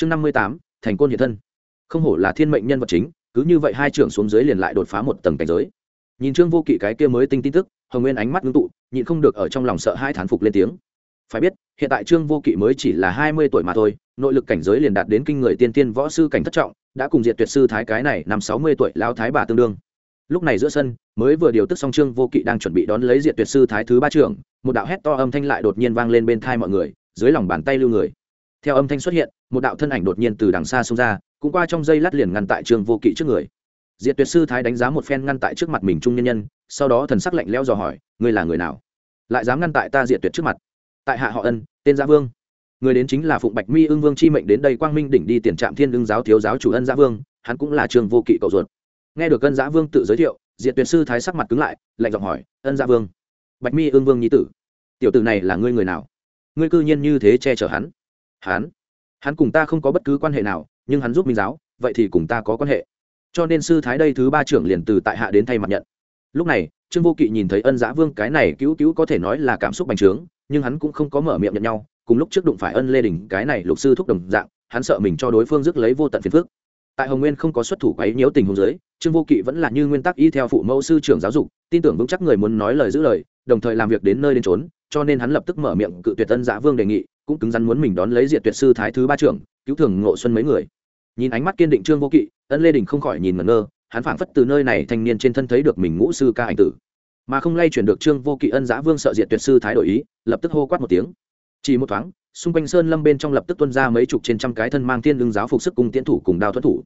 chương năm mươi tám, thành côn hiện thân. Không hổ là thiên mệnh nhân vật chính, cứ như vậy hai trưởng xuống dưới liền lại đột phá một tầng cảnh giới. Nhìn trương vô kỵ cái kia mới tinh tin tức, hồng nguyên ánh mắt ngưng tụ, nhịn không được ở trong lòng sợ hai thán phục lên tiếng. Phải biết, hiện tại trương vô kỵ mới chỉ là hai mươi tuổi mà thôi, nội lực cảnh giới liền đạt đến kinh người tiên tiên võ sư cảnh thất trọng, đã cùng diệt tuyệt sư thái cái này năm sáu mươi tuổi lao thái bà tương đương. Lúc này giữa sân, mới vừa điều tức xong trương vô kỵ đang chuẩn bị đón lấy diệt tuyệt sư thái thứ ba trưởng, một đạo hét to âm thanh lại đột nhiên vang lên bên thai mọi người, dưới lòng bàn tay lưu người. Theo âm thanh xuất hiện một đạo thân ảnh đột nhiên từ đằng xa xông ra, cũng qua trong dây lát liền ngăn tại trương vô kỵ trước người. Diệt tuyệt sư thái đánh giá một phen ngăn tại trước mặt mình trung nhân nhân, sau đó thần sắc lạnh lẽo dò hỏi, ngươi là người nào? Lại dám ngăn tại ta diệt tuyệt trước mặt? Tại hạ họ ân, tên gia vương. Người đến chính là phụng bạch mi ưng vương chi mệnh đến đây quang minh đỉnh đi tiền trạm thiên ưng giáo thiếu giáo chủ ân gia vương, hắn cũng là trường vô kỵ cậu ruột. Nghe được ân gia vương tự giới thiệu, diệt tuyệt sư thái sắc mặt cứng lại, lạnh giọng hỏi, ân gia vương, bạch mi ưng vương nhi tử, tiểu tử này là ngươi người nào? Ngươi cư nhiên như thế che chở hắn? Hắn? Hắn cùng ta không có bất cứ quan hệ nào, nhưng hắn giúp minh giáo, vậy thì cùng ta có quan hệ. Cho nên sư thái đây thứ ba trưởng liền từ tại hạ đến thay mặt nhận. Lúc này, trương vô kỵ nhìn thấy ân giã vương cái này cứu cứu có thể nói là cảm xúc bành trướng, nhưng hắn cũng không có mở miệng nhận nhau, cùng lúc trước đụng phải ân lê đình cái này lục sư thúc đồng dạng, hắn sợ mình cho đối phương dứt lấy vô tận phiền phước tại hồng nguyên không có xuất thủ quấy nhiễu tình huống giới trương vô kỵ vẫn là như nguyên tắc y theo phụ mẫu sư trưởng giáo dục, tin tưởng vững chắc người muốn nói lời giữ lời, đồng thời làm việc đến nơi đến trốn cho nên hắn lập tức mở miệng cự tuyệt ân giã vương đề nghị cũng cứng rắn muốn mình đón lấy diệt tuyệt sư thái thứ ba trưởng, cứu thường ngộ xuân mấy người. Nhìn ánh mắt kiên định trương vô kỵ, ân lê đình không khỏi nhìn ngẩn ngơ, hắn phảng phất từ nơi này thanh niên trên thân thấy được mình ngũ sư ca ảnh tử. Mà không lay chuyển được trương vô kỵ ân giã vương sợ diệt tuyệt sư thái đổi ý, lập tức hô quát một tiếng. Chỉ một thoáng, xung quanh sơn lâm bên trong lập tức tuân ra mấy chục trên trăm cái thân mang thiên lương giáo phục sức cùng tiến thủ cùng đao thuẫn thủ.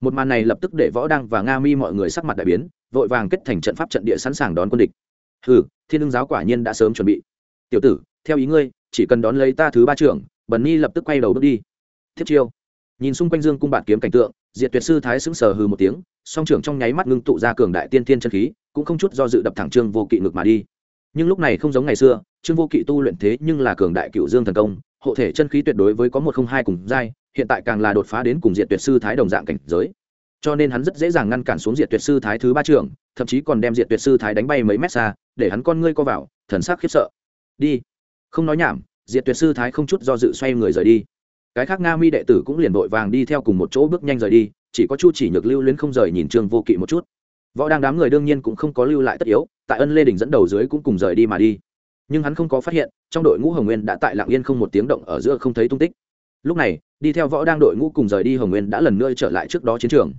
Một màn này lập tức để võ đăng và nga mi mọi người sắc mặt đại biến, vội vàng kết thành trận pháp trận địa sẵn sàng đón quân địch. Hừ, thiên lương giáo quả nhiên đã sớm chuẩn bị tiểu tử, theo ý ngươi, chỉ cần đón lấy ta thứ ba trưởng, bần ni lập tức quay đầu bước đi. Thiết chiêu. Nhìn xung quanh dương cung bạn kiếm cảnh tượng, diệt tuyệt sư thái sững sờ hừ một tiếng, song trưởng trong nháy mắt ngưng tụ ra cường đại tiên tiên chân khí, cũng không chút do dự đập thẳng trương vô kỵ ngực mà đi. Nhưng lúc này không giống ngày xưa, trương vô kỵ tu luyện thế nhưng là cường đại cựu dương thần công, hộ thể chân khí tuyệt đối với có một không hai cùng giai, hiện tại càng là đột phá đến cùng diệt tuyệt sư thái đồng dạng cảnh giới. Cho nên hắn rất dễ dàng ngăn cản xuống diệt tuyệt sư thái thứ ba trưởng, thậm chí còn đem diệt tuyệt sư thái đánh bay mấy mét xa, để hắn con ngươi co vào, thần sắc khiếp sợ đi. Không nói nhảm, diệt tuyệt sư thái không chút do dự xoay người rời đi. Cái khác nga mi đệ tử cũng liền vội vàng đi theo cùng một chỗ bước nhanh rời đi, chỉ có chu chỉ nhược lưu luyến không rời nhìn trương vô kỵ một chút. Võ đang đám người đương nhiên cũng không có lưu lại tất yếu, tại ân lê đình dẫn đầu dưới cũng cùng rời đi mà đi. Nhưng hắn không có phát hiện, trong đội ngũ hồng nguyên đã tại lạng yên không một tiếng động ở giữa không thấy tung tích. Lúc này, đi theo võ đang đội ngũ cùng rời đi hồng nguyên đã lần nữa trở lại trước đó chiến trường.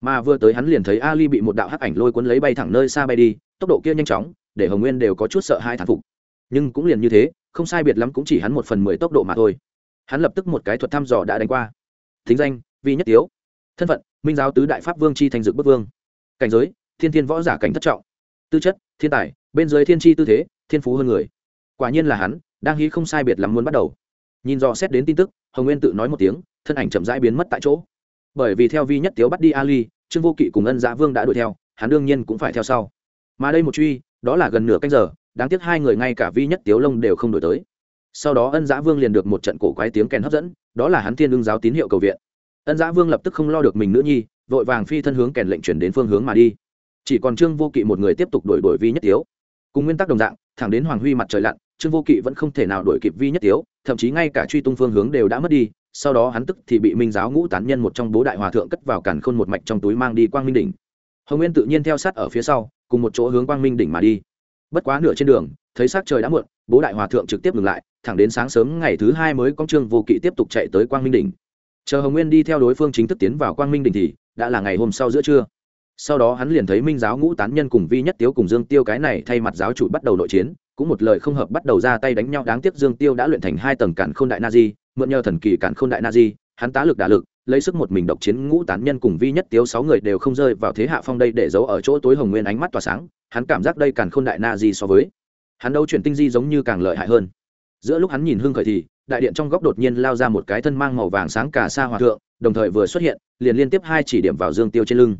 Mà vừa tới hắn liền thấy ali bị một đạo hắc ảnh lôi cuốn lấy bay thẳng nơi xa bay đi, tốc độ kia nhanh chóng, để hồng nguyên đều có chút sợ hai thán phục nhưng cũng liền như thế, không sai biệt lắm cũng chỉ hắn một phần mười tốc độ mà thôi. Hắn lập tức một cái thuật thăm dò đã đánh qua. Thính danh, vi nhất tiếu. Thân phận, minh giáo tứ đại pháp vương chi thành dực bất vương. Cảnh giới, thiên thiên võ giả cảnh thất trọng. Tư chất, thiên tài, bên dưới thiên tri tư thế, thiên phú hơn người. Quả nhiên là hắn, đang hí không sai biệt lắm muốn bắt đầu. Nhìn dò xét đến tin tức, hồng nguyên tự nói một tiếng, thân ảnh chậm rãi biến mất tại chỗ. Bởi vì theo vi nhất tiếu bắt đi ali, trương vô kỵ cùng ân dạ vương đã đuổi theo, hắn đương nhiên cũng phải theo sau. Mà đây một truy, đó là gần nửa canh giờ đáng tiếc hai người ngay cả vi nhất tiếu lông đều không đổi tới. Sau đó ân giã vương liền được một trận cổ quái tiếng kèn hấp dẫn, đó là hắn thiên ưng giáo tín hiệu cầu viện. Ân giã vương lập tức không lo được mình nữ nhi, vội vàng phi thân hướng kèn lệnh chuyển đến phương hướng mà đi. Chỉ còn trương vô kỵ một người tiếp tục đổi đổi vi nhất tiếu. Cùng nguyên tắc đồng dạng, thẳng đến hoàng huy mặt trời lặn, trương vô kỵ vẫn không thể nào đổi kịp vi nhất tiếu, thậm chí ngay cả truy tung phương hướng đều đã mất đi, sau đó hắn tức thì bị minh giáo ngũ tán nhân một trong bố đại hòa thượng cất vào cản khôn một mạch trong túi mang đi quang minh đỉnh. Hồng nguyên tự nhiên theo sát ở phía sau, cùng một chỗ hướng quang minh đỉnh mà đi bất quá nửa trên đường, thấy sắc trời đã muộn, bố đại hòa thượng trực tiếp ngừng lại, thẳng đến sáng sớm ngày thứ hai mới công trương vô kỵ tiếp tục chạy tới quang minh đỉnh. Chờ hồng nguyên đi theo đối phương chính thức tiến vào quang minh đỉnh thì, đã là ngày hôm sau giữa trưa. Sau đó hắn liền thấy minh giáo ngũ tán nhân cùng vi nhất tiếu cùng dương tiêu cái này thay mặt giáo chủ bắt đầu nội chiến, cũng một lời không hợp bắt đầu ra tay đánh nhau. Đáng tiếc dương tiêu đã luyện thành hai tầng cản khôn đại na di, mượn nhờ thần kỳ cản khôn đại na di, hắn tá lực đả lực lấy sức một mình độc chiến ngũ tán nhân cùng vi nhất tiếu sáu người đều không rơi vào thế hạ phong đây để giấu ở chỗ tối hồng nguyên ánh mắt tỏa sáng, hắn cảm giác đây cản khôn đại na di so với. Hắn đâu chuyển tinh di giống như càng lợi hại hơn. Giữa lúc hắn nhìn hưng khởi thì, đại điện trong góc đột nhiên lao ra một cái thân mang màu vàng sáng cả xa hòa thượng, đồng thời vừa xuất hiện, liền liên tiếp hai chỉ điểm vào dương tiêu trên lưng.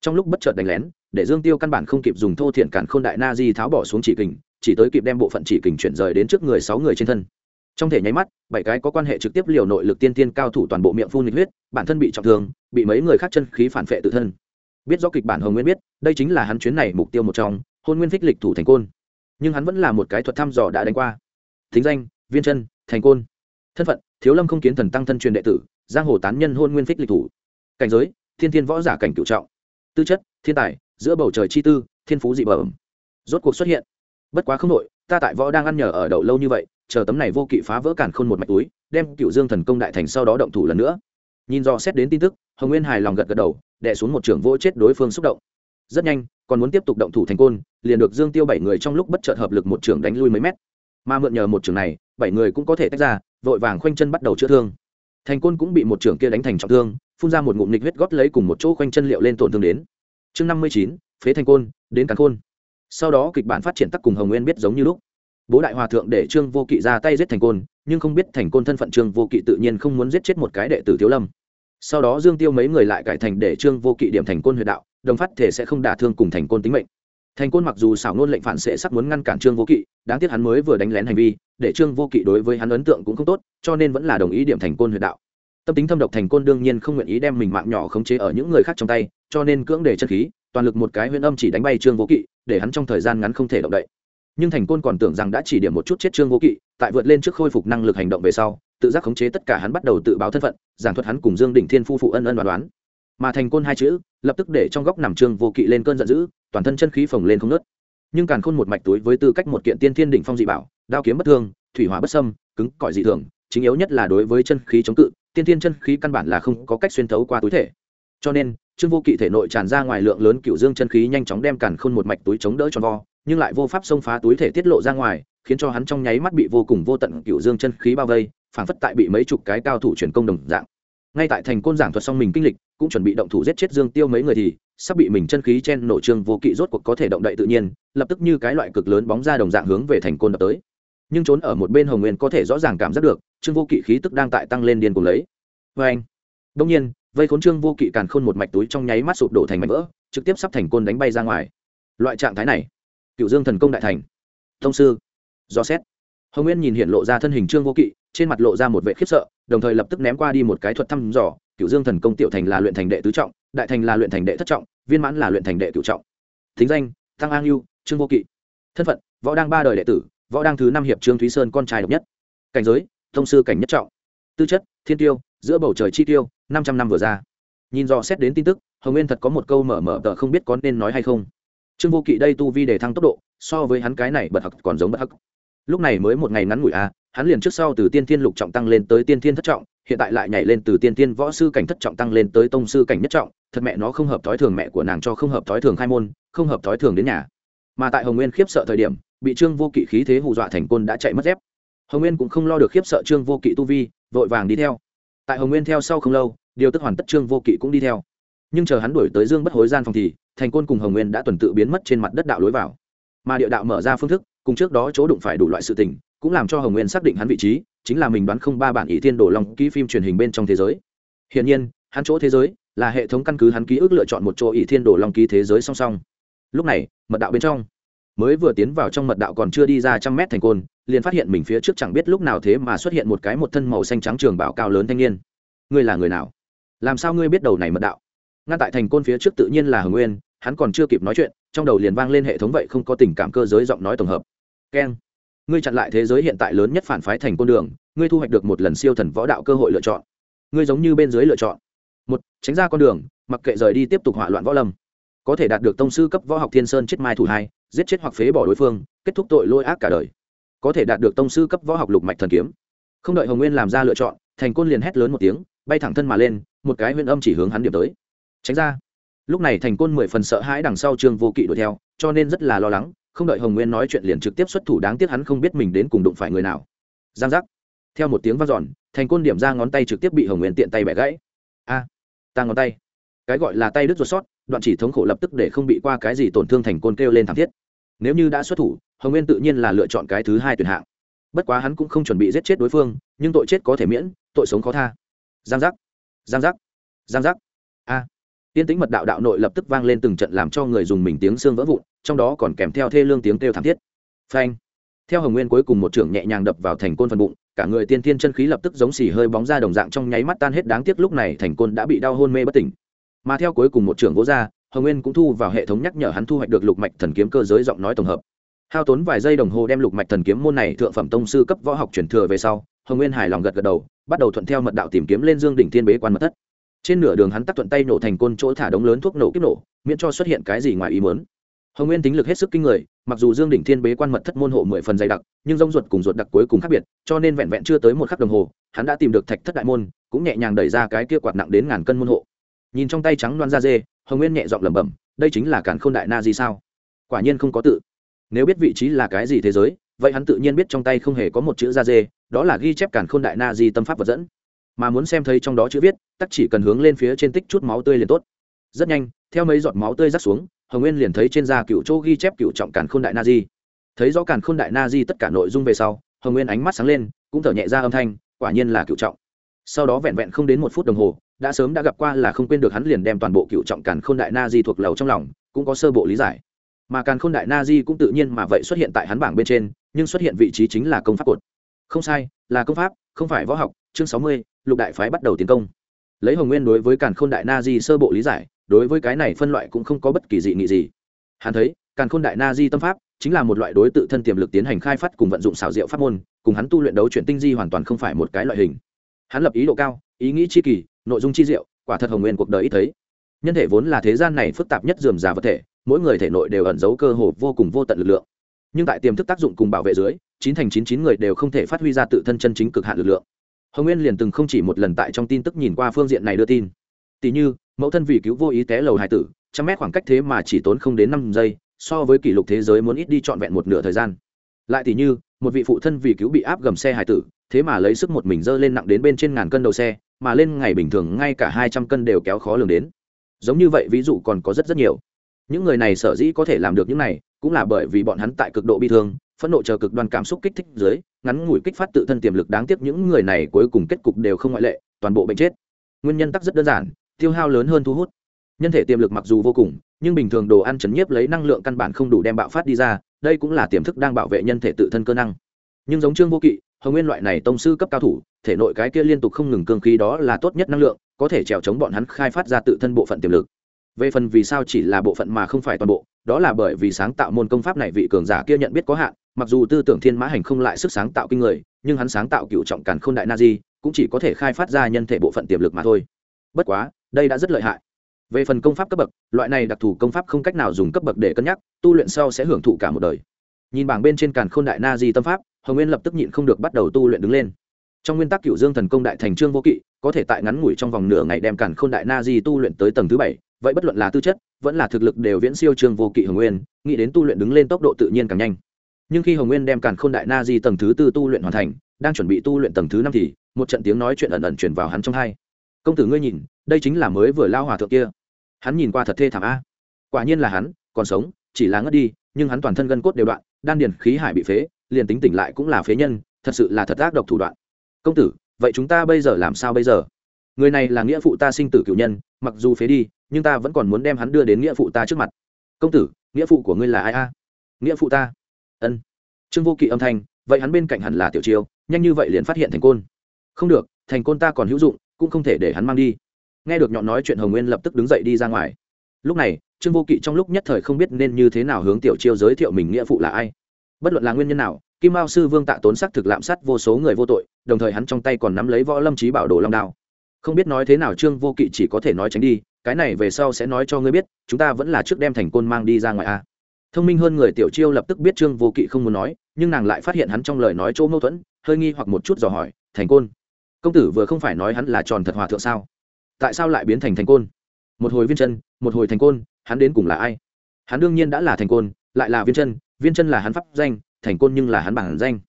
Trong lúc bất chợt đánh lén, để dương tiêu căn bản không kịp dùng thô thiện cản khôn đại na di tháo bỏ xuống chỉ kình, chỉ tới kịp đem bộ phận chỉ kình chuyển rời đến trước người sáu người trên thân trong thể nháy mắt bảy cái có quan hệ trực tiếp liều nội lực tiên tiên cao thủ toàn bộ miệng phun nhiệt huyết bản thân bị trọng thương bị mấy người khác chân khí phản phệ tự thân. Biết do kịch bản hồng nguyên biết đây chính là hắn chuyến này mục tiêu một trong hôn nguyên phích lịch thủ thành côn. Nhưng hắn vẫn là một cái thuật thăm dò đã đánh qua. Thính danh viên chân thành côn. Thân phận thiếu lâm không kiến thần tăng thân truyền đệ tử giang hồ tán nhân hôn nguyên phích lịch thủ. Cảnh giới thiên thiên võ giả cảnh cựu trọng. Tư chất thiên tài giữa bầu trời chi tư thiên phú dị bẩm. Rốt cuộc xuất hiện. Bất quá không nội, ta tại võ đang ăn nhờ ở đậu lâu như vậy chờ tấm này vô kỵ phá vỡ cản khôn một mạch túi, đem cựu dương thần công đại thành sau đó động thủ lần nữa. Nhìn do xét đến tin tức, hồng nguyên hài lòng gật gật đầu đẻ xuống một trưởng vô chết đối phương xúc động. Rất nhanh, còn muốn tiếp tục động thủ thành côn, liền được dương tiêu bảy người trong lúc bất chợt hợp lực một trưởng đánh lui mấy mét. Mà mượn nhờ một trưởng này, bảy người cũng có thể tách ra, vội vàng khoanh chân bắt đầu chữa thương. Thành côn cũng bị một trưởng kia đánh thành trọng thương, phun ra một ngụm nịch huyết gót lấy cùng một chỗ khoanh chân liệu lên tổn thương đến. Chương năm mươi chín, phế thành côn, đến cắn khôn. Sau đó kịch bản phát triển tắc cùng hồng nguyên biết giống như lúc bố đại hòa thượng để trương vô kỵ ra tay giết thành côn, nhưng không biết thành côn thân phận trương vô kỵ tự nhiên không muốn giết chết một cái đệ tử thiếu lâm. Sau đó dương tiêu mấy người lại cải thành để trương vô kỵ điểm thành côn huyệt đạo, đồng phát thể sẽ không đả thương cùng thành côn tính mệnh. Thành côn mặc dù xảo nôn lệnh phản sẽ sắp muốn ngăn cản trương vô kỵ, đáng tiếc hắn mới vừa đánh lén hành vi, để trương vô kỵ đối với hắn ấn tượng cũng không tốt, cho nên vẫn là đồng ý điểm thành côn huyệt đạo. Tâm tính thâm độc thành côn đương nhiên không nguyện ý đem mình mạng nhỏ khống chế ở những người khác trong tay, cho nên cưỡng để chân khí, toàn lực một cái huyễn âm chỉ đánh bay trương vô kỵ, để hắn trong thời gian ngắn không thể động đậy nhưng thành côn còn tưởng rằng đã chỉ điểm một chút chết trương vô kỵ, tại vượt lên trước khôi phục năng lực hành động về sau, tự giác khống chế tất cả hắn bắt đầu tự báo thân phận, giảng thuật hắn cùng dương đỉnh thiên phu phụ ân ân đoán đoán. Mà thành côn hai chữ, lập tức để trong góc nằm trương vô kỵ lên cơn giận dữ, toàn thân chân khí phồng lên không nớt nhưng càn khôn một mạch túi với tư cách một kiện tiên thiên đỉnh phong dị bảo, đao kiếm bất thương, thủy hỏa bất sâm cứng, cỏi dị thường, chính yếu nhất là đối với chân khí chống cự, tiên thiên chân khí căn bản là không có cách xuyên thấu qua túi thể. Cho nên, trương vô kỵ thể nội tràn ra ngoài lượng lớn cựu dương chân khí nhanh chóng đem càn khôn một mạch túi chống đỡ cho vo nhưng lại vô pháp xông phá túi thể tiết lộ ra ngoài, khiến cho hắn trong nháy mắt bị vô cùng vô tận cựu dương chân khí bao vây, phảng phất tại bị mấy chục cái cao thủ truyền công đồng dạng. Ngay tại thành côn giảng thuật xong mình kinh lịch, cũng chuẩn bị động thủ giết chết dương tiêu mấy người thì, sắp bị mình chân khí chen nổ trương vô kỵ rốt cuộc có thể động đậy tự nhiên, lập tức như cái loại cực lớn bóng ra đồng dạng hướng về thành côn đập tới. Nhưng trốn ở một bên hồng nguyên có thể rõ ràng cảm giác được trương vô kỵ khí tức đang tại tăng lên điên cuồng lấy. Vê anh đông nhiên, vây khốn trương vô kỵ càn khôn một mạch túi trong nháy mắt sụp đổ thành mảnh vỡ, trực tiếp sắp thành côn đánh bay ra ngoài. Loại trạng thái này cựu dương thần công đại thành. Thông sư, do xét. Hồng nguyên nhìn hiện lộ ra thân hình trương vô kỵ, trên mặt lộ ra một vệ khiếp sợ, đồng thời lập tức ném qua đi một cái thuật thăm dò. Cựu dương thần công tiểu thành là luyện thành đệ tứ trọng, đại thành là luyện thành đệ thất trọng, viên mãn là luyện thành đệ cửu trọng. Thính danh, tăng an yêu trương vô kỵ. Thân phận, võ đang ba đời đệ tử, võ đang thứ năm hiệp trương thúy sơn con trai độc nhất. Cảnh giới, thông sư cảnh nhất trọng. Tư chất, thiên tiêu, giữa bầu trời chi tiêu, năm trăm năm vừa ra. Nhìn dò xét đến tin tức, hồng nguyên thật có một câu mở mở tờ không biết có nên nói hay không trương vô kỵ đây tu vi để thăng tốc độ so với hắn cái này bật hặc còn giống bật hặc lúc này mới một ngày ngắn ngủi a à, hắn liền trước sau từ tiên thiên lục trọng tăng lên tới tiên thiên thất trọng hiện tại lại nhảy lên từ tiên thiên võ sư cảnh thất trọng tăng lên tới tông sư cảnh nhất trọng thật mẹ nó không hợp thói thường mẹ của nàng cho không hợp thói thường khai môn không hợp thói thường đến nhà. Mà tại hồng nguyên khiếp sợ thời điểm bị trương vô kỵ khí thế hù dọa thành côn đã chạy mất dép. Hồng nguyên cũng không lo được khiếp sợ trương vô kỵ tu vi vội vàng đi theo. Tại hồng nguyên theo sau không lâu điều tức hoàn tất trương vô kỵ cũng đi theo nhưng chờ hắn đuổi tới dương bất hối gian phòng thì, thành côn cùng hồng nguyên đã tuần tự biến mất trên mặt đất đạo lối vào. Mà địa đạo mở ra phương thức, cùng trước đó chỗ đụng phải đủ loại sự tình, cũng làm cho hồng nguyên xác định hắn vị trí, chính là mình đoán không ba bản ý thiên đồ long ký phim truyền hình bên trong thế giới. Hiển nhiên, hắn chỗ thế giới là hệ thống căn cứ hắn ký ức lựa chọn một chỗ ý thiên đồ long ký thế giới song song. Lúc này, mật đạo bên trong, mới vừa tiến vào trong mật đạo còn chưa đi ra trăm mét thành côn, liền phát hiện mình phía trước chẳng biết lúc nào thế mà xuất hiện một cái một thân màu xanh trắng trường bảo cao lớn thanh niên. Ngươi là người nào? Làm sao ngươi biết đầu này mật đạo? Ngăn tại thành côn phía trước tự nhiên là hồng nguyên, hắn còn chưa kịp nói chuyện, trong đầu liền vang lên hệ thống vậy không có tình cảm cơ giới giọng nói tổng hợp. Keng ngươi chặn lại thế giới hiện tại lớn nhất phản phái thành côn đường, ngươi thu hoạch được một lần siêu thần võ đạo cơ hội lựa chọn. Ngươi giống như bên dưới lựa chọn. Một, tránh ra con đường, mặc kệ rời đi tiếp tục hỏa loạn võ lâm. Có thể đạt được tông sư cấp võ học thiên sơn chết mai thủ hai, giết chết hoặc phế bỏ đối phương, kết thúc tội lôi ác cả đời. Có thể đạt được tông sư cấp võ học lục mạch thần kiếm. Không đợi hồng nguyên làm ra lựa chọn, thành côn liền hét lớn một tiếng, bay thẳng thân mà lên, một cái huyền âm chỉ hướng hắn điểm tới tránh ra. Lúc này thành côn mười phần sợ hãi đằng sau trương vô kỵ đuổi theo cho nên rất là lo lắng không đợi hồng nguyên nói chuyện liền trực tiếp xuất thủ đáng tiếc hắn không biết mình đến cùng đụng phải người nào. Giang giác. Theo một tiếng v a n giòn thành côn điểm ra ngón tay trực tiếp bị hồng nguyên tiện tay bẻ gãy. A à, ta ngón tay. Cái gọi là tay đứt ruột sót đoạn chỉ thống khổ lập tức để không bị qua cái gì tổn thương thành côn kêu lên thảm thiết. Nếu như đã xuất thủ hồng nguyên tự nhiên là lựa chọn cái thứ hai tuyển hạng. Bất quá hắn cũng không chuẩn bị giết chết đối phương nhưng tội chết có thể miễn tội sống khó tha. Giang giác. Giang giác. Giang giác. A tiên tính mật đạo đạo nội lập tức vang lên từng trận làm cho người dùng mình tiếng xương vỡ vụn, trong đó còn kèm theo thê lương tiếng kêu thảm thiết. Phanh. Theo hồng nguyên cuối cùng một trưởng nhẹ nhàng đập vào thành côn phần bụng, cả người tiên tiên chân khí lập tức giống xì hơi bóng ra đồng dạng trong nháy mắt tan hết đáng tiếc lúc này thành côn đã bị đau hôn mê bất tỉnh. Mà theo cuối cùng một trưởng gỗ ra, hồng nguyên cũng thu vào hệ thống nhắc nhở hắn thu hoạch được lục mạch thần kiếm cơ giới giọng nói tổng hợp. Hao tốn vài giây đồng hồ đem lục mạch thần kiếm môn này thượng phẩm tông sư cấp võ học chuyển thừa về sau, hồng nguyên hài lòng gật gật đầu, bắt đầu thuận theo mật đạo tìm kiếm lên dương đỉnh thiên bế quan mật thất trên nửa đường hắn tắt thuận tay nổ thành côn chỗ thả đống lớn thuốc nổ kiếp nổ, miễn cho xuất hiện cái gì ngoài ý muốn. Hồng nguyên tính lực hết sức kinh người, mặc dù dương đỉnh thiên bế quan mật thất môn hộ mười phần dày đặc, nhưng rông ruột cùng ruột đặc cuối cùng khác biệt, cho nên vẹn vẹn chưa tới một khắc đồng hồ, hắn đã tìm được thạch thất đại môn, cũng nhẹ nhàng đẩy ra cái kia quạt nặng đến ngàn cân môn hộ. Nhìn trong tay trắng loan da dê, hồng nguyên nhẹ giọng lẩm bẩm, đây chính là cản k h ô n đại na gì sao? Quả nhiên không có tự. Nếu biết vị trí là cái gì thế giới, vậy hắn tự nhiên biết trong tay không hề có một chữ da dê, đó là ghi chép cản k h ô n đại na di tâm pháp vật dẫn mà muốn xem thấy trong đó chữ viết, tắc chỉ cần hướng lên phía trên tích chút máu tươi liền tốt. Rất nhanh, theo mấy giọt máu tươi rắc xuống, hồng nguyên liền thấy trên da cựu chỗ ghi chép cựu trọng càn k h ô n đại na di. Thấy rõ càn k h ô n đại na di tất cả nội dung về sau, hồng nguyên ánh mắt sáng lên, cũng thở nhẹ ra âm thanh, quả nhiên là cựu trọng. Sau đó vẹn vẹn không đến một phút đồng hồ, đã sớm đã gặp qua là không quên được hắn liền đem toàn bộ cựu trọng càn k h ô n đại na di thuộc lầu trong lòng, cũng có sơ bộ lý giải. Mà càn k h ô n đại na di cũng tự nhiên mà vậy xuất hiện tại hắn bảng bên trên, nhưng xuất hiện vị trí chính là công pháp cột. Không sai, là công pháp, không phải võ học chương sáu mươi, lục đại phái bắt đầu tiến công. Lấy hồng nguyên đối với càn Khôn đại na di sơ bộ lý giải, đối với cái này phân loại cũng không có bất kỳ dị nghị gì. Hắn thấy, càn Khôn đại na di tâm pháp chính là một loại đối tự thân tiềm lực tiến hành khai phát cùng vận dụng xảo diệu pháp môn, cùng hắn tu luyện đấu chuyển tinh di hoàn toàn không phải một cái loại hình. Hắn lập ý độ cao, ý nghĩ chi kỳ, nội dung chi diệu, quả thật hồng nguyên cuộc đời ít thấy. Nhân thể vốn là thế gian này phức tạp nhất dườm già vật thể, mỗi người thể nội đều ẩn giấu cơ hồ vô cùng vô tận lực lượng. Nhưng tại tiềm thức tác dụng cùng bảo vệ dưới, chín thành chín chín người đều không thể phát huy ra tự thân chân chính cực hạn lực lượng hồng nguyên liền từng không chỉ một lần tại trong tin tức nhìn qua phương diện này đưa tin. Tỷ như, mẫu thân vì cứu vô ý té lầu hải tử, trăm mét khoảng cách thế mà chỉ tốn không đến năm giây, so với kỷ lục thế giới muốn ít đi trọn vẹn một nửa thời gian. Lại tỷ như, một vị phụ thân vì cứu bị áp gầm xe hải tử, thế mà lấy sức một mình dơ lên nặng đến bên trên ngàn cân đầu xe, mà lên ngày bình thường ngay cả hai trăm cân đều kéo khó lường đến. Giống như vậy ví dụ còn có rất rất nhiều. Những người này sở dĩ có thể làm được những này, cũng là bởi vì bọn hắn tại cực độ bi thương phẫn nộ chờ cực đoan cảm xúc kích thích dưới, ngắn ngủi kích phát tự thân tiềm lực đáng tiếc những người này cuối cùng kết cục đều không ngoại lệ, toàn bộ bệnh chết. Nguyên nhân tắc rất đơn giản, tiêu hao lớn hơn thu hút. Nhân thể tiềm lực mặc dù vô cùng, nhưng bình thường đồ ăn chấn nhiếp lấy năng lượng căn bản không đủ đem bạo phát đi ra, đây cũng là tiềm thức đang bảo vệ nhân thể tự thân cơ năng. Nhưng giống trương vô kỵ, hồng nguyên loại này tông sư cấp cao thủ, thể nội cái kia liên tục không ngừng cương khí đó là tốt nhất năng lượng, có thể trèo chống bọn hắn khai phát ra tự thân bộ phận tiềm lực. Về phần vì sao chỉ là bộ phận mà không phải toàn bộ đó là bởi vì sáng tạo môn công pháp này vị cường giả kia nhận biết có hạn, mặc dù tư tưởng thiên mã hành không lại sức sáng tạo kinh người, nhưng hắn sáng tạo cựu trọng càn k h ô n đại na di cũng chỉ có thể khai phát ra nhân thể bộ phận tiềm lực mà thôi. Bất quá, đây đã rất lợi hại. Về phần công pháp cấp bậc, loại này đặc thù công pháp không cách nào dùng cấp bậc để cân nhắc, tu luyện sau sẽ hưởng thụ cả một đời. Nhìn bảng bên trên càn k h ô n đại na di tâm pháp, hồng nguyên lập tức nhịn không được bắt đầu tu luyện đứng lên. Trong nguyên tắc cựu dương thần công đại thành trương vô kỵ, có thể tại ngắn ngủi trong vòng nửa ngày đem càn k h ô n đại na di tu luyện tới tầng thứ bảy, vậy bất luận là tư chất vẫn là thực lực đều viễn siêu trương vô kỵ hồng nguyên, nghĩ đến tu luyện đứng lên tốc độ tự nhiên càng nhanh. Nhưng khi hồng nguyên đem càn k h ô n đại na di tầng thứ tư tu luyện hoàn thành, đang chuẩn bị tu luyện tầng thứ năm thì, một trận tiếng nói chuyện ẩn ẩn chuyển vào hắn trong hai. Công tử ngươi nhìn, đây chính là mới vừa lao hòa thượng kia. Hắn nhìn qua thật thê thảm a. Quả nhiên là hắn, còn sống, chỉ là ngất đi, nhưng hắn toàn thân gân cốt đều đoạn, đan điền khí hải bị phế, liền tính tỉnh lại cũng là phế nhân, thật sự là thật ác độc thủ đoạn. Công tử, vậy chúng ta bây giờ làm sao bây giờ? Người này là nghĩa phụ ta sinh tử cựu nhân, mặc dù phế đi nhưng ta vẫn còn muốn đem hắn đưa đến nghĩa phụ ta trước mặt. Công tử, nghĩa phụ của ngươi là ai a? Nghĩa phụ ta. Ân. Trương vô kỵ âm thanh, vậy hắn bên cạnh hẳn là tiểu chiêu nhanh như vậy liền phát hiện thành côn. Không được, thành côn ta còn hữu dụng, cũng không thể để hắn mang đi. Nghe được nhọn nói chuyện hồng nguyên lập tức đứng dậy đi ra ngoài. Lúc này, trương vô kỵ trong lúc nhất thời không biết nên như thế nào hướng tiểu chiêu giới thiệu mình nghĩa phụ là ai. Bất luận là nguyên nhân nào, kim mao sư vương tạ tốn sắc thực lạm sát vô số người vô tội, đồng thời hắn trong tay còn nắm lấy võ lâm trí bảo đồ long đao. Không biết nói thế nào trương vô kỵ chỉ có thể nói tránh đi cái này về sau sẽ nói cho ngươi biết, chúng ta vẫn là trước đem thành côn mang đi ra ngoài a. Thông minh hơn người tiểu chiêu lập tức biết trương vô kỵ không muốn nói, nhưng nàng lại phát hiện hắn trong lời nói chỗ mâu thuẫn, hơi nghi hoặc một chút dò hỏi, thành côn? Công tử vừa không phải nói hắn là tròn thật hòa thượng sao? Tại sao lại biến thành thành côn? Một hồi viên chân, một hồi thành côn, hắn đến cùng là ai? Hắn đương nhiên đã là thành côn, lại là viên chân viên chân là hắn pháp danh, thành côn nhưng là hắn bản danh.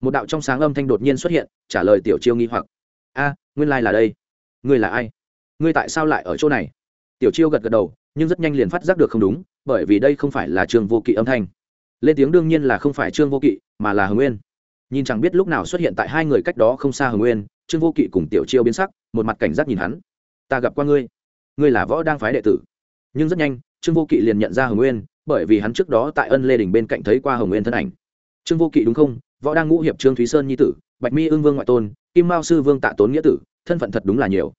Một đạo trong sáng âm thanh đột nhiên xuất hiện, trả lời tiểu chiêu nghi hoặc, a, nguyên lai là đây. Ngươi là ai? Ngươi tại sao lại ở chỗ này? Tiểu chiêu gật gật đầu, nhưng rất nhanh liền phát giác được không đúng, bởi vì đây không phải là trương vô kỵ âm thanh. Lên tiếng đương nhiên là không phải trương vô kỵ, mà là hồng nguyên. Nhìn chẳng biết lúc nào xuất hiện tại hai người cách đó không xa hồng nguyên, trương vô kỵ cùng tiểu chiêu biến sắc, một mặt cảnh giác nhìn hắn. Ta gặp qua ngươi. Ngươi là võ đang phái đệ tử. Nhưng rất nhanh, trương vô kỵ liền nhận ra hồng nguyên, bởi vì hắn trước đó tại ân lê đình bên cạnh thấy qua hồng nguyên thân ảnh. Trương vô kỵ đúng không? Võ đang ngũ hiệp trương thúy sơn nhi tử, bạch mi ương vương ngoại tôn, kim mao sư vương tạ tốn nghĩa tử, thân phận thật đúng là nhiều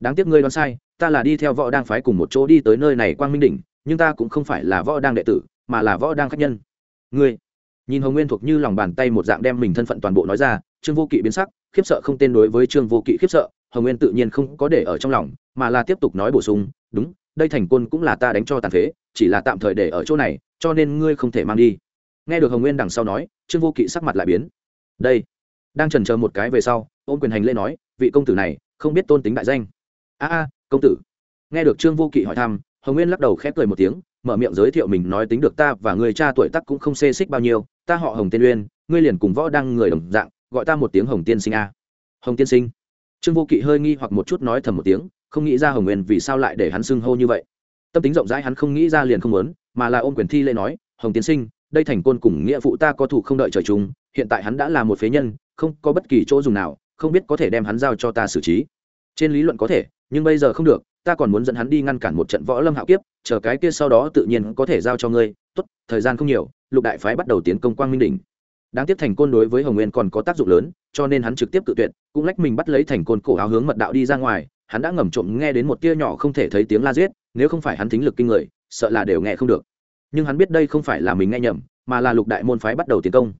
đáng tiếc ngươi đoán sai, ta là đi theo võ đang phái cùng một chỗ đi tới nơi này quang minh đỉnh, nhưng ta cũng không phải là võ đang đệ tử, mà là võ đang khách nhân. Ngươi, nhìn hồng nguyên thuộc như lòng bàn tay một dạng đem mình thân phận toàn bộ nói ra, trương vô kỵ biến sắc, khiếp sợ không tên đối với trương vô kỵ khiếp sợ, hồng nguyên tự nhiên không có để ở trong lòng, mà là tiếp tục nói bổ sung, đúng, đây thành quân cũng là ta đánh cho tàn phế, chỉ là tạm thời để ở chỗ này, cho nên ngươi không thể mang đi. Nghe được hồng nguyên đằng sau nói, trương vô kỵ sắc mặt lại biến. Đây. Đang trần chờ một cái về sau, ôm quyền hành lê nói, vị công tử này, không biết tôn tính đại danh a a, công tử. Nghe được trương vô kỵ hỏi thăm, hồng nguyên lắc đầu khép cười một tiếng, mở miệng giới thiệu mình nói tính được ta và người cha tuổi tắc cũng không xê xích bao nhiêu, ta họ hồng tiên uyên, ngươi liền cùng võ đăng người đồng dạng, gọi ta một tiếng hồng tiên sinh a. Hồng tiên sinh. Trương vô kỵ hơi nghi hoặc một chút nói thầm một tiếng, không nghĩ ra hồng nguyên vì sao lại để hắn xưng hô như vậy. Tâm tính rộng rãi hắn không nghĩ ra liền không muốn, mà là ôm quyền thi lễ nói, hồng tiên sinh, đây thành côn cùng nghĩa phụ ta có thủ không đợi trời chúng hiện tại hắn đã là một phế nhân, không có bất kỳ chỗ dùng nào, không biết có thể đem hắn giao cho ta xử trí. Trên lý luận có thể nhưng bây giờ không được, ta còn muốn dẫn hắn đi ngăn cản một trận võ lâm hạo kiếp, chờ cái kia sau đó tự nhiên có thể giao cho ngươi. Tốt, thời gian không nhiều, lục đại phái bắt đầu tiến công quang minh đỉnh. Đáng tiếc thành côn đối với hồng nguyên còn có tác dụng lớn, cho nên hắn trực tiếp cự tuyệt, cũng lách mình bắt lấy thành côn cổ áo hướng mật đạo đi ra ngoài. Hắn đã ngầm trộm nghe đến một tia nhỏ không thể thấy tiếng la giết, nếu không phải hắn thính lực kinh người, sợ là đều nghe không được. Nhưng hắn biết đây không phải là mình nghe nhầm, mà là lục đại môn phái bắt đầu tiến công.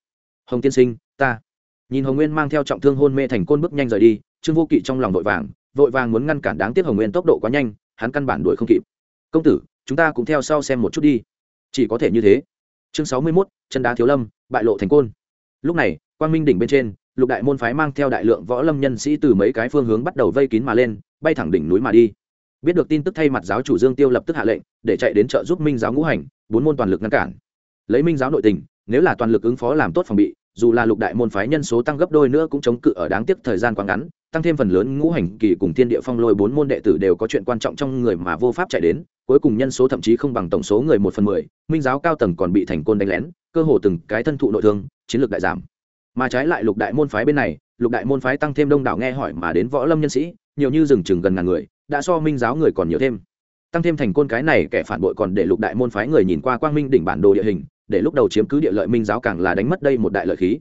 Hồng tiên sinh, ta. Nhìn hồng nguyên mang theo trọng thương hôn mê thành côn bước nhanh rời đi, trương vô kỵ trong lòng vội vàng vội vàng muốn ngăn cản đáng tiếc hồng nguyên tốc độ quá nhanh, hắn căn bản đuổi không kịp. Công tử, chúng ta cũng theo sau xem một chút đi. Chỉ có thể như thế. Chương sáu mươi mốt, chân đá thiếu lâm, bại lộ thành côn. Lúc này, quang minh đỉnh bên trên, lục đại môn phái mang theo đại lượng võ lâm nhân sĩ từ mấy cái phương hướng bắt đầu vây kín mà lên, bay thẳng đỉnh núi mà đi. Biết được tin tức thay mặt giáo chủ dương tiêu lập tức hạ lệnh, để chạy đến trợ giúp minh giáo ngũ hành, bốn môn toàn lực ngăn cản. Lấy minh giáo nội tình, nếu là toàn lực ứng phó làm tốt phòng bị, dù là lục đại môn phái nhân số tăng gấp đôi nữa cũng chống cự ở đáng tiếc thời gian quá ngắn tăng thêm phần lớn ngũ hành kỳ cùng thiên địa phong lôi bốn môn đệ tử đều có chuyện quan trọng trong người mà vô pháp chạy đến, cuối cùng nhân số thậm chí không bằng tổng số người một phần mười, minh giáo cao tầng còn bị thành côn đánh lén, cơ hồ từng cái thân thụ nội thương, chiến lược đại giảm. Mà trái lại lục đại môn phái bên này, lục đại môn phái tăng thêm đông đảo nghe hỏi mà đến võ lâm nhân sĩ, nhiều như rừng chừng gần ngàn người, đã so minh giáo người còn nhiều thêm. Tăng thêm thành côn cái này kẻ phản bội còn để lục đại môn phái người nhìn qua quang minh đỉnh bản đồ địa hình, để lúc đầu chiếm cứ địa lợi minh giáo càng là đánh mất đây một đại lợi khí.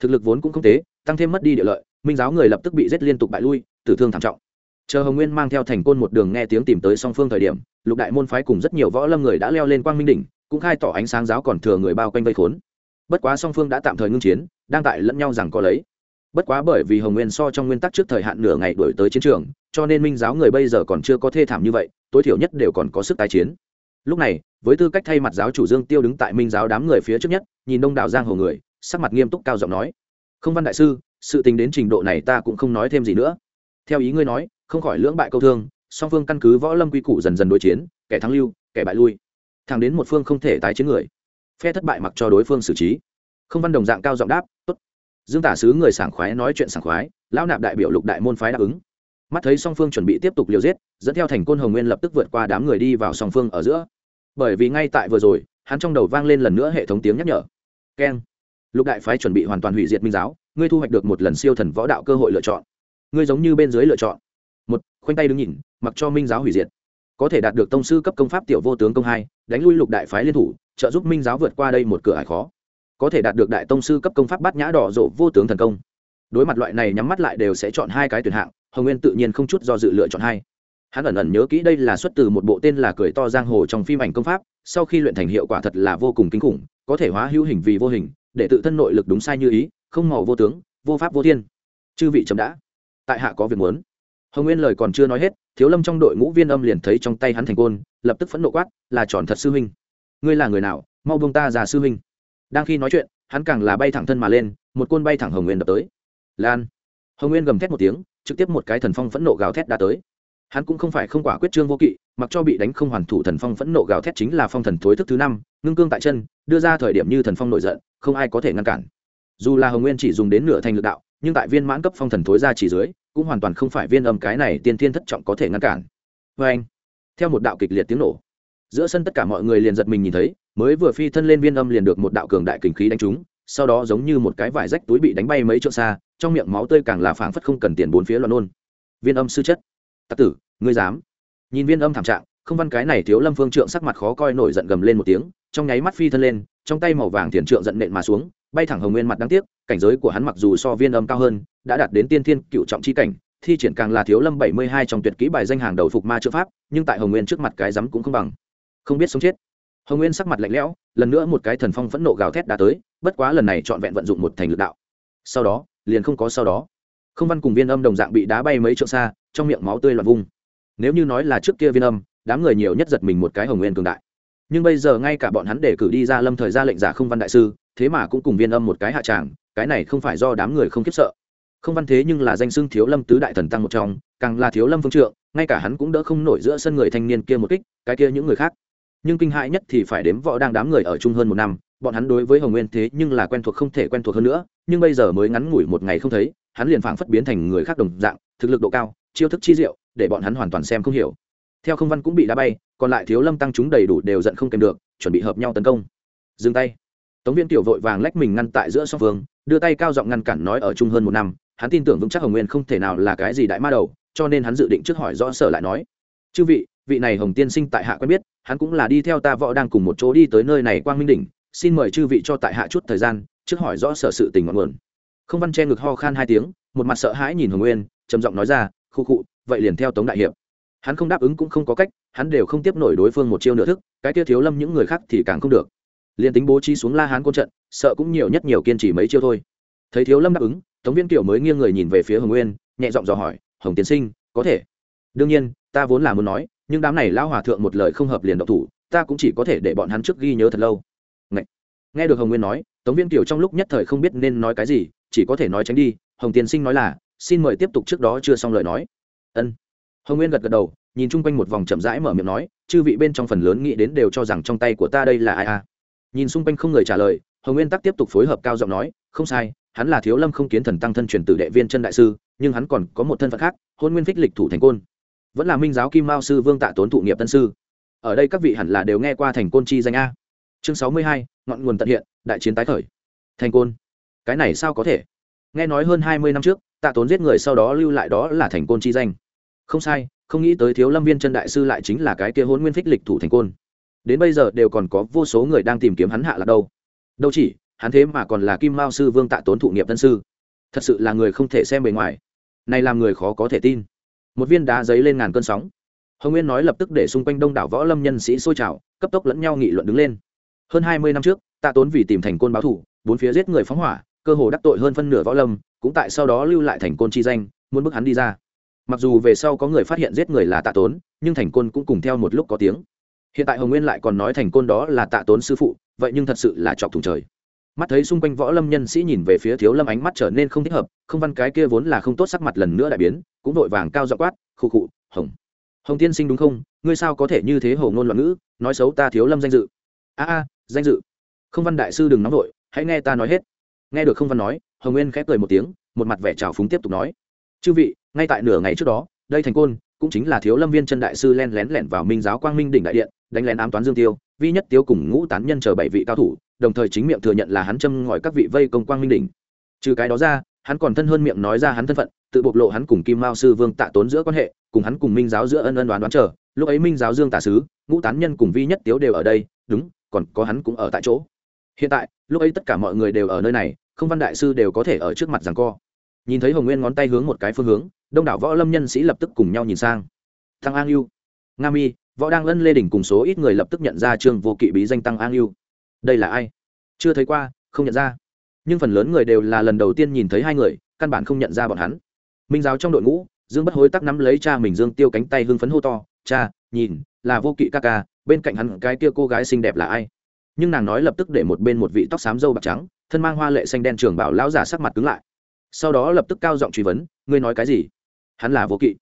Thực lực vốn cũng không tế, tăng thêm mất đi địa lợi minh giáo người lập tức bị giết liên tục bại lui, tử thương thảm trọng. Chờ hồng nguyên mang theo thành côn một đường nghe tiếng tìm tới song phương thời điểm, lục đại môn phái cùng rất nhiều võ lâm người đã leo lên quang minh đỉnh, cũng khai tỏ ánh sáng giáo còn thừa người bao quanh vây khốn. Bất quá song phương đã tạm thời ngưng chiến, đang tại lẫn nhau rằng có lấy. Bất quá bởi vì hồng nguyên so trong nguyên tắc trước thời hạn nửa ngày đổi tới chiến trường, cho nên minh giáo người bây giờ còn chưa có thê thảm như vậy, tối thiểu nhất đều còn có sức tái chiến. Lúc này, với tư cách thay mặt giáo chủ dương tiêu đứng tại minh giáo đám người phía trước nhất, nhìn đông đảo giang hồ người, sắc mặt nghiêm túc cao giọng nói, không văn đại sư sự tình đến trình độ này ta cũng không nói thêm gì nữa. Theo ý ngươi nói, không khỏi lưỡng bại câu thương, song phương căn cứ võ lâm quy củ dần dần đối chiến, kẻ thắng lưu, kẻ bại lui. Thẳng đến một phương không thể tái chiến người, phe thất bại mặc cho đối phương xử trí. Không văn đồng dạng cao giọng đáp, tốt. Dương tả sứ người sảng khoái nói chuyện sảng khoái, lão nạp đại biểu lục đại môn phái đáp ứng. Mắt thấy song phương chuẩn bị tiếp tục liều giết, dẫn theo thành côn hồng nguyên lập tức vượt qua đám người đi vào song phương ở giữa. Bởi vì ngay tại vừa rồi, hắn trong đầu vang lên lần nữa hệ thống tiếng nhắc nhở. Keng. Lục đại phái chuẩn bị hoàn toàn hủy diệt minh giáo ngươi thu hoạch được một lần siêu thần võ đạo cơ hội lựa chọn. Ngươi giống như bên dưới lựa chọn. Một, khoanh tay đứng nhìn, mặc cho minh giáo hủy diệt. Có thể đạt được tông sư cấp công pháp tiểu vô tướng công hai, đánh lui lục đại phái liên thủ, trợ giúp minh giáo vượt qua đây một cửa ải khó. Có thể đạt được đại tông sư cấp công pháp bát nhã đỏ rộ vô tướng thần công. Đối mặt loại này nhắm mắt lại đều sẽ chọn hai cái tuyển hạng, hồng nguyên tự nhiên không chút do dự lựa chọn hai. Hắn ẩn ẩn nhớ kỹ đây là xuất từ một bộ tên là cười to giang hồ trong phim ảnh công pháp, sau khi luyện thành hiệu quả thật là vô cùng kinh khủng, có thể hóa hữu hình vì vô hình, để tự thân nội lực đúng sai như ý không màu vô tướng, vô pháp vô thiên. Chư vị chấm đã. Tại hạ có việc muốn. Hồng nguyên lời còn chưa nói hết, thiếu lâm trong đội ngũ viên âm liền thấy trong tay hắn thành côn, lập tức phẫn nộ quát, là tròn thật sư huynh. Ngươi là người nào? Mau buông ta ra sư huynh. Đang khi nói chuyện, hắn càng là bay thẳng thân mà lên, một côn bay thẳng hồng nguyên đập tới. Lan. Hồng nguyên gầm thét một tiếng, trực tiếp một cái thần phong phẫn nộ gào thét đã tới. Hắn cũng không phải không quả quyết trương vô kỵ, mặc cho bị đánh không hoàn thủ thần phong phẫn nộ gào thét chính là phong thần thối thức thứ năm, ngưng cương tại chân, đưa ra thời điểm như thần phong nổi giận, không ai có thể ngăn cản dù là hồng nguyên chỉ dùng đến nửa thành lực đạo nhưng tại viên mãn cấp phong thần thối ra chỉ dưới cũng hoàn toàn không phải viên âm cái này tiên thiên thất trọng có thể ngăn cản vê anh theo một đạo kịch liệt tiếng nổ giữa sân tất cả mọi người liền giật mình nhìn thấy mới vừa phi thân lên viên âm liền được một đạo cường đại kình khí đánh trúng sau đó giống như một cái vải rách túi bị đánh bay mấy chỗ xa trong miệng máu tươi càng là phảng phất không cần tiền bốn phía loạn nôn viên âm sư chất tặc tử ngươi dám nhìn viên âm thảm trạng không văn cái này thiếu lâm phương trượng sắc mặt khó coi nổi giận gầm lên một tiếng trong nháy mắt phi thân lên, trong tay màu vàng thiền trượng giận nện mà xuống, bay thẳng hồng nguyên mặt đáng tiếc, cảnh giới của hắn mặc dù so viên âm cao hơn, đã đạt đến tiên thiên cựu trọng chi cảnh, thi triển càng là thiếu lâm bảy mươi hai trong tuyệt kỹ bài danh hàng đầu phục ma chữ pháp, nhưng tại hồng nguyên trước mặt cái rắm cũng không bằng. Không biết sống chết. Hồng nguyên sắc mặt lạnh lẽo, lần nữa một cái thần phong phẫn nộ gào thét đã tới, bất quá lần này trọn vẹn vận dụng một thành lực đạo. Sau đó, liền không có sau đó. Không văn cùng viên âm đồng dạng bị đá bay mấy trượng xa, trong miệng máu tươi loạn vung. Nếu như nói là trước kia viên âm, đám người nhiều nhất giật mình một cái hồng nguyên cường đại nhưng bây giờ ngay cả bọn hắn để cử đi ra lâm thời ra lệnh giả không văn đại sư, thế mà cũng cùng viên âm một cái hạ tràng, cái này không phải do đám người không kiếp sợ. Không văn thế nhưng là danh xưng thiếu lâm tứ đại thần tăng một trong, càng là thiếu lâm phương trượng, ngay cả hắn cũng đỡ không nổi giữa sân người thanh niên kia một kích, cái kia những người khác. Nhưng kinh hại nhất thì phải đếm võ đang đám người ở chung hơn một năm, bọn hắn đối với hồng nguyên thế nhưng là quen thuộc không thể quen thuộc hơn nữa, nhưng bây giờ mới ngắn ngủi một ngày không thấy, hắn liền phảng phất biến thành người khác đồng dạng, thực lực độ cao, chiêu thức chi diệu, để bọn hắn hoàn toàn xem không hiểu theo không văn cũng bị đá bay, còn lại thiếu lâm tăng chúng đầy đủ đều giận không kèm được, chuẩn bị hợp nhau tấn công. Dừng tay. Tống viên tiểu vội vàng lách mình ngăn tại giữa song phương, đưa tay cao giọng ngăn cản nói ở chung hơn một năm, hắn tin tưởng vững chắc hồng nguyên không thể nào là cái gì đại ma đầu, cho nên hắn dự định trước hỏi rõ sở lại nói. Chư vị vị này hồng tiên sinh tại hạ quen biết, hắn cũng là đi theo ta võ đang cùng một chỗ đi tới nơi này quang minh đỉnh, xin mời chư vị cho tại hạ chút thời gian, trước hỏi rõ sở sự tình ngọn nguồn. Không văn che ngực ho khan hai tiếng, một mặt sợ hãi nhìn hồng nguyên, trầm giọng nói ra, khu khụ vậy liền theo tống đại hiệp hắn không đáp ứng cũng không có cách, hắn đều không tiếp nổi đối phương một chiêu nửa thức, cái kia thiếu lâm những người khác thì càng không được. Liền tính bố trí xuống la hán côn trận, sợ cũng nhiều nhất nhiều kiên trì mấy chiêu thôi. Thấy thiếu lâm đáp ứng, tống viên kiểu mới nghiêng người nhìn về phía hồng nguyên, nhẹ giọng dò hỏi, hồng tiến sinh, có thể? Đương nhiên, ta vốn là muốn nói, nhưng đám này lao hòa thượng một lời không hợp liền độc thủ, ta cũng chỉ có thể để bọn hắn trước ghi nhớ thật lâu. Ngậy. nghe được hồng nguyên nói, tống viên kiểu trong lúc nhất thời không biết nên nói cái gì, chỉ có thể nói tránh đi, hồng tiến sinh nói là, xin mời tiếp tục trước đó chưa xong lời nói. Ân hồng nguyên gật gật đầu, nhìn chung quanh một vòng chậm rãi mở miệng nói, chư vị bên trong phần lớn nghĩ đến đều cho rằng trong tay của ta đây là ai a nhìn xung quanh không người trả lời, hồng nguyên tắc tiếp tục phối hợp cao giọng nói, không sai, hắn là thiếu lâm không kiến thần tăng thân truyền từ đệ viên chân đại sư, nhưng hắn còn có một thân phận khác, hôn nguyên phích lịch thủ thành côn. Vẫn là minh giáo kim mao sư vương tạ tốn thụ nghiệp tân sư. Ở đây các vị hẳn là đều nghe qua thành côn chi danh a. Chương sáu mươi hai, ngọn nguồn tận hiện, đại chiến tái khởi. Thành côn? Cái này sao có thể? Nghe nói hơn hai mươi năm trước, tạ tốn giết người sau đó lưu lại đó là thành côn chi danh không sai, không nghĩ tới thiếu lâm viên chân đại sư lại chính là cái kia hôn nguyên phích lịch thủ thành côn. Đến bây giờ đều còn có vô số người đang tìm kiếm hắn hạ là đâu. Đâu chỉ, hắn thế mà còn là kim mao sư vương tạ tốn thụ nghiệp tân sư. Thật sự là người không thể xem bề ngoài. Này làm người khó có thể tin. Một viên đá giấy lên ngàn cơn sóng. Hồng nguyên nói lập tức để xung quanh đông đảo võ lâm nhân sĩ sôi trào, cấp tốc lẫn nhau nghị luận đứng lên. Hơn hai mươi năm trước, tạ tốn vì tìm thành côn báo thủ, bốn phía giết người phóng hỏa, cơ hồ đắc tội hơn phân nửa võ lâm, cũng tại sau đó lưu lại thành côn chi danh, muốn bức hắn đi ra mặc dù về sau có người phát hiện giết người là tạ tốn, nhưng thành côn cũng cùng theo một lúc có tiếng. Hiện tại hồng nguyên lại còn nói thành côn đó là tạ tốn sư phụ, vậy nhưng thật sự là chọc thủng trời. Mắt thấy xung quanh võ lâm nhân sĩ nhìn về phía thiếu lâm ánh mắt trở nên không thích hợp, không văn cái kia vốn là không tốt sắc mặt lần nữa đại biến, cũng vội vàng cao dọ quát, khụ khụ, hồng. Hồng tiên sinh đúng không? Ngươi sao có thể như thế hồ ngôn loạn ngữ, nói xấu ta thiếu lâm danh dự. A a, danh dự. Không văn đại sư đừng nóng vội, hãy nghe ta nói hết. Nghe được không văn nói, hồng nguyên khép cười một tiếng, một mặt vẻ trào phúng tiếp tục nói. Chư vị ngay tại nửa ngày trước đó, đây thành côn cũng chính là thiếu lâm viên chân đại sư len lén lẻn vào minh giáo quang minh đỉnh đại điện, đánh lén ám toán dương tiêu, vi nhất tiêu cùng ngũ tán nhân chờ bảy vị cao thủ, đồng thời chính miệng thừa nhận là hắn châm ngòi các vị vây công quang minh đỉnh. Trừ cái đó ra, hắn còn thân hơn miệng nói ra hắn thân phận, tự bộc lộ hắn cùng kim mao sư vương tạ tốn giữa quan hệ, cùng hắn cùng minh giáo giữa ân ân đoán đoán chờ. Lúc ấy minh giáo dương tả sứ, ngũ tán nhân cùng vi nhất tiếu đều ở đây, đúng, còn có hắn cũng ở tại chỗ. Hiện tại, lúc ấy tất cả mọi người đều ở nơi này, không văn đại sư đều có thể ở trước mặt rằng co nhìn thấy hồng nguyên ngón tay hướng một cái phương hướng, đông đảo võ lâm nhân sĩ lập tức cùng nhau nhìn sang. Thăng an yêu nga mi, võ đang lân lê đỉnh cùng số ít người lập tức nhận ra trương vô kỵ bí danh tăng an yêu đây là ai? Chưa thấy qua, không nhận ra. Nhưng phần lớn người đều là lần đầu tiên nhìn thấy hai người, căn bản không nhận ra bọn hắn. Minh giáo trong đội ngũ, dương bất hối tắc nắm lấy cha mình dương tiêu cánh tay hưng phấn hô to, cha, nhìn, là vô kỵ ca ca, bên cạnh hắn cái kia cô gái xinh đẹp là ai? Nhưng nàng nói lập tức để một bên một vị tóc xám dâu bạc trắng, thân mang hoa lệ xanh đen trường bảo lão giả sắc mặt cứng lại sau đó lập tức cao giọng truy vấn, ngươi nói cái gì? Hắn là vô kỵ.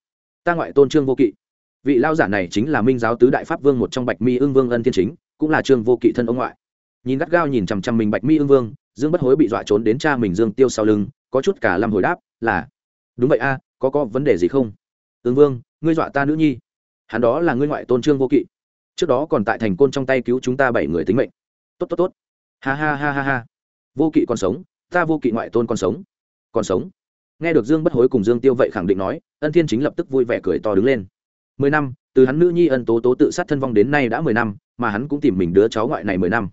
Ta ngoại tôn trương vô kỵ. Vị lao giả này chính là minh giáo tứ đại pháp vương một trong bạch mi ương vương ân thiên chính, cũng là trương vô kỵ thân ông ngoại. Nhìn gắt gao nhìn chằm chằm mình bạch mi ương vương, dương bất hối bị dọa trốn đến cha mình dương tiêu sau lưng, có chút cả lâm hồi đáp là, đúng vậy a, có có vấn đề gì không? Ưng vương, ngươi dọa ta nữ nhi. Hắn đó là ngươi ngoại tôn trương vô kỵ. Trước đó còn tại thành côn trong tay cứu chúng ta bảy người tính mệnh. Tốt tốt tốt. Ha ha ha ha ha. Vô kỵ còn sống, ta vô kỵ ngoại tôn còn sống còn sống. Nghe được dương bất hối cùng dương tiêu vậy khẳng định nói, ân thiên chính lập tức vui vẻ cười to đứng lên. Mười năm, từ hắn nữ nhi ân tố tố tự sát thân vong đến nay đã mười năm, mà hắn cũng tìm mình đứa cháu ngoại này mười năm.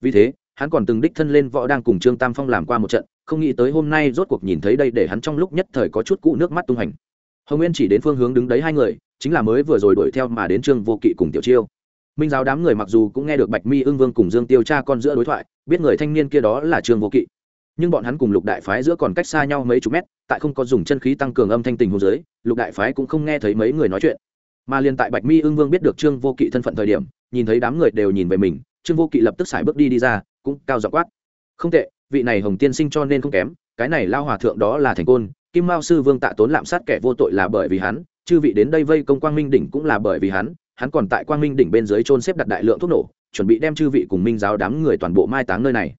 Vì thế, hắn còn từng đích thân lên võ đang cùng trương tam phong làm qua một trận, không nghĩ tới hôm nay rốt cuộc nhìn thấy đây để hắn trong lúc nhất thời có chút cũ nước mắt tung hành. Hồng nguyên chỉ đến phương hướng đứng đấy hai người, chính là mới vừa rồi đuổi theo mà đến trương vô kỵ cùng tiểu chiêu. Minh giáo đám người mặc dù cũng nghe được bạch mi ưng vương cùng dương tiêu cha con giữa đối thoại, biết người thanh niên kia đó là trương vô kỵ nhưng bọn hắn cùng lục đại phái giữa còn cách xa nhau mấy chục mét, tại không có dùng chân khí tăng cường âm thanh tình hồ dưới, lục đại phái cũng không nghe thấy mấy người nói chuyện. Mà liền tại bạch mi ưng vương biết được trương vô kỵ thân phận thời điểm, nhìn thấy đám người đều nhìn về mình, trương vô kỵ lập tức xài bước đi đi ra, cũng cao dọ quát. Không tệ, vị này hồng tiên sinh cho nên không kém, cái này lao hòa thượng đó là thành côn, kim mao sư vương tạ tốn lạm sát kẻ vô tội là bởi vì hắn, chư vị đến đây vây công quang minh đỉnh cũng là bởi vì hắn hắn còn tại quang minh đỉnh bên dưới trôn xếp đặt đại lượng thuốc nổ, chuẩn bị đem chư vị cùng minh giáo đám người toàn bộ mai táng nơi này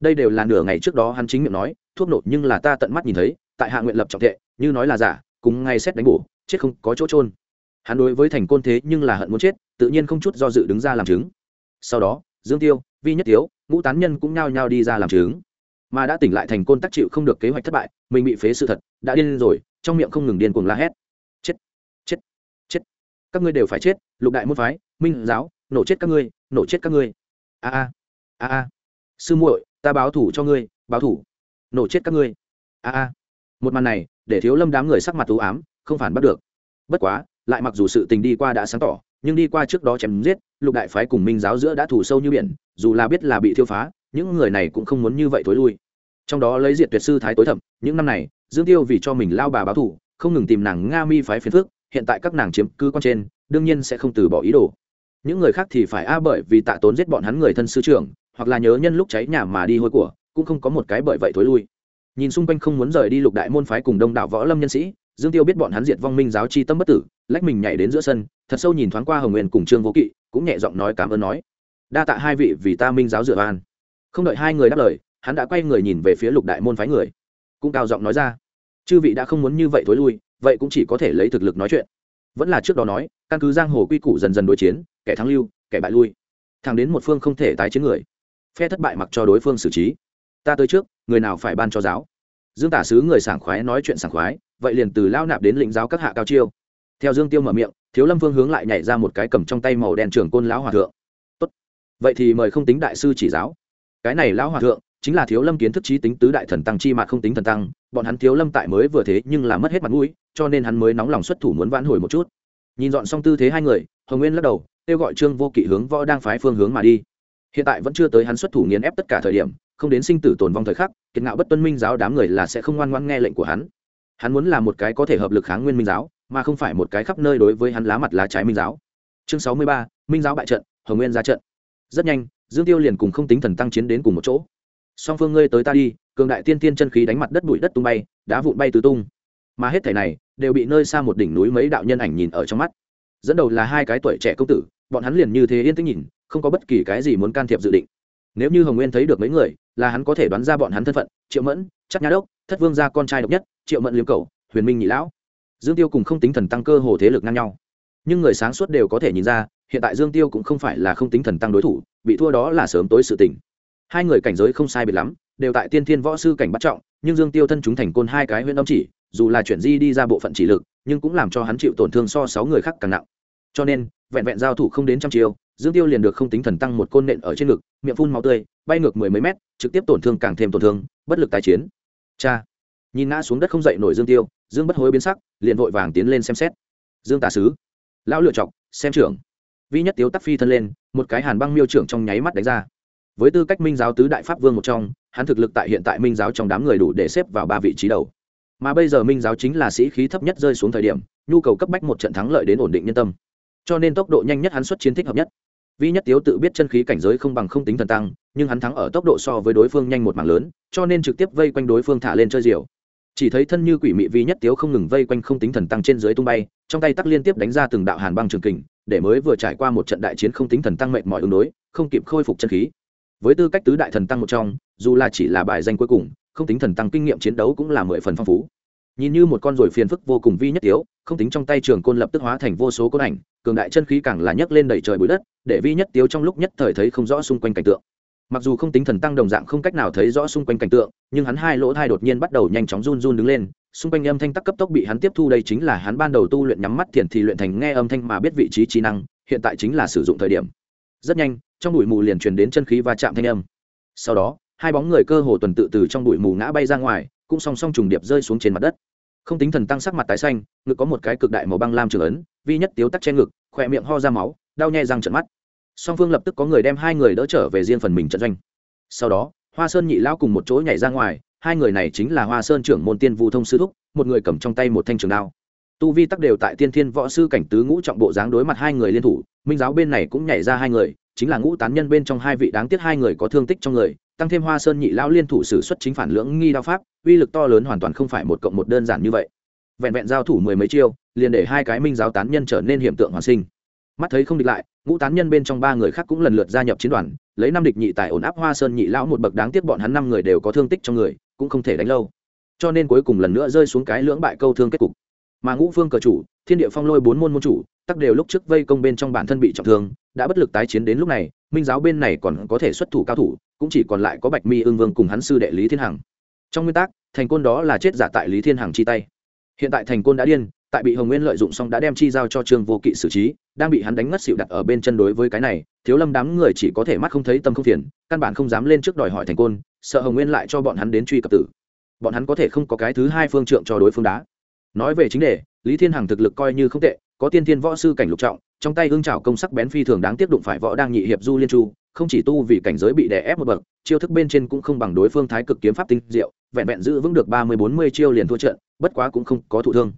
đây đều là nửa ngày trước đó hắn chính miệng nói, thuốc nổ nhưng là ta tận mắt nhìn thấy, tại hạ nguyện lập trọng thệ, như nói là giả, cùng ngay xét đánh bổ, chết không có chỗ trôn hắn đối với thành côn thế nhưng là hận muốn chết, tự nhiên không chút do dự đứng ra làm chứng. Sau đó, dương tiêu, vi nhất tiếu, ngũ tán nhân cũng nhao nhao đi ra làm chứng. Mà đã tỉnh lại thành côn tác chịu không được kế hoạch thất bại, mình bị phế sự thật, đã điên rồi, trong miệng không ngừng điên cuồng la hét. Chết chết chết. Các ngươi đều phải chết, lục đại môn phái, minh giáo, nổ chết các ngươi, nổ chết các ngươi. A a a a. Sư muội ta báo thủ cho ngươi, báo thủ. Nổ chết các ngươi. A a. Một màn này, để thiếu lâm đám người sắc mặt t ám, không phản bắt được. Bất quá, lại mặc dù sự tình đi qua đã sáng tỏ, nhưng đi qua trước đó chém giết, lục đại phái cùng minh giáo giữa đã thủ sâu như biển, dù là biết là bị thiêu phá, những người này cũng không muốn như vậy thối lui. Trong đó lấy diệt tuyệt sư thái tối thẩm những năm này, dương tiêu vì cho mình lao bà báo thủ, không ngừng tìm nàng nga mi phái phiền phước hiện tại các nàng chiếm cứ con trên, đương nhiên sẽ không từ bỏ ý đồ. Những người khác thì phải a bởi vì tạ tốn giết bọn hắn người thân sư trưởng hoặc là nhớ nhân lúc cháy nhà mà đi hôi của, cũng không có một cái bởi vậy thối lui. Nhìn xung quanh không muốn rời đi lục đại môn phái cùng đông đảo võ lâm nhân sĩ, dương tiêu biết bọn hắn diệt vong minh giáo chi tâm bất tử, lách mình nhảy đến giữa sân, thật sâu nhìn thoáng qua hồng nguyên cùng trương vô kỵ, cũng nhẹ giọng nói cảm ơn nói. Đa tạ hai vị vì ta minh giáo dựa van. Không đợi hai người đáp lời, hắn đã quay người nhìn về phía lục đại môn phái người. Cũng cao giọng nói ra, chư vị đã không muốn như vậy thối lui, vậy cũng chỉ có thể lấy thực lực nói chuyện. Vẫn là trước đó nói, căn cứ giang hồ quy củ dần dần đối chiến, kẻ thắng lưu, kẻ bại lui. Thẳng đến một phương không thể tái chiến người phe thất bại mặc cho đối phương xử trí. Ta tới trước, người nào phải ban cho giáo? Dương tả sứ người sảng khoái nói chuyện sảng khoái, vậy liền từ lao nạp đến lĩnh giáo các hạ cao chiêu. Theo dương tiêu mở miệng, thiếu lâm vương hướng lại nhảy ra một cái cầm trong tay màu đen trường côn lão hòa thượng. Tốt. vậy thì mời không tính đại sư chỉ giáo. Cái này lão hòa thượng chính là thiếu lâm kiến thức trí tính tứ đại thần tăng chi mà không tính thần tăng, bọn hắn thiếu lâm tại mới vừa thế nhưng là mất hết mặt mũi, cho nên hắn mới nóng lòng xuất thủ muốn vãn hồi một chút. Nhìn dọn xong tư thế hai người, hồng nguyên lắc đầu, kêu gọi trương vô kỵ hướng võ đang phái phương hướng mà đi hiện tại vẫn chưa tới hắn xuất thủ nghiền ép tất cả thời điểm, không đến sinh tử tồn vong thời khắc, kiệt ngạo bất tuân minh giáo đám người là sẽ không ngoan ngoan nghe lệnh của hắn. Hắn muốn là một cái có thể hợp lực kháng nguyên minh giáo, mà không phải một cái khắp nơi đối với hắn lá mặt lá trái minh giáo. Chương sáu mươi ba, minh giáo bại trận, hồng nguyên ra trận. Rất nhanh, dương tiêu liền cùng không tính thần tăng chiến đến cùng một chỗ. Song phương ngươi tới ta đi, cường đại tiên tiên chân khí đánh mặt đất bụi đất tung bay, đá vụn bay tứ tung. Mà hết thể này đều bị nơi xa một đỉnh núi mấy đạo nhân ảnh nhìn ở trong mắt. Dẫn đầu là hai cái tuổi trẻ công tử bọn hắn liền như thế yên tĩnh nhìn, không có bất kỳ cái gì muốn can thiệp dự định. Nếu như hồng nguyên thấy được mấy người, là hắn có thể đoán ra bọn hắn thân phận, triệu mẫn, chắc nhã đốc, thất vương gia con trai độc nhất, triệu mẫn liếm cầu huyền minh nhị lão. Dương tiêu cùng không tính thần tăng cơ hồ thế lực ngang nhau. Nhưng người sáng suốt đều có thể nhìn ra, hiện tại dương tiêu cũng không phải là không tính thần tăng đối thủ, bị thua đó là sớm tối sự tình. Hai người cảnh giới không sai biệt lắm, đều tại tiên thiên võ sư cảnh bắt trọng, nhưng dương tiêu thân chúng thành côn hai cái huyện âm chỉ, dù là chuyển di đi ra bộ phận chỉ lực, nhưng cũng làm cho hắn chịu tổn thương so sáu người khác càng nặng cho nên, vẹn vẹn giao thủ không đến trăm chiêu, dương tiêu liền được không tính thần tăng một côn nện ở trên ngực, miệng phun máu tươi, bay ngược mười mấy mét, trực tiếp tổn thương càng thêm tổn thương, bất lực tái chiến. Cha! Nhìn ngã xuống đất không dậy nổi dương tiêu, dương bất hối biến sắc, liền vội vàng tiến lên xem xét. Dương tà sứ! Lão lựa chọc, xem trưởng. Vi nhất tiếu tắc phi thân lên, một cái hàn băng miêu trưởng trong nháy mắt đánh ra. Với tư cách minh giáo tứ đại pháp vương một trong, hắn thực lực tại hiện tại minh giáo trong đám người đủ để xếp vào ba vị trí đầu. Mà bây giờ minh giáo chính là sĩ khí thấp nhất rơi xuống thời điểm, nhu cầu cấp bách một trận thắng lợi đến ổn định nhân tâm cho nên tốc độ nhanh nhất hắn xuất chiến thích hợp nhất. Vi nhất tiếu tự biết chân khí cảnh giới không bằng không tính thần tăng, nhưng hắn thắng ở tốc độ so với đối phương nhanh một mảng lớn, cho nên trực tiếp vây quanh đối phương thả lên chơi diều. Chỉ thấy thân như quỷ mị vi nhất tiếu không ngừng vây quanh không tính thần tăng trên dưới tung bay, trong tay tắc liên tiếp đánh ra từng đạo hàn băng trường kình, để mới vừa trải qua một trận đại chiến không tính thần tăng mệnh mọi ứng đối, không kịp khôi phục chân khí. Với tư cách tứ đại thần tăng một trong, dù là chỉ là bài danh cuối cùng, không tính thần tăng kinh nghiệm chiến đấu cũng là mười phần phong phú nhìn như một con ruồi phiền phức vô cùng vi nhất tiếu, không tính trong tay trường côn lập tức hóa thành vô số côn ảnh, cường đại chân khí càng là nhấc lên đầy trời bụi đất, để vi nhất tiếu trong lúc nhất thời thấy không rõ xung quanh cảnh tượng. Mặc dù không tính thần tăng đồng dạng không cách nào thấy rõ xung quanh cảnh tượng, nhưng hắn hai lỗ thai đột nhiên bắt đầu nhanh chóng run run đứng lên, xung quanh âm thanh tắc cấp tốc bị hắn tiếp thu đây chính là hắn ban đầu tu luyện nhắm mắt thiền thì luyện thành nghe âm thanh mà biết vị trí trí năng, hiện tại chính là sử dụng thời điểm. Rất nhanh, trong bụi mù liền truyền đến chân khí và chạm thanh âm. Sau đó, hai bóng người cơ hồ tuần tự từ trong bụi mù ngã bay ra ngoài, cũng song song trùng điệp rơi xuống trên mặt đất không tính thần tăng sắc mặt tái xanh, ngực có một cái cực đại màu băng lam trường ấn, vi nhất tiếu tắc che ngực, khỏe miệng ho ra máu, đau nhè răng trận mắt. Song phương lập tức có người đem hai người đỡ trở về riêng phần mình trận doanh. Sau đó, hoa sơn nhị lão cùng một chỗ nhảy ra ngoài, hai người này chính là hoa sơn trưởng môn tiên vu thông sư thúc, một người cầm trong tay một thanh trường đao. Tu vi tắc đều tại tiên thiên võ sư cảnh tứ ngũ trọng bộ dáng đối mặt hai người liên thủ, minh giáo bên này cũng nhảy ra hai người, chính là ngũ tán nhân bên trong hai vị đáng tiếc hai người có thương tích trong người tăng thêm hoa sơn nhị lão liên thủ sử xuất chính phản lưỡng nghi đao pháp, uy lực to lớn hoàn toàn không phải một cộng một đơn giản như vậy. Vẹn vẹn giao thủ mười mấy chiêu, liền để hai cái minh giáo tán nhân trở nên hiện tượng hoàn sinh. Mắt thấy không địch lại, ngũ tán nhân bên trong ba người khác cũng lần lượt gia nhập chiến đoàn, lấy năm địch nhị tài ổn áp hoa sơn nhị lão một bậc đáng tiếc bọn hắn năm người đều có thương tích trong người, cũng không thể đánh lâu. Cho nên cuối cùng lần nữa rơi xuống cái lưỡng bại câu thương kết cục. Mà ngũ phương cờ chủ, thiên địa phong lôi bốn môn môn chủ, tắc đều lúc trước vây công bên trong bản thân bị trọng thương đã bất lực tái chiến đến lúc này, minh giáo bên này còn có thể xuất thủ cao thủ, cũng chỉ còn lại có bạch mi ương vương cùng hắn sư đệ lý thiên hằng. Trong nguyên tắc, thành côn đó là chết giả tại lý thiên hằng chi tay. Hiện tại thành côn đã điên, tại bị hồng nguyên lợi dụng xong đã đem chi giao cho trương vô kỵ xử trí, đang bị hắn đánh ngất xịu đặt ở bên chân đối với cái này, thiếu lâm đám người chỉ có thể mắt không thấy tâm không phiền, căn bản không dám lên trước đòi hỏi thành côn, sợ hồng nguyên lại cho bọn hắn đến truy cập tử. Bọn hắn có thể không có cái thứ hai phương trượng cho đối phương đá. Nói về chính đề, lý thiên hằng thực lực coi như không tệ, có tiên thiên võ sư cảnh lục trọng trong tay ương trảo công sắc bén phi thường đáng tiếp đụng phải võ đang nhị hiệp du liên chu, không chỉ tu vì cảnh giới bị đè ép một bậc, chiêu thức bên trên cũng không bằng đối phương thái cực kiếm pháp tinh diệu, vẹn vẹn giữ vững được ba mươi bốn mươi chiêu liền thua trận, bất quá cũng không có thụ thương.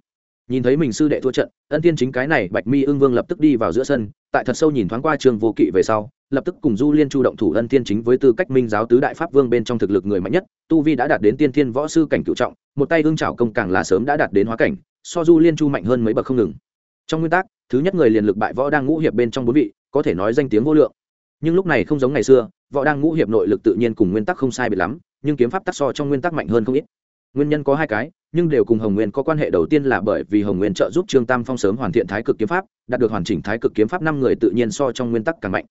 Nhìn thấy mình sư đệ thua trận, ân tiên chính cái này bạch mi ưng vương lập tức đi vào giữa sân, tại thật sâu nhìn thoáng qua trường vô kỵ về sau, lập tức cùng du liên chu động thủ ân tiên chính với tư cách minh giáo tứ đại pháp vương bên trong thực lực người mạnh nhất, tu vi đã đạt đến tiên thiên võ sư cảnh cựu trọng, một tay ương trảo công càng là sớm đã đạt đến hóa cảnh, so du liên chu mạnh hơn mấy bậc không ngừng. Trong nguyên tắc thứ nhất người liền lực bại võ đang ngũ hiệp bên trong bốn vị, có thể nói danh tiếng vô lượng. Nhưng lúc này không giống ngày xưa, võ đang ngũ hiệp nội lực tự nhiên cùng nguyên tắc không sai biệt lắm, nhưng kiếm pháp tắc so trong nguyên tắc mạnh hơn không ít. Nguyên nhân có hai cái, nhưng đều cùng hồng nguyên có quan hệ đầu tiên là bởi vì hồng nguyên trợ giúp trương tam phong sớm hoàn thiện thái cực kiếm pháp, đạt được hoàn chỉnh thái cực kiếm pháp năm người tự nhiên so trong nguyên tắc càng mạnh.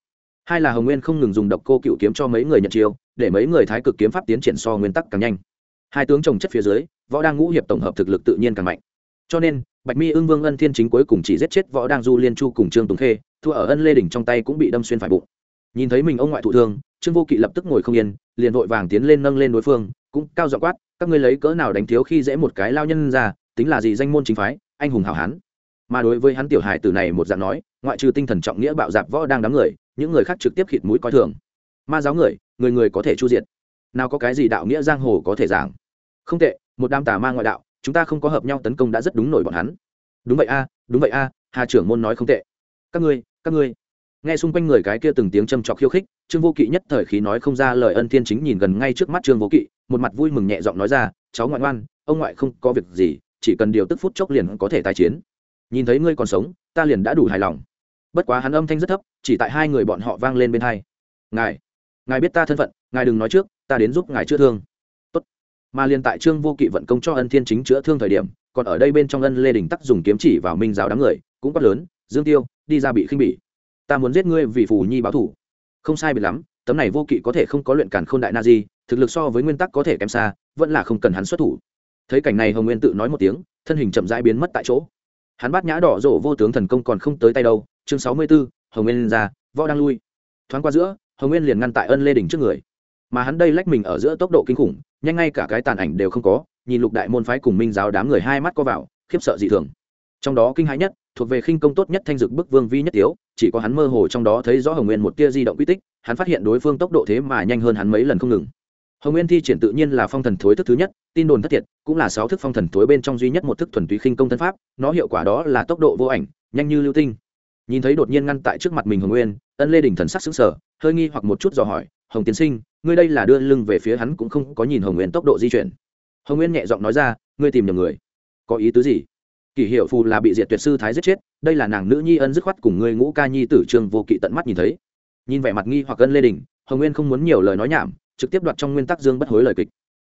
Hai là hồng nguyên không ngừng dùng độc cô cựu kiếm cho mấy người nhận chiêu, để mấy người thái cực kiếm pháp tiến triển so nguyên tắc càng nhanh. Hai tướng trồng chất phía dưới, võ đang ngũ hiệp tổng hợp thực lực tự nhiên càng mạnh cho nên, bạch mi ưng vương ân thiên chính cuối cùng chỉ giết chết võ đang du liên chu cùng trương tùng khê, thua ở ân lê đỉnh trong tay cũng bị đâm xuyên phải bụng. Nhìn thấy mình ông ngoại thụ thương, trương vô kỵ lập tức ngồi không yên, liền vội vàng tiến lên nâng lên đối phương, cũng cao dọ quát, các ngươi lấy cỡ nào đánh thiếu khi dễ một cái lao nhân ra, tính là gì danh môn chính phái, anh hùng hảo hán. Mà đối với hắn tiểu hài tử này một dạng nói, ngoại trừ tinh thần trọng nghĩa bạo dạp võ đang đám người, những người khác trực tiếp khịt mũi coi thường. Ma giáo người người người có thể chu diệt. Nào có cái gì đạo nghĩa giang hồ có thể giảng. Không tệ, một đám tà ma ngoại đạo chúng ta không có hợp nhau tấn công đã rất đúng nổi bọn hắn. Đúng vậy a, đúng vậy a, hà trưởng môn nói không tệ. Các ngươi các ngươi. Nghe xung quanh người cái kia từng tiếng châm trọc khiêu khích, trương vô kỵ nhất thời khí nói không ra lời ân thiên chính nhìn gần ngay trước mắt trương vô kỵ, một mặt vui mừng nhẹ giọng nói ra, cháu ngoại ngoan, ông ngoại không có việc gì, chỉ cần điều tức phút chốc liền có thể tái chiến. Nhìn thấy ngươi còn sống, ta liền đã đủ hài lòng. Bất quá hắn âm thanh rất thấp, chỉ tại hai người bọn họ vang lên bên hai. Ngài ngài biết ta thân phận, ngài đừng nói trước, ta đến giúp ngài chữa thương mà liền tại trương vô kỵ vận công cho ân thiên chính chữa thương thời điểm, còn ở đây bên trong ân lê đình tắc dùng kiếm chỉ vào minh giáo đám người, cũng quát lớn, dương tiêu, đi ra bị khinh bỉ. Ta muốn giết ngươi vì phù nhi báo thủ. Không sai biệt lắm, tấm này vô kỵ có thể không có luyện cản k h ô n đại na di, thực lực so với nguyên tắc có thể kém xa, vẫn là không cần hắn xuất thủ. Thấy cảnh này hồng nguyên tự nói một tiếng, thân hình chậm rãi biến mất tại chỗ. Hắn bắt nhã đỏ rộ vô tướng thần công còn không tới tay đâu. Chương sáu mươi b ố hồng nguyên ra, võ đang lui. Thoáng qua giữa, hồng nguyên liền ngăn tại ân lê đình trước người mà hắn đây lách mình ở giữa tốc độ kinh khủng, nhanh ngay cả cái tàn ảnh đều không có, nhìn lục đại môn phái cùng minh giáo đám người hai mắt co vào, khiếp sợ dị thường. Trong đó kinh hãi nhất, thuộc về khinh công tốt nhất thanh dực bức vương vi nhất tiếu, chỉ có hắn mơ hồ trong đó thấy rõ hồng nguyên một tia di động quy tích, hắn phát hiện đối phương tốc độ thế mà nhanh hơn hắn mấy lần không ngừng. Hồng nguyên thi triển tự nhiên là phong thần thối thức thứ nhất, tin đồn thất thiệt, cũng là sáu thức phong thần thối bên trong duy nhất một thức thuần túy khinh công thân pháp, nó hiệu quả đó là tốc độ vô ảnh, nhanh như lưu tinh. Nhìn thấy đột nhiên ngăn tại trước mặt mình hồng nguyên, ân lê đình thần sắc xứng sở hơi nghi hoặc một chút dò hỏi hồng tiến sinh, ngươi đây là đưa lưng về phía hắn cũng không có nhìn hồng nguyên tốc độ di chuyển. Hồng nguyên nhẹ giọng nói ra, ngươi tìm nhầm người. Có ý tứ gì? Kỷ hiệu phù là bị diệt tuyệt sư thái giết chết, đây là nàng nữ nhi ân dứt khoát cùng người ngũ ca nhi tử trương vô kỵ tận mắt nhìn thấy. Nhìn vẻ mặt nghi hoặc ân lê đình, hồng nguyên không muốn nhiều lời nói nhảm, trực tiếp đoạt trong nguyên tắc dương bất hối lời kịch.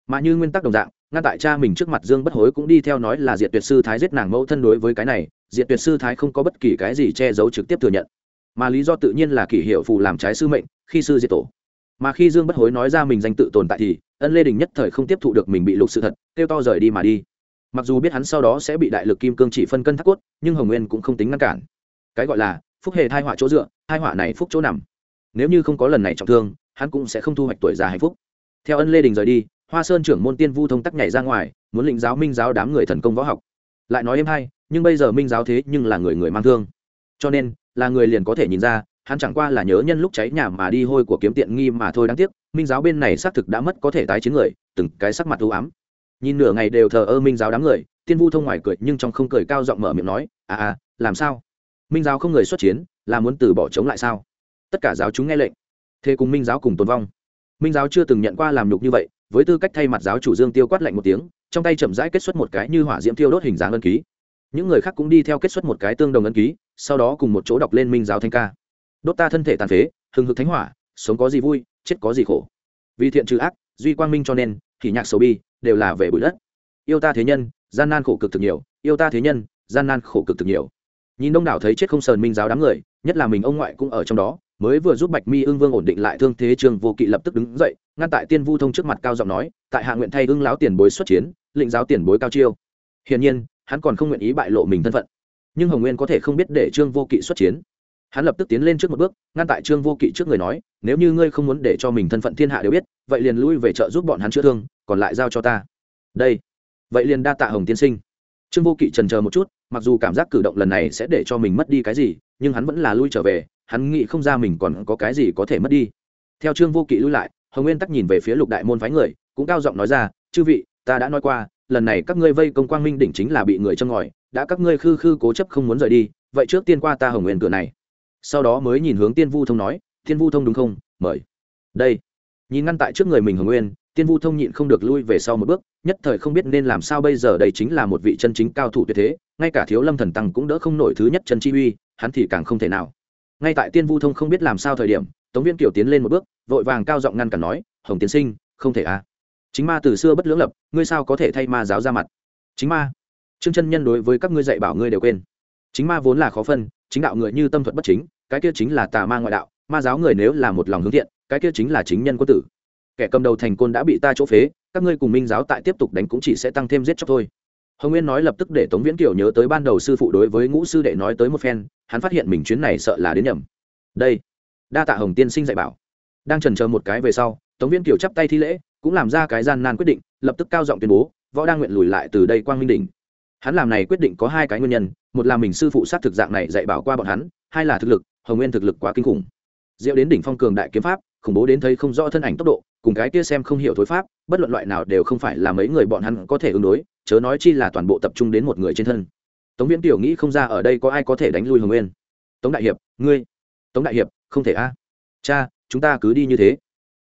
Mà như nguyên tắc đồng dạng, ngăn tại cha mình trước mặt dương bất hối cũng đi theo nói là diệt tuyệt sư thái giết nàng mẫu thân đối với cái này, diệt tuyệt sư thái không có bất kỳ cái gì che giấu trực tiếp thừa nhận. Mà lý do tự nhiên là kỷ hiệu phù làm trái sư mệnh, khi sư diệt tổ mà khi dương bất hối nói ra mình danh tự tồn tại thì, ân lê đình nhất thời không tiếp thụ được mình bị lục sự thật, kêu to rời đi mà đi. Mặc dù biết hắn sau đó sẽ bị đại lực kim cương chỉ phân cân thắt cốt, nhưng hồng nguyên cũng không tính ngăn cản. Cái gọi là, phúc hề thai họa chỗ dựa, thai họa này phúc chỗ nằm. Nếu như không có lần này trọng thương, hắn cũng sẽ không thu hoạch tuổi già hạnh phúc. Theo ân lê đình rời đi, hoa sơn trưởng môn tiên vu thông tắc nhảy ra ngoài, muốn lĩnh giáo minh giáo đám người thần công võ học. Lại nói em hay, nhưng bây giờ minh giáo thế nhưng là người người mang thương. Cho nên, là người liền có thể nhìn ra hắn chẳng qua là nhớ nhân lúc cháy nhà mà đi hôi của kiếm tiện nghi mà thôi, đáng tiếc, minh giáo bên này xác thực đã mất có thể tái chiến người, từng cái sắc mặt u ám. Nhìn nửa ngày đều thờ ơ minh giáo đám người, tiên vu thông ngoài cười, nhưng trong không cười cao giọng mở miệng nói à à làm sao? Minh giáo không người xuất chiến, là muốn từ bỏ chống lại sao? Tất cả giáo chúng nghe lệnh. Thế cùng minh giáo cùng tồn vong. Minh giáo chưa từng nhận qua làm nhục như vậy, với tư cách thay mặt giáo chủ dương tiêu quát lạnh một tiếng, trong tay chậm rãi kết xuất một cái như hỏa diễm tiêu đốt hình dáng ân ký. Những người khác cũng đi theo kết xuất một cái tương đồng ân ký, sau đó cùng một chỗ đọc lên minh giáo thanh ca đốt ta thân thể tàn phế, hừng hực thánh hỏa, sống có gì vui, chết có gì khổ. Vì thiện trừ ác, duy quang minh cho nên thì nhạc sầu bi, đều là về bụi đất. Yêu ta thế nhân, gian nan khổ cực thực nhiều. Yêu ta thế nhân, gian nan khổ cực thực nhiều. Nhìn đông đảo thấy chết không sờn minh giáo đám người, nhất là mình ông ngoại cũng ở trong đó, mới vừa giúp bạch mi ưng vương ổn định lại thương thế trường vô kỵ lập tức đứng dậy, ngăn tại tiên vu thông trước mặt cao giọng nói, tại hạ nguyện thay ưng láo tiền bối xuất chiến, lĩnh giáo tiền bối cao chiêu. Hiển nhiên, hắn còn không nguyện ý bại lộ mình thân phận. Nhưng hồng nguyên có thể không biết để trương vô kỵ xuất chiến hắn lập tức tiến lên trước một bước, ngăn tại trương vô kỵ trước người nói, nếu như ngươi không muốn để cho mình thân phận thiên hạ đều biết, vậy liền lui về chợ giúp bọn hắn chữa thương, còn lại giao cho ta. Đây. Vậy liền đa tạ hồng tiên sinh. Trương vô kỵ trần chờ một chút, mặc dù cảm giác cử động lần này sẽ để cho mình mất đi cái gì, nhưng hắn vẫn là lui trở về, hắn nghĩ không ra mình còn có cái gì có thể mất đi. Theo trương vô kỵ lui lại, hồng nguyên tắc nhìn về phía lục đại môn phái người, cũng cao giọng nói ra, chư vị, ta đã nói qua, lần này các ngươi vây công quang minh đỉnh chính là bị người châm ngòi, đã các ngươi khư khư cố chấp không muốn rời đi, vậy trước tiên qua ta hồng nguyên cửa này sau đó mới nhìn hướng tiên vu thông nói, tiên vu thông đúng không? Mời. Đây. Nhìn ngăn tại trước người mình hồng nguyên, tiên vu thông nhịn không được lui về sau một bước, nhất thời không biết nên làm sao bây giờ đây chính là một vị chân chính cao thủ tuyệt thế, ngay cả thiếu lâm thần tăng cũng đỡ không nổi thứ nhất chân chi uy, hắn thì càng không thể nào. Ngay tại tiên vu thông không biết làm sao thời điểm, tống viên kiều tiến lên một bước, vội vàng cao giọng ngăn cản nói, hồng tiến sinh, không thể à. Chính ma từ xưa bất lưỡng lập, ngươi sao có thể thay ma giáo ra mặt? Chính ma. Trương chân nhân đối với các ngươi dạy bảo ngươi đều quên. Chính ma vốn là khó phân chính đạo người như tâm thuật bất chính, cái kia chính là tà ma ngoại đạo, ma giáo người nếu là một lòng hướng thiện, cái kia chính là chính nhân quân tử. Kẻ cầm đầu thành côn đã bị ta chỗ phế, các ngươi cùng minh giáo tại tiếp tục đánh cũng chỉ sẽ tăng thêm giết chóc thôi. Hồng nguyên nói lập tức để tống viễn kiều nhớ tới ban đầu sư phụ đối với ngũ sư đệ nói tới một phen, hắn phát hiện mình chuyến này sợ là đến nhầm. Đây, đa tạ hồng tiên sinh dạy bảo. Đang trần chờ một cái về sau, tống viễn kiều chắp tay thi lễ, cũng làm ra cái gian nan quyết định, lập tức cao giọng tuyên bố, võ đang nguyện lùi lại từ đây quang minh đỉnh hắn làm này quyết định có hai cái nguyên nhân, một là mình sư phụ sát thực dạng này dạy bảo qua bọn hắn, hai là thực lực, hồng nguyên thực lực quá kinh khủng. Diệu đến đỉnh phong cường đại kiếm pháp, khủng bố đến thấy không rõ thân ảnh tốc độ, cùng cái kia xem không hiểu thối pháp, bất luận loại nào đều không phải là mấy người bọn hắn có thể ứng đối, chớ nói chi là toàn bộ tập trung đến một người trên thân. Tống viễn tiểu nghĩ không ra ở đây có ai có thể đánh lui hồng nguyên. Tống đại hiệp, ngươi, tống đại hiệp, không thể a. Cha, chúng ta cứ đi như thế.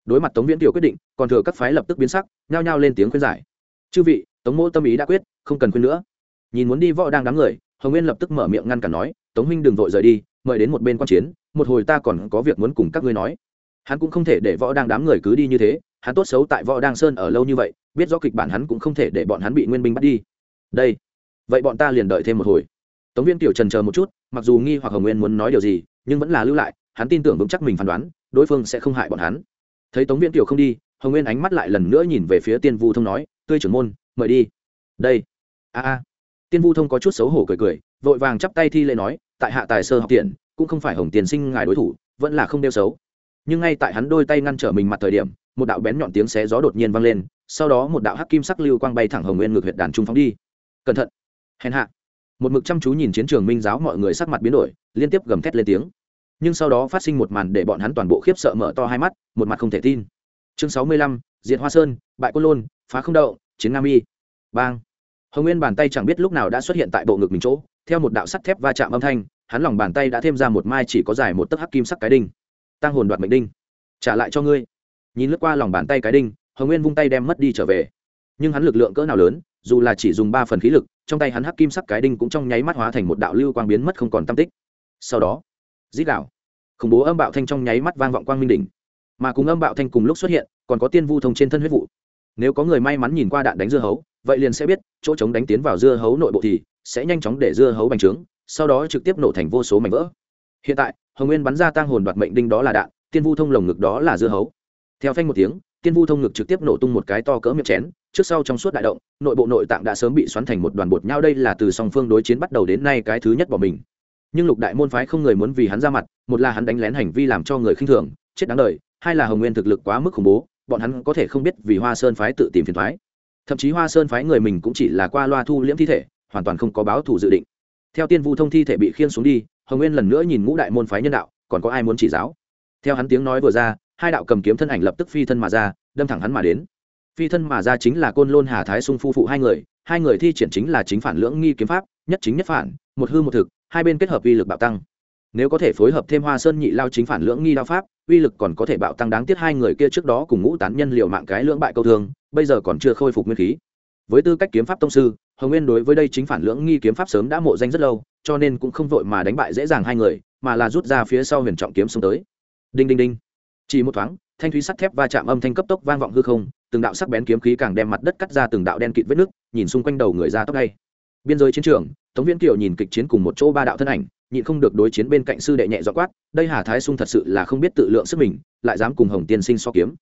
Đối mặt tống viễn tiểu quyết định, còn thừa các phái lập tức biến sắc, nhao nhao lên tiếng khuyên giải. Chư vị, tống mỗ tâm ý đã quyết, không cần khuyên nữa nhìn muốn đi võ đang đám người, hồng nguyên lập tức mở miệng ngăn cản nói, tống huynh đừng vội rời đi, mời đến một bên quan chiến, một hồi ta còn có việc muốn cùng các ngươi nói. Hắn cũng không thể để võ đang đám người cứ đi như thế, hắn tốt xấu tại võ đang sơn ở lâu như vậy, biết rõ kịch bản hắn cũng không thể để bọn hắn bị nguyên binh bắt đi. Đây, vậy bọn ta liền đợi thêm một hồi. Tống viên tiểu trần chờ một chút, mặc dù nghi hoặc hồng nguyên muốn nói điều gì, nhưng vẫn là lưu lại, hắn tin tưởng vững chắc mình phán đoán, đối phương sẽ không hại bọn hắn. Thấy tống viên tiểu không đi, hồng nguyên ánh mắt lại lần nữa nhìn về phía tiên vu thông nói, tươi trưởng môn, mời đi. Đây, a a tiên vu thông có chút xấu hổ cười cười, vội vàng chắp tay thi lễ nói, tại hạ tài sơ học tiện, cũng không phải hồng tiền sinh ngài đối thủ, vẫn là không đeo xấu. Nhưng ngay tại hắn đôi tay ngăn trở mình mặt thời điểm, một đạo bén nhọn tiếng xé gió đột nhiên vang lên, sau đó một đạo hắc kim sắc lưu quang bay thẳng hồng nguyên ngược huyệt đàn trung phóng đi. Cẩn thận, hèn hạ. Một mực chăm chú nhìn chiến trường minh giáo mọi người sắc mặt biến đổi, liên tiếp gầm thét lên tiếng. Nhưng sau đó phát sinh một màn để bọn hắn toàn bộ khiếp sợ mở to hai mắt, một mặt không thể tin. Chương sáu mươi lăm diện hoa sơn, bại côn lôn, phá không đậu, chiến nam y bang! Hồng nguyên bàn tay chẳng biết lúc nào đã xuất hiện tại bộ ngực mình chỗ, theo một đạo sắt thép va chạm âm thanh, hắn lòng bàn tay đã thêm ra một mai chỉ có dài một tấc hắc kim sắc cái đinh. Tăng hồn đoạt mệnh đinh. Trả lại cho ngươi. Nhìn lướt qua lòng bàn tay cái đinh, hồng nguyên vung tay đem mất đi trở về. Nhưng hắn lực lượng cỡ nào lớn, dù là chỉ dùng ba phần khí lực, trong tay hắn hắc kim sắc cái đinh cũng trong nháy mắt hóa thành một đạo lưu quang biến mất không còn tam tích. Sau đó dít đạo khủng bố âm bạo thanh trong nháy mắt vang vọng quang minh đỉnh. Mà cùng âm bạo thanh cùng lúc xuất hiện, còn có tiên vu thông trên thân huyết vụ. Nếu có người may mắn nhìn qua đạn đánh dưa hấu vậy liền sẽ biết, chỗ trống đánh tiến vào dưa hấu nội bộ thì sẽ nhanh chóng để dưa hấu bành trướng, sau đó trực tiếp nổ thành vô số mảnh vỡ. Hiện tại, hồng nguyên bắn ra tang hồn đoạt mệnh đinh đó là đạn, tiên vu thông lồng ngực đó là dưa hấu. Theo phanh một tiếng, tiên vu thông ngực trực tiếp nổ tung một cái to cỡ miệng chén, trước sau trong suốt đại động, nội bộ nội tạng đã sớm bị xoắn thành một đoàn bột nhau đây là từ song phương đối chiến bắt đầu đến nay cái thứ nhất bỏ mình. Nhưng lục đại môn phái không người muốn vì hắn ra mặt, một là hắn đánh lén hành vi làm cho người khinh thường, chết đáng đời, hai là hồng nguyên thực lực quá mức khủng bố, bọn hắn có thể không biết vì hoa sơn phái tự tìm phiền thoái thậm chí hoa sơn phái người mình cũng chỉ là qua loa thu liễm thi thể, hoàn toàn không có báo thù dự định. Theo tiên vu thông thi thể bị khiên xuống đi, hồng nguyên lần nữa nhìn ngũ đại môn phái nhân đạo, còn có ai muốn chỉ giáo? Theo hắn tiếng nói vừa ra, hai đạo cầm kiếm thân ảnh lập tức phi thân mà ra, đâm thẳng hắn mà đến. Phi thân mà ra chính là côn lôn hà thái sung phu phụ hai người hai người thi triển chính là chính phản lưỡng nghi kiếm pháp, nhất chính nhất phản, một hư một thực, hai bên kết hợp uy lực bạo tăng. Nếu có thể phối hợp thêm hoa sơn nhị lao chính phản lưỡng nghi đao pháp, uy lực còn có thể bạo tăng đáng tiếc hai người kia trước đó cùng ngũ tán nhân liệu mạng cái lưỡng bại câu thương bây giờ còn chưa khôi phục nguyên khí. Với tư cách kiếm pháp tông sư, hồng nguyên đối với đây chính phản lưỡng nghi kiếm pháp sớm đã mộ danh rất lâu, cho nên cũng không vội mà đánh bại dễ dàng hai người, mà là rút ra phía sau huyền trọng kiếm xuống tới. Đinh đinh đinh. Chỉ một thoáng, thanh thúy sắt thép va chạm âm thanh cấp tốc vang vọng hư không, từng đạo sắc bén kiếm khí càng đem mặt đất cắt ra từng đạo đen kịt vết nước, nhìn xung quanh đầu người ra tóc ngay biên giới chiến trường, tống viễn kiều nhìn kịch chiến cùng một chỗ ba đạo thân ảnh, nhịn không được đối chiến bên cạnh sư đệ nhẹ dọ quát, đây hà thái sung thật sự là không biết tự lượng sức mình, lại dám cùng hồng tiên sinh so kiếm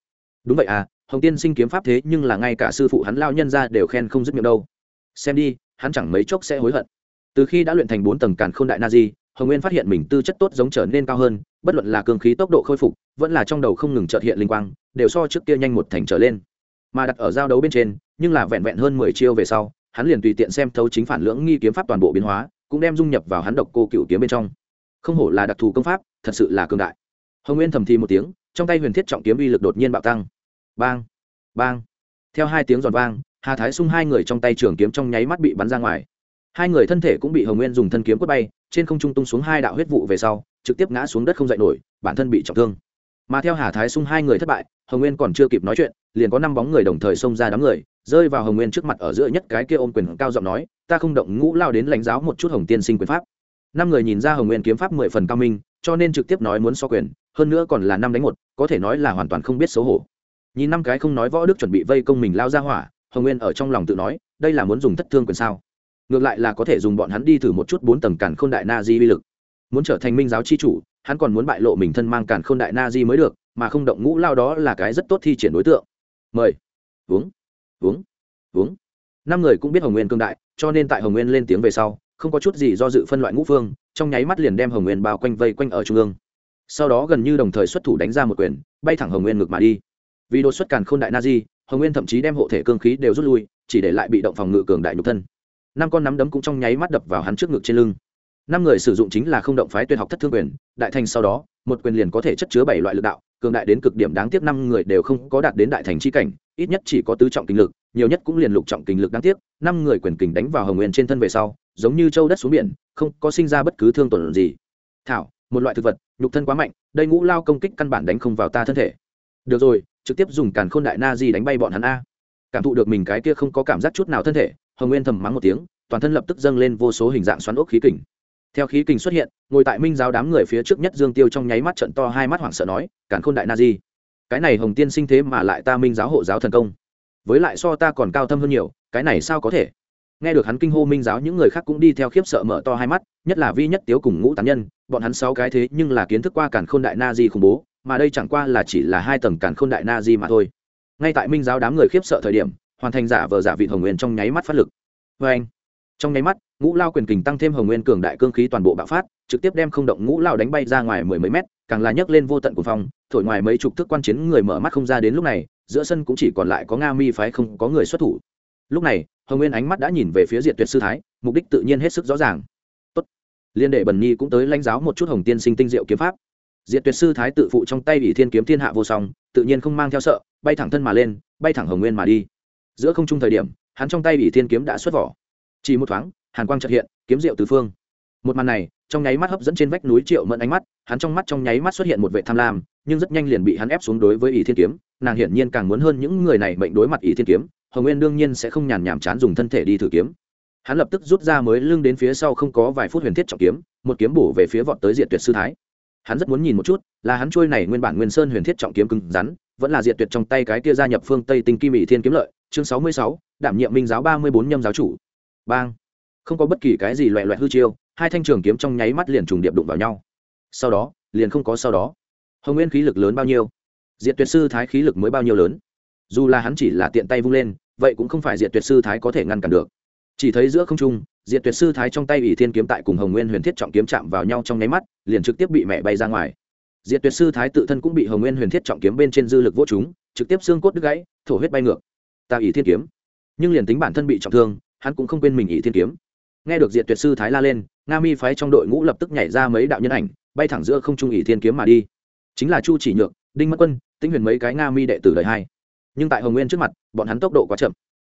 đúng vậy à hồng tiên sinh kiếm pháp thế nhưng là ngay cả sư phụ hắn lao nhân ra đều khen không dứt miệng đâu. Xem đi, hắn chẳng mấy chốc sẽ hối hận. Từ khi đã luyện thành bốn tầng càn k h ô n đại na di, hồng nguyên phát hiện mình tư chất tốt giống trở nên cao hơn, bất luận là cường khí tốc độ khôi phục, vẫn là trong đầu không ngừng trợt hiện linh quang, đều so trước kia nhanh một thành trở lên. Mà đặt ở giao đấu bên trên, nhưng là vẹn vẹn hơn mười chiêu về sau, hắn liền tùy tiện xem thấu chính phản lưỡng nghi kiếm pháp toàn bộ biến hóa, cũng đem dung nhập vào hắn độc cô cựu kiếm bên trong. Không hổ là đặc thù công pháp, thật sự là cường đại. Hồng nguyên thầm thi một tiếng trong tay huyền thiết trọng kiếm uy lực đột nhiên bạo tăng. Bang bang. Theo hai tiếng giòn vang, hà thái sung hai người trong tay trường kiếm trong nháy mắt bị bắn ra ngoài. Hai người thân thể cũng bị hồng nguyên dùng thân kiếm quất bay, trên không trung tung xuống hai đạo huyết vụ về sau, trực tiếp ngã xuống đất không dậy nổi, bản thân bị trọng thương. Mà theo hà thái sung hai người thất bại, hồng nguyên còn chưa kịp nói chuyện, liền có năm bóng người đồng thời xông ra đám người, rơi vào hồng nguyên trước mặt ở giữa nhất cái kia ôm quyền cao giọng nói, ta không động ngũ lao đến lãnh giáo một chút hồng tiên sinh quyền pháp. Năm người nhìn ra hồng nguyên kiếm pháp mười phần cao minh, cho nên trực tiếp nói muốn so quyền hơn nữa còn là năm đánh một, có thể nói là hoàn toàn không biết xấu hổ. Nhìn năm cái không nói võ đức chuẩn bị vây công mình lao ra hỏa, hồng nguyên ở trong lòng tự nói, đây là muốn dùng thất thương quyền sao? Ngược lại là có thể dùng bọn hắn đi thử một chút bốn tầng càn k h ô n đại na di uy lực. Muốn trở thành minh giáo c h i chủ, hắn còn muốn bại lộ mình thân mang càn k h ô n đại na di mới được, mà không động ngũ lao đó là cái rất tốt thi triển đối tượng. Mời. Uống uống uống năm người cũng biết hồng nguyên cương đại, cho nên tại hồng nguyên lên tiếng về sau, không có chút gì do dự phân loại ngũ phương, trong nháy mắt liền đem hồng nguyên bao quanh vây quanh ở trung ương sau đó gần như đồng thời xuất thủ đánh ra một quyền, bay thẳng hồng nguyên ngược mà đi. Vì đột xuất càn k h ô n đại na di hồng nguyên thậm chí đem hộ thể cương khí đều rút lui, chỉ để lại bị động phòng ngự cường đại nhục thân. Năm con nắm đấm cũng trong nháy mắt đập vào hắn trước ngực trên lưng. Năm người sử dụng chính là không động phái tuyệt học thất thương quyền, đại thành sau đó, một quyền liền có thể chất chứa bảy loại lực đạo, cường đại đến cực điểm đáng tiếc năm người đều không có đạt đến đại thành c h i cảnh, ít nhất chỉ có tứ trọng kinh lực, nhiều nhất cũng liền lục trọng kinh lực đáng tiếc, năm người quyền kình đánh vào hồng nguyên trên thân về sau, giống như châu đất xuống biển, không có sinh ra bất cứ thương tổn gì. Thảo một loại thực vật, nhục thân quá mạnh, đây ngũ lao công kích căn bản đánh không vào ta thân thể. Được rồi, trực tiếp dùng càn khôn đại na di đánh bay bọn hắn a. Cảm thụ được mình cái kia không có cảm giác chút nào thân thể, hồng nguyên thầm mắng một tiếng, toàn thân lập tức dâng lên vô số hình dạng xoắn ốc khí kình. Theo khí kình xuất hiện, ngồi tại minh giáo đám người phía trước nhất dương tiêu trong nháy mắt trận to hai mắt hoảng sợ nói, càn khôn đại na di cái này hồng tiên sinh thế mà lại ta minh giáo hộ giáo thần công. Với lại so ta còn cao thâm hơn nhiều, cái này sao có thể? Nghe được hắn kinh hô minh giáo, những người khác cũng đi theo khiếp sợ mở to hai mắt, nhất là vi nhất tiếu cùng ngũ tán nhân, bọn hắn sáu cái thế nhưng là kiến thức qua cản khôn đại na di khủng bố, mà đây chẳng qua là chỉ là hai tầng cản khôn đại na di mà thôi. Ngay tại minh giáo đám người khiếp sợ thời điểm, hoàn thành giả vờ giả vị hồng nguyên trong nháy mắt phát lực. Vê anh, trong nháy mắt, ngũ lao quyền kình tăng thêm hồng nguyên cường đại cương khí toàn bộ bạo phát, trực tiếp đem không động ngũ lao đánh bay ra ngoài mười mấy mét, càng là nhấc lên vô tận của phòng thổi ngoài mấy chục thước quan chiến người mở mắt không ra đến lúc này, giữa sân cũng chỉ còn lại có nga mi phái không có người xuất thủ lúc này, hồng nguyên ánh mắt đã nhìn về phía diện tuyệt sư thái, mục đích tự nhiên hết sức rõ ràng. Tốt. Liên đệ bần nhi cũng tới lãnh giáo một chút hồng tiên sinh tinh diệu kiếm pháp. Diệt tuyệt sư thái tự phụ trong tay ủy thiên kiếm thiên hạ vô song, tự nhiên không mang theo sợ, bay thẳng thân mà lên, bay thẳng hồng nguyên mà đi. Giữa không trung thời điểm, hắn trong tay ủy thiên kiếm đã xuất vỏ. Chỉ một thoáng, hàn quang trật hiện, kiếm diệu tứ phương. Một màn này, trong nháy mắt hấp dẫn trên vách núi triệu mẫn ánh mắt, hắn trong mắt trong nháy mắt xuất hiện một vệ tham lam, nhưng rất nhanh liền bị hắn ép xuống đối với ỷ thiên kiếm, nàng hiển nhiên càng muốn hơn những người này mệnh đối mặt ỷ thiên kiếm hồng nguyên đương nhiên sẽ không nhàn nhảm chán dùng thân thể đi thử kiếm. Hắn lập tức rút ra mới lưng đến phía sau không có vài phút huyền thiết trọng kiếm, một kiếm bổ về phía vọt tới diện tuyệt sư thái. Hắn rất muốn nhìn một chút, là hắn trôi này nguyên bản nguyên sơn huyền thiết trọng kiếm cứng rắn, vẫn là Diện tuyệt trong tay cái kia gia nhập phương tây tinh kim ỵ thiên kiếm lợi. Chương sáu mươi sáu, đảm nhiệm minh giáo ba mươi bốn nhâm giáo chủ. Bang. Không có bất kỳ cái gì loẹ loẹt hư chiêu, hai thanh trường kiếm trong nháy mắt liền trùng điệp đụng vào nhau. Sau đó, liền không có sau đó. Hồng nguyên khí lực lớn bao nhiêu? Diện tuyệt sư thái khí lực mới bao nhiêu lớn? Dù là hắn chỉ là tiện tay vung lên, vậy cũng không phải diệt tuyệt sư thái có thể ngăn cản được. Chỉ thấy giữa không trung, diệt tuyệt sư thái trong tay ủy thiên kiếm tại cùng hồng nguyên huyền thiết trọng kiếm chạm vào nhau trong nháy mắt, liền trực tiếp bị mẹ bay ra ngoài. Diệt tuyệt sư thái tự thân cũng bị hồng nguyên huyền thiết trọng kiếm bên trên dư lực vô chúng trực tiếp xương cốt đứt gãy, thổ huyết bay ngược. Ta ỷ thiên kiếm. Nhưng liền tính bản thân bị trọng thương, hắn cũng không quên mình ỷ thiên kiếm. Nghe được diệt tuyệt sư thái la lên, nga mi phái trong đội ngũ lập tức nhảy ra mấy đạo nhân ảnh, bay thẳng giữa không trung ỷ thiên kiếm mà đi. Chính là chu chỉ nhược, đinh mất quân, tĩnh huyền mấy cái nga mi đệ tử đời hai nhưng tại hồng nguyên trước mặt, bọn hắn tốc độ quá chậm.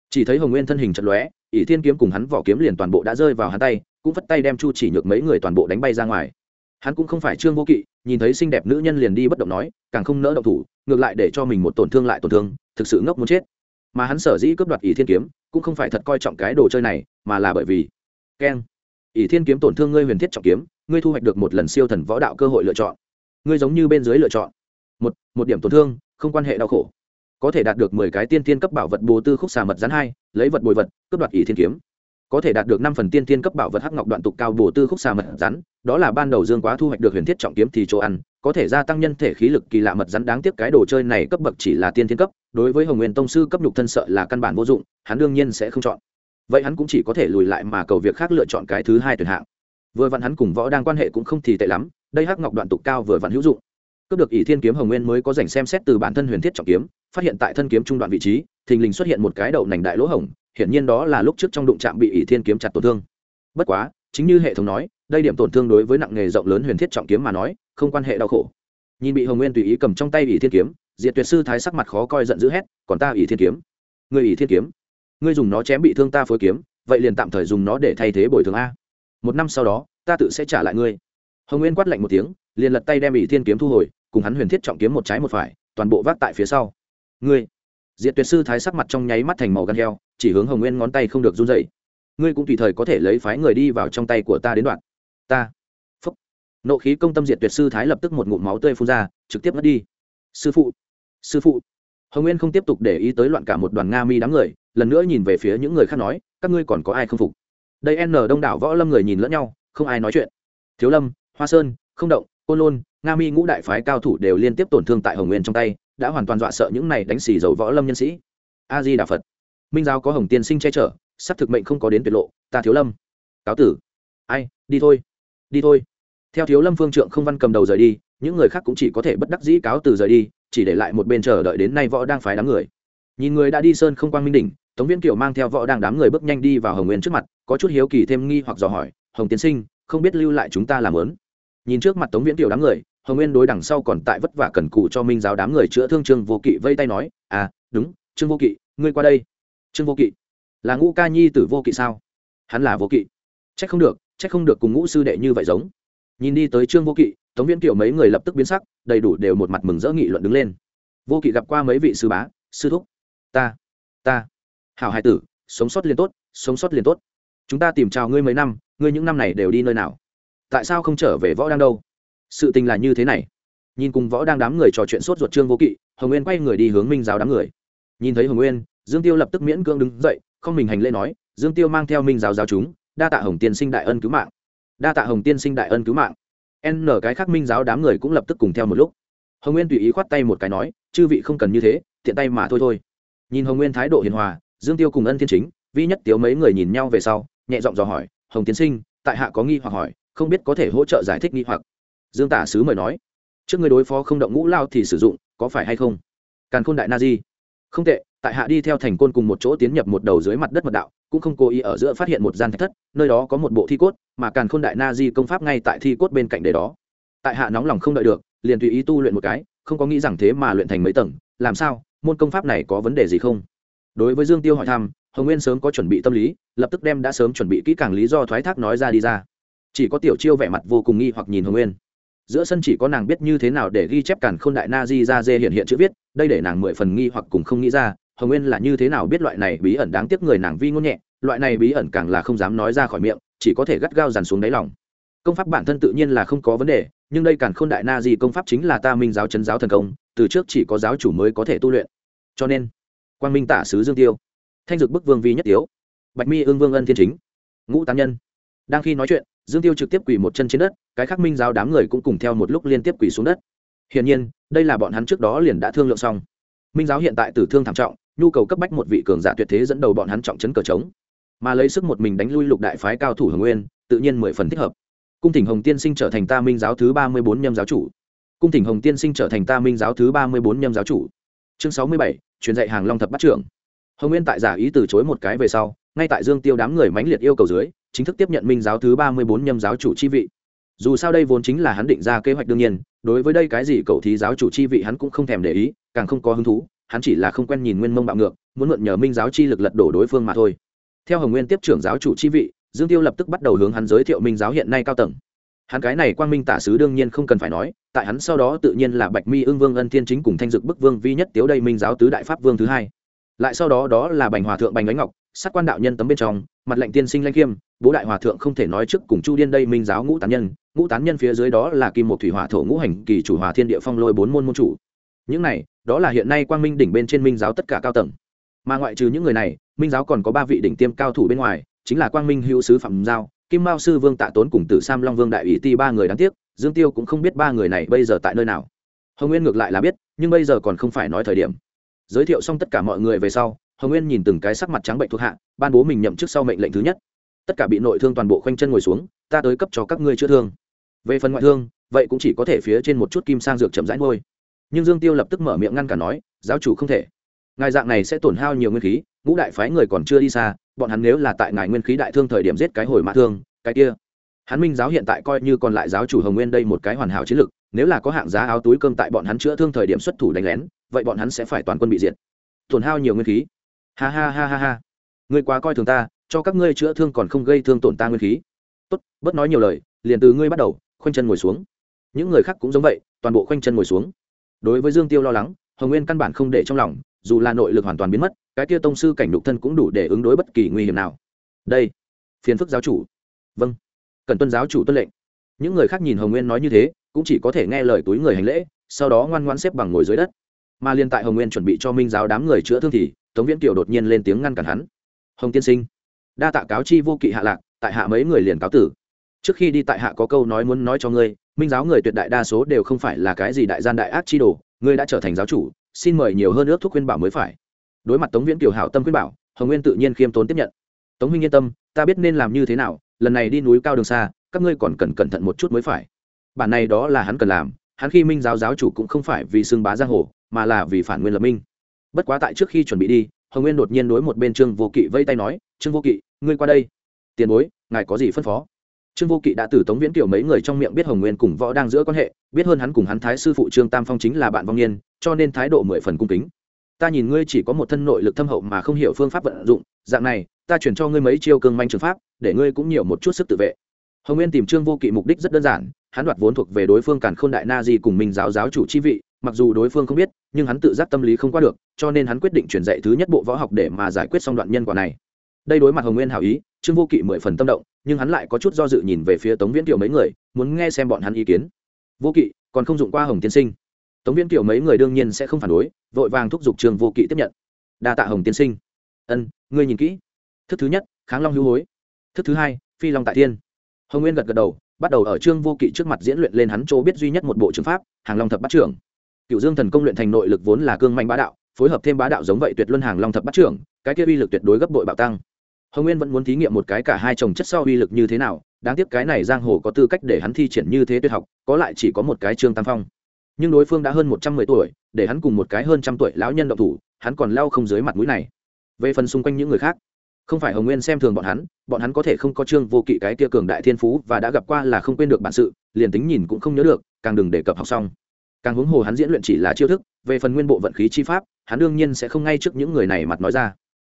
Chỉ thấy hồng nguyên thân hình chật lóe, ỷ thiên kiếm cùng hắn vỏ kiếm liền toàn bộ đã rơi vào hắn tay, cũng vất tay đem chu chỉ nhược mấy người toàn bộ đánh bay ra ngoài. Hắn cũng không phải trương vô kỵ, nhìn thấy xinh đẹp nữ nhân liền đi bất động nói, càng không nỡ động thủ, ngược lại để cho mình một tổn thương lại tổn thương, thực sự ngốc muốn chết. Mà hắn sở dĩ cướp đoạt ỷ thiên kiếm, cũng không phải thật coi trọng cái đồ chơi này, mà là bởi vì, keng, ỷ thiên kiếm tổn thương ngươi huyền thiết trọng kiếm, ngươi thu hoạch được một lần siêu thần võ đạo cơ hội lựa chọn. Ngươi giống như bên dưới lựa chọn. Một một điểm tổn thương, không quan hệ đau khổ có thể đạt được mười cái tiên tiên cấp bảo vật bồ tư khúc xà mật rắn hai, lấy vật bồi vật, cướp đoạt ỷ thiên kiếm. Có thể đạt được năm phần tiên tiên cấp bảo vật hắc ngọc đoạn tục cao bồ tư khúc xà mật rắn, đó là ban đầu dương quá thu hoạch được huyền thiết trọng kiếm thì chỗ ăn, có thể gia tăng nhân thể khí lực kỳ lạ mật rắn đáng tiếc cái đồ chơi này cấp bậc chỉ là tiên thiên cấp, đối với hồng nguyên tông sư cấp nhục thân sợ là căn bản vô dụng, hắn đương nhiên sẽ không chọn. Vậy hắn cũng chỉ có thể lùi lại mà cầu việc khác lựa chọn cái thứ hai tuyển hạng. Vừa vặn hắn cùng võ đang quan hệ cũng không thì tệ lắm, đây hắc ngọc đoạn tục cao vừa vặn hữu dụng cướp được ỷ thiên kiếm hồng nguyên mới có dành xem xét từ bản thân huyền thiết trọng kiếm, phát hiện tại thân kiếm trung đoạn vị trí, thình lình xuất hiện một cái đậu nành đại lỗ hổng, hiển nhiên đó là lúc trước trong đụng chạm bị ỷ thiên kiếm chặt tổn thương. Bất quá, chính như hệ thống nói, đây điểm tổn thương đối với nặng nghề rộng lớn huyền thiết trọng kiếm mà nói, không quan hệ đau khổ. Nhìn bị hồng nguyên tùy ý cầm trong tay ỷ thiên kiếm, diệt tuyệt sư thái sắc mặt khó coi giận dữ hét, còn ta ỷ thiên kiếm? Người ỷ thiên kiếm? Ngươi dùng nó chém bị thương ta phối kiếm, vậy liền tạm thời dùng nó để thay thế bồi thường a. Một năm sau đó, ta tự sẽ trả lại ngươi. Hồng nguyên quát lạnh một tiếng liền lật tay đem ỷ thiên kiếm thu hồi, cùng hắn huyền thiết trọng kiếm một trái một phải, toàn bộ vác tại phía sau. Ngươi, diệt tuyệt sư thái sắc mặt trong nháy mắt thành màu gan heo, chỉ hướng hồng nguyên ngón tay không được run dậy ngươi cũng tùy thời có thể lấy phái người đi vào trong tay của ta đến đoạn. Ta, phúc. Nộ khí công tâm diệt tuyệt sư thái lập tức một ngụm máu tươi phun ra, trực tiếp mất đi. Sư phụ sư phụ. Hồng nguyên không tiếp tục để ý tới loạn cả một đoàn nga mi đám người, lần nữa nhìn về phía những người khác nói, các ngươi còn có ai không phục? Đây n đông đảo võ lâm người nhìn lẫn nhau, không ai nói chuyện. Thiếu lâm, hoa sơn, không động côn lôn, nga mi ngũ đại phái cao thủ đều liên tiếp tổn thương tại hồng nguyên trong tay, đã hoàn toàn dọa sợ những này đánh xì dầu võ lâm nhân sĩ. A di đà phật. Minh giáo có hồng tiên sinh che chở, sắp thực mệnh không có đến tuyệt lộ, ta thiếu lâm. Cáo tử. Ai, đi thôi. Đi thôi. Theo thiếu lâm phương trượng không văn cầm đầu rời đi, những người khác cũng chỉ có thể bất đắc dĩ cáo từ rời đi, chỉ để lại một bên chờ đợi đến nay võ đang phái đám người. Nhìn người đã đi sơn không quang minh đỉnh, tống viễn kiều mang theo võ đang đám người bước nhanh đi vào hồng nguyên trước mặt, có chút hiếu kỳ thêm nghi hoặc dò hỏi, hồng tiến sinh, không biết lưu lại chúng ta làm lớn? Nhìn trước mặt tống viễn tiểu đám người, hồng nguyên đối đằng sau còn tại vất vả cần cụ cho minh giáo đám người chữa thương trương vô kỵ vây tay nói à đúng, trương vô kỵ, ngươi qua đây. Trương vô kỵ? Là ngũ ca nhi tử vô kỵ sao? Hắn là vô kỵ. C h ắ c không được c h ắ c không được cùng ngũ sư đệ như vậy giống. Nhìn đi tới trương vô kỵ, tống viễn kiều mấy người lập tức biến sắc, đầy đủ đều một mặt mừng rỡ nghị luận đứng lên. Vô kỵ gặp qua mấy vị sư bá, sư thúc? Ta ta. Hảo hai tử, sống sót liền tốt, sống sót liền tốt. Chúng ta tìm chào ngươi mấy năm, ngươi những năm này đều đi nơi nào? Tại sao không trở về võ đang đâu? Sự tình là như thế này. Nhìn cùng võ đang đám người trò chuyện sốt ruột trương vô kỵ, hồng nguyên quay người đi hướng minh giáo đám người. Nhìn thấy hồng nguyên, dương tiêu lập tức miễn cưỡng đứng dậy, không mình hành lễ nói, dương tiêu mang theo minh giáo giáo chúng, đa tạ hồng tiên sinh đại ân cứu mạng. Đa tạ hồng tiên sinh đại ân cứu mạng. N, cái khác minh giáo đám người cũng lập tức cùng theo một lúc. Hồng nguyên tùy ý khoát tay một cái nói, chư vị không cần như thế, tiện tay mà thôi thôi. Nhìn hồng nguyên thái độ hiền hòa, dương tiêu cùng ân thiên chính, vi nhất tiếu mấy người nhìn nhau về sau, nhẹ giọng dò hỏi, hồng tiến sinh, tại hạ có nghi hoặc hỏi không biết có thể hỗ trợ giải thích nghi hoặc. Dương tả sứ mời nói, trước người đối phó không động ngũ lao thì sử dụng, có phải hay không? Càn khôn đại na di, không tệ, tại hạ đi theo thành côn cùng một chỗ tiến nhập một đầu dưới mặt đất mật đạo, cũng không cố ý ở giữa phát hiện một gian thạch thất, nơi đó có một bộ thi cốt, mà càn khôn đại na di công pháp ngay tại thi cốt bên cạnh để đó. Tại hạ nóng lòng không đợi được, liền tùy ý tu luyện một cái, không có nghĩ rằng thế mà luyện thành mấy tầng, làm sao, môn công pháp này có vấn đề gì không? Đối với dương tiêu hỏi thăm, hồng nguyên sớm có chuẩn bị tâm lý, lập tức đem đã sớm chuẩn bị kỹ càng lý do thoái thác nói ra đi ra chỉ có tiểu chiêu vẻ mặt vô cùng nghi hoặc nhìn hồng nguyên. Giữa sân chỉ có nàng biết như thế nào để ghi chép càn k h ô n đại na di ra dê hiện hiện chữ viết, đây để nàng mười phần nghi hoặc cùng không nghĩ ra, hồng nguyên là như thế nào biết loại này bí ẩn đáng tiếc người nàng vi ngôn nhẹ, loại này bí ẩn càng là không dám nói ra khỏi miệng, chỉ có thể gắt gao dằn xuống đáy lòng. Công pháp bản thân tự nhiên là không có vấn đề, nhưng đây càn k h ô n đại na di công pháp chính là ta minh giáo chấn giáo thần công, từ trước chỉ có giáo chủ mới có thể tu luyện. Cho nên quan minh tả sứ dương tiêu, thanh dực bức vương vi nhất tiếu, bạch mi ương vương ân thiên chính, ngũ tám nhân đang khi nói chuyện, dương tiêu trực tiếp quỳ một chân trên đất, cái khắc minh giáo đám người cũng cùng theo một lúc liên tiếp quỳ xuống đất. Hiển nhiên, đây là bọn hắn trước đó liền đã thương lượng xong. Minh giáo hiện tại tử thương thảm trọng, nhu cầu cấp bách một vị cường giả tuyệt thế dẫn đầu bọn hắn trọng chấn cờ trống. Mà lấy sức một mình đánh lui lục đại phái cao thủ hồng nguyên, tự nhiên mười phần thích hợp. Cung thỉnh hồng tiên sinh trở thành ta minh giáo thứ ba mươi bốn nhâm giáo chủ. Cung thỉnh hồng tiên sinh trở thành ta minh giáo thứ ba mươi bốn nhâm giáo chủ. Chương sáu mươi bảy, truyền dạy hàng long thập bắt trưởng. Hồng nguyên tại giả ý từ chối một cái về sau, ngay tại dương tiêu đám người mãnh liệt yêu cầu dưới chính thức tiếp nhận minh giáo thứ ba mươi bốn nhâm giáo chủ chi vị. Dù sao đây vốn chính là hắn định ra kế hoạch đương nhiên, đối với đây cái gì cậu thí giáo chủ chi vị hắn cũng không thèm để ý, càng không có hứng thú, hắn chỉ là không quen nhìn nguyên mông bạo ngược, muốn mượn nhờ minh giáo chi lực lật đổ đối phương mà thôi. Theo hồng nguyên tiếp trưởng giáo chủ chi vị, dương tiêu lập tức bắt đầu hướng hắn giới thiệu minh giáo hiện nay cao tầng. Hắn cái này quang minh tả sứ đương nhiên không cần phải nói, tại hắn sau đó tự nhiên là bạch mi ương vương ân thiên chính cùng thanh dực bức vương vi nhất tiếu đây minh giáo tứ đại pháp vương thứ hai lại sau đó đó là bành hòa thượng bành ánh ngọc, sát quan đạo nhân tấm bên trong, mặt lệnh tiên sinh lanh khiêm, bố đại hòa thượng không thể nói trước cùng chu điên đây minh giáo ngũ tán nhân. Ngũ tán nhân phía dưới đó là kim một thủy hỏa thổ ngũ hành kỳ chủ hòa thiên địa phong lôi bốn môn môn chủ. Những này, đó là hiện nay quang minh đỉnh bên trên minh giáo tất cả cao tầng. Mà ngoại trừ những người này, minh giáo còn có ba vị đỉnh tiêm cao thủ bên ngoài, chính là quang minh hữu sứ phạm giao, kim mao sư vương tạ tốn cùng tử sam long vương đại ủy ti ba người đáng tiếc, dương tiêu cũng không biết ba người này bây giờ tại nơi nào. Hồng nguyên ngược lại là biết, nhưng bây giờ còn không phải nói thời điểm giới thiệu xong tất cả mọi người về sau, hồng nguyên nhìn từng cái sắc mặt trắng bệnh thuộc hạ, ban bố mình nhậm chức sau mệnh lệnh thứ nhất. Tất cả bị nội thương toàn bộ khoanh chân ngồi xuống, ta tới cấp cho các ngươi chữa thương. Về phần ngoại thương, vậy cũng chỉ có thể phía trên một chút kim sang dược chậm rãi ngôi nhưng dương tiêu lập tức mở miệng ngăn cả nói, giáo chủ không thể. Ngài dạng này sẽ tổn hao nhiều nguyên khí, ngũ đại phái người còn chưa đi xa, bọn hắn nếu là tại ngài nguyên khí đại thương thời điểm giết cái hồi mã thương, cái kia. Hắn minh giáo hiện tại coi như còn lại giáo chủ hồng nguyên đây một cái hoàn hảo chiến lược, nếu là có hạng giá áo túi cơm tại bọn hắn chữa thương thời điểm xuất thủ đánh lén vậy bọn hắn sẽ phải toàn quân bị diệt. Tổn hao nhiều nguyên khí. Ha ha ha ha ha. Ngươi quá coi thường ta, cho các ngươi chữa thương còn không gây thương tổn ta nguyên khí. Tốt, bớt nói nhiều lời, liền từ ngươi bắt đầu, khoanh chân ngồi xuống. Những người khác cũng giống vậy, toàn bộ khoanh chân ngồi xuống. Đối với dương tiêu lo lắng, hồng nguyên căn bản không để trong lòng, dù là nội lực hoàn toàn biến mất, cái kia tông sư cảnh đục thân cũng đủ để ứng đối bất kỳ nguy hiểm nào. Đây, phiền phức giáo chủ. Vâng cần tuân giáo chủ tuân lệnh. Những người khác nhìn hồng nguyên nói như thế, cũng chỉ có thể nghe lời túi người hành lễ, sau đó ngoan ngoan xếp bằng ngồi dưới đất mà liên tại hồng nguyên chuẩn bị cho minh giáo đám người chữa thương thì, tống viễn kiều đột nhiên lên tiếng ngăn cản hắn. Hồng tiên sinh, đa tạ cáo chi vô kỵ hạ lạc, tại hạ mấy người liền cáo tử. Trước khi đi tại hạ có câu nói muốn nói cho ngươi, minh giáo người tuyệt đại đa số đều không phải là cái gì đại gian đại ác chi đồ, ngươi đã trở thành giáo chủ, xin mời nhiều hơn ước thúc khuyên bảo mới phải. Đối mặt tống viễn kiều hảo tâm khuyên bảo, hồng nguyên tự nhiên khiêm tốn tiếp nhận. Tống huynh yên tâm, ta biết nên làm như thế nào, lần này đi núi cao đường xa, các ngươi còn cần cẩn thận một chút mới phải. Bản này đó là hắn cần làm, hắn khi minh giáo giáo chủ cũng không phải vì xưng bá giang hồ mà là vì phản nguyên lập minh. Bất quá tại trước khi chuẩn bị đi, hồng nguyên đột nhiên đối một bên trương vô kỵ vây tay nói, trương vô kỵ, ngươi qua đây. Tiền bối, ngài có gì phân phó? Trương vô kỵ đã từ tống viễn kiểu mấy người trong miệng biết hồng nguyên cùng võ đang giữa quan hệ, biết hơn hắn cùng hắn thái sư phụ trương tam phong chính là bạn vong niên, cho nên thái độ mười phần cung kính. Ta nhìn ngươi chỉ có một thân nội lực thâm hậu mà không hiểu phương pháp vận dụng, dạng này, ta chuyển cho ngươi mấy chiêu cương manh trường pháp, để ngươi cũng nhiều một chút sức tự vệ. Hồng nguyên tìm trương vô kỵ mục đích rất đơn giản, hắn đoạt vốn thuộc về đối phương cản k h ô n đại na di cùng minh giáo giáo chủ chi vị mặc dù đối phương không biết, nhưng hắn tự giác tâm lý không qua được, cho nên hắn quyết định chuyển dạy thứ nhất bộ võ học để mà giải quyết xong đoạn nhân quả này. Đây đối mặt hồng nguyên hảo ý, trương vô kỵ mười phần tâm động, nhưng hắn lại có chút do dự nhìn về phía tống viễn kiều mấy người, muốn nghe xem bọn hắn ý kiến. Vô kỵ, còn không dụng qua hồng tiên sinh. Tống viễn kiều mấy người đương nhiên sẽ không phản đối, vội vàng thúc giục trương vô kỵ tiếp nhận. Đa tạ hồng tiên sinh. Ân, ngươi nhìn kỹ. Thức thứ nhất, kháng long hữu hối. Thức thứ hai, phi long tại thiên. Hồng nguyên gật gật đầu, bắt đầu ở trương vô kỵ trước mặt diễn luyện lên hắn chỗ biết duy nhất một bộ trường pháp, hàng long thập bắt trưởng cựu dương thần công luyện thành nội lực vốn là cương manh bá đạo, phối hợp thêm bá đạo giống vậy tuyệt luân hàng long thập bắt trưởng, cái kia uy lực tuyệt đối gấp bội bạo tăng. Hồng nguyên vẫn muốn thí nghiệm một cái cả hai chồng chất sau uy lực như thế nào, đáng tiếc cái này giang hồ có tư cách để hắn thi triển như thế tuyệt học, có lại chỉ có một cái trương tam phong. Nhưng đối phương đã hơn một trăm mười tuổi, để hắn cùng một cái hơn trăm tuổi lão nhân động thủ, hắn còn lao không dưới mặt mũi này. Về phần xung quanh những người khác, không phải hồng nguyên xem thường bọn hắn bọn hắn có thể không có trương vô kỵ cái kia cường đại thiên phú và đã gặp qua là không quên được bản sự, liền tính nhìn cũng không nhớ được, càng đừng đề cập học xong càng huống hồ hắn diễn luyện chỉ là chiêu thức, về phần nguyên bộ vận khí chi pháp, hắn đương nhiên sẽ không ngay trước những người này mặt nói ra.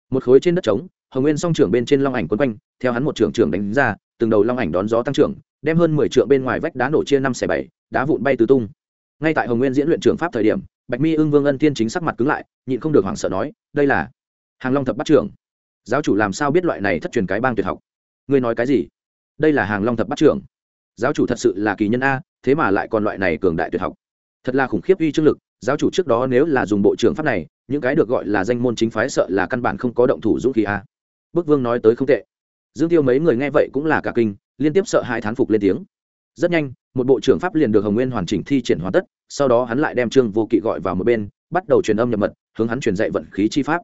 Một khối trên đất trống, hồng nguyên song trưởng bên trên long ảnh quấn quanh, theo hắn một trưởng trưởng đánh ra, từng đầu long ảnh đón gió tăng trưởng, đem hơn mười trượng bên ngoài vách đá nổ chia năm xẻ bảy, đá vụn bay tứ tung. Ngay tại hồng nguyên diễn luyện trưởng pháp thời điểm, bạch mi ưng vương ân tiên chính sắc mặt cứng lại, nhịn không được hoảng sợ nói, đây là hàng long thập bắt trưởng. Giáo chủ làm sao biết loại này thất truyền cái bang tuyệt học? Ngươi nói cái gì? Đây là hàng long thập bắt trưởng. Giáo chủ thật sự là kỳ nhân a, thế mà lại còn loại này cường đại tuyệt học thật là khủng khiếp uy chương lực, giáo chủ trước đó nếu là dùng bộ trưởng pháp này, những cái được gọi là danh môn chính phái sợ là căn bản không có động thủ dũng khí a. Bức vương nói tới không tệ. Dương tiêu mấy người nghe vậy cũng là cả kinh, liên tiếp sợ hai thán phục lên tiếng. Rất nhanh, một bộ trưởng pháp liền được hồng nguyên hoàn chỉnh thi triển hoàn tất, sau đó hắn lại đem trương vô kỵ gọi vào một bên, bắt đầu truyền âm nhập mật, hướng hắn truyền dạy vận khí chi pháp.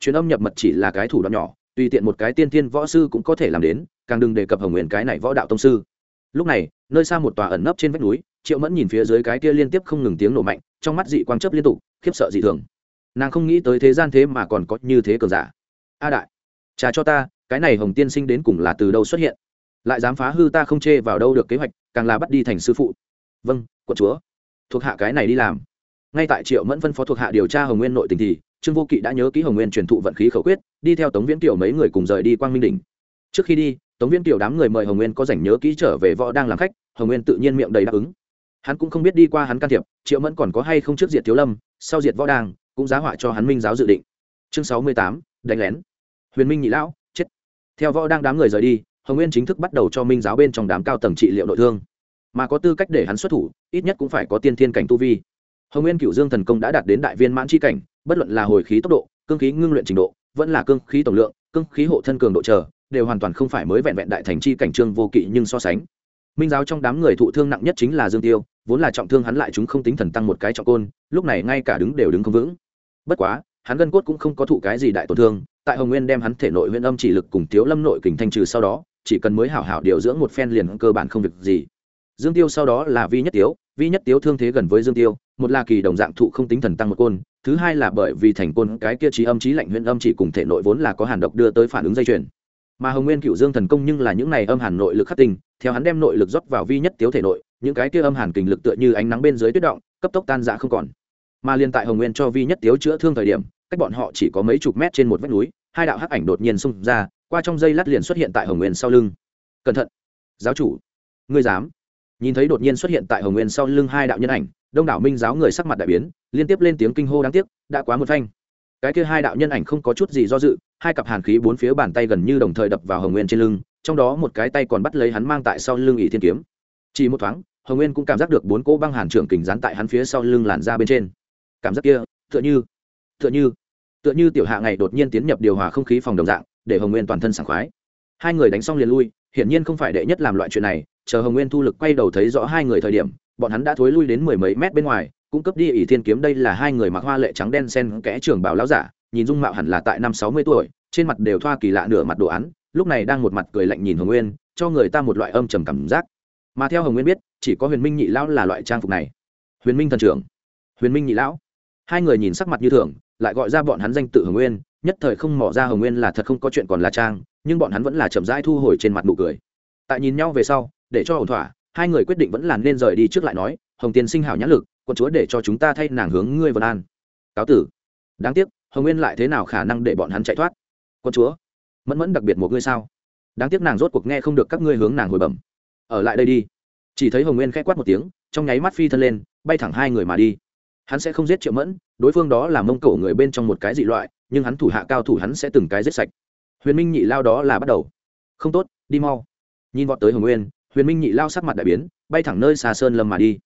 Truyền âm nhập mật chỉ là cái thủ đoạn nhỏ, tùy tiện một cái tiên tiên võ sư cũng có thể làm đến, càng đừng đề cập hồng nguyên cái này võ đạo tông sư lúc này, nơi xa một tòa ẩn nấp trên vách núi, triệu mẫn nhìn phía dưới cái kia liên tiếp không ngừng tiếng nổ mạnh, trong mắt dị quang chấp liên tục, khiếp sợ dị thường. Nàng không nghĩ tới thế gian thế mà còn có như thế cường giả. A đại trả cho ta, cái này hồng tiên sinh đến cùng là từ đâu xuất hiện? Lại dám phá hư ta không chê vào đâu được kế hoạch, càng là bắt đi thành sư phụ. Vâng quận chúa. Thuộc hạ cái này đi làm. Ngay tại triệu mẫn phân phó thuộc hạ điều tra hồng nguyên nội tình thì, trương vô kỵ đã nhớ ký hồng nguyên truyền thụ vận khí khẩu quyết, đi theo tống viễn tiểu mấy người cùng rời đi quang minh đỉnh. Trước khi đi tống viên kiểu đám người mời hồng nguyên có rảnh nhớ kỹ trở về võ đang làm khách, hồng nguyên tự nhiên miệng đầy đáp ứng. Hắn cũng không biết đi qua hắn can thiệp, triệu mẫn còn có hay không trước diệt thiếu lâm, sau diệt võ đang, cũng giá họa cho hắn minh giáo dự định. Chương sáu mươi tám, đánh lén. Huyền minh nhị lão, chết. Theo võ đang đám người rời đi, hồng nguyên chính thức bắt đầu cho minh giáo bên trong đám cao tầng trị liệu nội thương. Mà có tư cách để hắn xuất thủ, ít nhất cũng phải có tiên thiên cảnh tu vi. Hồng nguyên cựu dương thần công đã đạt đến đại viên mãn c h i cảnh, bất luận là hồi khí tốc độ, cương khí ngưng luyện trình độ, vẫn là cương khí tổng lượng, cương khí hộ thân cường độ chờ đều hoàn toàn không phải mới vẹn vẹn đại thành chi cảnh trương vô kỵ nhưng so sánh. Minh giáo trong đám người thụ thương nặng nhất chính là dương tiêu, vốn là trọng thương hắn lại chúng không tính thần tăng một cái trọng côn, lúc này ngay cả đứng đều đứng không vững. Bất quá, hắn gân cốt cũng không có thụ cái gì đại tổn thương, tại hồng nguyên đem hắn thể nội huyện âm chỉ lực cùng thiếu lâm nội kình thanh trừ sau đó, chỉ cần mới hảo hảo điều dưỡng một phen liền cơ bản không việc gì. Dương tiêu sau đó là vi nhất tiếu, vi nhất tiếu thương thế gần với dương tiêu, một là kỳ đồng dạng thụ không tính thần tăng một côn, thứ hai là bởi vì thành côn cái kia trí âm trí lạnh huyện âm chỉ cùng thể nội vốn là có hàn độc đưa tới phản ứng dây chuyền mà hồng nguyên cựu dương thần công nhưng là những này âm hàn nội lực khắc tinh, theo hắn đem nội lực rót vào vi nhất tiếu thể nội, những cái kia âm hàn kình lực tựa như ánh nắng bên dưới tuyết động, cấp tốc tan dã không còn. Mà liên tại hồng nguyên cho vi nhất tiếu chữa thương thời điểm, cách bọn họ chỉ có mấy chục mét trên một vách núi, hai đạo hắc ảnh đột nhiên xung ra, qua trong dây lát liền xuất hiện tại hồng nguyên sau lưng. Cẩn thận! Giáo chủ! Ngươi dám! Nhìn thấy đột nhiên xuất hiện tại hồng nguyên sau lưng hai đạo nhân ảnh, đông đảo minh giáo người sắc mặt đại biến, liên tiếp lên tiếng kinh hô đáng tiếc, đã quá một thanh cái kia hai đạo nhân ảnh không có chút gì do dự hai cặp hàn khí bốn phía bàn tay gần như đồng thời đập vào hồng nguyên trên lưng, trong đó một cái tay còn bắt lấy hắn mang tại sau lưng ỷ thiên kiếm. Chỉ một thoáng, hồng nguyên cũng cảm giác được bốn cỗ băng hàn trưởng kình dán tại hắn phía sau lưng làn ra bên trên. Cảm giác kia, tựa như tựa như tựa như tiểu hạ ngày đột nhiên tiến nhập điều hòa không khí phòng đồng dạng, để hồng nguyên toàn thân sảng khoái. Hai người đánh xong liền lui, hiển nhiên không phải đệ nhất làm loại chuyện này, chờ hồng nguyên thu lực quay đầu thấy rõ hai người thời điểm, bọn hắn đã thối lui đến mười mấy mét bên ngoài cung cấp đi ỷ thiên kiếm, đây là hai người mặc hoa lệ trắng đen sen kẽ trường bảo lão giả nhìn dung mạo hẳn là tại năm sáu mươi tuổi, trên mặt đều thoa kỳ lạ nửa mặt đồ án, lúc này đang một mặt cười lạnh nhìn hồng nguyên, cho người ta một loại âm trầm cảm giác. Mà theo hồng nguyên biết, chỉ có huyền minh nhị lão là loại trang phục này. Huyền minh thần trưởng, huyền minh nhị lão. Hai người nhìn sắc mặt như thường, lại gọi ra bọn hắn danh tự hồng nguyên, nhất thời không mỏ ra hồng nguyên là thật không có chuyện còn là trang, nhưng bọn hắn vẫn là chậm rãi thu hồi trên mặt nụ cười. Tại nhìn nhau về sau, để cho ổn thỏa, hai người quyết định vẫn là nên rời đi trước lại nói, hồng tiên sinh hảo nhãn lực quân chúa để cho chúng ta thay nàng hướng ngươi vân an. Cáo tử. Đáng tiếc hồng nguyên lại thế nào khả năng để bọn hắn chạy thoát? Quân chúa, mẫn mẫn đặc biệt một ngươi sao? Đáng tiếc nàng rốt cuộc nghe không được các ngươi hướng nàng hồi bẩm. Ở lại đây đi. Chỉ thấy hồng nguyên k h ẽ quát một tiếng, trong nháy mắt phi thân lên, bay thẳng hai người mà đi. Hắn sẽ không giết triệu mẫn, đối phương đó là mông cổ người bên trong một cái dị loại, nhưng hắn thủ hạ cao thủ hắn sẽ từng cái giết sạch. Huyền minh nhị lao đó là bắt đầu. Không tốt, đi mau. Nhìn vọt tới hồng nguyên, huyền minh nhị lao sắc mặt đại biến, bay thẳng nơi xa sơn lâm mà đi.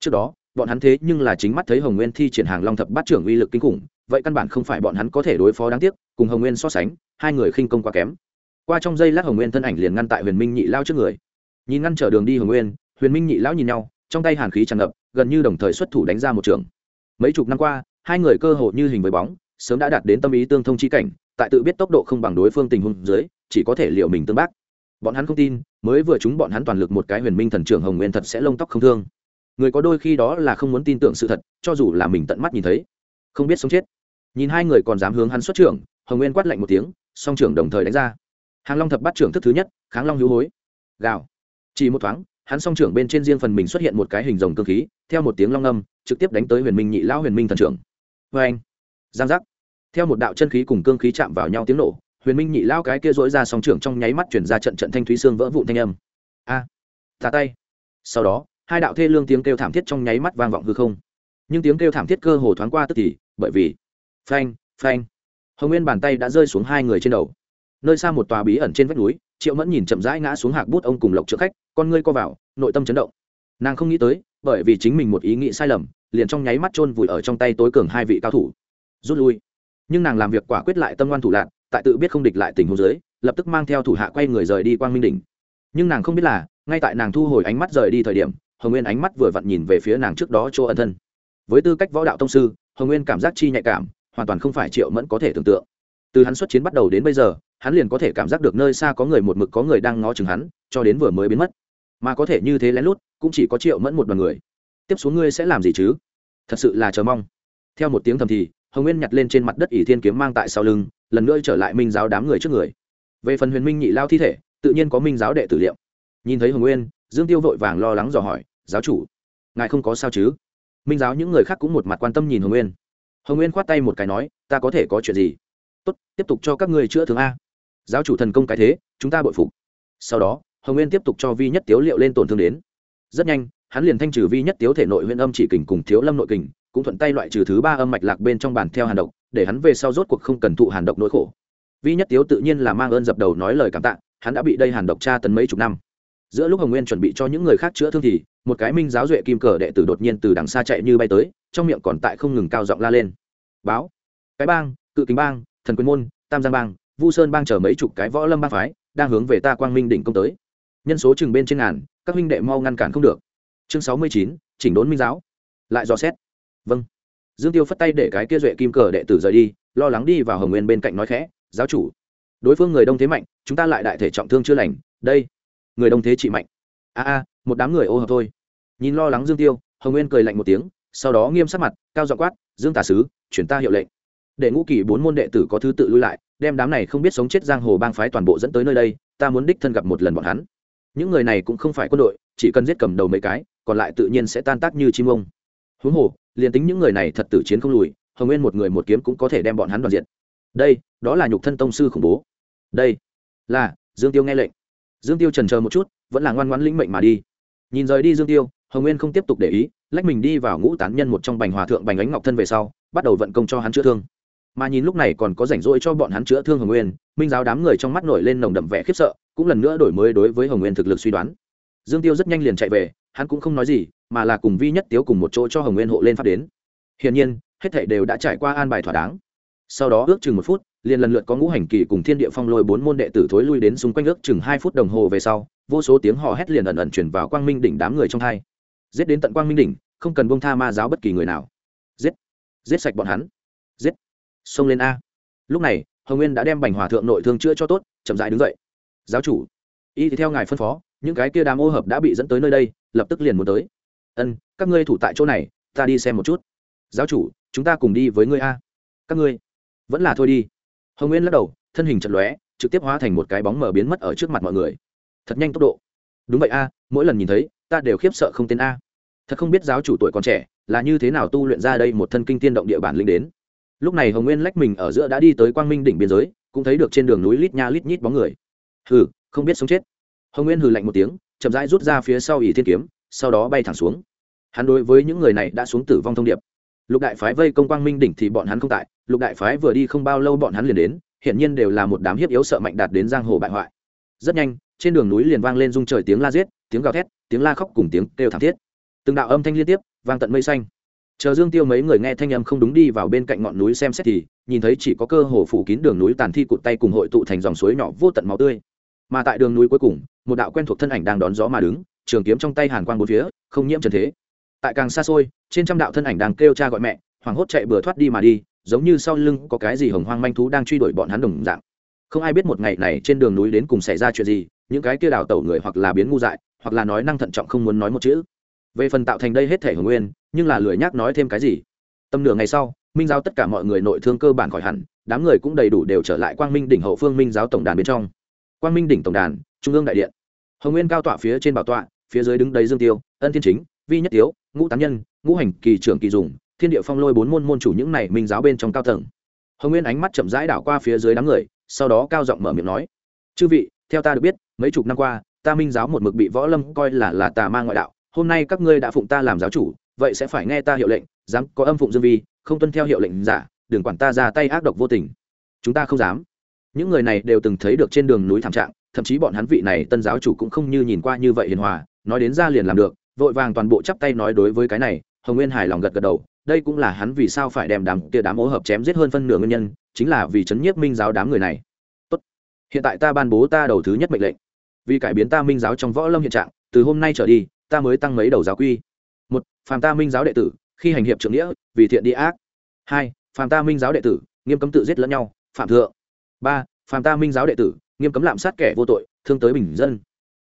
Trước đó, bọn hắn thế nhưng là chính mắt thấy hồng nguyên thi triển hàng long thập bát trưởng uy lực kinh khủng vậy căn bản không phải bọn hắn có thể đối phó đáng tiếc, cùng hồng nguyên so sánh, hai người khinh công quá kém. Qua trong giây lát hồng nguyên thân ảnh liền ngăn tại huyền minh nhị lao trước người. Nhìn ngăn trở đường đi hồng nguyên, huyền minh nhị lão nhìn nhau, trong tay hàn khí tràn ngập, gần như đồng thời xuất thủ đánh ra một trường. Mấy chục năm qua, hai người cơ hồ như hình với bóng, sớm đã đạt đến tâm ý tương thông chi cảnh, tại tự biết tốc độ không bằng đối phương tình huống dưới, chỉ có thể liệu mình tương bác. Bọn hắn không tin, mới vừa chúng bọn hắn toàn lực một cái huyền minh thần trưởng hồng nguyên thật sẽ lông tóc không thương. Người có đôi khi đó là không muốn tin tưởng sự thật, cho dù là mình tận mắt nhìn thấy, không biết sống chết nhìn hai người còn dám hướng hắn xuất trưởng hồng nguyên quát lạnh một tiếng song trưởng đồng thời đánh ra. Hàng long thập bắt trưởng thức thứ nhất kháng long hữu hối. Gào. Chỉ một thoáng hắn song trưởng bên trên riêng phần mình xuất hiện một cái hình rồng cơ khí theo một tiếng long âm trực tiếp đánh tới huyền minh nhị lão huyền minh thần trưởng. Vê anh giang giác. Theo một đạo chân khí cùng cương khí chạm vào nhau tiếng nổ huyền minh nhị lao cái kia dỗi ra song trưởng trong nháy mắt chuyển ra trận trận thanh thúy xương vỡ vụn thanh âm. A. À, tà tay. Sau đó hai đạo thê lương tiếng kêu thảm thiết trong nháy mắt vang vọng hư không. Nhưng tiếng kêu thảm thiết cơ hồ thoáng qua tức thì bởi vì phanh phanh. Hồng nguyên bàn tay đã rơi xuống hai người trên đầu. Nơi xa một tòa bí ẩn trên vách núi, triệu mẫn nhìn chậm rãi ngã xuống hạc bút ông cùng lộc trợ khách, con ngươi co vào, nội tâm chấn động. Nàng không nghĩ tới, bởi vì chính mình một ý nghĩ sai lầm, liền trong nháy mắt chôn vùi ở trong tay tối cường hai vị cao thủ. Rút lui. Nhưng nàng làm việc quả quyết lại tâm ngoan thủ lạc tại tự biết không địch lại tình huống dưới, lập tức mang theo thủ hạ quay người rời đi quang minh đỉnh. Nhưng nàng không biết là, ngay tại nàng thu hồi ánh mắt rời đi thời điểm, hồng nguyên ánh mắt vừa vặn nhìn về phía nàng trước đó chỗ ân thân. Với tư cách võ đạo tông sư, hồng nguyên cảm giác chi nhạy cảm hoàn toàn không phải triệu mẫn có thể tưởng tượng. Từ hắn xuất chiến bắt đầu đến bây giờ, hắn liền có thể cảm giác được nơi xa có người một mực có người đang ngó chừng hắn, cho đến vừa mới biến mất. Mà có thể như thế lén lút, cũng chỉ có triệu mẫn một đ o à n người. Tiếp xuống ngươi sẽ làm gì chứ? Thật sự là chờ mong. Theo một tiếng thầm thì, hồng nguyên nhặt lên trên mặt đất ỷ thiên kiếm mang tại sau lưng, lần nữa trở lại minh giáo đám người trước người. Về phần huyền minh nhị lao thi thể, tự nhiên có minh giáo đệ tử liệu. Nhìn thấy hồng nguyên, dương tiêu vội vàng lo lắng dò hỏi, giáo chủ, ngài không có sao chứ? Minh giáo những người khác cũng một mặt quan tâm nhìn hồng nguyên hồng nguyên khoát tay một cái nói, ta có thể có chuyện gì? Tốt, tiếp tục cho các người chữa thương a. Giáo chủ thần công cái thế, chúng ta bội phục. Sau đó, hồng nguyên tiếp tục cho vi nhất tiếu liệu lên tổn thương đến. Rất nhanh, hắn liền thanh trừ vi nhất tiếu thể nội huyện âm chỉ kình cùng thiếu lâm nội kình, cũng thuận tay loại trừ thứ ba âm mạch lạc bên trong bản theo hàn độc, để hắn về sau rốt cuộc không cần thụ hàn độc nỗi khổ. Vi nhất tiếu tự nhiên là mang ơn dập đầu nói lời cảm tạ, hắn đã bị đây hàn độc tra tấn mấy chục năm. Giữa lúc hồng nguyên chuẩn bị cho những người khác chữa thương thì một cái minh giáo duệ kim cờ đệ tử đột nhiên từ đằng xa chạy như bay tới, trong miệng còn tại không ngừng cao giọng la lên. Báo. Cái bang, cự kính bang, thần quyền môn, tam giang bang, vu sơn bang chờ mấy chục cái võ lâm bang phái, đang hướng về ta quang minh đỉnh công tới. Nhân số chừng bên trên ngàn, các huynh đệ mau ngăn cản không được. Chương sáu mươi chín, chỉnh đốn minh giáo. Lại dò xét. Vâng. Dương tiêu phất tay để cái kia duệ kim cờ đệ tử rời đi, lo lắng đi vào hồng nguyên bên cạnh nói khẽ, giáo chủ, đối phương người đông thế mạnh, chúng ta lại đại thể trọng thương chưa lành, đây, người đông thế trị mạnh. A a một đám người ô hợp thôi. Nhìn lo lắng dương tiêu, hồng nguyên cười lạnh một tiếng, sau đó nghiêm sắc mặt, cao dọ quát, dương tả sứ, chuyển ta hiệu lệnh. Để ngũ kỳ bốn môn đệ tử có thứ tự lui lại, đem đám này không biết sống chết giang hồ bang phái toàn bộ dẫn tới nơi đây, ta muốn đích thân gặp một lần bọn hắn. Những người này cũng không phải quân đội, chỉ cần giết cầm đầu mấy cái, còn lại tự nhiên sẽ tan tác như chim ông. Huống hồ, liền tính những người này thật tử chiến không lùi, hồng nguyên một người một kiếm cũng có thể đem bọn hắn đoàn diện đây, đó là nhục thân tông sư khủng bố. Đây là, dương tiêu nghe lệnh. Dương tiêu trần chờ một chút, vẫn là ngoan ngoãn lĩnh mệnh mà đi nhìn rời đi dương tiêu, hồng nguyên không tiếp tục để ý, lách mình đi vào ngũ tán nhân một trong bành hòa thượng bành ánh ngọc thân về sau, bắt đầu vận công cho hắn chữa thương. Mà nhìn lúc này còn có rảnh rỗi cho bọn hắn chữa thương hồng nguyên, minh giáo đám người trong mắt nổi lên nồng đậm vẻ khiếp sợ, cũng lần nữa đổi mới đối với hồng nguyên thực lực suy đoán. Dương tiêu rất nhanh liền chạy về, hắn cũng không nói gì, mà là cùng vi nhất tiếu cùng một chỗ cho hồng nguyên hộ lên pháp đến. Hiển nhiên, hết thảy đều đã trải qua an bài thỏa đáng sau đó ước chừng một phút, liền lần lượt có ngũ hành kỳ cùng thiên địa phong lôi bốn môn đệ tử thối lui đến xung quanh ước chừng hai phút đồng hồ về sau, vô số tiếng hò hét liền ẩn ẩn chuyển vào quang minh đỉnh đám người trong hai. Giết đến tận quang minh đỉnh, không cần bông tha ma giáo bất kỳ người nào. Giết giết sạch bọn hắn. Giết, xông lên a. Lúc này, hồng nguyên đã đem bành hòa thượng nội thương chữa cho tốt, chậm dại đứng dậy. Giáo chủ, y thì theo ngài phân phó, những cái kia đám ô hợp đã bị dẫn tới nơi đây, lập tức liền muốn tới. Ân, các ngươi thủ tại chỗ này, ta đi xem một chút. Giáo chủ, chúng ta cùng đi với ngươi a. Các ngươi vẫn là thôi đi. Hồng nguyên lắc đầu, thân hình chật lóe, trực tiếp hóa thành một cái bóng mờ biến mất ở trước mặt mọi người. Thật nhanh tốc độ. Đúng vậy a, mỗi lần nhìn thấy, ta đều khiếp sợ không tên a. Thật không biết giáo chủ tuổi còn trẻ, là như thế nào tu luyện ra đây một thân kinh tiên động địa bản linh đến. Lúc này hồng nguyên lách mình ở giữa đã đi tới quang minh đỉnh biên giới, cũng thấy được trên đường núi lít nha lít nhít bóng người. Hừ, không biết sống chết. Hồng nguyên hừ lạnh một tiếng, chậm rãi rút ra phía sau ỷ thiên kiếm, sau đó bay thẳng xuống. Hắn đối với những người này đã xuống tử vong thông điệp lục đại phái vây công quang minh đỉnh thì bọn hắn không tại, lục đại phái vừa đi không bao lâu bọn hắn liền đến, hiển nhiên đều là một đám hiếp yếu sợ mạnh đạt đến giang hồ bại hoại. Rất nhanh, trên đường núi liền vang lên rung trời tiếng la giết, tiếng gào thét, tiếng la khóc cùng tiếng kêu thảm thiết. Từng đạo âm thanh liên tiếp, vang tận mây xanh. Chờ dương tiêu mấy người nghe thanh âm không đúng đi vào bên cạnh ngọn núi xem xét thì, nhìn thấy chỉ có cơ hồ phủ kín đường núi tàn thi cụt tay cùng hội tụ thành dòng suối nhỏ vô tận máu tươi. Mà tại đường núi cuối cùng, một đạo quen thuộc thân ảnh đang đón gió mà đứng, trường kiếm trong tay hàn quang bốn phía, không nhiễm trần thế tại càng xa xôi, trên trăm đạo thân ảnh đang kêu cha gọi mẹ, hoảng hốt chạy bừa thoát đi mà đi, giống như sau lưng có cái gì hồng hoang manh thú đang truy đuổi bọn hắn đồng dạng. Không ai biết một ngày này trên đường núi đến cùng xảy ra chuyện gì, những cái kia đào tẩu người hoặc là biến ngu dại, hoặc là nói năng thận trọng không muốn nói một chữ. Về phần tạo thành đây hết thể hồng nguyên, nhưng là lười nhác nói thêm cái gì. Tầm nửa ngày sau, minh giáo tất cả mọi người nội thương cơ bản khỏi hẳn, đám người cũng đầy đủ đều trở lại quang minh đỉnh hậu phương minh giáo tổng đàn bên trong. Quang minh đỉnh tổng đàn, trung ương đại điện. Hồng nguyên cao tọa phía trên bảo tọa, phía dưới đứng đầy dương tiêu, ân thiên chính, vi nhất tiếu ngũ tán nhân, ngũ hành kỳ trưởng kỳ dùng, thiên địa phong lôi bốn môn môn chủ những này minh giáo bên trong cao tầng. Hồng nguyên ánh mắt chậm rãi đảo qua phía dưới đám người, sau đó cao giọng mở miệng nói, chư vị, theo ta được biết, mấy chục năm qua, ta minh giáo một mực bị võ lâm coi là là tà ma ngoại đạo. Hôm nay các ngươi đã phụng ta làm giáo chủ, vậy sẽ phải nghe ta hiệu lệnh, dám có âm phụng dương vi, không tuân theo hiệu lệnh giả, đừng quản ta ra tay ác độc vô tình. Chúng ta không dám. Những người này đều từng thấy được trên đường núi thảm trạng, thậm chí bọn hắn vị này tân giáo chủ cũng không như nhìn qua như vậy hiền hòa, nói đến ra liền làm được vội vàng toàn bộ chắp tay nói đối với cái này, hồng nguyên hài lòng gật gật đầu, đây cũng là hắn vì sao phải đem đám kia đám ô hợp chém giết hơn phân nửa nguyên nhân, chính là vì chấn nhiếp minh giáo đám người này. Tốt. hiện tại ta ban bố ta đầu thứ nhất mệnh lệnh. Vì cải biến ta minh giáo trong võ lâm hiện trạng, từ hôm nay trở đi, ta mới tăng mấy đầu giáo quy. Một, phàm ta minh giáo đệ tử, khi hành hiệp trưởng nghĩa, vì thiện đi ác. Hai, phàm ta minh giáo đệ tử, nghiêm cấm tự giết lẫn nhau, phạm thượng. Ba, phàm ta minh giáo đệ tử, nghiêm cấm lạm sát kẻ vô tội, thương tới bình dân.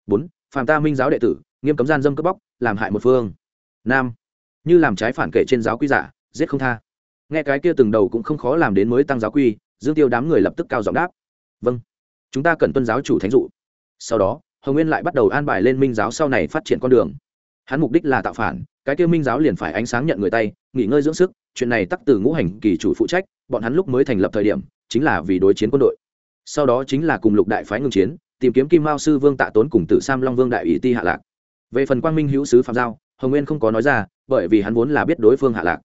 Bốn, phàm ta minh giáo đệ tử nghiêm cấm gian dâm cướp bóc, làm hại một phương. Nam. Như làm trái phản kể trên giáo quy giả, giết không tha. Nghe cái kia từng đầu cũng không khó làm đến mới tăng giáo quy, dương tiêu đám người lập tức cao giọng đáp. Vâng. Chúng ta cần tuân giáo chủ thánh dụ. Sau đó, hồng nguyên lại bắt đầu an bài lên minh giáo sau này phát triển con đường. Hắn mục đích là tạo phản, cái kia minh giáo liền phải ánh sáng nhận người tay, nghỉ ngơi dưỡng sức, chuyện này tắc từ ngũ hành kỳ chủ phụ trách, bọn hắn lúc mới thành lập thời điểm, chính là vì đối chiến quân đội. Sau đó chính là cùng lục đại phái ngưng chiến, tìm kiếm kim mao sư vương tạ tốn cùng tử sam long vương đại ủy ti hạ lạc về phần quang minh hữu sứ phạm giao, hồng nguyên không có nói ra, bởi vì hắn vốn là biết đối phương hạ lạc.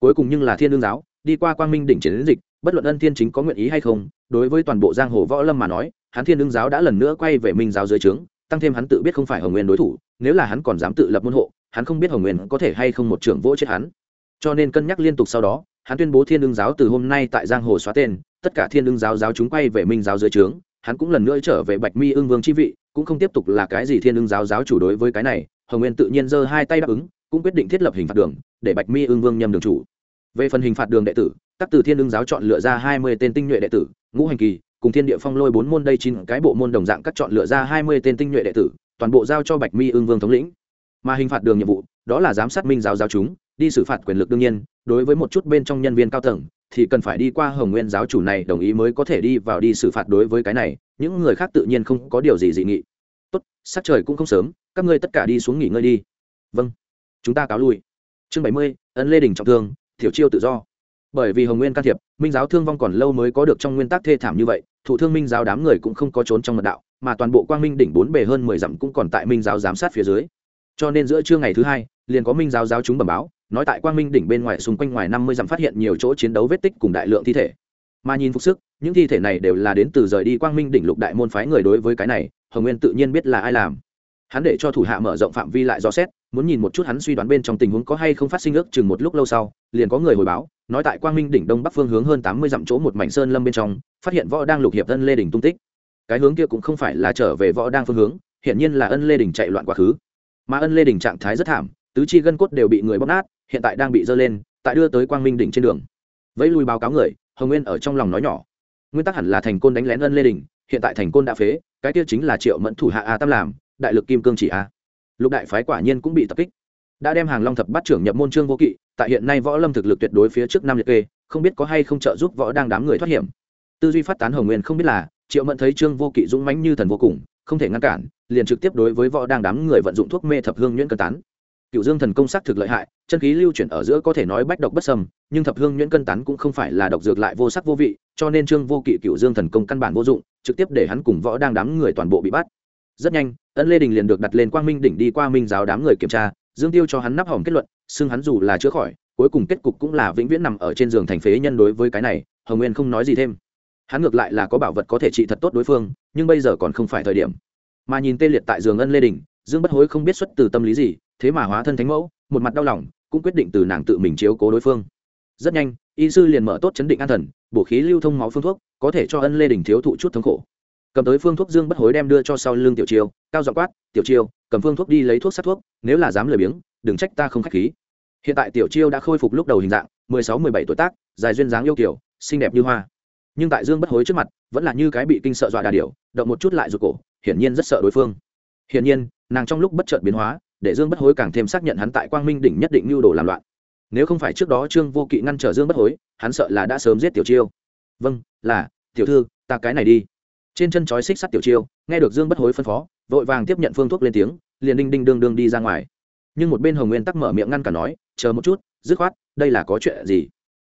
Cuối cùng nhưng là thiên đương giáo, đi qua quang minh đỉnh chiến dịch, bất luận ân thiên chính có nguyện ý hay không, đối với toàn bộ giang hồ võ lâm mà nói, hắn thiên đương giáo đã lần nữa quay về minh giáo dưới trướng, tăng thêm hắn tự biết không phải hồng nguyên đối thủ, nếu là hắn còn dám tự lập môn hộ, hắn không biết hồng nguyên có thể hay không một trưởng vỗ chết hắn. Cho nên cân nhắc liên tục sau đó, hắn tuyên bố thiên đương giáo từ hôm nay tại giang hồ xóa tên, tất cả thiên đương giáo giáo chúng quay về minh giáo dưới trướng, hắn cũng lần nữa trở về bạch mi ương vương chi vị cũng không tiếp tục là cái gì thiên ưng giáo giáo chủ đối với cái này, hồng nguyên tự nhiên giơ hai tay đáp ứng, cũng quyết định thiết lập hình phạt đường, để bạch mi ương vương nhầm đường chủ. Về phần hình phạt đường đệ tử, các từ thiên ưng giáo chọn lựa ra hai mươi tên tinh nhuệ đệ tử, ngũ hành kỳ, cùng thiên địa phong lôi bốn môn đây chín cái bộ môn đồng dạng cắt chọn lựa ra hai mươi tên tinh nhuệ đệ tử, toàn bộ giao cho bạch mi ương vương thống lĩnh. Mà hình phạt đường nhiệm vụ, đó là giám sát minh giáo giáo chúng, đi xử phạt quyền lực đương nhiên, đối với một chút bên trong nhân viên cao tầng, thì cần phải đi qua hồng nguyên giáo chủ này đồng ý mới có thể đi vào đi xử phạt đối với cái này những người khác tự nhiên không có điều gì dị nghị. Tốt, sắc trời cũng không sớm, các ngươi tất cả đi xuống nghỉ ngơi đi. Vâng. Chúng ta cáo lui. Chương bảy mươi, ân lê đình trọng thương, thiểu chiêu tự do. Bởi vì hồng nguyên can thiệp, minh giáo thương vong còn lâu mới có được trong nguyên tắc thê thảm như vậy thủ thương minh giáo đám người cũng không có trốn trong mật đạo, mà toàn bộ quang minh đỉnh bốn bề hơn mười dặm cũng còn tại minh giáo giám sát phía dưới. Cho nên giữa trưa ngày thứ hai, liền có minh giáo giáo chúng bẩm báo, nói tại quang minh đỉnh bên ngoài xung quanh ngoài năm mươi dặm phát hiện nhiều chỗ chiến đấu vết tích cùng đại lượng thi thể. Mà nhìn phục sức những thi thể này đều là đến từ rời đi quang minh đỉnh lục đại môn phái người đối với cái này, hồng nguyên tự nhiên biết là ai làm. Hắn để cho thủ hạ mở rộng phạm vi lại dò xét, muốn nhìn một chút hắn suy đoán bên trong tình huống có hay không phát sinh ước chừng một lúc lâu sau, liền có người hồi báo, nói tại quang minh đỉnh đông bắc phương hướng hơn tám mươi dặm chỗ một mảnh sơn lâm bên trong, phát hiện võ đang lục hiệp ân lê đình tung tích. Cái hướng kia cũng không phải là trở về võ đang phương hướng hiện nhiên là ân lê đình chạy loạn quá khứ. Mà ân lê đình trạng thái rất thảm, tứ chi gân cốt đều bị người bóp nát, hiện tại đang bị dơ lên, tại đưa tới quang minh đỉnh trên đường. Vẫy lui báo cáo người, hồng nguyên ở trong lòng nói nhỏ nguyên tắc hẳn là thành côn đánh lén ân lê đình, hiện tại thành côn đã phế, cái kia chính là triệu mẫn thủ hạ a tam làm, đại lực kim cương chỉ a. Lục đại phái quả nhiên cũng bị tập kích. Đã đem hàng long thập bắt trưởng nhập môn trương vô kỵ, tại hiện nay võ lâm thực lực tuyệt đối phía trước năm liệt kê, không biết có hay không trợ giúp võ đang đám người thoát hiểm. Tư duy phát tán hồng nguyên không biết là, triệu mẫn thấy trương vô kỵ dũng mãnh như thần vô cùng, không thể ngăn cản, liền trực tiếp đối với võ đang đám người vận dụng thuốc mê thập hương nhuyễn cân tán cựu dương thần công sắc thực lợi hại chân khí lưu chuyển ở giữa có thể nói bách độc bất sầm, nhưng thập hương nhuyễn cân tán cũng không phải là độc dược lại vô sắc vô vị cho nên trương vô kỵ cựu dương thần công căn bản vô dụng trực tiếp để hắn cùng võ đang đám người toàn bộ bị bắt. Rất nhanh ân lê đình liền được đặt lên quang minh đỉnh đi qua minh giáo đám người kiểm tra dương tiêu cho hắn nắp hỏng kết luận xưng hắn dù là chữa khỏi cuối cùng kết cục cũng là vĩnh viễn nằm ở trên giường thành phế nhân đối với cái này hồng nguyên không nói gì thêm. Hắn ngược lại là có bảo vật có thể trị thật tốt đối phương nhưng bây giờ còn không phải thời điểm. Mà nhìn tê liệt tại giường ân lê đình dương bất hối không biết xuất từ tâm lý gì thế mà hóa thân thánh mẫu một mặt đau lòng cũng quyết định từ nàng tự mình chiếu cố đối phương. Rất nhanh y sư liền mở tốt chấn định an thần bổ khí lưu thông máu phương thuốc có thể cho ân lê đình thiếu thụ chút thống khổ. Cầm tới phương thuốc dương bất hối đem đưa cho sau lưng tiểu chiêu cao dọ quát tiểu chiêu cầm phương thuốc đi lấy thuốc sát thuốc nếu là dám lười biếng đừng trách ta không k h á c h khí. Hiện tại tiểu chiêu đã khôi phục lúc đầu hình dạng mười sáu mười bảy tuổi tác dài duyên dáng yêu kiểu xinh đẹp như hoa. Nhưng tại dương bất hối trước mặt vẫn là như cái bị kinh sợ dọa đà điều, động một chút lại rụt cổ hiển nhiên rất sợ đối phương. Hiển nhiên nàng trong lúc bất chợt biến hóa để dương bất hối càng thêm xác nhận hắn tại quang minh đỉnh nhất định mưu đồ làm loạn. Nếu không phải trước đó trương vô kỵ ngăn trở dương bất hối, hắn sợ là đã sớm giết tiểu chiêu. Vâng là, tiểu thư, ta cái này đi. Trên chân chói xích sắt tiểu chiêu, nghe được dương bất hối phân phó, vội vàng tiếp nhận phương thuốc lên tiếng, liền đinh đinh đương đương đi ra ngoài. Nhưng một bên hồng nguyên tắc mở miệng ngăn cả nói, chờ một chút, dứt khoát, đây là có chuyện gì?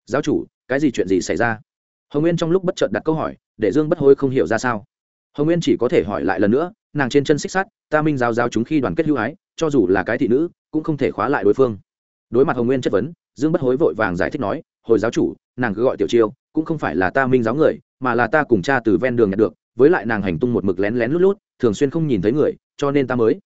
Giáo chủ, cái gì chuyện gì xảy ra? Hồng nguyên trong lúc bất chợt đặt câu hỏi, để dương bất hối không hiểu ra sao. Hồng nguyên chỉ có thể hỏi lại lần nữa, nàng trên chân xích sắt, ta minh giáo giáo chúng khi đoàn kết hữu ái cho dù là cái thị nữ, cũng không thể khóa lại đối phương. Đối mặt hồng nguyên chất vấn, dương bất hối vội vàng giải thích nói, hồi giáo chủ, nàng cứ gọi tiểu chiêu, cũng không phải là ta minh giáo người, mà là ta cùng cha từ ven đường nhận được, với lại nàng hành tung một mực lén lén lút lút, thường xuyên không nhìn thấy người, cho nên ta mới.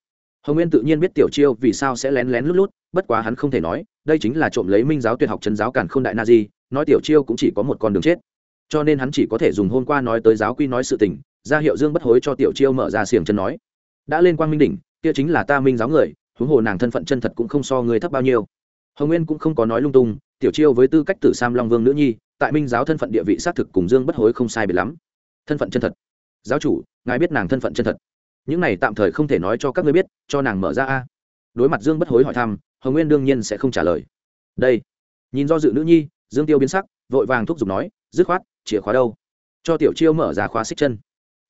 Hồng nguyên tự nhiên biết tiểu chiêu vì sao sẽ lén lén lút lút, bất quá hắn không thể nói, đây chính là trộm lấy minh giáo tuyệt học chân giáo cản k h ô n đại na di, nói tiểu chiêu cũng chỉ có một con đường chết. Cho nên hắn chỉ có thể dùng hôm qua nói tới giáo quy nói sự tình, ra hiệu dương bất hối cho tiểu chiêu mở ra xiềng chân nói. Đã lên quang minh đỉnh kia chính là ta minh giáo người, huống hồ nàng thân phận chân thật cũng không so người thấp bao nhiêu. Hồng nguyên cũng không có nói lung tung, tiểu chiêu với tư cách tử sam long vương nữ nhi, tại minh giáo thân phận địa vị xác thực cùng dương bất hối không sai biệt lắm. Thân phận chân thật. Giáo chủ, ngài biết nàng thân phận chân thật. Những này tạm thời không thể nói cho các ngươi biết, cho nàng mở ra a. Đối mặt dương bất hối hỏi thăm, hồng nguyên đương nhiên sẽ không trả lời. Đây. Nhìn do dự nữ nhi, dương tiêu biến sắc, vội vàng thúc giục nói, dứt khoát, chìa khóa đâu? Cho tiểu chiêu mở ra khóa xích chân.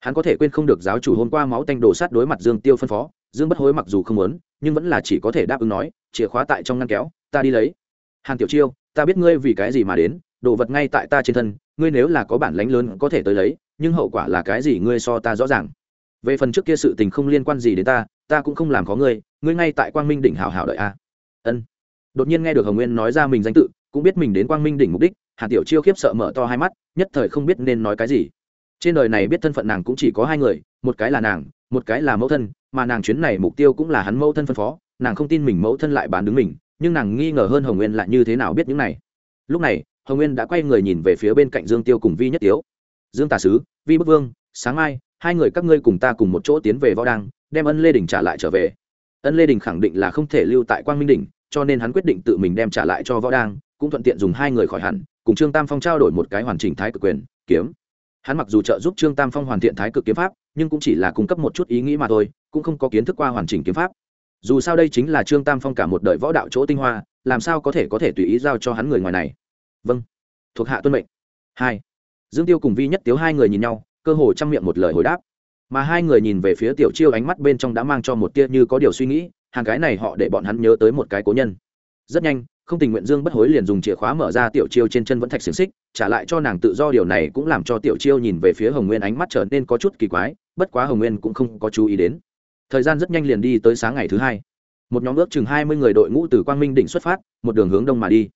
Hắn có thể quên không được giáo chủ hôm qua máu tanh đổ sát đối mặt dương tiêu phân phó dương bất hối mặc dù không muốn, nhưng vẫn là chỉ có thể đáp ứng nói, chìa khóa tại trong ngăn kéo, ta đi lấy. Hàn tiểu chiêu, ta biết ngươi vì cái gì mà đến, đồ vật ngay tại ta trên thân, ngươi nếu là có bản lánh lớn có thể tới lấy, nhưng hậu quả là cái gì ngươi so ta rõ ràng. Về phần trước kia sự tình không liên quan gì đến ta ta cũng không làm có ngươi ngươi ngay tại quang minh đỉnh hào hào đợi a. Ân. Đột nhiên nghe được hồng nguyên nói ra mình danh tự, cũng biết mình đến quang minh đỉnh mục đích, hàn tiểu chiêu khiếp sợ mở to hai mắt, nhất thời không biết nên nói cái gì. Trên đời này biết thân phận nàng cũng chỉ có hai người một cái là nàng, một cái là mẫu thân, mà nàng chuyến này mục tiêu cũng là hắn mẫu thân phân phó, nàng không tin mình mẫu thân lại bán đứng mình, nhưng nàng nghi ngờ hơn hồng nguyên lại như thế nào biết những này. Lúc này, hồng nguyên đã quay người nhìn về phía bên cạnh dương tiêu cùng vi nhất tiếu. Dương tà sứ, vi bức vương, sáng mai, hai người các ngươi cùng ta cùng một chỗ tiến về võ đăng, đem ân lê đình trả lại trở về. Ân lê đình khẳng định là không thể lưu tại quang minh đình cho nên hắn quyết định tự mình đem trả lại cho võ đăng, cũng thuận tiện dùng hai người khỏi hẳn, cùng trương tam phong trao đổi một cái hoàn chỉnh thái cực quyền, kiếm. Hắn mặc dù trợ giúp trương tam phong hoàn thiện thái cực kiếm pháp nhưng cũng chỉ là cung cấp một chút ý nghĩ mà thôi, cũng không có kiến thức qua hoàn chỉnh kiếm pháp. Dù sao đây chính là trương tam phong cả một đời võ đạo chỗ tinh hoa, làm sao có thể có thể tùy ý giao cho hắn người ngoài này? Vâng thuộc hạ tuân mệnh. Hai, dương tiêu cùng vi nhất tiếu hai người nhìn nhau, cơ hồ chăm miệng một lời hồi đáp. Mà hai người nhìn về phía tiểu chiêu ánh mắt bên trong đã mang cho một tia như có điều suy nghĩ, hàng cái này họ để bọn hắn nhớ tới một cái cố nhân. Rất nhanh không tình nguyện dương bất hối liền dùng chìa khóa mở ra tiểu chiêu trên chân vẫn thạch xiềng xích, trả lại cho nàng tự do điều này cũng làm cho tiểu chiêu nhìn về phía hồng nguyên ánh mắt trở nên có chút kỳ quái, bất quá hồng nguyên cũng không có chú ý đến. Thời gian rất nhanh liền đi tới sáng ngày thứ hai. Một nhóm ước chừng hai mươi người đội ngũ từ quang minh đỉnh xuất phát, một đường hướng đông mà đi.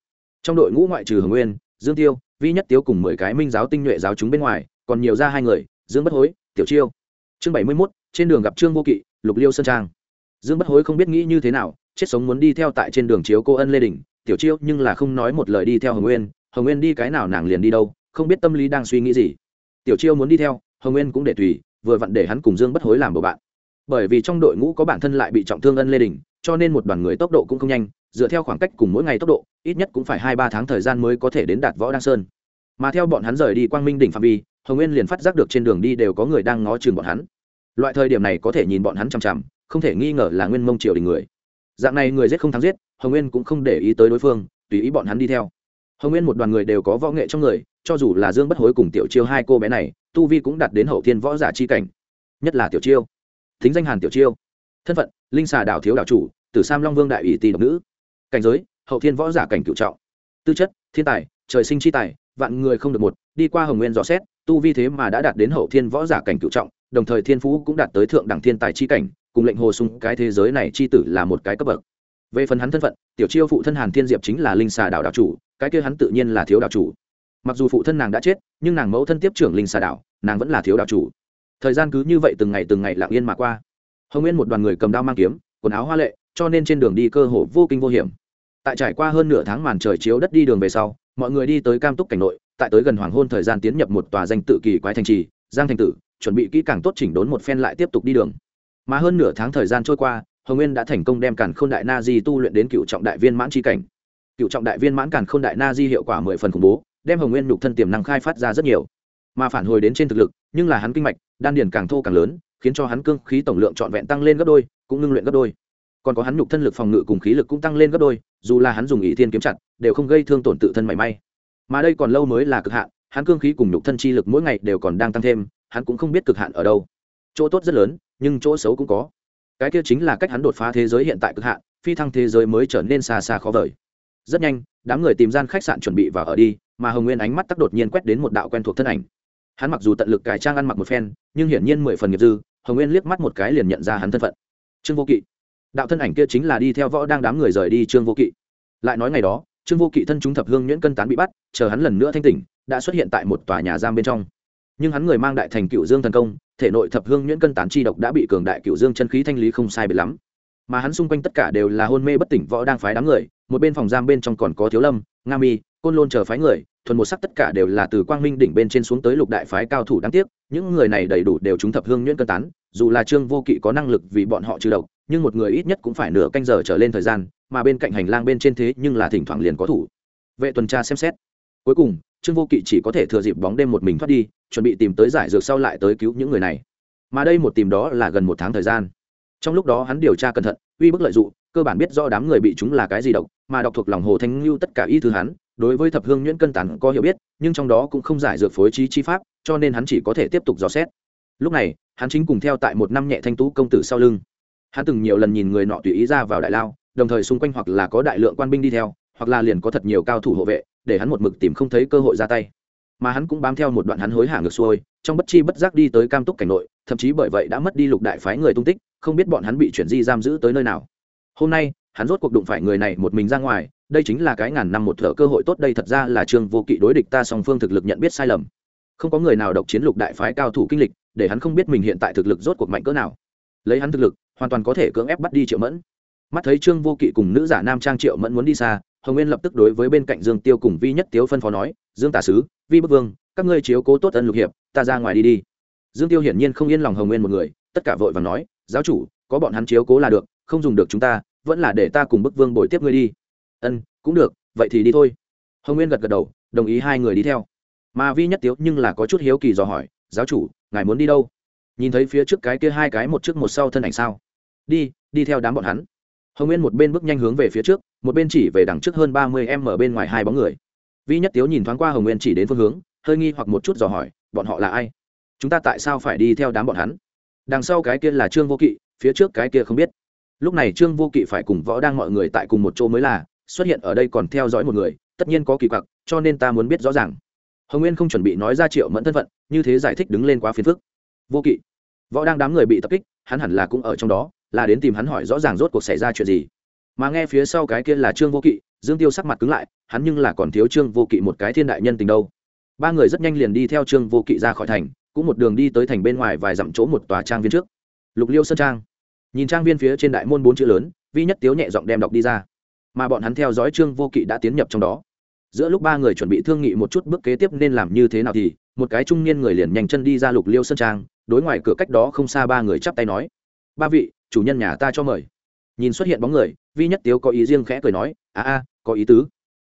Trong đội ngũ ngoại trừ hồng nguyên, dương tiêu, vi nhất tiếu cùng mười cái minh giáo tinh nhuệ giáo chúng bên ngoài, còn nhiều ra hai người, dương bất hối, tiểu chiêu. Chương bảy mươi mốt, trên đường gặp trương vô kỵ, lục liêu sơn trang. Dương bất hối không biết nghĩ như thế nào, chết sống muốn đi theo tại trên đường chiếu cô ân lê đình tiểu chiêu, nhưng là không nói một lời đi theo hồng nguyên. Hồng nguyên đi cái nào nàng liền đi đâu, không biết tâm lý đang suy nghĩ gì. Tiểu chiêu muốn đi theo, hồng nguyên cũng để tùy, vừa vặn để hắn cùng dương bất hối làm bầu bạn. Bởi vì trong đội ngũ có bản thân lại bị trọng thương ân lê đình, cho nên một đoàn người tốc độ cũng không nhanh, dựa theo khoảng cách cùng mỗi ngày tốc độ, ít nhất cũng phải hai ba tháng thời gian mới có thể đến đạt võ đăng sơn. Mà theo bọn hắn rời đi quang minh đỉnh phạm vi, hồng nguyên liền phát giác được trên đường đi đều có người đang ngó chừng bọn hắn. Loại thời điểm này có thể nhìn bọn hắn chằm chằm, không thể nghi ngờ là nguyên mông triều đình người. Dạng này người giết không thắng giết hồng nguyên cũng không để ý tới đối phương, tùy ý bọn hắn đi theo. Hồng nguyên một đoàn người đều có võ nghệ trong người, cho dù là dương bất hối cùng tiểu chiêu hai cô bé này, tu vi cũng đạt đến hậu thiên võ giả chi cảnh. Nhất là tiểu chiêu. Thính danh hàn tiểu chiêu. Thân phận, linh xà đảo thiếu đảo chủ, tử sam long vương đại ủy tỷ độc nữ. Cảnh giới, hậu thiên võ giả cảnh cựu trọng. Tư chất, thiên tài, trời sinh chi tài, vạn người không được một, đi qua hồng nguyên dò xét, tu vi thế mà đã đạt đến hậu thiên võ giả cảnh cựu trọng, đồng thời thiên phú cũng đạt tới thượng đẳng thiên tài chi cảnh, cùng lệnh hồ sung cái thế giới này chi tử là một cái cấp bậc về phần hắn thân phận, tiểu chiêu phụ thân hàn thiên diệp chính là linh xà đảo đảo chủ, cái kia hắn tự nhiên là thiếu đảo chủ. Mặc dù phụ thân nàng đã chết, nhưng nàng mẫu thân tiếp trưởng linh xà đảo, nàng vẫn là thiếu đảo chủ. Thời gian cứ như vậy từng ngày từng ngày lặng yên mà qua. Hồng nguyên một đoàn người cầm đao mang kiếm, quần áo hoa lệ, cho nên trên đường đi cơ hồ vô kinh vô hiểm. Tại trải qua hơn nửa tháng màn trời chiếu đất đi đường về sau, mọi người đi tới cam túc cảnh nội, tại tới gần hoàng hôn thời gian tiến nhập một tòa danh tự kỳ quái thành trì, giang thành tử, chuẩn bị kỹ càng tốt chỉnh đốn một phen lại tiếp tục đi đường. Mà hơn nửa tháng thời gian trôi qua hồng nguyên đã thành công đem càn khôn đại na di tu luyện đến cựu trọng đại viên mãn tri cảnh. Cựu trọng đại viên mãn càn khôn đại na di hiệu quả mười phần khủng bố, đem hồng nguyên nhục thân tiềm năng khai phát ra rất nhiều. Mà phản hồi đến trên thực lực, nhưng là hắn kinh mạch, đan điền càng thô càng lớn, khiến cho hắn cương khí tổng lượng trọn vẹn tăng lên gấp đôi, cũng ngưng luyện gấp đôi. Còn có hắn nhục thân lực phòng ngự cùng khí lực cũng tăng lên gấp đôi, dù là hắn dùng ý thiên kiếm chặt, đều không gây thương tổn tự thân mảy may. Mà đây còn lâu mới là cực hạn, hắn cương khí cùng nhục thân chi lực mỗi ngày đều còn đang tăng thêm, hắn cũng không biết cực hạn ở đâu. Chỗ tốt rất lớn, nhưng chỗ xấu cũng có cái kia chính là cách hắn đột phá thế giới hiện tại cực hạn, phi thăng thế giới mới trở nên xa xa khó vời. Rất nhanh, đám người tìm gian khách sạn chuẩn bị vào ở đi, mà hồng nguyên ánh mắt tắc đột nhiên quét đến một đạo quen thuộc thân ảnh. Hắn mặc dù tận lực cải trang ăn mặc một phen, nhưng hiển nhiên mười phần nghiệp dư, hồng nguyên liếc mắt một cái liền nhận ra hắn thân phận. Trương vô kỵ. Đạo thân ảnh kia chính là đi theo võ đang đám người rời đi trương vô kỵ. Lại nói ngày đó, trương vô kỵ thân chúng thập hương nhuyễn cân tán bị bắt, chờ hắn lần nữa thanh tỉnh, đã xuất hiện tại một tòa nhà giam bên trong nhưng hắn người mang đại thành cựu dương thần công, thể nội thập hương nhuyễn cân tán chi độc đã bị cường đại cựu dương chân khí thanh lý không sai biệt lắm. Mà hắn xung quanh tất cả đều là hôn mê bất tỉnh võ đang phái đám người, một bên phòng giam bên trong còn có thiếu lâm, nga mi, côn lôn chờ phái người, thuần một sắc tất cả đều là từ quang minh đỉnh bên trên xuống tới lục đại phái cao thủ đáng tiếc, những người này đầy đủ đều trúng thập hương nhuyễn cân tán, dù là trương vô kỵ có năng lực vì bọn họ trừ độc, nhưng một người ít nhất cũng phải nửa canh giờ trở lên thời gian, mà bên cạnh hành lang bên trên thế nhưng là thỉnh thoảng liền có thủ. Vệ tuần tra xem xét. Cuối cùng trương vô kỵ chỉ có thể thừa dịp bóng đêm một mình thoát đi, chuẩn bị tìm tới giải dược sau lại tới cứu những người này. Mà đây một tìm đó là gần một tháng thời gian. Trong lúc đó hắn điều tra cẩn thận, uy bức lợi dụng, cơ bản biết rõ đám người bị chúng là cái gì độc, mà đọc thuộc lòng hồ thanh lưu tất cả y thư hắn, đối với thập hương nhuyễn cân tản có hiểu biết, nhưng trong đó cũng không giải dược phối trí chi pháp, cho nên hắn chỉ có thể tiếp tục dò xét. Lúc này, hắn chính cùng theo tại một năm nhẹ thanh tú công tử sau lưng. Hắn từng nhiều lần nhìn người nọ tùy ý ra vào đại lao, đồng thời xung quanh hoặc là có đại lượng quan binh đi theo hoặc là liền có thật nhiều cao thủ hộ vệ, để hắn một mực tìm không thấy cơ hội ra tay. Mà hắn cũng bám theo một đoạn hắn hối hả ngược xuôi, trong bất chi bất giác đi tới cam túc cảnh nội, thậm chí bởi vậy đã mất đi lục đại phái người tung tích, không biết bọn hắn bị chuyển di giam giữ tới nơi nào. Hôm nay, hắn rốt cuộc đụng phải người này một mình ra ngoài, đây chính là cái ngàn năm một thở cơ hội tốt đây thật ra là trương vô kỵ đối địch ta song phương thực lực nhận biết sai lầm. Không có người nào độc chiến lục đại phái cao thủ kinh lịch, để hắn không biết mình hiện tại thực lực rốt cuộc mạnh cỡ nào. Lấy hắn thực lực, hoàn toàn có thể cưỡng ép bắt đi triệu mẫn. Mắt thấy trương vô kỵ cùng nữ giả nam trang triệu mẫn muốn đi xa hồng nguyên lập tức đối với bên cạnh dương tiêu cùng vi nhất tiếu phân phó nói, dương tả sứ, vi bức vương, các ngươi chiếu cố tốt ân lục hiệp, ta ra ngoài đi đi. Dương tiêu hiển nhiên không yên lòng hồng nguyên một người, tất cả vội và nói, giáo chủ, có bọn hắn chiếu cố là được, không dùng được chúng ta, vẫn là để ta cùng bức vương bồi tiếp ngươi đi. Ân, cũng được, vậy thì đi thôi. Hồng nguyên gật gật đầu, đồng ý hai người đi theo. Mà vi nhất tiếu nhưng là có chút hiếu kỳ dò hỏi, giáo chủ, ngài muốn đi đâu? Nhìn thấy phía trước cái kia hai cái một trước một sau thân ảnh sao? Đi đi theo đám bọn hắn. Hồng nguyên một bên bước nhanh hướng về phía trước một bên chỉ về đằng trước hơn ba mươi em ở bên ngoài hai bóng người. Vi nhất tiếu nhìn thoáng qua hồng nguyên chỉ đến phương hướng, hơi nghi hoặc một chút dò hỏi, bọn họ là ai? Chúng ta tại sao phải đi theo đám bọn hắn? Đằng sau cái kia là trương vô kỵ, phía trước cái kia không biết. Lúc này trương vô kỵ phải cùng võ đang mọi người tại cùng một chỗ mới là, xuất hiện ở đây còn theo dõi một người, tất nhiên có kỳ quặc, cho nên ta muốn biết rõ ràng. Hồng nguyên không chuẩn bị nói ra triệu mẫn thân phận, như thế giải thích đứng lên quá phiền phức. Vô kỵ. Võ đang đám người bị tập kích, hắn hẳn là cũng ở trong đó, là đến tìm hắn hỏi rõ ràng rốt cuộc xảy ra chuyện gì mà nghe phía sau cái kia là trương vô kỵ, dương tiêu sắc mặt cứng lại, hắn nhưng là còn thiếu trương vô kỵ một cái thiên đại nhân tình đâu. Ba người rất nhanh liền đi theo trương vô kỵ ra khỏi thành, cũng một đường đi tới thành bên ngoài vài dặm chỗ một tòa trang viên trước. Lục liêu sơn trang. Nhìn trang viên phía trên đại môn bốn chữ lớn, vi nhất tiếu nhẹ giọng đem đọc đi ra. Mà bọn hắn theo dõi trương vô kỵ đã tiến nhập trong đó. Giữa lúc ba người chuẩn bị thương nghị một chút bước kế tiếp nên làm như thế nào thì, một cái trung niên người liền nhanh chân đi ra lục liêu sơn trang, đối ngoài cửa cách đó không xa ba người chắp tay nói, ba vị, chủ nhân nhà ta cho mời nhìn xuất hiện bóng người, vi nhất tiếu có ý riêng khẽ cười nói, a a, có ý tứ.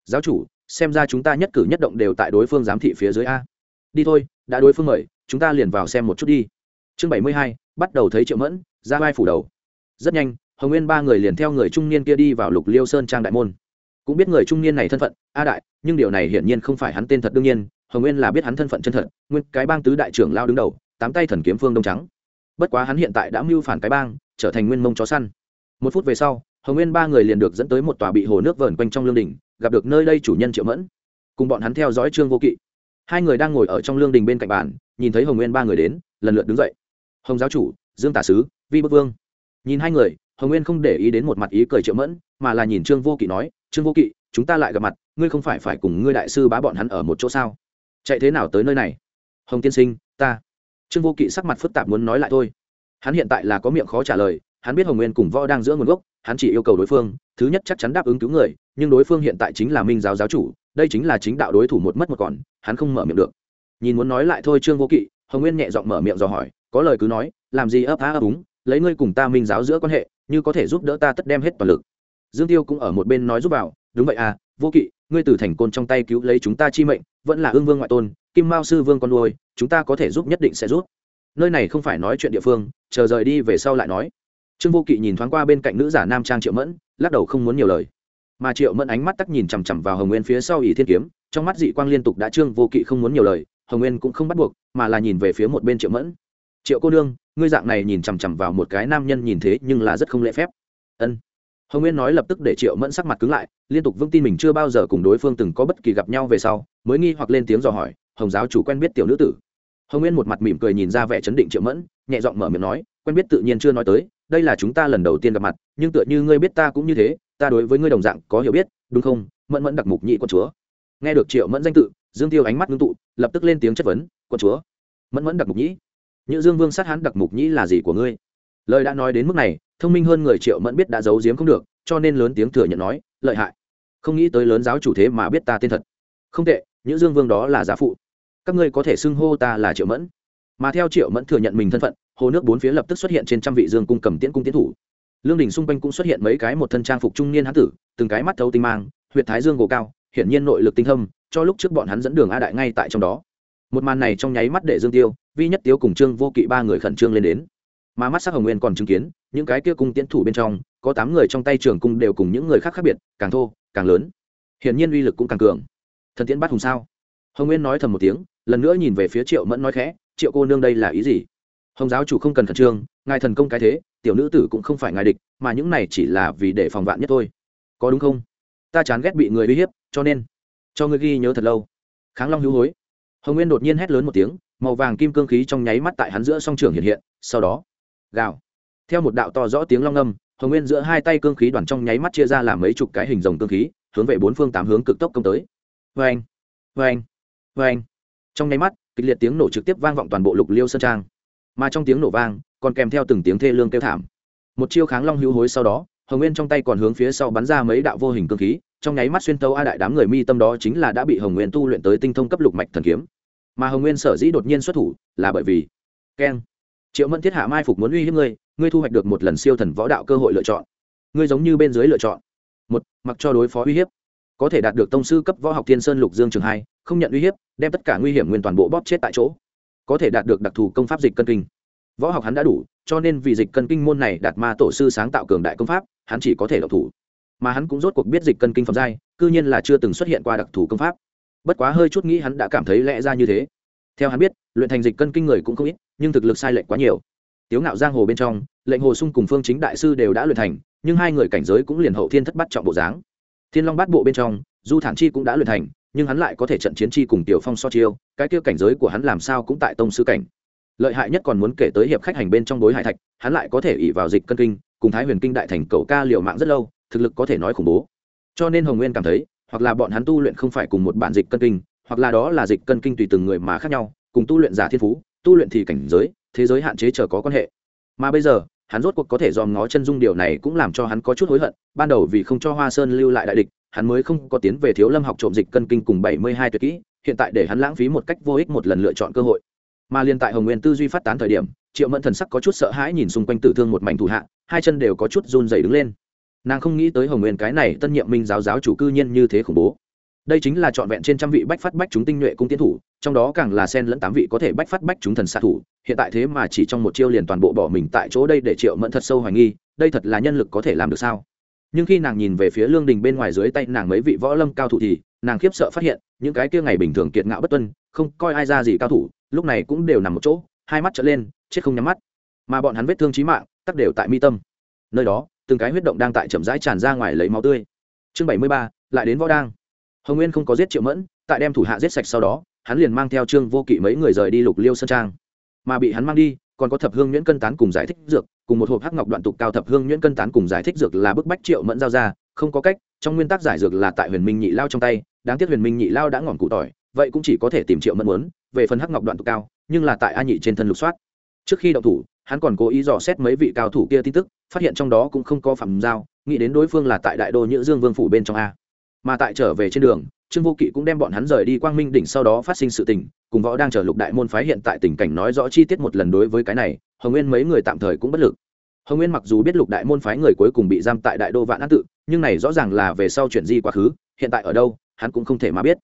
Giáo chủ, xem ra chúng ta nhất cử nhất động đều tại đối phương giám thị phía dưới a. Đi thôi, đã đối phương mời, chúng ta liền vào xem một chút đi. Chương bảy mươi hai, bắt đầu thấy triệu mẫn, ra vai phủ đầu. Rất nhanh, hồng nguyên ba người liền theo người trung niên kia đi vào lục liêu sơn trang đại môn. Cũng biết người trung niên này thân phận, a đại, nhưng điều này hiển nhiên không phải hắn tên thật đương nhiên, hồng nguyên là biết hắn thân phận chân thật, nguyên cái bang tứ đại trưởng lao đứng đầu, tám tay thần kiếm phương đông trắng. Bất quá hắn hiện tại đã mưu phản cái bang, trở thành nguyên mông chó săn một phút về sau, hồng nguyên ba người liền được dẫn tới một tòa bị hồ nước vờn quanh trong lương đình, gặp được nơi đây chủ nhân triệu mẫn. Cùng bọn hắn theo dõi trương vô kỵ. Hai người đang ngồi ở trong lương đình bên cạnh bàn, nhìn thấy hồng nguyên ba người đến, lần lượt đứng dậy. Hồng giáo chủ, dương tả sứ, vi bức vương. Nhìn hai người, hồng nguyên không để ý đến một mặt ý cười triệu mẫn, mà là nhìn trương vô kỵ nói, trương vô kỵ, chúng ta lại gặp mặt, ngươi không phải phải cùng ngươi đại sư bá bọn hắn ở một chỗ sao? Chạy thế nào tới nơi này? Hồng tiên sinh, ta. Trương vô kỵ sắc mặt phức tạp muốn nói lại thôi. Hắn hiện tại là có miệng khó trả lời hắn biết hồng nguyên cùng võ đang giữa nguồn gốc, hắn chỉ yêu cầu đối phương, thứ nhất chắc chắn đáp ứng cứu người, nhưng đối phương hiện tại chính là minh giáo giáo chủ, đây chính là chính đạo đối thủ một mất một còn, hắn không mở miệng được. Nhìn muốn nói lại thôi trương vô kỵ, hồng nguyên nhẹ giọng mở miệng dò hỏi, có lời cứ nói, làm gì ấp á ấp úng, lấy ngươi cùng ta minh giáo giữa quan hệ, như có thể giúp đỡ ta tất đem hết toàn lực. Dương tiêu cũng ở một bên nói giúp vào, đúng vậy à vô kỵ, ngươi từ thành côn trong tay cứu lấy chúng ta chi mệnh, vẫn là ương vương ngoại tôn, kim mao sư vương con nuôi, chúng ta có thể giúp nhất định sẽ giúp. Nơi này không phải nói chuyện địa phương, chờ rời đi về sau lại nói trương vô kỵ nhìn thoáng qua bên cạnh nữ giả nam trang triệu mẫn, lắc đầu không muốn nhiều lời. Mà triệu mẫn ánh mắt tắc nhìn chằm chằm vào hồng nguyên phía sau ỷ thiên kiếm, trong mắt dị quang liên tục đã trương vô kỵ không muốn nhiều lời, hồng nguyên cũng không bắt buộc, mà là nhìn về phía một bên triệu mẫn. Triệu cô nương, ngươi dạng này nhìn chằm chằm vào một cái nam nhân nhìn thế nhưng là rất không lễ phép. Ân. Hồng nguyên nói lập tức để triệu mẫn sắc mặt cứng lại, liên tục vững tin mình chưa bao giờ cùng đối phương từng có bất kỳ gặp nhau về sau, mới nghi hoặc lên tiếng dò hỏi, hồng giáo chủ quen biết tiểu nữ tử? Hồng nguyên một mặt mỉm cười nhìn ra vẻ chấn định triệu mẫn, nhẹ giọng mở miệng nói, quen biết tự nhiên chưa nói tới đây là chúng ta lần đầu tiên gặp mặt, nhưng tựa như ngươi biết ta cũng như thế, ta đối với ngươi đồng dạng có hiểu biết, đúng không? Mẫn mẫn đặc mục nhị quân chúa. Nghe được triệu mẫn danh tự, dương tiêu ánh mắt ngưng tụ, lập tức lên tiếng chất vấn quân chúa? Mẫn mẫn đặc mục nhĩ những dương vương sát hán đặc mục nhĩ là gì của ngươi? Lời đã nói đến mức này, thông minh hơn người triệu mẫn biết đã giấu giếm không được, cho nên lớn tiếng thừa nhận nói, lợi hại. Không nghĩ tới lớn giáo chủ thế mà biết ta tên thật. Không tệ những dương vương đó là giá phụ. Các ngươi có thể xưng hô ta là triệu mẫn mà theo triệu mẫn thừa nhận mình thân phận, hồ nước bốn phía lập tức xuất hiện trên trăm vị dương cung cầm tiễn cung tiến thủ. Lương đình xung quanh cũng xuất hiện mấy cái một thân trang phục trung niên hán tử, từng cái mắt thấu tinh mang huyện thái dương gồ cao, hiển nhiên nội lực tinh thâm, cho lúc trước bọn hắn dẫn đường a đại ngay tại trong đó. Một màn này trong nháy mắt để dương tiêu, vi nhất tiêu cùng trương vô kỵ ba người khẩn trương lên đến. Mà mắt sắc hồng nguyên còn chứng kiến, những cái kia cung tiến thủ bên trong, có tám người trong tay trường cung đều cùng những người khác khác biệt, càng thô, càng lớn. Hiển nhiên uy lực cũng càng cường. Thần tiễn bắt hùng sao? Hồng nguyên nói thầm một tiếng, lần nữa nhìn về phía triệu mẫn nói khẽ triệu cô nương đây là ý gì? Hồng giáo chủ không cần khẩn trương, ngài thần công cái thế, tiểu nữ tử cũng không phải ngài địch, mà những này chỉ là vì để phòng vạn nhất thôi. Có đúng không? Ta chán ghét bị người uy hiếp, cho nên cho ngươi ghi nhớ thật lâu. Kháng long hữu hối. Hồng nguyên đột nhiên hét lớn một tiếng, màu vàng kim cương khí trong nháy mắt tại hắn giữa song trường hiện hiện, sau đó, gào. Theo một đạo to rõ tiếng long âm, hồng nguyên giữa hai tay cương khí đoàn trong nháy mắt chia ra làm mấy chục cái hình rồng cương khí, hướng về bốn phương tám hướng cực tốc công tới. Vê anh vê anh vê anh trong nháy mắt kịch liệt tiếng nổ trực tiếp vang vọng toàn bộ lục liêu sơn trang. Mà trong tiếng nổ vang, còn kèm theo từng tiếng thê lương kêu thảm. Một chiêu kháng long hữu hối sau đó, hồng nguyên trong tay còn hướng phía sau bắn ra mấy đạo vô hình cương khí, trong nháy mắt xuyên tấu a đại đám người mi tâm đó chính là đã bị hồng nguyên tu luyện tới tinh thông cấp lục mạch thần kiếm. Mà hồng nguyên sở dĩ đột nhiên xuất thủ, là bởi vì, keng, triệu mẫn thiết hạ mai phục muốn uy hiếp ngươi ngươi thu hoạch được một lần siêu thần võ đạo cơ hội lựa chọn. Ngươi giống như bên dưới lựa chọn. Một, mặc cho đối phó uy hiếp có thể đạt được tông sư cấp võ học thiên sơn lục dương trường hai, không nhận uy hiếp, đem tất cả nguy hiểm nguyên toàn bộ bóp chết tại chỗ. Có thể đạt được đặc thù công pháp dịch cân kinh. Võ học hắn đã đủ, cho nên vì dịch cân kinh môn này đạt ma tổ sư sáng tạo cường đại công pháp, hắn chỉ có thể độc thủ. Mà hắn cũng rốt cuộc biết dịch cân kinh phẩm giai, cư nhiên là chưa từng xuất hiện qua đặc thù công pháp. Bất quá hơi chút nghĩ hắn đã cảm thấy lẽ ra như thế. Theo hắn biết, luyện thành dịch cân kinh người cũng không ít, nhưng thực lực sai lệch quá nhiều. Tiếu ngạo giang hồ bên trong, lệnh hồ sung cùng phương chính đại sư đều đã luyện thành, nhưng hai người cảnh giới cũng liền hậu thiên thất bắt trọng bộ dáng thiên long bát bộ bên trong, du thản chi cũng đã luyện thành, nhưng hắn lại có thể trận chiến chi cùng tiểu phong so chiêu, cái kia cảnh giới của hắn làm sao cũng tại tông sư cảnh. Lợi hại nhất còn muốn kể tới hiệp khách hành bên trong đối hải thạch, hắn lại có thể ỉ vào dịch cân kinh, cùng thái huyền kinh đại thành cầu ca liều mạng rất lâu, thực lực có thể nói khủng bố. Cho nên hồng nguyên cảm thấy, hoặc là bọn hắn tu luyện không phải cùng một bản dịch cân kinh, hoặc là đó là dịch cân kinh tùy từng người mà khác nhau, cùng tu luyện giả thiên phú, tu luyện thì cảnh giới, thế giới hạn chế chờ có quan hệ. Mà bây giờ hắn rốt cuộc có thể dòm ngó chân dung điều này cũng làm cho hắn có chút hối hận, ban đầu vì không cho hoa sơn lưu lại đại địch, hắn mới không có tiến về thiếu lâm học trộm dịch cân kinh cùng bảy mươi hai tuyệt kỹ, hiện tại để hắn lãng phí một cách vô ích một lần lựa chọn cơ hội. Mà liên tại hồng nguyên tư duy phát tán thời điểm, triệu mẫn thần sắc có chút sợ hãi nhìn xung quanh tử thương một mảnh thủ hạ, hai chân đều có chút run dày đứng lên. Nàng không nghĩ tới hồng nguyên cái này tân nhiệm minh giáo giáo chủ cư nhiên như thế khủng bố đây chính là trọn vẹn trên trăm vị bách phát bách chúng tinh nhuệ cung tiến thủ, trong đó càng là sen lẫn tám vị có thể bách phát bách chúng thần xạ thủ. Hiện tại thế mà chỉ trong một chiêu liền toàn bộ bỏ mình tại chỗ đây để triệu mẫn thật sâu hoài nghi, đây thật là nhân lực có thể làm được sao? Nhưng khi nàng nhìn về phía lương đình bên ngoài dưới tay nàng mấy vị võ lâm cao thủ thì, nàng khiếp sợ phát hiện, những cái kia ngày bình thường kiệt ngạo bất tuân, không coi ai ra gì cao thủ, lúc này cũng đều nằm một chỗ, hai mắt trở lên, chết không nhắm mắt. Mà bọn hắn vết thương trí mạng, tắc đều tại mi tâm. Nơi đó, từng cái huyết động đang tại chậm rãi tràn ra ngoài lấy máu tươi. Chương bảy mươi ba, lại đến võ đang hồng nguyên không có giết triệu mẫn, tại đem thủ hạ giết sạch sau đó, hắn liền mang theo trương vô kỵ mấy người rời đi lục liêu sơn trang. Mà bị hắn mang đi, còn có thập hương nhuyễn cân tán cùng giải thích dược, cùng một hộp hắc ngọc đoạn tục cao thập hương nhuyễn cân tán cùng giải thích dược là bức bách triệu mẫn giao ra, không có cách, trong nguyên tắc giải dược là tại huyền minh nhị lao trong tay, đáng tiếc huyền minh nhị lao đã ngọn cụ tỏi, vậy cũng chỉ có thể tìm triệu mẫn muốn, về phần hắc ngọc đoạn tục cao, nhưng là tại a nhị trên thân lục soát. Trước khi động thủ, hắn còn cố ý dò xét mấy vị cao thủ kia tin tức, phát hiện trong đó cũng không có phạm giao, nghĩ đến đối phương là tại đại đô nhữ dương vương phủ bên trong a mà tại trở về trên đường, trương vô kỵ cũng đem bọn hắn rời đi quang minh đỉnh sau đó phát sinh sự tình, cùng võ đang chờ lục đại môn phái hiện tại tình cảnh nói rõ chi tiết một lần đối với cái này, hồng nguyên mấy người tạm thời cũng bất lực. Hồng nguyên mặc dù biết lục đại môn phái người cuối cùng bị giam tại đại đô vạn an tự, nhưng này rõ ràng là về sau chuyển di quá khứ, hiện tại ở đâu, hắn cũng không thể mà biết.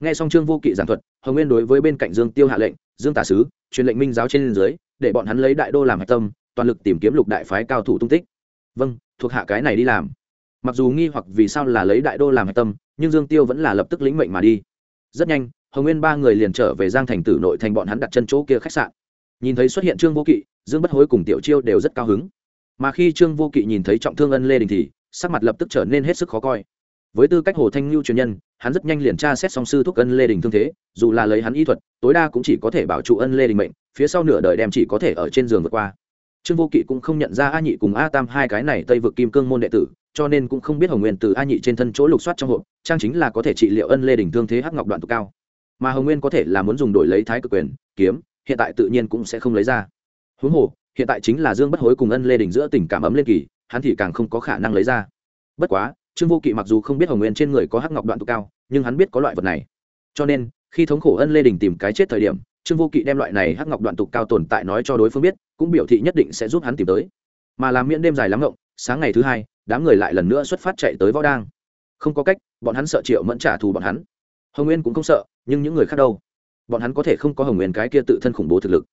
Nghe xong trương vô kỵ giảng thuật, hồng nguyên đối với bên cạnh dương tiêu hạ lệnh, dương tả sứ, truyền lệnh minh giáo trên dưới, để bọn hắn lấy đại đô làm hạch tâm, toàn lực tìm kiếm lục đại phái cao thủ tung tích. Vâng thuộc hạ cái này đi làm mặc dù nghi hoặc vì sao là lấy đại đô làm hạch tâm, nhưng dương tiêu vẫn là lập tức lĩnh mệnh mà đi. Rất nhanh, hồng nguyên ba người liền trở về giang thành tử nội thành bọn hắn đặt chân chỗ kia khách sạn. Nhìn thấy xuất hiện trương vô kỵ, dương bất hối cùng tiểu chiêu đều rất cao hứng. Mà khi trương vô kỵ nhìn thấy trọng thương ân lê đình thì, sắc mặt lập tức trở nên hết sức khó coi. Với tư cách hồ thanh lưu truyền nhân, hắn rất nhanh liền tra xét song sư thuốc ân lê đình thương thế, dù là lấy hắn y thuật, tối đa cũng chỉ có thể bảo trụ ân lê đình mệnh, phía sau nửa đời đem chỉ có thể ở trên giường vượt qua. Trương vô kỵ cũng không nhận ra a nhị cùng a tam hai cái này tây vực kim cương môn đệ tử cho nên cũng không biết hồng nguyên từ a nhị trên thân chỗ lục soát trong hộp, trang chính là có thể trị liệu ân lê đình thương thế hắc ngọc đoạn tụ cao. Mà hồng nguyên có thể là muốn dùng đổi lấy thái cực quyền, kiếm, hiện tại tự nhiên cũng sẽ không lấy ra. Huống hồ, hiện tại chính là dương bất hối cùng ân lê đình giữa tình cảm ấm lên kỳ, hắn thì càng không có khả năng lấy ra. Bất quá, trương vô kỵ mặc dù không biết hồng nguyên trên người có hắc ngọc đoạn tụ cao, nhưng hắn biết có loại vật này. Cho nên, khi thống khổ ân lê đình tìm cái chết thời điểm, trương vô kỵ đem loại này hắc ngọc đoạn tục cao tồn tại nói cho đối phương biết, cũng biểu thị nhất định sẽ giúp hắn tìm tới. Mà làm miễn đêm dài lắm ngộng, sáng ngày thứ hai đám người lại lần nữa xuất phát chạy tới võ đang. Không có cách, bọn hắn sợ triệu mẫn trả thù bọn hắn. Hồng nguyên cũng không sợ, nhưng những người khác đâu? Bọn hắn có thể không có hồng nguyên cái kia tự thân khủng bố thực lực.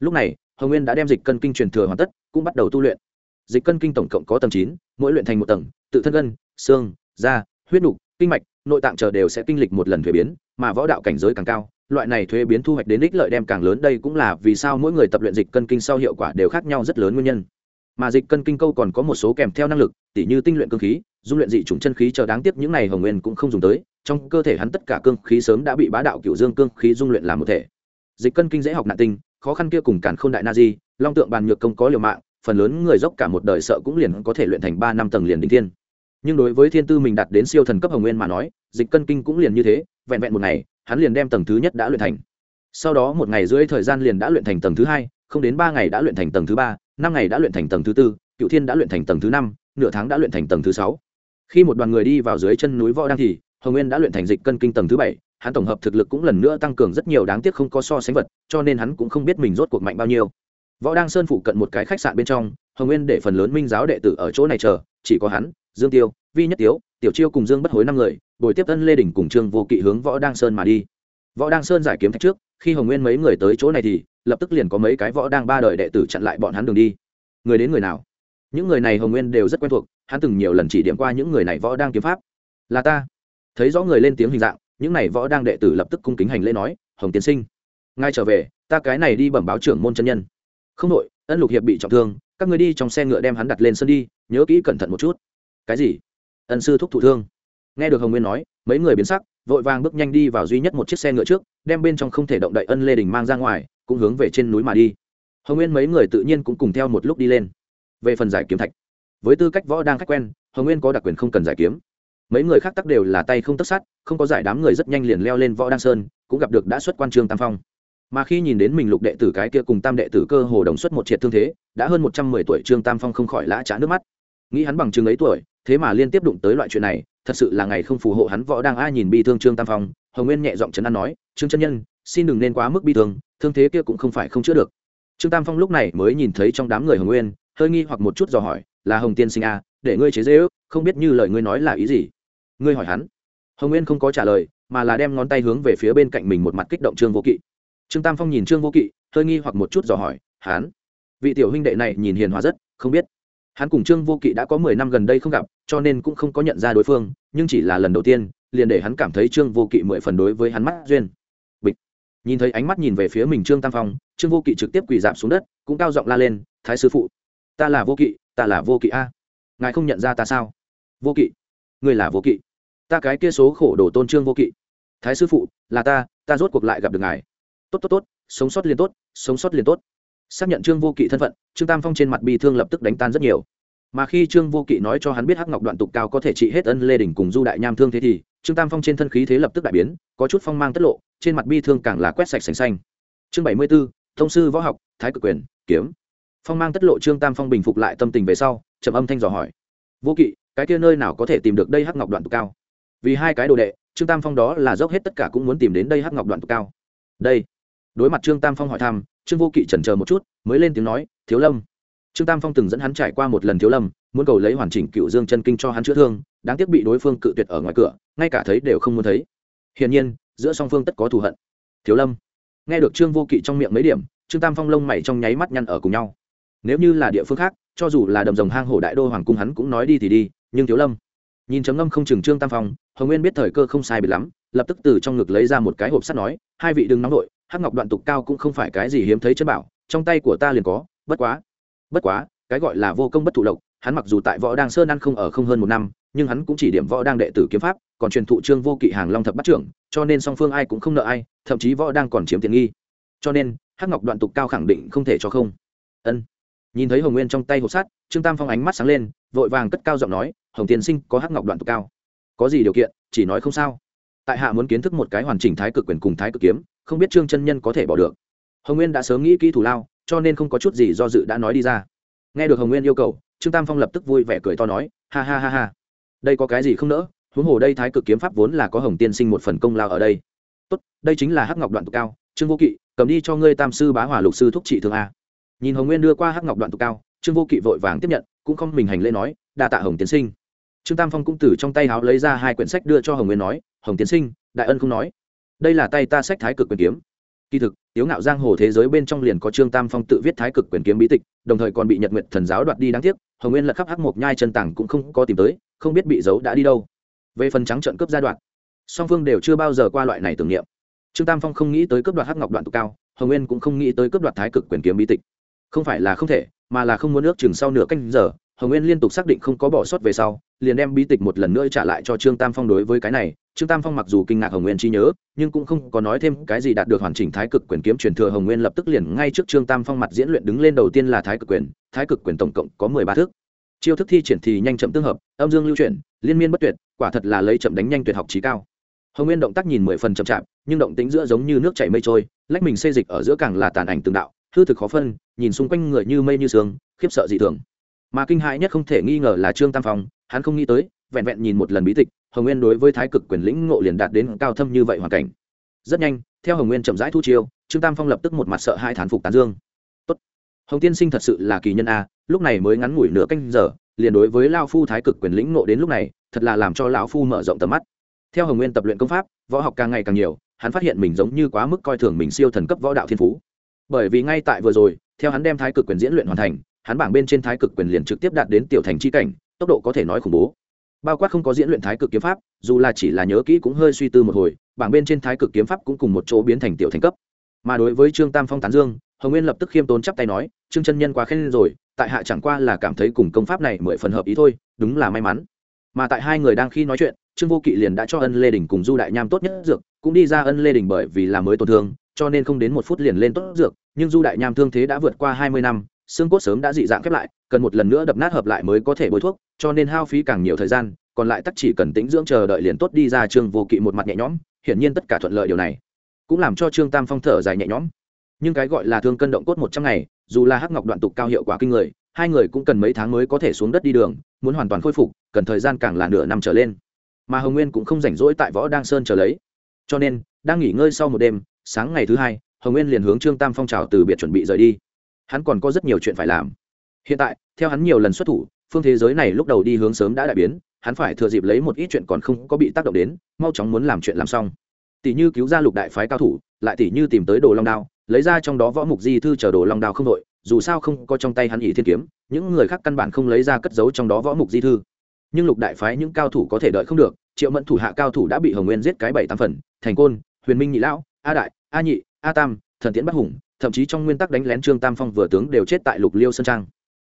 Lúc này, hồng nguyên đã đem dịch cân kinh truyền thừa hoàn tất, cũng bắt đầu tu luyện. Dịch cân kinh tổng cộng có tầng chín, mỗi luyện thành một tầng, tự thân gân, xương, da, huyết nục, kinh mạch, nội tạng chờ đều sẽ kinh lịch một lần thuế biến, mà võ đạo cảnh giới càng cao, loại này thuế biến thu hoạch đến ích lợi đem càng lớn, đây cũng là vì sao mỗi người tập luyện dịch cân kinh sau hiệu quả đều khác nhau rất lớn nguyên nhân mà dịch cân kinh câu còn có một số kèm theo năng lực, tỉ như tinh luyện cương khí, dung luyện dị chủng chân khí chờ đáng tiếc những này hồng nguyên cũng không dùng tới, trong cơ thể hắn tất cả cương khí sớm đã bị bá đạo cựu dương cương khí dung luyện làm một thể. Dịch cân kinh dễ học nạn tinh, khó khăn kia cùng cản k h ô n đại na di, long tượng bàn nhược công có liều mạng, phần lớn người dốc cả một đời sợ cũng liền có thể luyện thành ba năm tầng liền đình thiên. Nhưng đối với thiên tư mình đạt đến siêu thần cấp hồng nguyên mà nói, dịch cân kinh cũng liền như thế, vẹn vẹn một ngày, hắn liền đem tầng thứ nhất đã luyện thành. Sau đó một ngày rưỡi thời gian liền đã luyện thành tầng thứ hai, không đến ba ngày đã luyện thành tầng thứ ba năm ngày đã luyện thành tầng thứ tư, cựu thiên đã luyện thành tầng thứ năm, nửa tháng đã luyện thành tầng thứ sáu. Khi một đoàn người đi vào dưới chân núi võ đăng thì, hồng nguyên đã luyện thành dịch cân kinh tầng thứ bảy, hắn tổng hợp thực lực cũng lần nữa tăng cường rất nhiều, đáng tiếc không có so sánh vật, cho nên hắn cũng không biết mình rốt cuộc mạnh bao nhiêu. Võ đăng sơn phụ cận một cái khách sạn bên trong, hồng nguyên để phần lớn minh giáo đệ tử ở chỗ này chờ, chỉ có hắn, dương tiêu, vi nhất tiếu, tiểu chiêu cùng dương bất hối năm người, bồi tiếp tân lê đình cùng trương vô kỵ hướng võ đăng sơn mà đi. Võ đăng sơn giải kiếm thạch trước khi hồng nguyên mấy người tới chỗ này thì, lập tức liền có mấy cái võ đang ba đời đệ tử chặn lại bọn hắn đường đi. Người đến người nào? Những người này hồng nguyên đều rất quen thuộc, hắn từng nhiều lần chỉ điểm qua những người này võ đang kiếm pháp. Là ta. Thấy rõ người lên tiếng hình dạng, những này võ đang đệ tử lập tức cung kính hành lễ nói, hồng tiến sinh ngay trở về, ta cái này đi bẩm báo trưởng môn chân nhân. Không đội, ân lục hiệp bị trọng thương, các người đi trong xe ngựa đem hắn đặt lên sân đi, nhớ kỹ cẩn thận một chút. Cái gì? Ân sư thúc thụ thương. Nghe được hồng nguyên nói, mấy người biến sắc, vội vàng bước nhanh đi vào duy nhất một chiếc xe ngựa trước đem bên trong không thể động đậy ân lê đình mang ra ngoài, cũng hướng về trên núi mà đi. Hồng nguyên mấy người tự nhiên cũng cùng theo một lúc đi lên. Về phần giải kiếm thạch, với tư cách võ đang khách quen, hồng nguyên có đặc quyền không cần giải kiếm. Mấy người khác tắc đều là tay không tất sát, không có giải đám người rất nhanh liền leo lên võ đăng sơn, cũng gặp được đã xuất quan trương tam phong. Mà khi nhìn đến mình lục đệ tử cái kia cùng tam đệ tử cơ hồ đồng xuất một triệt thương thế, đã hơn một trăm mười tuổi trương tam phong không khỏi lã trả nước mắt. Nghĩ hắn bằng chừng ấy tuổi, thế mà liên tiếp đụng tới loại chuyện này, thật sự là ngày không phù hộ hắn võ đang ai nhìn bi thương trương tam phong hồng nguyên nhẹ giọng trấn an nói trương chân nhân xin đừng nên quá mức bi thương thương thế kia cũng không phải không chữa được. Trương tam phong lúc này mới nhìn thấy trong đám người hồng nguyên hơi nghi hoặc một chút dò hỏi là hồng tiên sinh a à, để ngươi chế dễ ước không biết như lời ngươi nói là ý gì? Ngươi hỏi hắn. Hồng nguyên không có trả lời mà là đem ngón tay hướng về phía bên cạnh mình một mặt kích động trương vô kỵ. Trương tam phong nhìn trương vô kỵ hơi nghi hoặc một chút dò hỏi hắn? Vị tiểu huynh đệ này nhìn hiền hòa rất không biết. Hắn cùng trương vô kỵ đã có mười năm gần đây không gặp cho nên cũng không có nhận ra đối phương nhưng chỉ là lần đầu tiên liền để hắn cảm thấy trương vô kỵ mười phần đối với hắn mắt duyên. Bịch. Nhìn thấy ánh mắt nhìn về phía mình trương tam phong, trương vô kỵ trực tiếp quỳ dạp xuống đất, cũng cao giọng la lên, thái sư phụ, ta là vô kỵ, ta là vô kỵ a. Ngài không nhận ra ta sao? Vô kỵ? Người là vô kỵ? Ta cái kia số khổ đổ tôn trương vô kỵ. Thái sư phụ, là ta ta rốt cuộc lại gặp được ngài. Tốt tốt tốt, sống sót liền tốt, sống sót liền tốt. Xác nhận trương vô kỵ thân phận, trương tam phong trên mặt bi thương lập tức đánh tan rất nhiều mà khi trương vô kỵ nói cho hắn biết hắc ngọc đoạn tục cao có thể trị hết ân lê đình cùng du đại nham thương thế thì, trương tam phong trên thân khí thế lập tức đại biến, có chút phong mang tất lộ, trên mặt bi thương càng là quét sạch sành xanh. Chương bảy mươi b ố thông sư võ học, thái cực quyền, kiếm. Phong mang tất lộ trương tam phong bình phục lại tâm tình về sau, trầm âm thanh dò hỏi. Vô kỵ, cái kia nơi nào có thể tìm được đây hắc ngọc đoạn tục cao? Vì hai cái đồ đệ, trương tam phong đó là dốc hết tất cả cũng muốn tìm đến đây hắc ngọc đoạn tục cao. Đây. Đối mặt trương tam phong hỏi thăm, trương vô kỵ chần chờ một chút, mới lên tiếng nói, thiếu lâm trương tam phong từng dẫn hắn trải qua một lần thiếu lâm, muốn cầu lấy hoàn chỉnh cựu dương chân kinh cho hắn chữa thương, đáng tiếc bị đối phương cự tuyệt ở ngoài cửa, ngay cả thấy đều không muốn thấy. Hiển nhiên, giữa song phương tất có thù hận. Thiếu lâm, nghe được trương vô kỵ trong miệng mấy điểm, trương tam phong lông mày trong nháy mắt nhăn ở cùng nhau. Nếu như là địa phương khác, cho dù là đầm rồng hang hổ đại đô hoàng cung hắn cũng nói đi thì đi, nhưng thiếu lâm, nhìn chấm ngâm không chừng trương tam phong, hồng nguyên biết thời cơ không sai biệt lắm, lập tức từ trong ngực lấy ra một cái hộp sắt nói, hai vị đừng nóng đội hắc ngọc đoạn tục cao cũng không phải cái gì hiếm thấy chân bảo, trong tay của ta liền có, bất quá bất quá, cái gọi là vô công bất thụ lộc, hắn mặc dù tại võ đang sơn ăn không ở không hơn một năm, nhưng hắn cũng chỉ điểm võ đang đệ tử kiếm pháp, còn truyền thụ trương vô kỵ hàng long thập bắt trưởng, cho nên song phương ai cũng không nợ ai, thậm chí võ đang còn chiếm tiện nghi. Cho nên, hắc ngọc đoạn tục cao khẳng định không thể cho không. Ân. Nhìn thấy hồng nguyên trong tay hộp sắt, trương tam phong ánh mắt sáng lên, vội vàng cất cao giọng nói, hồng tiên sinh, có hắc ngọc đoạn tục cao. Có gì điều kiện, chỉ nói không sao. Tại hạ muốn kiến thức một cái hoàn chỉnh thái cực quyền cùng thái cực kiếm, không biết trương chân nhân có thể bỏ được. Hồng nguyên đã sớm nghĩ kỹ thủ lao cho nên không có chút gì do dự đã nói đi ra. Nghe được hồng nguyên yêu cầu, trương tam phong lập tức vui vẻ cười to nói, ha ha ha ha. Đây có cái gì không nỡ? Huống hồ đây thái cực kiếm pháp vốn là có hồng tiên sinh một phần công lao ở đây. Tốt, đây chính là hắc ngọc đoạn tụ cao. Trương vô kỵ, cầm đi cho ngươi tam sư bá hỏa lục sư thúc trị thương a. Nhìn hồng nguyên đưa qua hắc ngọc đoạn tụ cao, trương vô kỵ vội vàng tiếp nhận, cũng không mình hành lễ nói, đa tạ hồng tiên sinh. Trương tam phong cũng từ trong tay háo lấy ra hai quyển sách đưa cho hồng nguyên nói, hồng tiên sinh, đại ân không nói. Đây là tay ta sách thái cực quyền kiếm kỳ thực, tiếu ngạo giang hồ thế giới bên trong liền có trương tam phong tự viết thái cực quyền kiếm bí tịch, đồng thời còn bị nhật nguyện thần giáo đoạt đi đáng tiếc, hồng nguyên lật khắp hắc mộc nhai chân tảng cũng không có tìm tới, không biết bị giấu đã đi đâu. Về phần trắng trận cướp gia đoạn, song phương đều chưa bao giờ qua loại này tưởng niệm. Trương tam phong không nghĩ tới cướp đoạt hắc ngọc đoạn tụ cao, hồng nguyên cũng không nghĩ tới cướp đoạt thái cực quyền kiếm bí tịch. Không phải là không thể, mà là không muốn ước chừng sau nửa canh giờ, hồng nguyên liên tục xác định không có bỏ sót về sau liền đem bí tịch một lần nữa trả lại cho trương tam phong đối với cái này. Trương tam phong mặc dù kinh ngạc hồng nguyên trí nhớ, nhưng cũng không có nói thêm cái gì đạt được hoàn chỉnh thái cực quyền kiếm truyền thừa. Hồng nguyên lập tức liền ngay trước trương tam phong mặt diễn luyện đứng lên đầu tiên là thái cực quyền. Thái cực quyền tổng cộng có mười ba thước. Chiêu thức thi triển thì nhanh chậm tương hợp, âm dương lưu chuyển, liên miên bất tuyệt, quả thật là lấy chậm đánh nhanh tuyệt học trí cao. Hồng nguyên động tác nhìn mười phần chậm chạp, nhưng động tính giữa giống như nước chảy mây trôi, lách mình xê dịch ở giữa càng là tàn ảnh tường đạo, hư thực khó phân, nhìn xung quanh người như mây như sương, khiếp sợ dị thường. Mà kinh hãi nhất không thể nghi ngờ là trương tam phong hắn không nghĩ tới, vẹn vẹn nhìn một lần bí tịch, hồng nguyên đối với thái cực quyền lĩnh ngộ liền đạt đến cao thâm như vậy hoàn cảnh. Rất nhanh, theo hồng nguyên chậm rãi thu chiêu, trương tam phong lập tức một mặt sợ hai thán phục tán dương. Tốt. hồng tiên sinh thật sự là kỳ nhân a, lúc này mới ngắn ngủi nửa canh giờ, liền đối với lao phu thái cực quyền lĩnh ngộ đến lúc này, thật là làm cho lão phu mở rộng tầm mắt. Theo hồng nguyên tập luyện công pháp, võ học càng ngày càng nhiều, hắn phát hiện mình giống như quá mức coi thường mình siêu thần cấp võ đạo thiên phú. Bởi vì ngay tại vừa rồi, theo hắn đem thái cực quyền diễn luyện hoàn thành, hắn bảng bên trên thái cực quyền liền trực tiếp đạt đến tiểu thành chi cảnh tốc độ có thể nói khủng bố. Bao quát không có diễn luyện thái cực kiếm pháp, dù là chỉ là nhớ kỹ cũng hơi suy tư một hồi, bảng bên trên thái cực kiếm pháp cũng cùng một chỗ biến thành tiểu thành cấp. Mà đối với trương tam phong tán dương, hồng nguyên lập tức khiêm tốn chắp tay nói, trương chân nhân quá khen rồi, tại hạ chẳng qua là cảm thấy cùng công pháp này mười phần hợp ý thôi, đúng là may mắn. Mà tại hai người đang khi nói chuyện, trương vô kỵ liền đã cho ân lê đình cùng du đại nham tốt nhất dược, cũng đi ra ân lê đình bởi vì là mới tổn thương, cho nên không đến một phút liền lên tốt dược, nhưng du đại nham thương thế đã vượt qua hai mươi năm xương cốt sớm đã dị dạng khép lại, cần một lần nữa đập nát hợp lại mới có thể bôi thuốc, cho nên hao phí càng nhiều thời gian, còn lại tắc chỉ cần tĩnh dưỡng chờ đợi liền tốt đi ra trương vô kỵ một mặt nhẹ nhõm, hiển nhiên tất cả thuận lợi điều này. Cũng làm cho trương tam phong thở dài nhẹ nhõm. Nhưng cái gọi là thương cân động cốt một trăm ngày, dù là hắc ngọc đoạn tục cao hiệu quả kinh người, hai người cũng cần mấy tháng mới có thể xuống đất đi đường, muốn hoàn toàn khôi phục, cần thời gian càng là nửa năm trở lên. Mà hồng nguyên cũng không rảnh rỗi tại võ đăng sơn chờ lấy. Cho nên, đang nghỉ ngơi sau một đêm, sáng ngày thứ hai, hồng nguyên liền hướng trương tam phong trào từ biệt chuẩn bị rời đi hắn còn có rất nhiều chuyện phải làm. Hiện tại, theo hắn nhiều lần xuất thủ, phương thế giới này lúc đầu đi hướng sớm đã đại biến, hắn phải thừa dịp lấy một ít chuyện còn không có bị tác động đến, mau chóng muốn làm chuyện làm xong. Tỷ như cứu ra lục đại phái cao thủ, lại tỷ như tìm tới đồ long đao, lấy ra trong đó võ mục di thư chờ đồ long đao không đội, dù sao không có trong tay hắn ỷ thiên kiếm, những người khác căn bản không lấy ra cất giấu trong đó võ mục di thư. Nhưng lục đại phái những cao thủ có thể đợi không được, triệu mẫn thủ hạ cao thủ đã bị hồng nguyên giết cái bảy tám phần, thành côn, huyền minh nhị lão, a đại, a nhị, a tam, thần tiễn bắc hùng thậm chí trong nguyên tắc đánh lén trương tam phong vừa tướng đều chết tại lục liêu sơn trang.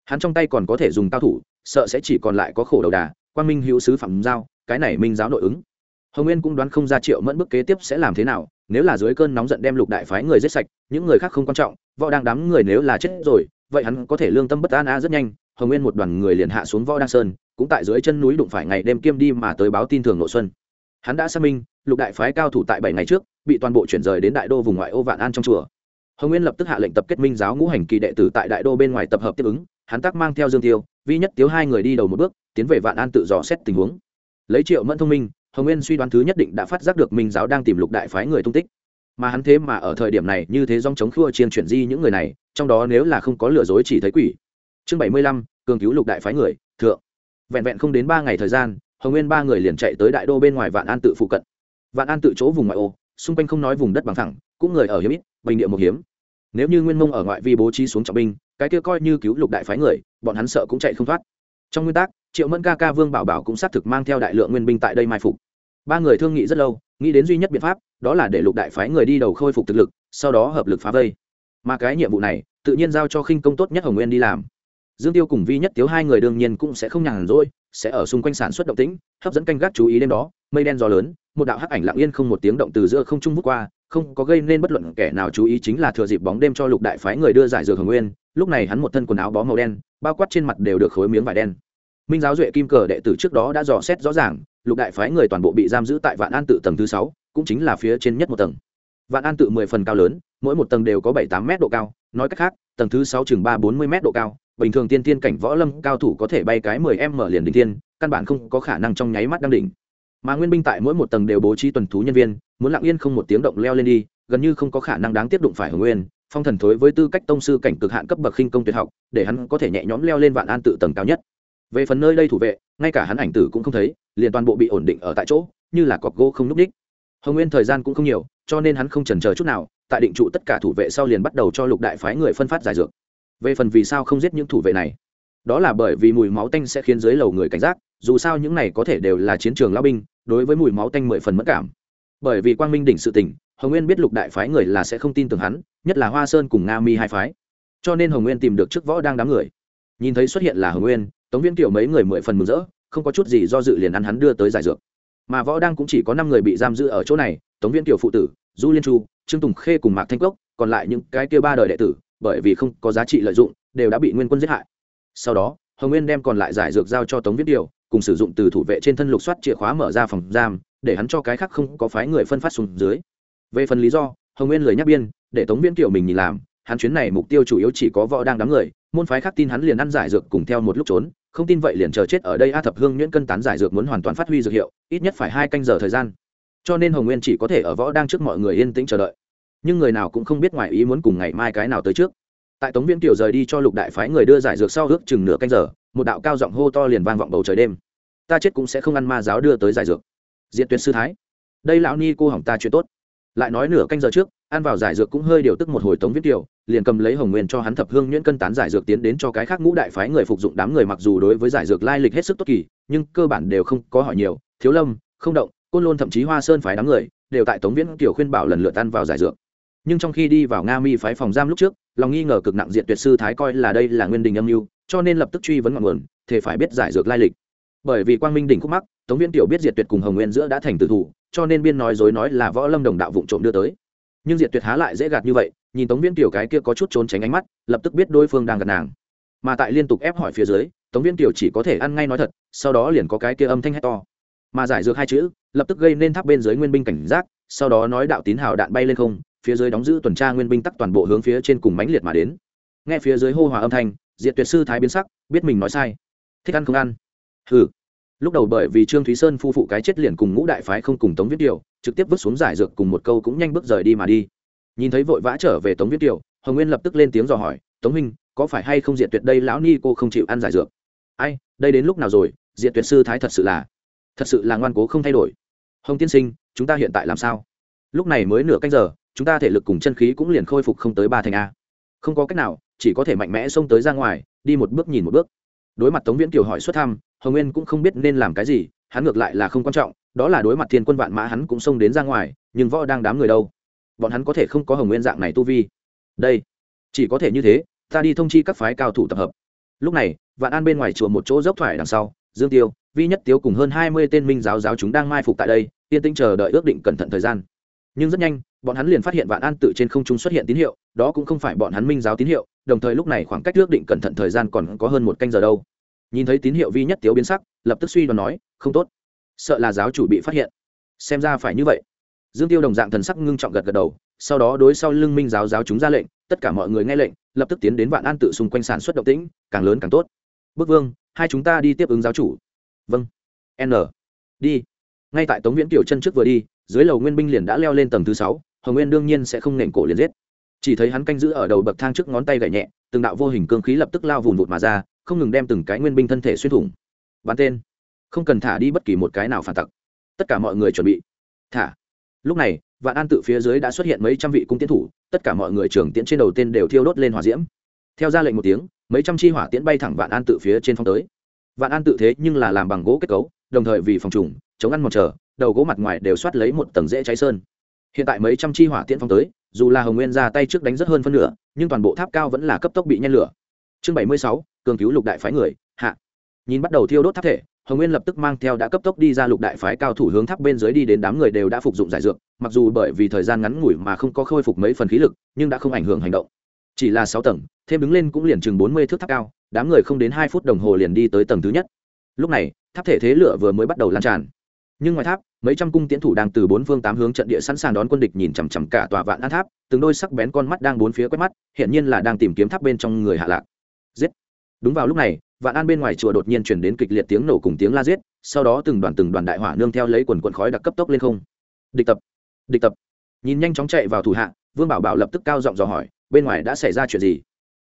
Hắn trong tay còn có thể dùng cao thủ, sợ sẽ chỉ còn lại có khổ đầu đà quan minh hữu sứ phẩm giao, cái này minh giáo nội ứng. Hồng nguyên cũng đoán không ra triệu mẫn bức kế tiếp sẽ làm thế nào, nếu là dưới cơn nóng giận đem lục đại phái người giết sạch, những người khác không quan trọng, võ đang đám người nếu là chết rồi, vậy hắn có thể lương tâm bất an a rất nhanh. Hồng nguyên một đoàn người liền hạ xuống võ đăng sơn, cũng tại dưới chân núi đụng phải ngày đêm kiêm đi mà tới báo tin thường nội xuân. Hắn đã xác minh, lục đại phái cao thủ tại bảy ngày trước, bị toàn bộ chuyển rời đến đại đô vùng ngoại ô vạn an trong chùa hồng nguyên lập tức hạ lệnh tập kết minh giáo ngũ hành kỳ đệ tử tại đại đô bên ngoài tập hợp tiếp ứng, hắn tác mang theo dương tiêu, vi nhất tiếu hai người đi đầu một bước, tiến về vạn an tự dò xét tình huống. Lấy triệu mẫn thông minh, hồng nguyên suy đoán thứ nhất định đã phát giác được minh giáo đang tìm lục đại phái người tung tích. Mà hắn thế mà ở thời điểm này như thế dòng chống khua chiên chuyển di những người này, trong đó nếu là không có lừa dối chỉ thấy quỷ. Chương bảy mươi lăm, cường cứu lục đại phái người, thượng. Vẹn vẹn không đến ba ngày thời gian, hồng nguyên ba người liền chạy tới đại đô bên ngoài vạn an tự phụ cận. Vạn an tự chỗ vùng ngoại ô, xung quanh không nói vùng đất bằng thẳng, cũng người ở hiếm ít bình địa một hiếm. Nếu như nguyên mông ở ngoại vi bố trí xuống trọng binh, cái kia coi như cứu lục đại phái người, bọn hắn sợ cũng chạy không thoát. Trong nguyên tắc, triệu mẫn ca ca vương bảo bảo cũng xác thực mang theo đại lượng nguyên binh tại đây mai phục. Ba người thương nghị rất lâu, nghĩ đến duy nhất biện pháp, đó là để lục đại phái người đi đầu khôi phục thực lực, sau đó hợp lực phá vây. Mà cái nhiệm vụ này, tự nhiên giao cho khinh công tốt nhất hồng nguyên đi làm. Dương tiêu cùng vi nhất tiếu hai người đương nhiên cũng sẽ không nhàn rỗi, sẽ ở xung quanh sản xuất động tĩnh, hấp dẫn canh gác chú ý đêm đó, mây đen gió lớn, một đạo hắc ảnh lặng yên không một tiếng động từ giữa không trung vút qua không có gây nên bất luận kẻ nào chú ý chính là thừa dịp bóng đêm cho lục đại phái người đưa giải dược hồng nguyên, lúc này hắn một thân quần áo bó màu đen, bao quát trên mặt đều được khối miếng vải đen. Minh giáo duệ kim cờ đệ tử trước đó đã dò xét rõ ràng, lục đại phái người toàn bộ bị giam giữ tại vạn an tự tầng thứ sáu, cũng chính là phía trên nhất một tầng. Vạn an tự mười phần cao lớn, mỗi một tầng đều có bảy tám mét độ cao, nói cách khác, tầng thứ sáu chừng ba bốn mươi mét độ cao, bình thường tiên tiên cảnh võ lâm cao thủ có thể bay cái mười em mở liền đỉnh tiên căn bản không có khả năng trong nháy mắt đăng đỉnh mà nguyên binh tại mỗi một tầng đều bố trí tuần thú nhân viên, muốn lặng yên không một tiếng động leo lên đi, gần như không có khả năng đáng tiếp đụng phải hồng nguyên. Phong thần thối với tư cách tông sư cảnh cực hạn cấp bậc khinh công tuyệt học, để hắn có thể nhẹ nhõm leo lên vạn an tự tầng cao nhất. Về phần nơi đây thủ vệ, ngay cả hắn ảnh tử cũng không thấy, liền toàn bộ bị ổn định ở tại chỗ, như là cọc gỗ không núp đích. Hồng nguyên thời gian cũng không nhiều, cho nên hắn không chần chờ chút nào, tại định trụ tất cả thủ vệ sau liền bắt đầu cho lục đại phái người phân phát giải dược. Về phần vì sao không giết những thủ vệ này, đó là bởi vì mùi máu tanh sẽ khiến dưới lầu người cảnh giác, dù sao những này có thể đều là chiến trường lao binh đối với mùi máu tanh mười phần mất cảm. Bởi vì quang minh đỉnh sự tình, hồng nguyên biết lục đại phái người là sẽ không tin tưởng hắn, nhất là hoa sơn cùng nga mi hai phái. Cho nên hồng nguyên tìm được trước võ đang đám người. Nhìn thấy xuất hiện là hồng nguyên, tống viễn kiểu mấy người mười phần mừng rỡ, không có chút gì do dự liền ăn hắn đưa tới giải dược. Mà võ đang cũng chỉ có năm người bị giam giữ ở chỗ này, tống viễn kiểu phụ tử, du liên chu, trương tùng khê cùng mạc thanh cốc, còn lại những cái kia ba đời đệ tử, bởi vì không có giá trị lợi dụng, đều đã bị nguyên quân giết hại. Sau đó, hồng nguyên đem còn lại giải dược giao cho tống viễn kiều cùng sử dụng từ thủ vệ trên thân lục soát chìa khóa mở ra phòng giam, để hắn cho cái khác không có phái người phân phát xuống dưới. Về phần lý do, hồng nguyên lời nhắc biên, để tống viễn kiểu mình nhìn làm, hắn chuyến này mục tiêu chủ yếu chỉ có võ đang đám người, môn phái khác tin hắn liền ăn giải dược cùng theo một lúc trốn, không tin vậy liền chờ chết ở đây a thập hương nhuyễn cân tán giải dược muốn hoàn toàn phát huy dược hiệu, ít nhất phải hai canh giờ thời gian. Cho nên hồng nguyên chỉ có thể ở võ đang trước mọi người yên tĩnh chờ đợi. Nhưng người nào cũng không biết ngoài ý muốn cùng ngày mai cái nào tới trước. Tại tống viễn kiều rời đi cho lục đại phái người đưa giải dược sau ước chừng nửa canh giờ một đạo cao giọng hô to liền vang vọng bầu trời đêm. Ta chết cũng sẽ không ăn ma giáo đưa tới giải dược. Diện tuyệt sư thái. Đây lão ni cô hỏng ta chuyện tốt. Lại nói nửa canh giờ trước, ăn vào giải dược cũng hơi điều tức một hồi tống viết kiều, liền cầm lấy hồng nguyên cho hắn thập hương nhuyễn cân tán giải dược tiến đến cho cái khác ngũ đại phái người phục dụng đám người mặc dù đối với giải dược lai lịch hết sức tốt kỳ, nhưng cơ bản đều không có hỏi nhiều, thiếu lâm, không động, côn lôn thậm chí hoa sơn phái đám người đều tại tống viễn kiều khuyên bảo lần lượt ăn vào giải dược. Nhưng trong khi đi vào nga mi phái phòng giam lúc trước, lòng nghi ngờ cực nặng diện tuyệt sư thái coi là đây là nguyên đình âm mưu cho nên lập tức truy vấn ngọn nguồn, thể phải biết giải dược lai lịch. Bởi vì quang minh đỉnh khúc mắc, tống viễn tiểu biết diệt tuyệt cùng hồng nguyên giữa đã thành tử thủ, cho nên biên nói dối nói là võ lâm đồng đạo vụng trộm đưa tới. Nhưng diệt tuyệt há lại dễ gạt như vậy, nhìn tống viễn tiểu cái kia có chút trốn tránh ánh mắt, lập tức biết đối phương đang gạt nàng. Mà tại liên tục ép hỏi phía dưới, tống viễn tiểu chỉ có thể ăn ngay nói thật, sau đó liền có cái kia âm thanh hét to. Mà giải dược hai chữ, lập tức gây nên tháp bên dưới nguyên binh cảnh giác, sau đó nói đạo tín hào đạn bay lên không, phía dưới đóng giữ tuần tra nguyên binh tắc toàn bộ hướng phía trên cùng mãnh liệt mà đến. Nghe phía dưới hô hòa âm thanh diệt tuyệt sư thái biến sắc biết mình nói sai. Thích ăn không ăn. Hừ. Lúc đầu bởi vì trương thúy sơn phu phụ cái chết liền cùng ngũ đại phái không cùng tống viết điều trực tiếp vứt xuống giải dược cùng một câu cũng nhanh bước rời đi mà đi. Nhìn thấy vội vã trở về tống viết điều hồng nguyên lập tức lên tiếng dò hỏi tống minh, có phải hay không diệt tuyệt đây lão ni cô không chịu ăn giải dược? Ai đây đến lúc nào rồi? Diệt tuyệt sư thái thật sự là thật sự là ngoan cố không thay đổi. Hồng tiên sinh chúng ta hiện tại làm sao? Lúc này mới nửa canh giờ chúng ta thể lực cùng chân khí cũng liền khôi phục không tới ba thành a. Không có cách nào chỉ có thể mạnh mẽ xông tới ra ngoài, đi một bước nhìn một bước. Đối mặt tống viễn kiều hỏi xuất thăm, hồng nguyên cũng không biết nên làm cái gì, hắn ngược lại là không quan trọng, đó là đối mặt thiên quân vạn mã hắn cũng xông đến ra ngoài, nhưng võ đang đám người đâu? Bọn hắn có thể không có hồng nguyên dạng này tu vi. Đây, chỉ có thể như thế, ta đi thông chi các phái cao thủ tập hợp. Lúc này, vạn an bên ngoài chùa một chỗ dốc thoải đằng sau, dương tiêu, vi nhất tiêu cùng hơn hai mươi tên minh giáo giáo chúng đang mai phục tại đây, yên tĩnh chờ đợi ước định cẩn thận thời gian nhưng rất nhanh, bọn hắn liền phát hiện vạn an tự trên không trung xuất hiện tín hiệu, đó cũng không phải bọn hắn minh giáo tín hiệu, đồng thời lúc này khoảng cách ước định cẩn thận thời gian còn có hơn một canh giờ đâu. Nhìn thấy tín hiệu vi nhất tiếu biến sắc, lập tức suy đoán nói, không tốt. Sợ là giáo chủ bị phát hiện. Xem ra phải như vậy. Dương tiêu đồng dạng thần sắc ngưng trọng gật gật đầu, sau đó đối sau lưng minh giáo giáo chúng ra lệnh, tất cả mọi người nghe lệnh, lập tức tiến đến vạn an tự xung quanh sản xuất động tĩnh, càng lớn càng tốt. Bức vương, hai chúng ta đi tiếp ứng giáo chủ. Vâng. N. Đi. Ngay tại tống viễn tiểu chân trước vừa đi dưới lầu nguyên binh liền đã leo lên tầng thứ sáu, hồng nguyên đương nhiên sẽ không nện cổ liền giết. Chỉ thấy hắn canh giữ ở đầu bậc thang trước ngón tay gậy nhẹ, từng đạo vô hình cương khí lập tức lao vùn vụt mà ra, không ngừng đem từng cái nguyên binh thân thể xuyên thủng. Bắn tên. Không cần thả đi bất kỳ một cái nào phản tặc. Tất cả mọi người chuẩn bị. Thả. Lúc này, vạn an tự phía dưới đã xuất hiện mấy trăm vị cung tiến thủ, tất cả mọi người trưởng tiễn trên đầu tên đều thiêu đốt lên hỏa diễm. Theo ra lệnh một tiếng, mấy trăm chi hỏa tiễn bay thẳng vạn an tự phía trên phong tới. Vạn an tự thế nhưng là làm bằng gỗ kết cấu, đồng thời vì phòng trùng, chống ăn một chờ đầu gỗ mặt ngoài đều soát lấy một tầng dễ cháy sơn. Hiện tại mấy trăm chi hỏa tiễn phong tới, dù là hồng nguyên ra tay trước đánh rất hơn phân nửa, nhưng toàn bộ tháp cao vẫn là cấp tốc bị nhen lửa. Chương bảy mươi sáu, cường cứu lục đại phái người, hạ. Nhìn bắt đầu thiêu đốt tháp thể, hồng nguyên lập tức mang theo đã cấp tốc đi ra lục đại phái cao thủ hướng tháp bên dưới đi đến đám người đều đã phục dụng giải dược, mặc dù bởi vì thời gian ngắn ngủi mà không có khôi phục mấy phần khí lực, nhưng đã không ảnh hưởng hành động. Chỉ là sáu tầng, thêm đứng lên cũng liền chừng bốn mươi thước tháp cao, đám người không đến hai phút đồng hồ liền đi tới tầng thứ nhất. Lúc này, tháp thể thế lửa vừa mới bắt đầu lan tràn nhưng ngoài tháp, mấy trăm cung tiến thủ đang từ bốn phương tám hướng trận địa sẵn sàng đón quân địch nhìn chằm chằm cả tòa vạn an tháp, từng đôi sắc bén con mắt đang bốn phía quét mắt hiện nhiên là đang tìm kiếm tháp bên trong người hạ lạc. Giết! Đúng vào lúc này, vạn an bên ngoài chùa đột nhiên chuyển đến kịch liệt tiếng nổ cùng tiếng la giết, sau đó từng đoàn từng đoàn đại hỏa nương theo lấy quần quần khói đặc cấp tốc lên không. Địch tập! Địch tập! Nhìn nhanh chóng chạy vào thủ hạ, vương bảo bảo lập tức cao giọng dò hỏi, bên ngoài đã xảy ra chuyện gì?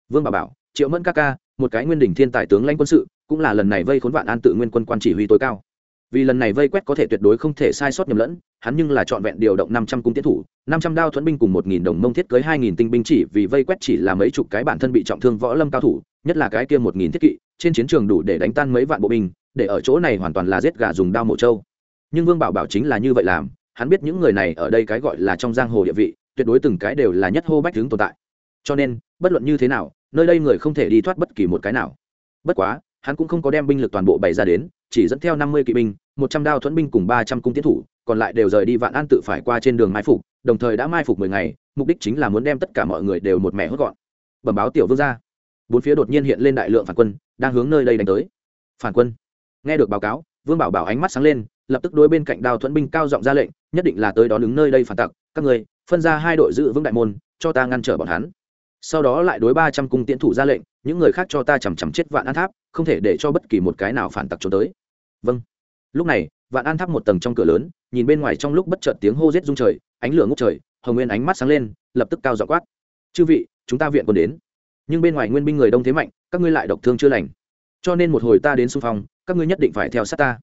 Vương bảo bảo, triệu mẫn ca ca, một cái nguyên đỉnh thiên tài tướng lãnh quân sự, cũng là lần này vây khốn vạn an tự nguyên quân quan chỉ huy tối cao vì lần này vây quét có thể tuyệt đối không thể sai sót nhầm lẫn, hắn nhưng là trọn vẹn điều động năm trăm cung tiến thủ, năm trăm đao thuẫn binh cùng một nghìn đồng mông thiết cưới hai nghìn tinh binh chỉ, vì vây quét chỉ là mấy chục cái bản thân bị trọng thương võ lâm cao thủ, nhất là cái kia một nghìn thiết kỵ, trên chiến trường đủ để đánh tan mấy vạn bộ binh, để ở chỗ này hoàn toàn là giết gà dùng đao mổ trâu. Nhưng vương bảo bảo chính là như vậy làm, hắn biết những người này ở đây cái gọi là trong giang hồ địa vị, tuyệt đối từng cái đều là nhất hô bách tướng tồn tại. Cho nên, bất luận như thế nào, nơi đây người không thể đi thoát bất kỳ một cái nào. Bất quá, hắn cũng không có đem binh lực toàn bộ bày ra đến chỉ dẫn theo năm mươi kỵ binh, một trăm đao thuẫn binh cùng ba trăm cung tiến thủ, còn lại đều rời đi vạn an tự phải qua trên đường mai phục, đồng thời đã mai phục mười ngày, mục đích chính là muốn đem tất cả mọi người đều một mẹ hốt gọn. Bẩm báo tiểu vương gia. Bốn phía đột nhiên hiện lên đại lượng phản quân, đang hướng nơi đây đánh tới. Phản quân. Nghe được báo cáo, vương bảo bảo ánh mắt sáng lên, lập tức đối bên cạnh đào thuẫn binh cao giọng ra lệnh, nhất định là tới đón đứng nơi đây phản tặc, các người, phân ra hai đội giữ vững đại môn, cho ta ngăn trở bọn hắn sau đó lại đối ba trăm cung tiễn thủ ra lệnh, những người khác cho ta chằm chằm chết vạn an tháp, không thể để cho bất kỳ một cái nào phản tặc trốn tới. Vâng. Lúc này, vạn an tháp một tầng trong cửa lớn, nhìn bên ngoài trong lúc bất chợt tiếng hô rết rung trời, ánh lửa ngốc trời, hồng nguyên ánh mắt sáng lên, lập tức cao dọ quát. Chư vị, chúng ta viện còn đến. Nhưng bên ngoài nguyên binh người đông thế mạnh, các ngươi lại độc thương chưa lành. Cho nên một hồi ta đến xung phong, các ngươi nhất định phải theo sát ta.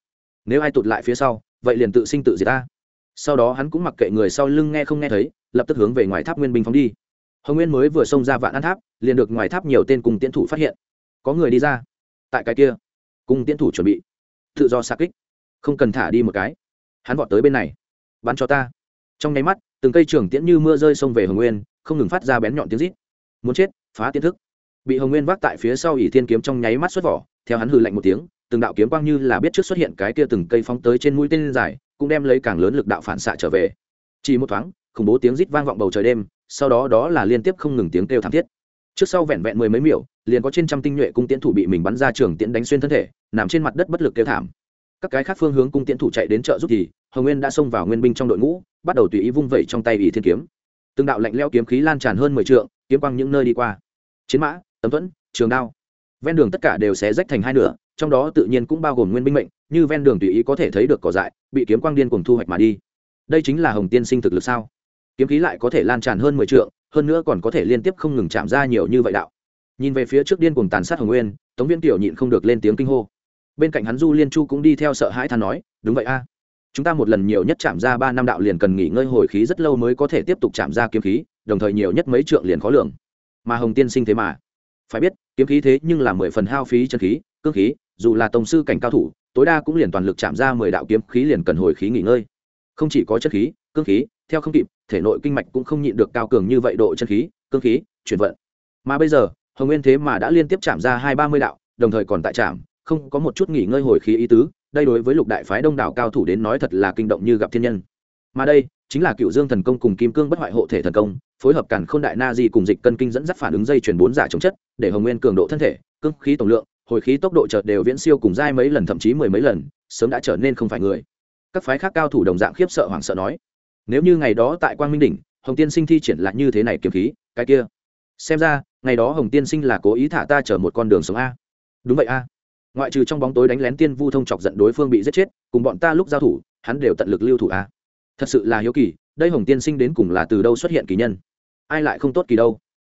Nếu ai tụt lại phía sau, vậy liền tự sinh tự diệt ta. Sau đó hắn cũng mặc kệ người sau lưng nghe không nghe thấy, lập tức hướng về ngoài tháp nguyên binh phóng đi hồng nguyên mới vừa xông ra vạn an tháp, liền được ngoài tháp nhiều tên cùng tiến thủ phát hiện. Có người đi ra. Tại cái kia, cùng tiến thủ chuẩn bị. Tự do xa kích. Không cần thả đi một cái. Hắn vọt tới bên này. Bắn cho ta. Trong nháy mắt, từng cây trường tiễn như mưa rơi xông về hồng nguyên, không ngừng phát ra bén nhọn tiếng rít. Muốn chết, phá tiến thức. Bị hồng nguyên vác tại phía sau ỷ thiên kiếm trong nháy mắt xuất vỏ, theo hắn hừ lạnh một tiếng, từng đạo kiếm quang như là biết trước xuất hiện cái kia từng cây phóng tới trên mũi tên dài, cũng đem lấy càng lớn lực đạo phản xạ trở về. Chỉ một thoáng, khủng bố tiếng rít vang vọng bầu trời đêm sau đó đó là liên tiếp không ngừng tiếng kêu thảm thiết. Trước sau vẹn vẹn mười mấy miểu, liền có trên trăm tinh nhuệ cung tiễn thủ bị mình bắn ra trường tiễn đánh xuyên thân thể, nằm trên mặt đất bất lực kêu thảm. Các cái khác phương hướng cung tiễn thủ chạy đến trợ giúp thì, hồng nguyên đã xông vào nguyên binh trong đội ngũ, bắt đầu tùy ý vung vẩy trong tay ỷ thiên kiếm. Từng đạo lạnh leo kiếm khí lan tràn hơn mười trượng, kiếm quang những nơi đi qua. Chiến mã, tấm thuẫn, trường đao. Ven đường tất cả đều xé rách thành hai nửa, trong đó tự nhiên cũng bao gồm nguyên binh mệnh, như ven đường tùy ý có thể thấy được cỏ dại, bị kiếm quang điên cùng thu hoạch mà đi. Đây chính là hồng tiên sinh thực lực sao? Kiếm khí lại có thể lan tràn hơn mười trượng, hơn nữa còn có thể liên tiếp không ngừng chạm ra nhiều như vậy đạo. Nhìn về phía trước điên cùng tàn sát hồng nguyên, tống viên tiểu nhịn không được lên tiếng kinh hô. Bên cạnh hắn du liên chu cũng đi theo sợ hãi than nói, đúng vậy a. Chúng ta một lần nhiều nhất chạm ra ba năm đạo liền cần nghỉ ngơi hồi khí rất lâu mới có thể tiếp tục chạm ra kiếm khí, đồng thời nhiều nhất mấy trượng liền khó lường. Mà hồng tiên sinh thế mà. Phải biết, kiếm khí thế nhưng là mười phần hao phí chân khí cương khí, dù là tổng sư cảnh cao thủ, tối đa cũng liền toàn lực chạm ra mười đạo kiếm khí liền cần hồi khí nghỉ ngơi. Không chỉ có chất khí cương khí theo không kịp, thể nội kinh mạch cũng không nhịn được cao cường như vậy độ chân khí, cương khí, chuyển vận. Mà bây giờ, hồng nguyên thế mà đã liên tiếp chạm ra hai ba mươi đạo, đồng thời còn tại trạm không có một chút nghỉ ngơi hồi khí ý tứ, đây đối với lục đại phái đông đảo cao thủ đến nói thật là kinh động như gặp thiên nhân. Mà đây, chính là cựu dương thần công cùng kim cương bất hoại hộ thể thần công, phối hợp cản k h ô n đại na di cùng dịch cân kinh dẫn dắt phản ứng dây chuyển bốn giả chống chất, để hồng nguyên cường độ thân thể, cương khí tổng lượng, hồi khí tốc độ chợt đều viễn siêu cùng dai mấy lần thậm chí mười mấy lần, sớm đã trở nên không phải người. Các phái khác cao thủ đồng dạng khiếp sợ hoảng sợ nói nếu như ngày đó tại quang minh đỉnh, hồng tiên sinh thi triển lại như thế này kiếm khí, cái kia. Xem ra, ngày đó hồng tiên sinh là cố ý thả ta chở một con đường sống a. Đúng vậy a. Ngoại trừ trong bóng tối đánh lén tiên vu thông chọc giận đối phương bị giết chết, cùng bọn ta lúc giao thủ, hắn đều tận lực lưu thủ a. Thật sự là hiếu kỳ, đây hồng tiên sinh đến cùng là từ đâu xuất hiện kỳ nhân? Ai lại không tốt kỳ đâu?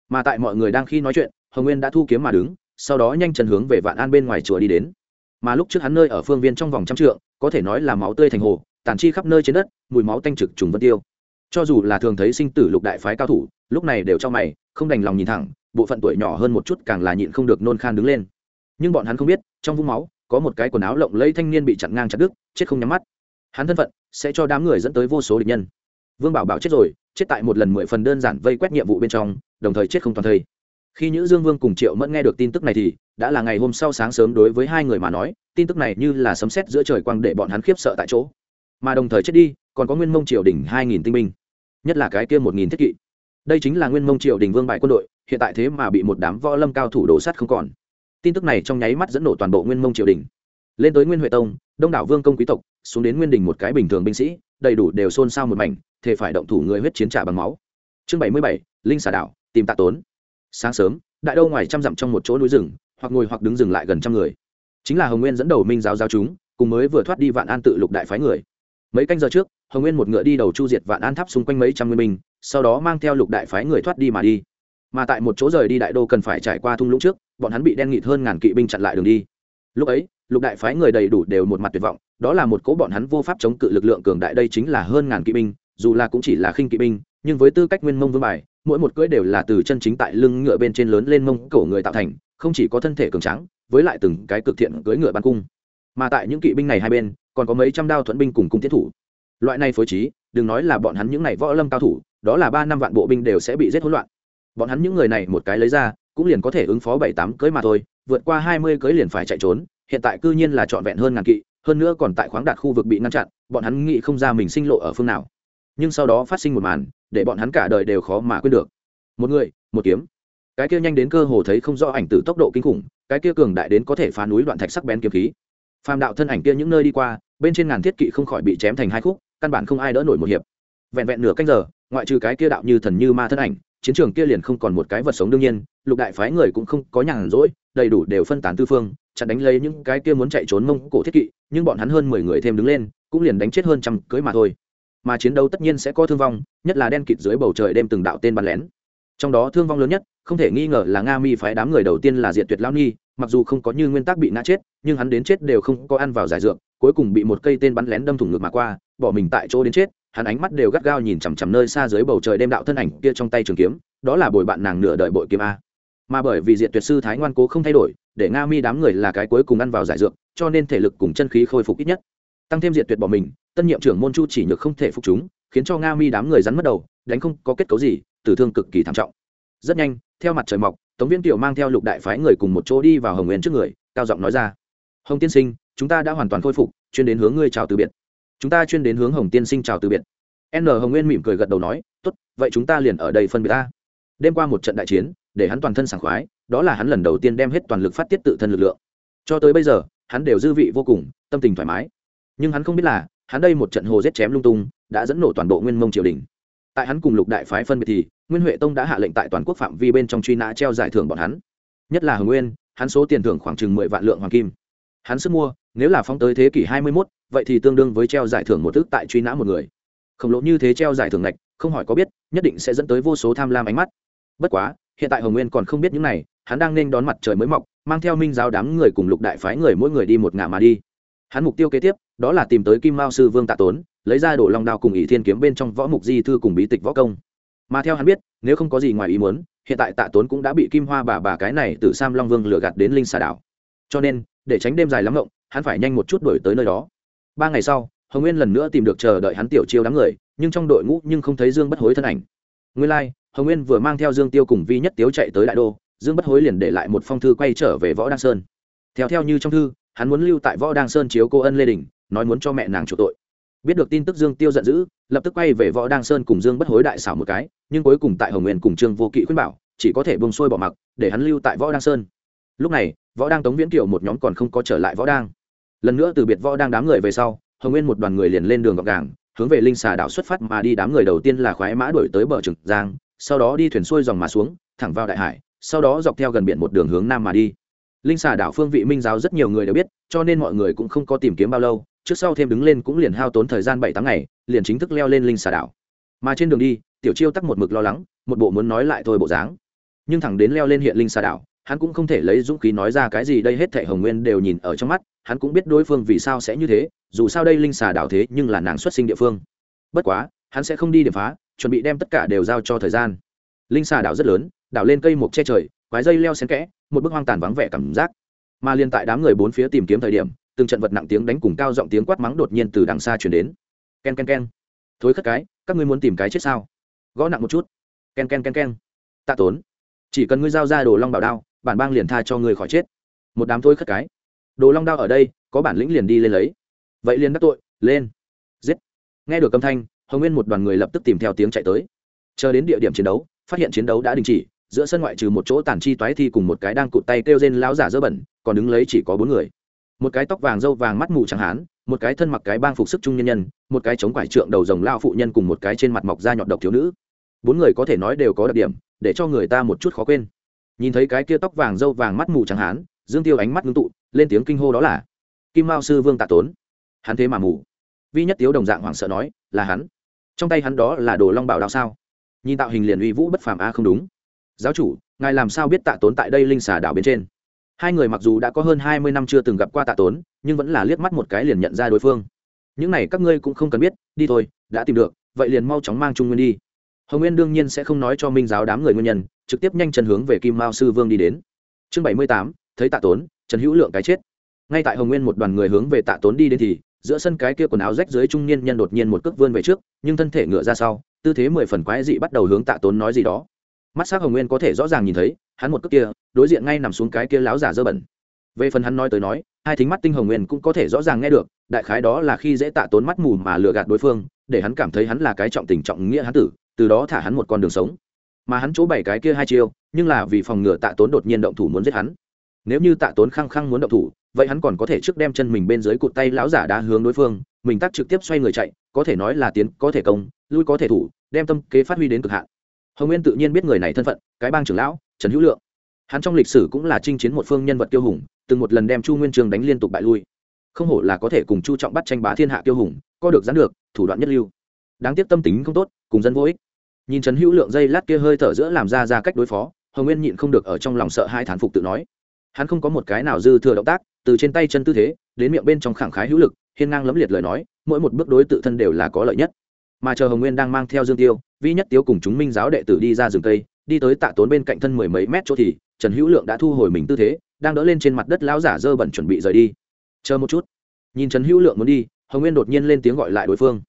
Mà tại mọi người đang khi nói chuyện, hồng nguyên đã thu kiếm mà đứng, sau đó nhanh chân hướng về vạn an bên ngoài chùa đi đến. Mà lúc trước hắn nơi ở phương viên trong vòng trăm trượng, có thể nói là máu tươi thành hồ tàn chi khắp nơi trên đất, mùi máu tanh trực trùng vân tiêu. Cho dù là thường thấy sinh tử lục đại phái cao thủ, lúc này đều cho mày, không đành lòng nhìn thẳng, bộ phận tuổi nhỏ hơn một chút càng là nhịn không được nôn khan đứng lên. Nhưng bọn hắn không biết, trong vũng máu, có một cái quần áo lộng lẫy thanh niên bị chặn ngang chặt đứt, chết không nhắm mắt. Hắn thân phận sẽ cho đám người dẫn tới vô số địch nhân. Vương bảo bảo chết rồi, chết tại một lần mười phần đơn giản vây quét nhiệm vụ bên trong, đồng thời chết không toàn thây. Khi nhữ dương vương cùng triệu mẫn nghe được tin tức này thì, đã là ngày hôm sau sáng sớm đối với hai người mà nói, tin tức này như là sấm sét giữa trời quang để bọn hắn khiếp sợ tại chỗ mà đồng thời chết đi, còn có nguyên mông triều đình hai nghìn tinh binh, nhất là cái kia một nghìn thiết kỵ. Đây chính là nguyên mông triều đình vương bại quân đội, hiện tại thế mà bị một đám võ lâm cao thủ đổ sắt không còn. Tin tức này trong nháy mắt dẫn nổ toàn bộ nguyên mông triều đình. Lên tới nguyên huệ tông, đông đảo vương công quý tộc, xuống đến nguyên đình một cái bình thường binh sĩ, đầy đủ đều xôn xao một mảnh thể phải động thủ người huyết chiến trả bằng máu. Chương bảy mươi bảy, linh xà đảo, tìm tạ tốn. Sáng sớm, đại đâu ngoài trăm dặm trong một chỗ núi rừng, hoặc ngồi hoặc đứng dừng lại gần trăm người. Chính là hồng nguyên dẫn đầu minh giáo giáo chúng, cùng mới vừa thoát đi vạn an tự lục đại phái người mấy canh giờ trước, hồng nguyên một ngựa đi đầu chu diệt vạn an tháp xung quanh mấy trăm nguyên binh, sau đó mang theo lục đại phái người thoát đi mà đi. Mà tại một chỗ rời đi đại đô cần phải trải qua thung lũng trước, bọn hắn bị đen nghịt hơn ngàn kỵ binh chặn lại đường đi. Lúc ấy, lục đại phái người đầy đủ đều một mặt tuyệt vọng, đó là một cố bọn hắn vô pháp chống cự lực lượng cường đại đây chính là hơn ngàn kỵ binh, dù là cũng chỉ là khinh kỵ binh, nhưng với tư cách nguyên mông vương bài, mỗi một cưỡi đều là từ chân chính tại lưng ngựa bên trên lớn lên mông cổ người tạo thành, không chỉ có thân thể cường tráng, với lại từng cái cực thiện cưỡi ngựa ban cung. Mà tại những kỵ binh này hai bên còn có mấy trăm đao thuẫn binh cùng cung tiến thủ. Loại này phối trí, đừng nói là bọn hắn những này võ lâm cao thủ, đó là ba năm vạn bộ binh đều sẽ bị giết hỗn loạn. Bọn hắn những người này một cái lấy ra, cũng liền có thể ứng phó bảy tám cưới mà thôi, vượt qua hai mươi cưới liền phải chạy trốn, hiện tại cư nhiên là trọn vẹn hơn ngàn kỵ, hơn nữa còn tại khoáng đạt khu vực bị ngăn chặn, bọn hắn nghĩ không ra mình sinh lộ ở phương nào. Nhưng sau đó phát sinh một màn, để bọn hắn cả đời đều khó mà quên được. Một người, một kiếm. Cái kia nhanh đến cơ hồ thấy không rõ ảnh từ tốc độ kinh khủng, cái kia cường đại đến có thể phá núi đoạn thạch sắc bén kiếm khí. Phàm đạo thân ảnh kia những nơi đi qua bên trên ngàn thiết kỵ không khỏi bị chém thành hai khúc căn bản không ai đỡ nổi một hiệp. Vẹn vẹn nửa canh giờ ngoại trừ cái kia đạo như thần như ma thân ảnh chiến trường kia liền không còn một cái vật sống đương nhiên lục đại phái người cũng không có nhàn rỗi đầy đủ đều phân tán tư phương chặn đánh lấy những cái kia muốn chạy trốn mông cổ thiết kỵ nhưng bọn hắn hơn mười người thêm đứng lên cũng liền đánh chết hơn trăm cưới mà thôi. Mà chiến đấu tất nhiên sẽ có thương vong nhất là đen kịt dưới bầu trời đêm từng đạo tên bắn lén. Trong đó thương vong lớn nhất không thể nghi ngờ là nga mi phái đám người đầu tiên là diệt tuyệt lao nghi, mặc dù không có như nguyên tắc bị ngã chết nhưng hắn đến chết đều không có ăn vào giải dược cuối cùng bị một cây tên bắn lén đâm thủng ngực mà qua, bỏ mình tại chỗ đến chết, hắn ánh mắt đều gắt gao nhìn chằm chằm nơi xa dưới bầu trời đêm đạo thân ảnh kia trong tay trường kiếm, đó là bồi bạn nàng nửa đợi bội kiếm a. Mà bởi vì diện tuyệt sư thái ngoan cố không thay đổi, để nga mi đám người là cái cuối cùng ăn vào giải dược, cho nên thể lực cùng chân khí khôi phục ít nhất. Tăng thêm diện tuyệt bỏ mình, tân nhiệm trưởng môn chu chỉ nhược không thể phục chúng, khiến cho nga mi đám người rắn mất đầu, đánh không có kết cấu gì, tử thương cực kỳ thảm trọng. Rất nhanh, theo mặt trời mọc, tống viên tiểu mang theo lục đại phái người cùng một chỗ đi vào hồng nguyên trước người, cao giọng nói ra. Hồng tiên sinh chúng ta đã hoàn toàn khôi phục, chuyên đến hướng ngươi chào từ biệt. Chúng ta chuyên đến hướng hồng tiên sinh chào từ biệt. N. Hồng nguyên mỉm cười gật đầu nói, tốt, vậy chúng ta liền ở đây phân biệt ta. Đêm qua một trận đại chiến, để hắn toàn thân sảng khoái, đó là hắn lần đầu tiên đem hết toàn lực phát tiết tự thân lực lượng. Cho tới bây giờ, hắn đều dư vị vô cùng, tâm tình thoải mái. Nhưng hắn không biết là, hắn đây một trận hồ giết chém lung tung, đã dẫn nổ toàn bộ nguyên mông triều đình. Tại hắn cùng lục đại phái phân biệt thì, nguyên huệ tông đã hạ lệnh tại toàn quốc phạm vi bên trong truy nã treo giải thưởng bọn hắn. Nhất là hồng nguyên, hắn số tiền thưởng khoảng chừng mười vạn lượng hoàng kim hắn sức mua nếu là phóng tới thế kỷ hai mươi 21, vậy thì tương đương với treo giải thưởng một thứ tại truy nã một người. Khổng lồ như thế treo giải thưởng này không hỏi có biết nhất định sẽ dẫn tới vô số tham lam ánh mắt. Bất quá hiện tại hồng nguyên còn không biết những này hắn đang nên đón mặt trời mới mọc mang theo minh giáo đám người cùng lục đại phái người mỗi người đi một ngả mà đi. Hắn mục tiêu kế tiếp đó là tìm tới kim mao sư vương tạ tốn lấy ra đổ long đao cùng ỷ thiên kiếm bên trong võ mục di thư cùng bí tịch võ công. Mà theo hắn biết nếu không có gì ngoài ý muốn hiện tại tạ tốn cũng đã bị kim hoa bà bà cái này từ sam long vương lừa gạt đến linh xà đảo. Cho nên để tránh đêm dài lắm ngộng hắn phải nhanh một chút đổi tới nơi đó. Ba ngày sau hồng nguyên lần nữa tìm được chờ đợi hắn tiểu chiêu đám người nhưng trong đội ngũ nhưng không thấy dương bất hối thân ảnh. Nguyên lai、like, hồng nguyên vừa mang theo dương tiêu cùng vi nhất tiếu chạy tới đại đô dương bất hối liền để lại một phong thư quay trở về võ đăng sơn. Theo theo như trong thư hắn muốn lưu tại võ đăng sơn chiếu cô ân lê đình nói muốn cho mẹ nàng chủ tội. Biết được tin tức dương tiêu giận dữ lập tức quay về võ đăng sơn cùng dương bất hối đại xảo một cái nhưng cuối cùng tại hồng nguyên cùng trương vô kỵ khuyên bảo chỉ có thể bông xuôi bỏ mặc để hắn lưu tại võ đăng sơn lúc này, võ đang tống viễn kiều một nhóm còn không có trở lại võ đang. Lần nữa từ biệt võ đang đám người về sau, hồng nguyên một đoàn người liền lên đường gọc gàng, hướng về linh xà đảo xuất phát mà đi đám người đầu tiên là khoái mã đổi tới bờ trường giang, sau đó đi thuyền xuôi dòng mà xuống, thẳng vào đại hải, sau đó dọc theo gần biển một đường hướng nam mà đi. Linh xà đảo phương vị minh giáo rất nhiều người đều biết, cho nên mọi người cũng không có tìm kiếm bao lâu, trước sau thêm đứng lên cũng liền hao tốn thời gian bảy tháng ngày, liền chính thức leo lên linh xà đảo. Mà trên đường đi, tiểu chiêu tắc một mực lo lắng, một bộ muốn nói lại thôi bộ dáng. Nhưng thẳng đến leo lên hiện linh xà đảo hắn cũng không thể lấy dũng khí nói ra cái gì, đây hết thệ hồng nguyên đều nhìn ở trong mắt, hắn cũng biết đối phương vì sao sẽ như thế, dù sao đây linh xà đảo thế nhưng là nàng xuất sinh địa phương. Bất quá, hắn sẽ không đi điểm phá, chuẩn bị đem tất cả đều giao cho thời gian. Linh xà đảo rất lớn, đảo lên cây mộc che trời, quái dây leo xen kẽ, một bức hoang tàn vắng vẻ cảm giác. Mà liên tại đám người bốn phía tìm kiếm thời điểm, từng trận vật nặng tiếng đánh cùng cao giọng tiếng quát mắng đột nhiên từ đằng xa chuyển đến. Ken ken ken. Thối khất cái, các ngươi muốn tìm cái chết sao? Gõ nặng một chút. Ken ken ken ken. Tạ tốn, chỉ cần ngươi giao ra đồ long bảo đao bản bang liền tha cho ngươi khỏi chết. Một đám thôi khất cái. Đồ long đao ở đây, có bản lĩnh liền đi lên lấy. Vậy liền đắc tội, lên. Giết. Nghe được âm thanh, hồng nguyên một đoàn người lập tức tìm theo tiếng chạy tới. Chờ đến địa điểm chiến đấu, phát hiện chiến đấu đã đình chỉ, giữa sân ngoại trừ một chỗ tàn chi toái thi cùng một cái đang cụt tay kêu rên lão giả dơ bẩn, còn đứng lấy chỉ có bốn người. Một cái tóc vàng râu vàng mắt mù chẳng hán, một cái thân mặc cái bang phục sức trung nhân nhân, một cái chống quải trượng đầu rồng lao phụ nhân cùng một cái trên mặt mọc da nhọt độc thiếu nữ. Bốn người có thể nói đều có đặc điểm, để cho người ta một chút khó quên nhìn thấy cái kia tóc vàng râu vàng mắt mù trắng hán, dương tiêu ánh mắt ngưng tụ, lên tiếng kinh hô đó là, kim mao sư vương tạ tốn. Hắn thế mà mù. Vi nhất tiếu đồng dạng hoảng sợ nói, là hắn. Trong tay hắn đó là đồ long bảo đao sao? Nhìn tạo hình liền uy vũ bất phàm a, không đúng. Giáo chủ, ngài làm sao biết tạ tốn tại đây linh xà đảo bên trên? Hai người mặc dù đã có hơn hai mươi năm chưa từng gặp qua tạ tốn, nhưng vẫn là liếc mắt một cái liền nhận ra đối phương. Những này các ngươi cũng không cần biết, đi thôi, đã tìm được, vậy liền mau chóng mang trung nguyên đi. Hồng nguyên đương nhiên sẽ không nói cho minh giáo đám người nguyên nhân trực tiếp nhanh chân hướng về kim mao sư vương đi đến. Chương bảy mươi tám, thấy tạ tốn, trần hữu lượng cái chết. Ngay tại hồng nguyên một đoàn người hướng về tạ tốn đi đến thì, giữa sân cái kia quần áo rách dưới trung niên nhân đột nhiên một cước vươn về trước, nhưng thân thể ngựa ra sau, tư thế mười phần quái dị bắt đầu hướng tạ tốn nói gì đó. Mắt s c hồng nguyên có thể rõ ràng nhìn thấy, hắn một cước kia, đối diện ngay nằm xuống cái kia láo giả dơ bẩn. Về phần hắn nói tới nói, hai thính mắt tinh hồng nguyên cũng có thể rõ ràng nghe được, đại khái đó là khi dễ tạ tốn mắt mù mà lừa gạt đối phương, để hắn cảm thấy hắn là cái trọng tình trọng nghĩa hắn tử, từ đó thả hắn một con đường sống mà hắn chỗ bảy cái kia hai chiêu, nhưng là vì phòng ngừa tạ tốn đột nhiên động thủ muốn giết hắn. Nếu như tạ tốn khăng khăng muốn động thủ, vậy hắn còn có thể trước đem chân mình bên dưới cụt tay lão giả đã hướng đối phương, mình tắt trực tiếp xoay người chạy, có thể nói là tiến, có thể công, lui có thể thủ, đem tâm kế phát huy đến cực hạn. Hồng nguyên tự nhiên biết người này thân phận, cái bang trưởng lão, trần hữu lượng. Hắn trong lịch sử cũng là chinh chiến một phương nhân vật tiêu hùng, từng một lần đem chu nguyên trường đánh liên tục bại lui. Không hổ là có thể cùng chu trọng bắt tranh bá thiên hạ tiêu hùng, có được gián được, thủ đoạn nhất lưu. Đáng tiếc tâm tính không tốt, cùng dân vô ích nhìn trần hữu lượng dây lát kia hơi thở giữa làm ra ra cách đối phó, hồng nguyên nhịn không được ở trong lòng sợ hai thán phục tự nói. Hắn không có một cái nào dư thừa động tác, từ trên tay chân tư thế, đến miệng bên trong khẳng khái hữu lực, hiên ngang lấm liệt lời nói, mỗi một bước đối tự thân đều là có lợi nhất. Mà chờ hồng nguyên đang mang theo dương tiêu, vi nhất tiếu cùng chúng minh giáo đệ tử đi ra rừng cây, đi tới tạ tốn bên cạnh thân mười mấy mét chỗ thì, trần hữu lượng đã thu hồi mình tư thế, đang đỡ lên trên mặt đất lão giả dơ bẩn chuẩn bị rời đi. Chờ một chút. Nhìn trần hữu lượng muốn đi, hồng nguyên đột nhiên lên tiếng gọi lại đối phương.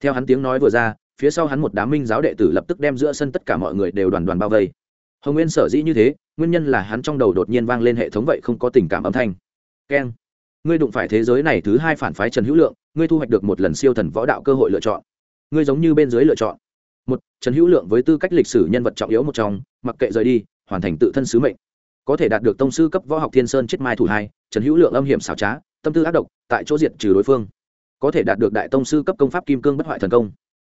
Theo hắn tiếng nói vừa ra phía sau hắn một đám minh giáo đệ tử lập tức đem giữa sân tất cả mọi người đều đoàn đoàn bao vây. Hồng nguyên sở dĩ như thế, nguyên nhân là hắn trong đầu đột nhiên vang lên hệ thống vậy không có tình cảm âm thanh. Keng, ngươi đụng phải thế giới này thứ hai phản phái trần hữu lượng, ngươi thu hoạch được một lần siêu thần võ đạo cơ hội lựa chọn. Ngươi giống như bên dưới lựa chọn. Một, trần hữu lượng với tư cách lịch sử nhân vật trọng yếu một trong, mặc kệ rời đi, hoàn thành tự thân sứ mệnh. Có thể đạt được tông sư cấp võ học thiên sơn chết mai thủ hai, trần hữu lượng âm hiểm xảo trá, tâm tư ác độc, tại chỗ diệt trừ đối phương. Có thể đạt được đại tông sư cấp công pháp kim cương bất hoại thần công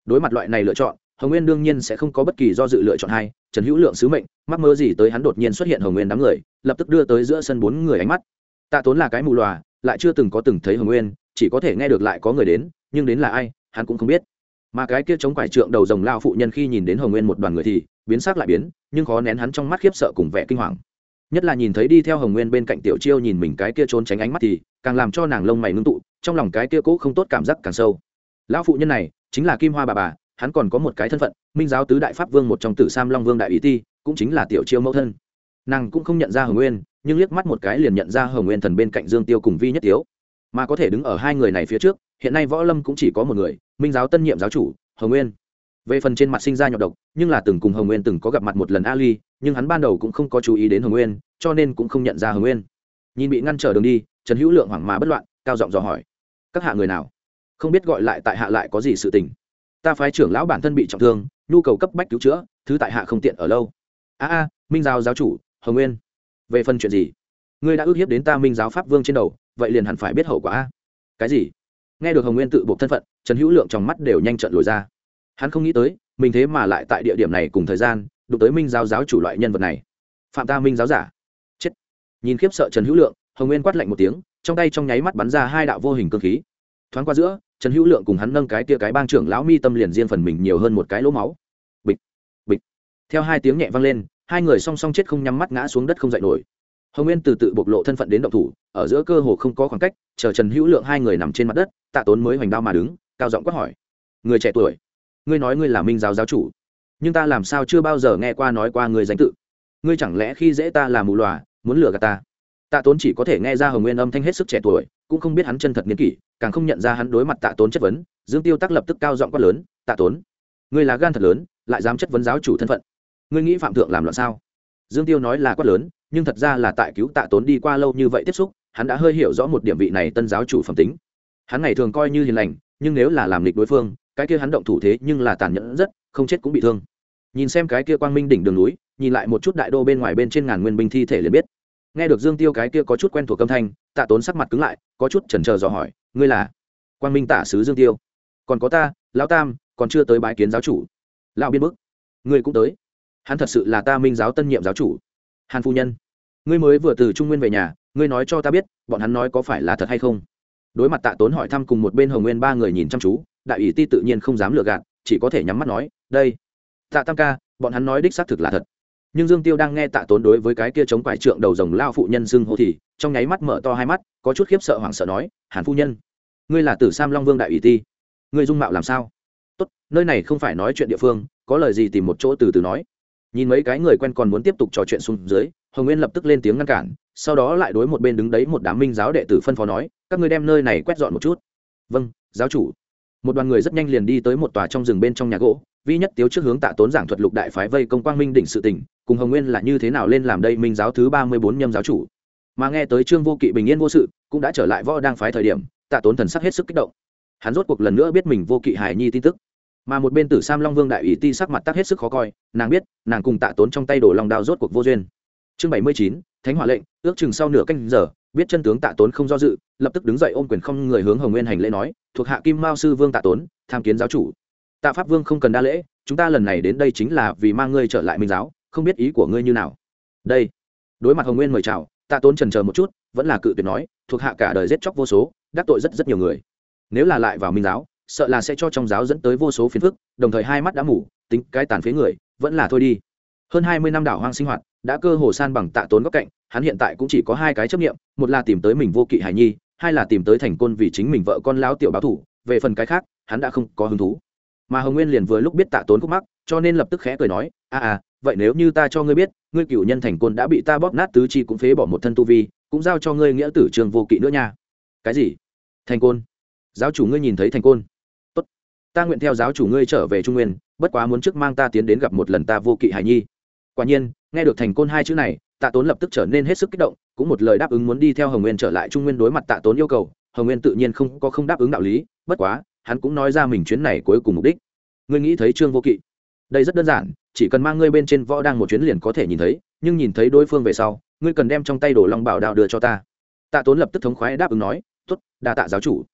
đối mặt loại này lựa chọn, hồng nguyên đương nhiên sẽ không có bất kỳ do dự lựa chọn hay. trần hữu lượng sứ mệnh, mắc mơ gì tới hắn đột nhiên xuất hiện hồng nguyên đám người, lập tức đưa tới giữa sân bốn người ánh mắt. Tạ tốn là cái mù loà lại chưa từng có từng thấy hồng nguyên, chỉ có thể nghe được lại có người đến, nhưng đến là ai, hắn cũng không biết. Mà cái kia chống quải trượng đầu rồng lao phụ nhân khi nhìn đến hồng nguyên một đoàn người thì, biến sắc lại biến, nhưng khó nén hắn trong mắt khiếp sợ cùng vẻ kinh hoàng. Nhất là nhìn thấy đi theo hồng nguyên bên cạnh tiểu chiêu nhìn mình cái kia trốn tránh ánh mắt thì, càng làm cho nàng lông mày ngưng tụ, trong lòng cái kia cũ không tốt cảm giác càng sâu lão phụ nhân này chính là kim hoa bà bà, hắn còn có một cái thân phận, minh giáo tứ đại pháp vương một trong tử sam long vương đại ý ti, cũng chính là tiểu chiêu mẫu thân. Nàng cũng không nhận ra hồng nguyên, nhưng liếc mắt một cái liền nhận ra hồng nguyên thần bên cạnh dương tiêu cùng vi nhất tiếu. Mà có thể đứng ở hai người này phía trước, hiện nay võ lâm cũng chỉ có một người, minh giáo tân nhiệm giáo chủ, hồng nguyên. Về phần trên mặt sinh ra nhọc độc, nhưng là từng cùng hồng nguyên từng có gặp mặt một lần ali, nhưng hắn ban đầu cũng không có chú ý đến hồng nguyên, cho nên cũng không nhận ra hồng nguyên. Nhìn bị ngăn trở đường đi, trần hữu lượng hoảng mà bất loạn, cao giọng dò hỏi, các hạ người nào? Không biết gọi lại tại hạ lại có gì sự tình. Ta phái trưởng lão bản thân bị trọng thương, nhu cầu cấp bách cứu chữa, thứ tại hạ không tiện ở lâu. A a, minh giáo giáo chủ, hồng nguyên. Về phần chuyện gì? Ngươi đã ước hiếp đến ta minh giáo pháp vương trên đầu, vậy liền hẳn phải biết hậu quả a. Cái gì? Nghe được hồng nguyên tự buộc thân phận, trần hữu lượng trong mắt đều nhanh trận lồi ra. Hắn không nghĩ tới, mình thế mà lại tại địa điểm này cùng thời gian, đụng tới minh giáo giáo chủ loại nhân vật này. Phạm ta minh giáo giả. Chết. Nhìn khiếp sợ trần hữu lượng, hồng nguyên quát lạnh một tiếng, trong tay trong nháy mắt bắn ra hai đạo vô hình cơ khí. Thoáng qua giữa trần hữu lượng cùng hắn nâng cái tia cái bang trưởng lão mi tâm liền riêng phần mình nhiều hơn một cái lỗ máu. Bịch bịch. Theo hai tiếng nhẹ vang lên, hai người song song chết không nhắm mắt ngã xuống đất không dậy nổi. Hồng nguyên từ tự bộc lộ thân phận đến động thủ, ở giữa cơ hồ không có khoảng cách, chờ trần hữu lượng hai người nằm trên mặt đất, tạ tốn mới hoành đao mà đứng, cao giọng quát hỏi. Người trẻ tuổi, ngươi nói ngươi là minh giáo giáo chủ, nhưng ta làm sao chưa bao giờ nghe qua nói qua người danh tự? Ngươi chẳng lẽ khi dễ ta là mù lòa muốn lừa gạt ta? Tạ tốn chỉ có thể nghe ra hồng nguyên âm thanh hết sức trẻ tuổi, cũng không biết hắn chân thật niên kỷ, càng không nhận ra hắn đối mặt tạ tốn chất vấn. Dương tiêu tắc lập tức cao giọng quát lớn, tạ tốn, ngươi là gan thật lớn, lại dám chất vấn giáo chủ thân phận. Ngươi nghĩ phạm thượng làm loạn sao? Dương tiêu nói là quát lớn, nhưng thật ra là tại cứu tạ tốn đi qua lâu như vậy tiếp xúc, hắn đã hơi hiểu rõ một điểm vị này tân giáo chủ phẩm tính. Hắn ngày thường coi như hiền lành, nhưng nếu là làm lịch đối phương, cái kia hắn động thủ thế nhưng là tàn nhẫn rất, không chết cũng bị thương. Nhìn xem cái kia quang minh đỉnh đường núi, nhìn lại một chút đại đô bên ngoài bên trên ngàn nguyên binh thi thể liền biết nghe được dương tiêu cái kia có chút quen thuộc âm thanh, tạ tốn sắc mặt cứng lại, có chút chần chờ dò hỏi, ngươi là quang minh tả sứ dương tiêu? Còn có ta, lão tam, còn chưa tới bái kiến giáo chủ. Lão biên bức, ngươi cũng tới? Hắn thật sự là ta minh giáo tân nhiệm giáo chủ. Hàn phu nhân, ngươi mới vừa từ trung nguyên về nhà, ngươi nói cho ta biết, bọn hắn nói có phải là thật hay không? Đối mặt tạ tốn hỏi thăm cùng một bên hồng nguyên ba người nhìn chăm chú, đại ủy ti tự nhiên không dám lừa gạt, chỉ có thể nhắm mắt nói, đây, tạ tam ca, bọn hắn nói đích xác thực là thật nhưng dương tiêu đang nghe tạ tốn đối với cái kia chống quải trượng đầu rồng lao phụ nhân xưng hô thì, trong nháy mắt mở to hai mắt, có chút khiếp sợ hoảng sợ nói, hàn phu nhân, ngươi là tử sam long vương đại ủy ti, ngươi dung mạo làm sao? Tốt, nơi này không phải nói chuyện địa phương, có lời gì tìm một chỗ từ từ nói. Nhìn mấy cái người quen còn muốn tiếp tục trò chuyện xuống dưới, hồng nguyên lập tức lên tiếng ngăn cản, sau đó lại đối một bên đứng đấy một đám minh giáo đệ tử phân phó nói, các ngươi đem nơi này quét dọn một chút. Vâng giáo chủ. Một đoàn người rất nhanh liền đi tới một tòa trong rừng bên trong nhà gỗ vi nhất tiếu trước hướng tạ tốn giảng thuật lục đại phái vây công quang minh đỉnh sự tình, cùng hồng nguyên là như thế nào lên làm đây minh giáo thứ ba mươi bốn nhâm giáo chủ. Mà nghe tới trương vô kỵ bình yên vô sự cũng đã trở lại võ đang phái thời điểm tạ tốn thần sắc hết sức kích động. Hắn rốt cuộc lần nữa biết mình vô kỵ hải nhi tin tức. Mà một bên tử sam long vương đại ủy ti sắc mặt tắc hết sức khó coi nàng biết nàng cùng tạ tốn trong tay đổ lòng đao rốt cuộc vô duyên. Chương bảy mươi chín thánh hỏa lệnh ước chừng sau nửa canh giờ biết chân tướng tạ tốn không do dự lập tức đứng dậy ôm quyền không người hướng hồng nguyên hành lễ nói thuộc hạ kim mao sư vương tạ tốn tham kiến giáo chủ tạ pháp vương không cần đa lễ, chúng ta lần này đến đây chính là vì mang ngươi trở lại minh giáo, không biết ý của ngươi như nào. Đây. Đối mặt hồng nguyên mời chào, tạ tốn trần chờ một chút, vẫn là cự tuyệt nói, thuộc hạ cả đời giết chóc vô số, đắc tội rất rất nhiều người. Nếu là lại vào minh giáo, sợ là sẽ cho trong giáo dẫn tới vô số phiền phức, đồng thời hai mắt đã mủ tính cái tàn phế người, vẫn là thôi đi. Hơn hai mươi năm đảo hoang sinh hoạt, đã cơ hồ san bằng tạ tốn góc cạnh, hắn hiện tại cũng chỉ có hai cái chấp nghiệm một là tìm tới mình vô kỵ hải nhi, hai là tìm tới thành côn vì chính mình vợ con lão tiểu báo thủ, về phần cái khác, hắn đã không có hứng thú mà hồng nguyên liền vừa lúc biết tạ tốn khúc mắc, cho nên lập tức khẽ cười nói, a à vậy nếu như ta cho ngươi biết, ngươi cựu nhân thành côn đã bị ta bóp nát tứ chi cũng phế bỏ một thân tu vi, cũng giao cho ngươi nghĩa tử trường vô kỵ nữa nha. Cái gì? Thành côn? Giáo chủ ngươi nhìn thấy thành côn? Tốt, ta nguyện theo giáo chủ ngươi trở về trung nguyên, bất quá muốn trước mang ta tiến đến gặp một lần ta vô kỵ hải nhi. Quả nhiên, nghe được thành côn hai chữ này, tạ tốn lập tức trở nên hết sức kích động, cũng một lời đáp ứng muốn đi theo hồng nguyên trở lại trung nguyên đối mặt tạ tốn yêu cầu, hồng nguyên tự nhiên không có không đáp ứng đạo lý, bất quá hắn cũng nói ra mình chuyến này cuối cùng mục đích. Ngươi nghĩ thấy trương vô kỵ? Đây rất đơn giản, chỉ cần mang ngươi bên trên võ đang một chuyến liền có thể nhìn thấy, nhưng nhìn thấy đối phương về sau, ngươi cần đem trong tay đồ long bảo đạo đưa cho ta. Tạ tốn lập tức thống khoái đáp ứng nói t ố t đa tạ giáo chủ.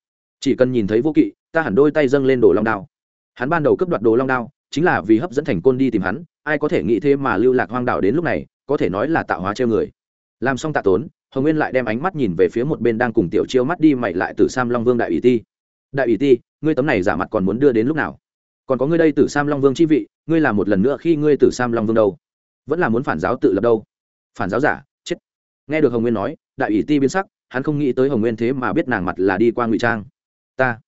Chỉ cần nhìn thấy vô kỵ, ta hẳn đôi tay dâng lên đồ long đao. Hắn ban đầu cướp đoạt đồ long đao, chính là vì hấp dẫn thành côn đi tìm hắn, ai có thể nghĩ thế mà lưu lạc hoang đảo đến lúc này, có thể nói là tạo hóa treo người. Làm xong tạ tốn, hồng nguyên lại đem ánh mắt nhìn về phía một bên đang cùng tiểu chiêu mắt đi mày lại từ sam long vương đại ủy ti. Đại ủy ti ngươi tấm này giả mặt còn muốn đưa đến lúc nào? Còn có ngươi đây tử sam long vương chi vị, ngươi làm một lần nữa khi ngươi tử sam long vương đâu? Vẫn là muốn phản giáo tự lập đâu? Phản giáo giả, chết. Nghe được hồng nguyên nói, đại ủy ti biến sắc, hắn không nghĩ tới hồng nguyên thế mà biết nàng mặt là đi qua ngụy trang. Ta.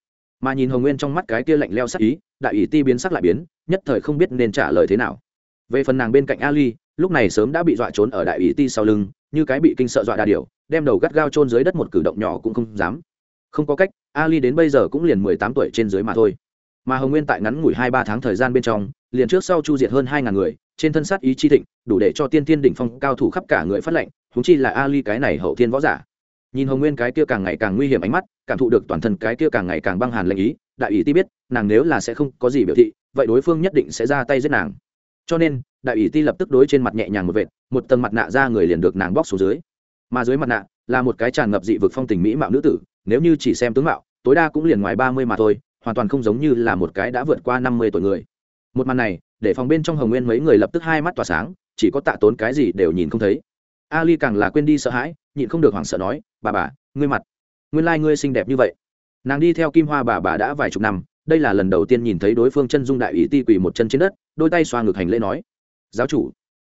Mà nhìn hồng nguyên trong mắt cái kia lạnh leo sắc ý, đại ủy ti biến sắc lại biến, nhất thời không biết nên trả lời thế nào. Về phần nàng bên cạnh ali, lúc này sớm đã bị dọa trốn ở đại ủy ti sau lưng, như cái bị kinh sợ dọa đà điều, đem đầu gắt gao trôn dưới đất một cử động nhỏ cũng không dám không có cách, ali đến bây giờ cũng liền mười tám tuổi trên dưới mà thôi. Mà hồng nguyên tại ngắn ngủi hai ba tháng thời gian bên trong, liền trước sau chu diệt hơn hai ngàn người, trên thân sát ý chi thịnh, đủ để cho tiên tiên đỉnh phong cao thủ khắp cả người phát lệnh húng chi là ali cái này hậu thiên võ giả. Nhìn hồng nguyên cái kia càng ngày càng nguy hiểm ánh mắt, cảm thụ được toàn thân cái kia càng ngày càng băng hàn lệnh ý, đại ý ti biết, nàng nếu là sẽ không có gì biểu thị, vậy đối phương nhất định sẽ ra tay giết nàng. Cho nên, đại ý ti lập tức đối trên mặt nhẹ nhàng một vệt, một tầng mặt nạ ra người liền được nàng bóc xuống dưới. Mà dưới mặt nạ là một cái tràn ngập dị vực phong tình mỹ mạo nữ tử nếu như chỉ xem tướng mạo, tối đa cũng liền ngoài ba mươi mà thôi, hoàn toàn không giống như là một cái đã vượt qua năm mươi tuổi người. Một màn này, để phòng bên trong hồng nguyên mấy người lập tức hai mắt tỏa sáng, chỉ có tạ tốn cái gì đều nhìn không thấy. Ali càng là quên đi sợ hãi, nhịn không được hoảng sợ nói, bà bà, ngươi mặt, nguyên lai、like、ngươi xinh đẹp như vậy. Nàng đi theo kim hoa bà bà đã vài chục năm, đây là lần đầu tiên nhìn thấy đối phương chân dung đại ý ti quỳ một chân trên đất, đôi tay xoa ngực hành lễ nói, giáo chủ,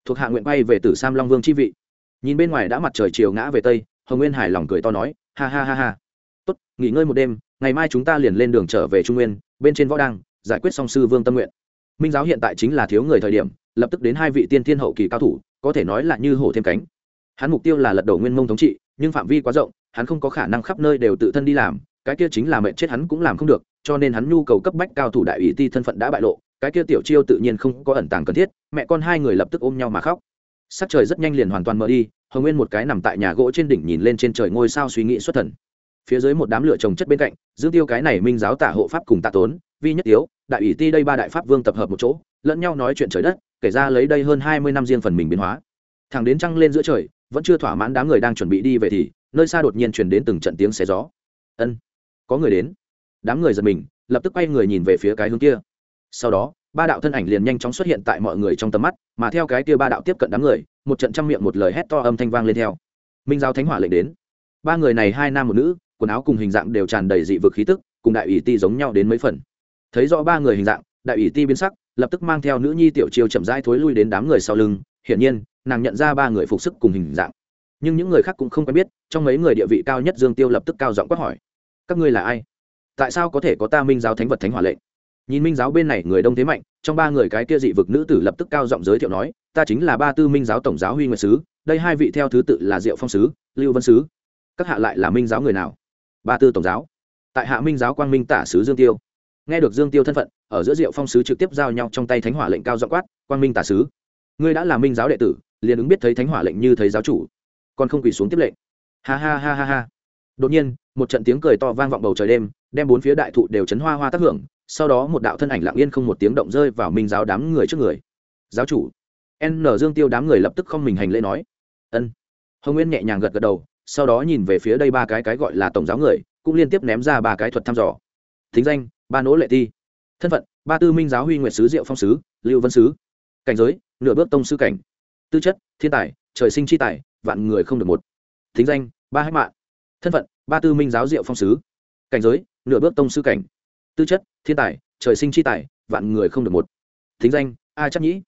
thuộc hạ nguyện bay về tử sam long vương chi vị. Nhìn bên ngoài đã mặt trời chiều ngã về tây, hồng nguyên hài lòng cười to nói, ha ha ha ha nghỉ ngơi một đêm, ngày mai chúng ta liền lên đường trở về trung nguyên, bên trên võ đăng, giải quyết song sư vương tâm nguyện. Minh giáo hiện tại chính là thiếu người thời điểm, lập tức đến hai vị tiên thiên hậu kỳ cao thủ, có thể nói là như hổ thêm cánh. Hắn mục tiêu là lật đổ nguyên mông thống trị, nhưng phạm vi quá rộng, hắn không có khả năng khắp nơi đều tự thân đi làm, cái kia chính là mệnh chết hắn cũng làm không được, cho nên hắn nhu cầu cấp bách cao thủ đại ủy ti thân phận đã bại lộ, cái kia tiểu chiêu tự nhiên không có ẩn tàng cần thiết, mẹ con hai người lập tức ôm nhau mà khóc. Sắc trời rất nhanh liền hoàn toàn mở đi, hồng nguyên một cái nằm tại nhà gỗ trên đỉnh nhìn lên trên trời ngôi sao suy nghĩ xuất thần phía dưới một đám lửa trồng chất bên cạnh, dương tiêu cái này minh giáo tả hộ pháp cùng tạ tốn, vi nhất tiếu, đại ủy ti đây ba đại pháp vương tập hợp một chỗ, lẫn nhau nói chuyện trời đất, kể ra lấy đây hơn hai mươi năm riêng phần mình biến hóa. Thẳng đến trăng lên giữa trời, vẫn chưa thỏa mãn đám người đang chuẩn bị đi về thì, nơi xa đột nhiên truyền đến từng trận tiếng xé gió. Ân, có người đến. Đám người giật mình, lập tức quay người nhìn về phía cái hướng kia. Sau đó, ba đạo thân ảnh liền nhanh chóng xuất hiện tại mọi người trong tầm mắt, mà theo cái kia ba đạo tiếp cận đám người, một trận trăm miệng một lời hét to âm thanh vang lên theo. Minh giáo thánh hỏa lệnh đến. Ba người này hai nam một nữ quần áo cùng hình dạng đều tràn đầy dị vực khí tức, cùng đại ủy ti giống nhau đến mấy phần. Thấy rõ ba người hình dạng, đại ủy ti biến sắc, lập tức mang theo nữ nhi tiểu chiêu chậm rãi thối lui đến đám người sau lưng, hiển nhiên, nàng nhận ra ba người phục sức cùng hình dạng. Nhưng những người khác cũng không quen biết, trong mấy người địa vị cao nhất dương tiêu lập tức cao giọng quát hỏi, các ngươi là ai? Tại sao có thể có ta minh giáo thánh vật thánh hỏa lệnh nhìn minh giáo bên này người đông thế mạnh, trong ba người cái kia dị vực nữ tử lập tức cao giọng giới thiệu nói, ta chính là ba tư minh giáo tổng giáo huy nguyệt sứ, đây hai vị theo thứ tự là diệu phong sứ, lưu vân sứ. Các hạ lại là minh giáo người nào? Ba tư tổng giáo. Tại hạ minh giáo quang minh tả sứ dương tiêu. Nghe được dương tiêu thân phận, ở giữa diệu phong sứ trực tiếp giao nhau trong tay thánh hỏa lệnh cao dọ quát, quang minh tả sứ, ngươi đã là minh giáo đệ tử, liền ứng biết thấy thánh hỏa lệnh như thấy giáo chủ, còn không quỳ xuống tiếp lệnh. Ha ha ha ha ha. Đột nhiên, một trận tiếng cười to vang vọng bầu trời đêm, đem bốn phía đại thụ đều chấn hoa hoa tác hưởng, sau đó một đạo thân ảnh lặng yên không một tiếng động rơi vào minh giáo đám người trước người. Giáo chủ. N. Dương tiêu đám người lập tức không mình hành lễ nói. Ân. Hồng nguyên nhẹ nhàng gật gật đầu sau đó nhìn về phía đây ba cái cái gọi là tổng giáo người, cũng liên tiếp ném ra ba cái thuật thăm dò. Thính danh, ba nỗ lệ thi. Thân phận, ba tư minh giáo huy nguyệt sứ diệu phong sứ, lưu vân sứ. Cảnh giới, nửa bước tông sư cảnh. Tư chất, thiên tài, trời sinh chi tài, vạn người không được một. Thính danh, ba hách mạng thân phận, ba tư minh giáo diệu phong sứ. Cảnh giới, nửa bước tông sư cảnh. Tư chất, thiên tài, trời sinh chi tài, vạn người không được một. Thính danh, a chắc nhĩ.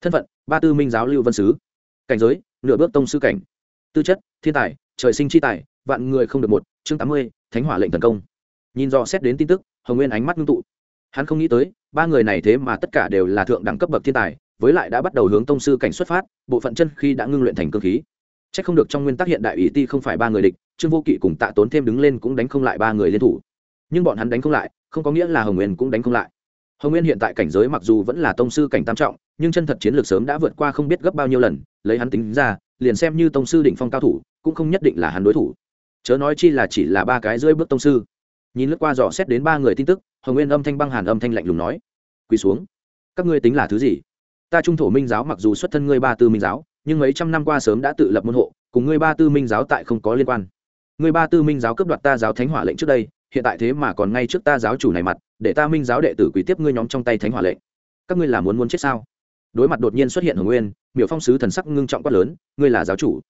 Thân phận, ba tư minh giáo lưu vân sứ. Cảnh giới, nửa bước tông sư cảnh. Tư chất, thiên tài trời sinh chi tài, vạn người không được một, chương tám mươi, thánh hỏa lệnh tấn công. Nhìn do xét đến tin tức, hồng nguyên ánh mắt ngưng tụ. Hắn không nghĩ tới, ba người này thế mà tất cả đều là thượng đẳng cấp bậc thiên tài, với lại đã bắt đầu hướng tông sư cảnh xuất phát, bộ phận chân khi đã ngưng luyện thành cơ khí. C h ắ c không được trong nguyên tắc hiện đại ý ti không phải ba người địch, trương vô kỵ cùng tạ tốn thêm đứng lên cũng đánh không lại ba người liên thủ. Nhưng bọn hắn đánh không lại, không có nghĩa là hồng nguyên cũng đánh không lại. Hồng nguyên hiện tại cảnh giới mặc dù vẫn là tông sư cảnh tam trọng, nhưng chân thật chiến lược sớm đã vượt qua không biết gấp bao nhiêu lần, lấy hắn tính ra liền xem như tông sư định phong cao thủ, cũng không nhất định là hắn đối thủ. Chớ nói chi là chỉ là ba cái rơi bước tông sư. Nhìn lướt qua dò xét đến ba người tin tức, hồng nguyên âm thanh băng hàn âm thanh lạnh lùng nói, quỳ xuống. Các ngươi tính là thứ gì? Ta trung thổ minh giáo mặc dù xuất thân ngươi ba tư minh giáo, nhưng mấy trăm năm qua sớm đã tự lập môn hộ, cùng ngươi ba tư minh giáo tại không có liên quan. Ngươi ba tư minh giáo cướp đoạt ta giáo thánh hỏa lệnh trước đây, hiện tại thế mà còn ngay trước ta giáo chủ này mặt, để ta minh giáo đệ tử quỳ tiếp ngươi nhóm trong tay thánh hỏa lệnh. Các ngươi là muốn muốn chết sao? Đối mặt đột nhiên xuất hiện hồng nguyên, miểu phong sứ thần sắc ngưng trọng quát lớn, ngươi là giáo chủ.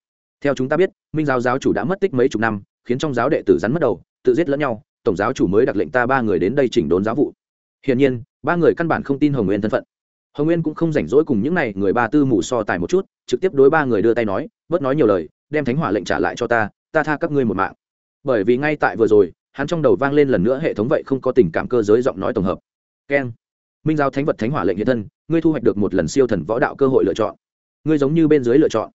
Theo chúng ta biết, minh giáo giáo chủ đã mất tích mấy chục năm, khiến trong giáo đệ tử rắn mất đầu, tự giết lẫn nhau, tổng giáo chủ mới đặt lệnh ta ba người đến đây chỉnh đốn giáo vụ. Hiển nhiên, ba người căn bản không tin hồng nguyên thân phận. Hồng nguyên cũng không rảnh rỗi cùng những n à y người ba tư mù so tài một chút, trực tiếp đối ba người đưa tay nói, bớt nói nhiều lời, đem thánh hỏa lệnh trả lại cho ta ta tha các ngươi một mạng. Bởi vì ngay tại vừa rồi, hắn trong đầu vang lên lần nữa hệ thống vậy không có tình cảm cơ giới giọng nói tổng hợp. Keng minh giao thánh vật thánh hỏa lệnh hiện thân, ngươi thu hoạch được một lần siêu thần võ đạo cơ hội lựa chọn. Ngươi giống như bên dưới lựa chọn.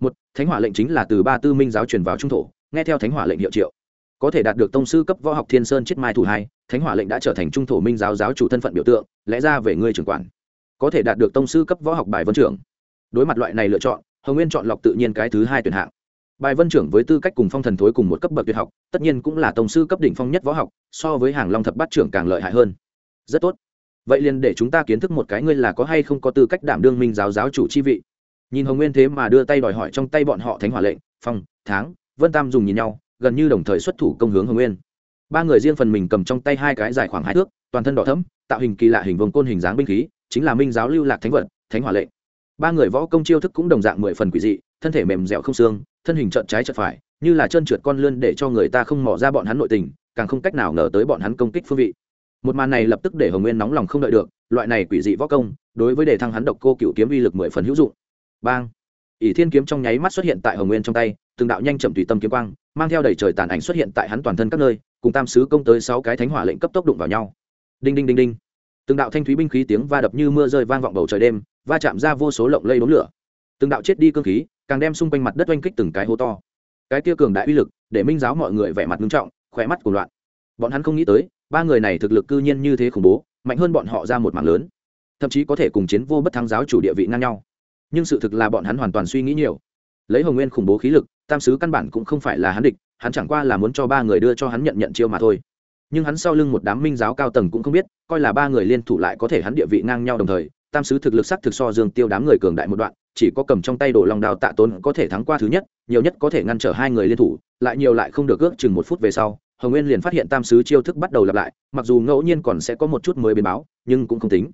Một, thánh hỏa lệnh chính là từ ba tư minh giáo truyền vào trung thổ, nghe theo thánh hỏa lệnh hiệu triệu. Có thể đạt được tông sư cấp võ học thiên sơn chiết mai thủ hai, thánh hỏa lệnh đã trở thành trung thổ minh giáo giáo chủ thân phận biểu tượng, lẽ ra về ngươi trưởng quản. Có thể đạt được tông sư cấp võ học bài vân trưởng. Đối mặt loại này lựa chọn, hồng nguyên chọn lọc tự nhiên cái thứ hai tuyển hạng. Bài vân trưởng với tư cách cùng phong thần thối cùng một cấp bậc tuyệt học, tất nhiên cũng là tông sư cấp đỉnh phong nhất võ học, so với hàng long thập bát trưởng càng lợi hại hơn. Rất tốt vậy liền để chúng ta kiến thức một cái ngươi là có hay không có tư cách đảm đương minh giáo giáo chủ chi vị. Nhìn hồng nguyên thế mà đưa tay đòi hỏi trong tay bọn họ thánh hỏa lệnh, phong, tháng, vân tam dùng nhìn nhau, gần như đồng thời xuất thủ công hướng hồng nguyên. Ba người riêng phần mình cầm trong tay hai cái dài khoảng hai thước, toàn thân đỏ thẫm, tạo hình kỳ lạ hình vòng côn hình dáng binh khí, chính là minh giáo lưu lạc thánh vật, thánh hỏa lệnh. Ba người võ công chiêu thức cũng đồng dạng mười phần quỷ dị, thân thể mềm dẻo không xương, thân hình trợn trái trợn phải, như là chân trượt con lươn để cho người ta không mò ra bọn hắn nội tình, càng không cách nào ngờ tới bọn hắn công kích phương vị một màn này lập tức để hồng nguyên nóng lòng không đợi được, loại này quỷ dị võ công, đối với đề thăng hắn độc cô cựu kiếm uy lực mười phần hữu dụng. Bang! Ỷ thiên kiếm trong nháy mắt xuất hiện tại hồng nguyên trong tay, từng đạo nhanh chậm tùy tâm kiếm quang, mang theo đầy trời tàn ảnh xuất hiện tại hắn toàn thân các nơi, cùng tam sứ công tới sáu cái thánh hỏa lệnh cấp tốc đụng vào nhau. Đinh đinh đinh đinh. Từng đạo thanh thúy binh khí tiếng va đập như mưa rơi vang vọng bầu trời đêm, va chạm ra vô số lộng lây đốn lửa. Từng đạo chết đi cương khí, càng đem xung quanh mặt đất oanh kích từng cái hố to. Cái tia cường đại uy lực, để minh giáo mọi người vẻ mặt nghiêm trọng khỏe mắt của loạn. Bọn hắn không nghĩ tới ba người này thực lực cư nhiên như thế khủng bố, mạnh hơn bọn họ ra một mảng lớn. Thậm chí có thể cùng chiến vô bất thắng giáo chủ địa vị ngang nhau. Nhưng sự thực là bọn hắn hoàn toàn suy nghĩ nhiều. Lấy hồng nguyên khủng bố khí lực, tam sứ căn bản cũng không phải là hắn địch, hắn chẳng qua là muốn cho ba người đưa cho hắn nhận nhận chiêu mà thôi. Nhưng hắn sau lưng một đám minh giáo cao tầng cũng không biết, coi là ba người liên thủ lại có thể hắn địa vị ngang nhau đồng thời, tam sứ thực lực sắc thực so dương tiêu đám người cường đại một đoạn, chỉ có cầm trong tay đổ lòng đào tạ tốn có thể thắng qua thứ nhất, nhiều nhất có thể ngăn trở hai người liên thủ, lại nhiều lại không được ước chừng một phút về sau hồng nguyên liền phát hiện tam sứ chiêu thức bắt đầu lặp lại, mặc dù ngẫu nhiên còn sẽ có một chút mới biến báo, nhưng cũng không tính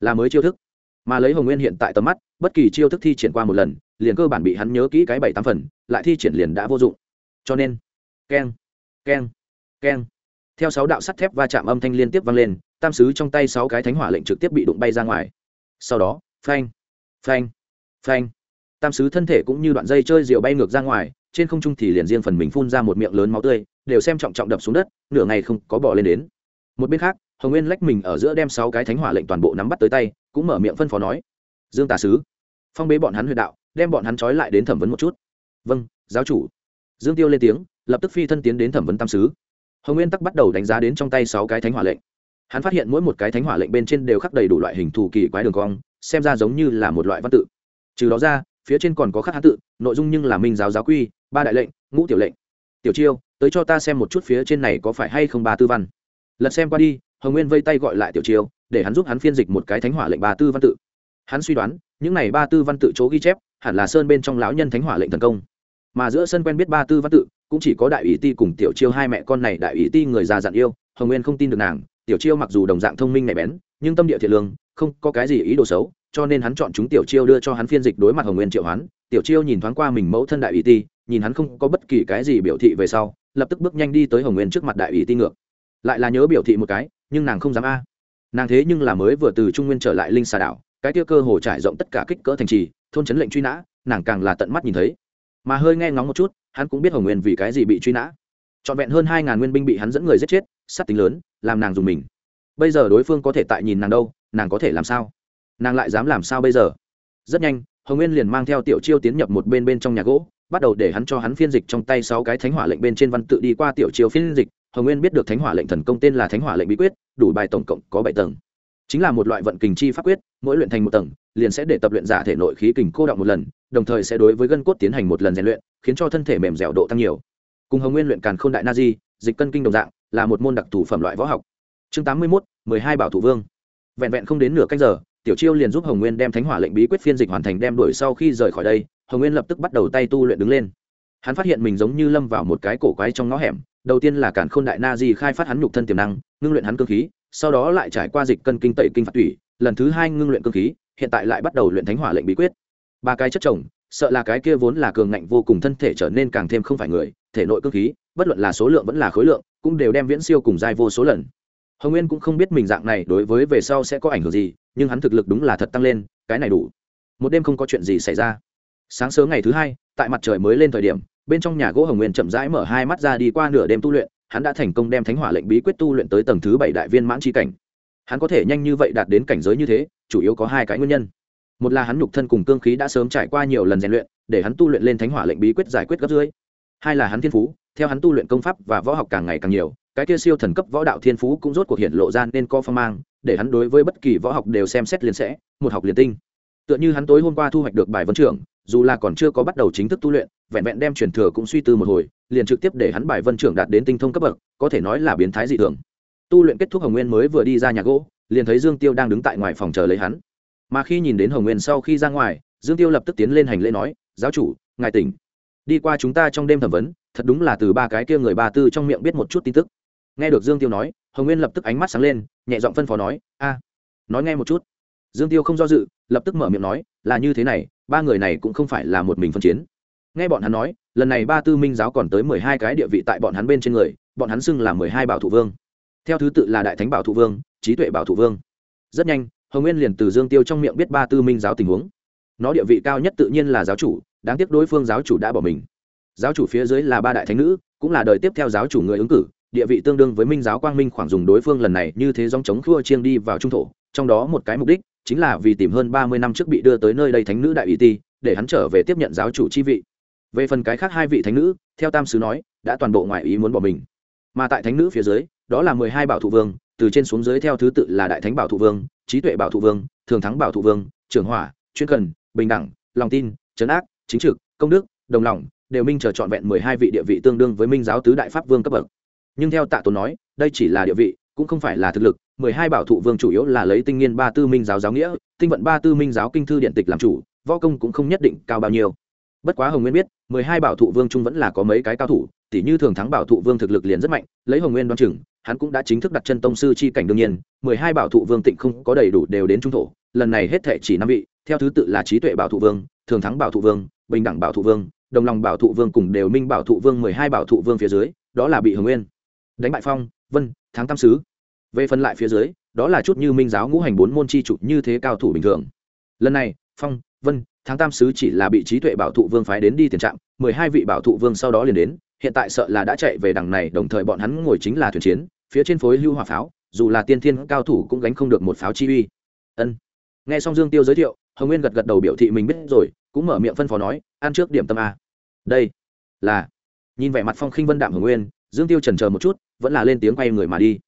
là mới chiêu thức. Mà lấy hồng nguyên hiện tại tầm mắt, bất kỳ chiêu thức thi triển qua một lần, liền cơ bản bị hắn nhớ kỹ cái bảy tám phần, lại thi triển liền đã vô dụng. Cho nên, keng keng keng. Theo sáu đạo sắt thép va chạm âm thanh liên tiếp vang lên, tam sứ trong tay sáu cái thánh hỏa lệnh trực tiếp bị đụng bay ra ngoài. Sau đó, phanh phanh phanh. Tam sứ thân thể cũng như đoạn dây chơi rượu bay ngược ra ngoài trên không trung thì liền riêng phần mình phun ra một miệng lớn máu tươi, đều xem trọng trọng đập xuống đất, nửa ngày không có bỏ lên đến. Một bên khác, hồng nguyên lách mình ở giữa đem sáu cái thánh hỏa lệnh toàn bộ nắm bắt tới tay, cũng mở miệng phân phó nói, dương tà sứ, phong bế bọn hắn huyệt đạo, đem bọn hắn trói lại đến thẩm vấn một chút. Vâng giáo chủ. Dương tiêu lên tiếng, lập tức phi thân tiến đến thẩm vấn tam sứ. Hồng nguyên tắc bắt đầu đánh giá đến trong tay sáu cái thánh hỏa lệnh. Hắn phát hiện mỗi một cái thánh hỏa lệnh bên trên đều khắc đầy đủ loại hình thù kỳ quái đường cong, xem ra giống như là một loại văn tự. Trừ đó ra, phía trên còn có khắc hán tự, nội dung nhưng là minh giáo giáo quy ba đại lệnh, ngũ tiểu lệnh. Tiểu chiêu, tới cho ta xem một chút phía trên này có phải hay không ba tư văn. Lật xem qua đi, hồng nguyên vây tay gọi lại tiểu chiêu, để hắn giúp hắn phiên dịch một cái thánh hỏa lệnh ba tư văn tự. Hắn suy đoán, những này ba tư văn tự chỗ ghi chép, hẳn là sơn bên trong lão nhân thánh hỏa lệnh thần công. Mà giữa sân quen biết ba tư văn tự, cũng chỉ có đại ủy ti cùng tiểu chiêu hai mẹ con này đại ủy ti người già dặn yêu, hồng nguyên không tin được nàng, tiểu chiêu mặc dù đồng dạng thông minh nhạy bén, nhưng tâm địa thiện lương, không có cái gì ý đồ xấu, cho nên hắn chọn chúng tiểu chiêu đưa cho hắn phiên dịch đối mặt hồng nguyên triệu hoán. Tiểu chiêu nhìn thoáng qua mình mẫu thân đại ủy ti nhìn hắn không có bất kỳ cái gì biểu thị về sau, lập tức bước nhanh đi tới hồng nguyên trước mặt đại ủy ti ngược. Lại là nhớ biểu thị một cái, nhưng nàng không dám a. Nàng thế nhưng là mới vừa từ trung nguyên trở lại linh xà đảo, cái tia cơ hồ trải rộng tất cả kích cỡ thành trì, thôn chấn lệnh truy nã, nàng càng là tận mắt nhìn thấy. Mà hơi nghe ngóng một chút, hắn cũng biết hồng nguyên vì cái gì bị truy nã. Trọn vẹn hơn hai ngàn nguyên binh bị hắn dẫn người giết chết, sát tính lớn, làm nàng dùng mình. Bây giờ đối phương có thể tại nhìn nàng đâu, nàng có thể làm sao? Nàng lại dám làm sao bây giờ? Rất nhanh, hồng nguyên liền mang theo tiểu chiêu tiến nhập một bên bên trong nhà gỗ bắt đầu để hắn cho hắn phiên dịch trong tay sáu cái thánh hỏa lệnh bên trên văn tự đi qua tiểu chiêu phiên dịch. Hồng nguyên biết được thánh hỏa lệnh thần công tên là thánh hỏa lệnh bí quyết, đủ bài tổng cộng có bảy tầng. Chính là một loại vận kình chi pháp quyết, mỗi luyện thành một tầng, liền sẽ để tập luyện giả thể nội khí kình cô động một lần, đồng thời sẽ đối với gân cốt tiến hành một lần rèn luyện, khiến cho thân thể mềm dẻo độ tăng nhiều. Cùng hồng nguyên luyện càn k h ô n đại na di, dịch cân kinh đồng dạng, là một môn đặc thủ phẩm loại võ học. Chương tám mươi mốt, mười hai bảo thủ vương. Vẹn vẹn không đến nửa cách giờ, tiểu chiêu liền giúp hồng nguyên đem thánh hỏa lệnh bí quyết phiên dịch hoàn thành, đem đuổi sau khi rời khỏi đây hồng nguyên lập tức bắt đầu tay tu luyện đứng lên. Hắn phát hiện mình giống như lâm vào một cái cổ quái trong ngõ hẻm, đầu tiên là cản khôn đại na di khai phát hắn nhục thân tiềm năng, ngưng luyện hắn cơ khí, sau đó lại trải qua dịch cân kinh tẩy kinh phạt tủy, lần thứ hai ngưng luyện cơ khí, hiện tại lại bắt đầu luyện thánh hỏa lệnh bí quyết. Ba cái chất chồng, sợ là cái kia vốn là cường ngạnh vô cùng thân thể trở nên càng thêm không phải người, thể nội cơ khí, bất luận là số lượng vẫn là khối lượng, cũng đều đem viễn siêu cùng giai vô số lần. Hồng nguyên cũng không biết mình dạng này đối với về sau sẽ có ảnh hưởng gì, nhưng hắn thực lực đúng là thật tăng lên, cái này đủ. Một đêm không có chuyện gì xảy ra sáng sớm ngày thứ hai, tại mặt trời mới lên thời điểm, bên trong nhà gỗ hồng nguyên chậm rãi mở hai mắt ra đi qua nửa đêm tu luyện, hắn đã thành công đem thánh hỏa lệnh bí quyết tu luyện tới tầng thứ bảy đại viên mãn tri cảnh. Hắn có thể nhanh như vậy đạt đến cảnh giới như thế, chủ yếu có hai cái nguyên nhân. Một là hắn nhục thân cùng cương khí đã sớm trải qua nhiều lần rèn luyện, để hắn tu luyện lên thánh hỏa lệnh bí quyết giải quyết gấp dưới hai là hắn thiên phú, theo hắn tu luyện công pháp và võ học càng ngày càng nhiều, cái kia siêu thần cấp võ đạo thiên phú cũng rốt cuộc hiện lộ ra nên co phong mang, để hắn đối với bất kỳ võ học đều xem xét liền sẽ, một học liền tinh tựa như hắn tối hôm qua thu hoạch được bài vấn trưởng, dù là còn chưa có bắt đầu chính thức tu luyện, vẹn vẹn đem truyền thừa cũng suy tư một hồi, liền trực tiếp để hắn bài vân trưởng đạt đến tinh thông cấp bậc, có thể nói là biến thái dị thường. Tu luyện kết thúc hồng nguyên mới vừa đi ra nhà gỗ, liền thấy dương tiêu đang đứng tại ngoài phòng chờ lấy hắn. Mà khi nhìn đến hồng nguyên sau khi ra ngoài, dương tiêu lập tức tiến lên hành lễ nói, giáo chủ, ngài tỉnh. Đi qua chúng ta trong đêm thẩm vấn, thật đúng là từ ba cái kia người ba tư trong miệng biết một chút tin tức. Nghe được dương tiêu nói, hồng nguyên lập tức ánh mắt sáng lên, nhẹ giọng phân phó nói, a, nói nghe một chút. Dương tiêu không do dự lập tức mở miệng nói, là như thế này, ba người này cũng không phải là một mình phân chiến. Nghe bọn hắn nói, lần này ba tư minh giáo còn tới mười hai cái địa vị tại bọn hắn bên trên người, bọn hắn xưng là mười hai bảo thủ vương. Theo thứ tự là đại thánh bảo thủ vương, trí tuệ bảo thủ vương. Rất nhanh, hồng nguyên liền từ dương tiêu trong miệng biết ba tư minh giáo tình huống. Nó địa vị cao nhất tự nhiên là giáo chủ, đáng tiếc đối phương giáo chủ đã bỏ mình. Giáo chủ phía dưới là ba đại thánh nữ, cũng là đời tiếp theo giáo chủ người ứng cử, địa vị tương đương với minh giáo quang minh khoảng dùng đối phương lần này như thế dòng chống khua chiêng đi vào trung thổ, trong đó một cái mục đích chính là vì tìm hơn ba mươi năm trước bị đưa tới nơi đây thánh nữ đại ủy ti, để hắn trở về tiếp nhận giáo chủ chi vị. Về phần cái khác hai vị thánh nữ, theo tam sứ nói, đã toàn bộ ngoại ý muốn bỏ mình. Mà tại thánh nữ phía dưới, đó là mười hai bảo thủ vương, từ trên xuống dưới theo thứ tự là đại thánh bảo thủ vương, trí tuệ bảo thủ vương, thường thắng bảo thủ vương, trưởng hỏa, chuyên cần, bình đẳng, lòng tin, trấn ác, chính trực, công đức, đồng lòng, đều minh chờ trọn vẹn mười hai vị địa vị tương đương với minh giáo tứ đại pháp vương cấp bậc. Nhưng theo tạ tốn nói, đây chỉ là địa vị cũng không phải là thực lực mười hai bảo thụ vương chủ yếu là lấy tinh nghiên ba tư minh giáo giáo nghĩa tinh vận ba tư minh giáo kinh thư điện tịch làm chủ võ công cũng không nhất định cao bao nhiêu bất quá hồng nguyên biết mười hai bảo thụ vương trung vẫn là có mấy cái cao thủ tỷ như thường thắng bảo thụ vương thực lực liền rất mạnh lấy hồng nguyên đoán chừng hắn cũng đã chính thức đặt chân tông sư chi cảnh đương nhiên mười hai bảo thụ vương tịnh không có đầy đủ đều đến trung thổ lần này hết thể chỉ năm vị theo thứ tự là trí tuệ bảo thụ vương thường thắng bảo thụ vương bình đẳng bảo thụ vương đồng lòng bảo thụ vương cùng đều minh bảo thụ vương mười hai bảo thụ vương phía dưới đó là bị hồng nguyên đánh bại phong vân tháng tam sứ về phần lại phía dưới, đó là chút như minh giáo ngũ hành bốn môn chi trục như thế cao thủ bình thường. Lần này, phong, vân, tháng tam sứ chỉ là bị trí tuệ bảo thụ vương phái đến đi tiền trạm, mười hai vị bảo thụ vương sau đó liền đến, hiện tại sợ là đã chạy về đằng này, đồng thời bọn hắn ngồi chính là thuyền chiến, phía trên phối lưu hỏa pháo, dù là tiên thiên cao thủ cũng gánh không được một pháo chi uy. Ân. Nghe xong dương tiêu giới thiệu, hồng nguyên gật gật đầu biểu thị mình biết rồi, cũng mở miệng phân phó nói, ăn trước điểm tâm a. Đây là, nhìn vẻ mặt phong khinh vân đạm hồng nguyên, dương tiêu trần chờ một chút vẫn là lên tiếng quay người mà đi.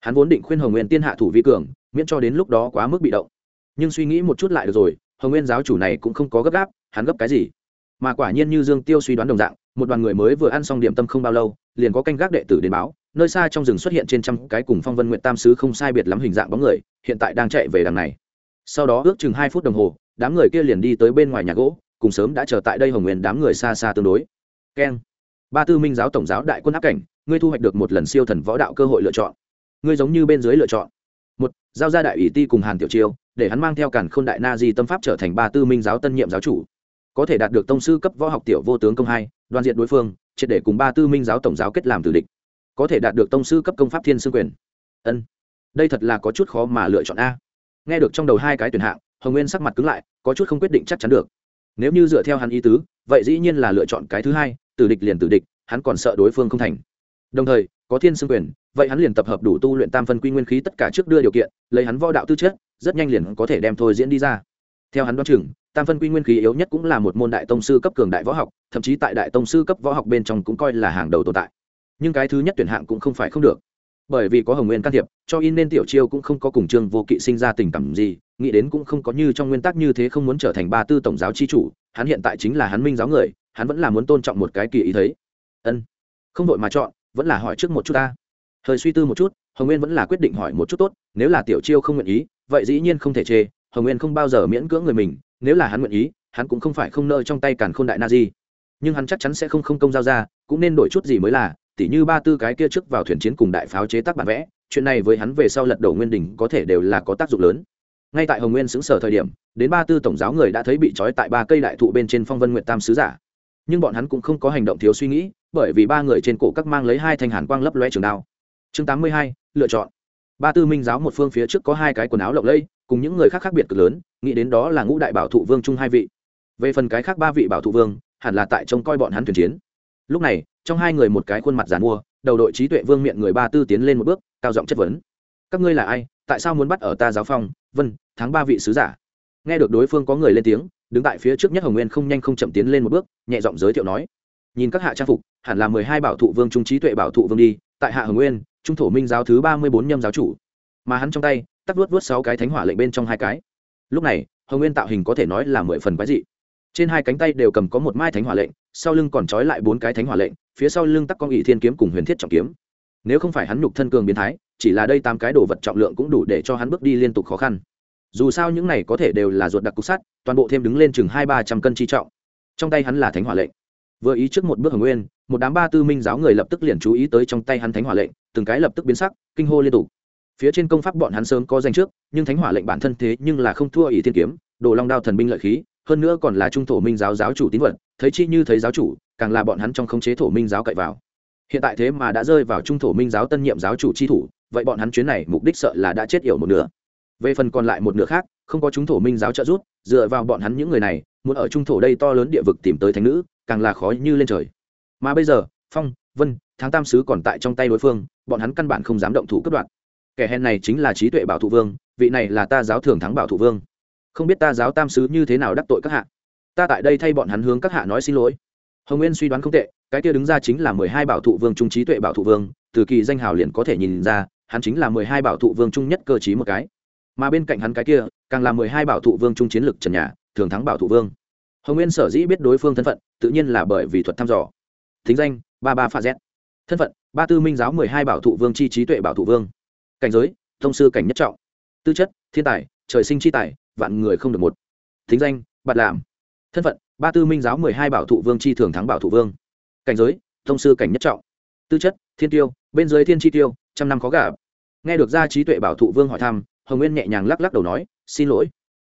Hắn vốn định khuyên hồng nguyên tiên hạ thủ vi cường, miễn cho đến lúc đó quá mức bị động. Nhưng suy nghĩ một chút lại được rồi, hồng nguyên giáo chủ này cũng không có gấp gáp, hắn gấp cái gì? Mà quả nhiên như dương tiêu suy đoán đồng dạng, một đoàn người mới vừa ăn xong điểm tâm không bao lâu, liền có canh gác đệ tử đến báo, nơi xa trong rừng xuất hiện trên trăm cái cùng phong vân nguyện tam sứ không sai biệt lắm hình dạng bóng người, hiện tại đang chạy về đằng này. Sau đó ước chừng hai phút đồng hồ, đám người kia liền đi tới bên ngoài nhà gỗ, cùng sớm đã chờ tại đây hồng nguyên đám người xa xa tương đối. Keng ba tư minh giáo tổng giáo đại quân áp cảnh, ngươi thu hoạch được một lần siêu thần võ đạo cơ hội lựa chọn. Ngươi giống như bên dưới lựa chọn. Một, giao ra đại ủy ti cùng hàn tiểu chiêu, để hắn mang theo cản khôn đại na di tâm pháp trở thành ba tư minh giáo tân nhiệm giáo chủ. Có thể đạt được tông sư cấp võ học tiểu vô tướng công hai, đoàn diện đối phương, triệt để cùng ba tư minh giáo tổng giáo kết làm tử địch. Có thể đạt được tông sư cấp công pháp thiên sư quyền. Ân, đây thật là có chút khó mà lựa chọn a. Nghe được trong đầu hai cái tuyển hạng, hồng nguyên sắc mặt cứng lại, có chút không quyết định chắc chắn được. Nếu như dựa theo hắn ý tứ, vậy dĩ nhiên là lựa chọn cái thứ hai tử địch liền tử địch, hắn còn sợ đối phương không thành. Đồng thời, có thiên xương quyền, vậy hắn liền tập hợp đủ tu luyện tam phân quy nguyên khí tất cả trước đưa điều kiện, lấy hắn võ đạo tư chất, rất nhanh liền có thể đem thôi diễn đi ra. Theo hắn đoán chừng, tam phân quy nguyên khí yếu nhất cũng là một môn đại tông sư cấp cường đại võ học, thậm chí tại đại tông sư cấp võ học bên trong cũng coi là hàng đầu tồn tại. Nhưng cái thứ nhất tuyển hạng cũng không phải không được. Bởi vì có hồng nguyên can thiệp, cho in nên tiểu chiêu cũng không có cùng trương vô kỵ sinh ra tình cảm gì, nghĩ đến cũng không có như trong nguyên tắc như thế không muốn trở thành ba tư tổng giáo chi chủ hắn hiện tại chính là hắn minh giáo người, hắn vẫn là muốn tôn trọng một cái kỳ ý thấy. Ân. Không đội mà chọn, vẫn là hỏi trước một chút ta. Hơi suy tư một chút, hồng nguyên vẫn là quyết định hỏi một chút tốt, nếu là tiểu chiêu không nguyện ý, vậy dĩ nhiên không thể chê, hồng nguyên không bao giờ miễn cưỡng người mình, nếu là hắn nguyện ý, hắn cũng không phải không nợ trong tay càn khôn đại na di. Nhưng hắn chắc chắn sẽ không không công giao ra, cũng nên đổi chút gì mới là, tỉ như ba tư cái kia trước vào thuyền chiến cùng đại pháo chế tác bản vẽ, chuyện này với hắn về sau lật đổ nguyên đình có thể đều là có tác dụng lớn ngay tại hồng nguyên xứng sở thời điểm, đến ba tư tổng giáo người đã thấy bị trói tại ba cây đại thụ bên trên phong vân nguyện tam sứ giả. Nhưng bọn hắn cũng không có hành động thiếu suy nghĩ, bởi vì ba người trên cổ các mang lấy hai thanh hàn quang lấp loe trường đao. Chương tám mươi hai, lựa chọn. Ba tư minh giáo một phương phía trước có hai cái quần áo lộng lẫy, cùng những người khác khác biệt cực lớn, nghĩ đến đó là ngũ đại bảo thụ vương chung hai vị. Về phần cái khác ba vị bảo thụ vương, hẳn là tại trông coi bọn hắn thuyền chiến. Lúc này, trong hai người một cái khuôn mặt giàn mua, đầu đội trí tuệ vương miệng người ba tư tiến lên một bước, cao giọng chất vấn. Các ngươi là ai? Tại sao muốn bắt ở ta giáo phong? Vân, tháng ba vị sứ giả. Nghe được đối phương có người lên tiếng, đứng tại phía trước nhất hồng nguyên không nhanh không chậm tiến lên một bước, nhẹ giọng giới thiệu nói, nhìn các hạ trang phục, hẳn là mười hai bảo thụ vương trung trí tuệ bảo thụ vương đi, tại hạ hồng nguyên, trung thổ minh giáo thứ ba mươi bốn nhâm giáo chủ. Mà hắn trong tay, tắt vuốt vuốt sáu cái thánh hỏa lệnh bên trong hai cái. Lúc này, hồng nguyên tạo hình có thể nói là mười phần quái dị. Trên hai cánh tay đều cầm có một mai thánh hỏa lệnh, sau lưng còn trói lại bốn cái thánh hỏa lệnh, phía sau lưng tắc con ỵ thiên kiếm cùng huyền thiết trọng kiếm. Nếu không phải hắn nhục thân cường biến thái chỉ là đây tám cái đồ vật trọng lượng cũng đủ để cho hắn bước đi liên tục khó khăn. Dù sao những này có thể đều là ruột đặc cục sắt, toàn bộ thêm đứng lên chừng hai ba trăm cân chi trọng. Trong tay hắn là thánh hỏa lệnh. Vừa ý trước một bước hồng nguyên, một đám ba tư minh giáo người lập tức liền chú ý tới trong tay hắn thánh hỏa lệnh, từng cái lập tức biến sắc, kinh hô liên tục. Phía trên công pháp bọn hắn sớm có danh trước, nhưng thánh hỏa lệnh bản thân thế nhưng là không thua ý thiên kiếm, đồ long đao thần binh lợi khí, hơn nữa còn là trung thổ minh giáo giáo chủ tín vật, thấy chi như thấy giáo chủ, càng là bọn hắn trong khống chế thổ minh giáo cậy vào. Hiện tại thế mà đã rơi vào trung thổ minh giáo tân nhiệm giáo chủ chi thủ vậy bọn hắn chuyến này mục đích sợ là đã chết yểu một nửa. Về phần còn lại một nửa khác, không có chúng thổ minh giáo trợ giúp, dựa vào bọn hắn những người này, muốn ở trung thổ đây to lớn địa vực tìm tới thánh nữ, càng là khó như lên trời. Mà bây giờ, phong, vân tháng tam sứ còn tại trong tay đối phương, bọn hắn căn bản không dám động thủ cấp đoạn kẻ hèn này chính là trí tuệ bảo thụ vương, vị này là ta giáo thường thắng bảo thụ vương. Không biết ta giáo tam sứ như thế nào đắc tội các hạ. Ta tại đây thay bọn hắn hướng các hạ nói xin lỗi. Hồng nguyên suy đoán không tệ, cái kia đứng ra chính là mười hai bảo thụ vương trung trí tuệ bảo thụ vương, từ kỳ danh hào liền có thể nhìn ra hắn chính là mười hai bảo thụ vương trung nhất cơ chí một cái. Mà bên cạnh hắn cái kia, càng là mười hai bảo thụ vương trung chiến lực trần nhà, thường thắng bảo thụ vương. Hồng nguyên sở dĩ biết đối phương thân phận, tự nhiên là bởi vì thuật thăm dò. Thính danh, ba ba pha z thân phận, ba tư minh giáo mười hai bảo thụ vương chi trí tuệ bảo thụ vương. Cảnh giới, thông sư cảnh nhất trọng. Tư chất, thiên tài, trời sinh chi tài, vạn người không được một. Thính danh, bạt làm thân phận, ba tư minh giáo mười hai bảo thụ vương chi thường thắng bảo thụ vương. Cảnh giới, thông sư cảnh nhất trọng. Tư chất thiên tiêu, bên dưới thiên chi tiêu, trăm năm khó gà nghe được ra trí tuệ bảo thụ vương hỏi thăm, hồng nguyên nhẹ nhàng lắc lắc đầu nói, xin lỗi.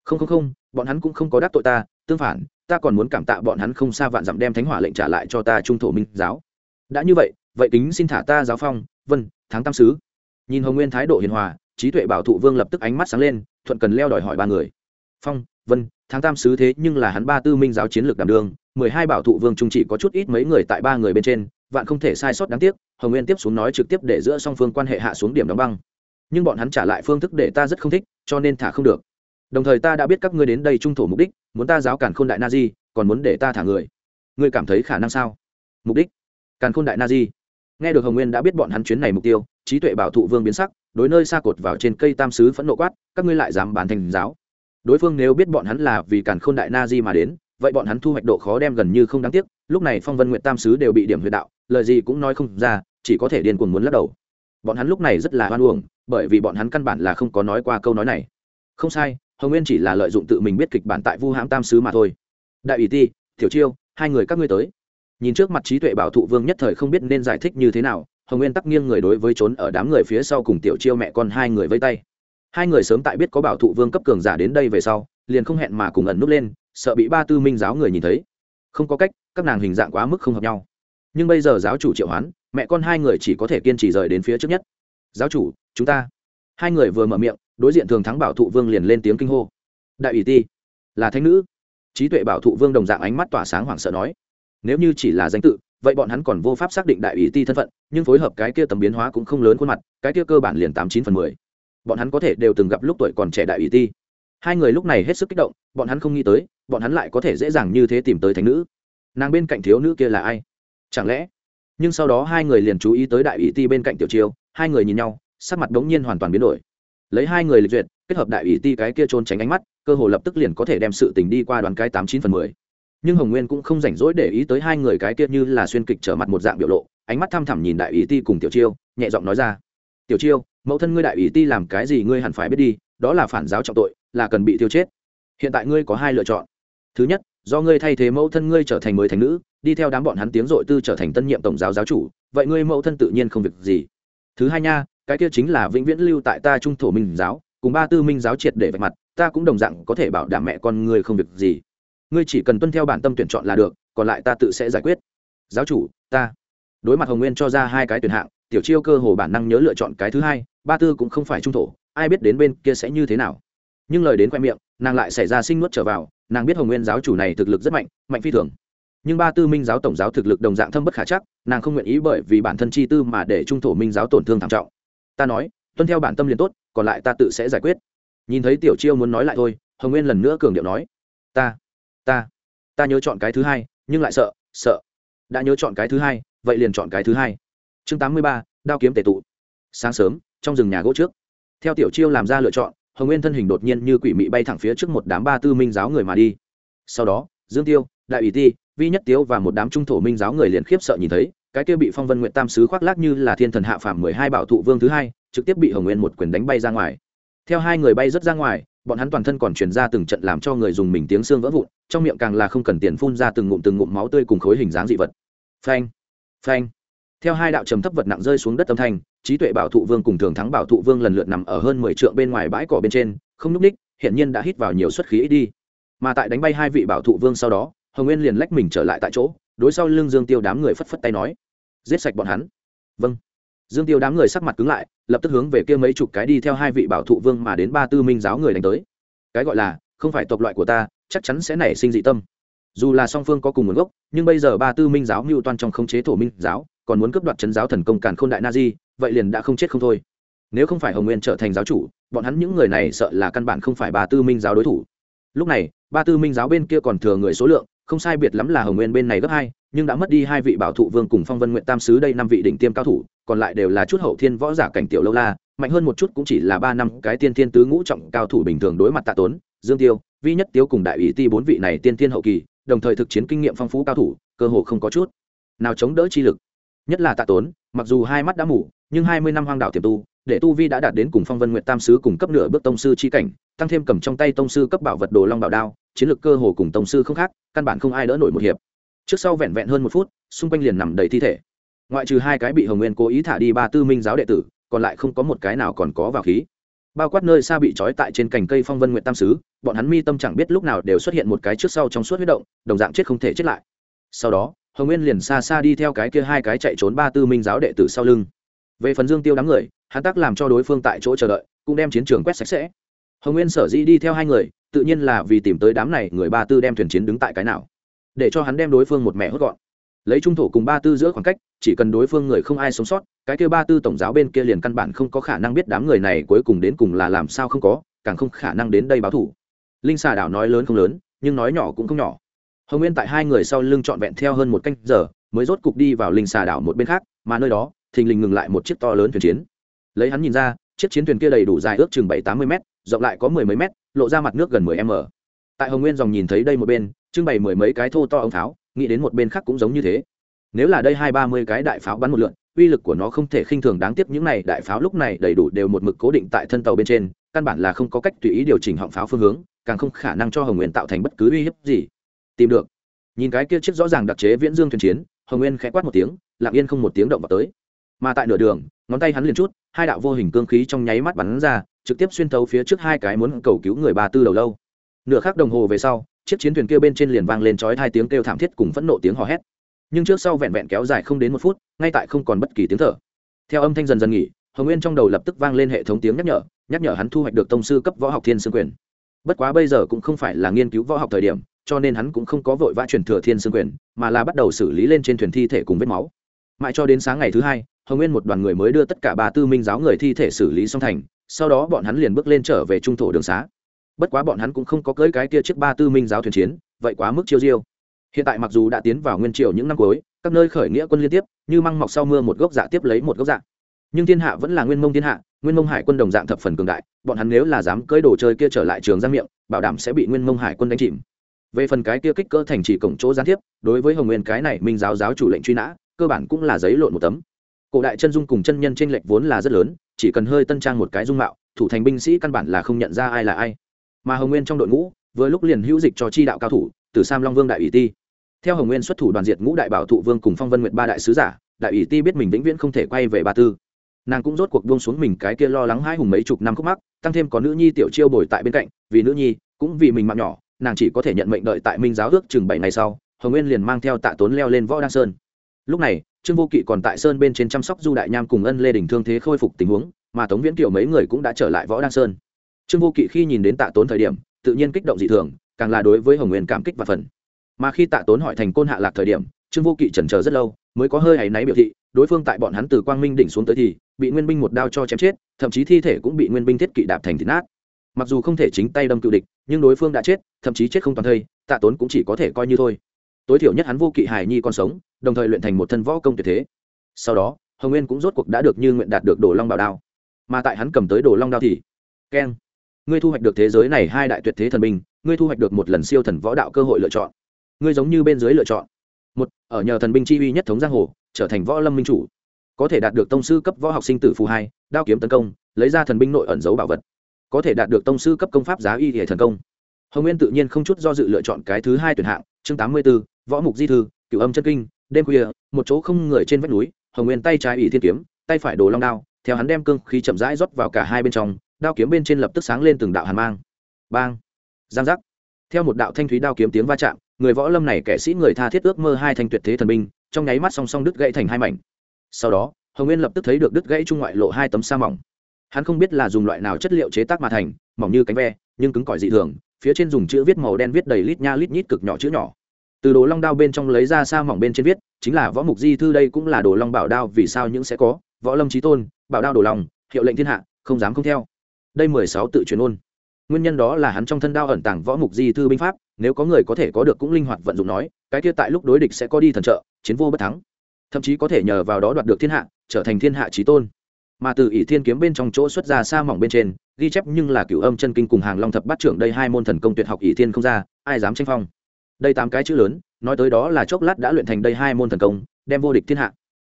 Không không không, bọn hắn cũng không có đắc tội ta, tương phản, ta còn muốn cảm tạ bọn hắn không xa vạn dặm đem thánh hỏa lệnh trả lại cho ta trung thổ minh giáo. Đã như vậy vậy tính xin thả ta giáo phong, vân tháng tam sứ. Nhìn hồng nguyên thái độ hiền hòa, trí tuệ bảo thụ vương lập tức ánh mắt sáng lên, thuận cần leo đòi hỏi ba người. Phong, vân tháng tam sứ thế nhưng là hắn ba tư minh giáo chiến lược đảm đương, mười hai bảo thụ vương trung chỉ có chút ít mấy người tại ba người bên trên vạn không thể sai sót đáng tiếc, hồng nguyên tiếp xuống nói trực tiếp để giữa song phương quan hệ hạ xuống điểm đóng băng. Nhưng bọn hắn trả lại phương thức để ta rất không thích, cho nên thả không được. Đồng thời ta đã biết các ngươi đến đây trung thổ mục đích, muốn ta giáo cản khôn đại na di, còn muốn để ta thả người. Ngươi cảm thấy khả năng sao? Mục đích? Càn khôn đại na di. Nghe được hồng nguyên đã biết bọn hắn chuyến này mục tiêu, trí tuệ bảo thụ vương biến sắc, đối nơi xa cột vào trên cây tam sứ phẫn nộ quát, các ngươi lại dám bán thành giáo. Đối phương nếu biết bọn hắn là vì càn khôn đại na di mà đến, vậy bọn hắn thu hoạch độ khó đem gần như không đáng tiếc, lúc này phong vân nguyện tam sứ đều bị điểm huyệt đạo lời gì cũng nói không ra, chỉ có thể điên cuồng muốn lắc đầu. Bọn hắn lúc này rất là hoan uổng, bởi vì bọn hắn căn bản là không có nói qua câu nói này. Không sai, hồng nguyên chỉ là lợi dụng tự mình biết kịch bản tại vu hãm tam sứ mà thôi. Đại ủy ti thiểu chiêu, hai người các ngươi tới. Nhìn trước mặt trí tuệ bảo thụ vương nhất thời không biết nên giải thích như thế nào, hồng nguyên tắc nghiêng người đối với trốn ở đám người phía sau cùng tiểu chiêu mẹ con hai người vây tay. Hai người sớm tại biết có bảo thụ vương cấp cường giả đến đây về sau, liền không hẹn mà cùng ẩn núp lên, sợ bị ba tư minh giáo người nhìn thấy. Không có cách, các nàng hình dạng quá mức không hợp nhau nhưng bây giờ giáo chủ triệu hoán, mẹ con hai người chỉ có thể kiên trì rời đến phía trước nhất. Giáo chủ, chúng ta. Hai người vừa mở miệng, đối diện thường thắng bảo thụ vương liền lên tiếng kinh hô. Đại ủy ti, là thanh nữ. Trí tuệ bảo thụ vương đồng dạng ánh mắt tỏa sáng hoảng sợ nói. Nếu như chỉ là danh tự, vậy bọn hắn còn vô pháp xác định đại ủy ti thân phận, nhưng phối hợp cái kia tầm biến hóa cũng không lớn khuôn mặt, cái kia cơ bản liền tám chín phần mười. Bọn hắn có thể đều từng gặp lúc tuổi còn trẻ đại ủy ti. Hai người lúc này hết sức kích động, bọn hắn không nghĩ tới, bọn hắn lại có thể dễ dàng như thế tìm tới thánh nữ. Nàng bên cạnh thiếu nữ kia là ai? Chẳng lẽ? Nhưng sau đó hai người liền chú ý tới đại ủy ti bên cạnh tiểu chiêu, hai người nhìn nhau, sắc mặt đống nhiên hoàn toàn biến đổi. Lấy hai người lịch duyệt, kết hợp đại ủy ti cái kia trốn tránh ánh mắt, cơ hồ lập tức liền có thể đem sự tình đi qua đoàn cái tám chín phần mười. Nhưng hồng nguyên cũng không rảnh rỗi để ý tới hai người cái kia như là xuyên kịch trở mặt một dạng biểu lộ, ánh mắt thăm thẳm nhìn đại ủy ti cùng tiểu chiêu, nhẹ giọng nói ra. Tiểu chiêu, mẫu thân ngươi đại ủy ti làm cái gì ngươi hẳn phải biết đi, đó là phản giáo trọng tội, là cần bị tiêu chết. Hiện tại ngươi có hai lựa chọn. Thứ nhất, do ngươi thay thế mẫu thân ngươi trở thành mới thành nữ đi theo đám bọn hắn tiếng dội tư trở thành tân nhiệm tổng giáo giáo chủ, vậy ngươi mẫu thân tự nhiên không việc gì. Thứ hai nha, cái kia chính là vĩnh viễn lưu tại ta trung thổ minh giáo, cùng ba tư minh giáo triệt để vạch mặt, ta cũng đồng dạng có thể bảo đảm mẹ con ngươi không việc gì. Ngươi chỉ cần tuân theo bản tâm tuyển chọn là được, còn lại ta tự sẽ giải quyết. Giáo chủ, ta. Đối mặt hồng nguyên cho ra hai cái tuyển hạng, tiểu chiêu cơ hồ bản năng nhớ lựa chọn cái thứ hai, ba tư cũng không phải trung thổ, ai biết đến bên kia sẽ như thế nào. Nhưng lời đến khoe miệng, nàng lại xảy ra sinh nuốt trở vào, nàng biết hồng nguyên giáo chủ này thực lực rất mạnh mạnh phi thường nhưng ba tư minh giáo tổng giáo thực lực đồng dạng thâm bất khả chắc, nàng không nguyện ý bởi vì bản thân chi tư mà để trung thổ minh giáo tổn thương thảm trọng. Ta nói, tuân theo bản tâm liền tốt, còn lại ta tự sẽ giải quyết. Nhìn thấy tiểu chiêu muốn nói lại thôi, hồng nguyên lần nữa cường điệu nói, ta ta ta nhớ chọn cái thứ hai, nhưng lại sợ sợ. Đã nhớ chọn cái thứ hai, vậy liền chọn cái thứ hai. Chương tám mươi ba, đao kiếm tể tụ. Sáng sớm, trong rừng nhà gỗ trước. Theo tiểu chiêu làm ra lựa chọn, hồng nguyên thân hình đột nhiên như quỷ mị bay thẳng phía trước một đám ba tư minh giáo người mà đi. Sau đó, dương tiêu, đại ủy ti vi nhất tiếu và một đám trung thổ minh giáo người liền khiếp sợ nhìn thấy, cái kia bị phong vân nguyện tam sứ khoác lác như là thiên thần hạ phàm mười hai bảo thụ vương thứ hai, trực tiếp bị hồng nguyên một quyền đánh bay ra ngoài. Theo hai người bay rất ra ngoài, bọn hắn toàn thân còn truyền ra từng trận làm cho người dùng mình tiếng xương vỡ vụn, trong miệng càng là không cần tiền phun ra từng ngụm từng ngụm máu tươi cùng khối hình dáng dị vật. Phanh phanh. Theo hai đạo trầm thấp vật nặng rơi xuống đất âm thanh, trí tuệ bảo thụ vương cùng thường thắng bảo thụ vương lần lượt nằm ở hơn mười trượng bên ngoài bãi cỏ bên trên, không n ú c ních hiện nhiên đã hít vào nhiều suất khí ít đi. Mà tại đánh bay hai vị bảo thụ vương sau đó hồng nguyên liền lách mình trở lại tại chỗ, đối sau lưng dương tiêu đám người phất phất tay nói, giết sạch bọn hắn. Vâng. Dương tiêu đám người sắc mặt cứng lại, lập tức hướng về kia mấy chục cái đi theo hai vị bảo thụ vương mà đến ba tư minh giáo người đánh tới. Cái gọi là, không phải tộc loại của ta, chắc chắn sẽ nảy sinh dị tâm. Dù là song phương có cùng nguồn gốc, nhưng bây giờ ba tư minh giáo mưu toan trong khống chế thổ minh giáo, còn muốn cướp đoạt chấn giáo thần công càn k h ô n đại na di, vậy liền đã không chết không thôi. Nếu không phải hồng nguyên trở thành giáo chủ, bọn hắn những người này sợ là căn bản không phải ba tư minh giáo đối thủ. Lúc này, ba tư minh giáo bên kia còn thừa người số lượng không sai biệt lắm là hồng nguyên bên này gấp hai, nhưng đã mất đi hai vị bảo thụ vương cùng phong vân nguyện tam sứ đây năm vị đỉnh tiêm cao thủ, còn lại đều là chút hậu thiên võ giả cảnh tiểu lâu la, mạnh hơn một chút cũng chỉ là ba năm, cái tiên thiên tứ ngũ trọng cao thủ bình thường đối mặt tạ tốn, dương tiêu, vi nhất tiêu cùng đại ủy ti bốn vị này tiên thiên hậu kỳ, đồng thời thực chiến kinh nghiệm phong phú cao thủ, cơ hồ không có chút nào chống đỡ chi lực. Nhất là tạ tốn, mặc dù hai mắt đã mủ nhưng hai mươi năm hoang đảo tiềm tu để tu vi đã đạt đến cùng phong vân nguyện tam sứ cùng cấp nửa bước tông sư chi cảnh, tăng thêm cầm trong tay tông sư cấp bảo vật đồ long bảo đao, chiến lược cơ hồ cùng tông sư không khác, căn bản không ai đỡ nổi một hiệp. Trước sau vẹn vẹn hơn một phút, xung quanh liền nằm đầy thi thể. Ngoại trừ hai cái bị hồng nguyên cố ý thả đi ba tư minh giáo đệ tử, còn lại không có một cái nào còn có vào khí. Bao quát nơi xa bị trói tại trên cành cây phong vân nguyện tam sứ, bọn hắn mi tâm chẳng biết lúc nào đều xuất hiện một cái trước sau trong suốt huyết động, đồng dạng chết không thể chết lại. Sau đó, hồng nguyên liền xa xa đi theo cái kia hai cái chạy trốn ba tư minh giáo đệ tử sau lưng về phần dương tiêu đám người, hắn tác làm cho đối phương tại chỗ chờ đợi, cũng đem chiến trường quét sạch sẽ. Hồng nguyên sở dĩ đi theo hai người, tự nhiên là vì tìm tới đám này người ba tư đem thuyền chiến đứng tại cái nào, để cho hắn đem đối phương một mẹ hốt gọn. Lấy trung thổ cùng ba tư giữa khoảng cách, chỉ cần đối phương người không ai sống sót, cái kia ba tư tổng giáo bên kia liền căn bản không có khả năng biết đám người này cuối cùng đến cùng là làm sao không có, càng không khả năng đến đây báo thủ. Linh xà đảo nói lớn không lớn, nhưng nói nhỏ cũng không nhỏ. Hồng nguyên tại hai người sau lưng trọn vẹn theo hơn một canh giờ, mới rốt cục đi vào linh xà đảo một bên khác, mà nơi đó thình lình ngừng lại một chiếc to lớn thuyền chiến. Lấy hắn nhìn ra, chiếc chiến thuyền kia đầy đủ dài ước chừng bảy tám mươi m rộng lại có mười mấy mét, lộ ra mặt nước gần mười m. Tại hồng nguyên dòng nhìn thấy đây một bên, trưng bày mười mấy cái thô to ống pháo nghĩ đến một bên khác cũng giống như thế. Nếu là đây hai ba mươi cái đại pháo bắn một lượn, uy lực của nó không thể khinh thường đáng tiếc những này đại pháo lúc này đầy đủ đều một mực cố định tại thân tàu bên trên, căn bản là không có cách tùy ý điều chỉnh họng pháo phương hướng, càng không khả năng cho hồng nguyên tạo thành bất cứ uy hiếp gì. Tìm được. Nhìn cái kia chiếc rõ ràng đặc chế viễn dương thuyền chiến, hồng nguyên khẽ quát một tiếng, lặng yên không một tiếng động vào tới mà tại nửa đường, ngón tay hắn liền chút, hai đạo vô hình cương khí trong nháy mắt bắn ra, trực tiếp xuyên thấu phía trước hai cái muốn cầu cứu người bà tư đầu lâu. Nửa khắc đồng hồ về sau, chiếc chiến thuyền kia bên trên liền vang lên chói hai tiếng kêu thảm thiết cùng phẫn nộ tiếng hò hét. Nhưng trước sau vẹn vẹn kéo dài không đến một phút, ngay tại không còn bất kỳ tiếng thở. Theo âm thanh dần dần nghỉ, hồng nguyên trong đầu lập tức vang lên hệ thống tiếng nhắc nhở nhắc nhở hắn thu hoạch được tông sư cấp võ học thiên sương quyền. Bất quá bây giờ cũng không phải là nghiên cứu võ học thời điểm, cho nên hắn cũng không có vội vã truyền thừa thiên sương quyền, mà là bắt đầu xử lý lên trên thuyền thi thể cùng vết máu. Mãi cho đến sáng ngày thứ hai hồng nguyên một đoàn người mới đưa tất cả ba tư minh giáo người thi thể xử lý xong thành, sau đó bọn hắn liền bước lên trở về trung thổ đường xá. Bất quá bọn hắn cũng không có cưỡi cái kia chiếc ba tư minh giáo thuyền chiến, vậy quá mức chiêu diêu. Hiện tại mặc dù đã tiến vào nguyên triều những năm cuối, các nơi khởi nghĩa quân liên tiếp, như măng mọc sau mưa một gốc dạ tiếp lấy một gốc dạ. Nhưng thiên hạ vẫn là nguyên mông thiên hạ, nguyên mông hải quân đồng dạng thập phần cường đại, bọn hắn nếu là dám cưỡi đồ chơi kia trở lại trường giang miệng, bảo đảm sẽ bị nguyên mông hải quân đánh chìm. Về phần cái kia kích cỡ thành chỉ cổng chỗ gián tiếp, đối với hồng nguyên cái này minh giáo giáo chủ lệnh truy nã, cơ bản cũng là giấy lộn một tấm cổ đại chân dung cùng chân nhân trên lệch vốn là rất lớn, chỉ cần hơi tân trang một cái dung mạo, thủ thành binh sĩ căn bản là không nhận ra ai là ai. Mà hồng nguyên trong đội ngũ, vừa lúc liền hữu dịch cho chi đạo cao thủ, từ sam long vương đại ủy ti. Theo hồng nguyên xuất thủ đoàn diệt ngũ đại bảo thụ vương cùng phong vân nguyện ba đại sứ giả, đại ủy ti biết mình vĩnh viễn không thể quay về ba tư. Nàng cũng rốt cuộc buông xuống mình cái kia lo lắng hai hùng mấy chục năm khúc mắc, tăng thêm có nữ nhi tiểu chiêu bồi tại bên cạnh, vì nữ nhi, cũng vì mình mạng nhỏ, nàng chỉ có thể nhận mệnh đợi tại minh giáo ước chừng bảy ngày sau, hồng nguyên liền mang theo tạ tốn leo lên võ đăng sơn. Lúc này trương vô kỵ còn tại sơn bên trên chăm sóc du đại nham cùng ân lê đình thương thế khôi phục tình huống, mà tống viễn Kiều mấy người cũng đã trở lại võ đan sơn. Trương vô kỵ khi nhìn đến tạ tốn thời điểm, tự nhiên kích động dị thường, càng là đối với hồng nguyên cảm kích và phần. Mà khi tạ tốn hỏi thành côn hạ lạc thời điểm, trương vô kỵ chần chờ rất lâu, mới có hơi áy náy biểu thị, đối phương tại bọn hắn từ quang minh đỉnh xuống tới thì, bị nguyên binh một đao cho chém chết, thậm chí thi thể cũng bị nguyên binh thiết kỵ đạp thành thịt nát. Mặc dù không thể chính tay đâm cựu địch, nhưng đối phương đã chết, thậm chí chết không toàn thây, tạ tốn cũng chỉ có thể coi như thôi tối thiểu nhất hắn vô kỵ hài nhi còn sống, đồng thời luyện thành một thân võ công tuyệt thế. Sau đó, hồng nguyên cũng rốt cuộc đã được như nguyện đạt được đồ long bảo đao. Mà tại hắn cầm tới đồ long đao thì, keng, ngươi thu hoạch được thế giới này hai đại tuyệt thế thần binh, ngươi thu hoạch được một lần siêu thần võ đạo cơ hội lựa chọn. Ngươi giống như bên dưới lựa chọn. Một, ở nhờ thần binh chi uy nhất thống giang hồ, trở thành võ lâm minh chủ. Có thể đạt được tông sư cấp võ học sinh tử phù hai, đao kiếm tấn công, lấy ra thần binh nội ẩn giấu bảo vật. Có thể đạt được tông sư cấp công pháp giá y hệ thần công. Hồng nguyên tự nhiên không chút do dự lựa chọn cái thứ hai tuyển hạng, chương tám mươi b ố võ mục di thư cựu âm chân kinh, đêm khuya, một chỗ không người trên vách núi, hồng nguyên tay trái ỷ thiên kiếm, tay phải đồ long đao, theo hắn đem cương khí chậm rãi rót vào cả hai bên trong, đao kiếm bên trên lập tức sáng lên từng đạo hàn mang. Bang! Giang giác! Theo một đạo thanh thúy đao kiếm tiếng va chạm, người võ lâm này kẻ sĩ người tha thiết ước mơ hai thanh tuyệt thế thần binh, trong nháy mắt song song đứt gãy thành hai mảnh. Sau đó, hồng nguyên lập tức thấy được đứt gãy trung ngoại lộ hai tấm sa mỏng. Hắn không biết là dùng loại nào chất liệu chế tác mà thành, mỏng như cánh ve, nhưng cứng cỏi dị thường, phía trên dùng chữ viết màu đen viết đầy lít nha lít nhít cực nhỏ chữ nhỏ từ đồ long đao bên trong lấy ra sa mỏng bên trên viết, chính là võ mục di thư đây cũng là đồ long bảo đao, vì sao những sẽ có? Võ lâm trí tôn, bảo đao đồ lòng hiệu lệnh thiên hạ, không dám không theo. Đây mười sáu tự truyền ôn. Nguyên nhân đó là hắn trong thân đao ẩn tàng võ mục di thư binh pháp, nếu có người có thể có được cũng linh hoạt vận dụng nói, cái kia tại lúc đối địch sẽ có đi thần trợ, chiến vô bất thắng. Thậm chí có thể nhờ vào đó đoạt được thiên hạ, trở thành thiên hạ trí tôn. Mà từ ỷ thiên kiếm bên trong chỗ xuất ra sa mỏng bên trên, ghi chép nhưng là cửu âm chân kinh cùng hàng long thập bát trưởng đây hai môn thần công tuyệt học ỷ thiên không ra, ai dám tranh phong? Đây tám cái chữ lớn, nói tới đó là chốc lát đã luyện thành đây hai môn thần công, đem vô địch thiên hạ.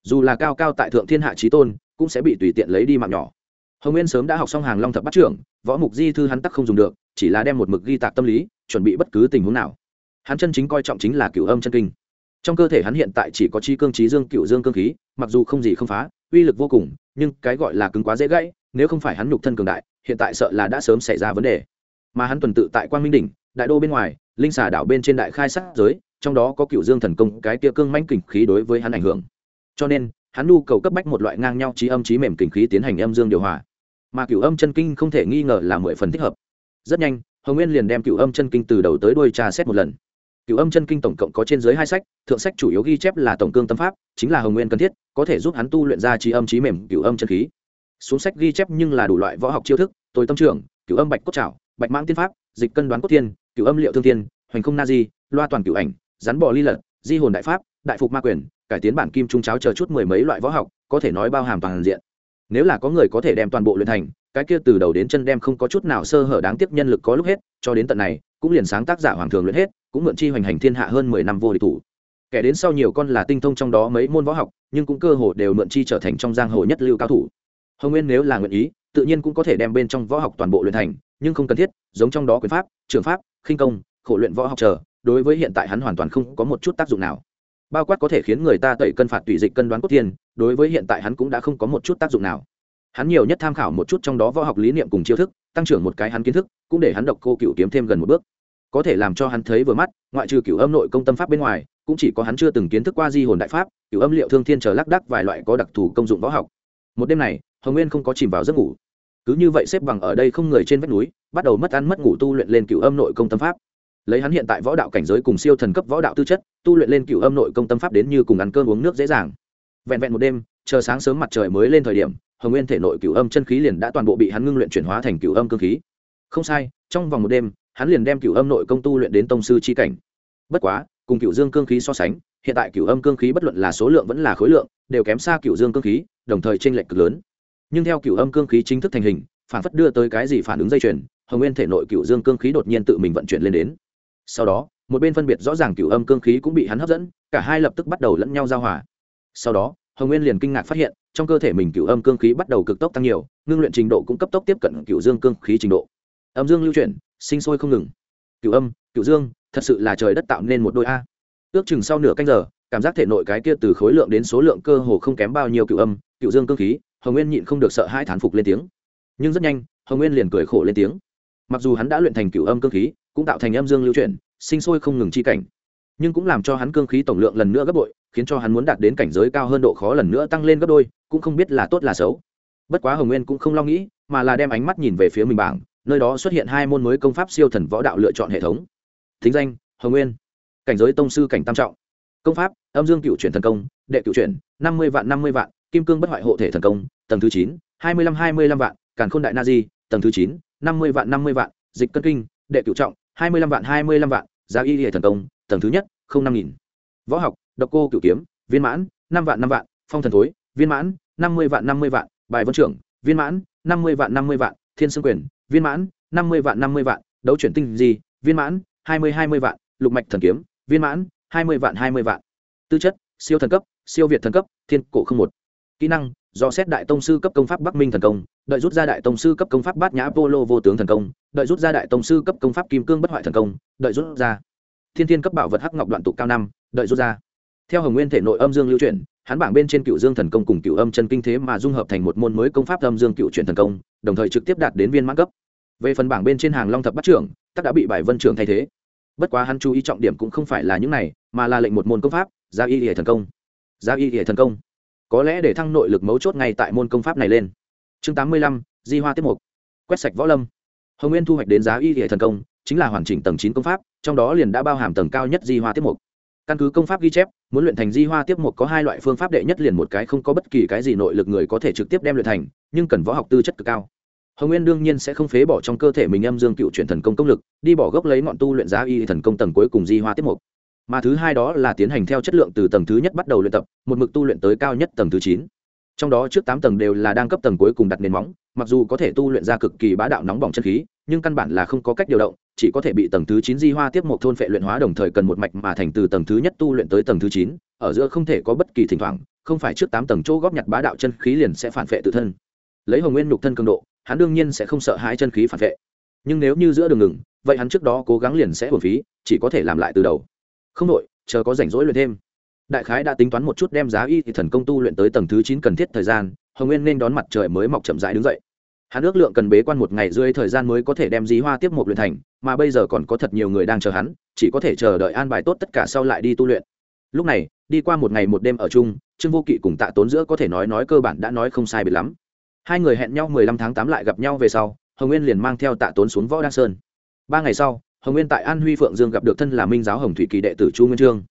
Dù là cao cao tại thượng thiên hạ trí tôn, cũng sẽ bị tùy tiện lấy đi mạng nhỏ. Hồng nguyên sớm đã học xong hàng long thập bát trưởng, võ mục di thư hắn tắc không dùng được, chỉ là đem một mực ghi tạc tâm lý, chuẩn bị bất cứ tình huống nào. Hắn chân chính coi trọng chính là cửu âm chân kinh. Trong cơ thể hắn hiện tại chỉ có chi cương trí dương cựu dương cương khí, mặc dù không gì không phá, uy lực vô cùng, nhưng cái gọi là cứng quá dễ gãy, nếu không phải hắn nhục thân cường đại, hiện tại sợ là đã sớm xảy ra vấn đề. Mà hắn tuần tự tại quan minh đỉnh, đại đô bên ngoài linh xà đảo bên trên đại khai sát giới, trong đó có cựu dương thần công, cái tia cương manh kình khí đối với hắn ảnh hưởng. Cho nên, hắn nhu cầu cấp bách một loại ngang nhau trí âm trí mềm kình khí tiến hành âm dương điều hòa. Mà cựu âm chân kinh không thể nghi ngờ là mười phần thích hợp. Rất nhanh, hồng nguyên liền đem cựu âm chân kinh từ đầu tới đuôi trà xét một lần. Cựu âm chân kinh tổng cộng có trên dưới hai sách, thượng sách chủ yếu ghi chép là tổng cương tâm pháp, chính là hồng nguyên cần thiết, có thể giúp hắn tu luyện ra trí âm trí mềm cựu âm chân khí. Xuống sách ghi chép nhưng là đủ loại võ học chiêu thức, tôi tâm trưởng cựu âm bạch cốt trảo, bạch mãng tiên pháp, dịch cân đoán cốt tiên cựu âm liệu thương tiên hoành không na di, loa toàn cựu ảnh, rắn bò ly lật, di hồn đại pháp, đại phục ma quyền, cải tiến bản kim trung cháo chờ chút mười mấy loại võ học, có thể nói bao hàm toàn diện. Nếu là có người có thể đem toàn bộ luyện thành, cái kia từ đầu đến chân đem không có chút nào sơ hở đáng tiếc nhân lực có lúc hết, cho đến tận này, cũng liền sáng tác giả hoàng thường luyện hết, cũng mượn chi hoành hành thiên hạ hơn mười năm vô địch thủ. Kẻ đến sau nhiều con là tinh thông trong đó mấy môn võ học, nhưng cũng cơ hồ đều mượn chi trở thành trong giang hồ nhất lưu cao thủ. Hồng nguyên nếu là nguyện ý, tự nhiên cũng có thể đem bên trong võ học toàn bộ luyện thành nhưng không cần thiết, giống trong đó quyền pháp, trường pháp, khinh công, khổ luyện võ học chờ, đối với hiện tại hắn hoàn toàn không có một chút tác dụng nào. Bao quát có thể khiến người ta tẩy cân phạt tùy dịch cân đoán cốt thiên đối với hiện tại hắn cũng đã không có một chút tác dụng nào. Hắn nhiều nhất tham khảo một chút trong đó võ học lý niệm cùng chiêu thức, tăng trưởng một cái hắn kiến thức, cũng để hắn độc cô cựu kiếm thêm gần một bước. Có thể làm cho hắn thấy vừa mắt, ngoại trừ cựu âm nội công tâm pháp bên ngoài, cũng chỉ có hắn chưa từng kiến thức qua di hồn đại pháp, cựu âm liệu thương thiên chờ lác đắc vài loại có đặc thù công dụng võ học. Một đêm này, hồng nguyên không có chìm vào giấc ngủ cứ như vậy xếp bằng ở đây không người trên vách núi, bắt đầu mất ăn mất ngủ tu luyện lên cựu âm nội công tâm pháp. Lấy hắn hiện tại võ đạo cảnh giới cùng siêu thần cấp võ đạo tư chất, tu luyện lên cựu âm nội công tâm pháp đến như cùng ăn cơm uống nước dễ dàng. Vẹn vẹn một đêm, chờ sáng sớm mặt trời mới lên thời điểm, hồng nguyên thể nội cựu âm chân khí liền đã toàn bộ bị hắn ngưng luyện chuyển hóa thành cựu âm cơ khí. Không sai, trong vòng một đêm, hắn liền đem cựu âm nội công tu luyện đến tông sư c h i cảnh. Bất quá, cùng cựu dương cương khí so sánh, hiện tại cựu âm cương khí bất luận là số lượng vẫn là khối lượng, đều kém xa cựu dương cương khí, đồng thời t r lệch cực lớn nhưng theo cựu âm cương khí chính thức thành hình, phản phất đưa tới cái gì phản ứng dây chuyền, hồng nguyên thể nội cựu dương cương khí đột nhiên tự mình vận chuyển lên đến. Sau đó, một bên phân biệt rõ ràng cựu âm cương khí cũng bị hắn hấp dẫn, cả hai lập tức bắt đầu lẫn nhau giao hòa. Sau đó, hồng nguyên liền kinh ngạc phát hiện, trong cơ thể mình cựu âm cương khí bắt đầu cực tốc tăng nhiều, ngưng luyện trình độ cũng cấp tốc tiếp cận cựu dương cương khí trình độ. Âm dương lưu chuyển, sinh sôi không ngừng. Cựu âm, cựu dương, thật sự là trời đất tạo nên một đôi a. Ước chừng sau nửa canh giờ, cảm giác thể nội cái kia từ khối lượng đến số lượng cơ hồ không kém bao nhiêu cựu âm, cựu dương cương khí hồng nguyên nhịn không được sợ hai thán phục lên tiếng. Nhưng rất nhanh, hồng nguyên liền cười khổ lên tiếng. Mặc dù hắn đã luyện thành cựu âm cơ khí, cũng tạo thành âm dương lưu chuyển, sinh sôi không ngừng chi cảnh. Nhưng cũng làm cho hắn cương khí tổng lượng lần nữa gấp bội, khiến cho hắn muốn đạt đến cảnh giới cao hơn độ khó lần nữa tăng lên gấp đôi, cũng không biết là tốt là xấu. Bất quá hồng nguyên cũng không lo nghĩ, mà là đem ánh mắt nhìn về phía mình bảng, nơi đó xuất hiện hai môn mới công pháp siêu thần võ đạo lựa chọn hệ thống. Thính danh, hồng nguyên. Cảnh giới tông sư cảnh tam trọng. Công pháp, âm dương cựu chuyển thần công, đệ cựu chuyển, năm mươi vạn năm mươi vạn kim cương bất hoại hộ thể thần công tầng thứ chín hai mươi lăm hai mươi lăm vạn càn khôn đại na di tầng thứ chín năm mươi vạn năm mươi vạn dịch cân kinh đệ cựu trọng hai mươi lăm vạn hai mươi lăm vạn giá y hệ thần công tầng thứ nhất không năm nghìn võ học độc cô cựu kiếm viên mãn năm vạn năm vạn phong thần thối viên mãn năm mươi vạn năm mươi vạn bài vân trưởng viên mãn năm mươi vạn năm mươi vạn thiên sương quyền viên mãn năm mươi vạn năm mươi vạn đấu chuyển tinh gì viên mãn hai mươi hai mươi vạn lục mạch thần kiếm viên mãn hai mươi vạn hai mươi vạn tư chất siêu thần cấp siêu việt thần cấp thiên cổ không một kỹ năng, do xét đại tông sư cấp công pháp bắc minh thần công, đợi rút ra đại tông sư cấp công pháp bát nhã polo vô tướng thần công, đợi rút ra đại tông sư cấp công pháp kim cương bất hoại thần công, đợi rút ra. Thiên thiên cấp bảo vật hắc ngọc đoạn tụ cao năm, đợi rút ra. Theo hồng nguyên thể nội âm dương lưu chuyển, hắn bảng bên trên cựu dương thần công cùng cựu âm chân kinh thế mà dung hợp thành một môn mới công pháp âm dương cựu chuyển thần công, đồng thời trực tiếp đạt đến viên mãn cấp. Về phần bảng bên trên hàng long thập bắt trưởng tắc đã bị bài vân trưởng thay thế. Bất quá hắn chú ý trọng điểm cũng không phải là những này, mà là lệnh một môn công pháp, gia y hệ thần công. Gia y hệ thần công có lẽ để thăng nội lực mấu chốt ngay tại môn công pháp này lên. Chương tám mươi lăm, di hoa tiếp mục. Quét sạch võ lâm. Hồng nguyên thu hoạch đến giá y hệ thần công, chính là hoàn chỉnh tầng chín công pháp, trong đó liền đã bao hàm tầng cao nhất di hoa tiếp mục. Căn cứ công pháp ghi chép, muốn luyện thành di hoa tiếp mục có hai loại phương pháp đệ nhất liền một cái không có bất kỳ cái gì nội lực người có thể trực tiếp đem luyện thành, nhưng cần võ học tư chất cực cao. Hồng nguyên đương nhiên sẽ không phế bỏ trong cơ thể mình âm dương cựu chuyển thần công công lực, đi bỏ gốc lấy ngọn tu luyện giá y thần công tầng cuối cùng di hoa tiếp mục mà thứ hai đó là tiến hành theo chất lượng từ tầng thứ nhất bắt đầu luyện tập, một mực tu luyện tới cao nhất tầng thứ chín. Trong đó trước tám tầng đều là đang cấp tầng cuối cùng đặt nền móng, mặc dù có thể tu luyện ra cực kỳ bá đạo nóng bỏng chân khí, nhưng căn bản là không có cách điều động, chỉ có thể bị tầng thứ chín di hoa tiếp một thôn phệ luyện hóa đồng thời cần một mạch mà thành từ tầng thứ nhất tu luyện tới tầng thứ chín, ở giữa không thể có bất kỳ thỉnh thoảng, không phải trước tám tầng chỗ góp nhặt bá đạo chân khí liền sẽ phản phệ tự thân. Lấy hồng nguyên nhục thân cường độ, hắn đương nhiên sẽ không sợ hãi chân khí phản vệ. Nhưng nếu như giữa đường ngừng, vậy hắn trước đó cố gắng liền sẽ hồn phí, chỉ có thể làm lại từ đầu không đội chờ có rảnh rỗi luyện thêm. Đại khái đã tính toán một chút đem giá y thì thần công tu luyện tới tầng thứ chín cần thiết thời gian, hồng nguyên nên đón mặt trời mới mọc chậm rãi đứng dậy. Hắn ước lượng cần bế quan một ngày rưỡi thời gian mới có thể đem dí hoa tiếp một luyện thành, mà bây giờ còn có thật nhiều người đang chờ hắn, chỉ có thể chờ đợi an bài tốt tất cả sau lại đi tu luyện. Lúc này, đi qua một ngày một đêm ở chung, trương vô kỵ cùng tạ tốn giữa có thể nói nói cơ bản đã nói không sai biệt lắm. Hai người hẹn nhau mười lăm tháng tám lại gặp nhau về sau, hồng nguyên liền mang theo tạ tốn xuống võ đăng sơn. Ba ngày sau hồng nguyên tại an huy phượng dương gặp được thân là minh giáo hồng thủy kỳ đệ tử chu nguyên trương.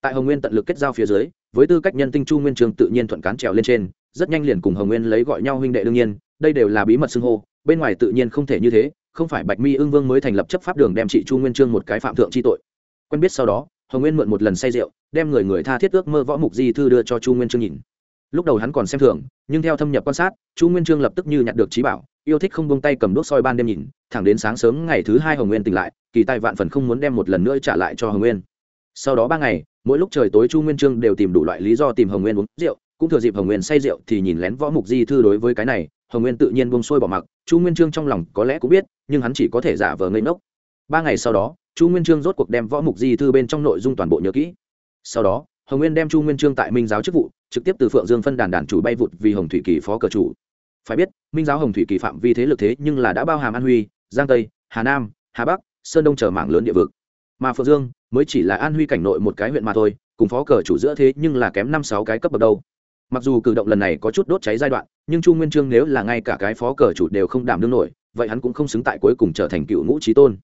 Tại hồng nguyên tận lực kết giao phía dưới, với tư cách nhân tinh chu nguyên trương tự nhiên thuận cán trèo lên trên, rất nhanh liền cùng hồng nguyên lấy gọi nhau huynh đệ đương nhiên, đây đều là bí mật xưng hô, bên ngoài tự nhiên không thể như thế, không phải bạch mi ưng vương mới thành lập chấp pháp đường đem chị chu nguyên trương một cái phạm thượng chi tội. Quen biết sau đó, hồng nguyên mượn một lần say rượu, đem người người tha thiết ước mơ võ mục di thư đưa cho chu nguyên trương nhìn. Lúc đầu hắn còn xem thường, nhưng theo thâm nhập quan sát, chu nguyên trương lập tức như nhặt được trí bảo yêu thích không buông tay cầm đốt soi ban đêm nhìn, thẳng đến sáng sớm ngày thứ hai hồng nguyên tỉnh lại, kỳ tài vạn phần không muốn đem một lần nữa trả lại cho hồng nguyên. Sau đó ba ngày, mỗi lúc trời tối chu nguyên trương đều tìm đủ loại lý do tìm hồng nguyên uống rượu, cũng thừa dịp hồng nguyên say rượu thì nhìn lén võ mục di thư đối với cái này, hồng nguyên tự nhiên buông xuôi bỏ mặc, chu nguyên trương trong lòng có lẽ cũng biết, nhưng hắn chỉ có thể giả vờ ngây ngốc. Ba ngày sau đó, chu nguyên trương rốt cuộc đem võ mục di thư bên trong nội dung toàn bộ nhớ kỹ. Sau đó, hồng nguyên đem chu nguyên trương tại minh giáo chức vụ, trực tiếp từ phượng dương phân đàn đàn chủ bay vụt vì hồng thủy kỳ phó cờ chủ phải biết, minh giáo hồng thủy kỳ phạm vi thế lực thế nhưng là đã bao hàm an huy, giang tây, hà nam, hà bắc, sơn đông chờ mảng lớn địa vực. Mà phượng dương mới chỉ là an huy cảnh nội một cái huyện mà thôi, cùng phó cờ chủ giữa thế nhưng là kém năm sáu cái cấp bậc đâu. Mặc dù cử động lần này có chút đốt cháy giai đoạn, nhưng chu nguyên trương nếu là ngay cả cái phó cờ chủ đều không đảm đương nổi, vậy hắn cũng không xứng tại cuối cùng trở thành cựu ngũ trí tôn.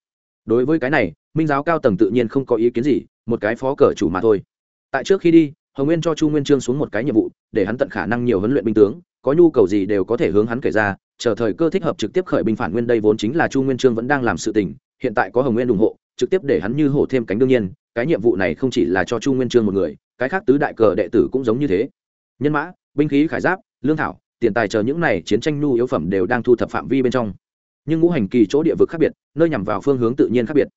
Đối với cái này, minh giáo cao tầng tự nhiên không có ý kiến gì, một cái phó cờ chủ mà thôi. Tại trước khi đi, hồng nguyên cho chu nguyên trương xuống một cái nhiệm vụ, để hắn tận khả năng nhiều huấn luyện binh tướng có nhu cầu gì đều có thể hướng hắn kể ra, chờ thời cơ thích hợp trực tiếp khởi binh phản nguyên đây vốn chính là chu nguyên trương vẫn đang làm sự tình, hiện tại có hồng nguyên ủng hộ, trực tiếp để hắn như hổ thêm cánh đương nhiên, cái nhiệm vụ này không chỉ là cho chu nguyên trương một người, cái khác tứ đại cờ đệ tử cũng giống như thế. Nhân mã, binh khí, khải giáp, lương thảo, tiền tài chờ những này chiến tranh nhu yếu phẩm đều đang thu thập phạm vi bên trong. Nhưng ngũ hành kỳ chỗ địa vực khác biệt, nơi nhằm vào phương hướng tự nhiên khác biệt.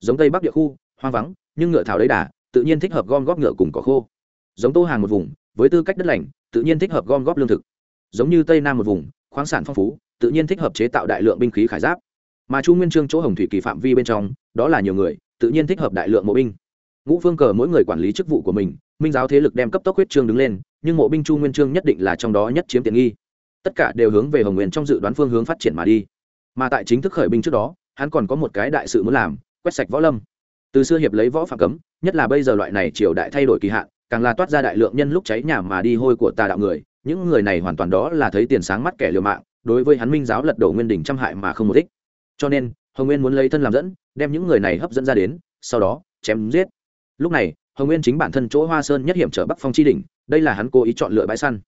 Giống tây bắc địa khu, hoang vắng, nhưng ngựa thảo đấy đà, tự nhiên thích hợp gom góp ngựa cùng cỏ khô. Giống tô hàng một vùng, với tư cách đất lành, tự nhiên thích hợp gom góp lương thực giống như tây nam một vùng, khoáng sản phong phú, tự nhiên thích hợp chế tạo đại lượng binh khí khải giáp. Mà chu nguyên trương chỗ hồng thủy kỳ phạm vi bên trong, đó là nhiều người, tự nhiên thích hợp đại lượng mộ binh. Ngũ phương cờ mỗi người quản lý chức vụ của mình, minh giáo thế lực đem cấp tốc huyết trương đứng lên, nhưng mộ binh chu nguyên trương nhất định là trong đó nhất chiếm tiện nghi. Tất cả đều hướng về hồng nguyên trong dự đoán phương hướng phát triển mà đi. Mà tại chính thức khởi binh trước đó, hắn còn có một cái đại sự muốn làm, quét sạch võ lâm. Từ xưa hiệp lấy võ phạm cấm, nhất là bây giờ loại này triều đại thay đổi kỳ hạn, càng là toát ra đại lượng nhân lúc cháy nhà mà đi hôi của tà đạo người những người này hoàn toàn đó là thấy tiền sáng mắt kẻ liều mạng, đối với hắn minh giáo lật đổ nguyên đỉnh trăm hại mà không một ích. Cho nên, hồng nguyên muốn lấy thân làm dẫn, đem những người này hấp dẫn ra đến, sau đó, chém giết. Lúc này, hồng nguyên chính bản thân chỗ hoa sơn nhất hiểm trở bắc phong chi đỉnh, đây là hắn cố ý chọn lựa bãi săn.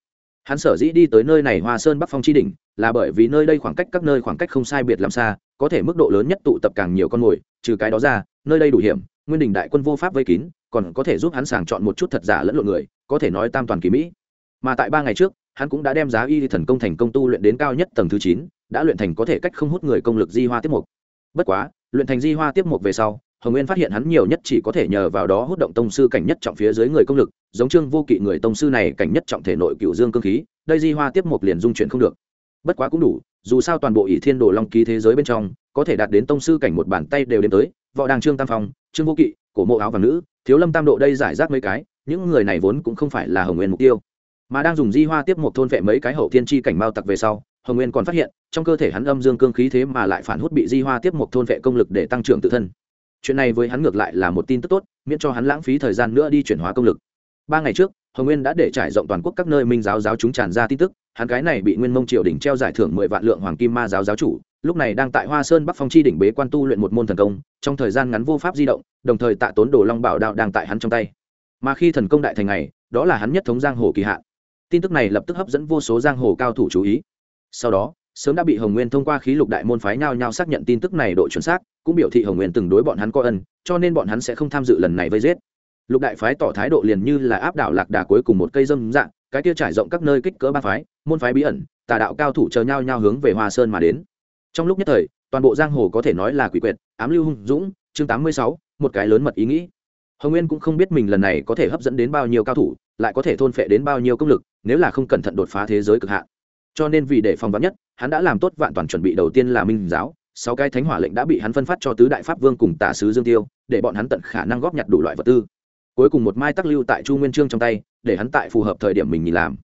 Hắn sở dĩ đi tới nơi này hoa sơn bắc phong chi đỉnh, là bởi vì nơi đây khoảng cách các nơi khoảng cách không sai biệt làm xa, có thể mức độ lớn nhất tụ tập càng nhiều con mồi, trừ cái đó ra, nơi đây đủ hiểm, nguyên đình đại quân vô pháp vây kín, còn có thể giúp hắn sàng chọn một chút thật giả lẫn lộn người, có thể nói tam toàn kỳ mỹ mà tại ba ngày trước, hắn cũng đã đem giá y thần công thành công tu luyện đến cao nhất tầng thứ chín, đã luyện thành có thể cách không hút người công lực di hoa tiếp mục. Bất quá, luyện thành di hoa tiếp mục về sau, hồng nguyên phát hiện hắn nhiều nhất chỉ có thể nhờ vào đó hút động tông sư cảnh nhất trọng phía dưới người công lực, giống trương vô kỵ người tông sư này cảnh nhất trọng thể nội cựu dương cương khí, đây di hoa tiếp mục liền dung chuyển không được. Bất quá cũng đủ, dù sao toàn bộ ỷ thiên đồ long ký thế giới bên trong, có thể đạt đến tông sư cảnh một bàn tay đều đến tới, võ đàng trương tam phong, trương vô kỵ, cổ mộ áo và nữ, thiếu lâm tam độ đây giải rác mấy cái, những người này vốn cũng không phải là hồng nguyên mục tiêu mà đang dùng di hoa tiếp một thôn vệ mấy cái hậu thiên chi cảnh mao tặc về sau hồng nguyên còn phát hiện trong cơ thể hắn âm dương cương khí thế mà lại phản hút bị di hoa tiếp một thôn vệ công lực để tăng trưởng tự thân. Chuyện này với hắn ngược lại là một tin tức tốt miễn cho hắn lãng phí thời gian nữa đi chuyển hóa công lực. Ba ngày trước hồng nguyên đã để trải rộng toàn quốc các nơi minh giáo giáo chúng tràn ra tin tức hắn cái này bị nguyên mông triều đình treo giải thưởng mười vạn lượng hoàng kim ma giáo giáo chủ lúc này đang tại hoa sơn bắc phong chi đỉnh bế quan tu luyện một môn thần công trong thời gian ngắn vô pháp di động đồng thời tạ tốn đồ long bảo đạo đang tại hắn trong tay. Mà khi thần công đại thành này, đó là hắn nhất thống giang hồ kỳ hạn tin tức này lập tức hấp dẫn vô số giang hồ cao thủ chú ý. Sau đó, sớm đã bị hồng nguyên thông qua khí lục đại môn phái nhau nhau xác nhận tin tức này độ chuẩn xác, cũng biểu thị hồng nguyên từng đối bọn hắn có ân, cho nên bọn hắn sẽ không tham dự lần này vây giết. Lục đại phái tỏ thái độ liền như là áp đảo lạc đà cuối cùng một cây dâm dạng, cái kia trải rộng các nơi kích cỡ ba phái, môn phái bí ẩn, tà đạo cao thủ chờ nhau nhau hướng về hoa sơn mà đến. Trong lúc nhất thời, toàn bộ giang hồ có thể nói là quỷ quyệt, ám lưu hung dũng, chương tám mươi sáu, một cái lớn mật ý nghĩ. Hồng nguyên cũng không biết mình lần này có thể hấp dẫn đến bao nhiêu cao thủ, lại có thể thôn phệ đến bao nhiêu công lực nếu là không cẩn thận đột phá thế giới cực hạn. Cho nên vì để phòng vắn nhất, hắn đã làm tốt vạn toàn chuẩn bị đầu tiên là minh giáo, sáu cái thánh hỏa lệnh đã bị hắn phân phát cho tứ đại pháp vương cùng tả sứ dương tiêu, để bọn hắn tận khả năng góp nhặt đủ loại vật tư. Cuối cùng một mai tắc lưu tại chu nguyên trương trong tay, để hắn tại phù hợp thời điểm mình nhìn làm.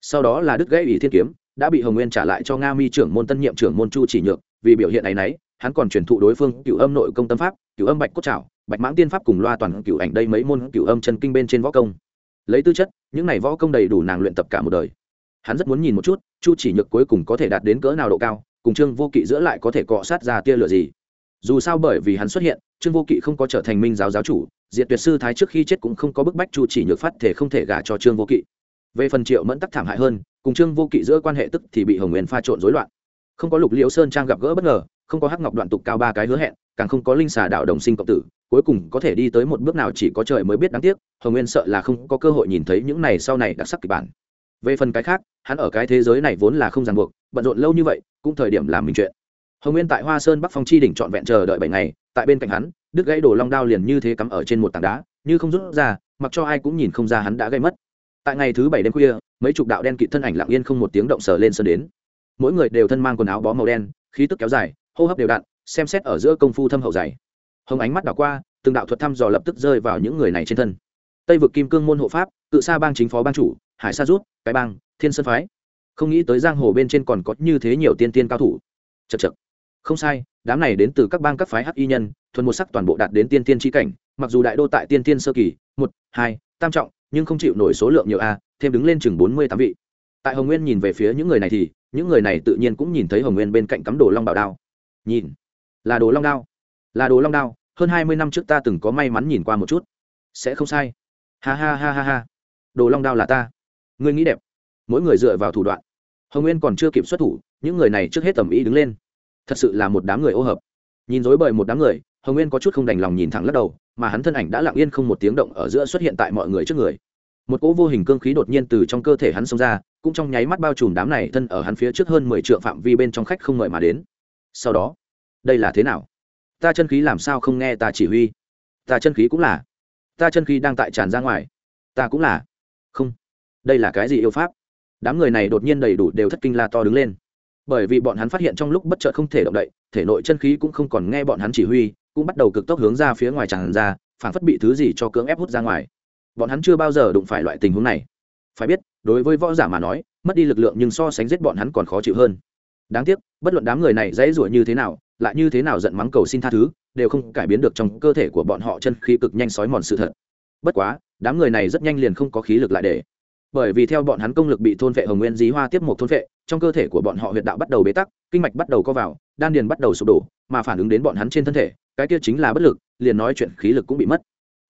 Sau đó là đức gãy ủy thiên kiếm, đã bị hồng nguyên trả lại cho nga mi trưởng môn tân nhiệm trưởng môn chu chỉ nhược, vì biểu hiện ấy nấy, hắn còn truyền thụ đối phương cựu âm nội công tâm pháp cựu âm bạch cốt trảo, bạch mãng tiên pháp cùng loa toàn cựu ảnh đây mấy môn cựu âm chân kinh bên trên võ công lấy tư chất, những này võ công đầy đủ nàng luyện tập cả một đời. Hắn rất muốn nhìn một chút, chu chỉ nhược cuối cùng có thể đạt đến cỡ nào độ cao, cùng trương vô kỵ giữa lại có thể cọ sát ra tia lửa gì. Dù sao bởi vì hắn xuất hiện, trương vô kỵ không có trở thành minh giáo giáo chủ, diệt tuyệt sư thái trước khi chết cũng không có bức bách chu chỉ nhược phát thể không thể gả cho trương vô kỵ. Về phần triệu mẫn tắc thảm hại hơn, cùng trương vô kỵ giữa quan hệ tức thì bị hồng nguyên pha trộn rối loạn. Không có lục liễu sơn trang gặp gỡ bất ngờ, không có hắc ngọc đoạn tục cao ba cái hứa hẹn, càng không có linh xà đạo đồng sinh cộng tử cuối cùng có thể đi tới một bước nào chỉ có trời mới biết đáng tiếc, hồng nguyên sợ là không có cơ hội nhìn thấy những này sau này đặc sắc kịch bản. Về phần cái khác, hắn ở cái thế giới này vốn là không ràng buộc, bận rộn lâu như vậy, cũng thời điểm làm mình chuyện. Hồng nguyên tại hoa sơn bắc phong chi đỉnh trọn vẹn chờ đợi bảy ngày, tại bên cạnh hắn, đứt gãy đổ long đao liền như thế cắm ở trên một tảng đá, như không rút ra, mặc cho ai cũng nhìn không ra hắn đã gây mất. Tại ngày thứ bảy đêm khuya, mấy chục đạo đen kịt thân ảnh lặng yên không một tiếng động sờ lên sơn đến. Mỗi người đều thân mang quần áo bó màu đen, khí tức kéo dài, hô hấp đều đặn, xem xét ở giữa công phu thâm hậu dày hồng ánh mắt đảo qua, từng đạo thuật thăm dò lập tức rơi vào những người này trên thân. Tây vực kim cương môn hộ pháp, cự sa bang chính phó ban chủ, hải sa rút, cái bang, thiên sơn phái. Không nghĩ tới giang hồ bên trên còn có như thế nhiều tiên tiên cao thủ. Chật chật không sai, đám này đến từ các bang các phái hắc y nhân, thuần một sắc toàn bộ đạt đến tiên tiên tri cảnh, mặc dù đại đô tại tiên tiên sơ kỳ, một, hai, tam trọng, nhưng không chịu nổi số lượng nhiều a, thêm đứng lên chừng bốn mươi tám vị. Tại hồng nguyên nhìn về phía những người này thì, những người này tự nhiên cũng nhìn thấy hồng nguyên bên cạnh cắm đồ long bảo đao. Nhìn, là đồ long đao là đồ long đao, hơn hai mươi năm trước ta từng có may mắn nhìn qua một chút. Sẽ không sai. Ha ha ha ha ha. Đồ long đao là ta. Ngươi nghĩ đẹp. Mỗi người dựa vào thủ đoạn. Hồng nguyên còn chưa kịp xuất thủ, những người này trước hết tầm ý đứng lên. Thật sự là một đám người ô hợp. Nhìn dối bời một đám người, hồng nguyên có chút không đành lòng nhìn thẳng lắc đầu, mà hắn thân ảnh đã lặng yên không một tiếng động ở giữa xuất hiện tại mọi người trước người. Một cỗ vô hình cương khí đột nhiên từ trong cơ thể hắn xông ra, cũng trong nháy mắt bao trùm đám này thân ở hắn phía trước hơn mười t phạm vi bên trong khách không ngợi mà đến. Sau đó, đây là thế nào? Ta chân khí làm sao không nghe ta chỉ huy? Ta chân khí cũng là. Ta chân khí đang tại tràn ra ngoài. Ta cũng là. Không. Đây là cái gì yêu pháp? Đám người này đột nhiên đầy đủ đều thất kinh la to đứng lên. Bởi vì bọn hắn phát hiện trong lúc bất chợt không thể động đậy, thể nội chân khí cũng không còn nghe bọn hắn chỉ huy, cũng bắt đầu cực tốc hướng ra phía ngoài tràn ra phản phất bị thứ gì cho cưỡng ép hút ra ngoài. Bọn hắn chưa bao giờ đụng phải loại tình huống này. Phải biết, đối với võ giả mà nói, mất đi lực lượng nhưng so sánh giết bọn hắn còn khó chịu hơn đáng tiếc, bất luận đám người này dãy rủa như thế nào, lại như thế nào giận mắng cầu xin tha thứ, đều không cải biến được trong cơ thể của bọn họ chân khí cực nhanh sói mòn sự thật. Bất quá, đám người này rất nhanh liền không có khí lực lại để. Bởi vì theo bọn hắn công lực bị thôn vệ hồng nguyên dí hoa tiếp một thôn vệ, trong cơ thể của bọn họ huyệt đạo bắt đầu bế tắc, kinh mạch bắt đầu co vào, đan điền bắt đầu sụp đổ, mà phản ứng đến bọn hắn trên thân thể, cái kia chính là bất lực, liền nói chuyện khí lực cũng bị mất.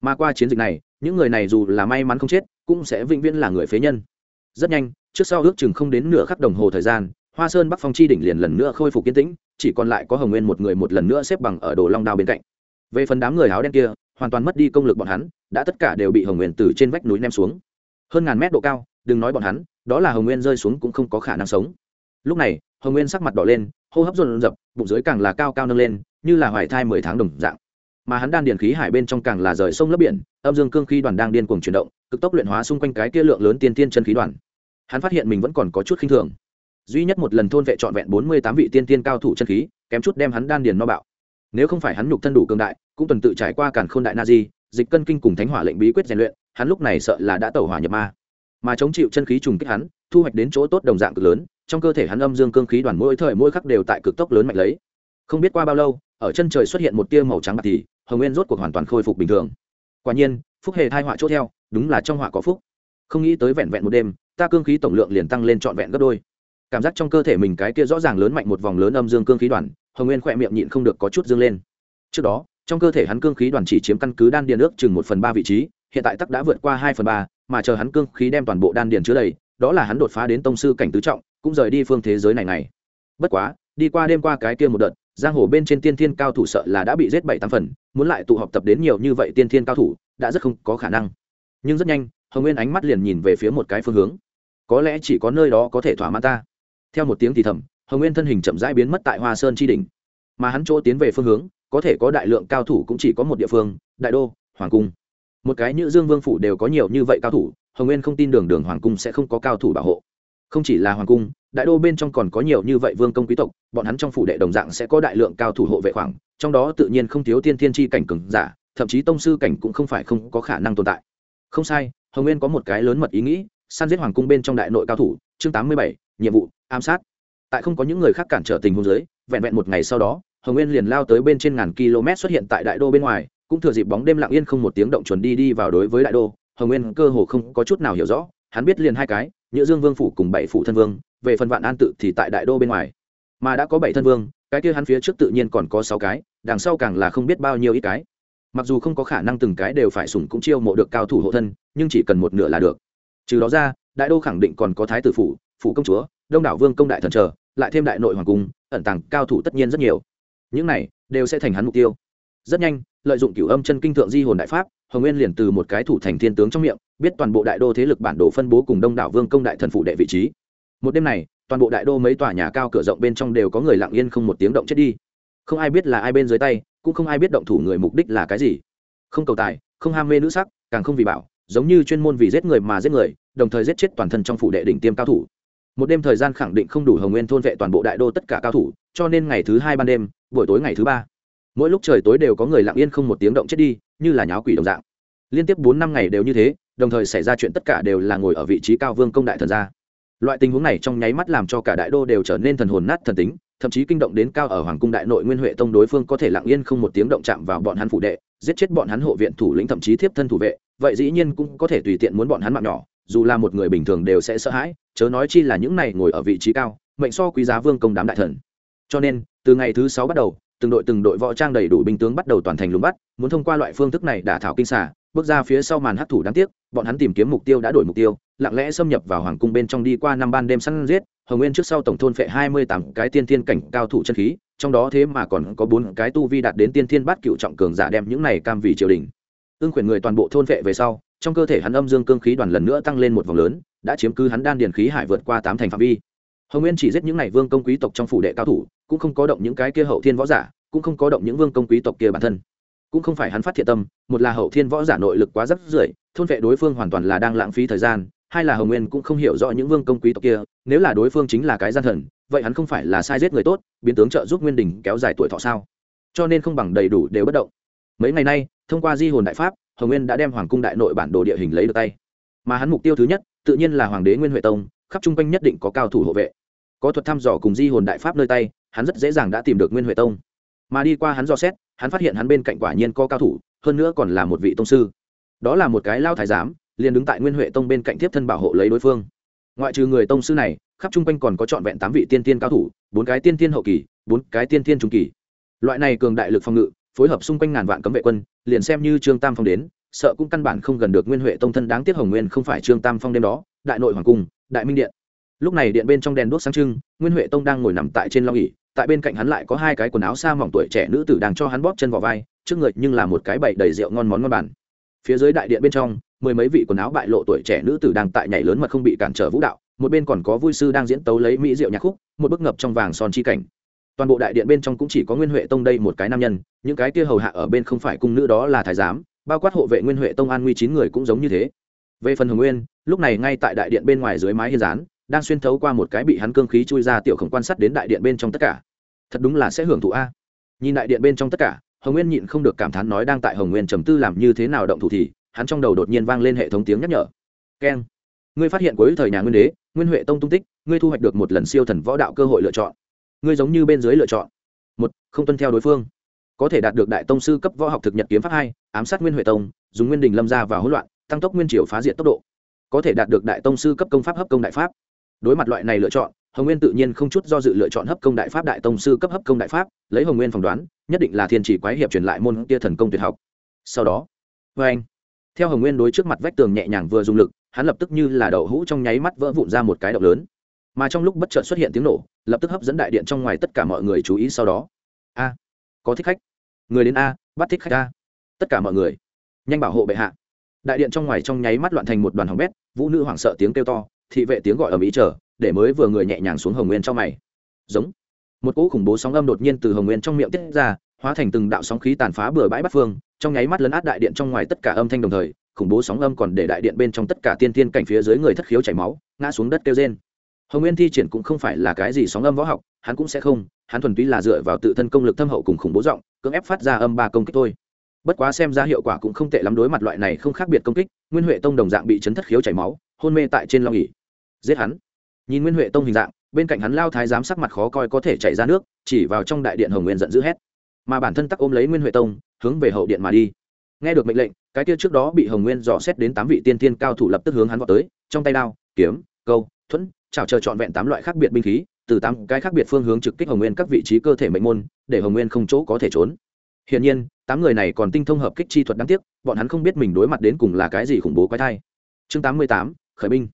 Mà qua chiến dịch này, những người này dù là may mắn không chết, cũng sẽ vĩnh viễn là người phế nhân. Rất nhanh, trước sau ước chừng không đến nửa khắc đồng hồ thời gian hoa sơn bắc phong chi đỉnh liền lần nữa khôi phục kiến tĩnh, chỉ còn lại có hồng nguyên một người một lần nữa xếp bằng ở đồ long đao bên cạnh. Về phần đám người áo đen kia, hoàn toàn mất đi công lực bọn hắn, đã tất cả đều bị hồng nguyên từ trên vách núi ném xuống. Hơn ngàn mét độ cao, đừng nói bọn hắn, đó là hồng nguyên rơi xuống cũng không có khả năng sống. Lúc này, hồng nguyên sắc mặt đỏ lên, hô hấp rộn dập, bụng dưới càng là cao cao nâng lên, như là hoài thai mười tháng đồng dạng. Mà hắn đan điền khí hải bên trong càng là rời sông lấp biển, âm dương cương khí đoàn đang điên cuồng chuyển động, cực tốc luyện hóa xung quanh cái kia lượng lớn tiên tiên chân khí đoàn. Hắn phát hiện mình vẫn còn có chút khinh thường duy nhất một lần thôn vệ trọn vẹn bốn mươi tám vị tiên tiên cao thủ chân khí, kém chút đem hắn đan điền no bạo. Nếu không phải hắn nhục thân đủ cường đại, cũng tuần tự trải qua cản khôn đại na di, dịch cân kinh cùng thánh hỏa lệnh bí quyết rèn luyện, hắn lúc này sợ là đã tẩu hỏa nhập ma. Mà chống chịu chân khí trùng kích hắn, thu hoạch đến chỗ tốt đồng dạng cực lớn, trong cơ thể hắn âm dương cương khí đoàn mỗi thời mỗi khắc đều tại cực tốc lớn mạnh lấy. Không biết qua bao lâu, ở chân trời xuất hiện một tia màu trắng bạc thì, hồng nguyên rốt cuộc hoàn toàn khôi phục bình thường. Quả nhiên, phúc hề thai họa chỗ theo, đúng là trong họa có phúc. Không nghĩ tới vẹn vẹn một đêm, ta cương khí tổng lượng liền tăng lên trọn vẹn gấp đôi cảm giác trong cơ thể mình cái kia rõ ràng lớn mạnh một vòng lớn âm dương cương khí đoàn, hồng nguyên khỏe miệng nhịn không được có chút dương lên. Trước đó, trong cơ thể hắn cương khí đoàn chỉ chiếm căn cứ đan điền ước chừng một phần ba vị trí, hiện tại tắc đã vượt qua hai phần ba, mà chờ hắn cương khí đem toàn bộ đan điền chứa đầy, đó là hắn đột phá đến tông sư cảnh tứ trọng, cũng rời đi phương thế giới này này bất quá, đi qua đêm qua cái kia một đợt, giang hồ bên trên tiên thiên cao thủ sợ là đã bị giết bảy tám phần, muốn lại tụ họp tập đến nhiều như vậy tiên thiên cao thủ, đã rất không có khả năng. Nhưng rất nhanh, hồng nguyên ánh mắt liền nhìn về phía một cái phương hướng. Có lẽ chỉ có nơi đó có thể thỏa mãn ta theo một tiếng thì thầm, hồng nguyên thân hình chậm rãi biến mất tại hoa sơn tri đình mà hắn chỗ tiến về phương hướng, có thể có đại lượng cao thủ cũng chỉ có một địa phương, đại đô, hoàng cung. Một cái như dương vương phủ đều có nhiều như vậy cao thủ, hồng nguyên không tin đường đường hoàng cung sẽ không có cao thủ bảo hộ. Không chỉ là hoàng cung, đại đô bên trong còn có nhiều như vậy vương công quý tộc, bọn hắn trong phủ đệ đồng dạng sẽ có đại lượng cao thủ hộ vệ khoảng, trong đó tự nhiên không thiếu tiên thiên tri cảnh cừng giả, thậm chí tông sư cảnh cũng không phải không có khả năng tồn tại. Không sai, hồng nguyên có một cái lớn mật ý nghĩ săn giết hoàng cung bên trong đại nội cao thủ, chương tám mươi bảy, nhiệm vụ, ám sát. Tại không có những người khác cản trở tình huống dưới, vẹn vẹn một ngày sau đó, hồng nguyên liền lao tới bên trên ngàn km xuất hiện tại đại đô bên ngoài, cũng thừa dịp bóng đêm lặng yên không một tiếng động chuẩn đi đi vào đối với đại đô. Hồng nguyên cơ hồ không có chút nào hiểu rõ, hắn biết liền hai cái, nhữ dương vương phủ cùng bảy phủ thân vương, về phần vạn an tự thì tại đại đô bên ngoài. Mà đã có bảy thân vương, cái kia hắn phía trước tự nhiên còn có sáu cái, đằng sau càng là không biết bao nhiêu ít cái. Mặc dù không có khả năng từng cái đều phải sủng cũng chiêu mộ được cao thủ hộ thân, nhưng chỉ cần một nửa là được trừ đó ra, đại đô khẳng định còn có thái tử phủ phủ công chúa, đông đảo vương công đại thần trở lại thêm đại nội hoàng cung, ẩn tàng cao thủ tất nhiên rất nhiều. Những này đều sẽ thành hắn mục tiêu. Rất nhanh, lợi dụng cửu âm chân kinh thượng di hồn đại pháp, hồng nguyên liền từ một cái thủ thành thiên tướng trong miệng, biết toàn bộ đại đô thế lực bản đồ phân bố cùng đông đảo vương công đại thần phụ đệ vị trí. Một đêm này, toàn bộ đại đô mấy tòa nhà cao cửa rộng bên trong đều có người lặng yên không một tiếng động chết đi. Không ai biết là ai bên dưới tay, cũng không ai biết động thủ người mục đích là cái gì. Không cầu tài, không ham mê nữ sắc, càng không vì bảo giống như chuyên môn vì giết người mà giết người, đồng thời giết chết toàn thân trong phủ đệ đỉnh tiêm cao thủ. Một đêm thời gian khẳng định không đủ hồng nguyên thôn vệ toàn bộ đại đô tất cả cao thủ, cho nên ngày thứ hai ban đêm, buổi tối ngày thứ ba, mỗi lúc trời tối đều có người lặng yên không một tiếng động chết đi, như là nháo quỷ đồng dạng. Liên tiếp bốn năm ngày đều như thế, đồng thời xảy ra chuyện tất cả đều là ngồi ở vị trí cao vương công đại thần gia. Loại tình huống này trong nháy mắt làm cho cả đại đô đều trở nên thần hồn nát thần tính, thậm chí kinh động đến cao ở hoàng cung đại nội nguyên huệ tông đối phương có thể lặng yên không một tiếng động chạm vào bọn hắn phụ đệ giết chết bọn hắn hộ viện thủ lĩnh thậm chí thiếp thân thủ vệ, vậy dĩ nhiên cũng có thể tùy tiện muốn bọn hắn mạng nhỏ, dù là một người bình thường đều sẽ sợ hãi, chớ nói chi là những này ngồi ở vị trí cao, mệnh so quý giá vương công đám đại thần. Cho nên, từ ngày thứ sáu bắt đầu, từng đội từng đội võ trang đầy đủ binh tướng bắt đầu toàn thành lùng bắt, muốn thông qua loại phương thức này đả thảo kinh xả bước ra phía sau màn hắc thủ đáng tiếc, bọn hắn tìm kiếm mục tiêu đã đổi mục tiêu, lặng lẽ xâm nhập vào hoàng cung bên trong đi qua năm ban đêm săn giết hồng nguyên trước sau tổng thôn phệ hai mươi tám cái tiên thiên cảnh cao thủ chân khí trong đó thế mà còn có bốn cái tu vi đạt đến tiên thiên bát cựu trọng cường giả đem những này cam vì triều đình. Ương khuyển người toàn bộ thôn vệ về sau, trong cơ thể hắn âm dương cương khí đoàn lần nữa tăng lên một vòng lớn, đã chiếm cứ hắn đan điền khí hải vượt qua tám thành phạm vi. Hồng nguyên chỉ giết những này vương công quý tộc trong phủ đệ cao thủ, cũng không có động những cái kia hậu thiên võ giả, cũng không có động những vương công quý tộc kia bản thân. Cũng không phải hắn phát thiện tâm, một là hậu thiên võ giả nội lực quá rất rưỡi, thôn vệ đối phương hoàn toàn là đang lãng phí thời gian, hai là hồng nguyên cũng không hiểu rõ những vương công quý tộc kia, nếu là đối phương chính là cái gian thần vậy hắn không phải là sai giết người tốt, biến tướng trợ giúp nguyên đình kéo dài tuổi thọ sao? Cho nên không bằng đầy đủ đều bất động. Mấy ngày nay, thông qua di hồn đại pháp, hồng nguyên đã đem hoàng cung đại nội bản đồ địa hình lấy được tay. Mà hắn mục tiêu thứ nhất, tự nhiên là hoàng đế nguyên huệ tông, khắp trung quanh nhất định có cao thủ hộ vệ. Có thuật thăm dò cùng di hồn đại pháp nơi tay, hắn rất dễ dàng đã tìm được nguyên huệ tông. Mà đi qua hắn dò xét, hắn phát hiện hắn bên cạnh quả nhiên có cao thủ, hơn nữa còn là một vị tông sư. Đó là một cái lao thái giám, liền đứng tại nguyên huệ tông bên cạnh tiếp thân bảo hộ lấy đối phương. Ngoại trừ người tông sư này khắp trung quanh còn có trọn vẹn tám vị tiên tiên cao thủ, bốn cái tiên tiên hậu kỳ, bốn cái tiên tiên trung kỳ. Loại này cường đại lực phòng ngự, phối hợp xung quanh ngàn vạn cấm vệ quân, liền xem như trương tam phong đến, sợ cũng căn bản không gần được nguyên huệ tông thân đáng tiếc hồng nguyên không phải trương tam phong đêm đó, đại nội hoàng cung, đại minh điện. Lúc này điện bên trong đèn đuốc sáng trưng, nguyên huệ tông đang ngồi nằm tại trên long ỉ tại bên cạnh hắn lại có hai cái quần áo xa mỏng tuổi trẻ nữ tử đang cho hắn bóp chân vào vai, trước người nhưng là một cái bậy đầy rượu ngon món ngon bản. Phía dưới đại điện bên trong, mười mấy vị quần áo bại lộ tuổi trẻ nữ tử đang tại nhảy lớn mà không bị cản trở vũ đạo một bên còn có vui sư đang diễn tấu lấy mỹ rượu nhạc khúc, một bức ngập trong vàng son chi cảnh. Toàn bộ đại điện bên trong cũng chỉ có nguyên huệ tông đây một cái nam nhân, những cái kia hầu hạ ở bên không phải cung nữ đó là thái giám, bao quát hộ vệ nguyên huệ tông an nguy chín người cũng giống như thế. Về phần hồng nguyên, lúc này ngay tại đại điện bên ngoài dưới mái hiên gián đang xuyên thấu qua một cái bị hắn cương khí chui ra tiểu khổng quan sát đến đại điện bên trong tất cả. Thật đúng là sẽ hưởng thụ a. Nhìn đại điện bên trong tất cả, hồng nguyên nhịn không được cảm thán nói đang tại hồng nguyên trầm tư làm như thế nào động thủ thì, hắn trong đầu đột nhiên vang lên hệ thống tiếng nhắc nhở. Keng ngươi phát hiện cuối thời nhà nguyên đế, nguyên huệ tông tung tích, ngươi thu hoạch được một lần siêu thần võ đạo cơ hội lựa chọn. Ngươi giống như bên dưới lựa chọn. Một, không tuân theo đối phương. Có thể đạt được đại tông sư cấp võ học thực nhật kiếm pháp hai, ám sát nguyên huệ tông, dùng nguyên đình lâm ra và hỗn loạn, tăng tốc nguyên triều phá diện tốc độ. Có thể đạt được đại tông sư cấp công pháp hấp công đại pháp. Đối mặt loại này lựa chọn, hồng nguyên tự nhiên không chút do dự lựa chọn hấp công đại pháp đại tông sư cấp hấp công đại pháp, lấy hồng nguyên phỏng đoán, nhất định là thiên chỉ quái hiệp truyền lại môn tia thần công tuyệt học. Sau đó vê anh theo hồng nguyên đối trước mặt vách tường nhẹ nhàng vừa dùng lực hắn lập tức như là đậu hũ trong nháy mắt vỡ vụn ra một cái động lớn. Mà trong lúc bất chợt xuất hiện tiếng nổ, lập tức hấp dẫn đại điện trong ngoài tất cả mọi người chú ý sau đó. A, có thích khách. Người đến a, bắt thích khách a. Tất cả mọi người, nhanh bảo hộ bệ hạ. Đại điện trong ngoài trong nháy mắt loạn thành một đoàn hồng bét, vũ nữ hoảng sợ tiếng kêu to, thị vệ tiếng gọi ở mỹ chờ, để mới vừa người nhẹ nhàng xuống hồng nguyên trong mày. Giống. Một cỗ khủng bố sóng âm đột nhiên từ hồng nguyên trong miệng tiết ra, hóa thành từng đạo sóng khí tàn phá bừa bãi bắt phương, trong nháy mắt lấn át đại điện trong ngoài tất cả âm thanh đồng thời khủng bố sóng âm còn để đại điện bên trong tất cả tiên tiên cảnh phía dưới người thất khiếu chảy máu, ngã xuống đất kêu rên. Hồng nguyên thi triển cũng không phải là cái gì sóng âm võ học, hắn cũng sẽ không, hắn thuần túy là dựa vào tự thân công lực thâm hậu cùng khủng bố giọng, cưỡng ép phát ra âm ba công kích thôi. Bất quá xem ra hiệu quả cũng không tệ lắm đối mặt loại này không khác biệt công kích, nguyên huệ tông đồng dạng bị chấn thất khiếu chảy máu, hôn mê tại trên long ỉ giết hắn. Nhìn nguyên huệ tông hình dạng, bên cạnh hắn lao thái giám sắc mặt khó coi có thể chảy ra nước, chỉ vào trong đại điện hồng nguyên giận dữ hét. Mà bản thân tắc ôm lấy nguyên huệ tông, hướng về hậu điện mà đi nghe được mệnh lệnh, cái kia trước đó bị hồng nguyên dò xét đến tám vị tiên thiên cao thủ lập tức hướng hắn vào tới, trong tay đao, kiếm, câu, thuẫn chào chờ trọn vẹn tám loại khác biệt binh khí, từ tám cái khác biệt phương hướng trực kích hồng nguyên các vị trí cơ thể mệnh môn, để hồng nguyên không chỗ có thể trốn. Hiển nhiên, tám người này còn tinh thông hợp kích chi thuật đáng tiếc, bọn hắn không biết mình đối mặt đến cùng là cái gì khủng bố quái thai. Chương tám mươi tám, khởi binh.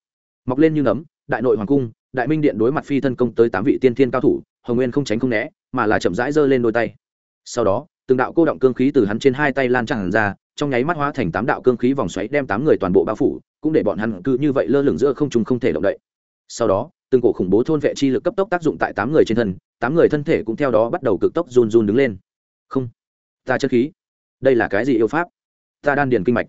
Mọc lên như nấm, đại nội hoàng cung, đại minh điện đối mặt phi thân công tới tám vị tiên thiên cao thủ, hồng nguyên không tránh không né, mà là chậm rãi giơ lên đôi tay. Sau đó từng đạo cô động cương khí từ hắn trên hai tay lan tràn ra, trong nháy mắt hóa thành tám đạo cương khí vòng xoáy đem tám người toàn bộ bao phủ, cũng để bọn hắn cứ như vậy lơ lửng giữa không trung không thể động đậy. Sau đó, từng cổ khủng bố thôn vệ chi lực cấp tốc tác dụng tại tám người trên thân, tám người thân thể cũng theo đó bắt đầu cực tốc run run đứng lên. Không, ta chất khí. Đây là cái gì yêu pháp? Ta đan điền kinh mạch.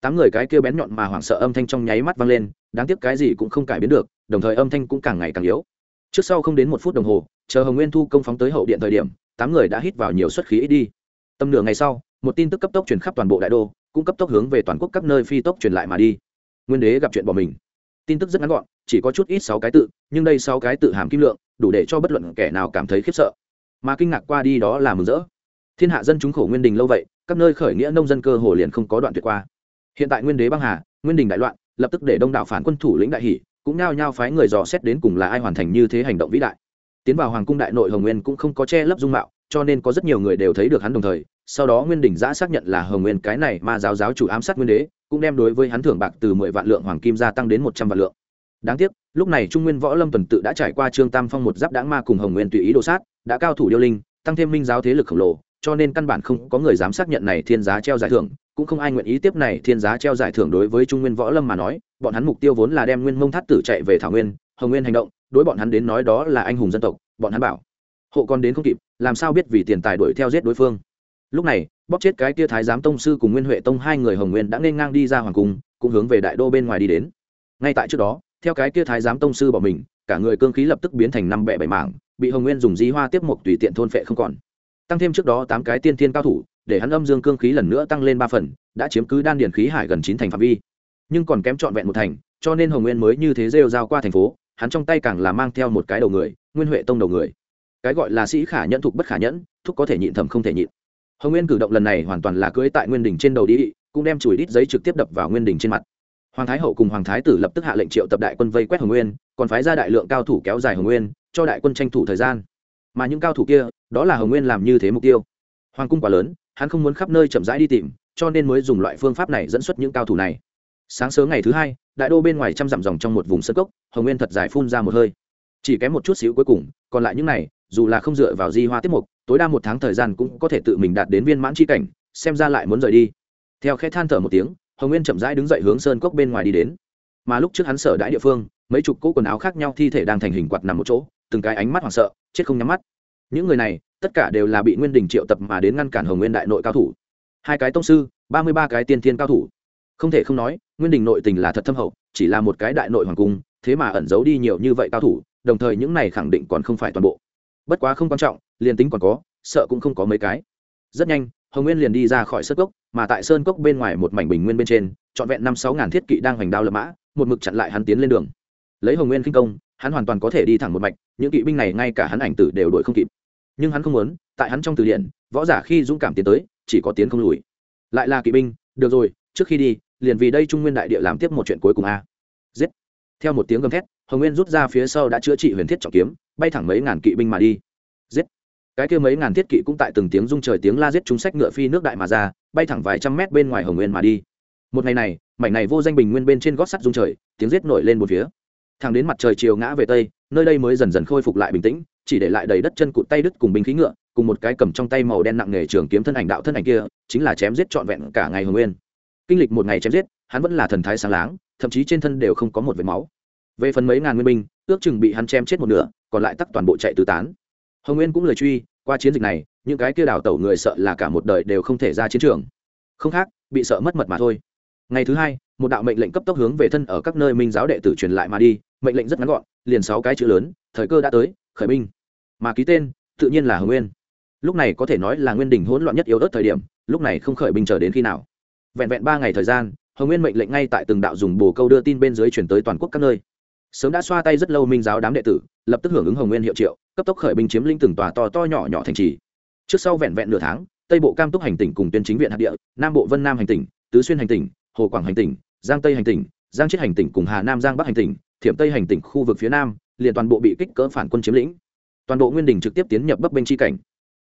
Tám người cái kia bén nhọn mà hoảng sợ âm thanh trong nháy mắt vang lên, đáng tiếc cái gì cũng không cải biến được, đồng thời âm thanh cũng càng ngày càng yếu. Trước sau không đến một phút đồng hồ, chờ hồng nguyên thu công phóng tới hậu điện thời điểm, tám người đã hít vào nhiều suất khí ít đi tầm nửa ngày sau, một tin tức cấp tốc truyền khắp toàn bộ đại đô, cũng cấp tốc hướng về toàn quốc các nơi phi tốc truyền lại mà đi. Nguyên đế gặp chuyện bỏ mình. Tin tức rất ngắn gọn, chỉ có chút ít sáu cái tự, nhưng đây sáu cái tự hàm kim lượng, đủ để cho bất luận kẻ nào cảm thấy khiếp sợ. Mà kinh ngạc qua đi đó là mừng rỡ. Thiên hạ dân chúng khổ nguyên đình lâu vậy, các nơi khởi nghĩa nông dân cơ hồ liền không có đoạn tuyệt qua. Hiện tại nguyên đế băng hà, nguyên đình đại loạn, lập tức để đông đảo phản quân thủ lĩnh đại hỷ cũng nao nhao phái người dò xét đến cùng là ai hoàn thành như thế hành động vĩ đại. Tiến vào hoàng cung đại nội hồng nguyên cũng không có che lấp dung mạo cho nên có rất nhiều người đều thấy được hắn đồng thời, sau đó nguyên đình giã xác nhận là hồng nguyên cái này mà giáo giáo chủ ám sát nguyên đế, cũng đem đối với hắn thưởng bạc từ mười vạn lượng hoàng kim gia tăng đến một trăm vạn lượng. Đáng tiếc, lúc này trung nguyên võ lâm tuần tự đã trải qua trương tam phong một giáp đáng ma cùng hồng nguyên tùy ý đồ sát, đã cao thủ điêu linh, tăng thêm minh giáo thế lực khổng lồ, cho nên căn bản không có người dám xác nhận này thiên giá treo giải thưởng, cũng không ai nguyện ý tiếp này thiên giá treo giải thưởng đối với trung nguyên võ lâm mà nói, bọn hắn mục tiêu vốn là đem nguyên mông thắt tử chạy về thảo nguyên, hồng nguyên hành động, đối bọn hắn đến nói đó là anh hùng dân tộc, bọn hắn bảo hộ còn đến không kịp, làm sao biết vì tiền tài đuổi theo giết đối phương? Lúc này, bóp chết cái tia thái giám tông sư cùng nguyên huệ tông hai người hồng nguyên đã nên ngang đi ra hoàng cung, cũng hướng về đại đô bên ngoài đi đến. Ngay tại trước đó, theo cái kia thái giám tông sư bỏ mình, cả người cương khí lập tức biến thành năm bẹ bảy mảng, bị hồng nguyên dùng dí hoa tiếp mục tùy tiện thôn phệ không còn. Tăng thêm trước đó tám cái tiên thiên cao thủ, để hắn âm dương cương khí lần nữa tăng lên ba phần, đã chiếm cứ đan điền khí hải gần chín thành phạm vi. Nhưng còn kém trọn vẹn một thành, cho nên hồng nguyên mới như thế rêu rao qua thành phố, hắn trong tay càng là mang theo một cái đầu người, nguyên huệ tông đầu người cái gọi là sĩ khả nhẫn thục bất khả nhẫn thúc có thể nhịn thầm không thể nhịn. Hồng nguyên cử động lần này hoàn toàn là cưỡi tại nguyên Đình trên đầu đi cũng đem chùi đít giấy trực tiếp đập vào nguyên Đình trên mặt. Hoàng thái hậu cùng hoàng thái tử lập tức hạ lệnh triệu tập đại quân vây quét hồng nguyên, còn phái ra đại lượng cao thủ kéo dài hồng nguyên, cho đại quân tranh thủ thời gian. Mà những cao thủ kia, đó là hồng nguyên làm như thế mục tiêu. Hoàng cung quá lớn, hắn không muốn khắp nơi chậm rãi đi tìm, cho nên mới dùng loại phương pháp này dẫn xuất những cao thủ này. Sáng sớm ngày thứ hai, đại đô bên ngoài trăm dặm dòng trong một vùng sân cốc, hồng nguyên thật dài phun ra một hơi. Chỉ kém một chút xíu cuối cùng, còn lại những này dù là không dựa vào di hoa tiết mục, tối đa một tháng thời gian cũng có thể tự mình đạt đến viên mãn c cảnh, xem ra lại muốn rời đi. Theo khẽ than thở một tiếng, hồng nguyên chậm rãi đứng dậy hướng sơn cốc bên ngoài đi đến. Mà lúc trước hắn sở đãi địa phương, mấy chục cỗ quần áo khác nhau thi thể đang thành hình quạt nằm một chỗ, từng cái ánh mắt hoảng sợ, chết không nhắm mắt. Những người này, tất cả đều là bị nguyên đình triệu tập mà đến ngăn cản hồng nguyên đại nội cao thủ. Hai cái tông sư, ba mươi ba cái tiên thiên cao thủ. Không thể không nói, nguyên đình nội tình là thật thâm hậu, chỉ là một cái đại nội hoàng cung, thế mà ẩn giấu đi nhiều như vậy cao thủ, đồng thời những này khẳng định còn không phải toàn bộ bất quá không quan trọng, liền tính còn có, sợ cũng không có mấy cái. Rất nhanh, hồng nguyên liền đi ra khỏi sơn cốc, mà tại sơn cốc bên ngoài một mảnh bình nguyên bên trên, trọn vẹn năm sáu ngàn thiết kỵ đang hoành đao lập mã, một mực chặn lại hắn tiến lên đường. Lấy hồng nguyên kinh công, hắn hoàn toàn có thể đi thẳng một mạch, những kỵ binh này ngay cả hắn ảnh tử đều đuổi không kịp. Nhưng hắn không muốn, tại hắn trong từ điển, võ giả khi dũng cảm tiến tới, chỉ có tiến không lùi. Lại là kỵ binh, được rồi, trước khi đi, liền vì đây trung nguyên đại địa làm tiếp một chuyện cuối cùng a. Giết. Theo một tiếng gầm thét hồng nguyên rút ra phía sau đã chữa trị huyền thiết trọng kiếm, bay thẳng mấy ngàn kỵ binh mà đi. Giết. Cái kia mấy ngàn thiết kỵ cũng tại từng tiếng rung trời tiếng la giết chúng sách ngựa phi nước đại mà ra, bay thẳng vài trăm mét bên ngoài hồng nguyên mà đi. Một ngày này, mảnh này vô danh bình nguyên bên trên gót sắt rung trời, tiếng giết nổi lên một phía. Thẳng đến mặt trời chiều ngã về tây, nơi đây mới dần dần khôi phục lại bình tĩnh, chỉ để lại đầy đất chân cụt tay đứt cùng binh khí ngựa, cùng một cái cầm trong tay màu đen nặng nghề trường kiếm thân ảnh đạo thân ảnh kia, chính là chém giết trọn vẹn cả ngày hồng nguyên. Kinh lịch một ngày chém giết, hắn vẫn là thần thái sáng láng, thậm chí trên thân đều không có một vệt máu về phần mấy ngàn nguyên binh, ước chừng bị hắn chém chết một nửa, còn lại tắt toàn bộ chạy tứ tán. Hồng nguyên cũng lời truy, qua chiến dịch này, những cái kia đảo tẩu người sợ là cả một đời đều không thể ra chiến trường. Không khác, bị sợ mất mật mà thôi. Ngày thứ hai, một đạo mệnh lệnh cấp tốc hướng về thân ở các nơi minh giáo đệ tử truyền lại mà đi, mệnh lệnh rất ngắn gọn, liền sáu cái chữ lớn, thời cơ đã tới, khởi binh. Mà ký tên, tự nhiên là hồng nguyên. Lúc này có thể nói là nguyên đình hỗn loạn nhất yếu ớt thời điểm, lúc này không khởi binh chờ đến khi nào. Vẹn vẹn ba ngày thời gian, hồng nguyên mệnh lệnh ngay tại từng đạo dùng bồ câu đưa tin bên dưới chuyển tới toàn quốc các nơi sớm đã xoa tay rất lâu minh giáo đám đệ tử, lập tức hưởng ứng hồng nguyên hiệu triệu, cấp tốc khởi binh chiếm lĩnh từng tòa to to nhỏ nhỏ thành trì. Trước sau vẹn vẹn nửa tháng, tây bộ cam túc hành tỉnh cùng tuyên chính viện hạt địa, nam bộ vân nam hành tỉnh, tứ xuyên hành tỉnh, hồ quảng hành tỉnh, giang tây hành tỉnh, giang chiết hành tỉnh cùng hà nam giang bắc hành tỉnh, thiểm tây hành tỉnh khu vực phía nam, liền toàn bộ bị kích cỡ phản quân chiếm lĩnh. Toàn bộ nguyên đình trực tiếp tiến nhập bắc bên tri cảnh.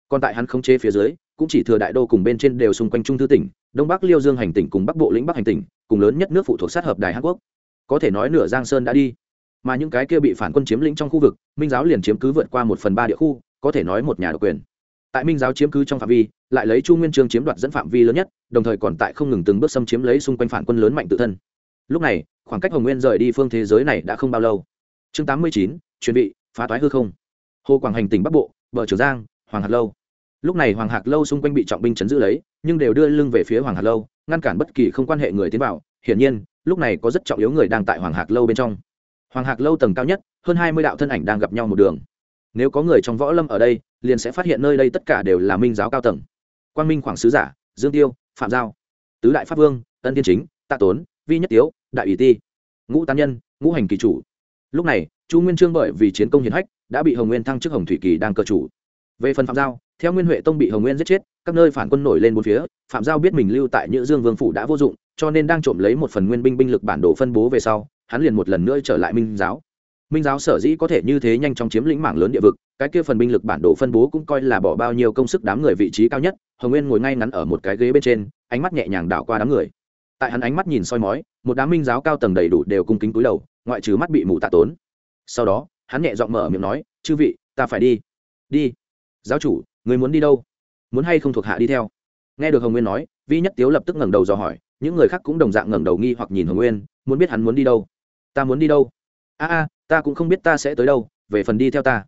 Còn tại hắn khống chế phía dưới, cũng chỉ thừa đại đô cùng bên trên đều xung quanh trung thư tỉnh, đông bắc liêu dương hành tỉnh cùng bắc bộ lĩnh bắc hành tỉnh, cùng lớn nhất nước phụ thuộc sát hợp đài hàn quốc. Có thể nói nửa giang sơn đã đi mà những cái kia bị phản quân chiếm lĩnh trong khu vực, minh giáo liền chiếm cứ vượt qua một phần ba địa khu, có thể nói một nhà độc quyền. Tại minh giáo chiếm cứ trong phạm vi, lại lấy chu nguyên trương chiếm đoạt dẫn phạm vi lớn nhất, đồng thời còn tại không ngừng từng bước xâm chiếm lấy xung quanh phản quân lớn mạnh tự thân. Lúc này, khoảng cách hồng nguyên rời đi phương thế giới này đã không bao lâu. Chương tám mươi chín, chuẩn bị, phá toái hư không. Hồ quảng hành tỉnh bắc bộ, bờ trường giang, hoàng Hạc lâu. Lúc này hoàng hạc lâu xung quanh bị trọng binh chấn giữ lấy, nhưng đều đưa lưng về phía hoàng hạc lâu, ngăn cản bất kỳ không quan hệ người tiến vào. Hiển nhiên, lúc này có rất trọng yếu người đang tại hoàng hạc lâu bên trong hoàng hạc lâu tầng cao nhất, hơn hai mươi đạo thân ảnh đang gặp nhau một đường. Nếu có người trong võ lâm ở đây, liền sẽ phát hiện nơi đây tất cả đều là minh giáo cao tầng. Quang minh khoảng sứ giả, dương tiêu, phạm giao, tứ đại pháp vương tân tiên chính, tạ tốn, vi nhất tiếu, đại ủy ti, ngũ tán nhân, ngũ hành kỳ chủ. Lúc này, chu nguyên trương bởi vì chiến công hiển hách, đã bị hồng nguyên thăng chức hồng thủy kỳ đang cờ chủ. Về phần phạm giao, theo nguyên huệ tông bị hồng nguyên giết chết, các nơi phản quân nổi lên bốn phía, phạm giao biết mình lưu tại nhữ dương vương phủ đã vô dụng, cho nên đang trộm lấy một phần nguyên binh binh lực bản đồ phân bố về sau hắn liền một lần nữa trở lại minh giáo. Minh giáo sở dĩ có thể như thế nhanh chóng chiếm lĩnh mảng lớn địa vực, cái kia phần binh lực bản đồ phân bố cũng coi là bỏ bao nhiêu công sức đám người vị trí cao nhất, hồng nguyên ngồi ngay ngắn ở một cái ghế bên trên, ánh mắt nhẹ nhàng đảo qua đám người. Tại hắn ánh mắt nhìn soi mói, một đám minh giáo cao tầng đầy đủ đều cung kính túi đầu, ngoại trừ mắt bị mù tạ tốn. Sau đó, hắn nhẹ giọng mở miệng nói, chư vị, ta phải đi. Đi? Giáo chủ, người muốn đi đâu? Muốn hay không thuộc hạ đi theo? Nghe được hồng nguyên nói, vi nhất tiếu lập tức ngẩng đầu dò hỏi, những người khác cũng đồng dạng ngẩng đầu nghi hoặc nhìn hồng nguyên, muốn biết hắn muốn đi đâu ta muốn đi đâu? A a, ta cũng không biết ta sẽ tới đâu, về phần đi theo ta.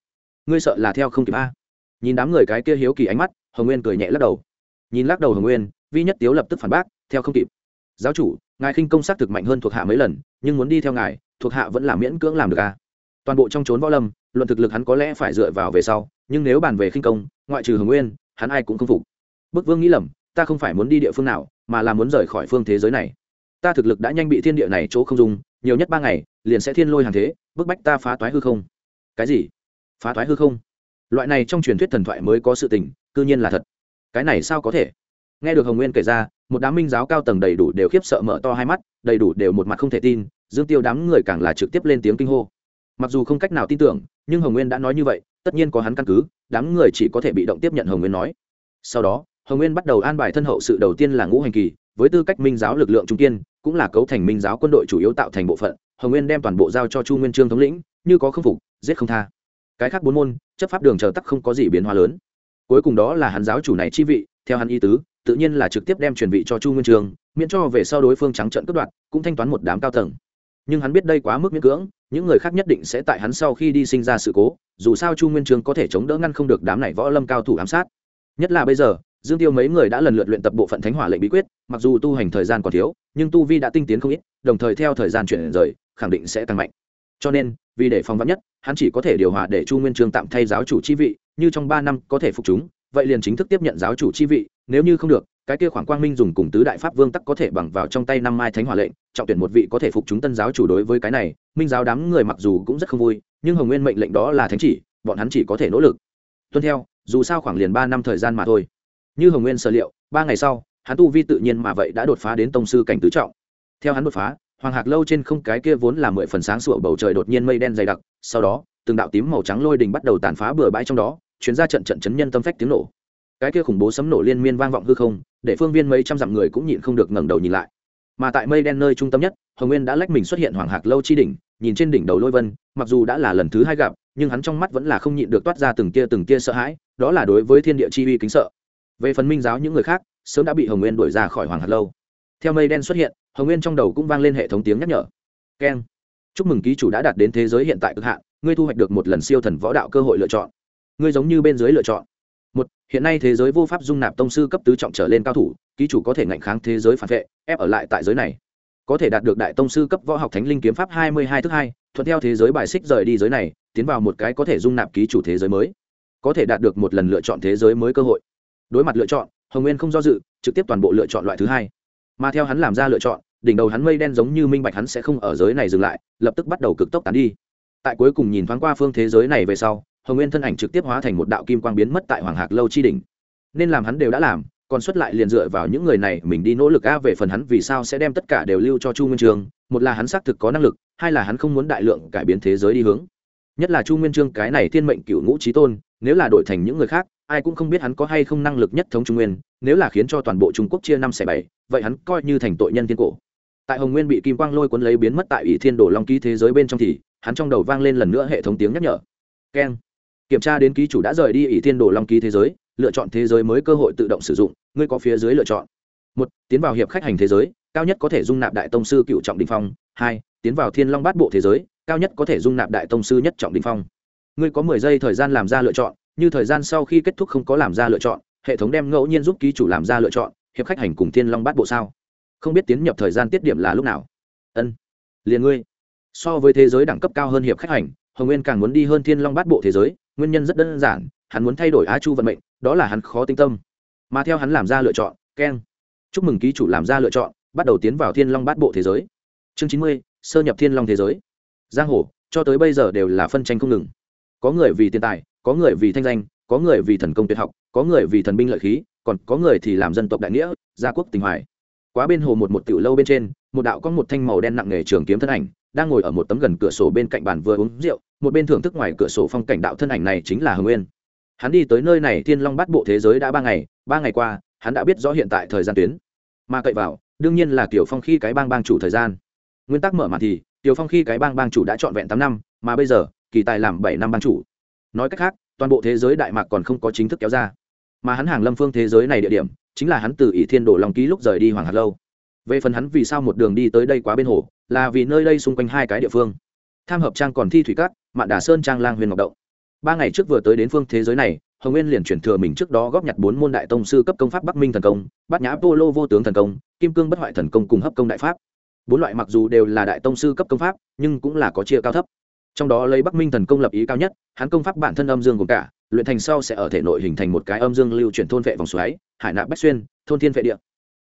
Ngươi sợ là theo không kịp a? Nhìn đám người cái kia hiếu kỳ ánh mắt, hồng nguyên cười nhẹ lắc đầu. Nhìn lắc đầu hồng nguyên, vi nhất tiếu lập tức phản bác, theo không kịp. Giáo chủ, ngài khinh công xác thực mạnh hơn thuộc hạ mấy lần, nhưng muốn đi theo ngài, thuộc hạ vẫn là miễn cưỡng làm được a. Toàn bộ trong trốn võ lâm, luận thực lực hắn có lẽ phải dựa vào về sau, nhưng nếu bàn về khinh công, ngoại trừ hồng nguyên, hắn ai cũng không phục. Bức vương nghĩ lầm, ta không phải muốn đi địa phương nào, mà là muốn rời khỏi phương thế giới này. Ta thực lực đã nhanh bị thiên địa này chỗ không dùng nhiều nhất ba ngày, liền sẽ thiên lôi hàng thế, bức bách ta phá toái hư không. Cái gì? Phá toái hư không? Loại này trong truyền thuyết thần thoại mới có sự tình, cư nhiên là thật. Cái này sao có thể? Nghe được hồng nguyên kể ra, một đám minh giáo cao tầng đầy đủ đều khiếp sợ mở to hai mắt, đầy đủ đều một mặt không thể tin, dương tiêu đám người càng là trực tiếp lên tiếng kinh hô. Mặc dù không cách nào tin tưởng, nhưng hồng nguyên đã nói như vậy, tất nhiên có hắn căn cứ, đám người chỉ có thể bị động tiếp nhận hồng nguyên nói. Sau đó, hồng nguyên bắt đầu an bài thân hậu sự đầu tiên là ngũ hành kỳ với tư cách minh giáo lực lượng trung kiên, cũng là cấu thành minh giáo quân đội chủ yếu tạo thành bộ phận, hồng nguyên đem toàn bộ giao cho chu nguyên trương thống lĩnh, như có khâm phục, giết không tha. Cái khác bốn môn, chấp pháp đường chờ tắc không có gì biến hóa lớn. Cuối cùng đó là hắn giáo chủ này chi vị, theo hắn y tứ, tự nhiên là trực tiếp đem truyền vị cho chu nguyên trường miễn cho về sau đối phương trắng trận cướp đoạt, cũng thanh toán một đám cao tầng. Nhưng hắn biết đây quá mức miễn cưỡng, những người khác nhất định sẽ tại hắn sau khi đi sinh ra sự cố, dù sao chu nguyên trường có thể chống đỡ ngăn không được đám này võ lâm cao thủ ám sát. Nhất là bây giờ dương tiêu mấy người đã lần lượt luyện tập bộ phận thánh hỏa lệnh bí quyết, mặc dù tu hành thời gian còn thiếu, nhưng tu vi đã tinh tiến không ít, đồng thời theo thời gian chuyển rời, khẳng định sẽ tăng mạnh. Cho nên, vì để phòng vắn nhất, hắn chỉ có thể điều hòa để chu nguyên Chương tạm thay giáo chủ chi vị, như trong ba năm có thể phục chúng, vậy liền chính thức tiếp nhận giáo chủ chi vị, nếu như không được, cái kia khoảng quang minh dùng cùng tứ đại pháp vương tắc có thể bằng vào trong tay năm mai thánh hỏa lệnh, trọng tuyển một vị có thể phục chúng tân giáo chủ đối với cái này, minh giáo đám người mặc dù cũng rất không vui, nhưng hồng nguyên mệnh lệnh đó là thánh chỉ, bọn hắn chỉ có thể nỗ lực. Tuân theo, dù sao khoảng liền ba năm thời gian mà thôi như hồng nguyên sở liệu, ba ngày sau, hắn tu vi tự nhiên mà vậy đã đột phá đến tông sư cảnh tứ trọng. Theo hắn đột phá, hoàng hạc lâu trên không cái kia vốn là mười phần sáng sủa bầu trời đột nhiên mây đen dày đặc, sau đó, từng đạo tím màu trắng lôi đình bắt đầu tàn phá bừa bãi trong đó, chuyến ra trận trận chấn nhân tâm phách tiếng nổ. Cái kia khủng bố sấm nổ liên miên vang vọng hư không, để phương viên mấy trăm dặm người cũng nhịn không được ngẩng đầu nhìn lại. Mà tại mây đen nơi trung tâm nhất, hồng nguyên đã lách mình xuất hiện hoàng hạc lâu chi đỉnh, nhìn trên đỉnh đầu lôi vân, mặc dù đã là lần thứ hai gặp, nhưng hắn trong mắt vẫn là không nhịn được toát ra từng tia từng tia sợ hãi, đó là đối với thiên địa chi uy kính sợ về phần minh giáo những người khác, sớm đã bị hồng nguyên đuổi ra khỏi hoàng hạt lâu. Theo mây đen xuất hiện, hồng nguyên trong đầu cũng vang lên hệ thống tiếng nhắc nhở. Keng. Chúc mừng ký chủ đã đạt đến thế giới hiện tại cực hạn, ngươi thu hoạch được một lần siêu thần võ đạo cơ hội lựa chọn. Ngươi giống như bên dưới lựa chọn. Một, hiện nay thế giới vô pháp dung nạp tông sư cấp tứ trọng trở lên cao thủ, ký chủ có thể ngạnh kháng thế giới phản vệ, ép ở lại tại giới này. Có thể đạt được đại tông sư cấp võ học thánh linh kiếm pháp hai mươi hai thứ hai, thuận theo thế giới bài xích rời đi giới này, tiến vào một cái có thể dung nạp ký chủ thế giới mới. Có thể đạt được một lần lựa chọn thế giới mới cơ hội đối mặt lựa chọn, hồng nguyên không do dự, trực tiếp toàn bộ lựa chọn loại thứ hai. Mà theo hắn làm ra lựa chọn, đỉnh đầu hắn mây đen giống như minh bạch hắn sẽ không ở giới này dừng lại, lập tức bắt đầu cực tốc tán đi. Tại cuối cùng nhìn thoáng qua phương thế giới này về sau, hồng nguyên thân ảnh trực tiếp hóa thành một đạo kim quang biến mất tại hoàng hạc lâu chi đỉnh. Nên làm hắn đều đã làm, còn xuất lại liền dựa vào những người này, mình đi nỗ lực a về phần hắn vì sao sẽ đem tất cả đều lưu cho chu nguyên trường, một là hắn xác thực có năng lực, hai là hắn không muốn đại lượng cải biến thế giới đi hướng nhất là chu nguyên trương, cái này thiên mệnh cựu ngũ trí tôn, nếu là đổi thành những người khác, ai cũng không biết hắn có hay không năng lực nhất thống trung nguyên, nếu là khiến cho toàn bộ trung quốc chia năm xẻ bảy, vậy hắn coi như thành tội nhân thiên cổ. Tại hồng nguyên bị kim quang lôi cuốn lấy biến mất tại ủy thiên đồ long ký thế giới bên trong thì, hắn trong đầu vang lên lần nữa hệ thống tiếng nhắc nhở. Keng. Kiểm tra đến ký chủ đã rời đi ỷ thiên đồ long ký thế giới, lựa chọn thế giới mới cơ hội tự động sử dụng, ngươi có phía dưới lựa chọn. Một, tiến vào hiệp khách hành thế giới, cao nhất có thể dung nạp đại tông sư cựu trọng đình phong. Hai, tiến vào thiên long bát bộ thế giới cao nhất có thể dung nạp đại tông sư nhất trọng đình phong. Ngươi có mười giây thời gian làm ra lựa chọn, như thời gian sau khi kết thúc không có làm ra lựa chọn, hệ thống đem ngẫu nhiên giúp ký chủ làm ra lựa chọn, hiệp khách hành cùng thiên long bát bộ sao? Không biết tiến nhập thời gian tiết điểm là lúc nào? Ân, liền ngươi. So với thế giới đẳng cấp cao hơn hiệp khách hành, hồng nguyên càng muốn đi hơn thiên long bát bộ thế giới, nguyên nhân rất đơn giản, hắn muốn thay đổi á chu vận mệnh, đó là hắn khó tinh tâm. Mà theo hắn làm ra lựa chọn, keng. Chúc mừng ký chủ làm ra lựa chọn, bắt đầu tiến vào thiên long bát bộ thế giới. Chương chín mươi, sơ nhập thiên long thế giới giang hồ, cho tới bây giờ đều là phân tranh không ngừng. Có người vì tiền tài, có người vì thanh danh, có người vì thần công tuyệt học, có người vì thần binh lợi khí, còn có người thì làm dân tộc đại nghĩa, gia quốc tình hoài. Quá bên hồ một một tiểu lâu bên trên, một đạo có một thanh màu đen nặng nghề trường kiếm thân ảnh, đang ngồi ở một tấm gần cửa sổ bên cạnh bàn vừa uống rượu, một bên thưởng thức ngoài cửa sổ phong cảnh đạo thân ảnh này chính là hồng nguyên. Hắn đi tới nơi này thiên long bắt bộ thế giới đã ba ngày ba ngày qua, hắn đã biết rõ hiện tại thời gian tuyến. Mà cậy vào, đương nhiên là tiểu phong khi cái bang bang chủ thời gian. Nguyên tắc mở màn thì tiểu phong khi cái bang bang chủ đã trọn vẹn tám năm, mà bây giờ, kỳ tài làm bảy năm bang chủ. Nói cách khác, toàn bộ thế giới đại mạc còn không có chính thức kéo ra. Mà hắn hàng lâm phương thế giới này địa điểm, chính là hắn từ ỷ thiên đổ lòng ký lúc rời đi hoàng hạt lâu. Về phần hắn vì sao một đường đi tới đây quá bên hồ, là vì nơi đây xung quanh hai cái địa phương. Tham hợp trang còn thi thủy cát, mạn đà sơn trang lang huyền ngọc động. Ba ngày trước vừa tới đến phương thế giới này, hồng nguyên liền chuyển thừa mình trước đó góp nhặt bốn môn đại tông sư cấp công pháp bắc minh thần công, bát nhã polo vô tướng thần công, kim cương bất hoại thần công cùng hấp công đại pháp bốn loại mặc dù đều là đại tông sư cấp công pháp, nhưng cũng là có chia cao thấp. Trong đó lấy bắc minh thần công lập ý cao nhất, hắn công pháp bản thân âm dương gồm cả, luyện thành sau sẽ ở thể nội hình thành một cái âm dương lưu chuyển thôn vệ vòng xoáy, hải nạp bách xuyên, thôn thiên vệ địa.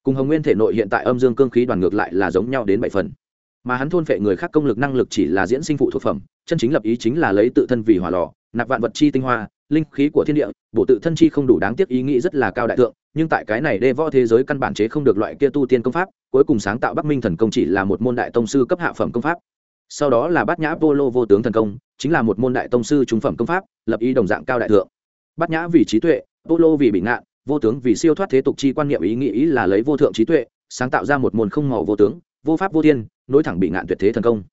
Cùng hồng nguyên thể nội hiện tại âm dương cương khí đoàn ngược lại là giống nhau đến bảy phần. Mà hắn thôn vệ người khác công lực năng lực chỉ là diễn sinh phụ thuộc phẩm, chân chính lập ý chính là lấy tự thân vì hỏa lò, nạp vạn vật chi tinh hoa linh khí của thiên địa, bộ tự thân chi không đủ đáng tiếc ý nghĩ rất là cao đại tượng nhưng tại cái này đê võ thế giới căn bản chế không được loại kia tu tiên công pháp, cuối cùng sáng tạo bắc minh thần công chỉ là một môn đại tông sư cấp hạ phẩm công pháp. Sau đó là bát nhã polo vô tướng thần công, chính là một môn đại tông sư trung phẩm công pháp, lập ý đồng dạng cao đại thượng. Bát nhã vì trí tuệ polo vì bị ngạn, vô tướng vì siêu thoát thế tục chi quan niệm ý nghĩ ý là lấy vô thượng trí tuệ, sáng tạo ra một môn không màu vô tướng, vô pháp vô thiên, nối thẳng bị ngạn tuyệt thế thần công.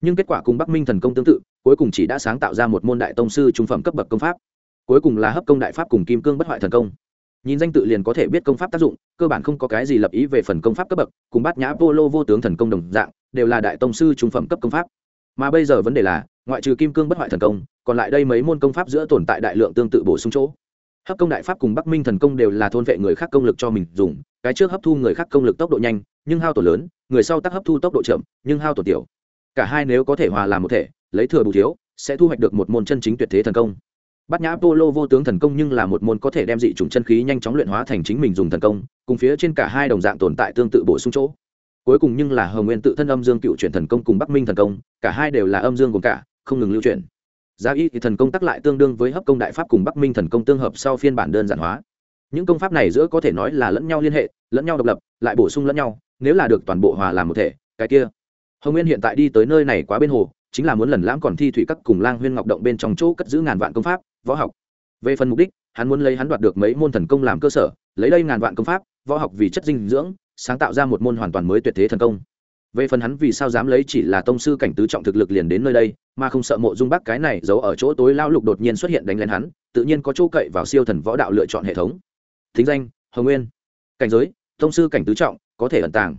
Nhưng kết quả cùng bắc minh thần công tương tự, cuối cùng chỉ đã sáng tạo ra một môn đại tông sư trung phẩm cấp bậc công pháp cuối cùng là hấp công đại pháp cùng kim cương bất hoại thần công. Nhìn danh tự liền có thể biết công pháp tác dụng, cơ bản không có cái gì lập ý về phần công pháp cấp bậc, cùng bát nhã vô lô vô tướng thần công đồng dạng, đều là đại tông sư trung phẩm cấp công pháp. Mà bây giờ vấn đề là, ngoại trừ kim cương bất hoại thần công, còn lại đây mấy môn công pháp giữa tồn tại đại lượng tương tự bổ sung chỗ. Hấp công đại pháp cùng bắc minh thần công đều là thôn vệ người khác công lực cho mình dùng, cái trước hấp thu người khác công lực tốc độ nhanh, nhưng hao tổn lớn, người sau tác hấp thu tốc độ chậm, nhưng hao tổn tiểu. Cả hai nếu có thể hòa làm một thể, lấy thừa bù thiếu, sẽ thu hoạch được một môn chân chính tuyệt thế thần công bát nhã polo vô tướng thần công nhưng là một môn có thể đem dị chủng chân khí nhanh chóng luyện hóa thành chính mình dùng thần công, cùng phía trên cả hai đồng dạng tồn tại tương tự bổ sung chỗ. Cuối cùng nhưng là hồng nguyên tự thân âm dương cựu chuyển thần công cùng bắc minh thần công, cả hai đều là âm dương gồm cả, không ngừng lưu chuyển. Giá y thì thần công tắc lại tương đương với hấp công đại pháp cùng bắc minh thần công tương hợp sau phiên bản đơn giản hóa. Những công pháp này giữa có thể nói là lẫn nhau liên hệ, lẫn nhau độc lập, lại bổ sung lẫn nhau, nếu là được toàn bộ hòa làm một thể, cái kia. Hồng nguyên hiện tại đi tới nơi này quá bên hồ, chính là muốn lần lãm còn thi thủy các cùng lang huyên ngọc động bên trong chỗ cất giữ ngàn vạn công pháp võ học. Về phần mục đích, hắn muốn lấy hắn đoạt được mấy môn thần công làm cơ sở, lấy đây ngàn vạn công pháp, võ học vì chất dinh dưỡng, sáng tạo ra một môn hoàn toàn mới tuyệt thế thần công. Về phần hắn vì sao dám lấy chỉ là tông sư cảnh tứ trọng thực lực liền đến nơi đây, mà không sợ mộ dung bắc cái này giấu ở chỗ tối lao lục đột nhiên xuất hiện đánh lên hắn, tự nhiên có chỗ cậy vào siêu thần võ đạo lựa chọn hệ thống. Thính danh, hồng nguyên. Cảnh giới, tông sư cảnh tứ trọng, có thể ẩn tàng.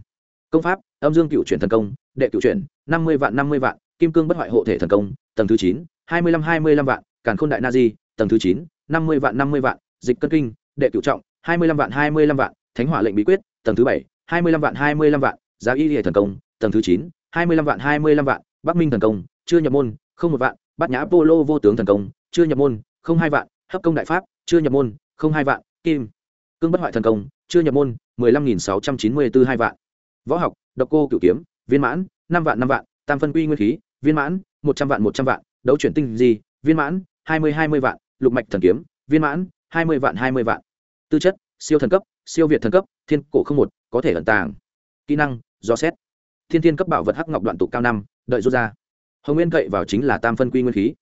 Công pháp, âm dương cựu chuyển thần công, đệ cựu chuyển, năm mươi vạn năm mươi vạn, kim cương bất hoại hộ thể thần công, tầng thứ chín, hai mươi lăm hai mươi lăm vạn càn khôn đại na di, tầng thứ chín, năm mươi vạn năm mươi vạn, dịch cân kinh, đệ cựu trọng, hai mươi lăm vạn hai mươi lăm vạn, thánh hỏa lệnh bí quyết, tầng thứ bảy, hai mươi lăm vạn hai mươi lăm vạn, giá y hệ thần công, tầng thứ chín, hai mươi lăm vạn hai mươi lăm vạn, bắc minh thần công, chưa nhập môn, không một vạn, bát nhã polo vô tướng thần công, chưa nhập môn, không hai vạn, hấp công đại pháp, chưa nhập môn, không hai vạn, kim, cương bất hoại thần công, chưa nhập môn, mười lăm nghìn sáu trăm chín mươi b ố hai vạn. Võ học, độc cô cửu kiếm, viên mãn, năm vạn năm vạn, tam phân quy nguyên khí, viên mãn, một trăm vạn một trăm vạn, đấu chuyển tinh di, viên mãn hai mươi hai mươi vạn, lục mạch thần kiếm, viên mãn, hai mươi vạn, hai mươi vạn. Tư chất, siêu thần cấp, siêu việt thần cấp, thiên cổ không một, có thể ẩn tàng. Kỹ năng, do xét. Thiên thiên cấp bảo vật hắc ngọc đoạn tụ cao năm, đợi rút ra. Hồng nguyên cậy vào chính là tam phân quy nguyên khí.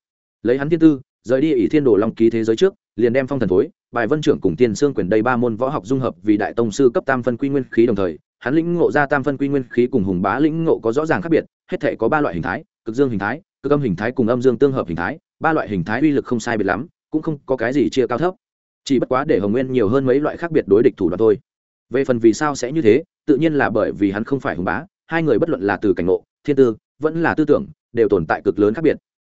Lấy hắn thiên tư, rời đi ỷ thiên đồ long ký thế giới trước, liền đem phong thần thối, bài vân trưởng cùng tiên xương quyền đây ba môn võ học dung hợp vì đại tông sư cấp tam phân quy nguyên khí đồng thời, hắn lĩnh ngộ ra tam phân quy nguyên khí cùng hùng bá lĩnh ngộ có rõ ràng khác biệt, hết thể có ba loại hình thái, cực dương hình thái, cực âm hình thái cùng âm dương tương hợp hình thái ba loại hình thái uy lực không sai biệt lắm, cũng không có cái gì chia cao thấp. Chỉ bất quá để hồng nguyên nhiều hơn mấy loại khác biệt đối địch thủ đoạn thôi. Về phần vì sao sẽ như thế, tự nhiên là bởi vì hắn không phải hùng bá, hai người bất luận là từ cảnh ngộ, thiên tư, vẫn là tư tưởng, đều tồn tại cực lớn khác biệt.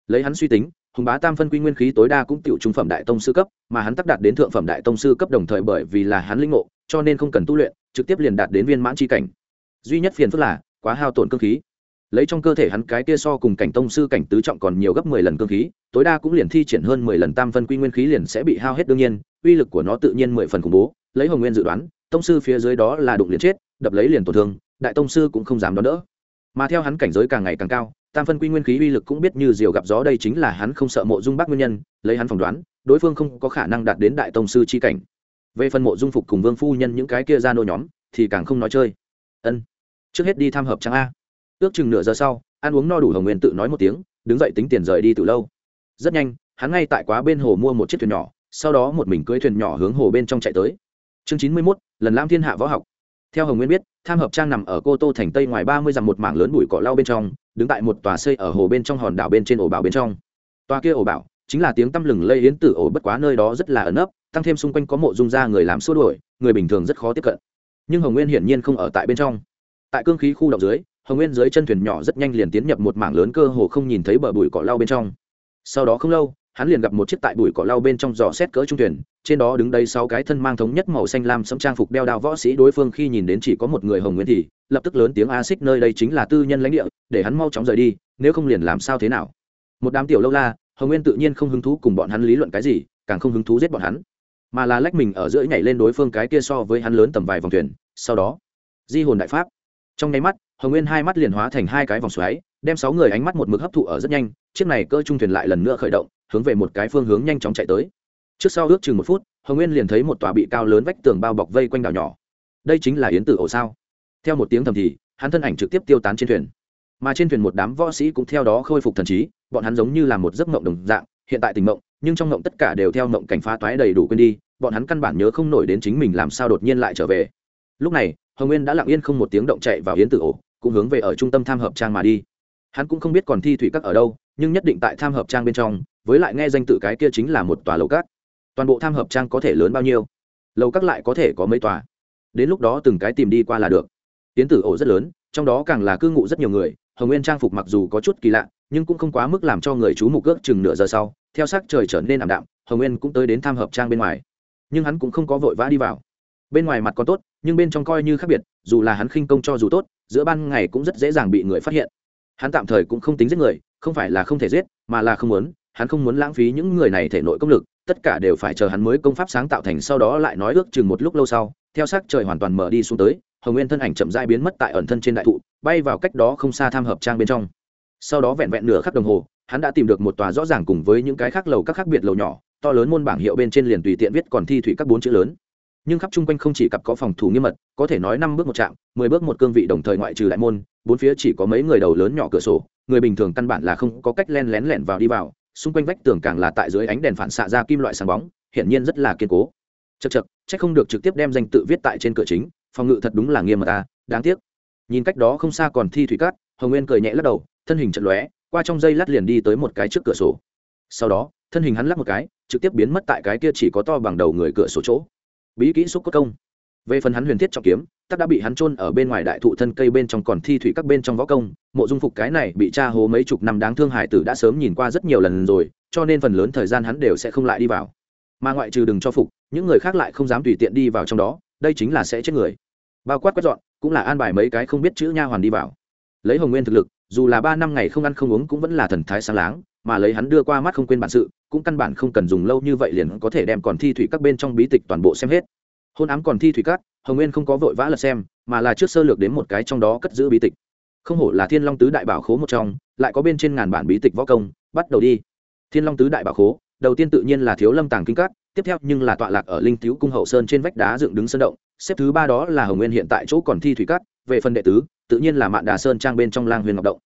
Lấy hắn suy tính, hùng bá tam phân quy nguyên khí tối đa cũng tiểu trung phẩm đại tông sư cấp, mà hắn tác đạt đến thượng phẩm đại tông sư cấp đồng thời bởi vì là hắn linh ngộ, cho nên không cần tu luyện, trực tiếp liền đạt đến viên mãn chi cảnh. Duy nhất phiền phức là, quá hao tổn cơ khí lấy trong cơ thể hắn cái kia so cùng cảnh tông sư cảnh tứ trọng còn nhiều gấp mười lần cương khí, tối đa cũng liền thi triển hơn mười lần tam phân quy nguyên khí liền sẽ bị hao hết đương nhiên, uy lực của nó tự nhiên mười phần khủng bố, lấy hồng nguyên dự đoán, tông sư phía dưới đó là đụng liền chết, đập lấy liền tổn thương, đại tông sư cũng không dám đón đỡ. Mà theo hắn cảnh giới càng ngày càng cao, tam phân quy nguyên khí uy lực cũng biết như diều gặp gió đây chính là hắn không sợ mộ dung bác nguyên nhân, lấy hắn phỏng đoán, đối phương không có khả năng đạt đến đại tông sư chi cảnh. Về phần mộ dung phục cùng vương phu nhân những cái kia ra nô nhóm, thì càng không nói chơi. Ân. Trước hết đi tham hợp trang a ước chừng nửa giờ sau, ăn uống no đủ hồng nguyên tự nói một tiếng, đứng dậy tính tiền rời đi từ lâu. Rất nhanh, hắn ngay tại quá bên hồ mua một chiếc thuyền nhỏ, sau đó một mình cưỡi thuyền nhỏ hướng hồ bên trong chạy tới. Chương chín mươi mốt, lần lam thiên hạ võ học. Theo hồng nguyên biết, tham hợp trang nằm ở cô tô thành tây ngoài ba mươi dặm một mảng lớn bụi cỏ lau bên trong, đứng tại một tòa xây ở hồ bên trong hòn đảo bên trên ổ bảo bên trong. Tòa kia ổ bảo chính là tiếng tăm lừng lây yến tử ổ bất quá nơi đó rất là ẩn ấp tăng thêm xung quanh có mộ dung ra người làm xua đuổi, người bình thường rất khó tiếp cận. Nhưng hồng nguyên hiển nhiên không ở tại bên trong. Tại cương khí khu động dưới hồng nguyên dưới chân thuyền nhỏ rất nhanh liền tiến nhập một mảng lớn cơ hồ không nhìn thấy bờ bụi cỏ lau bên trong sau đó không lâu hắn liền gặp một chiếc tại bụi cỏ lau bên trong giò xét cỡ trung thuyền trên đó đứng đây sáu cái thân mang thống nhất màu xanh lam sẫm trang phục đeo đao võ sĩ đối phương khi nhìn đến chỉ có một người hồng nguyên thì lập tức lớn tiếng a xích nơi đây chính là tư nhân lãnh địa để hắn mau chóng rời đi nếu không liền làm sao thế nào một đám tiểu lâu la hồng nguyên tự nhiên không hứng thú cùng bọn hắn lý luận cái gì càng không hứng thú giết bọn hắn mà là lách mình ở giữa nhảy lên đối phương cái kia so với hắn lớn tầm vài vòng thuyền sau đó di hồn đại pháp trong nháy mắt hồng nguyên hai mắt liền hóa thành hai cái vòng xoáy, đem sáu người ánh mắt một mực hấp thụ ở rất nhanh, chiếc này cơ trung thuyền lại lần nữa khởi động, hướng về một cái phương hướng nhanh chóng chạy tới. Trước sau ước chừng một phút, hồng nguyên liền thấy một tòa bị cao lớn vách tường bao bọc vây quanh đảo nhỏ. Đây chính là yến tử ổ sao? Theo một tiếng thầm thì, hắn thân ảnh trực tiếp tiêu tán trên thuyền. Mà trên thuyền một đám võ sĩ cũng theo đó khôi phục thần trí, bọn hắn giống như là một giấc mộng đồng dạng, hiện tại tình mộng, nhưng trong mộng tất cả đều theo mộng cảnh phá toái đầy đủ quên đi, bọn hắn căn bản nhớ không nổi đến chính mình làm sao đột nhiên lại trở về. Lúc này, hồng nguyên đã lặng yên không một tiếng động chạy vào yến tử ổ cũng hướng về ở trung tâm tham hợp trang mà đi. Hắn cũng không biết còn thi thủy các ở đâu, nhưng nhất định tại tham hợp trang bên trong, với lại nghe danh tự cái kia chính là một tòa lầu cát. Toàn bộ tham hợp trang có thể lớn bao nhiêu? Lầu các lại có thể có mấy tòa? Đến lúc đó từng cái tìm đi qua là được. Tiến tử ổ rất lớn, trong đó càng là cư ngụ rất nhiều người, hồng nguyên trang phục mặc dù có chút kỳ lạ, nhưng cũng không quá mức làm cho người chú mục ước chừng nửa giờ sau, theo sắc trời trở nên ảm đạm, hồng nguyên cũng tới đến tham hợp trang bên ngoài. Nhưng hắn cũng không có vội vã đi vào. Bên ngoài mặt còn tốt, nhưng bên trong coi như khác biệt, dù là hắn khinh công cho dù tốt giữa ban ngày cũng rất dễ dàng bị người phát hiện. Hắn tạm thời cũng không tính giết người, không phải là không thể giết, mà là không muốn, hắn không muốn lãng phí những người này thể nội công lực, tất cả đều phải chờ hắn mới công pháp sáng tạo thành sau đó lại nói ước chừng một lúc lâu sau, theo sắc trời hoàn toàn mở đi xuống tới, hồng nguyên thân ảnh chậm dai biến mất tại ẩn thân trên đại thụ, bay vào cách đó không xa tham hợp trang bên trong. Sau đó vẹn vẹn nửa khắc đồng hồ, hắn đã tìm được một tòa rõ ràng cùng với những cái khác lầu các khác biệt lầu nhỏ, to lớn môn bảng hiệu bên trên liền tùy tiện viết còn thi thủy các bốn chữ lớn nhưng khắp chung quanh không chỉ cặp có phòng thủ nghiêm mật, có thể nói năm bước một trạm mười bước một cương vị đồng thời ngoại trừ đại môn, bốn phía chỉ có mấy người đầu lớn nhỏ cửa sổ, người bình thường căn bản là không có cách len lén lẻn vào đi vào, xung quanh vách tường càng là tại dưới ánh đèn phản xạ ra kim loại sáng bóng, hiển nhiên rất là kiên cố. Chật chật c h ắ c không được trực tiếp đem danh tự viết tại trên cửa chính, phòng ngự thật đúng là nghiêm mật ta đáng tiếc. Nhìn cách đó không xa còn thi thủy cát, hồng nguyên cười nhẹ lắc đầu, thân hình chật lóe, qua trong dây lát liền đi tới một cái trước cửa sổ. Sau đó, thân hình hắn lắc một cái, trực tiếp biến mất tại cái kia chỉ có to bằng đầu người cửa sổ chỗ bí kỹ xúc cốt công. Về phần hắn huyền thiết trọng kiếm, tắc đã bị hắn trôn ở bên ngoài đại thụ thân cây bên trong còn thi thủy các bên trong võ công. Mộ dung phục cái này bị cha hố mấy chục năm đáng thương hải tử đã sớm nhìn qua rất nhiều lần rồi, cho nên phần lớn thời gian hắn đều sẽ không lại đi vào. Mà ngoại trừ đừng cho phục, những người khác lại không dám tùy tiện đi vào trong đó, đây chính là sẽ chết người. Bao quát quét dọn, cũng là an bài mấy cái không biết chữ nha hoàn đi vào. Lấy hồng nguyên thực lực, dù là ba năm ngày không ăn không uống cũng vẫn là thần thái sáng láng mà lấy hắn đưa qua mắt không quên bản sự, cũng căn bản không cần dùng lâu như vậy liền có thể đem còn thi thủy các bên trong bí tịch toàn bộ xem hết. Hôn ám còn thi thủy các, hồng nguyên không có vội vã lật xem, mà là trước sơ lược đến một cái trong đó cất giữ bí tịch. Không hổ là thiên long tứ đại bảo khố một trong, lại có bên trên ngàn bản bí tịch võ công, bắt đầu đi. Thiên long tứ đại bảo khố, đầu tiên tự nhiên là thiếu lâm tàng kinh các, tiếp theo nhưng là tọa lạc ở linh thiếu cung hậu sơn trên vách đá dựng đứng sơn động, xếp thứ ba đó là hồng nguyên hiện tại chỗ còn thi thủy các, về phần đệ tứ, tự nhiên là mạn đà sơn trang bên trong lang huyền ngọc động.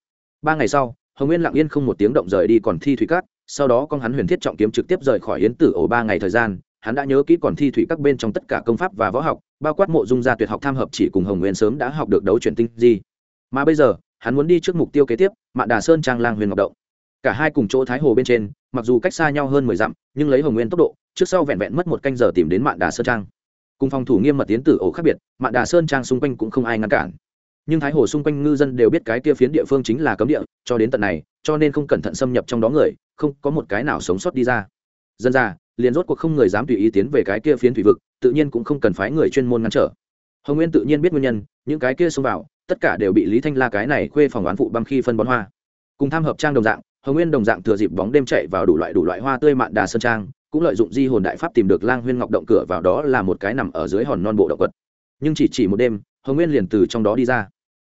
Ba ngày sau hồng nguyên lặng yên không một tiếng động rời đi còn thi thủy các, sau đó con hắn huyền thiết trọng kiếm trực tiếp rời khỏi yến tử ổ ba ngày thời gian, hắn đã nhớ kỹ còn thi thủy các bên trong tất cả công pháp và võ học, bao quát mộ dung gia tuyệt học tham hợp chỉ cùng hồng nguyên sớm đã học được đấu chuyển tinh gì. mà bây giờ, hắn muốn đi trước mục tiêu kế tiếp, mạn đà sơn trang lang huyền ngọc động. Cả hai cùng chỗ thái hồ bên trên, mặc dù cách xa nhau hơn mười dặm, nhưng lấy hồng nguyên tốc độ, trước sau vẹn vẹn mất một canh giờ tìm đến mạn đà sơn trang. Cùng phòng thủ nghiêm mật tiến tử ổ khác biệt, mạn đà sơn trang xung quanh cũng không ai ngăn cản nhưng thái hồ xung quanh ngư dân đều biết cái kia phiến địa phương chính là cấm địa, cho đến tận này, cho nên không cẩn thận xâm nhập trong đó người, không có một cái nào sống sót đi ra. Dân ra liền rốt cuộc không người dám tùy ý tiến về cái kia phiến thủy vực, tự nhiên cũng không cần phái người chuyên môn ngăn trở. Hồng nguyên tự nhiên biết nguyên nhân, những cái kia xông vào, tất cả đều bị lý thanh la cái này khuê phòng đoán phụ băm khi phân bón hoa. Cùng tham hợp trang đồng dạng, hồng nguyên đồng dạng thừa dịp bóng đêm chạy vào đủ loại đủ loại hoa tươi mạn đà sơn trang, cũng lợi dụng di hồn đại pháp tìm được lang huyên ngọc động cửa vào đó là một cái nằm ở dưới hòn non bộ động vật. Nhưng chỉ chỉ một đêm, hồng nguyên liền từ trong đó đi ra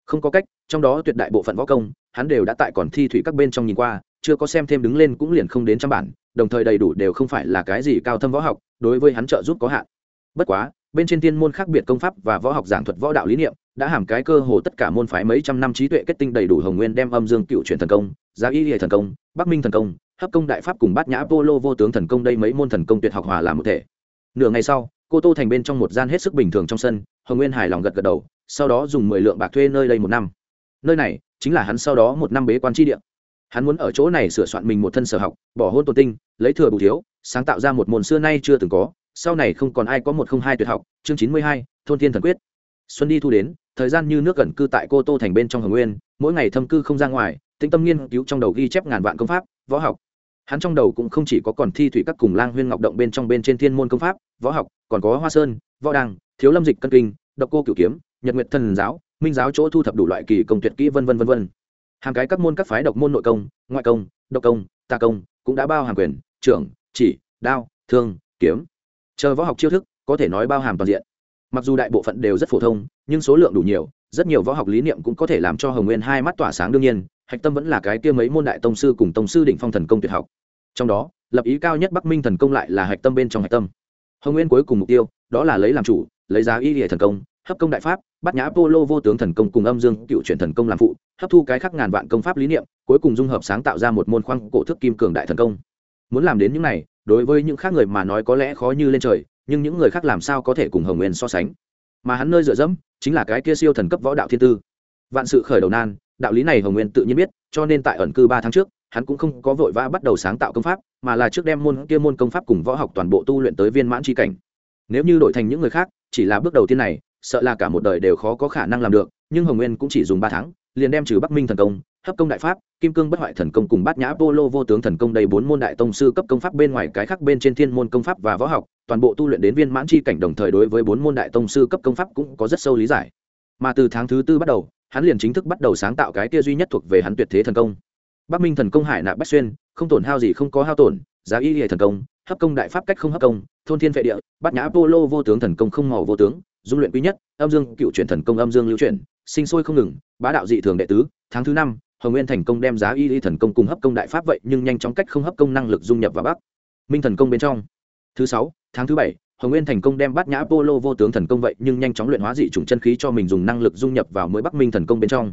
không có cách, trong đó tuyệt đại bộ phận võ công, hắn đều đã tại còn thi thủy các bên trong nhìn qua, chưa có xem thêm đứng lên cũng liền không đến trăm bản, đồng thời đầy đủ đều không phải là cái gì cao thâm võ học, đối với hắn trợ giúp có hạn. Bất quá, bên trên thiên môn khác biệt công pháp và võ học giảng thuật võ đạo lý niệm, đã hàm cái cơ hồ tất cả môn phái mấy trăm năm trí tuệ kết tinh đầy đủ hồng nguyên đem âm dương cựu truyền thần công, giá y hệ thần công, bắc minh thần công, hấp công đại pháp cùng bát nhã vô lô vô tướng thần công đây mấy môn thần công tuyệt học hòa làm một thể. Nửa ngày sau, cô tô thành bên trong một gian hết sức bình thường trong sân, hồng nguyên hài lòng gật gật đầu sau đó dùng mười lượng bạc thuê nơi đây một năm. Nơi này chính là hắn sau đó một năm bế quan tri địa. Hắn muốn ở chỗ này sửa soạn mình một thân sở học, bỏ hôn tôn tinh, lấy thừa bù thiếu, sáng tạo ra một môn xưa nay chưa từng có, sau này không còn ai có một không hai tuyệt học, chương chín mươi hai, thôn thiên thần quyết. Xuân đi thu đến, thời gian như nước gần cư tại cô tô thành bên trong hồng nguyên, mỗi ngày thâm cư không ra ngoài, tĩnh tâm nghiên cứu trong đầu ghi chép ngàn vạn công pháp, võ học. Hắn trong đầu cũng không chỉ có còn thi thủy các cùng lang huyên ngọc động bên trong bên trên thiên môn công pháp, võ học, còn có hoa sơn, võ đăng, thiếu lâm dịch cân kinh, độc cô cửu kiếm nhật nguyệt thần giáo, minh giáo chỗ thu thập đủ loại kỳ công tuyệt kỹ vân vân vân vân. Hàng cái các môn các phái độc môn nội công, ngoại công, độc công, tà công cũng đã bao hàm quyền, trưởng, chỉ, đao, thương, kiếm. Chờ võ học chiêu thức có thể nói bao hàm toàn diện. Mặc dù đại bộ phận đều rất phổ thông, nhưng số lượng đủ nhiều, rất nhiều võ học lý niệm cũng có thể làm cho hồng nguyên hai mắt tỏa sáng đương nhiên, hạch tâm vẫn là cái kia mấy môn đại tông sư cùng tông sư đỉnh phong thần công tuyệt học. Trong đó, lập ý cao nhất bắc minh thần công lại là hạch tâm bên trong hạch tâm. Hồng nguyên cuối cùng mục tiêu, đó là lấy làm chủ, lấy giá y hệ thần công hấp công đại pháp, bắt nhã polo vô tướng thần công cùng âm dương cựu truyền thần công làm phụ, hấp thu cái khác ngàn vạn công pháp lý niệm, cuối cùng dung hợp sáng tạo ra một môn khoang cổ thức kim cường đại thần công. Muốn làm đến những này, đối với những khác người mà nói có lẽ khó như lên trời, nhưng những người khác làm sao có thể cùng hồng nguyên so sánh? Mà hắn nơi dựa dẫm, chính là cái kia siêu thần cấp võ đạo thiên tư. Vạn sự khởi đầu nan, đạo lý này hồng nguyên tự nhiên biết, cho nên tại ẩn cư ba tháng trước, hắn cũng không có vội vã bắt đầu sáng tạo công pháp, mà là trước đem môn kia môn công pháp cùng võ học toàn bộ tu luyện tới viên mãn tri cảnh. Nếu như đổi thành những người khác, chỉ là bước đầu tiên này sợ là cả một đời đều khó có khả năng làm được, nhưng hồng nguyên cũng chỉ dùng ba tháng, liền đem trừ bắc minh thần công, hấp công đại pháp, kim cương bất hoại thần công cùng bát nhã polo vô tướng thần công đầy bốn môn đại tông sư cấp công pháp bên ngoài cái khác bên trên thiên môn công pháp và võ học, toàn bộ tu luyện đến viên mãn chi cảnh đồng thời đối với bốn môn đại tông sư cấp công pháp cũng có rất sâu lý giải. Mà từ tháng thứ tư bắt đầu, hắn liền chính thức bắt đầu sáng tạo cái kia duy nhất thuộc về hắn tuyệt thế thần công. Bắc minh thần công hải nạp bách xuyên, không tổn hao gì không có hao tổn, giá y hệ thần công, hấp công đại pháp cách không hấp công, thôn thiên vệ địa, bát nhã polo vô tướng thần công không màu vô tướng dung luyện quý nhất, âm dương cựu truyền thần công âm dương lưu truyền sinh sôi không ngừng, bá đạo dị thường đệ tứ, tháng thứ năm, hồng nguyên thành công đem giá y y thần công cùng hấp công đại pháp vậy nhưng nhanh chóng cách không hấp công năng lực dung nhập vào bắc minh thần công bên trong. Thứ sáu, tháng thứ bảy, hồng nguyên thành công đem bát nhã polo vô tướng thần công vậy nhưng nhanh chóng luyện hóa dị chủng chân khí cho mình dùng năng lực dung nhập vào mới bắc minh thần công bên trong.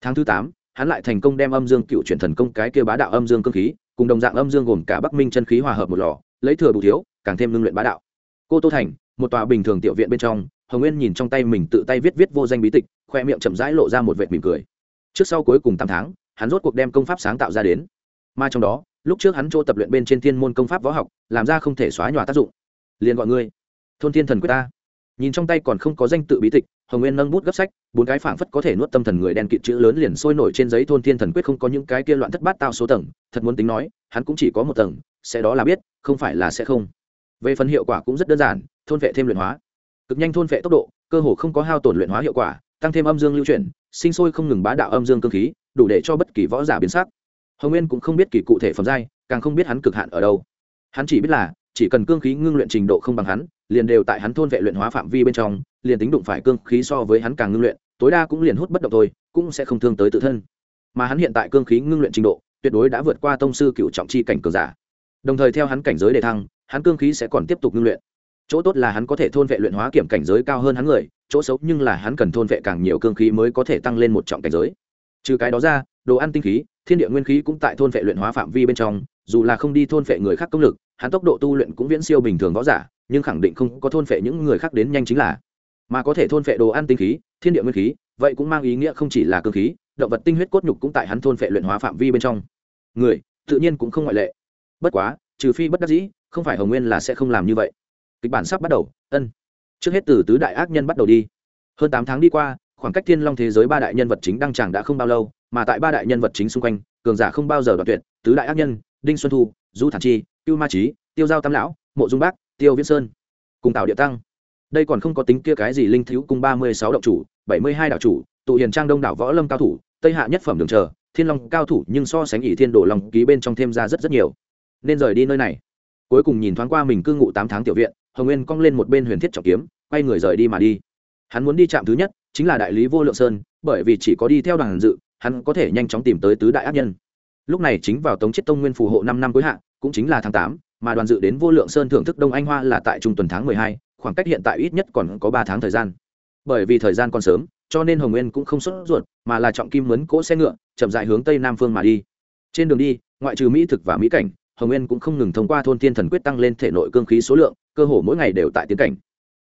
Tháng thứ tám, hắn lại thành công đem âm dương cựu chuyển thần công cái kia bá đạo âm dương cơ khí, cùng đồng dạng âm dương gồm cả bắc minh chân khí hòa hợp một lò, lấy thừa bù thiếu, càng thêm ngưng luyện bá đạo. Cô tô thành, một tòa bình thường tiểu viện bên trong hồng nguyên nhìn trong tay mình tự tay viết viết vô danh bí tịch, khoe miệng chậm rãi lộ ra một vệt mỉm cười. Trước sau cuối cùng tám tháng, hắn rốt cuộc đem công pháp sáng tạo ra đến. Mà trong đó, lúc trước hắn chỗ tập luyện bên trên thiên môn công pháp võ học, làm ra không thể xóa nhòa tác dụng. Liền gọi ngươi, thôn thiên thần quyết ta. Nhìn trong tay còn không có danh tự bí tịch, hồng nguyên nâng bút gấp sách, bốn cái phảng phất có thể nuốt tâm thần người đen kịt chữ lớn liền sôi nổi trên giấy thôn thiên thần quyết không có những cái kia loạn thất bát tao số tầng, thật muốn tính nói, hắn cũng chỉ có một tầng, sẽ đó là biết, không phải là sẽ không. Về phần hiệu quả cũng rất đơn giản, thôn vệ thêm luyện hóa cực nhanh thôn vệ tốc độ, cơ hồ không có hao tổn luyện hóa hiệu quả, tăng thêm âm dương lưu chuyển, sinh sôi không ngừng bá đạo âm dương cơ khí, đủ để cho bất kỳ võ giả biến sắc. Hồng nguyên cũng không biết kỳ cụ thể phẩm giai, càng không biết hắn cực hạn ở đâu. Hắn chỉ biết là, chỉ cần cương khí ngưng luyện trình độ không bằng hắn, liền đều tại hắn thôn vệ luyện hóa phạm vi bên trong, liền tính đụng phải cương khí so với hắn càng ngưng luyện, tối đa cũng liền hút bất động thôi, cũng sẽ không thương tới tự thân. Mà hắn hiện tại cương khí ngưng luyện trình độ, tuyệt đối đã vượt qua tông sư cựu trọng chi cảnh cường giả. Đồng thời theo hắn cảnh giới đề thăng, hắn cương khí sẽ còn tiếp tục ngưng luyện chỗ tốt là hắn có thể thôn vệ luyện hóa kiểm cảnh giới cao hơn hắn người, chỗ xấu nhưng là hắn cần thôn vệ càng nhiều cương khí mới có thể tăng lên một trọng cảnh giới. Trừ cái đó ra, đồ ăn tinh khí, thiên địa nguyên khí cũng tại thôn vệ luyện hóa phạm vi bên trong, dù là không đi thôn vệ người khác công lực, hắn tốc độ tu luyện cũng viễn siêu bình thường võ giả, nhưng khẳng định không có thôn vệ những người khác đến nhanh chính là. Mà có thể thôn vệ đồ ăn tinh khí, thiên địa nguyên khí, vậy cũng mang ý nghĩa không chỉ là cơ khí, động vật tinh huyết cốt nhục cũng tại hắn thôn vệ luyện hóa phạm vi bên trong. Người, tự nhiên cũng không ngoại lệ. Bất quá, trừ phi bất đắc dĩ, không phải hồng nguyên là sẽ không làm như vậy kịch bản sắp bắt đầu, ân. Trước hết từ tứ đại ác nhân bắt đầu đi. Hơn tám tháng đi qua, khoảng cách thiên long thế giới ba đại nhân vật chính đăng tràng đã không bao lâu, mà tại ba đại nhân vật chính xung quanh, cường giả không bao giờ đoạt tuyệt, tứ đại ác nhân, đinh xuân thu, du thản chi, cưu ma trí tiêu giao tam lão, mộ dung bác, tiêu viễn sơn, cùng tạo địa tăng. Đây còn không có tính kia cái gì linh thiếu cung ba mươi sáu đạo chủ, bảy mươi hai đạo chủ, tụ hiền trang đông đảo võ lâm cao thủ, tây hạ nhất phẩm đường chờ thiên long cao thủ nhưng so sánh ỷ thiên đổ lòng ký bên trong thêm ra rất rất nhiều. Nên rời đi nơi này. Cuối cùng nhìn thoáng qua mình cư ngụ tám tháng tiểu viện hồng nguyên cong lên một bên huyền thiết trọng kiếm, quay người rời đi mà đi. Hắn muốn đi trạm thứ nhất, chính là đại lý vô lượng sơn, bởi vì chỉ có đi theo đoàn dự, hắn có thể nhanh chóng tìm tới tứ đại ác nhân. Lúc này chính vào tống chiết tông nguyên phù hộ năm năm cuối hạn cũng chính là tháng tám, mà đoàn dự đến vô lượng sơn thưởng thức đông anh hoa là tại trung tuần tháng mười hai, khoảng cách hiện tại ít nhất còn có ba tháng thời gian. Bởi vì thời gian còn sớm, cho nên hồng nguyên cũng không xuất ruột, mà là trọng kim mướn cỗ xe ngựa, chậm dại hướng tây nam phương mà đi. Trên đường đi, ngoại trừ mỹ thực và mỹ cảnh hồng nguyên cũng không ngừng thông qua thôn thiên thần quyết tăng lên thể nội cương khí số lượng, cơ hồ mỗi ngày đều tại tiến cảnh.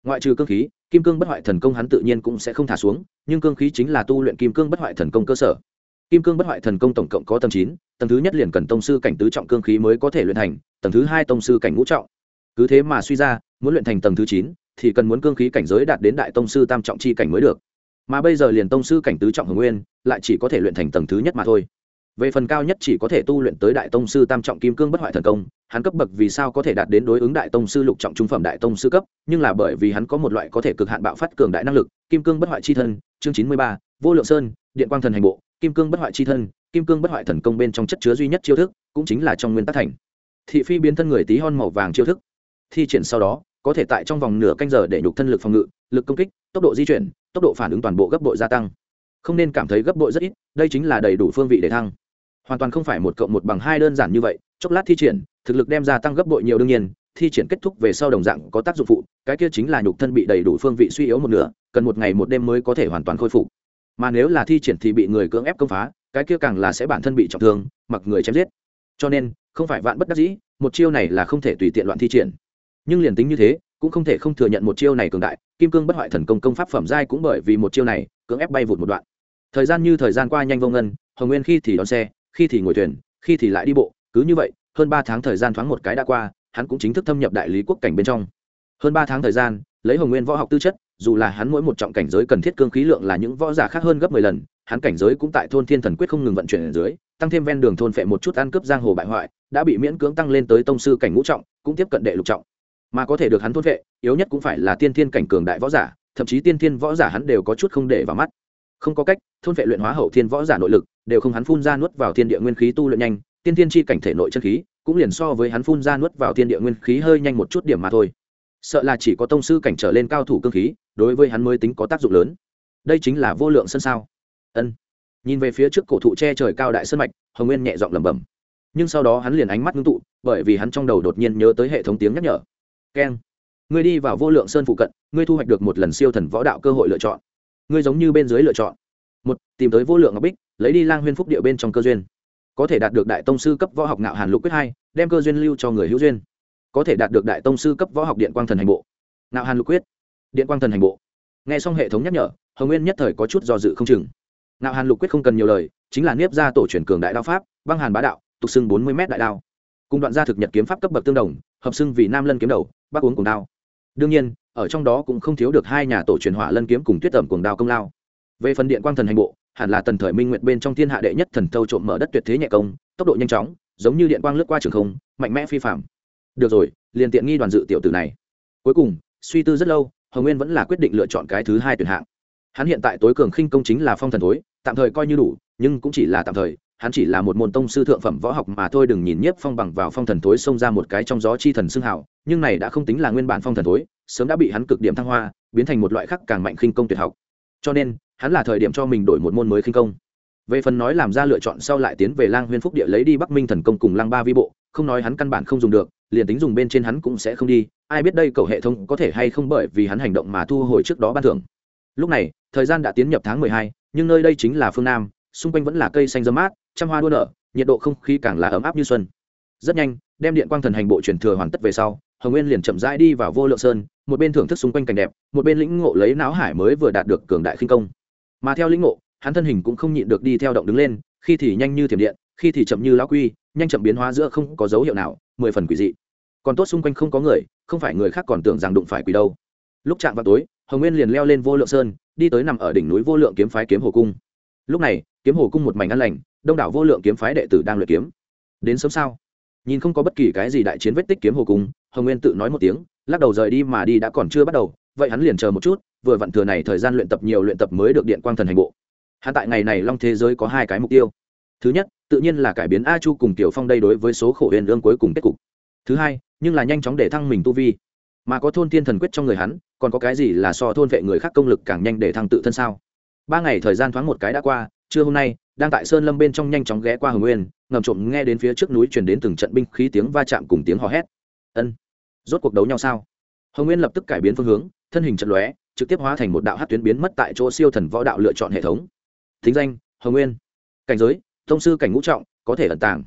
Ngoại trừ cương khí, kim cương bất hoại thần công hắn tự nhiên cũng sẽ không thả xuống, nhưng cương khí chính là tu luyện kim cương bất hoại thần công cơ sở. Kim cương bất hoại thần công tổng cộng có tầng chín, tầng thứ nhất liền cần tông sư cảnh tứ trọng cương khí mới có thể luyện thành, tầng thứ hai tông sư cảnh ngũ trọng. Cứ thế mà suy ra, muốn luyện thành tầng thứ chín, thì cần muốn cương khí cảnh giới đạt đến đại tông sư tam trọng chi cảnh mới được. Mà bây giờ liền tông sư cảnh tứ trọng hồng nguyên, lại chỉ có thể luyện thành tầng thứ nhất mà thôi về phần cao nhất chỉ có thể tu luyện tới đại tông sư tam trọng kim cương bất hoại thần công, hắn cấp bậc vì sao có thể đạt đến đối ứng đại tông sư lục trọng trung phẩm đại tông sư cấp, nhưng là bởi vì hắn có một loại có thể cực hạn bạo phát cường đại năng lực, kim cương bất hoại chi thân, chương chín mươi ba, vô lượng sơn, điện quang thần hành bộ, kim cương bất hoại chi thân, kim cương bất hoại thần công bên trong chất chứa duy nhất chiêu thức, cũng chính là trong nguyên tắc thành. Thị phi biến thân người tí hon màu vàng chiêu thức. Thi triển sau đó, có thể tại trong vòng nửa canh giờ để nhục thân lực phòng ngự, lực công kích, tốc độ di chuyển, tốc độ phản ứng toàn bộ gấp bội gia tăng. Không nên cảm thấy gấp bội rất ít, đây chính là đầy đủ phương vị để thăng hoàn toàn không phải một cộng một bằng hai đơn giản như vậy, chốc lát thi triển, thực lực đem ra tăng gấp bội nhiều đương nhiên, thi triển kết thúc về sau đồng dạng có tác dụng phụ, cái kia chính là nhục thân bị đầy đủ phương vị suy yếu một nửa, cần một ngày một đêm mới có thể hoàn toàn khôi phục. Mà nếu là thi triển thì bị người cưỡng ép công phá, cái kia càng là sẽ bản thân bị trọng thương, mặc người chém giết. Cho nên, không phải vạn bất đắc dĩ, một chiêu này là không thể tùy tiện loạn thi triển. Nhưng liền tính như thế, cũng không thể không thừa nhận một chiêu này cường đại, kim cương bất hoại thần công công pháp phẩm giai cũng bởi vì một chiêu này, cưỡng ép bay vụt một đoạn. Thời gian như thời gian qua nhanh vô ngân, hồng nguyên khi thì đón xe khi thì ngồi thuyền, khi thì lại đi bộ, cứ như vậy, hơn ba tháng thời gian thoáng một cái đã qua, hắn cũng chính thức thâm nhập đại lý quốc cảnh bên trong. Hơn ba tháng thời gian, lấy hồng nguyên võ học tư chất, dù là hắn mỗi một trọng cảnh giới cần thiết cương khí lượng là những võ giả khác hơn gấp mười lần, hắn cảnh giới cũng tại thôn thiên thần quyết không ngừng vận chuyển ở dưới, tăng thêm ven đường thôn phệ một chút ăn cướp giang hồ bại hoại, đã bị miễn cưỡng tăng lên tới tông sư cảnh ngũ trọng, cũng tiếp cận đệ lục trọng. Mà có thể được hắn thôn phệ, yếu nhất cũng phải là tiên thiên cảnh cường đại võ giả, thậm chí tiên thiên võ giả hắn đều có chút không để vào mắt. Không có cách, thôn phệ luyện hóa hậu thiên võ giả nội lực đều không hắn phun ra nuốt vào thiên địa nguyên khí tu luyện nhanh, tiên thiên chi cảnh thể nội chân khí, cũng liền so với hắn phun ra nuốt vào thiên địa nguyên khí hơi nhanh một chút điểm mà thôi. Sợ là chỉ có tông sư cảnh trở lên cao thủ cương khí, đối với hắn mới tính có tác dụng lớn. Đây chính là vô lượng sân sao. Ân. Nhìn về phía trước cổ thụ che trời cao đại sơn mạch, hồng nguyên nhẹ giọng lẩm bẩm. Nhưng sau đó hắn liền ánh mắt ngưng tụ, bởi vì hắn trong đầu đột nhiên nhớ tới hệ thống tiếng nhắc nhở. Keng. Ngươi đi vào vô lượng sơn phụ cận, ngươi thu hoạch được một lần siêu thần võ đạo cơ hội lựa chọn. Ngươi giống như bên dưới lựa chọn. Một, tìm tới vô lượng ngọc bích lấy đi lang huyên phúc địa bên trong cơ duyên. Có thể đạt được đại tông sư cấp võ học ngạo hàn lục quyết hai, đem cơ duyên lưu cho người hữu duyên. Có thể đạt được đại tông sư cấp võ học điện quang thần hành bộ. Ngạo hàn lục quyết. Điện quang thần hành bộ. Nghe xong hệ thống nhắc nhở, hồng nguyên nhất thời có chút do dự không chừng. Ngạo hàn lục quyết không cần nhiều lời, chính là niếp ra tổ truyền cường đại đao pháp, băng hàn bá đạo, tục xưng bốn mươi m đại đao. Cùng đoạn gia thực nhật kiếm pháp cấp bậc tương đồng, hợp xưng vì nam lân kiếm đầu, bắc uống cùng đao. Đương nhiên, ở trong đó cũng không thiếu được hai nhà tổ truyền hỏa lân kiếm cùng tuyết tẩm cùng đao công lao. Về phần điện quang thần hành bộ hẳn là tần thời minh nguyệt bên trong thiên hạ đệ nhất thần thâu trộm mở đất tuyệt thế nhẹ công, tốc độ nhanh chóng, giống như điện quang lướt qua trường không, mạnh mẽ phi phạm. Được rồi, liền tiện nghi đoàn dự tiểu tử này. Cuối cùng, suy tư rất lâu, hồng nguyên vẫn là quyết định lựa chọn cái thứ hai tuyển hạng. Hắn hiện tại tối cường khinh công chính là phong thần tối, tạm thời coi như đủ, nhưng cũng chỉ là tạm thời, hắn chỉ là một môn tông sư thượng phẩm võ học mà thôi, đừng nhìn nhiếp phong bằng vào phong thần tối xông ra một cái trong gió chi thần xưng hảo nhưng này đã không tính là nguyên bản phong thần tối, sớm đã bị hắn cực điểm thăng hoa, biến thành một loại khác càng mạnh khinh công tuyệt học. Cho nên hắn là thời điểm cho mình đổi một môn mới khinh công. Về phần nói làm ra lựa chọn sau lại tiến về lang huyên phúc địa lấy đi bắc minh thần công cùng lang ba vi bộ, không nói hắn căn bản không dùng được, liền tính dùng bên trên hắn cũng sẽ không đi, ai biết đây cầu hệ thống có thể hay không bởi vì hắn hành động mà thu hồi trước đó ban thưởng. Lúc này, thời gian đã tiến nhập tháng mười hai, nhưng nơi đây chính là phương nam, xung quanh vẫn là cây xanh dâm mát, trăm hoa đua nở, nhiệt độ không khí càng là ấm áp như xuân. Rất nhanh, đem điện quang thần hành bộ truyền thừa hoàn tất về sau, hồng nguyên liền chậm rãi đi vào vô lượng sơn, một bên thưởng thức xung quanh cảnh đẹp, một bên lĩnh ngộ lấy não hải mới vừa đạt được cường đại khinh công mà theo lĩnh ngộ, hắn thân hình cũng không nhịn được đi theo động đứng lên, khi thì nhanh như thiểm điện, khi thì chậm như lá quy, nhanh chậm biến hóa giữa không có dấu hiệu nào, mười phần quỷ dị. Còn tốt xung quanh không có người, không phải người khác còn tưởng rằng đụng phải quỷ đâu. Lúc chạm vào tối, hồng nguyên liền leo lên vô lượng sơn, đi tới nằm ở đỉnh núi vô lượng kiếm phái kiếm hồ cung. Lúc này, kiếm hồ cung một mảnh ăn lành, đông đảo vô lượng kiếm phái đệ tử đang luyện kiếm. Đến sớm sao? Nhìn không có bất kỳ cái gì đại chiến vết tích kiếm hồ cung, hồng nguyên tự nói một tiếng, lắc đầu rời đi mà đi đã còn chưa bắt đầu vậy hắn liền chờ một chút, vừa vặn thừa này thời gian luyện tập nhiều luyện tập mới được điện quang thần hành bộ. Hắn tại ngày này long thế giới có hai cái mục tiêu. Thứ nhất, tự nhiên là cải biến a chu cùng tiểu phong đây đối với số khổ huyền lương cuối cùng kết cục. Thứ hai, nhưng là nhanh chóng để thăng mình tu vi. Mà có thôn thiên thần quyết trong người hắn, còn có cái gì là so thôn vệ người khác công lực càng nhanh để thăng tự thân sao? Ba ngày thời gian thoáng một cái đã qua, trưa hôm nay, đang tại sơn lâm bên trong nhanh chóng ghé qua hồng nguyên, ngầm trộm nghe đến phía trước núi truyền đến từng trận binh khí tiếng va chạm cùng tiếng hò hét. Ân, rốt cuộc đấu nhau sao? Hồng nguyên lập tức cải biến phương hướng thân hình trận lóe, trực tiếp hóa thành một đạo hát tuyến biến mất tại chỗ siêu thần võ đạo lựa chọn hệ thống. Thính danh, hồng nguyên. Cảnh giới thông sư cảnh ngũ trọng, có thể ẩn tàng.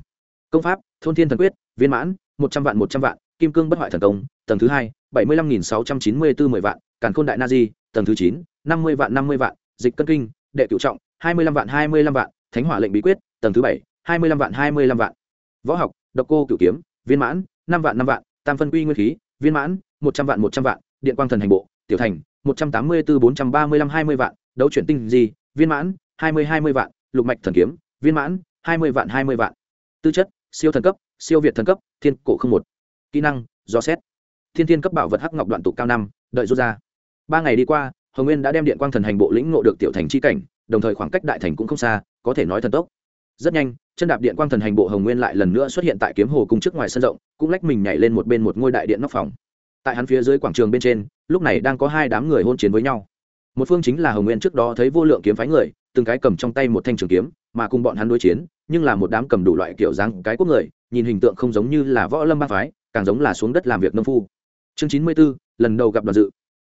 Công pháp, thôn thiên thần quyết, viên mãn, một trăm vạn một trăm vạn, kim cương bất hoại thần công, tầng thứ hai, bảy mươi lăm nghìn sáu trăm chín mươi bốn mười vạn, càn khôn đại na di, tầng thứ chín, năm mươi vạn năm mươi vạn, dịch cân kinh, đệ cựu trọng, hai mươi lăm vạn hai mươi lăm vạn, thánh hỏa lệnh bí quyết, tầng thứ bảy, hai mươi lăm vạn hai mươi lăm vạn. Võ học, độc cô cựu kiếm, viên mãn, năm vạn năm vạn, tam phân quy nguyên khí, viên mãn, một trăm vạn một trăm vạn, điện quang thần hành bộ tiểu thành, một trăm tám mươi bốn bốn trăm ba mươi lăm hai mươi vạn, đấu chuyển tinh di, viên mãn, hai mươi hai mươi vạn, lục mạch thần kiếm, viên mãn, hai mươi vạn, hai mươi vạn. Tư chất, siêu thần cấp, siêu việt thần cấp, thiên cổ không một. Kỹ năng, do xét. Thiên thiên cấp bảo vật hắc ngọc đoạn tụ cao năm, đợi rút ra. Ba ngày đi qua, hồng nguyên đã đem điện quang thần hành bộ lĩnh ngộ được tiểu thành c h i cảnh, đồng thời khoảng cách đại thành cũng không xa, có thể nói thần tốc. Rất nhanh, chân đạp điện quang thần hành bộ hồng nguyên lại lần nữa xuất hiện tại kiếm hồ cung trước ngoài sân rộng, cũng lách mình nhảy lên một bên một ngôi đại điện nóc phòng tại hắn phía dưới quảng trường bên trên, lúc này đang có hai đám người hôn chiến với nhau. Một phương chính là hồng nguyên trước đó thấy vô lượng kiếm phái người, từng cái cầm trong tay một thanh trường kiếm, mà cùng bọn hắn đối chiến, nhưng là một đám cầm đủ loại kiểu dáng cái quốc người, nhìn hình tượng không giống như là võ lâm ba phái, càng giống là xuống đất làm việc nông phu. Chương chín mươi b ố lần đầu gặp đoàn dự.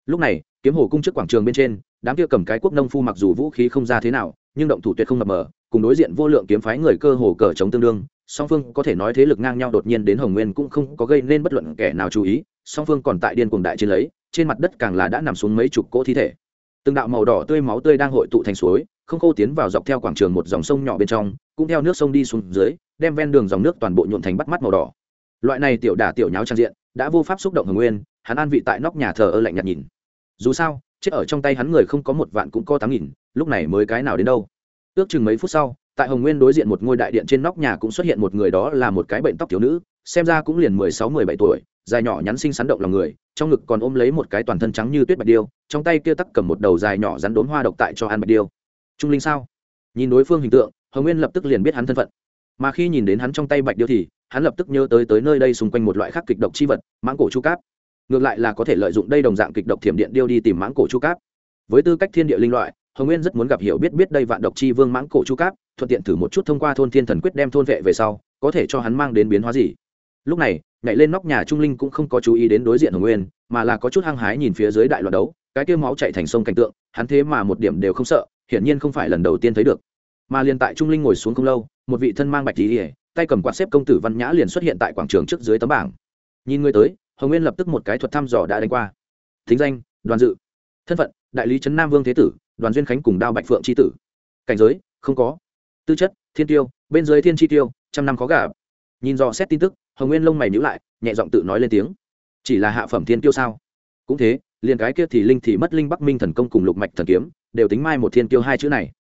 Lúc này, kiếm hồ cung trước quảng trường bên trên, đám kia cầm cái quốc nông phu mặc dù vũ khí không ra thế nào, nhưng động thủ tuyệt không mập mờ, cùng đối diện vô lượng kiếm phái người cơ hồ cờ chống tương đương, song phương có thể nói thế lực ngang nhau đột nhiên đến hồng nguyên cũng không có gây nên bất luận kẻ nào chú ý song phương còn tại điên cuồng đại chiến lấy, trên mặt đất càng là đã nằm xuống mấy chục cỗ thi thể. Từng đạo màu đỏ tươi máu tươi đang hội tụ thành suối, không khô tiến vào dọc theo quảng trường một dòng sông nhỏ bên trong, cũng theo nước sông đi xuống dưới, đem ven đường dòng nước toàn bộ nhuộn thành bắt mắt màu đỏ. Loại này tiểu đả tiểu nháo trang diện, đã vô pháp xúc động hồng nguyên, hắn an vị tại nóc nhà thờ ơ lạnh nhạt nhìn. Dù sao, chết ở trong tay hắn người không có một vạn cũng có tám nghìn, lúc này mới cái nào đến đâu. Ước chừng mấy phút sau, tại hồng nguyên đối diện một ngôi đại điện trên nóc nhà cũng xuất hiện một người đó là một cái bệnh tóc thiếu nữ xem ra cũng liền mười sáu, mười bảy tuổi, dài nhỏ nhắn xinh sắn động lòng người, trong ngực còn ôm lấy một cái toàn thân trắng như tuyết bạch điêu, trong tay kia tắc cầm một đầu dài nhỏ rắn đốn hoa độc tại cho ăn bạch điêu. Trung linh sao? Nhìn đối phương hình tượng, hồng nguyên lập tức liền biết hắn thân phận. Mà khi nhìn đến hắn trong tay bạch điêu thì, hắn lập tức nhớ tới tới nơi đây xung quanh một loại khác kịch độc chi vật, mãng cổ chu cáp. Ngược lại là có thể lợi dụng đây đồng dạng kịch độc thiểm điện điêu đi tìm mãng cổ chu cáp. Với tư cách thiên địa linh loại, hồng nguyên rất muốn gặp hiểu biết biết đây vạn độc chi vương mãng cổ chu cáp, thuận tiện thử một chút thông qua thôn thiên thần quyết đem thôn vệ về sau, có thể cho hắn mang đến biến hóa gì lúc này, nhảy lên nóc nhà trung linh cũng không có chú ý đến đối diện hồng nguyên, mà là có chút hăng hái nhìn phía dưới đại loạt đấu, cái kia máu chạy thành sông cảnh tượng, hắn thế mà một điểm đều không sợ, hiển nhiên không phải lần đầu tiên thấy được. Mà liền tại trung linh ngồi xuống không lâu, một vị thân mang bạch tí ỉa tay cầm quạt xếp công tử văn nhã liền xuất hiện tại quảng trường trước dưới tấm bảng. Nhìn người tới, hồng nguyên lập tức một cái thuật thăm dò đã đánh qua. Thính danh, đoàn dự. Thân phận, đại lý trấn nam vương thế tử, đoàn duyên khánh cùng đao bạch phượng c h i tử. Cảnh giới, không có. Tư chất, thiên tiêu, bên dưới thiên chi tiêu, trăm năm khó gà nhìn dò xét tin tức hồng nguyên lông mày nhữ lại, nhẹ giọng tự nói lên tiếng. Chỉ là hạ phẩm thiên tiêu sao? Cũng thế, liền cái kia thì linh thì mất linh bắc minh thần công cùng lục mạch thần kiếm, đều tính mai một thiên tiêu hai chữ này.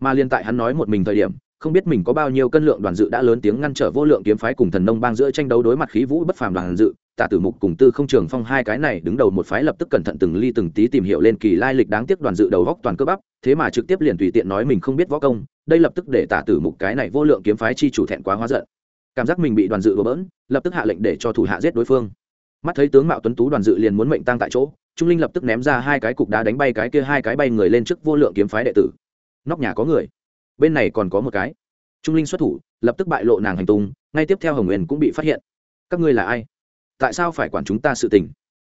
Mà liên tại hắn nói một mình thời điểm, không biết mình có bao nhiêu cân lượng đoàn dự đã lớn tiếng ngăn trở vô lượng kiếm phái cùng thần nông bang giữa tranh đấu đối mặt khí vũ bất phàm đoàn dự. Tạ tử mục cùng tư không trường phong hai cái này đứng đầu một phái lập tức cẩn thận từng ly từng tí tìm hiểu lên kỳ lai lịch đáng tiếc đoàn dự đầu góc toàn cơ bắp, thế mà trực tiếp liền tùy tiện nói mình không biết võ công, đây lập tức để tạ tử mục cái này vô lượng kiếm phái chi chủ thẹn quá hóa giận cảm giác mình bị đoàn dự đổ bỡn, lập tức hạ lệnh để cho thủ hạ giết đối phương. Mắt thấy tướng mạo tuấn tú đoàn dự liền muốn mệnh tăng tại chỗ, trung linh lập tức ném ra hai cái cục đá đánh bay cái kia hai cái bay người lên trước vô lượng kiếm phái đệ tử. Nóc nhà có người, bên này còn có một cái. Trung linh xuất thủ, lập tức bại lộ nàng hành tung, ngay tiếp theo hồng nguyên cũng bị phát hiện. Các ngươi là ai? Tại sao phải quản chúng ta sự tình?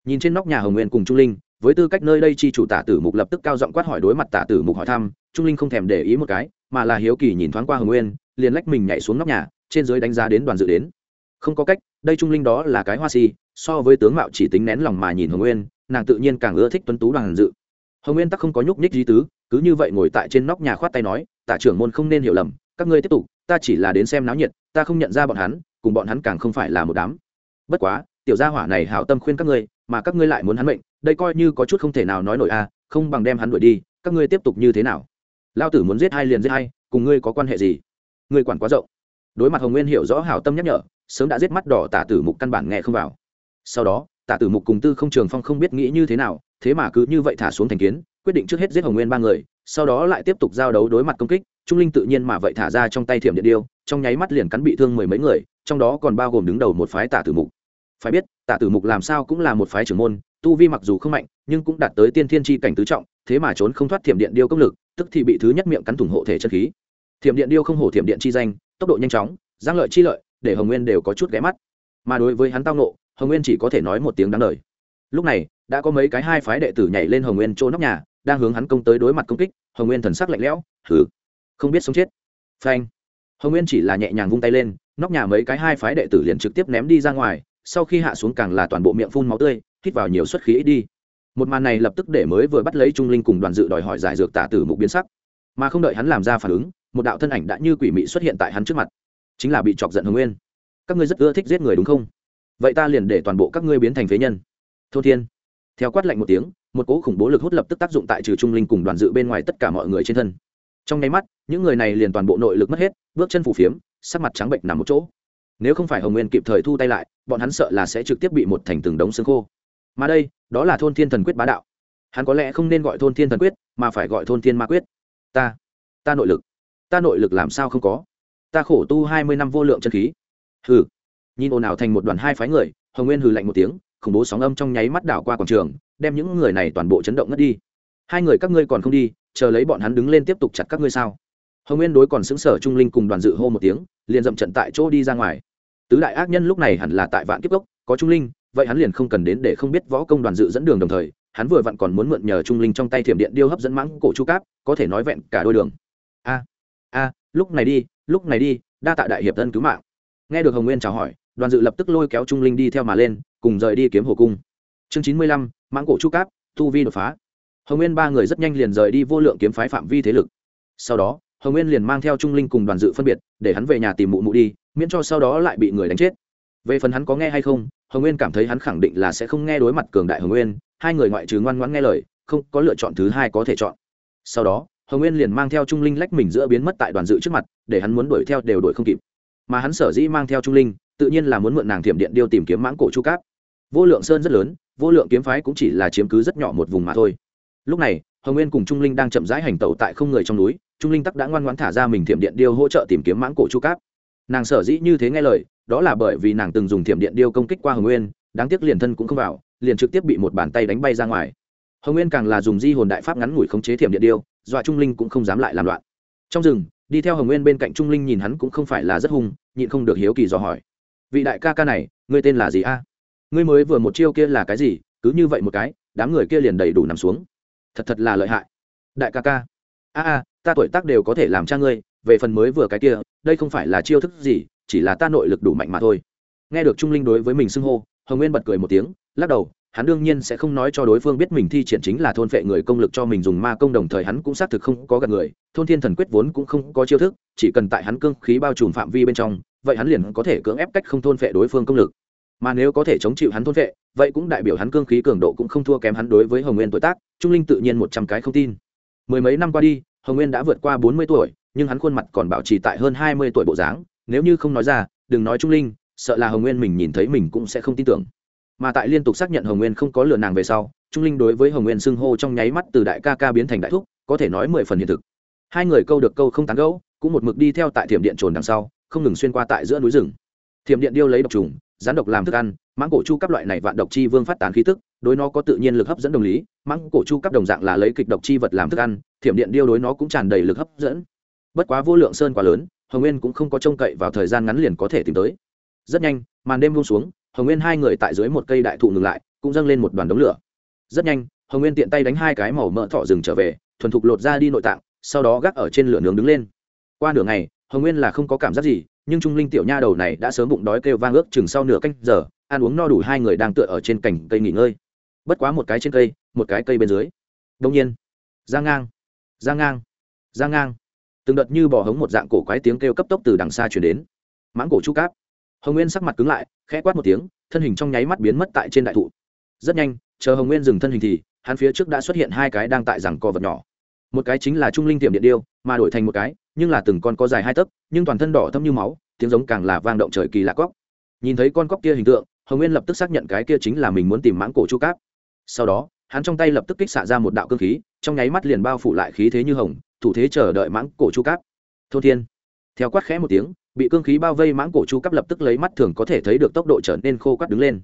Nhìn trên nóc nhà hồng nguyên cùng trung linh, với tư cách nơi đây chi chủ tả tử mục lập tức cao giọng quát hỏi đối mặt tả tử mục hỏi thăm, trung linh không thèm để ý một cái, mà là hiếu kỳ nhìn thoáng qua hồng nguyên, liền lách mình nhảy xuống nóc nhà trên dưới đánh giá đến đoàn dự đến. Không có cách, đây trung linh đó là cái hoa si, so với tướng mạo chỉ tính nén lòng mà nhìn hồng nguyên, nàng tự nhiên càng ưa thích tuấn tú đoàn dự. Hồng nguyên tắc không có nhúc nhích di tứ, cứ như vậy ngồi tại trên nóc nhà khoát tay nói, tả trưởng môn không nên hiểu lầm, các ngươi tiếp tục, ta chỉ là đến xem náo nhiệt, ta không nhận ra bọn hắn, cùng bọn hắn càng không phải là một đám. Bất quá, tiểu gia hỏa này hảo tâm khuyên các ngươi, mà các ngươi lại muốn hắn mệnh, đây coi như có chút không thể nào nói nổi a không bằng đem hắn đuổi đi, các ngươi tiếp tục như thế nào? Lao tử muốn giết hai liền giết hai cùng ngươi có quan hệ gì? Ngươi quản quá rộng đối mặt hồng nguyên hiểu rõ hảo tâm nhắc nhở, sớm đã giết mắt đỏ tả tử mục căn bản nghe không vào. Sau đó, tả tử mục cùng tư không trường phong không biết nghĩ như thế nào, thế mà cứ như vậy thả xuống thành kiến, quyết định trước hết giết hồng nguyên ba người, sau đó lại tiếp tục giao đấu đối mặt công kích. Trung linh tự nhiên mà vậy thả ra trong tay thiểm điện điêu, trong nháy mắt liền cắn bị thương mười mấy người, trong đó còn bao gồm đứng đầu một phái tả tử mục. Phải biết, tả tử mục làm sao cũng là một phái trưởng môn, tu vi mặc dù không mạnh, nhưng cũng đạt tới tiên thiên tri cảnh tứ trọng, thế mà trốn không thoát thiểm điện điêu công lực, tức thì bị thứ nhất miệng cắn thủng hộ thể chân khí thiểm điện điêu không hổ thiểm điện chi danh, tốc độ nhanh chóng, giang lợi chi lợi, để hồng nguyên đều có chút ghé mắt. Mà đối với hắn tao nộ hồng nguyên chỉ có thể nói một tiếng đáng lời lúc này, đã có mấy cái hai phái đệ tử nhảy lên hồng nguyên chỗ nóc nhà, đang hướng hắn công tới đối mặt công kích, hồng nguyên thần sắc lạnh lẽo thử không biết sống chết. Phanh. Hồng nguyên chỉ là nhẹ nhàng vung tay lên, nóc nhà mấy cái hai phái đệ tử liền trực tiếp ném đi ra ngoài, sau khi hạ xuống càng là toàn bộ miệng phun máu tươi, hít vào nhiều suất khí ít đi. Một màn này lập tức để mới vừa bắt lấy trung linh cùng đoàn dự đòi hỏi giải dược tả tử mục biến sắc. Mà không đợi hắn làm ra phản ứng một đạo thân ảnh đã như quỷ mị xuất hiện tại hắn trước mặt, chính là bị chọc giận hồng nguyên. Các ngươi rất ưa thích giết người đúng không? Vậy ta liền để toàn bộ các ngươi biến thành phế nhân. Thô thiên, theo quát lạnh một tiếng, một cỗ khủng bố lực hút lập tức tác dụng tại trừ trung linh cùng đoàn dự bên ngoài tất cả mọi người trên thân. Trong nháy mắt, những người này liền toàn bộ nội lực mất hết, bước chân phủ phiếm, sắc mặt trắng bệnh nằm một chỗ. Nếu không phải hồng nguyên kịp thời thu tay lại, bọn hắn sợ là sẽ trực tiếp bị một thành từng đống xương khô. Mà đây, đó là thôn thiên thần quyết bá đạo. Hắn có lẽ không nên gọi thôn thiên thần quyết, mà phải gọi thôn thiên ma quyết. Ta ta nội lực ta nội lực làm sao không có? Ta khổ tu hai mươi năm vô lượng chân khí. Hừ. Nhìn ồn ào thành một đoàn hai phái người, hồng nguyên hừ lạnh một tiếng, khủng bố sóng âm trong nháy mắt đảo qua quảng trường, đem những người này toàn bộ chấn động ngất đi. Hai người các ngươi còn không đi, chờ lấy bọn hắn đứng lên tiếp tục chặt các ngươi sao? Hồng nguyên đối còn xứng sở trung linh cùng đoàn dự hô một tiếng, liền dậm trận tại chỗ đi ra ngoài. Tứ đại ác nhân lúc này hẳn là tại vạn kiếp gốc có trung linh, vậy hắn liền không cần đến để không biết võ công đoàn dự dẫn đường đồng thời, hắn vừa vặn còn muốn mượn nhờ trung linh trong tay thiểm điện điêu hấp dẫn mãng cổ chu cáp, có thể nói vẹn cả đôi đường a lúc này đi, lúc này đi, đa tạ đại hiệp thân cứu mạng. Nghe được hồng nguyên chào hỏi, đoàn dự lập tức lôi kéo trung linh đi theo mà lên, cùng rời đi kiếm hồ cung. Chương chín mươi lăm, mãng cổ chu cáp tu vi đột phá. Hồng nguyên ba người rất nhanh liền rời đi vô lượng kiếm phái phạm vi thế lực. Sau đó, hồng nguyên liền mang theo trung linh cùng đoàn dự phân biệt, để hắn về nhà tìm mụ mụ đi, miễn cho sau đó lại bị người đánh chết. Về phần hắn có nghe hay không, hồng nguyên cảm thấy hắn khẳng định là sẽ không nghe đối mặt cường đại hồng nguyên, hai người ngoại trừ ngoan ngoãn nghe lời, không có lựa chọn thứ hai có thể chọn. Sau đó hồng nguyên liền mang theo trung linh lách mình giữa biến mất tại đoàn dự trước mặt, để hắn muốn đuổi theo đều đuổi không kịp. Mà hắn sở dĩ mang theo trung linh, tự nhiên là muốn mượn nàng thiểm điện điêu tìm kiếm mãng cổ chu cáp. Vô lượng sơn rất lớn, vô lượng kiếm phái cũng chỉ là chiếm cứ rất nhỏ một vùng mà thôi. Lúc này, hồng nguyên cùng trung linh đang chậm rãi hành tẩu tại không người trong núi, trung linh tắc đã ngoan ngoãn thả ra mình thiểm điện điêu hỗ trợ tìm kiếm mãng cổ chu cáp. Nàng sở dĩ như thế nghe lời, đó là bởi vì nàng từng dùng thiểm điện điêu công kích qua hồng nguyên, đáng tiếc liền thân cũng không vào, liền trực tiếp bị một bàn tay đánh bay ra ngoài hồng nguyên càng là dùng di hồn đại pháp ngắn ngủi khống chế thiểm điện điêu, dọa trung linh cũng không dám lại làm loạn. Trong rừng, đi theo hồng nguyên bên cạnh trung linh nhìn hắn cũng không phải là rất hung, nhịn không được hiếu kỳ dò hỏi. Vị đại ca ca này, ngươi tên là gì a? Ngươi mới vừa một chiêu kia là cái gì, cứ như vậy một cái, đám người kia liền đầy đủ nằm xuống. Thật thật là lợi hại. Đại ca ca. A a, ta tuổi tác đều có thể làm cha ngươi, về phần mới vừa cái kia, đây không phải là chiêu thức gì, chỉ là ta nội lực đủ mạnh mà thôi. Nghe được trung linh đối với mình xưng hô, hồng nguyên bật cười một tiếng, lắc đầu hắn đương nhiên sẽ không nói cho đối phương biết mình thi triển chính là thôn phệ người công lực cho mình dùng ma công đồng thời hắn cũng xác thực không có gặp người, thôn thiên thần quyết vốn cũng không có chiêu thức, chỉ cần tại hắn cương khí bao trùm phạm vi bên trong, vậy hắn liền có thể cưỡng ép cách không thôn phệ đối phương công lực. Mà nếu có thể chống chịu hắn thôn phệ, vậy cũng đại biểu hắn cương khí cường độ cũng không thua kém hắn đối với hồng nguyên tuổi tác, trung linh tự nhiên một trăm cái không tin. Mười mấy năm qua đi, hồng nguyên đã vượt qua bốn mươi tuổi, nhưng hắn khuôn mặt còn bảo trì tại hơn hai mươi tuổi bộ dáng, nếu như không nói ra, đừng nói trung linh, sợ là hồng nguyên mình nhìn thấy mình cũng sẽ không tin tưởng mà tại liên tục xác nhận hồng nguyên không có lừa nàng về sau, trung linh đối với hồng nguyên xưng hô trong nháy mắt từ đại ca ca biến thành đại thúc, có thể nói mười phần hiện thực. Hai người câu được câu không tán gẫu, cũng một mực đi theo tại thiểm điện trồn đằng sau, không ngừng xuyên qua tại giữa núi rừng. Thiểm điện điêu lấy độc trùng rán độc làm thức ăn, mãng cổ chu cấp loại này vạn độc chi vương phát tán khí tức, đối nó có tự nhiên lực hấp dẫn đồng lý, mãng cổ chu cấp đồng dạng là lấy kịch độc chi vật làm thức ăn, thiểm điện điêu đối nó cũng tràn đầy lực hấp dẫn. Bất quá vô lượng sơn quá lớn, hồng nguyên cũng không có trông cậy vào thời gian ngắn liền có thể tìm tới. Rất nhanh, màn đêm buông xuống hồng nguyên hai người tại dưới một cây đại thụ ngừng lại, cũng dâng lên một đoàn đống lửa. Rất nhanh, hồng nguyên tiện tay đánh hai cái màu mỡ thọ rừng trở về, thuần thục lột ra đi nội tạng, sau đó gác ở trên lửa nướng đứng lên. Qua nửa ngày, hồng nguyên là không có cảm giác gì, nhưng trung linh tiểu nha đầu này đã sớm bụng đói kêu vang ước chừng sau nửa canh giờ, ăn uống no đủ hai người đang tựa ở trên cành cây nghỉ ngơi. Bất quá một cái trên cây, một cái cây bên dưới. Đông nhiên, ra ngang ra ngang ra ngang. Từng đợt như bỏ hống một dạng cổ quái tiếng kêu cấp tốc từ đằng xa chuyển đến. Mãng cổ chu cáp. Hồng nguyên sắc mặt cứng lại khẽ quát một tiếng, thân hình trong nháy mắt biến mất tại trên đại thụ. Rất nhanh, chờ hồng nguyên dừng thân hình thì, hắn phía trước đã xuất hiện hai cái đang tại rằng co vật nhỏ. Một cái chính là trung linh tiệm điện điêu, mà đổi thành một cái, nhưng là từng con có dài hai tấc, nhưng toàn thân đỏ thâm như máu, tiếng giống càng là vang động trời kỳ lạ cóc. Nhìn thấy con cóc kia hình tượng, hồng nguyên lập tức xác nhận cái kia chính là mình muốn tìm mãng cổ chu cáp. Sau đó, hắn trong tay lập tức kích xạ ra một đạo cơ khí, trong nháy mắt liền bao phủ lại khí thế như hồng, thủ thế chờ đợi mãng cổ chu cáp. Thô thiên, theo quát khẽ một tiếng bị cương khí bao vây mãng cổ chu cấp lập tức lấy mắt thường có thể thấy được tốc độ trở nên khô quắt đứng lên.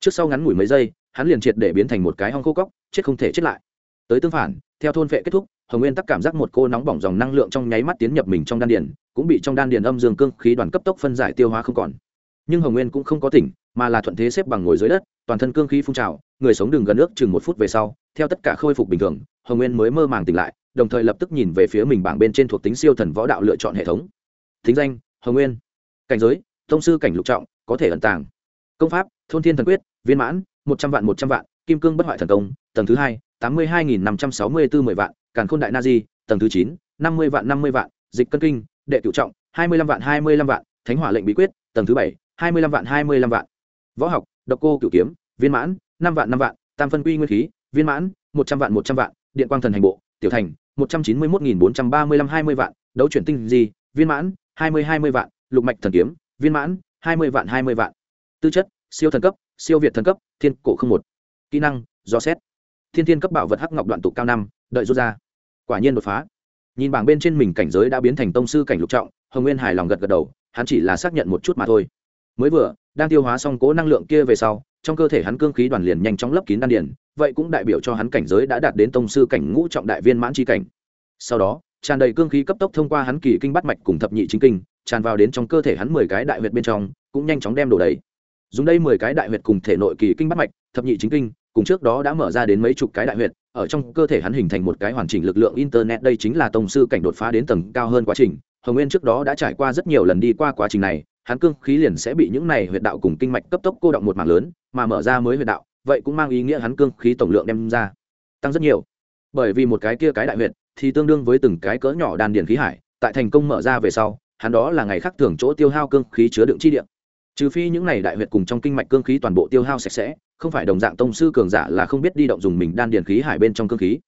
Trước sau ngắn ngủi mấy giây, hắn liền triệt để biến thành một cái hong khô cóc, chết không thể chết lại. Tới tương phản, theo thôn vệ kết thúc, hồng nguyên tắc cảm giác một cô nóng bỏng dòng năng lượng trong nháy mắt tiến nhập mình trong đan điền, cũng bị trong đan điền âm dương cương khí đoàn cấp tốc phân giải tiêu hóa không còn. Nhưng hồng nguyên cũng không có tỉnh, mà là thuận thế xếp bằng ngồi dưới đất, toàn thân cương khí phun trào, người sống đường gần nước chừng một phút về sau, theo tất cả khôi phục bình thường, hồng nguyên mới mơ màng tỉnh lại, đồng thời lập tức nhìn về phía mình bảng bên trên thuộc tính siêu thần võ đạo lựa chọn hệ thống. Thính danh hồng nguyên. Cảnh giới, thông sư cảnh lục trọng, có thể ẩn tàng. Công pháp, thôn thiên thần quyết, viên mãn, một trăm vạn một trăm vạn, kim cương bất hoại thần công, tầng thứ hai, tám mươi hai nghìn năm trăm sáu mươi bốn mười vạn, càn khôn đại na di, tầng thứ chín, năm mươi vạn năm mươi vạn, dịch cân kinh, đệ cựu trọng, hai mươi lăm vạn hai mươi lăm vạn, thánh hỏa lệnh bí quyết, tầng thứ bảy, hai mươi lăm vạn hai mươi lăm vạn. Võ học, độc cô cựu kiếm, viên mãn, năm vạn năm vạn, tam phân quy nguyên khí, viên mãn, một trăm vạn một trăm vạn, điện quang thần hành bộ, tiểu thành, một trăm chín mươi một nghìn bốn trăm ba mươi lăm hai mươi vạn, đấu chuyển tinh di, viên mãn hai mươi hai mươi vạn, lục mạch thần kiếm, viên mãn, hai mươi vạn, hai mươi vạn. Tư chất, siêu thần cấp, siêu việt thần cấp, thiên cổ không một. Kỹ năng, do xét. Thiên thiên cấp bảo vật hắc ngọc đoạn tụ cao năm, đợi rút ra. Quả nhiên đột phá. Nhìn bảng bên trên mình cảnh giới đã biến thành tông sư cảnh lục trọng, hồng nguyên hài lòng gật gật đầu, hắn chỉ là xác nhận một chút mà thôi. Mới vừa, đang tiêu hóa xong cố năng lượng kia về sau, trong cơ thể hắn cương khí đoàn liền nhanh chóng lấp kín đan điền, vậy cũng đại biểu cho hắn cảnh giới đã đạt đến tông sư cảnh ngũ trọng đại viên mãn chi cảnh. Sau đó tràn đầy cương khí cấp tốc thông qua hắn kỳ kinh bắt mạch cùng thập nhị chính kinh, tràn vào đến trong cơ thể hắn mười cái đại huyệt bên trong, cũng nhanh chóng đem đổ đầy. Dùng đây mười cái đại huyệt cùng thể nội kỳ kinh bắt mạch, thập nhị chính kinh, cùng trước đó đã mở ra đến mấy chục cái đại huyệt, ở trong cơ thể hắn hình thành một cái hoàn chỉnh lực lượng internet, đây chính là tông sư cảnh đột phá đến tầng cao hơn quá trình. Hồng nguyên trước đó đã trải qua rất nhiều lần đi qua quá trình này, hắn cương khí liền sẽ bị những này huyệt đạo cùng kinh mạch cấp tốc cô động một mảng lớn, mà mở ra mới huyệt đạo, vậy cũng mang ý nghĩa hắn cương khí tổng lượng đem ra, tăng rất nhiều. Bởi vì một cái kia cái đại huyệt thì tương đương với từng cái cỡ nhỏ đan điền khí hải, tại thành công mở ra về sau, hắn đó là ngày khác thường chỗ tiêu hao cương khí chứa đựng chi điện trừ phi những này đại huyệt cùng trong kinh mạch cương khí toàn bộ tiêu hao sạch sẽ, không phải đồng dạng tông sư cường giả là không biết đi động dùng mình đan điền khí hải bên trong cương khí.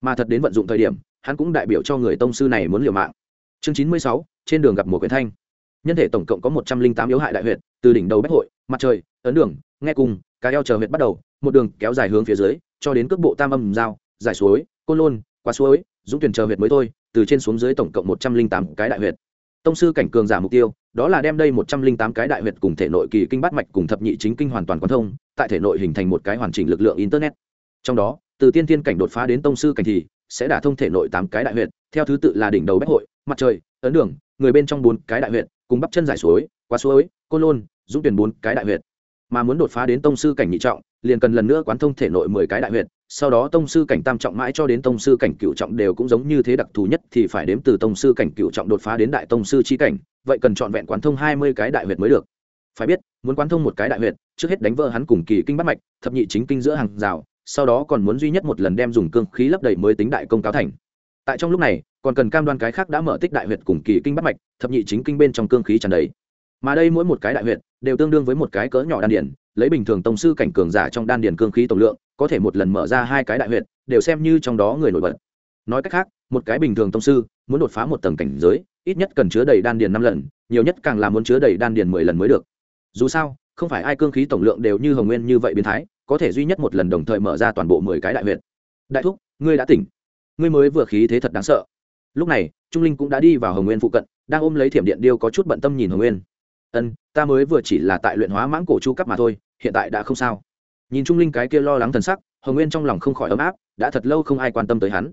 Mà thật đến vận dụng thời điểm, hắn cũng đại biểu cho người tông sư này muốn liều mạng. Chương chín mươi sáu, trên đường gặp một quyển thanh. Nhân thể tổng cộng có một trăm linh tám yếu hại đại huyệt, từ đỉnh đầu bách hội, mặt trời, ấn đường, nghe cùng cá eo chờ huyệt bắt đầu, một đường kéo dài hướng phía dưới, cho đến cước bộ tam âm giao, giải suối, côn lôn qua suối dũng tuyển chờ huyệt mới thôi, từ trên xuống dưới tổng cộng một trăm linh tám cái đại huyệt. Tông sư cảnh cường giả mục tiêu, đó là đem đây một trăm linh tám cái đại huyệt cùng thể nội kỳ kinh bát mạch cùng thập nhị chính kinh hoàn toàn quan thông, tại thể nội hình thành một cái hoàn chỉnh lực lượng internet. Trong đó, từ tiên tiên cảnh đột phá đến tông sư cảnh thì sẽ đả thông thể nội tám cái đại huyệt, theo thứ tự là đỉnh đầu bách hội, mặt trời, ấn đường, người bên trong bốn cái đại huyệt, cùng bắp chân giải suối qua suối, côn lôn, dũng tuyển bốn cái đại huyệt. Mà muốn đột phá đến tông sư cảnh nhị trọng, liền cần lần nữa quán thông thể nội mười cái đại huyệt sau đó tông sư cảnh tam trọng mãi cho đến tông sư cảnh cựu trọng đều cũng giống như thế đặc thù nhất thì phải đếm từ tông sư cảnh cựu trọng đột phá đến đại tông sư chi cảnh, vậy cần chọn vẹn quán thông hai mươi cái đại huyệt mới được. Phải biết, muốn quán thông một cái đại huyệt, trước hết đánh vỡ hắn cùng kỳ kinh bắt mạch, thập nhị chính kinh giữa hàng rào, sau đó còn muốn duy nhất một lần đem dùng cương khí lấp đầy mới tính đại công cáo thành. Tại trong lúc này, còn cần cam đoan cái khác đã mở tích đại huyệt cùng kỳ kinh bắt mạch, thập nhị chính kinh bên trong cương khí tràn đầy. Mà đây mỗi một cái đại huyệt đều tương đương với một cái cỡ nhỏ đan điển lấy bình thường tông sư cảnh cường giả trong đan điển cương khí tổng lượng, có thể một lần mở ra hai cái đại huyệt, đều xem như trong đó người nổi bật. Nói cách khác, một cái bình thường tông sư, muốn đột phá một tầng cảnh giới, ít nhất cần chứa đầy đan điền năm lần, nhiều nhất càng là muốn chứa đầy đan điền mười lần mới được. Dù sao, không phải ai cương khí tổng lượng đều như hồng nguyên như vậy biến thái, có thể duy nhất một lần đồng thời mở ra toàn bộ mười cái đại huyệt. Đại thúc, ngươi đã tỉnh. Ngươi mới vừa khí thế thật đáng sợ. Lúc này, trung linh cũng đã đi vào hồng nguyên phụ cận, đang ôm lấy thiểm điện điêu có chút bận tâm nhìn hồng nguyên. Ân, ta mới vừa chỉ là tại luyện hóa mãng cổ chu cấp mà thôi hiện tại đã không sao. Nhìn trung linh cái kia lo lắng thần sắc, hồng nguyên trong lòng không khỏi ấm áp, đã thật lâu không ai quan tâm tới hắn.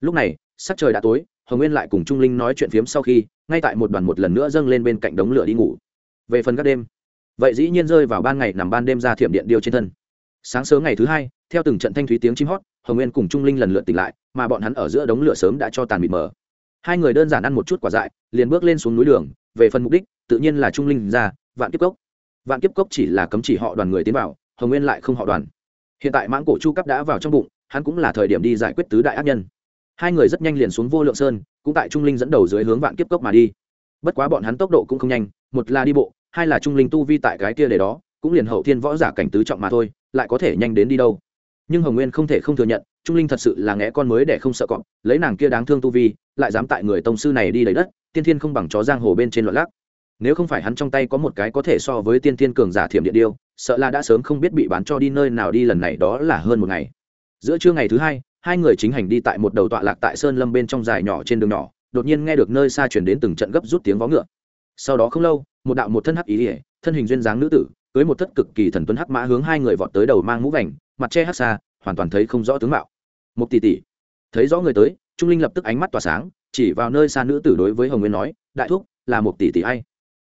Lúc này, sắc trời đã tối, hồng nguyên lại cùng trung linh nói chuyện phiếm sau khi, ngay tại một đoàn một lần nữa dâng lên bên cạnh đống lửa đi ngủ. Về phần các đêm, vậy dĩ nhiên rơi vào ban ngày nằm ban đêm ra thiểm điện điêu trên thân. Sáng sớm ngày thứ hai, theo từng trận thanh thúy tiếng chim hót, hồng nguyên cùng trung linh lần lượt tỉnh lại, mà bọn hắn ở giữa đống lửa sớm đã cho tàn mịt mờ. Hai người đơn giản ăn một chút quả dại, liền bước lên xuống núi đường, về phần mục đích, tự nhiên là trung linh ra, vạn kiếp cốc vạn kiếp cốc chỉ là cấm chỉ họ đoàn người tiến vào, hồng nguyên lại không họ đoàn. Hiện tại mãng cổ chu cấp đã vào trong bụng, hắn cũng là thời điểm đi giải quyết tứ đại ác nhân. Hai người rất nhanh liền xuống vô lượng sơn, cũng tại trung linh dẫn đầu dưới hướng vạn kiếp cốc mà đi. Bất quá bọn hắn tốc độ cũng không nhanh, một là đi bộ, hai là trung linh tu vi tại cái kia để đó, cũng liền hậu thiên võ giả cảnh tứ trọng mà thôi, lại có thể nhanh đến đi đâu. Nhưng hồng nguyên không thể không thừa nhận, trung linh thật sự là ngẽ con mới để không sợ cọp, lấy nàng kia đáng thương tu vi, lại dám tại người tông sư này đi lấy đất, tiên thiên không bằng chó giang hồ bên trên loạn lắc nếu không phải hắn trong tay có một cái có thể so với tiên thiên cường giả thiểm điện điêu, sợ là đã sớm không biết bị bán cho đi nơi nào đi, lần này đó là hơn một ngày. Giữa trưa ngày thứ hai hai người chính hành đi tại một đầu tọa lạc tại sơn lâm bên trong dài nhỏ trên đường nhỏ, đột nhiên nghe được nơi xa chuyển đến từng trận gấp rút tiếng vó ngựa. Sau đó không lâu, một đạo một thân hắc ý ỉa thân hình duyên dáng nữ tử, cưới một thất cực kỳ thần tuấn hắc mã hướng hai người vọt tới đầu mang mũ vành, mặt che hắc xa, hoàn toàn thấy không rõ tướng mạo. Một tỷ tỷ, thấy rõ người tới, trung linh lập tức ánh mắt tỏa sáng, chỉ vào nơi xa nữ tử đối với hồng nguyên nói, đại thúc, là một tỷ tỷ hay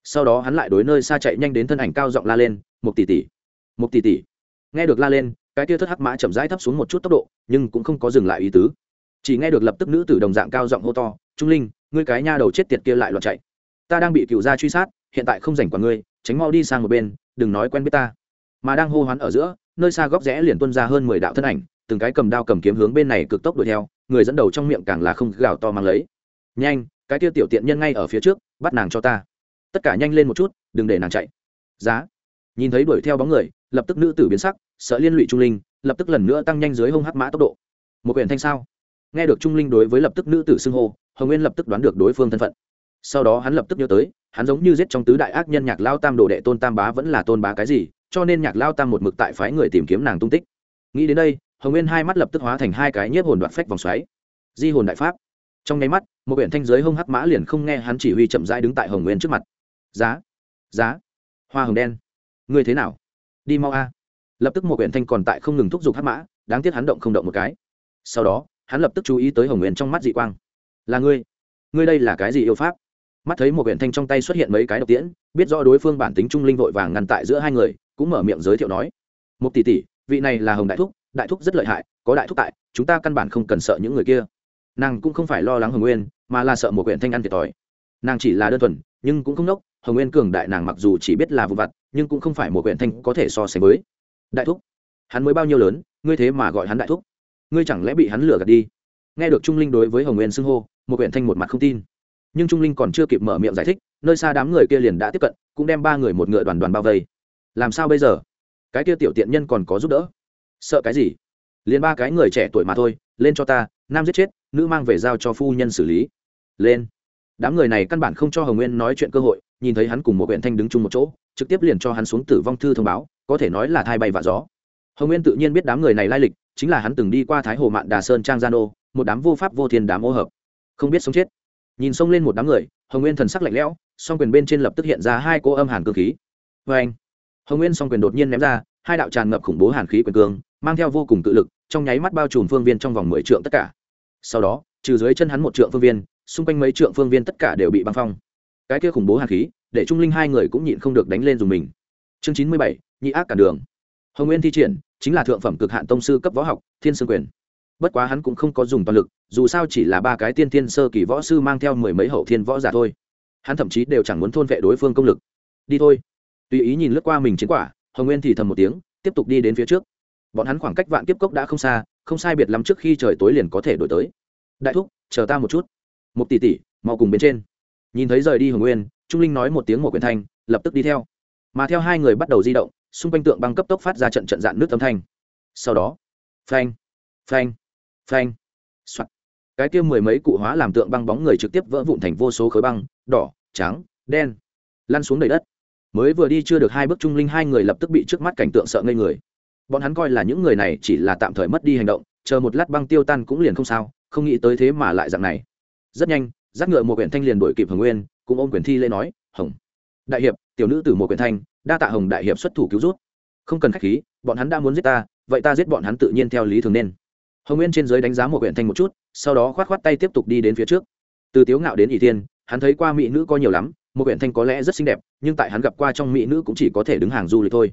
sau đó hắn lại đối nơi xa chạy nhanh đến thân ảnh cao giọng la lên một tỷ tỷ một tỷ tỷ. Nghe được la lên, cái tia thất hắc mã chậm rãi thấp xuống một chút tốc độ, nhưng cũng không có dừng lại ý tứ. Chỉ nghe được lập tức nữ tử đồng dạng cao giọng hô to, trung linh, ngươi cái nha đầu chết tiệt kia lại loạn chạy. Ta đang bị cựu gia truy sát, hiện tại không rảnh quả ngươi, tránh mau đi sang một bên, đừng nói quen biết ta. Mà đang hô hoán ở giữa, nơi xa góc rẽ liền tuân ra hơn mười đạo thân ảnh, từng cái cầm đao cầm kiếm hướng bên này cực tốc đuổi theo, người dẫn đầu trong miệng càng là không gào to mang lấy. Nhanh, cái kia tiểu tiện nhân ngay ở phía trước, bắt nàng cho ta tất cả nhanh lên một chút, đừng để nàng chạy. Giá. Nhìn thấy đuổi theo bóng người, lập tức nữ tử biến sắc, sợ liên lụy trung linh, lập tức lần nữa tăng nhanh dưới hông hắc mã tốc độ. Một quyển thanh sao? Nghe được trung linh đối với lập tức nữ tử xưng hô, hồng nguyên lập tức đoán được đối phương thân phận. Sau đó hắn lập tức nhớ tới, hắn giống như giết trong tứ đại ác nhân nhạc lao tam đồ đệ tôn tam bá vẫn là tôn bá cái gì, cho nên nhạc lao tam một mực tại phái người tìm kiếm nàng tung tích. Nghĩ đến đây, hồng nguyên hai mắt lập tức hóa thành hai cái nhiếp hồn đoạt phách vòng xoáy. Di hồn đại pháp. Trong nháy mắt, một biển thanh giới hông hắc mã liền không nghe hắn chỉ huy chậm rãi đứng tại hồng nguyên trước mặt giá. Giá. Hoa hồng đen. Ngươi thế nào? Đi mau a. Lập tức một huyện thanh còn tại không ngừng thúc giục hắc mã, đáng tiếc hắn động không động một cái. Sau đó, hắn lập tức chú ý tới hồng nguyện trong mắt dị quang. Là ngươi. Ngươi đây là cái gì yêu pháp? Mắt thấy một huyện thanh trong tay xuất hiện mấy cái độc tiễn, biết rõ đối phương bản tính trung linh vội vàng ngăn tại giữa hai người, cũng mở miệng giới thiệu nói. Một tỷ tỷ, vị này là hồng đại thúc đại thúc rất lợi hại, có đại thúc tại, chúng ta căn bản không cần sợ những người kia. Nàng cũng không phải lo lắng hồng nguyên, mà là sợ một huyện thanh ăn thiệt thòi. Nàng chỉ là đơn thuần, nhưng cũng không nốc hồng nguyên cường đại nàng mặc dù chỉ biết là vụ vặt, nhưng cũng không phải một huyện thanh có thể so sánh với. Đại thúc, hắn mới bao nhiêu lớn, ngươi thế mà gọi hắn đại thúc? Ngươi chẳng lẽ bị hắn lừa gạt đi? Nghe được trung linh đối với hồng nguyên xưng hô, một huyện thanh một mặt không tin. Nhưng trung linh còn chưa kịp mở miệng giải thích, nơi xa đám người kia liền đã tiếp cận, cũng đem ba người một ngựa đoàn đoàn bao vây. Làm sao bây giờ? Cái kia tiểu tiện nhân còn có giúp đỡ? Sợ cái gì? Liền ba cái người trẻ tuổi mà thôi, lên cho ta, nam giết chết, nữ mang về giao cho phu nhân xử lý. Lên. Đám người này căn bản không cho hồng nguyên nói chuyện cơ hội nhìn thấy hắn cùng một huyện thanh đứng chung một chỗ, trực tiếp liền cho hắn xuống tử vong thư thông báo, có thể nói là thai bay vạ gió. Hồng nguyên tự nhiên biết đám người này lai lịch, chính là hắn từng đi qua thái hồ mạn đà sơn trang gia nô, một đám vô pháp vô thiên đám ô hợp. Không biết sống chết. Nhìn xông lên một đám người, hồng nguyên thần sắc lạnh lẽo, song quyền bên trên lập tức hiện ra hai cô âm hàn cơ khí. Vê anh, hồng nguyên song quyền đột nhiên ném ra, hai đạo tràn ngập khủng bố hàn khí quyền cương, mang theo vô cùng tự lực, trong nháy mắt bao trùm phương viên trong vòng mười trượng tất cả. Sau đó, trừ dưới chân hắn một trượng phương viên, xung quanh mấy trượng phương viên tất cả đều bị băng phong cái kia khủng bố hàn khí, để trung linh hai người cũng nhịn không được đánh lên dùng mình. Chương chín mươi bảy, nhị ác cản đường. Hồng nguyên thi triển, chính là thượng phẩm cực hạn tông sư cấp võ học, thiên sương quyền. Bất quá hắn cũng không có dùng toàn lực, dù sao chỉ là ba cái tiên thiên sơ kỳ võ sư mang theo mười mấy hậu thiên võ giả thôi. Hắn thậm chí đều chẳng muốn thôn vệ đối phương công lực. Đi thôi. Tùy ý nhìn lướt qua mình chiến quả, hồng nguyên thì thầm một tiếng, tiếp tục đi đến phía trước. Bọn hắn khoảng cách vạn kiếp cốc đã không xa, không sai biệt lắm trước khi trời tối liền có thể đổi tới. Đại thúc, chờ ta một chút. Một tỷ tỷ, mau cùng bên trên nhìn thấy rời đi hồng nguyên, trung linh nói một tiếng một quyển thanh, lập tức đi theo. Mà theo hai người bắt đầu di động, xung quanh tượng băng cấp tốc phát ra trận trận dạn nước âm thanh. Sau đó, phanh phanh phanh, soạt. Cái kia mười mấy cụ hóa làm tượng băng bóng người trực tiếp vỡ vụn thành vô số khối băng, đỏ, trắng, đen, lăn xuống đầy đất. Mới vừa đi chưa được hai bước trung linh hai người lập tức bị trước mắt cảnh tượng sợ ngây người. Bọn hắn coi là những người này chỉ là tạm thời mất đi hành động, chờ một lát băng tiêu tan cũng liền không sao, không nghĩ tới thế mà lại dạng này. Rất nhanh giác ngựa một quyển thanh liền đổi kịp hồng nguyên cũng ôm quyển thi lê nói, hồng, đại hiệp, tiểu nữ từ một quyển thanh, đa tạ hồng đại hiệp xuất thủ cứu rút không cần khách khí, bọn hắn đã muốn giết ta, vậy ta giết bọn hắn tự nhiên theo lý thường nên. Hồng nguyên trên giới đánh giá một quyển thanh một chút, sau đó khoát khoát tay tiếp tục đi đến phía trước. Từ tiếu ngạo đến ỷ thiên hắn thấy qua mỹ nữ có nhiều lắm một quyển thanh có lẽ rất xinh đẹp, nhưng tại hắn gặp qua trong mỹ nữ cũng chỉ có thể đứng hàng du lịch thôi.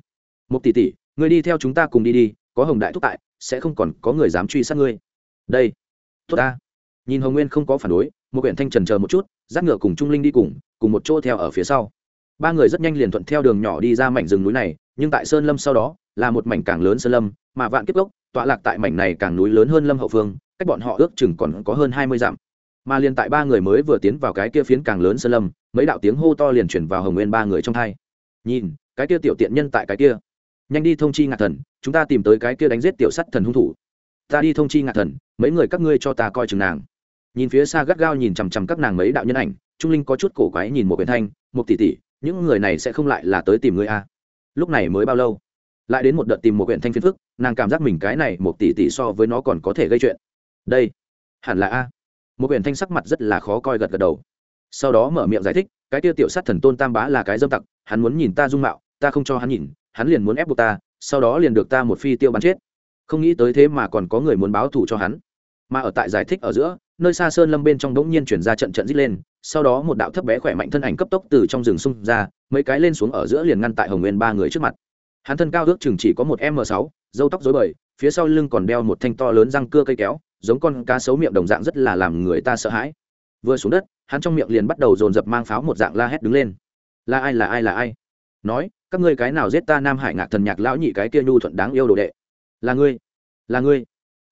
Một tỷ tỷ người đi theo chúng ta cùng đi đi, có hồng đại thúc tại, sẽ không còn có người dám truy sát ngươi. Đây, tốt ta. Nhìn hồng nguyên không có phản đối một huyện thanh trần chờ một chút, dắt ngựa cùng trung linh đi cùng cùng một chỗ theo ở phía sau. Ba người rất nhanh liền thuận theo đường nhỏ đi ra mảnh rừng núi này, nhưng tại sơn lâm sau đó, là một mảnh càng lớn sơn lâm, mà vạn kiếp gốc, tọa lạc tại mảnh này càng núi lớn hơn lâm hậu phương, cách bọn họ ước chừng còn có hơn hai mươi dặm. Mà liền tại ba người mới vừa tiến vào cái kia phiến càng lớn sơn lâm, mấy đạo tiếng hô to liền chuyển vào hồng nguyên ba người trong thai nhìn, cái kia tiểu tiện nhân tại cái kia. Nhanh đi thông chi ngạc thần, chúng ta tìm tới cái kia đánh giết tiểu sắt thần hung thủ. Ta đi thông chi ngạc thần, mấy người các ngươi cho ta coi chừng nàng nhìn phía xa gắt gao nhìn chằm chằm các nàng mấy đạo nhân ảnh, trung linh có chút cổ quái nhìn một quyển thanh một tỷ tỷ, những người này sẽ không lại là tới tìm ngươi a lúc này mới bao lâu? Lại đến một đợt tìm một quyển thanh phiền phức, nàng cảm giác mình cái này một tỷ tỷ so với nó còn có thể gây chuyện. Đây, hẳn là a. Một quyển thanh sắc mặt rất là khó coi gật gật đầu. Sau đó mở miệng giải thích, cái tiêu tiểu sát thần tôn tam bá là cái dâm tặc, hắn muốn nhìn ta dung mạo, ta không cho hắn nhìn, hắn liền muốn ép buộc ta, sau đó liền được ta một phi tiêu bắn chết. Không nghĩ tới thế mà còn có người muốn báo thù cho hắn. Mà ở tại giải thích ở giữa nơi xa sơn lâm bên trong đống nhiên chuyển ra trận trận rít lên, sau đó một đạo thấp bé khỏe mạnh thân ảnh cấp tốc từ trong rừng xung ra, mấy cái lên xuống ở giữa liền ngăn tại hồng nguyên ba người trước mặt. Hắn thân cao ước chừng chỉ có một m sáu dâu tóc dối bời, phía sau lưng còn đeo một thanh to lớn răng cưa cây kéo, giống con cá sấu miệng đồng dạng rất là làm người ta sợ hãi. Vừa xuống đất, hắn trong miệng liền bắt đầu dồn dập mang pháo một dạng la hét đứng lên. Là ai là ai là ai? Nói, các ngươi cái nào giết ta nam hải ngạc thần nhạc lão nhị cái kia nhu thuận đáng yêu đồ đệ? Là ngươi là ngươi,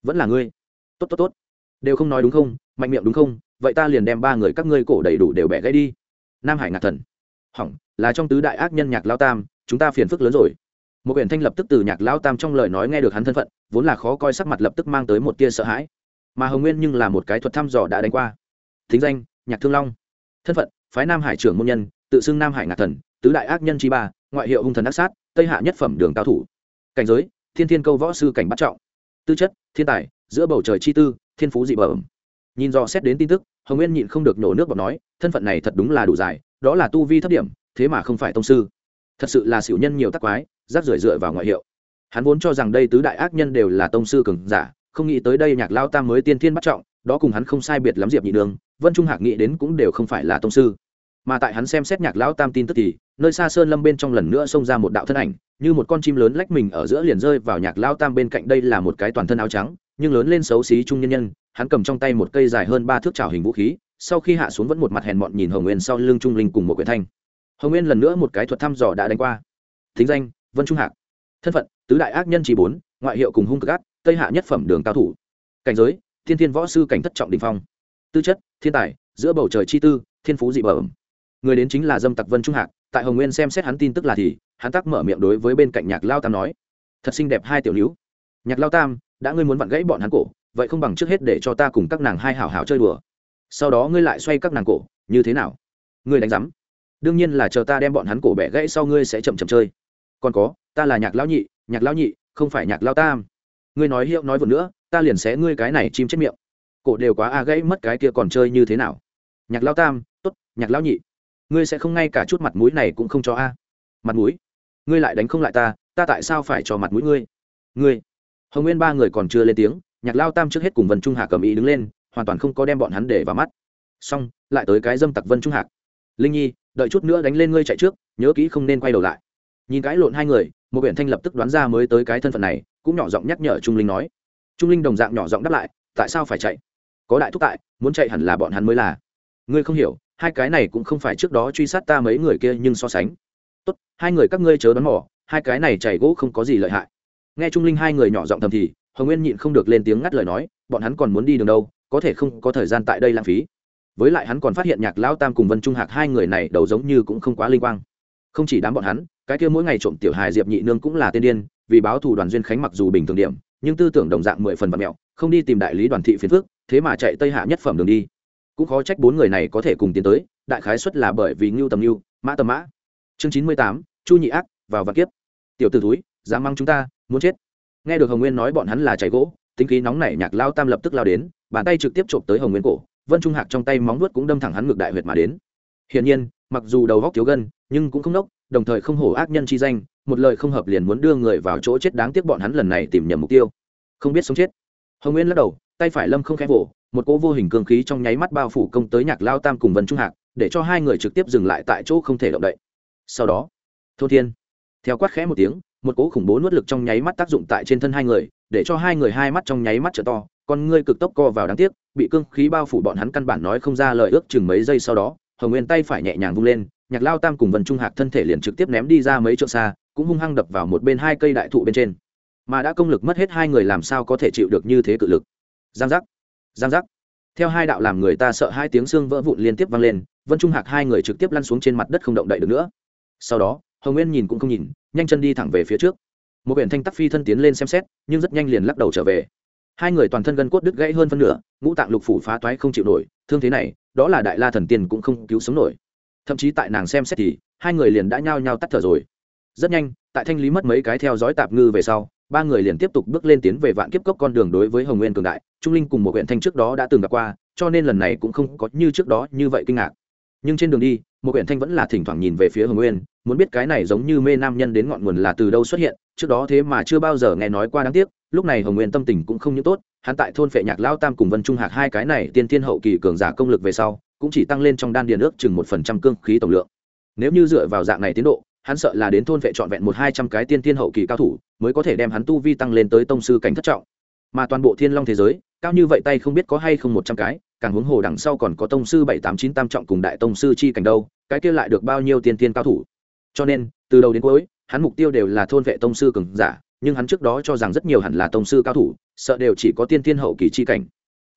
vẫn là ngươi. Tốt tốt tốt đều không nói đúng không, mạnh miệng đúng không, vậy ta liền đem ba người các ngươi cổ đầy đủ đều bẻ gãy đi. Nam hải ngạc thần. Hỏng, là trong tứ đại ác nhân nhạc lao tam, chúng ta phiền phức lớn rồi. Một quyển thanh lập tức từ nhạc lao tam trong lời nói nghe được hắn thân phận, vốn là khó coi sắc mặt lập tức mang tới một tia sợ hãi. Mà hồng nguyên nhưng là một cái thuật thăm dò đã đánh qua. Thính danh, nhạc thương long. Thân phận, phái nam hải trưởng môn nhân, tự xưng nam hải ngạc thần, tứ đại ác nhân chi ba, ngoại hiệu hung thần ác sát, tây hạ nhất phẩm đường cao thủ. Cảnh giới, thiên thiên câu võ sư cảnh bắt trọng. Tư chất, thiên tài, giữa bầu trời chi tư thiên phú dị bẩm. Nhìn do xét đến tin tức, hồng nguyên nhịn không được nổ nước bọt nói, thân phận này thật đúng là đủ dài, đó là tu vi thấp điểm, thế mà không phải tông sư. Thật sự là xỉu nhân nhiều tắc quái, rác rưởi dựa vào ngoại hiệu. Hắn vốn cho rằng đây tứ đại ác nhân đều là tông sư cường giả, không nghĩ tới đây nhạc lao tam mới tiên thiên bắt trọng, đó cùng hắn không sai biệt lắm diệp nhị đường, vân trung hạc nghĩ đến cũng đều không phải là tông sư. Mà tại hắn xem xét nhạc lão tam tin tức thì, nơi xa sơn lâm bên trong lần nữa xông ra một đạo thân ảnh, như một con chim lớn lách mình ở giữa liền rơi vào nhạc lão tam bên cạnh đây là một cái toàn thân áo trắng nhưng lớn lên xấu xí trung nhân nhân, hắn cầm trong tay một cây dài hơn ba thước trào hình vũ khí, sau khi hạ xuống vẫn một mặt hèn mọn nhìn hồng nguyên sau lưng trung linh cùng một quyển thanh. Hồng nguyên lần nữa một cái thuật thăm dò đã đánh qua. Thính danh, vân trung hạc. Thân phận, tứ đại ác nhân chỉ bốn, ngoại hiệu cùng hung cực ác, tây hạ nhất phẩm đường cao thủ. Cảnh giới, thiên thiên võ sư cảnh thất trọng đình phong. Tư chất, thiên tài, giữa bầu trời chi tư, thiên phú dị bẩm. Người đến chính là dâm tặc vân trung hạc, tại hồng nguyên xem xét hắn tin tức là thì, hắn tắc mở miệng đối với bên cạnh nhạc lao tam nói. Thật xinh đẹp hai tiểu nữ. Nhạc lao tam đã ngươi muốn vặn gãy bọn hắn cổ, vậy không bằng trước hết để cho ta cùng các nàng hai hảo hảo chơi đùa. Sau đó ngươi lại xoay các nàng cổ, như thế nào? Ngươi đánh rắm đương nhiên là chờ ta đem bọn hắn cổ bẻ gãy sau ngươi sẽ chậm chậm chơi. Còn có, ta là nhạc lão nhị, nhạc lão nhị, không phải nhạc lao tam. Ngươi nói hiệu nói vừa nữa, ta liền xé ngươi cái này chim chết miệng. Cổ đều quá a à gãy mất cái kia còn chơi như thế nào? Nhạc lao tam t ố t nhạc lão nhị. Ngươi sẽ không ngay cả chút mặt mũi này cũng không cho a. Mặt mũi? Ngươi lại đánh không lại ta ta tại sao phải cho mặt mũi ngươi? Ngươi hồng nguyên ba người còn chưa lên tiếng, nhạc lao tam trước hết cùng vân trung hạc cầm ý đứng lên, hoàn toàn không có đem bọn hắn để vào mắt. Xong, lại tới cái dâm tặc vân trung hạc. Linh nhi, đợi chút nữa đánh lên ngươi chạy trước, nhớ kỹ không nên quay đầu lại. Nhìn cái lộn hai người một biển thanh lập tức đoán ra mới tới cái thân phận này, cũng nhỏ giọng nhắc nhở trung linh nói. Trung linh đồng dạng nhỏ giọng đáp lại, tại sao phải chạy? Có đại thúc tại, muốn chạy hẳn là bọn hắn mới là. Ngươi không hiểu, hai cái này cũng không phải trước đó truy sát ta mấy người kia nhưng so sánh. Tốt, hai người các ngươi chớ đón mỏ hai cái này chảy gỗ không có gì lợi hại nghe trung linh hai người nhỏ giọng thầm thì, hồng nguyên nhịn không được lên tiếng ngắt lời nói, bọn hắn còn muốn đi đường đâu, có thể không có thời gian tại đây lãng phí. Với lại hắn còn phát hiện nhạc lão tam cùng vân trung hạc hai người này đầu giống như cũng không quá linh quang. Không chỉ đám bọn hắn, cái kia mỗi ngày trộm tiểu hài diệp nhị nương cũng là tên điên, vì báo thù đoàn duyên khánh mặc dù bình thường điểm, nhưng tư tưởng đồng dạng mười phần vật mẹo, không đi tìm đại lý đoàn thị phiến phước thế mà chạy tây hạ nhất phẩm đường đi. Cũng khó trách bốn người này có thể cùng tiến tới, đại khái xuất là bởi vì ngưu tầm ngưu, mã tầm mã. Chương chín mươi tám, chu nhị ác, vào vạn kiếp. Tiểu t ử túi dám măng chúng ta, muốn chết. Nghe được hồng nguyên nói bọn hắn là chảy gỗ, tính khí nóng nảy nhạc lao tam lập tức lao đến, bàn tay trực tiếp trộm tới hồng nguyên cổ, vân trung hạc trong tay móng nuốt cũng đâm thẳng hắn ngược đại huyệt mà đến. Hiển nhiên, mặc dù đầu góc thiếu gân, nhưng cũng không nốc, đồng thời không hổ ác nhân chi danh, một lời không hợp liền muốn đưa người vào chỗ chết đáng tiếc bọn hắn lần này tìm nhầm mục tiêu. Không biết sống chết. Hồng nguyên lắc đầu, tay phải lâm không khẽ vỗ, một cỗ vô hình cương khí trong nháy mắt bao phủ công tới nhạc lao tam cùng vân trung hạc, để cho hai người trực tiếp dừng lại tại chỗ không thể động đậy. Sau đó thô thiên, theo quát khẽ một tiếng một cỗ khủng bố nuốt lực trong nháy mắt tác dụng tại trên thân hai người, để cho hai người hai mắt trong nháy mắt trở to, con ngươi cực tốc co vào đáng tiếc, bị cương khí bao phủ bọn hắn căn bản nói không ra lời ước chừng mấy giây sau đó, hồng nguyên tay phải nhẹ nhàng vung lên, nhạc lao tam cùng vân trung hạc thân thể liền trực tiếp ném đi ra mấy chỗ xa, cũng hung hăng đập vào một bên hai cây đại thụ bên trên. Mà đã công lực mất hết hai người làm sao có thể chịu được như thế cự lực? Giang giác! Giang giác! Theo hai đạo làm người ta sợ hai tiếng xương vỡ vụn liên tiếp vang lên, vân trung hạc hai người trực tiếp lăn xuống trên mặt đất không động đậy được nữa. Sau đó hồng nguyên nhìn cũng không nhìn nhanh chân đi thẳng về phía trước một biển thanh tắc phi thân tiến lên xem xét nhưng rất nhanh liền lắc đầu trở về hai người toàn thân gân cốt đứt gãy hơn phân nửa ngũ tạng lục phủ phá toái không chịu nổi thương thế này đó là đại la thần tiên cũng không cứu sống nổi thậm chí tại nàng xem xét thì hai người liền đã nhao nhao tắt thở rồi rất nhanh tại thanh lý mất mấy cái theo dõi tạp ngư về sau ba người liền tiếp tục bước lên tiến về vạn kiếp cốc con đường đối với hồng nguyên cường đại trung linh cùng một huyện thanh trước đó đã từng gặp qua cho nên lần này cũng không có như trước đó như vậy kinh ngạc nhưng trên đường đi một huyện thanh vẫn là thỉnh thoảng nhìn về phía hồng nguyên muốn biết cái này giống như mê nam nhân đến ngọn nguồn là từ đâu xuất hiện, trước đó thế mà chưa bao giờ nghe nói qua đáng tiếc, lúc này hồng nguyên tâm tình cũng không như tốt, hắn tại thôn phệ nhạc lao tam cùng vân trung hạc hai cái này tiên thiên hậu kỳ cường giả công lực về sau, cũng chỉ tăng lên trong đan điền ước chừng một phần trăm cương khí tổng lượng. Nếu như dựa vào dạng này tiến độ, hắn sợ là đến thôn vệ trọn vẹn một hai trăm cái tiên thiên hậu kỳ cao thủ, mới có thể đem hắn tu vi tăng lên tới tông sư cảnh thất trọng. Mà toàn bộ thiên long thế giới, cao như vậy tay không biết có hay không một trăm cái, càng huống hồ đằng sau còn có tông sư bảy tám chín tam trọng cùng đại tông sư chi cảnh đâu, cái kia lại được bao nhiêu tiên tiên cao thủ? Cho nên, từ đầu đến cuối, hắn mục tiêu đều là thôn vệ tông sư cường giả, nhưng hắn trước đó cho rằng rất nhiều hẳn là tông sư cao thủ, sợ đều chỉ có tiên tiên hậu kỳ chi cảnh.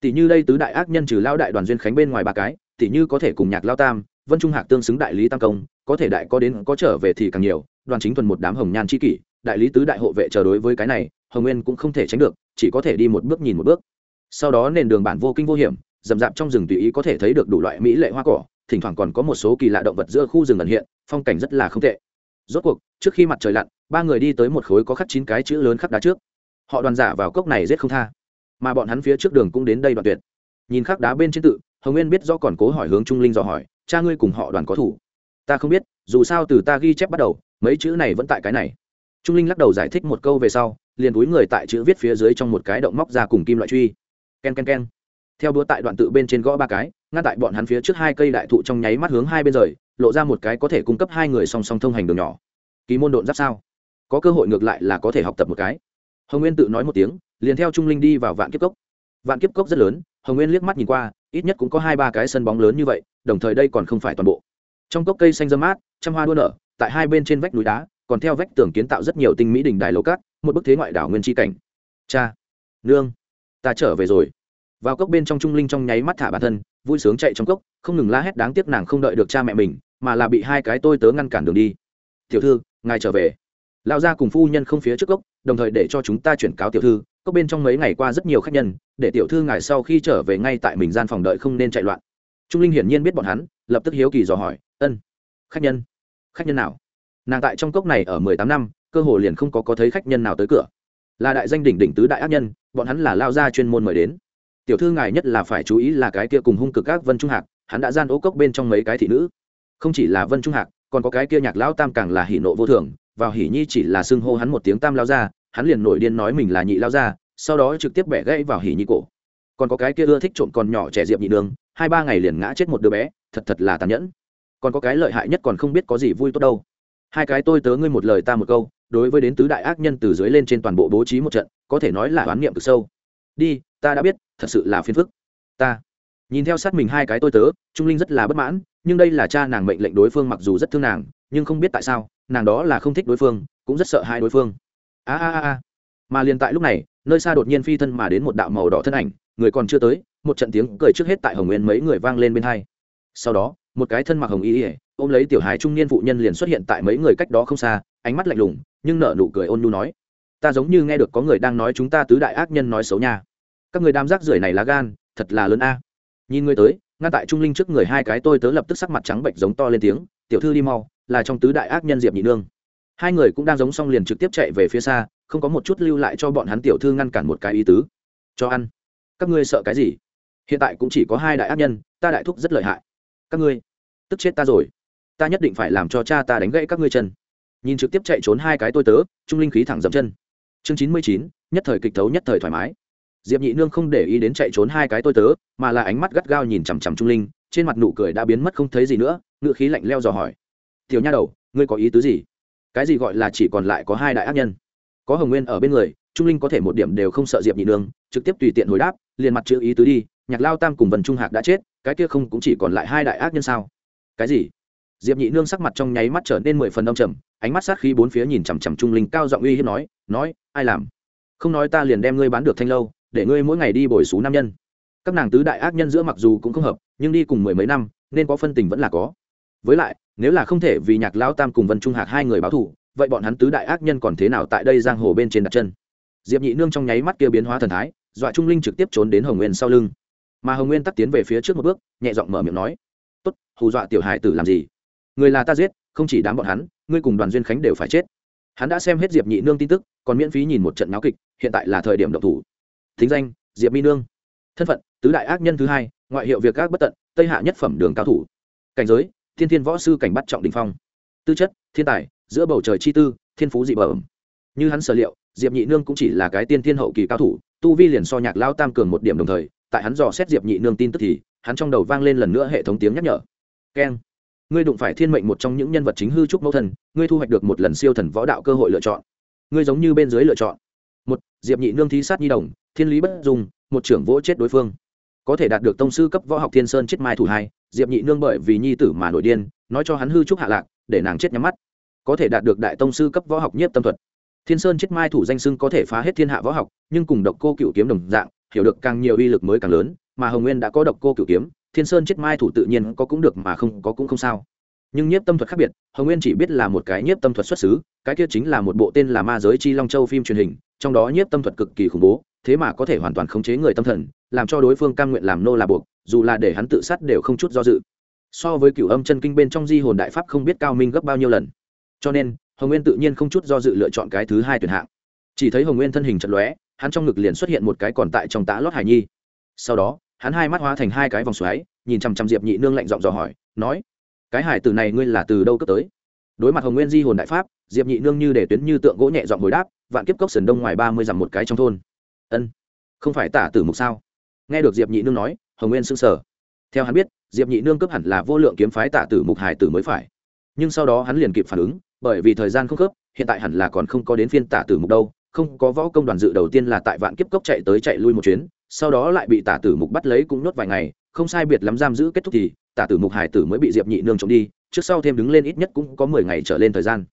Tỷ như đây tứ đại ác nhân trừ lao đại đoàn duyên khánh bên ngoài ba cái, tỷ như có thể cùng nhạc lao tam, vân trung hạc tương xứng đại lý tam công, có thể đại có đến có trở về thì càng nhiều, đoàn chính thuần một đám hồng nhan chi kỷ, đại lý tứ đại hộ vệ chờ đối với cái này, hồng nguyên cũng không thể tránh được, chỉ có thể đi một bước nhìn một bước. Sau đó nền đường bản vô kinh vô hiểm, rậm rạp trong rừng tùy ý có thể thấy được đủ loại mỹ lệ hoa cỏ, thỉnh thoảng còn có một số kỳ lạ động vật giữa khu rừng ẩn hiện phong cảnh rất là không tệ. Rốt cuộc, trước khi mặt trời lặn, ba người đi tới một khối có khắc chín cái chữ lớn khắc đá trước. Họ đoàn giả vào cốc này giết không tha. Mà bọn hắn phía trước đường cũng đến đây đoạn tuyệt. Nhìn khắc đá bên trên tự, hồng nguyên biết do còn cố hỏi hướng trung linh dò hỏi, cha ngươi cùng họ đoàn có thủ? Ta không biết, dù sao từ ta ghi chép bắt đầu, mấy chữ này vẫn tại cái này. Trung linh lắc đầu giải thích một câu về sau, liền túi người tại chữ viết phía dưới trong một cái động móc ra cùng kim loại truy. K e n k e n k e n theo đũa tại đoạn tự bên trên gõ ba cái, ngăn tại bọn hắn phía trước hai cây đại thụ trong nháy mắt hướng hai bên rời lộ ra một cái có thể cung cấp hai người song song thông hành đường nhỏ. Ký môn độn giáp sao? Có cơ hội ngược lại là có thể học tập một cái. Hồng nguyên tự nói một tiếng, liền theo trung linh đi vào vạn kiếp cốc. Vạn kiếp cốc rất lớn, hồng nguyên liếc mắt nhìn qua, ít nhất cũng có hai ba cái sân bóng lớn như vậy, đồng thời đây còn không phải toàn bộ. Trong cốc cây xanh dơ mát, trăm hoa đua nở, tại hai bên trên vách núi đá, còn theo vách tường kiến tạo rất nhiều tinh mỹ đình đài lầu cát, một bức thế ngoại đảo nguyên tri cảnh. Cha, nương, ta trở về rồi. Vào cốc bên trong trung linh trong nháy mắt thả bản thân vui sướng chạy trong cốc, không ngừng la hét đáng tiếc nàng không đợi được cha mẹ mình, mà là bị hai cái tôi tớ ngăn cản đường đi. Tiểu thư, ngài trở về. Lão gia cùng phu nhân không phía trước cốc, đồng thời để cho chúng ta chuyển cáo tiểu thư, cốc bên trong mấy ngày qua rất nhiều khách nhân, để tiểu thư ngài sau khi trở về ngay tại mình gian phòng đợi không nên chạy loạn. Trung linh hiển nhiên biết bọn hắn, lập tức hiếu kỳ dò hỏi, ân, khách nhân khách nhân nào? Nàng tại trong cốc này ở mười tám năm, cơ hồ liền không có có thấy khách nhân nào tới cửa. Là đại danh đỉnh đỉnh tứ đại ác nhân, bọn hắn là lao gia chuyên môn mời đến tiểu thư ngài nhất là phải chú ý là cái kia cùng hung cực các vân trung hạc, hắn đã gian ố cốc bên trong mấy cái thị nữ. Không chỉ là vân trung hạc, còn có cái kia nhạc lão tam càng là hỉ nộ vô thường, vào hỉ nhi chỉ là xưng hô hắn một tiếng tam lao ra hắn liền nổi điên nói mình là nhị lao ra sau đó trực tiếp bẻ gãy vào hỉ nhi cổ. Còn có cái kia ưa thích trộm còn nhỏ trẻ diệp nhị đường, hai ba ngày liền ngã chết một đứa bé, thật thật là tàn nhẫn. Còn có cái lợi hại nhất còn không biết có gì vui tốt đâu. Hai cái tôi tớ ngươi một lời ta một câu, đối với đến tứ đại ác nhân từ dưới lên trên toàn bộ bố trí một trận, có thể nói là oán niệm cực sâu. Đi, ta đã biết thật sự là phiền phức. Ta. Nhìn theo sát mình hai cái tôi tớ, trung linh rất là bất mãn, nhưng đây là cha nàng mệnh lệnh đối phương mặc dù rất thương nàng, nhưng không biết tại sao, nàng đó là không thích đối phương, cũng rất sợ hai đối phương. A a a mà liền tại lúc này, nơi xa đột nhiên phi thân mà đến một đạo màu đỏ thân ảnh, người còn chưa tới, một trận tiếng cười trước hết tại hồng nguyên mấy người vang lên bên hai. Sau đó, một cái thân mặc hồng y ỉa ôm lấy tiểu hài trung niên phụ nhân liền xuất hiện tại mấy người cách đó không xa, ánh mắt lạnh lùng, nhưng nở nụ cười ôn nhu nói, ta giống như nghe được có người đang nói chúng ta tứ đại ác nhân nói xấu nha các người đám rác rưởi này lá gan, thật là lớn a. Nhìn người tới, ngăn tại trung linh trước người hai cái tôi tớ lập tức sắc mặt trắng bệnh giống to lên tiếng, tiểu thư đi mau, là trong tứ đại ác nhân diệp nhị nương. Hai người cũng đang giống xong liền trực tiếp chạy về phía xa, không có một chút lưu lại cho bọn hắn tiểu thư ngăn cản một cái ý tứ. Cho ăn. Các ngươi sợ cái gì? Hiện tại cũng chỉ có hai đại ác nhân, ta đại thúc rất lợi hại. Các ngươi, tức chết ta rồi. Ta nhất định phải làm cho cha ta đánh gãy các ngươi chân. Nhìn trực tiếp chạy trốn hai cái tôi tớ, trung linh khí thẳng dậm chân. Chương chín mươi chín, nhất thời kịch thấu nhất thời thoải mái diệp nhị nương không để ý đến chạy trốn hai cái tôi tớ, mà là ánh mắt gắt gao nhìn chằm chằm trung linh, trên mặt nụ cười đã biến mất không thấy gì nữa ngự khí lạnh leo dò hỏi. Tiểu nha đầu, ngươi có ý tứ gì? Cái gì gọi là chỉ còn lại có hai đại ác nhân? Có hồng nguyên ở bên người, trung linh có thể một điểm đều không sợ diệp nhị nương, trực tiếp tùy tiện hồi đáp, liền mặt chữ ý tứ đi, nhạc lao tam cùng vần trung hạc đã chết, cái kia không cũng chỉ còn lại hai đại ác nhân sao? Cái gì? Diệp nhị nương sắc mặt trong nháy mắt trở nên mười phần đông trầm, ánh mắt sát khi bốn phía nhìn chằm chằm trung linh, cao giọng uy hiếp nói nói, ai làm? Không nói ta liền đem ngươi bán được thanh lâu để ngươi mỗi ngày đi bồi xú nam nhân. Các nàng tứ đại ác nhân giữa mặc dù cũng không hợp, nhưng đi cùng mười mấy năm, nên có phân tình vẫn là có. Với lại, nếu là không thể vì nhạc lão tam cùng vân trung hạc hai người báo thù, vậy bọn hắn tứ đại ác nhân còn thế nào tại đây giang hồ bên trên đặt chân? Diệp nhị nương trong nháy mắt kia biến hóa thần thái, dọa trung linh trực tiếp trốn đến hồng nguyên sau lưng. Mà hồng nguyên tắt tiến về phía trước một bước, nhẹ giọng mở miệng nói, tốt, hù dọa tiểu hải tử làm gì? Người là ta giết, không chỉ đám bọn hắn, ngươi cùng đoàn duyên khánh đều phải chết. Hắn đã xem hết diệp nhị nương tin tức, còn miễn phí nhìn một trận náo kịch, hiện tại là thời điểm động thủ thính danh, diệp mi nương. Thân phận, tứ đại ác nhân thứ hai, ngoại hiệu việc các bất tận, tây hạ nhất phẩm đường cao thủ. Cảnh giới, thiên thiên võ sư cảnh bắt trọng đình phong. Tư chất, thiên tài, giữa bầu trời chi tư, thiên phú dị bẩm. Như hắn sở liệu, diệp nhị nương cũng chỉ là cái tiên thiên hậu kỳ cao thủ, tu vi liền so nhạc lao tam cường một điểm đồng thời, tại hắn dò xét diệp nhị nương tin tức thì, hắn trong đầu vang lên lần nữa hệ thống tiếng nhắc nhở. Keng, ngươi đụng phải thiên mệnh một trong những nhân vật chính hư trúc mẫu thần, ngươi thu hoạch được một lần siêu thần võ đạo cơ hội lựa chọn. Ngươi giống như bên dưới lựa chọn. Một, diệp nhị nương thí sát nhi đồng thiên lý bất dùng một trưởng vỗ chết đối phương. Có thể đạt được tông sư cấp võ học thiên sơn chết mai thủ hai, diệp nhị nương bởi vì nhi tử mà nổi điên, nói cho hắn hư trúc hạ lạc, để nàng chết nhắm mắt. Có thể đạt được đại tông sư cấp võ học nhất tâm thuật. Thiên sơn chết mai thủ danh sưng có thể phá hết thiên hạ võ học, nhưng cùng độc cô cựu kiếm đồng dạng, hiểu được càng nhiều uy lực mới càng lớn, mà hồng nguyên đã có độc cô cựu kiếm, thiên sơn chết mai thủ tự nhiên có cũng được mà không có cũng không sao. Nhưng nhiếp tâm thuật khác biệt, hồng nguyên chỉ biết là một cái nhiếp tâm thuật xuất xứ, cái kia chính là một bộ tên là ma giới chi long châu phim truyền hình, trong đó nhiếp tâm thuật cực kỳ khủng bố thế mà có thể hoàn toàn khống chế người tâm thần, làm cho đối phương cam nguyện làm nô là buộc, dù là để hắn tự sát đều không chút do dự. So với cựu âm chân kinh bên trong di hồn đại pháp không biết cao minh gấp bao nhiêu lần. Cho nên, hồng nguyên tự nhiên không chút do dự lựa chọn cái thứ hai tuyển hạng. Chỉ thấy hồng nguyên thân hình chật lóe, hắn trong ngực liền xuất hiện một cái còn tại trong tã lót hải nhi. Sau đó, hắn hai mắt hóa thành hai cái vòng xoáy, nhìn chằm chằm diệp nhị nương lạnh giọng dò hỏi, nói, cái hải tử này ngươi là từ đâu cấp tới? Đối mặt hồng nguyên di hồn đại pháp, diệp nhị nương như để tuyến như tượng gỗ nhẹ giọng hồi đáp, vạn kiếp cốc sườn đông ngoài ba mươi dặm một cái trong thôn ân. Không phải tả tử mục sao? Nghe được diệp nhị nương nói, hồng nguyên sững sờ. Theo hắn biết, diệp nhị nương cấp hẳn là vô lượng kiếm phái tả tử mục hải tử mới phải. Nhưng sau đó hắn liền kịp phản ứng, bởi vì thời gian không khớp, hiện tại hẳn là còn không có đến phiên tả tử mục đâu, không có võ công đoàn dự đầu tiên là tại vạn kiếp cốc chạy tới chạy lui một chuyến, sau đó lại bị tả tử mục bắt lấy cũng nhốt vài ngày, không sai biệt lắm giam giữ kết thúc thì, tả tử mục hải tử mới bị diệp nhị nương trộm đi, trước sau thêm đứng lên ít nhất cũng có mười ngày trở lên thời gian.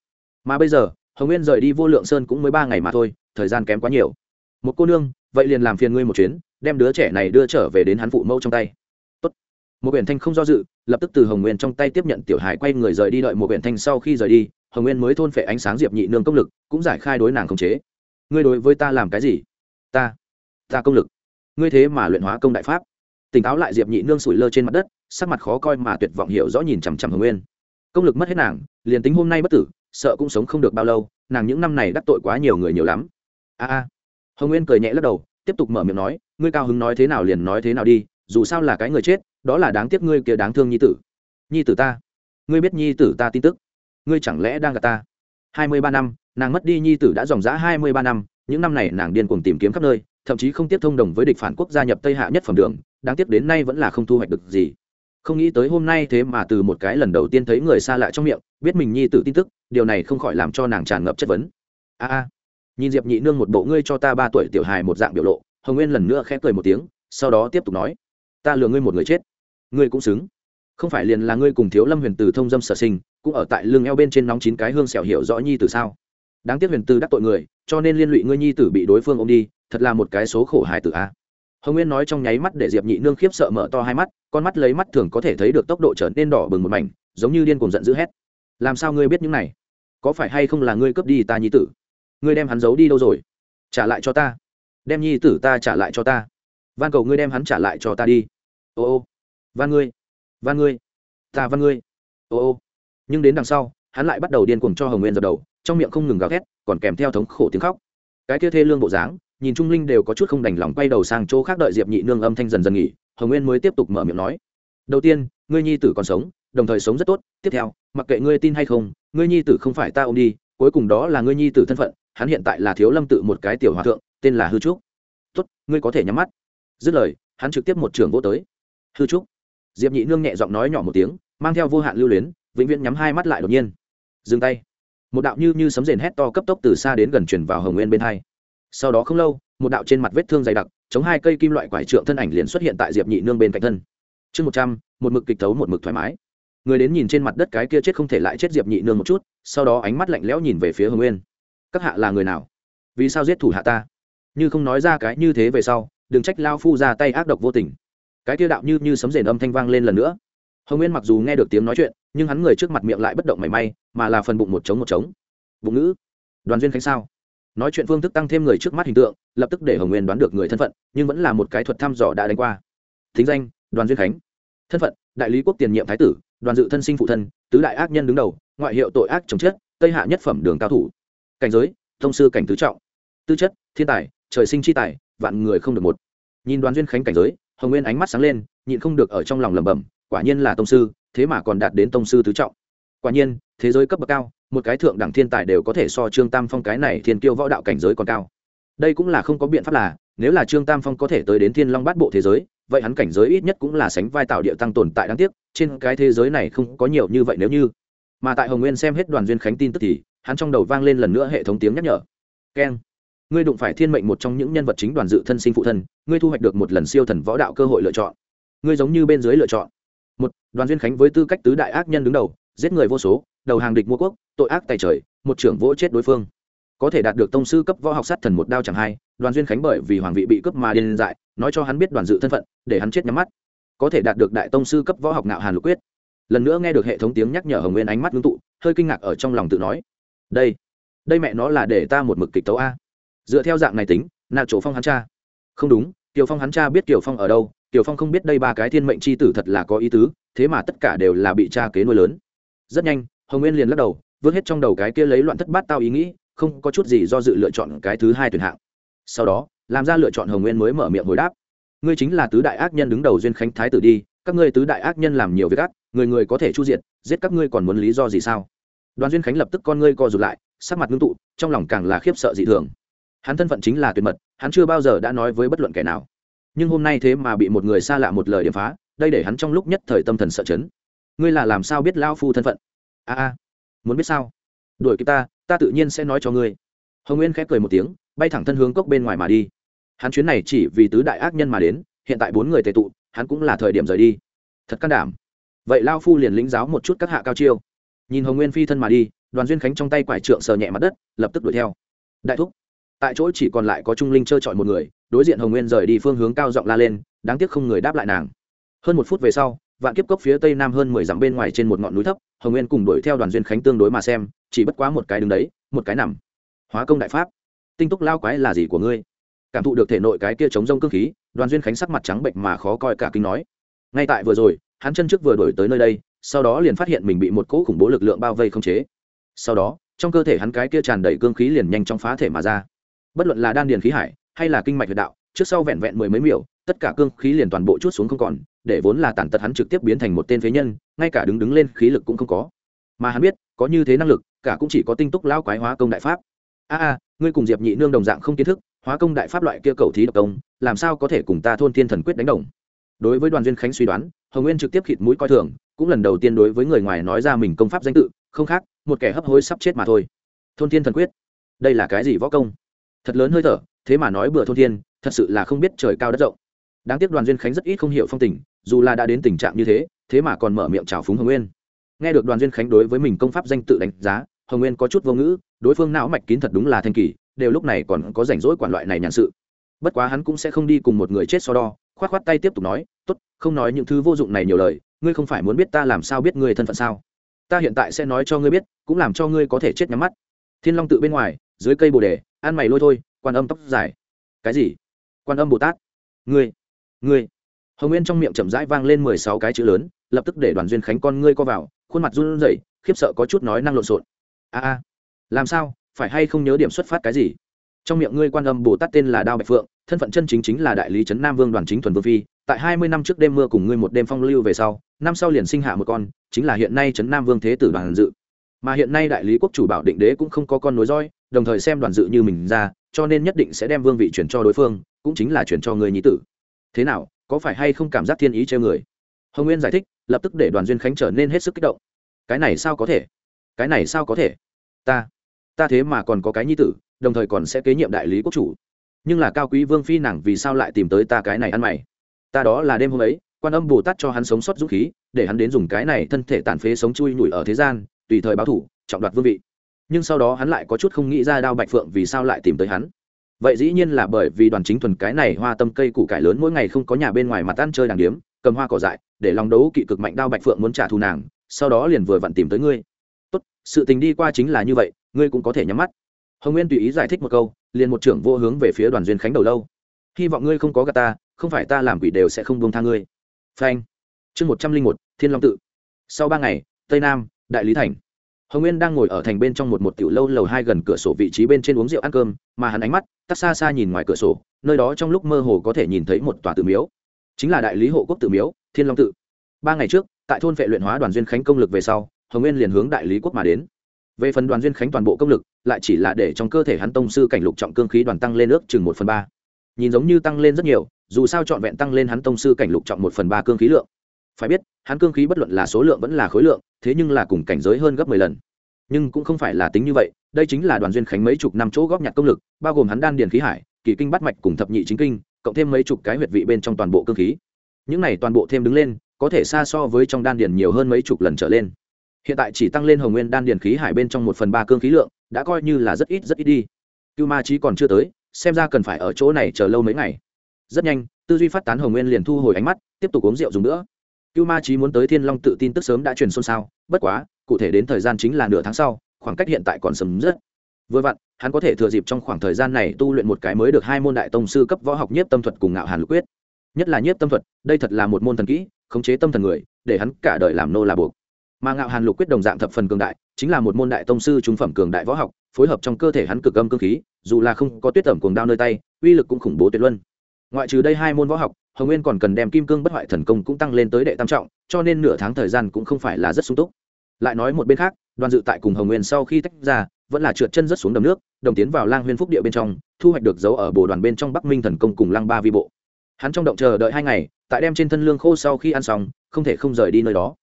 Mà bây giờ, hồng nguyên rời đi vô lượng sơn cũng mới ba ngày mà thôi, thời gian kém quá nhiều một cô nương, vậy liền làm phiền ngươi một chuyến, đem đứa trẻ này đưa trở về đến hắn phụ mẫu trong tay. Tốt. một biển thanh không do dự, lập tức từ hồng nguyên trong tay tiếp nhận tiểu hải quay người rời đi đợi một biển thanh sau khi rời đi, hồng nguyên mới thôn phệ ánh sáng diệp nhị nương công lực, cũng giải khai đối nàng khống chế. Ngươi đối với ta làm cái gì? Ta ta công lực. Ngươi thế mà luyện hóa công đại pháp. Tỉnh táo lại diệp nhị nương sủi lơ trên mặt đất, sắc mặt khó coi mà tuyệt vọng hiểu rõ nhìn chằm chằm hồng nguyên. Công lực mất hết nàng, liền tính hôm nay bất tử, sợ cũng sống không được bao lâu, nàng những năm này đắc tội quá nhiều người nhiều lắm. A a hồng nguyên cười nhẹ lắc đầu, tiếp tục mở miệng nói, ngươi cao hứng nói thế nào liền nói thế nào đi, dù sao là cái người chết, đó là đáng tiếc ngươi kia đáng thương nhi tử. Nhi tử ta? Ngươi biết nhi tử ta tin tức? Ngươi chẳng lẽ đang gặp ta? Hai mươi ba năm, nàng mất đi nhi tử đã dòng dã hai mươi ba năm, những năm này nàng điên cuồng tìm kiếm khắp nơi, thậm chí không tiếp thông đồng với địch phản quốc gia nhập tây hạ nhất phẩm đường, đáng tiếc đến nay vẫn là không thu hoạch được gì. Không nghĩ tới hôm nay thế mà từ một cái lần đầu tiên thấy người xa lạ trong miệng, biết mình nhi tử tin tức, điều này không khỏi làm cho nàng tràn ngập chất vấn. A a nhìn diệp nhị nương một bộ ngươi cho ta ba tuổi tiểu hài một dạng biểu lộ, hồng nguyên lần nữa khẽ cười một tiếng, sau đó tiếp tục nói, ta lừa ngươi một người chết. Ngươi cũng xứng. Không phải liền là ngươi cùng thiếu lâm huyền từ thông dâm sở sinh, cũng ở tại lưng eo bên trên nóng chín cái hương xẻo hiểu rõ nhi từ sao? Đáng tiếc huyền từ đắc tội người, cho nên liên lụy ngươi nhi tử bị đối phương ôm đi, thật là một cái số khổ hài tử a. Hồng nguyên nói trong nháy mắt để diệp nhị nương khiếp sợ mở to hai mắt, con mắt lấy mắt thường có thể thấy được tốc độ trở nên đỏ bừng một mảnh, giống như điên cuồng giận dữ hét. Làm sao ngươi biết những này? Có phải hay không là ngươi cướp đi ta nhi tử? Ngươi đem hắn giấu đi đâu rồi? Trả lại cho ta. Đem nhi tử ta trả lại cho ta. Van cầu ngươi đem hắn trả lại cho ta đi. Ô ô. Van ngươi. Van ngươi. Ta van ngươi. Ô ô. Nhưng đến đằng sau, hắn lại bắt đầu điên cuồng cho hồng nguyên dập đầu, trong miệng không ngừng gào thét, còn kèm theo thống khổ tiếng khóc. Cái kia thê lương bộ dáng, nhìn trung linh đều có chút không đành lòng quay đầu sang chỗ khác đợi diệp nhị nương âm thanh dần dần nghỉ, hồng nguyên mới tiếp tục mở miệng nói. Đầu tiên, ngươi nhi tử còn sống, đồng thời sống rất tốt, tiếp theo, mặc kệ ngươi tin hay không, ngươi nhi tử không phải ta ôm đi cuối cùng đó là ngươi nhi tử thân phận, hắn hiện tại là thiếu lâm tự một cái tiểu hòa thượng, tên là hư trúc. Tốt, ngươi có thể nhắm mắt. Dứt lời, hắn trực tiếp một trường vô tới. Hư trúc. Diệp nhị nương nhẹ giọng nói nhỏ một tiếng, mang theo vô hạn lưu luyến, vĩnh viễn nhắm hai mắt lại đột nhiên. Dừng tay. Một đạo như như sấm rền hét to cấp tốc từ xa đến gần chuyển vào hồng nguyên bên hai. Sau đó không lâu, một đạo trên mặt vết thương dày đặc, chống hai cây kim loại quải trượng thân ảnh liền xuất hiện tại diệp nhị nương bên cạnh thân. Chương một trăm, một mực kịch thấu, một mực thoải mái người đến nhìn trên mặt đất cái kia chết không thể lại chết diệp nhị nương một chút, sau đó ánh mắt lạnh lẽo nhìn về phía hồng nguyên. Các hạ là người nào? Vì sao giết thủ hạ ta? Như không nói ra cái như thế về sau, đừng trách lao phu ra tay ác độc vô tình. Cái kia đạo như như sấm rền âm thanh vang lên lần nữa. Hồng nguyên mặc dù nghe được tiếng nói chuyện, nhưng hắn người trước mặt miệng lại bất động mảy may, mà là phần bụng một trống một trống. Bụng ngữ? Đoàn duyên khánh sao? Nói chuyện phương thức tăng thêm người trước mắt hình tượng, lập tức để hồng nguyên đoán được người thân phận, nhưng vẫn là một cái thuật thăm dò đã đánh qua. Thính danh, đoàn duyên khánh. Thân phận, đại lý quốc tiền nhiệm thái tử đoàn dự thân sinh phụ thân, tứ đại ác nhân đứng đầu, ngoại hiệu tội ác chồng chết, tây hạ nhất phẩm đường cao thủ. Cảnh giới, thông sư cảnh tứ trọng. Tư chất, thiên tài, trời sinh chi tài, vạn người không được một. Nhìn đoàn duyên khánh cảnh giới, hồng nguyên ánh mắt sáng lên, nhịn không được ở trong lòng lẩm bẩm, quả nhiên là tông sư, thế mà còn đạt đến tông sư tứ trọng. Quả nhiên, thế giới cấp bậc cao, một cái thượng đẳng thiên tài đều có thể so trương tam phong cái này thiên kiêu võ đạo cảnh giới còn cao. Đây cũng là không có biện pháp là, nếu là trương tam phong có thể tới đến thiên long bát bộ thế giới vậy hắn cảnh giới ít nhất cũng là sánh vai tạo địa tăng tồn tại đáng tiếc, trên cái thế giới này không có nhiều như vậy nếu như. Mà tại hồng nguyên xem hết đoàn duyên khánh tin tức thì, hắn trong đầu vang lên lần nữa hệ thống tiếng nhắc nhở. Keng, ngươi đụng phải thiên mệnh một trong những nhân vật chính đoàn dự thân sinh phụ thân, ngươi thu hoạch được một lần siêu thần võ đạo cơ hội lựa chọn. Ngươi giống như bên dưới lựa chọn. Một, đoàn duyên khánh với tư cách tứ đại ác nhân đứng đầu, giết người vô số, đầu hàng địch mua quốc, tội ác tài trời, một trưởng vỗ chết đối phương. Có thể đạt được tông sư cấp võ học sát thần một đao chẳng hai đoàn duyên khánh bởi vì hoàng vị bị cướp mà điên dại, nói cho hắn biết đoàn dự thân phận, để hắn chết nhắm mắt. Có thể đạt được đại tông sư cấp võ học nạo hàn lục quyết. Lần nữa nghe được hệ thống tiếng nhắc nhở hồng nguyên ánh mắt ngưng tụ, hơi kinh ngạc ở trong lòng tự nói, đây đây mẹ nó là để ta một mực kịch tấu a. Dựa theo dạng này tính nào chỗ phong hắn cha. Không đúng, kiều phong hắn cha biết kiều phong ở đâu, kiều phong không biết đây ba cái thiên mệnh c h i tử thật là có ý tứ, thế mà tất cả đều là bị cha kế nuôi lớn. Rất nhanh, hồng nguyên liền lắc đầu vớt hết trong đầu cái kia lấy loạn thất bát tao ý nghĩ, không có chút gì do dự lựa chọn cái thứ hai tuyển hạng sau đó, làm ra lựa chọn hồng nguyên mới mở miệng hồi đáp. Ngươi chính là tứ đại ác nhân đứng đầu duyên khánh thái tử đi, các ngươi tứ đại ác nhân làm nhiều việc ác, người người có thể chu diện giết các ngươi còn muốn lý do gì sao? Đoàn duyên khánh lập tức con ngươi co rụt lại, sắc mặt ngưng tụ, trong lòng càng là khiếp sợ dị thường. Hắn thân phận chính là tuyệt mật, hắn chưa bao giờ đã nói với bất luận kẻ nào. Nhưng hôm nay thế mà bị một người xa lạ một lời điểm phá, đây để hắn trong lúc nhất thời tâm thần sợ chấn. Ngươi là làm sao biết lao phu thân phận? A a, muốn biết sao? Đuổi kịp ta ta tự nhiên sẽ nói cho ngươi. Hồng nguyên khép cười một tiếng bay thẳng thân hướng cốc bên ngoài mà đi. Hắn chuyến này chỉ vì tứ đại ác nhân mà đến, hiện tại bốn người tề tụ, hắn cũng là thời điểm rời đi. Thật can đảm. Vậy lao phu liền lĩnh giáo một chút các hạ cao chiêu. Nhìn hồng nguyên phi thân mà đi, đoàn duyên khánh trong tay quải trượng sờ nhẹ mặt đất, lập tức đuổi theo. Đại thúc. Tại chỗ chỉ còn lại có trung linh trơ trọi một người, đối diện hồng nguyên rời đi phương hướng cao giọng la lên, đáng tiếc không người đáp lại nàng. Hơn một phút về sau, vạn kiếp cốc phía tây nam hơn mười dặm bên ngoài trên một ngọn núi thấp, hồng nguyên cùng đuổi theo đoàn duyên khánh tương đối mà xem, chỉ bất quá một cái đứng đấy, một cái nằm. Hóa công đại pháp tinh túc lao quái là gì của ngươi? Cảm thụ được thể nội cái kia chống rông cơ khí, đoàn duyên khánh sắc mặt trắng bệnh mà khó coi cả kinh nói. Ngay tại vừa rồi, hắn chân trước vừa đổi tới nơi đây, sau đó liền phát hiện mình bị một cỗ khủng bố lực lượng bao vây không chế. Sau đó, trong cơ thể hắn cái kia tràn đầy cương khí liền nhanh chóng phá thể mà ra. Bất luận là đan điền khí hải, hay là kinh mạch huyệt đạo, trước sau vẹn vẹn mười mấy miểu, tất cả cương khí liền toàn bộ chút xuống không còn, để vốn là tàn tật hắn trực tiếp biến thành một tên phế nhân, ngay cả đứng đứng lên khí lực cũng không có. Mà hắn biết, có như thế năng lực, cả cũng chỉ có tinh túc lao quái hóa công đại pháp. A a ngươi cùng diệp nhị nương đồng dạng không kiến thức, hóa công đại pháp loại kia cầu thí độc công làm sao có thể cùng ta thôn thiên thần quyết đánh đồng? Đối với đoàn duyên khánh suy đoán, hồng nguyên trực tiếp khịt mũi coi thường, cũng lần đầu tiên đối với người ngoài nói ra mình công pháp danh tự, không khác, một kẻ hấp hối sắp chết mà thôi. Thôn thiên thần quyết, đây là cái gì võ công? Thật lớn hơi thở, thế mà nói bừa thôn thiên, thật sự là không biết trời cao đất rộng. Đáng tiếc đoàn duyên khánh rất ít không hiểu phong tình, dù là đã đến tình trạng như thế thế mà còn mở miệng trào phúng hồng nguyên. Nghe được đoàn duyên khánh đối với mình công pháp danh tự đánh giá, hồng nguyên có chút vô ngữ đối phương não mạch kín thật đúng là thanh kỳ, đều lúc này còn có rảnh rỗi quản loại này nhàn sự. Bất quá hắn cũng sẽ không đi cùng một người chết so đo k h o á t k h o á t tay tiếp tục nói t ố t không nói những thứ vô dụng này nhiều lời, ngươi không phải muốn biết ta làm sao biết ngươi thân phận sao? Ta hiện tại sẽ nói cho ngươi biết, cũng làm cho ngươi có thể chết nhắm mắt. Thiên long tự bên ngoài, dưới cây bồ đề, ăn mày lôi thôi, quan âm tóc dài. Cái gì? Quan âm bồ tát. Ngươi ngươi. Hồng nguyên trong miệng chậm rãi vang lên mười sáu cái chữ lớn, lập tức để đoàn duyên khánh con ngươi co vào, khuôn mặt run rẩy, khiếp sợ có chút nói năng lộn xộn. A a làm sao? Phải hay không nhớ điểm xuất phát cái gì? Trong miệng ngươi quan âm bồ tát tên là đao bạch phượng, thân phận chân chính chính là đại lý trấn nam vương đoàn chính thuần vương phi. Tại hai mươi năm trước đêm mưa cùng ngươi một đêm phong lưu về sau, năm sau liền sinh hạ một con, chính là hiện nay trấn nam vương thế tử đoàn dự. Mà hiện nay đại lý quốc chủ bảo định đế cũng không có con nối roi đồng thời xem đoàn dự như mình ra, cho nên nhất định sẽ đem vương vị chuyển cho đối phương, cũng chính là chuyển cho người nhí tử. Thế nào, có phải hay không cảm giác thiên ý treo người? Hồng nguyên giải thích, lập tức để đoàn duyên khánh trở nên hết sức kích động. Cái này sao có thể? Cái này sao có thể? Ta ta thế mà còn có cái nhi tử, đồng thời còn sẽ kế nhiệm đại lý quốc chủ. Nhưng là cao quý vương phi nàng vì sao lại tìm tới ta cái này ăn mày? Ta đó là đêm hôm ấy, quan âm bồ tát cho hắn sống sót dũng khí, để hắn đến dùng cái này thân thể tàn phế sống chui nhủi ở thế gian, tùy thời báo thủ, trọng đoạt vương vị. Nhưng sau đó hắn lại có chút không nghĩ ra đao bạch phượng vì sao lại tìm tới hắn. Vậy dĩ nhiên là bởi vì đoàn chính thuần cái này hoa tâm cây củ cải lớn mỗi ngày không có nhà bên ngoài mặt ăn chơi đàng điếm, cầm hoa cỏ dại, để lòng đấu kỵ cực mạnh đao bạch phượng muốn trả thù nàng, sau đó liền vừa vặn tìm tới ngươi tốt, sự tình đi qua chính là như vậy, ngươi cũng có thể nhắm mắt. Hồng nguyên tùy ý giải thích một câu, liền một trưởng vô hướng về phía đoàn duyên khánh đầu lâu. Hy vọng ngươi không có gà ta, không phải ta làm quỷ đều sẽ không buông tha ngươi. Phanh. Chương một trăm linh một, thiên long tự. Sau ba ngày, tây nam, đại lý thành. Hồng nguyên đang ngồi ở thành bên trong một một tiểu lâu lầu hai gần cửa sổ vị trí bên trên uống rượu ăn cơm, mà hắn ánh mắt, tắt xa xa nhìn ngoài cửa sổ, nơi đó trong lúc mơ hồ có thể nhìn thấy một tòa tự miếu. Chính là đại lý hộ quốc tự miếu, thiên long tự. Ba ngày trước, tại thôn vệ luyện hóa đoàn duyên khánh công lực về sau hồng nguyên liền hướng đại lý quốc mà đến. Về phần đoàn duyên khánh toàn bộ công lực, lại chỉ là để trong cơ thể hắn tông sư cảnh lục trọng cương khí đoàn tăng lên ước chừng một phần ba. Nhìn giống như tăng lên rất nhiều, dù sao trọn vẹn tăng lên hắn tông sư cảnh lục trọng một phần ba cương khí lượng. Phải biết, hắn cương khí bất luận là số lượng vẫn là khối lượng, thế nhưng là cùng cảnh giới hơn gấp mười lần. Nhưng cũng không phải là tính như vậy, đây chính là đoàn duyên khánh mấy chục năm chỗ góp nhặt công lực, bao gồm hắn đan điền khí hải, kỳ kinh bắt mạch cùng thập nhị chính kinh, cộng thêm mấy chục cái huyệt vị bên trong toàn bộ cương khí. Những này toàn bộ thêm đứng lên, có thể xa so với trong đan điền nhiều hơn mấy chục lần trở lên hiện tại chỉ tăng lên hồng nguyên đan điền khí hải bên trong một phần ba cương khí lượng, đã coi như là rất ít rất ít đi. Cưu ma trí còn chưa tới, xem ra cần phải ở chỗ này chờ lâu mấy ngày. Rất nhanh, tư duy phát tán hồng nguyên liền thu hồi ánh mắt, tiếp tục uống rượu dùng nữa. Cưu ma trí muốn tới thiên long tự tin tức sớm đã truyền xôn xao, bất quá, cụ thể đến thời gian chính là nửa tháng sau, khoảng cách hiện tại còn sớm rất vừa vặn, hắn có thể thừa dịp trong khoảng thời gian này tu luyện một cái mới được hai môn đại tông sư cấp võ học nhiếp tâm thuật cùng ngạo hàn lục quyết. Nhất là nhiếp tâm thuật, đây thật là một môn thần kỹ, khống chế tâm thần người, để hắn cả đời làm nô là buộc mà ngạo hàn lục quyết đồng dạng thập phần cường đại, chính là một môn đại tông sư trung phẩm cường đại võ học, phối hợp trong cơ thể hắn cực âm cơ khí, dù là không có tuyết tẩm cuồng đao nơi tay, uy lực cũng khủng bố tuyệt luân. Ngoại trừ đây hai môn võ học, hồng nguyên còn cần đem kim cương bất hoại thần công cũng tăng lên tới đệ tam trọng, cho nên nửa tháng thời gian cũng không phải là rất sung túc. Lại nói một bên khác, đoàn dự tại cùng hồng nguyên sau khi tách ra, vẫn là trượt chân rất xuống đầm nước, đồng tiến vào lang huyên phúc địa bên trong, thu hoạch được dấu ở bồ đoàn bên trong bắc minh thần công cùng Lang ba vi bộ. Hắn trong động chờ đợi hai ngày, tại đem trên thân lương khô sau khi ăn xong, không thể không rời đi nơi đó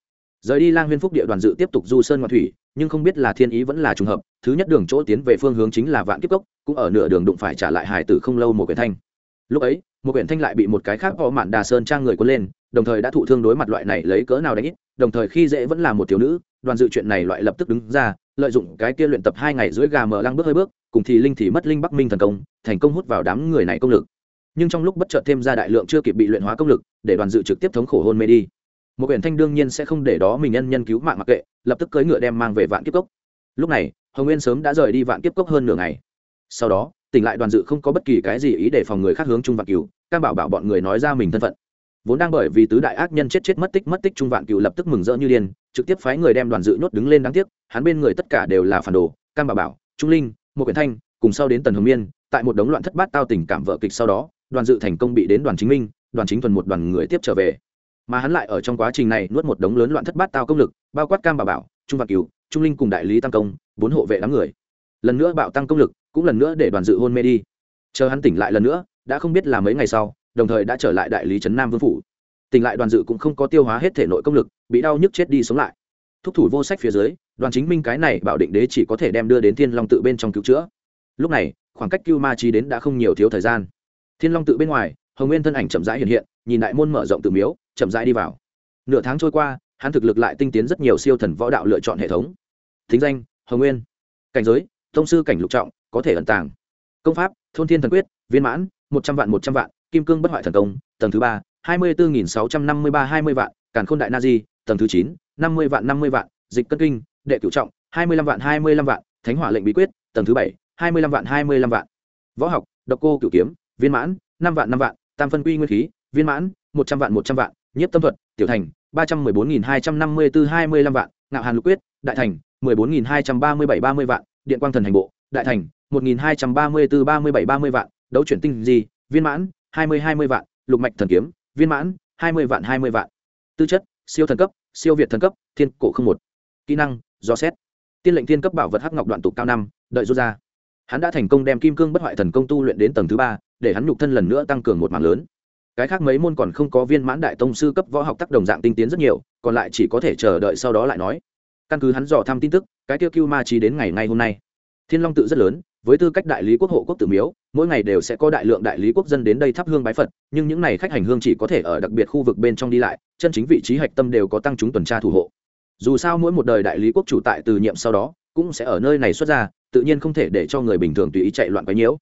rời đi lang huyên phúc địa đoàn dự tiếp tục du sơn ngoạn thủy, nhưng không biết là thiên ý vẫn là trùng hợp, thứ nhất đường chỗ tiến về phương hướng chính là vạn kiếp cốc, cũng ở nửa đường đụng phải trả lại hải tử không lâu một quyển thanh. Lúc ấy, một quyển thanh lại bị một cái khác họ mạn đà sơn trang người quân lên, đồng thời đã thụ thương đối mặt loại này lấy cỡ nào đánh ít, đồng thời khi dễ vẫn là một thiếu nữ, đoàn dự chuyện này loại lập tức đứng ra, lợi dụng cái kia luyện tập hai ngày dưới gà mở lăng bước hơi bước, cùng thì linh thì mất linh bắc minh thần công, thành công hút vào đám người này công lực. Nhưng trong lúc bất chợt thêm ra đại lượng chưa kịp bị luyện hóa công lực, để đoàn dự trực tiếp thống khổ hôn mê đi một huyện thanh đương nhiên sẽ không để đó mình nhân nhân cứu mạng mặc kệ, lập tức cưỡi ngựa đem mang về vạn kiếp cốc. Lúc này, hồng nguyên sớm đã rời đi vạn kiếp cốc hơn nửa ngày. Sau đó, tỉnh lại đoàn dự không có bất kỳ cái gì ý để phòng người khác hướng trung vạn cửu, cam bảo bảo bọn người nói ra mình thân phận. Vốn đang bởi vì tứ đại ác nhân chết chết mất tích mất tích trung vạn cửu lập tức mừng rỡ như điên, trực tiếp phái người đem đoàn dự nhốt đứng lên đáng tiếc, hắn bên người tất cả đều là phản đồ, cam bảo bảo, trung linh, một quyển thanh, cùng sau đến tần hồng miên, tại một đống loạn thất bát tao tình cảm vợ kịch sau đó, đoàn dự thành công bị đến đoàn chính minh, đoàn chính thuần một đoàn người tiếp trở về mà hắn lại ở trong quá trình này nuốt một đống lớn loạn thất bát tao công lực, bao quát cam bà bảo, trung vạn cứu trung linh cùng đại lý tăng công, bốn hộ vệ đám người. Lần nữa bạo tăng công lực, cũng lần nữa để đoàn dự hôn mê đi. Chờ hắn tỉnh lại lần nữa, đã không biết là mấy ngày sau, đồng thời đã trở lại đại lý trấn nam vương phủ. Tỉnh lại đoàn dự cũng không có tiêu hóa hết thể nội công lực, bị đau nhức chết đi sống lại. Thúc thủ vô sách phía dưới, đoàn chính minh cái này bảo định đế chỉ có thể đem đưa đến thiên long tự bên trong cứu chữa. Lúc này, khoảng cách cưu ma chi đến đã không nhiều thiếu thời gian. Thiên long tự bên ngoài, hồng nguyên thân ảnh chậm rãi hiện hiện, nhìn đại môn mở rộng từ miếu chậm rãi đi vào. Nửa tháng trôi qua, hắn thực lực lại tinh tiến rất nhiều siêu thần võ đạo lựa chọn hệ thống. Thính danh, hồng nguyên. Cảnh giới, thông sư cảnh lục trọng, có thể ẩn tàng. Công pháp, thôn thiên thần quyết, viên mãn, một trăm vạn, một trăm vạn, kim cương bất hoại thần công, tầng thứ ba, hai mươi bốn nghìn sáu trăm năm mươi ba, hai mươi vạn, càn khôn đại na di, tầng thứ chín, năm mươi vạn, năm mươi vạn, dịch cân kinh, đệ cửu trọng, hai mươi lăm vạn, hai mươi lăm vạn, thánh hỏa lệnh bí quyết, tầng thứ bảy, hai mươi lăm vạn, hai mươi lăm vạn. Võ học, độc cô cửu kiếm, viên mãn, năm vạn năm vạn, tam phân quy nguyên khí, viên mãn, một trăm vạn, một trăm vạn nhiếp tâm thuật, tiểu thành, ba trăm mười bốn nghìn hai trăm năm mươi b ố hai mươi lăm vạn, ngạo hàn lục quyết, đại thành, mười bốn nghìn hai trăm ba mươi bảy ba mươi vạn, điện quang thần hành bộ, đại thành, một nghìn hai trăm ba mươi b ố ba mươi bảy ba mươi vạn, đấu chuyển tinh di, viên mãn, hai mươi hai mươi vạn, lục mạch thần kiếm, viên mãn, hai mươi vạn hai mươi vạn. Tư chất, siêu thần cấp, siêu việt thần cấp, thiên cổ không một. Kỹ năng, do xét. Tiên lệnh thiên cấp bảo vật hắc ngọc đoạn tục cao năm, đợi rút ra. Hắn đã thành công đem kim cương bất hoại thần công tu luyện đến tầng thứ ba, để hắn nhục thân lần nữa tăng cường một mạng lớn cái khác mấy môn còn không có viên mãn đại tông sư cấp võ học tác đồng dạng tinh tiến rất nhiều, còn lại chỉ có thể chờ đợi sau đó lại nói. Căn cứ hắn dò thăm tin tức, cái tiêu cưu ma trí đến ngày ngay hôm nay. Thiên long tự rất lớn, với tư cách đại lý quốc hộ quốc tử miếu, mỗi ngày đều sẽ có đại lượng đại lý quốc dân đến đây thắp hương bái phật, nhưng những n à y khách hành hương chỉ có thể ở đặc biệt khu vực bên trong đi lại, chân chính vị trí hạch tâm đều có tăng chúng tuần tra thủ hộ. Dù sao mỗi một đời đại lý quốc chủ tại từ nhiệm sau đó, cũng sẽ ở nơi này xuất ra, tự nhiên không thể để cho người bình thường tùy ý chạy loạn quấy nhiễu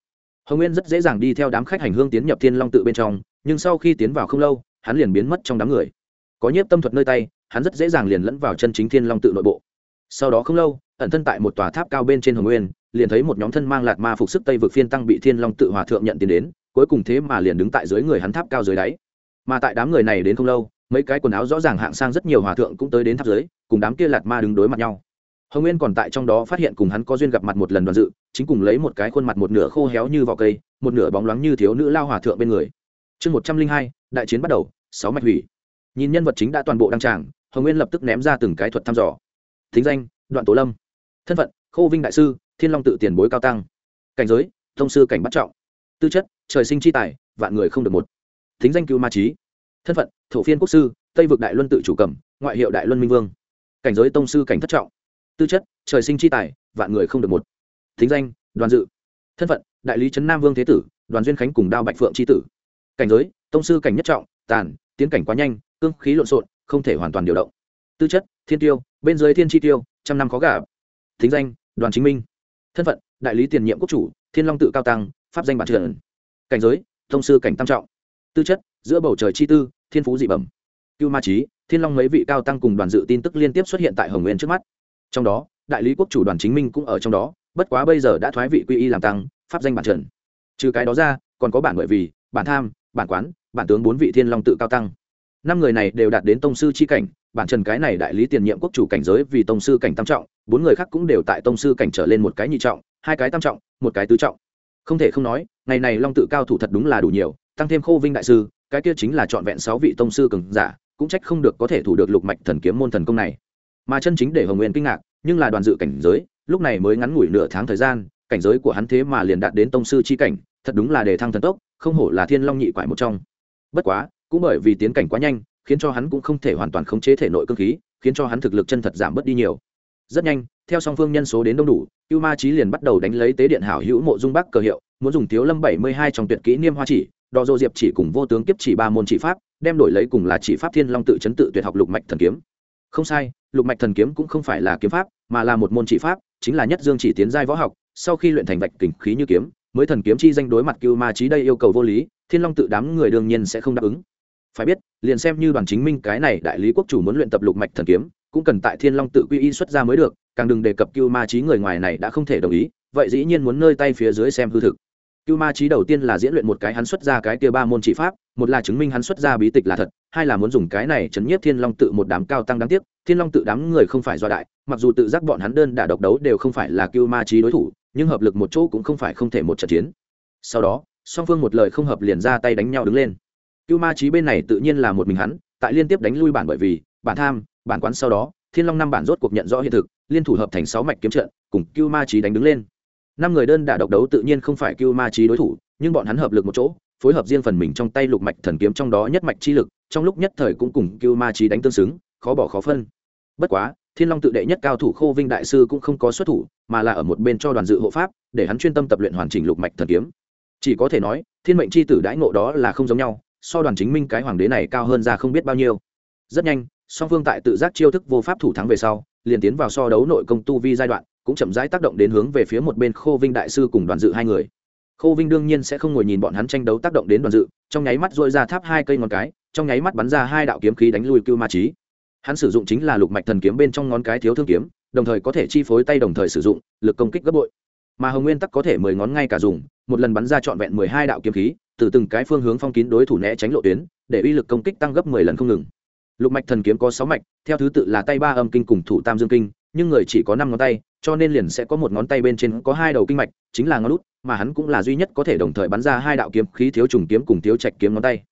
hồng nguyên rất dễ dàng đi theo đám khách hành hương tiến nhập thiên long tự bên trong, nhưng sau khi tiến vào không lâu, hắn liền biến mất trong đám người. Có nhiếp tâm thuật nơi tay, hắn rất dễ dàng liền lẫn vào chân chính thiên long tự nội bộ. Sau đó không lâu, ẩn thân tại một tòa tháp cao bên trên hồng nguyên, liền thấy một nhóm thân mang lạt ma phục sức tây vực phiên tăng bị thiên long tự hòa thượng nhận tiền đến, cuối cùng thế mà liền đứng tại dưới người hắn tháp cao dưới đáy. Mà tại đám người này đến không lâu, mấy cái quần áo rõ ràng hạng sang rất nhiều hòa thượng cũng tới đến tháp dưới, cùng đám kia lạt ma đứng đối mặt nhau hồng nguyên còn tại trong đó phát hiện cùng hắn có duyên gặp mặt một lần đoàn dự, chính cùng lấy một cái khuôn mặt một nửa khô héo như vỏ cây, một nửa bóng loáng như thiếu nữ lao hòa thượng bên người. Chương một trăm linh hai, đại chiến bắt đầu, sáu mạch hủy. Nhìn nhân vật chính đã toàn bộ đăng tràng, hồng nguyên lập tức ném ra từng cái thuật thăm dò. Thính danh, đoạn tố lâm. Thân phận, khô vinh đại sư, thiên long tự tiền bối cao tăng. Cảnh giới, thông sư cảnh bắt trọng. Tư chất, trời sinh chi tài, vạn người không được một. Thính danh cưu ma trí thân phận, thổ phiên quốc sư, tây vực đại luân tự chủ cầm, ngoại hiệu đại luân minh vương. Cảnh giới, tông sư cảnh thất trọng tư chất, trời sinh chi tài, vạn người không được một. Thính danh, đoàn dự. Thân phận, đại lý trấn nam vương thế tử, đoàn duyên khánh cùng đao bạch phượng c tử. Cảnh giới, tông sư cảnh nhất trọng, tàn, tiến cảnh quá nhanh, cương khí lộn xộn, không thể hoàn toàn điều động. Tư chất, thiên tiêu, bên dưới thiên chi tiêu, trăm năm khó gà thính danh, đoàn chính minh. Thân phận, đại lý tiền nhiệm quốc chủ, thiên long tự cao tăng, pháp danh bản trưởng cảnh giới thông sư cảnh tam trọng. Tư chất, giữa bầu trời chi tư, thiên phú dị bẩm. Cưu ma trí thiên long mấy vị cao tăng cùng đoàn dự tin tức liên tiếp xuất hiện tại hồng nguyên trước mắt trong đó, đại lý quốc chủ đoàn chính minh cũng ở trong đó, bất quá bây giờ đã thoái vị quy y làm tăng, pháp danh bản trần. Trừ cái đó ra, còn có bản bởi vì, bản tham, bản quán, bản tướng bốn vị thiên long tự cao tăng. Năm người này đều đạt đến tông sư c h i cảnh, bản trần cái này đại lý tiền nhiệm quốc chủ cảnh giới vì tông sư cảnh tam trọng, bốn người khác cũng đều tại tông sư cảnh trở lên một cái nhị trọng, hai cái tam trọng, một cái tứ trọng. Không thể không nói, ngày này long tự cao thủ thật đúng là đủ nhiều, tăng thêm khô vinh đại sư, cái kia chính là trọn vẹn sáu vị tông sư cường giả, cũng trách không được có thể thủ được lục mạch thần kiếm môn thần công này mà chân chính để hồng nguyên kinh ngạc, nhưng là đoàn dự cảnh giới, lúc này mới ngắn ngủi nửa tháng thời gian, cảnh giới của hắn thế mà liền đạt đến tông sư c h i cảnh, thật đúng là đề thăng thần tốc, không hổ là thiên long nhị quải một trong. Bất quá, cũng bởi vì tiến cảnh quá nhanh, khiến cho hắn cũng không thể hoàn toàn khống chế thể nội cơ khí, khiến cho hắn thực lực chân thật giảm bớt đi nhiều. Rất nhanh, theo song phương nhân số đến đông đủ cưu ma trí liền bắt đầu đánh lấy tế điện hảo hữu mộ dung bắc cờ hiệu, muốn dùng thiếu lâm bảy mươi hai trong tuyệt kỹ niêm hoa chỉ đò dô diệp chỉ cùng vô tướng kiếp chỉ ba môn chỉ pháp, đem đổi lấy cùng là chỉ pháp thiên long tự chấn tự tuyệt học lục mạch thần kiếm không sai, lục mạch thần kiếm cũng không phải là kiếm pháp, mà là một môn chỉ pháp, chính là nhất dương chỉ tiến giai võ học, sau khi luyện thành vạch kình khí như kiếm, mới thần kiếm chi danh đối mặt cưu ma trí đây yêu cầu vô lý, thiên long tự đám người đương nhiên sẽ không đáp ứng. Phải biết, liền xem như đoàn chính minh cái này đại lý quốc chủ muốn luyện tập lục mạch thần kiếm, cũng cần tại thiên long tự quy y xuất ra mới được, càng đừng đề cập cưu ma trí người ngoài này đã không thể đồng ý, vậy dĩ nhiên muốn nơi tay phía dưới xem hư thực cưu ma trí đầu tiên là diễn luyện một cái hắn xuất ra cái kia ba môn chỉ pháp, một là chứng minh hắn xuất ra bí tịch là thật, hai là muốn dùng cái này chấn nhiếp thiên long tự một đám cao tăng đáng tiếc. Thiên long tự đám người không phải do đại, mặc dù tự giác bọn hắn đơn đả độc đấu đều không phải là cưu ma trí đối thủ, nhưng hợp lực một chỗ cũng không phải không thể một trận chiến. Sau đó, song phương một lời không hợp liền ra tay đánh nhau đứng lên. Cưu ma trí bên này tự nhiên là một mình hắn, tại liên tiếp đánh lui bản bởi vì, bản tham, bản quán sau đó, thiên long năm bản rốt cuộc nhận rõ hiện thực, liên thủ hợp thành sáu mạch kiếm trận, cùng cưu ma trí đánh đứng lên năm người đơn đả độc đấu tự nhiên không phải cưu ma trí đối thủ, nhưng bọn hắn hợp lực một chỗ, phối hợp riêng phần mình trong tay lục mạch thần kiếm trong đó nhất mạch chi lực, trong lúc nhất thời cũng cùng cưu ma trí đánh tương xứng, khó bỏ khó phân. Bất quá, thiên long tự đệ nhất cao thủ khô vinh đại sư cũng không có xuất thủ, mà là ở một bên cho đoàn dự hộ pháp, để hắn chuyên tâm tập luyện hoàn chỉnh lục mạch thần kiếm. Chỉ có thể nói, thiên mệnh c h i tử đãi ngộ đó là không giống nhau, so đoàn chính minh cái hoàng đế này cao hơn ra không biết bao nhiêu. Rất nhanh, song phương tại tự giác chiêu thức vô pháp thủ thắng về sau, liền tiến vào so đấu nội công tu vi giai đoạn cũng chậm rãi tác động đến hướng về phía một bên khô vinh đại sư cùng đoàn dự hai người. Khô vinh đương nhiên sẽ không ngồi nhìn bọn hắn tranh đấu tác động đến đoàn dự, trong nháy mắt dội ra tháp hai cây ngón cái, trong nháy mắt bắn ra hai đạo kiếm khí đánh lui cưu ma trí hắn sử dụng chính là lục mạch thần kiếm bên trong ngón cái thiếu thương kiếm, đồng thời có thể chi phối tay đồng thời sử dụng, lực công kích gấp bội. Mà hồng nguyên tắc có thể mười ngón ngay cả dùng, một lần bắn ra trọn vẹn mười hai đạo kiếm khí, từ từng cái phương hướng phong kín đối thủ né tránh lộ tuyến, để uy lực công kích tăng gấp mười lần không ngừng. Lục mạch thần kiếm có sáu mạch, theo thứ tự là tay ba âm kinh cùng thủ tam dương kinh nhưng người chỉ có năm ngón tay, cho nên liền sẽ có một ngón tay bên trên có hai đầu kinh mạch, chính là ngón út mà hắn cũng là duy nhất có thể đồng thời bắn ra hai đạo kiếm khí thiếu trùng kiếm cùng thiếu trạch kiếm ngón tay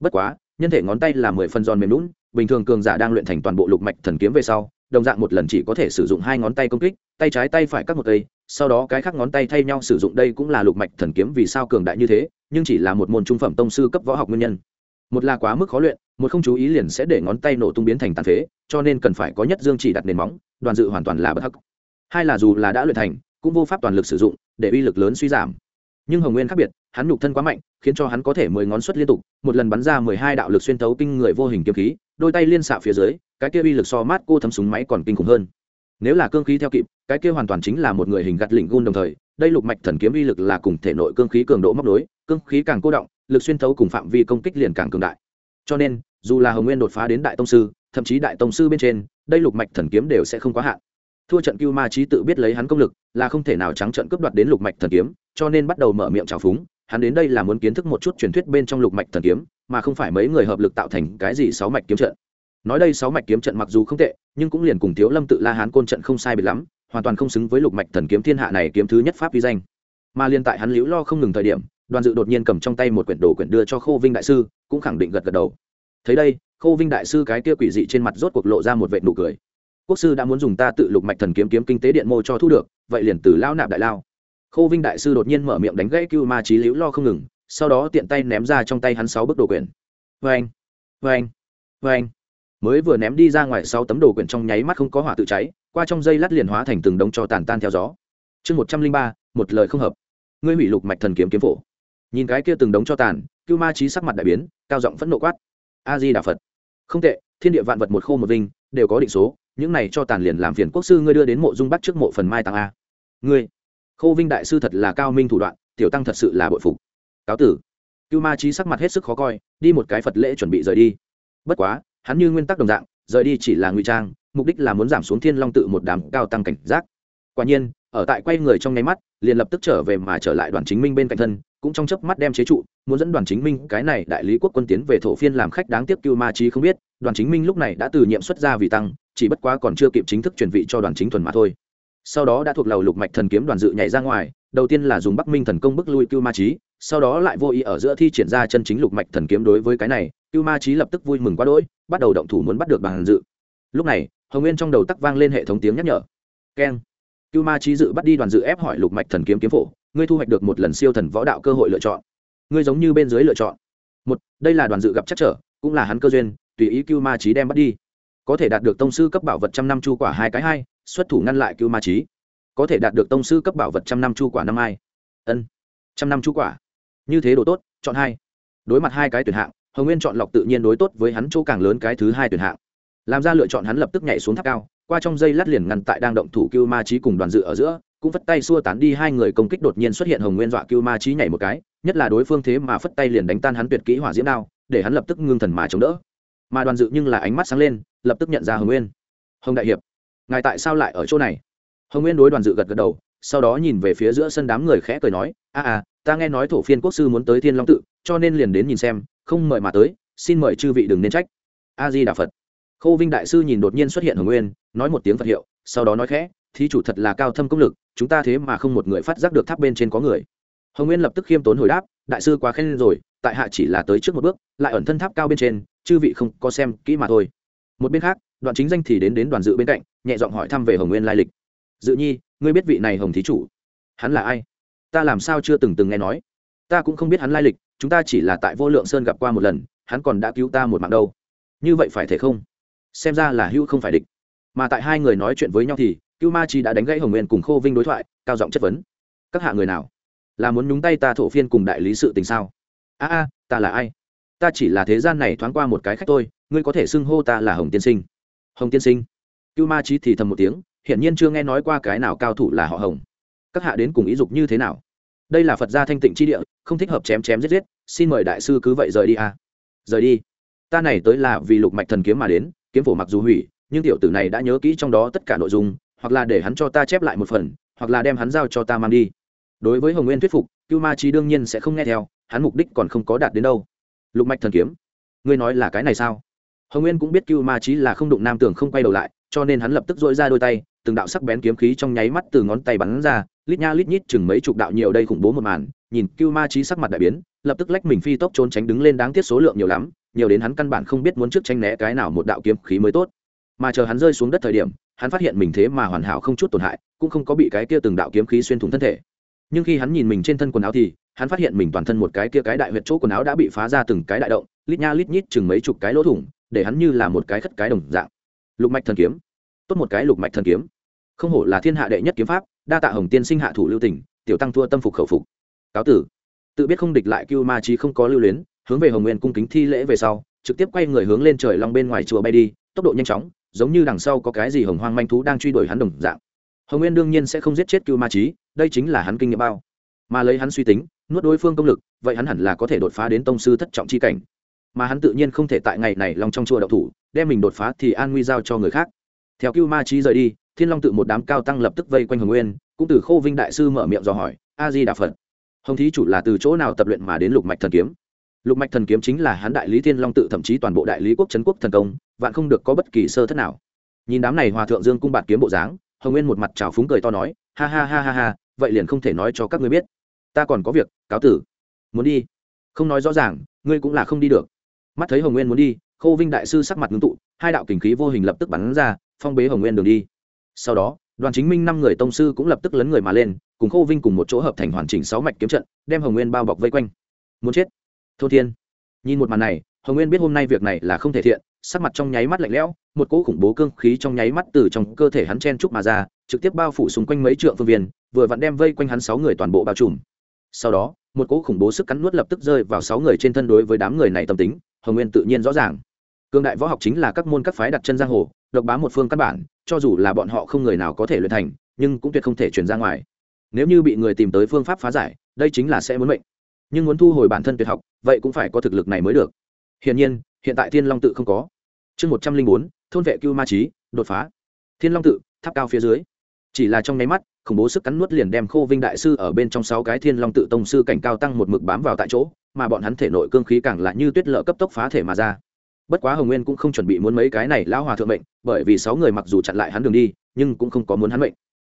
bất quá, nhân thể ngón tay là mười phân giòn mềm lún bình thường cường giả đang luyện thành toàn bộ lục mạch thần kiếm về sau, đồng dạng một lần chỉ có thể sử dụng hai ngón tay công kích, tay trái tay phải cắt một tay. sau đó cái khác ngón tay thay nhau sử dụng đây cũng là lục mạch thần kiếm vì sao cường đại như thế, nhưng chỉ là một môn trung phẩm tông sư cấp võ học nguyên nhân một là quá mức khó luyện một không chú ý liền sẽ để ngón tay nổ tung biến thành tàn phế, cho nên cần phải có nhất dương chỉ đặt nền móng, đoàn dự hoàn toàn là bất hắc. Hai là dù là đã luyện thành, cũng vô pháp toàn lực sử dụng, để uy lực lớn suy giảm. Nhưng hồng nguyên khác biệt, hắn nhục thân quá mạnh, khiến cho hắn có thể mười ngón xuất liên tục, một lần bắn ra mười hai đạo lực xuyên thấu kinh người vô hình kiếm khí, đôi tay liên xạ phía dưới, cái kia uy lực so mát cô thấm súng máy còn kinh khủng hơn. Nếu là cương khí theo kịp, cái kia hoàn toàn chính là một người hình gặt lỉnh gun đồng thời, đây lục mạch thần kiếm uy lực là cùng thể nội cương khí cường độ móc đối cương khí càng cô động, lực xuyên thấu cùng phạm vi công kích liền càng cường đại cho nên, dù là hồng nguyên đột phá đến đại tông sư, thậm chí đại tông sư bên trên, đây lục mạch thần kiếm đều sẽ không quá hạn. Thua trận cưu ma trí tự biết lấy hắn công lực, là không thể nào trắng trận cướp đoạt đến lục mạch thần kiếm, cho nên bắt đầu mở miệng trào phúng, hắn đến đây là muốn kiến thức một chút truyền thuyết bên trong lục mạch thần kiếm, mà không phải mấy người hợp lực tạo thành cái gì sáu mạch kiếm trận. Nói đây sáu mạch kiếm trận mặc dù không tệ, nhưng cũng liền cùng thiếu lâm tự la hán côn trận không sai biệt lắm, hoàn toàn không xứng với lục mạch thần kiếm thiên hạ này kiếm thứ nhất pháp vi danh. Mà liên tại hắn liễu lo không ngừng thời điểm đoàn dự đột nhiên cầm trong tay một quyển đồ quyển đưa cho khô vinh đại sư, cũng khẳng định gật gật đầu. Thấy đây, khô vinh đại sư cái kia quỷ dị trên mặt rốt cuộc lộ ra một vệ nụ cười. Quốc sư đã muốn dùng ta tự lục mạch thần kiếm kiếm kinh tế điện mô cho thu được, vậy liền từ lao nạp đại lao. Khô vinh đại sư đột nhiên mở miệng đánh gãy cưu ma trí liễu lo không ngừng, sau đó tiện tay ném ra trong tay hắn sáu bức đồ quyển. Vê anh vê anh vê anh mới vừa ném đi ra ngoài sáu tấm đồ quyển trong nháy mắt không có hỏa tự cháy, qua trong dây lát liền hóa thành từng đống cho tàn tan theo gió. Chương một trăm linh ba, một lời không hợp. Ngươi hủy lục mạch thần kiếm kiếm phổ nhìn cái kia từng đống cho tàn, cưu ma trí sắc mặt đại biến, cao giọng phẫn nộ quát. A di đà phật. Không tệ, thiên địa vạn vật một khô một vinh, đều có định số, những này cho tàn liền làm phiền quốc sư ngươi đưa đến mộ dung bắt trước mộ phần mai tàng a. Ngươi, khô vinh đại sư thật là cao minh thủ đoạn, tiểu tăng thật sự là bội phục. Cáo tử. Cưu ma trí sắc mặt hết sức khó coi, đi một cái phật lễ chuẩn bị rời đi. Bất quá, hắn như nguyên tắc đồng dạng, rời đi chỉ là ngụy trang, mục đích là muốn giảm xuống thiên long tự một đám cao tăng cảnh giác. Quả nhiên, ở tại quay người trong nháy mắt, liền lập tức trở về mà trở lại đoàn chính minh bên cạnh thân cũng trong chớp mắt đem chế trụ, muốn dẫn đoàn chính minh cái này đại lý quốc quân tiến về thổ phiên làm khách đáng tiếc cưu ma trí không biết, đoàn chính minh lúc này đã từ nhiệm xuất ra vì tăng, chỉ bất quá còn chưa kịp chính thức chuyển vị cho đoàn chính thuần mà thôi. Sau đó đã thuộc lầu lục mạch thần kiếm đoàn dự nhảy ra ngoài, đầu tiên là dùng bắc minh thần công bức lui cưu ma trí sau đó lại vô ý ở giữa thi triển ra chân chính lục mạch thần kiếm đối với cái này cưu ma trí lập tức vui mừng quá đỗi, bắt đầu động thủ muốn bắt được bằng dự. Lúc này, hồng nguyên trong đầu tắc vang lên hệ thống tiếng nhắc nhở. Keng cưu ma trí dự bắt đi đoàn dự ép hỏi lục mạch thần kiếm kiếm phổ, ngươi thu hoạch được một lần siêu thần võ đạo cơ hội lựa chọn. Ngươi giống như bên dưới lựa chọn. Một, đây là đoàn dự gặp chắc trở, cũng là hắn cơ duyên, tùy ý cưu ma trí đem bắt đi. Có thể đạt được tông sư cấp bảo vật trăm năm chu quả hai cái hai, xuất thủ ngăn lại cưu ma trí có thể đạt được tông sư cấp bảo vật trăm năm chu quả năm hai. Ân, trăm năm chu quả. Như thế đồ tốt, chọn hai. Đối mặt hai cái tuyển hạng, hồng nguyên chọn lọc tự nhiên đối tốt với hắn chỗ càng lớn cái thứ hai tuyển hạng. Làm ra lựa chọn hắn lập tức nhảy xuống tháp cao qua trong dây lát liền ngăn tại đang động thủ cưu ma trí cùng đoàn dự ở giữa, cũng phất tay xua tán đi hai người công kích đột nhiên xuất hiện hồng nguyên dọa cưu ma trí nhảy một cái, nhất là đối phương thế mà phất tay liền đánh tan hắn tuyệt kỹ hỏa diễm đao, để hắn lập tức ngưng thần mà chống đỡ. Mà đoàn dự nhưng là ánh mắt sáng lên, lập tức nhận ra hồng nguyên. Hồng đại hiệp, ngài tại sao lại ở chỗ này? Hồng nguyên đối đoàn dự gật gật đầu, sau đó nhìn về phía giữa sân đám người khẽ cười nói, a à ta nghe nói thổ phiên quốc sư muốn tới thiên long tự, cho nên liền đến nhìn xem, không mời mà tới, xin mời chư vị đừng nên trách. A di đà phật khô vinh đại sư nhìn đột nhiên xuất hiện hồng nguyên, nói một tiếng phật hiệu, sau đó nói khẽ, thí chủ thật là cao thâm công lực, chúng ta thế mà không một người phát giác được tháp bên trên có người. Hồng nguyên lập tức khiêm tốn hồi đáp, đại sư quá khen rồi, tại hạ chỉ là tới trước một bước, lại ẩn thân tháp cao bên trên, chư vị không có xem kỹ mà thôi. Một bên khác, đoạn chính danh thì đến đến đoàn dự bên cạnh, nhẹ giọng hỏi thăm về hồng nguyên lai lịch. Dự nhi, ngươi biết vị này hồng thí chủ? Hắn là ai? Ta làm sao chưa từng từng nghe nói? Ta cũng không biết hắn lai lịch, chúng ta chỉ là tại vô lượng sơn gặp qua một lần, hắn còn đã cứu ta một mạng đâu. Như vậy phải thể không? Xem ra là hữu không phải địch. Mà tại hai người nói chuyện với nhau thì, cưu ma chi đã đánh gãy hồng nguyên cùng khô vinh đối thoại, cao giọng chất vấn. Các hạ người nào? Là muốn nhúng tay ta thổ phiên cùng đại lý sự tình sao? A a, ta là ai? Ta chỉ là thế gian này thoáng qua một cái khách tôi ngươi có thể xưng hô ta là hồng tiên sinh. Hồng tiên sinh. Cưu ma chi thì thầm một tiếng, hiển nhiên chưa nghe nói qua cái nào cao thủ là họ hồng. Các hạ đến cùng ý dục như thế nào? Đây là phật gia thanh tịnh chi địa, không thích hợp chém chém giết giết, xin mời đại sư cứ vậy rời đi a. Rời đi. Ta này tới là vì lục mạch thần kiếm mà đến kiếm phổ mặc dù hủy, nhưng tiểu tử này đã nhớ kỹ trong đó tất cả nội dung, hoặc là để hắn cho ta chép lại một phần, hoặc là đem hắn giao cho ta mang đi. Đối với hồng nguyên thuyết phục, cưu ma trí đương nhiên sẽ không nghe theo, hắn mục đích còn không có đạt đến đâu. Lục mạch thần kiếm, ngươi nói là cái này sao? Hồng nguyên cũng biết cưu ma trí là không đụng nam tưởng không quay đầu lại, cho nên hắn lập tức dội ra đôi tay, từng đạo sắc bén kiếm khí trong nháy mắt từ ngón tay bắn ra, lít nha lít nhít chừng mấy chục đạo nhiều đây khủng bố một màn, nhìn cưu ma trí sắc mặt đại biến, lập tức lách mình phi tốc trốn tránh đứng lên đáng tiếc số lượng nhiều lắm nhiều đến hắn căn bản không biết muốn trước tranh né cái nào một đạo kiếm khí mới tốt. Mà chờ hắn rơi xuống đất thời điểm, hắn phát hiện mình thế mà hoàn hảo không chút tổn hại, cũng không có bị cái kia từng đạo kiếm khí xuyên thủng thân thể. Nhưng khi hắn nhìn mình trên thân quần áo thì, hắn phát hiện mình toàn thân một cái kia cái đại huyệt chỗ quần áo đã bị phá ra từng cái đại động, lít nha lít nhít chừng mấy chục cái lỗ thủng, để hắn như là một cái khất cái đồng dạng. Lục mạch thần kiếm. Tốt một cái lục mạch thần kiếm. Không hổ là thiên hạ đệ nhất kiếm pháp, đa tạ hồng tiên sinh hạ thủ lưu tỉnh tiểu tăng thua tâm phục khẩu phục. Cáo tử. Tự biết không địch lại cưu ma trí không có lưu luyến hướng về hồng nguyên cung kính thi lễ về sau, trực tiếp quay người hướng lên trời long bên ngoài chùa bay đi, tốc độ nhanh chóng, giống như đằng sau có cái gì hồng hoang manh thú đang truy đuổi hắn đồng dạng. Hồng nguyên đương nhiên sẽ không giết chết cưu ma trí đây chính là hắn kinh nghiệm bao. Mà lấy hắn suy tính, nuốt đối phương công lực, vậy hắn hẳn là có thể đột phá đến tông sư thất trọng chi cảnh. Mà hắn tự nhiên không thể tại ngày này lòng trong chùa đậu thủ, đem mình đột phá thì an nguy giao cho người khác. Theo cưu ma trí rời đi, thiên long tự một đám cao tăng lập tức vây quanh hồng nguyên, cũng từ khô vinh đại sư mở miệng dò hỏi, a di đà phật, hồng thí chủ là từ chỗ nào tập luyện mà đến lục mạch thần kiếm? Lục mạch thần kiếm chính là hắn đại lý thiên long tự thậm chí toàn bộ đại lý quốc trấn quốc thần công, vạn không được có bất kỳ sơ thất nào. Nhìn đám này hòa thượng dương cung bạt kiếm bộ dáng, hồng nguyên một mặt trào phúng cười to nói, ha ha ha ha ha, vậy liền không thể nói cho các ngươi biết. Ta còn có việc, cáo tử. Muốn đi? Không nói rõ ràng, ngươi cũng là không đi được. Mắt thấy hồng nguyên muốn đi, khô vinh đại sư sắc mặt ngưng tụ, hai đạo kình khí vô hình lập tức bắn ra, phong bế hồng nguyên đường đi. Sau đó, đoàn chính minh năm người tông sư cũng lập tức lấn người mà lên, cùng khô vinh cùng một chỗ hợp thành hoàn chỉnh sáu mạch kiếm trận, đem hồng nguyên bao bọc vây quanh. Muốn chết? Thô thiên. Nhìn một màn này, hồng nguyên biết hôm nay việc này là không thể thiện, sắc mặt trong nháy mắt lạnh lẽo, một cỗ khủng bố cương khí trong nháy mắt từ trong cơ thể hắn chen trúc mà ra, trực tiếp bao phủ xung quanh mấy trượng phương viên, vừa vặn đem vây quanh hắn sáu người toàn bộ bao trùm. Sau đó, một cỗ khủng bố sức cắn nuốt lập tức rơi vào sáu người trên thân đối với đám người này tâm tính, hồng nguyên tự nhiên rõ ràng. Cương đại võ học chính là các môn các phái đặt chân giang hồ, độc bá một phương căn bản, cho dù là bọn họ không người nào có thể luyện thành, nhưng cũng tuyệt không thể truyền ra ngoài. Nếu như bị người tìm tới phương pháp phá giải, đây chính là sẽ muốn mệnh nhưng muốn thu hồi bản thân tuyệt học, vậy cũng phải có thực lực này mới được. Hiển nhiên, hiện tại thiên long tự không có. Chương một trăm linh bốn, thôn vệ cưu ma trí đột phá. Thiên long tự, tháp cao phía dưới. Chỉ là trong nháy mắt, khủng bố sức cắn nuốt liền đem khô vinh đại sư ở bên trong sáu cái thiên long tự tông sư cảnh cao tăng một mực bám vào tại chỗ, mà bọn hắn thể nội cương khí càng lại như tuyết lợ cấp tốc phá thể mà ra. Bất quá hồng nguyên cũng không chuẩn bị muốn mấy cái này lão hòa thượng mệnh, bởi vì sáu người mặc dù chặn lại hắn đường đi, nhưng cũng không có muốn hắn mệnh.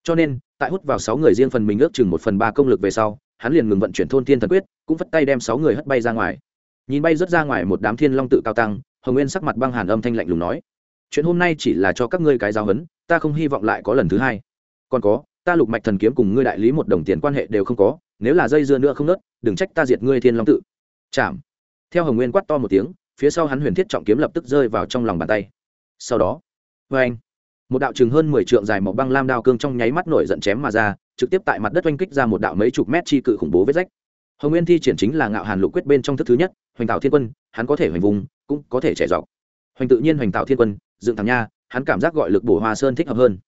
Cho nên, tại hút vào sáu người riêng phần mình ước chừng một phần ba công lực về sau, hắn liền ngừng vận chuyển thôn thiên thần quyết cũng vất tay đem sáu người hất bay ra ngoài. Nhìn bay rớt ra ngoài một đám thiên long tự cao tăng, hồng nguyên sắc mặt băng hàn âm thanh lạnh lùng nói, chuyện hôm nay chỉ là cho các ngươi cái giáo hấn ta không hy vọng lại có lần thứ hai. Còn có, ta lục mạch thần kiếm cùng ngươi đại lý một đồng tiền quan hệ đều không có, nếu là dây dưa nữa không nớt, đừng trách ta diệt ngươi thiên long tự. Chạm. Theo hồng nguyên quát to một tiếng, phía sau hắn huyền thiết trọng kiếm lập tức rơi vào trong lòng bàn tay. Sau đó, vê anh, một đạo chừng hơn mười trượng dài màu băng lam đao cương trong nháy mắt nổi giận chém mà ra, trực tiếp tại mặt đất oanh kích ra một đạo mấy chục mét chi cự khủng bố vết rách hồng nguyên thi triển chính là ngạo hàn lục quyết bên trong thức thứ nhất hoành tạo thiên quân hắn có thể hoành vùng cũng có thể trẻ dọc hoành tự nhiên hoành tạo thiên quân dựng thằng nha hắn cảm giác gọi lực bổ hoa sơn thích hợp hơn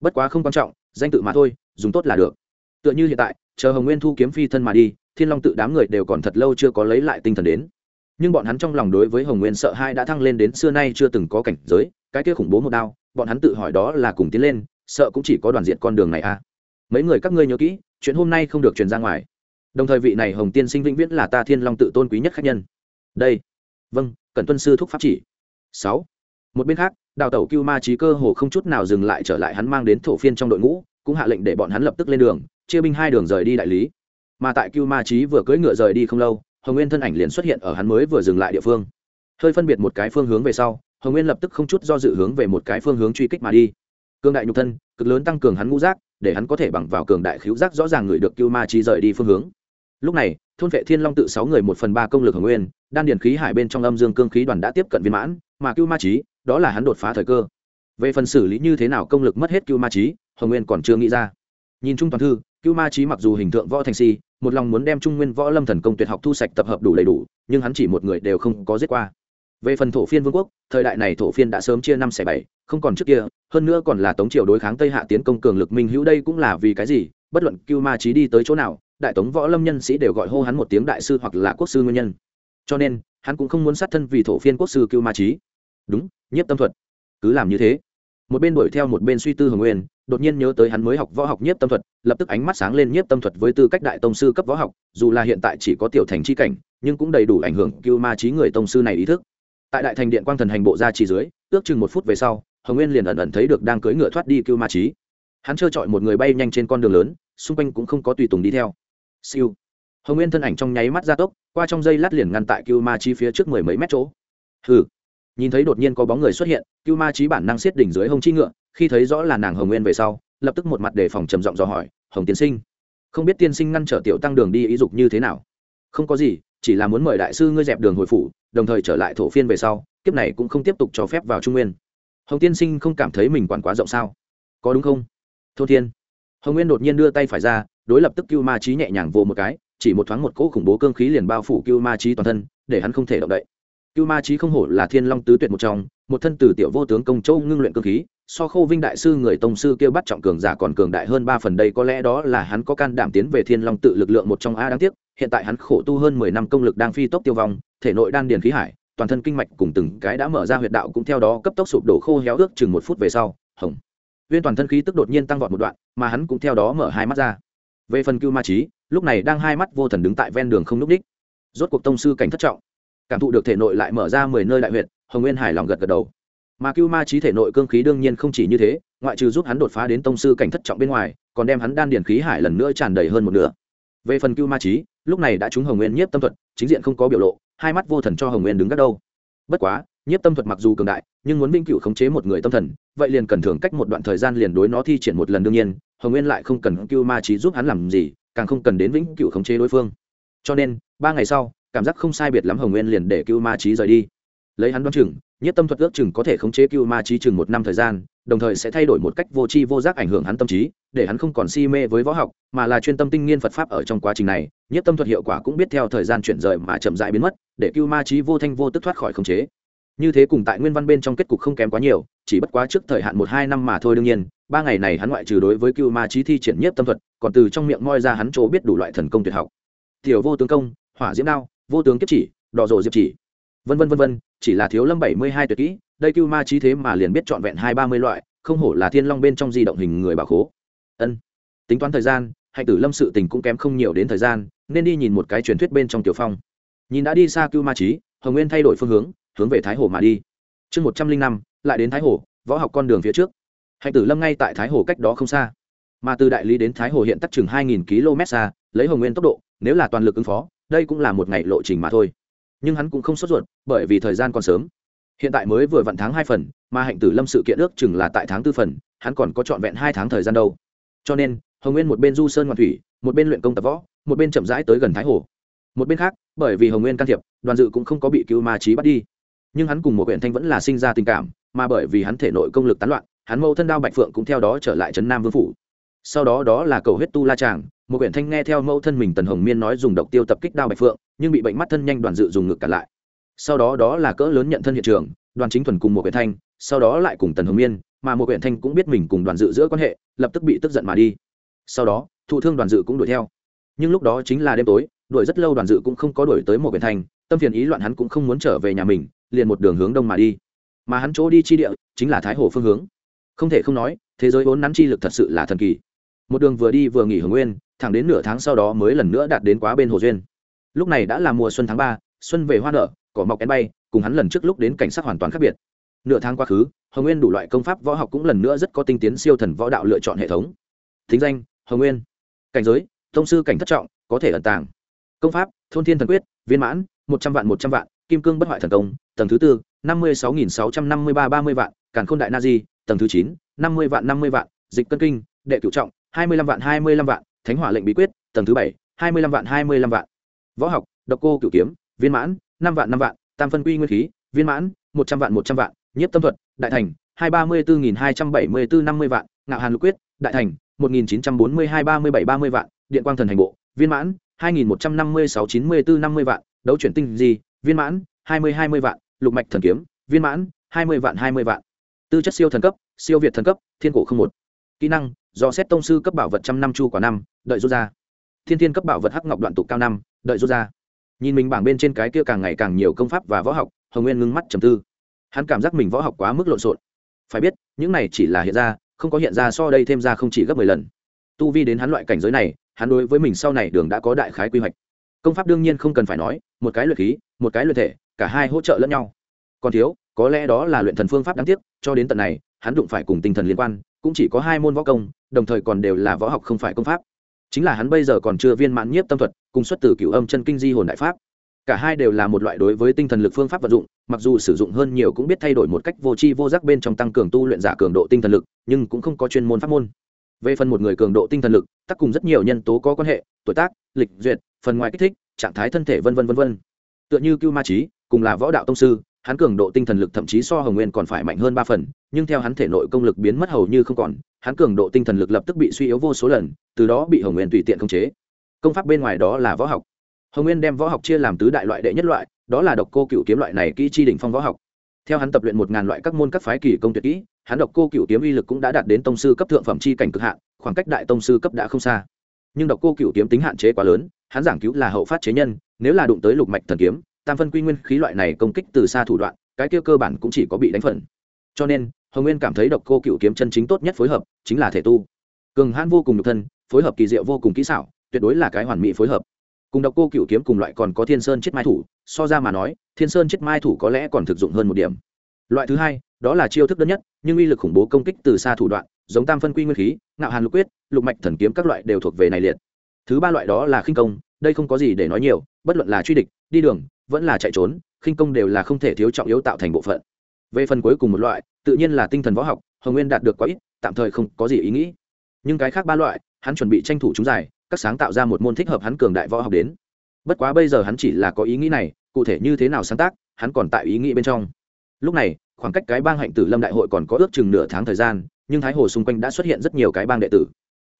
bất quá không quan trọng danh tự mà thôi dùng tốt là được tựa như hiện tại chờ hồng nguyên thu kiếm phi thân mà đi thiên long tự đám người đều còn thật lâu chưa có lấy lại tinh thần đến nhưng bọn hắn trong lòng đối với hồng nguyên sợ hai đã thăng lên đến xưa nay chưa từng có cảnh giới cái kia khủng bố một đao bọn hắn tự hỏi đó là cùng tiến lên sợ cũng chỉ có đoàn diện con đường này à mấy người các ngươi nhớ kỹ chuyện hôm nay không được truyền ra ngoài đồng thời vị này hồng tiên sinh vĩnh viễn là ta thiên long tự tôn quý nhất khách nhân. Đây. Vâng cần tuân sư thúc pháp chỉ. Sáu. Một bên khác, đào tẩu cưu ma trí cơ hồ không chút nào dừng lại trở lại hắn mang đến thổ phiên trong đội ngũ, cũng hạ lệnh để bọn hắn lập tức lên đường, chia binh hai đường rời đi đại lý. Mà tại cưu ma trí vừa cưỡi ngựa rời đi không lâu, hồng nguyên thân ảnh liền xuất hiện ở hắn mới vừa dừng lại địa phương. Hơi phân biệt một cái phương hướng về sau, hồng nguyên lập tức không chút do dự hướng về một cái phương hướng truy kích mà đi. Cương đại nhục thân, cực lớn tăng cường hắn ngũ giác, để hắn có thể bằng vào cường đại khiếu giác rõ ràng người được cưu ma trí rời đi phương hướng lúc này, thôn vệ thiên long tự sáu người một phần ba công lực hồng nguyên, đan điền khí hải bên trong âm dương cương khí đoàn đã tiếp cận viên mãn, mà cưu ma trí đó là hắn đột phá thời cơ. Về phần xử lý như thế nào công lực mất hết cưu ma trí hồng nguyên còn chưa nghĩ ra. Nhìn chung toàn thư, cưu ma trí mặc dù hình tượng võ thành si, một lòng muốn đem trung nguyên võ lâm thần công tuyệt học thu sạch tập hợp đủ đầy đủ, nhưng hắn chỉ một người đều không có giết qua. Về phần thổ phiên vương quốc, thời đại này thổ phiên đã sớm chia năm xẻ bảy, không còn trước kia, hơn nữa còn là tống triều đối kháng tây hạ tiến công cường lực minh hữu đây cũng là vì cái gì? Bất luận cưu ma trí đi tới chỗ nào đại tống võ lâm nhân sĩ đều gọi hô hắn một tiếng đại sư hoặc là quốc sư nguyên nhân. Cho nên, hắn cũng không muốn sát thân vì thổ phiên quốc sư cưu ma trí đúng, nhiếp tâm thuật. Cứ làm như thế. Một bên đuổi theo một bên suy tư hồng nguyên, đột nhiên nhớ tới hắn mới học võ học nhiếp tâm thuật, lập tức ánh mắt sáng lên nhiếp tâm thuật với tư cách đại tông sư cấp võ học, dù là hiện tại chỉ có tiểu thành c h i cảnh, nhưng cũng đầy đủ ảnh hưởng cưu ma trí người tông sư này ý thức. Tại đại thành điện quang thần hành bộ ra chỉ dưới, ước chừng một phút về sau, hồng nguyên liền ẩn ẩn thấy được đang cưỡi ngựa thoát đi cưu ma trí hắn trơ trọi một người bay nhanh trên con đường lớn, xung quanh cũng không có tùy tùng đi theo siêu. Hồng nguyên thân ảnh trong nháy mắt gia tốc, qua trong dây lát liền ngăn tại cưu ma Chi phía trước mười mấy mét chỗ. Hừ. Nhìn thấy đột nhiên có bóng người xuất hiện, cưu ma Chi bản năng siết đỉnh dưới hông chi ngựa, khi thấy rõ là nàng hồng nguyên về sau, lập tức một mặt đề phòng trầm giọng dò hỏi, hồng tiên sinh, không biết tiên sinh ngăn trở tiểu tăng đường đi ý dục như thế nào? Không có gì, chỉ là muốn mời đại sư ngươi dẹp đường hồi phủ, đồng thời trở lại thổ phiên về sau, kiếp này cũng không tiếp tục cho phép vào trung nguyên. Hồng tiên sinh không cảm thấy mình quản quá rộng sao? Có đúng không? Thô thiên. Hồng nguyên đột nhiên đưa tay phải ra đối lập tức cưu ma trí nhẹ nhàng vô một cái, chỉ một thoáng một cỗ khủng bố cương khí liền bao phủ cưu ma trí toàn thân, để hắn không thể động đậy. Cưu ma trí không hổ là thiên long tứ tuyệt một trong, một thân từ tiểu vô tướng công châu ngưng luyện cương khí, so khô vinh đại sư người tông sư kêu bắt trọng cường giả còn cường đại hơn ba phần đây có lẽ đó là hắn có can đảm tiến về thiên long tự lực lượng một trong a đáng tiếc, hiện tại hắn khổ tu hơn mười năm công lực đang phi tốc tiêu vong, thể nội đan điền khí hải, toàn thân kinh mạch cùng từng cái đã mở ra huyệt đạo cũng theo đó cấp tốc sụp đổ khô héo ước chừng một phút về sau hồng viên toàn thân khí tức đột nhiên tăng vọt một đoạn, mà hắn cũng theo đó mở hai mắt ra về phần cưu ma trí lúc này đang hai mắt vô thần đứng tại ven đường không n ú c đích. Rốt cuộc tông sư cảnh thất trọng. Cảm thụ được thể nội lại mở ra mười nơi đại huyệt, hồng nguyên hài lòng gật gật đầu. Mà cưu ma trí thể nội cương khí đương nhiên không chỉ như thế, ngoại trừ giúp hắn đột phá đến tông sư cảnh thất trọng bên ngoài, còn đem hắn đan điền khí hải lần nữa tràn đầy hơn một nửa. Về phần cưu ma trí lúc này đã trúng hồng nguyên nhiếp tâm thuật, chính diện không có biểu lộ, hai mắt vô thần cho hồng nguyên đứng gác đâu. Bất quá, nhiếp tâm thuật mặc dù cường đại, nhưng muốn vĩnh cửu khống chế một người tâm thần, vậy liền cần thường cách một đoạn thời gian liền đối nó thi triển một lần đương nhiên hồng nguyên lại không cần cưu ma trí giúp hắn làm gì, càng không cần đến vĩnh cửu khống chế đối phương. Cho nên, ba ngày sau, cảm giác không sai biệt lắm hồng nguyên liền để cưu ma trí rời đi. Lấy hắn đoán chừng, nhất tâm thuật ước chừng có thể khống chế cưu ma trí chừng một năm thời gian, đồng thời sẽ thay đổi một cách vô tri vô giác ảnh hưởng hắn tâm trí, để hắn không còn si mê với võ học, mà là chuyên tâm tinh nghiên phật pháp ở trong quá trình này. Nhất tâm thuật hiệu quả cũng biết theo thời gian chuyển rời mà chậm dại biến mất, để cưu ma trí vô thanh vô tức thoát khỏi khống chế như thế cùng tại nguyên văn bên trong kết cục không kém quá nhiều, chỉ bất quá trước thời hạn một hai năm mà thôi đương nhiên, ba ngày này hắn ngoại trừ đối với cưu ma trí thi triển nhất tâm thuật, còn từ trong miệng moi ra hắn chỗ biết đủ loại thần công tuyệt học. Tiểu vô tướng công, hỏa diễm đao, vô tướng kiếp chỉ, đỏ rồ diệp chỉ. Vân vân vân vân, chỉ là thiếu lâm bảy mươi hai tuyệt kỹ, đây cưu ma trí thế mà liền biết trọn vẹn hai ba mươi loại, không hổ là thiên long bên trong di động hình người bà khố. Ân. Tính toán thời gian, hạnh tử lâm sự tình cũng kém không nhiều đến thời gian, nên đi nhìn một cái truyền thuyết bên trong tiểu phong. Nhìn đã đi xa cưu ma trí hồng nguyên thay đổi phương hướng hướng về thái hồ mà đi. Chương một trăm linh năm, lại đến thái hồ, võ học con đường phía trước. Hạnh tử lâm ngay tại thái hồ cách đó không xa. Mà từ đại lý đến thái hồ hiện tắt chừng hai nghìn km xa, lấy hồng nguyên tốc độ, nếu là toàn lực ứng phó, đây cũng là một ngày lộ trình mà thôi. Nhưng hắn cũng không sốt ruột, bởi vì thời gian còn sớm. Hiện tại mới vừa vặn tháng hai phần, mà hạnh tử lâm sự kiện ước chừng là tại tháng tư phần, hắn còn có trọn vẹn hai tháng thời gian đâu. Cho nên, hồng nguyên một bên du sơn ngoạn thủy, một bên luyện công tập võ, một bên chậm rãi tới gần thái hồ. Một bên khác, bởi vì hồng nguyên can thiệp, đoàn dự cũng không có bị cứu ma trí bắt đi nhưng hắn cùng một huyện thanh vẫn là sinh ra tình cảm, mà bởi vì hắn thể nội công lực tán loạn, hắn mâu thân đao bạch phượng cũng theo đó trở lại trấn nam vương phủ. Sau đó đó là cầu huyết tu la tràng, một quyển thanh nghe theo mẫu thân mình tần hồng miên nói dùng độc tiêu tập kích đao bạch phượng, nhưng bị bệnh mắt thân nhanh đoàn dự dùng ngực cản lại. Sau đó đó là cỡ lớn nhận thân hiện trường, đoàn chính thuần cùng một quyển thanh, sau đó lại cùng tần hồng miên, mà một quyển thanh cũng biết mình cùng đoàn dự giữa quan hệ, lập tức bị tức giận mà đi. Sau đó, thụ thương đoàn dự cũng đuổi theo. Nhưng lúc đó chính là đêm tối, đuổi rất lâu đoàn dự cũng không có đuổi tới một quyển thanh, tâm phiền ý loạn hắn cũng không muốn trở về nhà mình liền một đường hướng đông mà đi. Mà hắn chỗ đi chi địa chính là thái hồ phương hướng. Không thể không nói, thế giới vốn nắn chi lực thật sự là thần kỳ. Một đường vừa đi vừa nghỉ hưởng nguyên, thẳng đến nửa tháng sau đó mới lần nữa đạt đến quá bên hồ duyên. Lúc này đã là mùa xuân tháng ba, xuân về hoa nở, cỏ mọc én bay, cùng hắn lần trước lúc đến cảnh sát hoàn toàn khác biệt. Nửa tháng quá khứ, hồng nguyên đủ loại công pháp võ học cũng lần nữa rất có tinh tiến siêu thần võ đạo lựa chọn hệ thống. Thính danh, hồng nguyên. Cảnh giới, thông sư cảnh thất trọng, có thể ẩn tàng. Công pháp, thôn thiên thần quyết, viên mãn, một trăm vạn một trăm vạn, kim cương bất hoại thần công tầng thứ tư, năm mươi sáu nghìn sáu trăm năm mươi ba ba mươi vạn, càn khôn đại na di, tầng thứ chín, năm mươi vạn năm mươi vạn, dịch cân kinh, đệ cửu trọng, hai mươi lăm vạn hai mươi lăm vạn, thánh hỏa lệnh bí quyết, tầng thứ bảy, hai mươi lăm vạn hai mươi lăm vạn. Võ học, độc cô cửu kiếm, viên mãn, năm vạn năm vạn, tam phân quy nguyên khí, viên mãn, một trăm vạn một trăm vạn, nhiếp tâm thuật, đại thành, hai ba mươi bốn nghìn hai trăm bảy mươi bốn năm mươi vạn, ngạo hàn lục quyết, đại thành, một nghìn chín trăm bốn mươi hai ba mươi bảy ba mươi vạn, điện quang thần hành bộ, viên mãn, hai nghìn một trăm năm mươi sáu chín mươi bốn năm mươi vạn, đấu chuyển tinh di, viên mãn, hai mươi hai mươi vạn lục mạch thần kiếm, viên mãn, hai mươi vạn, hai mươi vạn. Tư chất siêu thần cấp, siêu việt thần cấp, thiên cổ không một. Kỹ năng, do xét tông sư cấp bảo vật trăm năm chu quả năm, đợi rút ra. Thiên thiên cấp bảo vật hắc ngọc đoạn tụ cao năm, đợi rút ra. Nhìn mình bảng bên trên cái kia càng ngày càng nhiều công pháp và võ học, hồng nguyên ngưng mắt trầm tư. Hắn cảm giác mình võ học quá mức lộn xộn. Phải biết, những này chỉ là hiện ra, không có hiện ra so đây thêm ra không chỉ gấp mười lần. Tu vi đến hắn loại cảnh giới này, hắn đối với mình sau này đường đã có đại khái quy hoạch. Công pháp đương nhiên không cần phải nói, một cái luyện khí, một cái luyện thể, cả hai hỗ trợ lẫn nhau còn thiếu, có lẽ đó là luyện thần phương pháp đáng tiếc, cho đến tận này, hắn đụng phải cùng tinh thần liên quan, cũng chỉ có hai môn võ công, đồng thời còn đều là võ học không phải công pháp. Chính là hắn bây giờ còn chưa viên mãn nhiếp tâm thuật, cùng xuất từ cửu âm chân kinh di hồn đại pháp. Cả hai đều là một loại đối với tinh thần lực phương pháp vận dụng, mặc dù sử dụng hơn nhiều cũng biết thay đổi một cách vô tri vô giác bên trong tăng cường tu luyện giả cường độ tinh thần lực, nhưng cũng không có chuyên môn pháp môn. Về phần một người cường độ tinh thần lực tác cùng rất nhiều nhân tố có quan hệ, tuổi tác, lịch duyệt, phần ngoài kích thích, trạng thái thân thể v v v v tựa như cưu ma trí cùng là võ đạo tông sư hắn cường độ tinh thần lực thậm chí so hồng nguyên còn phải mạnh hơn ba phần, nhưng theo hắn thể nội công lực biến mất hầu như không còn, hắn cường độ tinh thần lực lập tức bị suy yếu vô số lần, từ đó bị hồng nguyên tùy tiện khống chế. Công pháp bên ngoài đó là võ học. Hồng nguyên đem võ học chia làm tứ đại loại đệ nhất loại, đó là độc cô cựu kiếm loại này kỹ chi đỉnh phong võ học. Theo hắn tập luyện một ngàn loại các môn các phái kỳ công tuyệt kỹ, hắn độc cô cựu kiếm uy lực cũng đã đạt đến tông sư cấp thượng phẩm chi cảnh cực hạn, khoảng cách đại tông sư cấp đã không xa. Nhưng độc cô cựu kiếm tính hạn chế quá lớn, hắn giảng cứu là hậu phát chế nhân, nếu là đụng tới lục mạch thần kiếm tam phân quy nguyên khí loại này công kích từ xa thủ đoạn, cái kia cơ bản cũng chỉ có bị đánh phần. Cho nên, hồng nguyên cảm thấy độc cô cựu kiếm chân chính tốt nhất phối hợp chính là thể tu. Cường hãn vô cùng nhục thân, phối hợp kỳ diệu vô cùng kỹ xảo, tuyệt đối là cái hoàn mỹ phối hợp. Cùng độc cô cựu kiếm cùng loại còn có thiên sơn chết mai thủ, so ra mà nói, thiên sơn chết mai thủ có lẽ còn thực dụng hơn một điểm. Loại thứ hai, đó là chiêu thức đơn nhất, nhưng uy lực khủng bố công kích từ xa thủ đoạn, giống tam phân quy nguyên khí, ngạo hàn lục quyết, lục mạch thần kiếm các loại đều thuộc về này liệt. Thứ ba loại đó là khinh công, đây không có gì để nói nhiều, bất luận là truy địch, đi đường vẫn là chạy trốn, khinh công đều là không thể thiếu trọng yếu tạo thành bộ phận. Về phần cuối cùng một loại, tự nhiên là tinh thần võ học, hồng nguyên đạt được quá ít, tạm thời không có gì ý nghĩ. Nhưng cái khác ba loại, hắn chuẩn bị tranh thủ chúng giải, các sáng tạo ra một môn thích hợp hắn cường đại võ học đến. Bất quá bây giờ hắn chỉ là có ý nghĩ này, cụ thể như thế nào sáng tác, hắn còn tại ý nghĩ bên trong. Lúc này, khoảng cách cái bang hạnh tử lâm đại hội còn có ước chừng nửa tháng thời gian, nhưng thái hồ xung quanh đã xuất hiện rất nhiều cái bang đệ tử.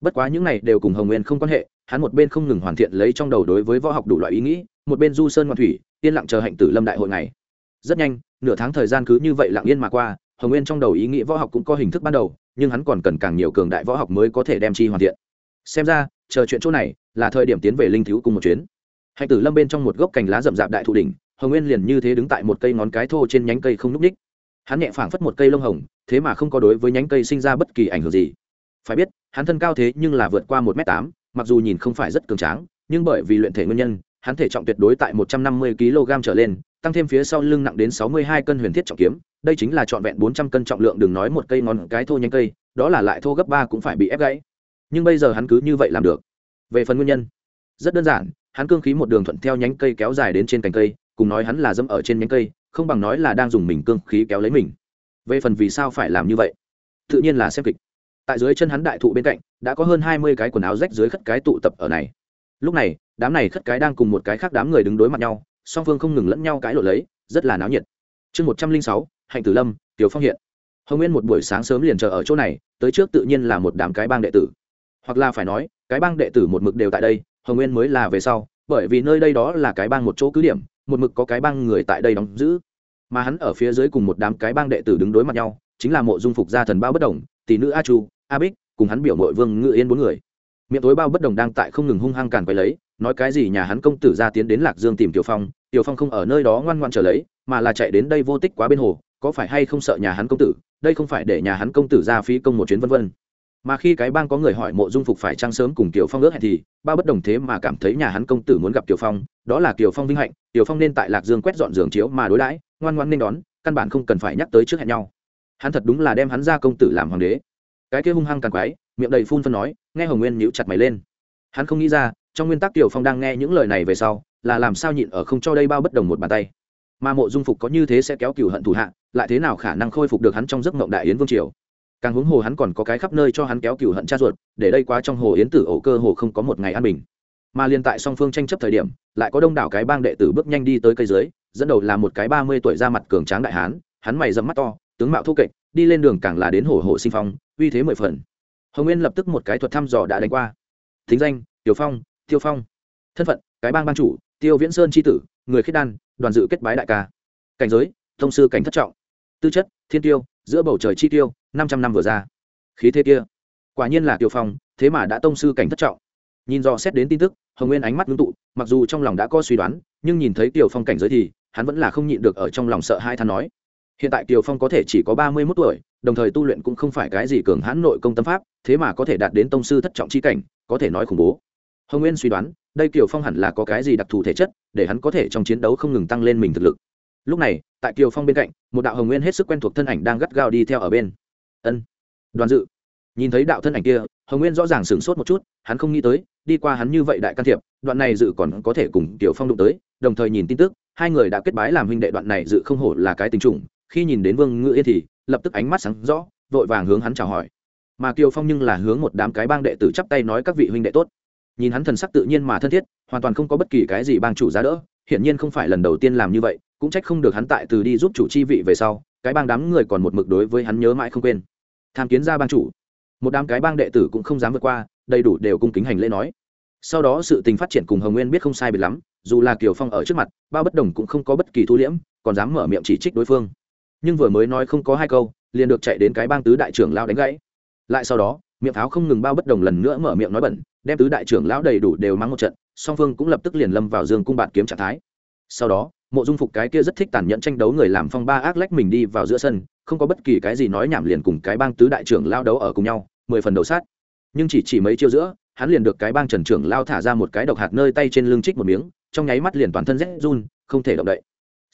Bất quá những này đều cùng hồng nguyên không quan hệ, hắn một bên không ngừng hoàn thiện lấy trong đầu đối với võ học đủ loại ý nghĩ, một bên du sơn ngoan thủy yên lặng chờ hạnh tử lâm đại hội này rất nhanh, nửa tháng thời gian cứ như vậy lặng yên mà qua, hồng nguyên trong đầu ý nghĩ võ học cũng có hình thức ban đầu, nhưng hắn còn cần càng nhiều cường đại võ học mới có thể đem chi hoàn thiện. Xem ra, chờ chuyện chỗ này là thời điểm tiến về linh thiếu cùng một chuyến. Hạnh tử lâm bên trong một gốc cành lá rậm rạp đại thụ đỉnh, hồng nguyên liền như thế đứng tại một cây ngón cái thô trên nhánh cây không n ú c ních hắn nhẹ phảng phất một cây lông hồng, thế mà không có đối với nhánh cây sinh ra bất kỳ ảnh hưởng gì. Phải biết, hắn thân cao thế nhưng là vượt qua một m tám, mặc dù nhìn không phải rất cường tráng, nhưng bởi vì luyện thể nguyên nhân hắn thể trọng tuyệt đối tại một trăm năm mươi kg trở lên, tăng thêm phía sau lưng nặng đến sáu mươi hai cân huyền thiết trọng kiếm, đây chính là trọn vẹn bốn trăm cân trọng lượng đừng nói một cây ngón cái thô nhánh cây, đó là lại thô gấp ba cũng phải bị ép gãy. Nhưng bây giờ hắn cứ như vậy làm được. Về phần nguyên nhân, rất đơn giản, hắn cương khí một đường thuận theo nhánh cây kéo dài đến trên cành cây, cùng nói hắn là dẫm ở trên nhánh cây, không bằng nói là đang dùng mình cương khí kéo lấy mình. Về phần vì sao phải làm như vậy, tự nhiên là xem kịch. Tại dưới chân hắn đại thụ bên cạnh, đã có hơn hai mươi cái quần áo rách dưới khất cái tụ tập ở này. Lúc này đám này khất cái đang cùng một cái khác đám người đứng đối mặt nhau, song phương không ngừng lẫn nhau cãi lộ lấy, rất là náo nhiệt. Chương một trăm linh sáu, hạnh tử lâm, tiểu phong hiện. Hồng nguyên một buổi sáng sớm liền chờ ở chỗ này, tới trước tự nhiên là một đám cái bang đệ tử. Hoặc là phải nói, cái bang đệ tử một mực đều tại đây, hồng nguyên mới là về sau, bởi vì nơi đây đó là cái bang một chỗ cứ điểm, một mực có cái bang người tại đây đóng giữ. Mà hắn ở phía dưới cùng một đám cái bang đệ tử đứng đối mặt nhau, chính là mộ dung phục gia thần bao bất đồng, tỷ nữ a chu, a bích, cùng hắn biểu mội vương ngự yên bốn người miệng tối bao bất đồng đang tại không ngừng hung hăng càn quay lấy, nói cái gì nhà hắn công tử ra tiến đến lạc dương tìm tiểu phong tiểu phong không ở nơi đó ngoan ngoan trở lấy, mà là chạy đến đây vô tích quá bên hồ, có phải hay không sợ nhà hắn công tử, đây không phải để nhà hắn công tử ra phí công một chuyến vân vân. Mà khi cái bang có người hỏi mộ dung phục phải trăng sớm cùng tiểu phong ước hẹn thì ba bất đồng thế mà cảm thấy nhà hắn công tử muốn gặp tiểu phong, đó là tiểu phong vinh hạnh, tiểu phong nên tại lạc dương quét dọn giường chiếu mà đối đãi, ngoan ngoan nên đón, căn bản không cần phải nhắc tới trước hẹn nhau. Hắn thật đúng là đem hắn ra công tử làm hoàng đế cái kia hung hăng càng quái, miệng đầy phun phân nói, nghe hồng nguyên nhíu chặt mày lên. Hắn không nghĩ ra, trong nguyên tắc tiểu phong đang nghe những lời này về sau, là làm sao nhịn ở không cho đây bao bất đồng một bàn tay. Mà mộ dung phục có như thế sẽ kéo cửu hận thủ hạ, lại thế nào khả năng khôi phục được hắn trong giấc mộng đại yến vương triều? Càng huống hồ hắn còn có cái khắp nơi cho hắn kéo cửu hận cha ruột, để đây quá trong hồ yến tử ổ cơ hồ không có một ngày an bình. Mà liên tại song phương tranh chấp thời điểm, lại có đông đảo cái bang đệ tử bước nhanh đi tới cây dưới, dẫn đầu là một cái ba mươi tuổi ra mặt cường tráng đại hán, hắn mày dẫm mắt to, tướng mạo thô kệch đi lên đường càng là đến hổ hổ sinh phong, uy thế mười phần. Hồng nguyên lập tức một cái thuật thăm dò đã đánh qua. Thính danh, tiểu phong, tiêu phong. Thân phận, cái bang ban chủ, tiêu viễn sơn tri tử, người khiết đan, đoàn dự kết bái đại ca. Cảnh giới, thông sư cảnh thất trọng. Tư chất, thiên tiêu, giữa bầu trời chi tiêu, năm trăm năm vừa ra. Khí thế kia. Quả nhiên là tiêu phong, thế mà đã tông sư cảnh thất trọng. Nhìn dò xét đến tin tức, hồng nguyên ánh mắt ngưng tụ, mặc dù trong lòng đã có suy đoán, nhưng nhìn thấy tiểu phong cảnh giới thì, hắn vẫn là không nhịn được ở trong lòng sợ hai than nói hiện tại kiều phong có thể chỉ có ba mươi mốt tuổi, đồng thời tu luyện cũng không phải cái gì cường hãn nội công tâm pháp, thế mà có thể đạt đến tông sư thất trọng chi cảnh, có thể nói khủng bố. Hồng nguyên suy đoán, đây kiều phong hẳn là có cái gì đặc thù thể chất, để hắn có thể trong chiến đấu không ngừng tăng lên mình thực lực. Lúc này, tại kiều phong bên cạnh, một đạo hồng nguyên hết sức quen thuộc thân ảnh đang gắt gao đi theo ở bên. Ân, đoàn dự. Nhìn thấy đạo thân ảnh kia, hồng nguyên rõ ràng sửng sốt một chút, hắn không nghĩ tới, đi qua hắn như vậy đại can thiệp, đoạn này dự còn có thể cùng kiều phong đụng tới, đồng thời nhìn tin tức, hai người đã kết bái làm huynh đệ, đoạn này dự không hổ là cái tình trùng khi nhìn đến vương ngự yên thì lập tức ánh mắt sáng rõ, vội vàng hướng hắn chào hỏi. Mà kiều phong nhưng là hướng một đám cái bang đệ tử chắp tay nói các vị huynh đệ tốt. Nhìn hắn thần sắc tự nhiên mà thân thiết, hoàn toàn không có bất kỳ cái gì bang chủ giá đỡ, hiển nhiên không phải lần đầu tiên làm như vậy, cũng trách không được hắn tại từ đi giúp chủ chi vị về sau, cái bang đám người còn một mực đối với hắn nhớ mãi không quên. Tham kiến ra bang chủ. Một đám cái bang đệ tử cũng không dám vượt qua, đầy đủ đều cung kính hành lễ nói. Sau đó sự tình phát triển cùng hồng nguyên biết không sai biệt lắm, dù là kiều phong ở trước mặt, bao bất đồng cũng không có bất kỳ thu liễm, còn dám mở miệng chỉ trích đối phương nhưng vừa mới nói không có hai câu, liền được chạy đến cái bang tứ đại trưởng lao đánh gãy. Lại sau đó, miệng pháo không ngừng bao bất đồng lần nữa mở miệng nói bẩn, đem tứ đại trưởng lão đầy đủ đều mắng một trận, song phương cũng lập tức liền lâm vào dương cung bạn kiếm trạng thái. Sau đó, mộ dung phục cái kia rất thích tàn nhẫn tranh đấu người làm phong ba ác lách mình đi vào giữa sân, không có bất kỳ cái gì nói nhảm liền cùng cái bang tứ đại trưởng lao đấu ở cùng nhau, mười phần đầu sát. Nhưng chỉ chỉ mấy chiêu giữa, hắn liền được cái bang trần trưởng lao thả ra một cái độc hạt nơi tay trên lưng trích một miếng, trong nháy mắt liền toàn thân rét run, không thể động đậy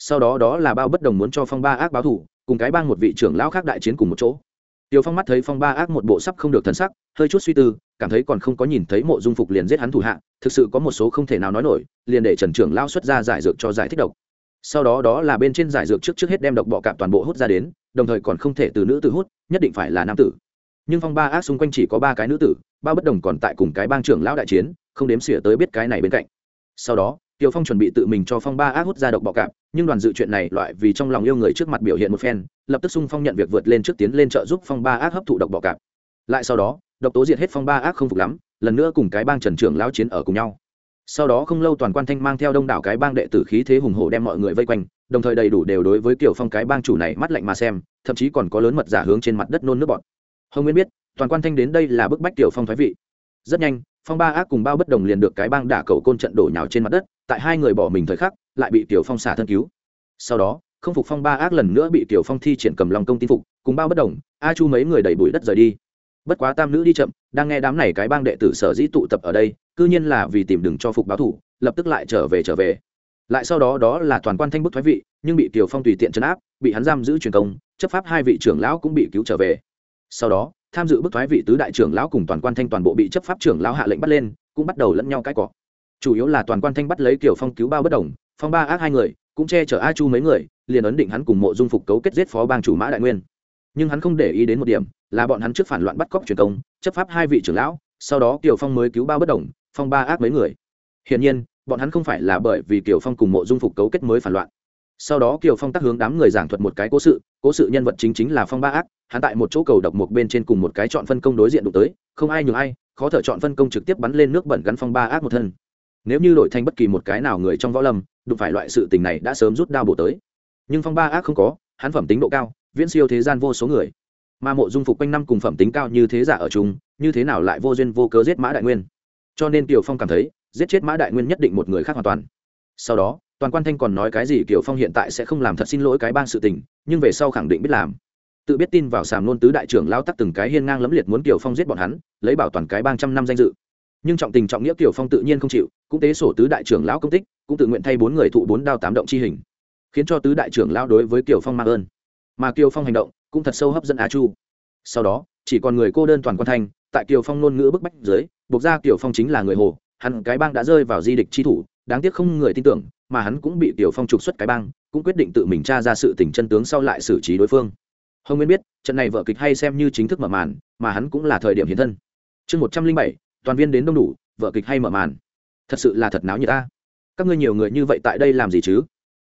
sau đó đó là bao bất đồng muốn cho phong ba ác báo thủ cùng cái bang một vị trưởng lão khác đại chiến cùng một chỗ tiểu Phong mắt thấy Phong Ba Ác một bộ sắp không được thần sắc, hơi chút suy tư, cảm thấy còn không có nhìn thấy Mộ Dung Phục liền giết hắn thủ hạ, thực sự có một số không thể nào nói nổi, liền để Trần Trưởng lao xuất ra giải dược cho giải thích độc. Sau đó đó là bên trên giải dược trước trước hết đem độc bọ cạp toàn bộ hút ra đến, đồng thời còn không thể từ nữ tử hút, nhất định phải là nam tử. Nhưng Phong Ba Ác xung quanh chỉ có ba cái nữ tử, ba bất đồng còn tại cùng cái bang trưởng lão đại chiến, không đếm xỉa tới biết cái này bên cạnh. Sau đó, Tiểu Phong chuẩn bị tự mình cho Phong Ba Ác hút ra độc bọ cạp, nhưng đoàn dự chuyện này loại vì trong lòng yêu người trước mặt biểu hiện một phen, lập tức xung phong nhận việc vượt lên trước tiến lên trợ giúp Phong Ba Ác hấp thụ độc bọ cạp. Lại sau đó, độc tố diệt hết Phong Ba Ác không phục lắm, lần nữa cùng cái bang Trần trưởng lão chiến ở cùng nhau. Sau đó không lâu toàn quan thanh mang theo đông đảo cái bang đệ tử khí thế hùng hổ đem mọi người vây quanh, đồng thời đầy đủ đều đối với Tiểu Phong cái bang chủ này mắt lạnh mà xem, thậm chí còn có lớn mật giả hướng trên mặt đất nôn nước bọt. Hồng Nguyên biết, toàn quan thanh đến đây là bức bách tiểu Phong thái vị. Rất nhanh, Phong Ba Ác cùng bao bất đồng liền được cái bang đả cầu côn trận đổ nhào trên mặt đất, tại hai người bỏ mình thời khắc lại bị tiểu phong xả thân cứu. Sau đó không phục phong ba ác lần nữa bị tiểu phong thi triển cầm lòng công tin phục cùng bao bất đồng a chu mấy người đẩy bụi đất rời đi. Bất quá tam nữ đi chậm đang nghe đám này cái bang đệ tử sở dĩ tụ tập ở đây cư nhiên là vì tìm đừng cho phục báo thủ lập tức lại trở về trở về. Lại sau đó đó là toàn quan thanh bức thoái vị nhưng bị tiểu phong tùy tiện chấn áp bị hắn giam giữ truyền công chấp pháp hai vị trưởng lão cũng bị cứu trở về. Sau đó tham dự bức thoái vị tứ đại trưởng lão cùng toàn quan thanh toàn bộ bị chấp pháp trưởng lão hạ lệnh bắt lên, cũng bắt đầu lẫn nhau cãi cọ. Chủ yếu là toàn quan thanh bắt lấy kiểu phong cứu bao bất đồng, phong ba ác hai người, cũng che chở a chu mấy người, liền ấn định hắn cùng mộ dung phục cấu kết giết phó bang chủ mã đại nguyên. Nhưng hắn không để ý đến một điểm, là bọn hắn trước phản loạn bắt cóc truyền công, chấp pháp hai vị trưởng lão, sau đó kiều phong mới cứu bao bất đồng, phong ba ác mấy người. Hiển nhiên, bọn hắn không phải là bởi vì kiều phong cùng mộ dung phục cấu kết mới phản loạn sau đó kiều phong tác hướng đám người giảng thuật một cái cố sự cố sự nhân vật chính chính là phong ba ác, hắn tại một chỗ cầu độc một bên trên cùng một cái chọn phân công đối diện đụng tới, không ai nhường ai, khó thở chọn phân công trực tiếp bắn lên nước bẩn gắn phong ba ác một thân. Nếu như đổi thành bất kỳ một cái nào người trong võ lâm, đụng phải loại sự tình này đã sớm rút đao bổ tới. Nhưng phong ba ác không có, hắn phẩm tính độ cao, viễn siêu thế gian vô số người. Mà mộ dung phục quanh năm cùng phẩm tính cao như thế giả ở chúng như thế nào lại vô duyên vô cớ giết mã đại nguyên? Cho nên kiều phong cảm thấy, giết chết mã đại nguyên nhất định một người khác hoàn toàn. Sau đó toàn quan thanh còn nói cái gì kiều phong hiện tại sẽ không làm thật xin lỗi cái bang sự tình, nhưng về sau khẳng định biết làm. Tự biết tin vào sàm nôn tứ đại trưởng lao tắc từng cái hiên ngang lẫm liệt muốn kiều phong giết bọn hắn, lấy bảo toàn cái bang trăm năm danh dự. Nhưng trọng tình trọng nghĩa kiều phong tự nhiên không chịu, cũng tế sổ tứ đại trưởng lão công tích, cũng tự nguyện thay bốn người thụ bốn đao tám động chi hình, khiến cho tứ đại trưởng lão đối với kiều phong mang ơn. Mà kiều phong hành động cũng thật sâu hấp dẫn á chu. Sau đó, chỉ còn người cô đơn toàn quan thanh, tại kiều phong ngôn ngữ bức bách dưới, buộc ra kiều phong chính là người hồ hẳn cái bang đã rơi vào di địch chi thủ đáng tiếc không người tin tưởng, mà hắn cũng bị tiểu phong trục xuất cái bang, cũng quyết định tự mình tra ra sự tình chân tướng sau lại xử trí đối phương. Hồng nguyên biết, trận này vợ kịch hay xem như chính thức mở màn, mà hắn cũng là thời điểm hiện thân. Chương một trăm linh bảy, toàn viên đến đông đủ vợ kịch hay mở màn. Thật sự là thật náo như ta. Các ngươi nhiều người như vậy tại đây làm gì chứ?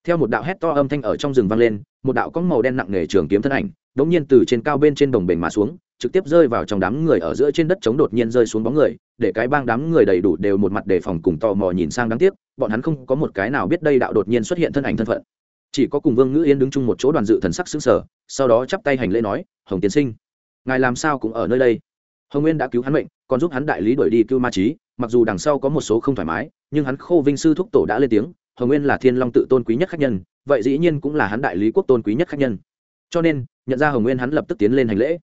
Theo một đạo hét to âm thanh ở trong rừng vang lên, một đạo cóng màu đen nặng nề trường kiếm thân ảnh đ ỗ n g nhiên từ trên cao bên trên đồng bền mà xuống trực tiếp rơi vào trong đám người ở giữa trên đất chống đột nhiên rơi xuống bóng người, để cái bang đám người đầy đủ đều một mặt đề phòng cùng tò mò nhìn sang đáng tiếc, bọn hắn không có một cái nào biết đây đạo đột nhiên xuất hiện thân ảnh thân phận. Chỉ có cùng vương ngữ yên đứng chung một chỗ đoàn dự thần sắc xứng sở sau đó chắp tay hành lễ nói, hồng tiến sinh, ngài làm sao cũng ở nơi đây? Hồng nguyên đã cứu hắn mệnh, còn giúp hắn đại lý đuổi đi cưu ma trí mặc dù đằng sau có một số không thoải mái, nhưng hắn khô vinh sư thúc tổ đã lên tiếng, hồng nguyên là thiên long tự tôn quý nhất khách nhân, vậy dĩ nhiên cũng là hắn đại lý quốc tôn quý nhất khách nhân. Cho nên, nhận ra hồng nguyên hắn lập tức tiến lên hành lễ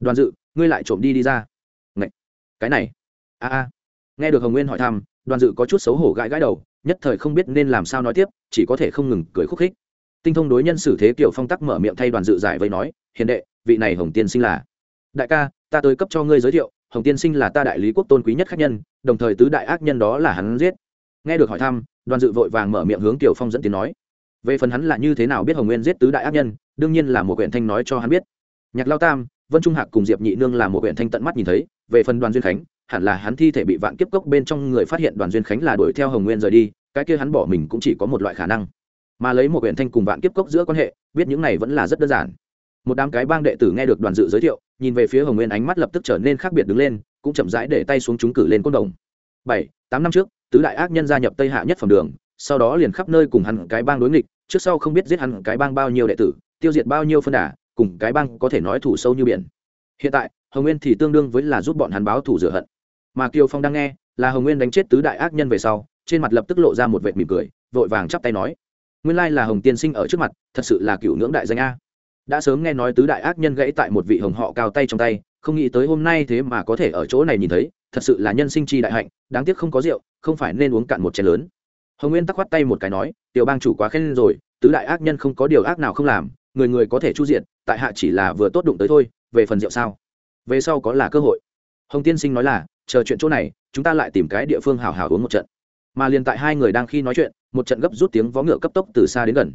đoàn dự, ngươi lại trộm đi đi ra. Ngậy! cái này. A a. Nghe được hồng nguyên hỏi thăm, đoàn dự có chút xấu hổ gãi gãi đầu, nhất thời không biết nên làm sao nói tiếp, chỉ có thể không ngừng cười khúc khích. Tinh thông đối nhân xử thế kiểu phong tắc mở miệng thay đoàn dự giải vây nói, hiền đệ, vị này hồng tiên sinh là? Đại ca, ta tới cấp cho ngươi giới thiệu, hồng tiên sinh là ta đại lý quốc tôn quý nhất khách nhân, đồng thời tứ đại ác nhân đó là hắn giết. Nghe được hỏi thăm, đoàn dự vội vàng mở miệng hướng tiểu phong dẫn tiến nói, về phần hắn là như thế nào biết hồng nguyên giết tứ đại ác nhân, đương nhiên là một quyển thanh nói cho hắn biết. Nhạc lao tam vân trung hạc cùng diệp nhị nương là một huyện thanh tận mắt nhìn thấy, về phần đoàn duyên khánh, hẳn là hắn thi thể bị vạn kiếp cốc bên trong người phát hiện đoàn duyên khánh là đuổi theo hồng nguyên rời đi, cái kia hắn bỏ mình cũng chỉ có một loại khả năng. Mà lấy một huyện thanh cùng vạn kiếp cốc giữa quan hệ, biết những này vẫn là rất đơn giản. Một đám cái bang đệ tử nghe được đoàn dự giới thiệu, nhìn về phía hồng nguyên ánh mắt lập tức trở nên khác biệt đứng lên, cũng chậm rãi để tay xuống chúng cử lên côn đồng. Bảy, tám năm trước, tứ đại ác nhân gia nhập tây hạ nhất phẩm đường, sau đó liền khắp nơi cùng hắn cái bang đối nghịch, trước sau không biết giết hắn cái bang bao nhiêu đệ tử, tiêu diệt bao nhiêu phân đà cùng cái bang có thể nói thủ sâu như biển. Hiện tại, hồng nguyên thì tương đương với là giúp bọn hắn báo thủ rửa hận. Mà kiều phong đang nghe, là hồng nguyên đánh chết tứ đại ác nhân về sau, trên mặt lập tức lộ ra một vệt mỉm cười, vội vàng chắp tay nói, nguyên lai là hồng tiên sinh ở trước mặt, thật sự là cựu ngưỡng đại danh a. Đã sớm nghe nói tứ đại ác nhân gãy tại một vị hồng họ cao tay trong tay, không nghĩ tới hôm nay thế mà có thể ở chỗ này nhìn thấy, thật sự là nhân sinh chi đại hạnh, đáng tiếc không có rượu, không phải nên uống cạn một chén lớn. Hồng nguyên tắc khoát tay một cái nói, tiểu bang chủ quá khen rồi, tứ đại ác nhân không có điều ác nào không làm, người người có thể chu diện tại hạ chỉ là vừa tốt đụng tới thôi, về phần rượu sao? Về sau có là cơ hội. Hồng tiên sinh nói là, chờ chuyện chỗ này, chúng ta lại tìm cái địa phương hào hào uống một trận. Mà liền tại hai người đang khi nói chuyện, một trận gấp rút tiếng vó ngựa cấp tốc từ xa đến gần.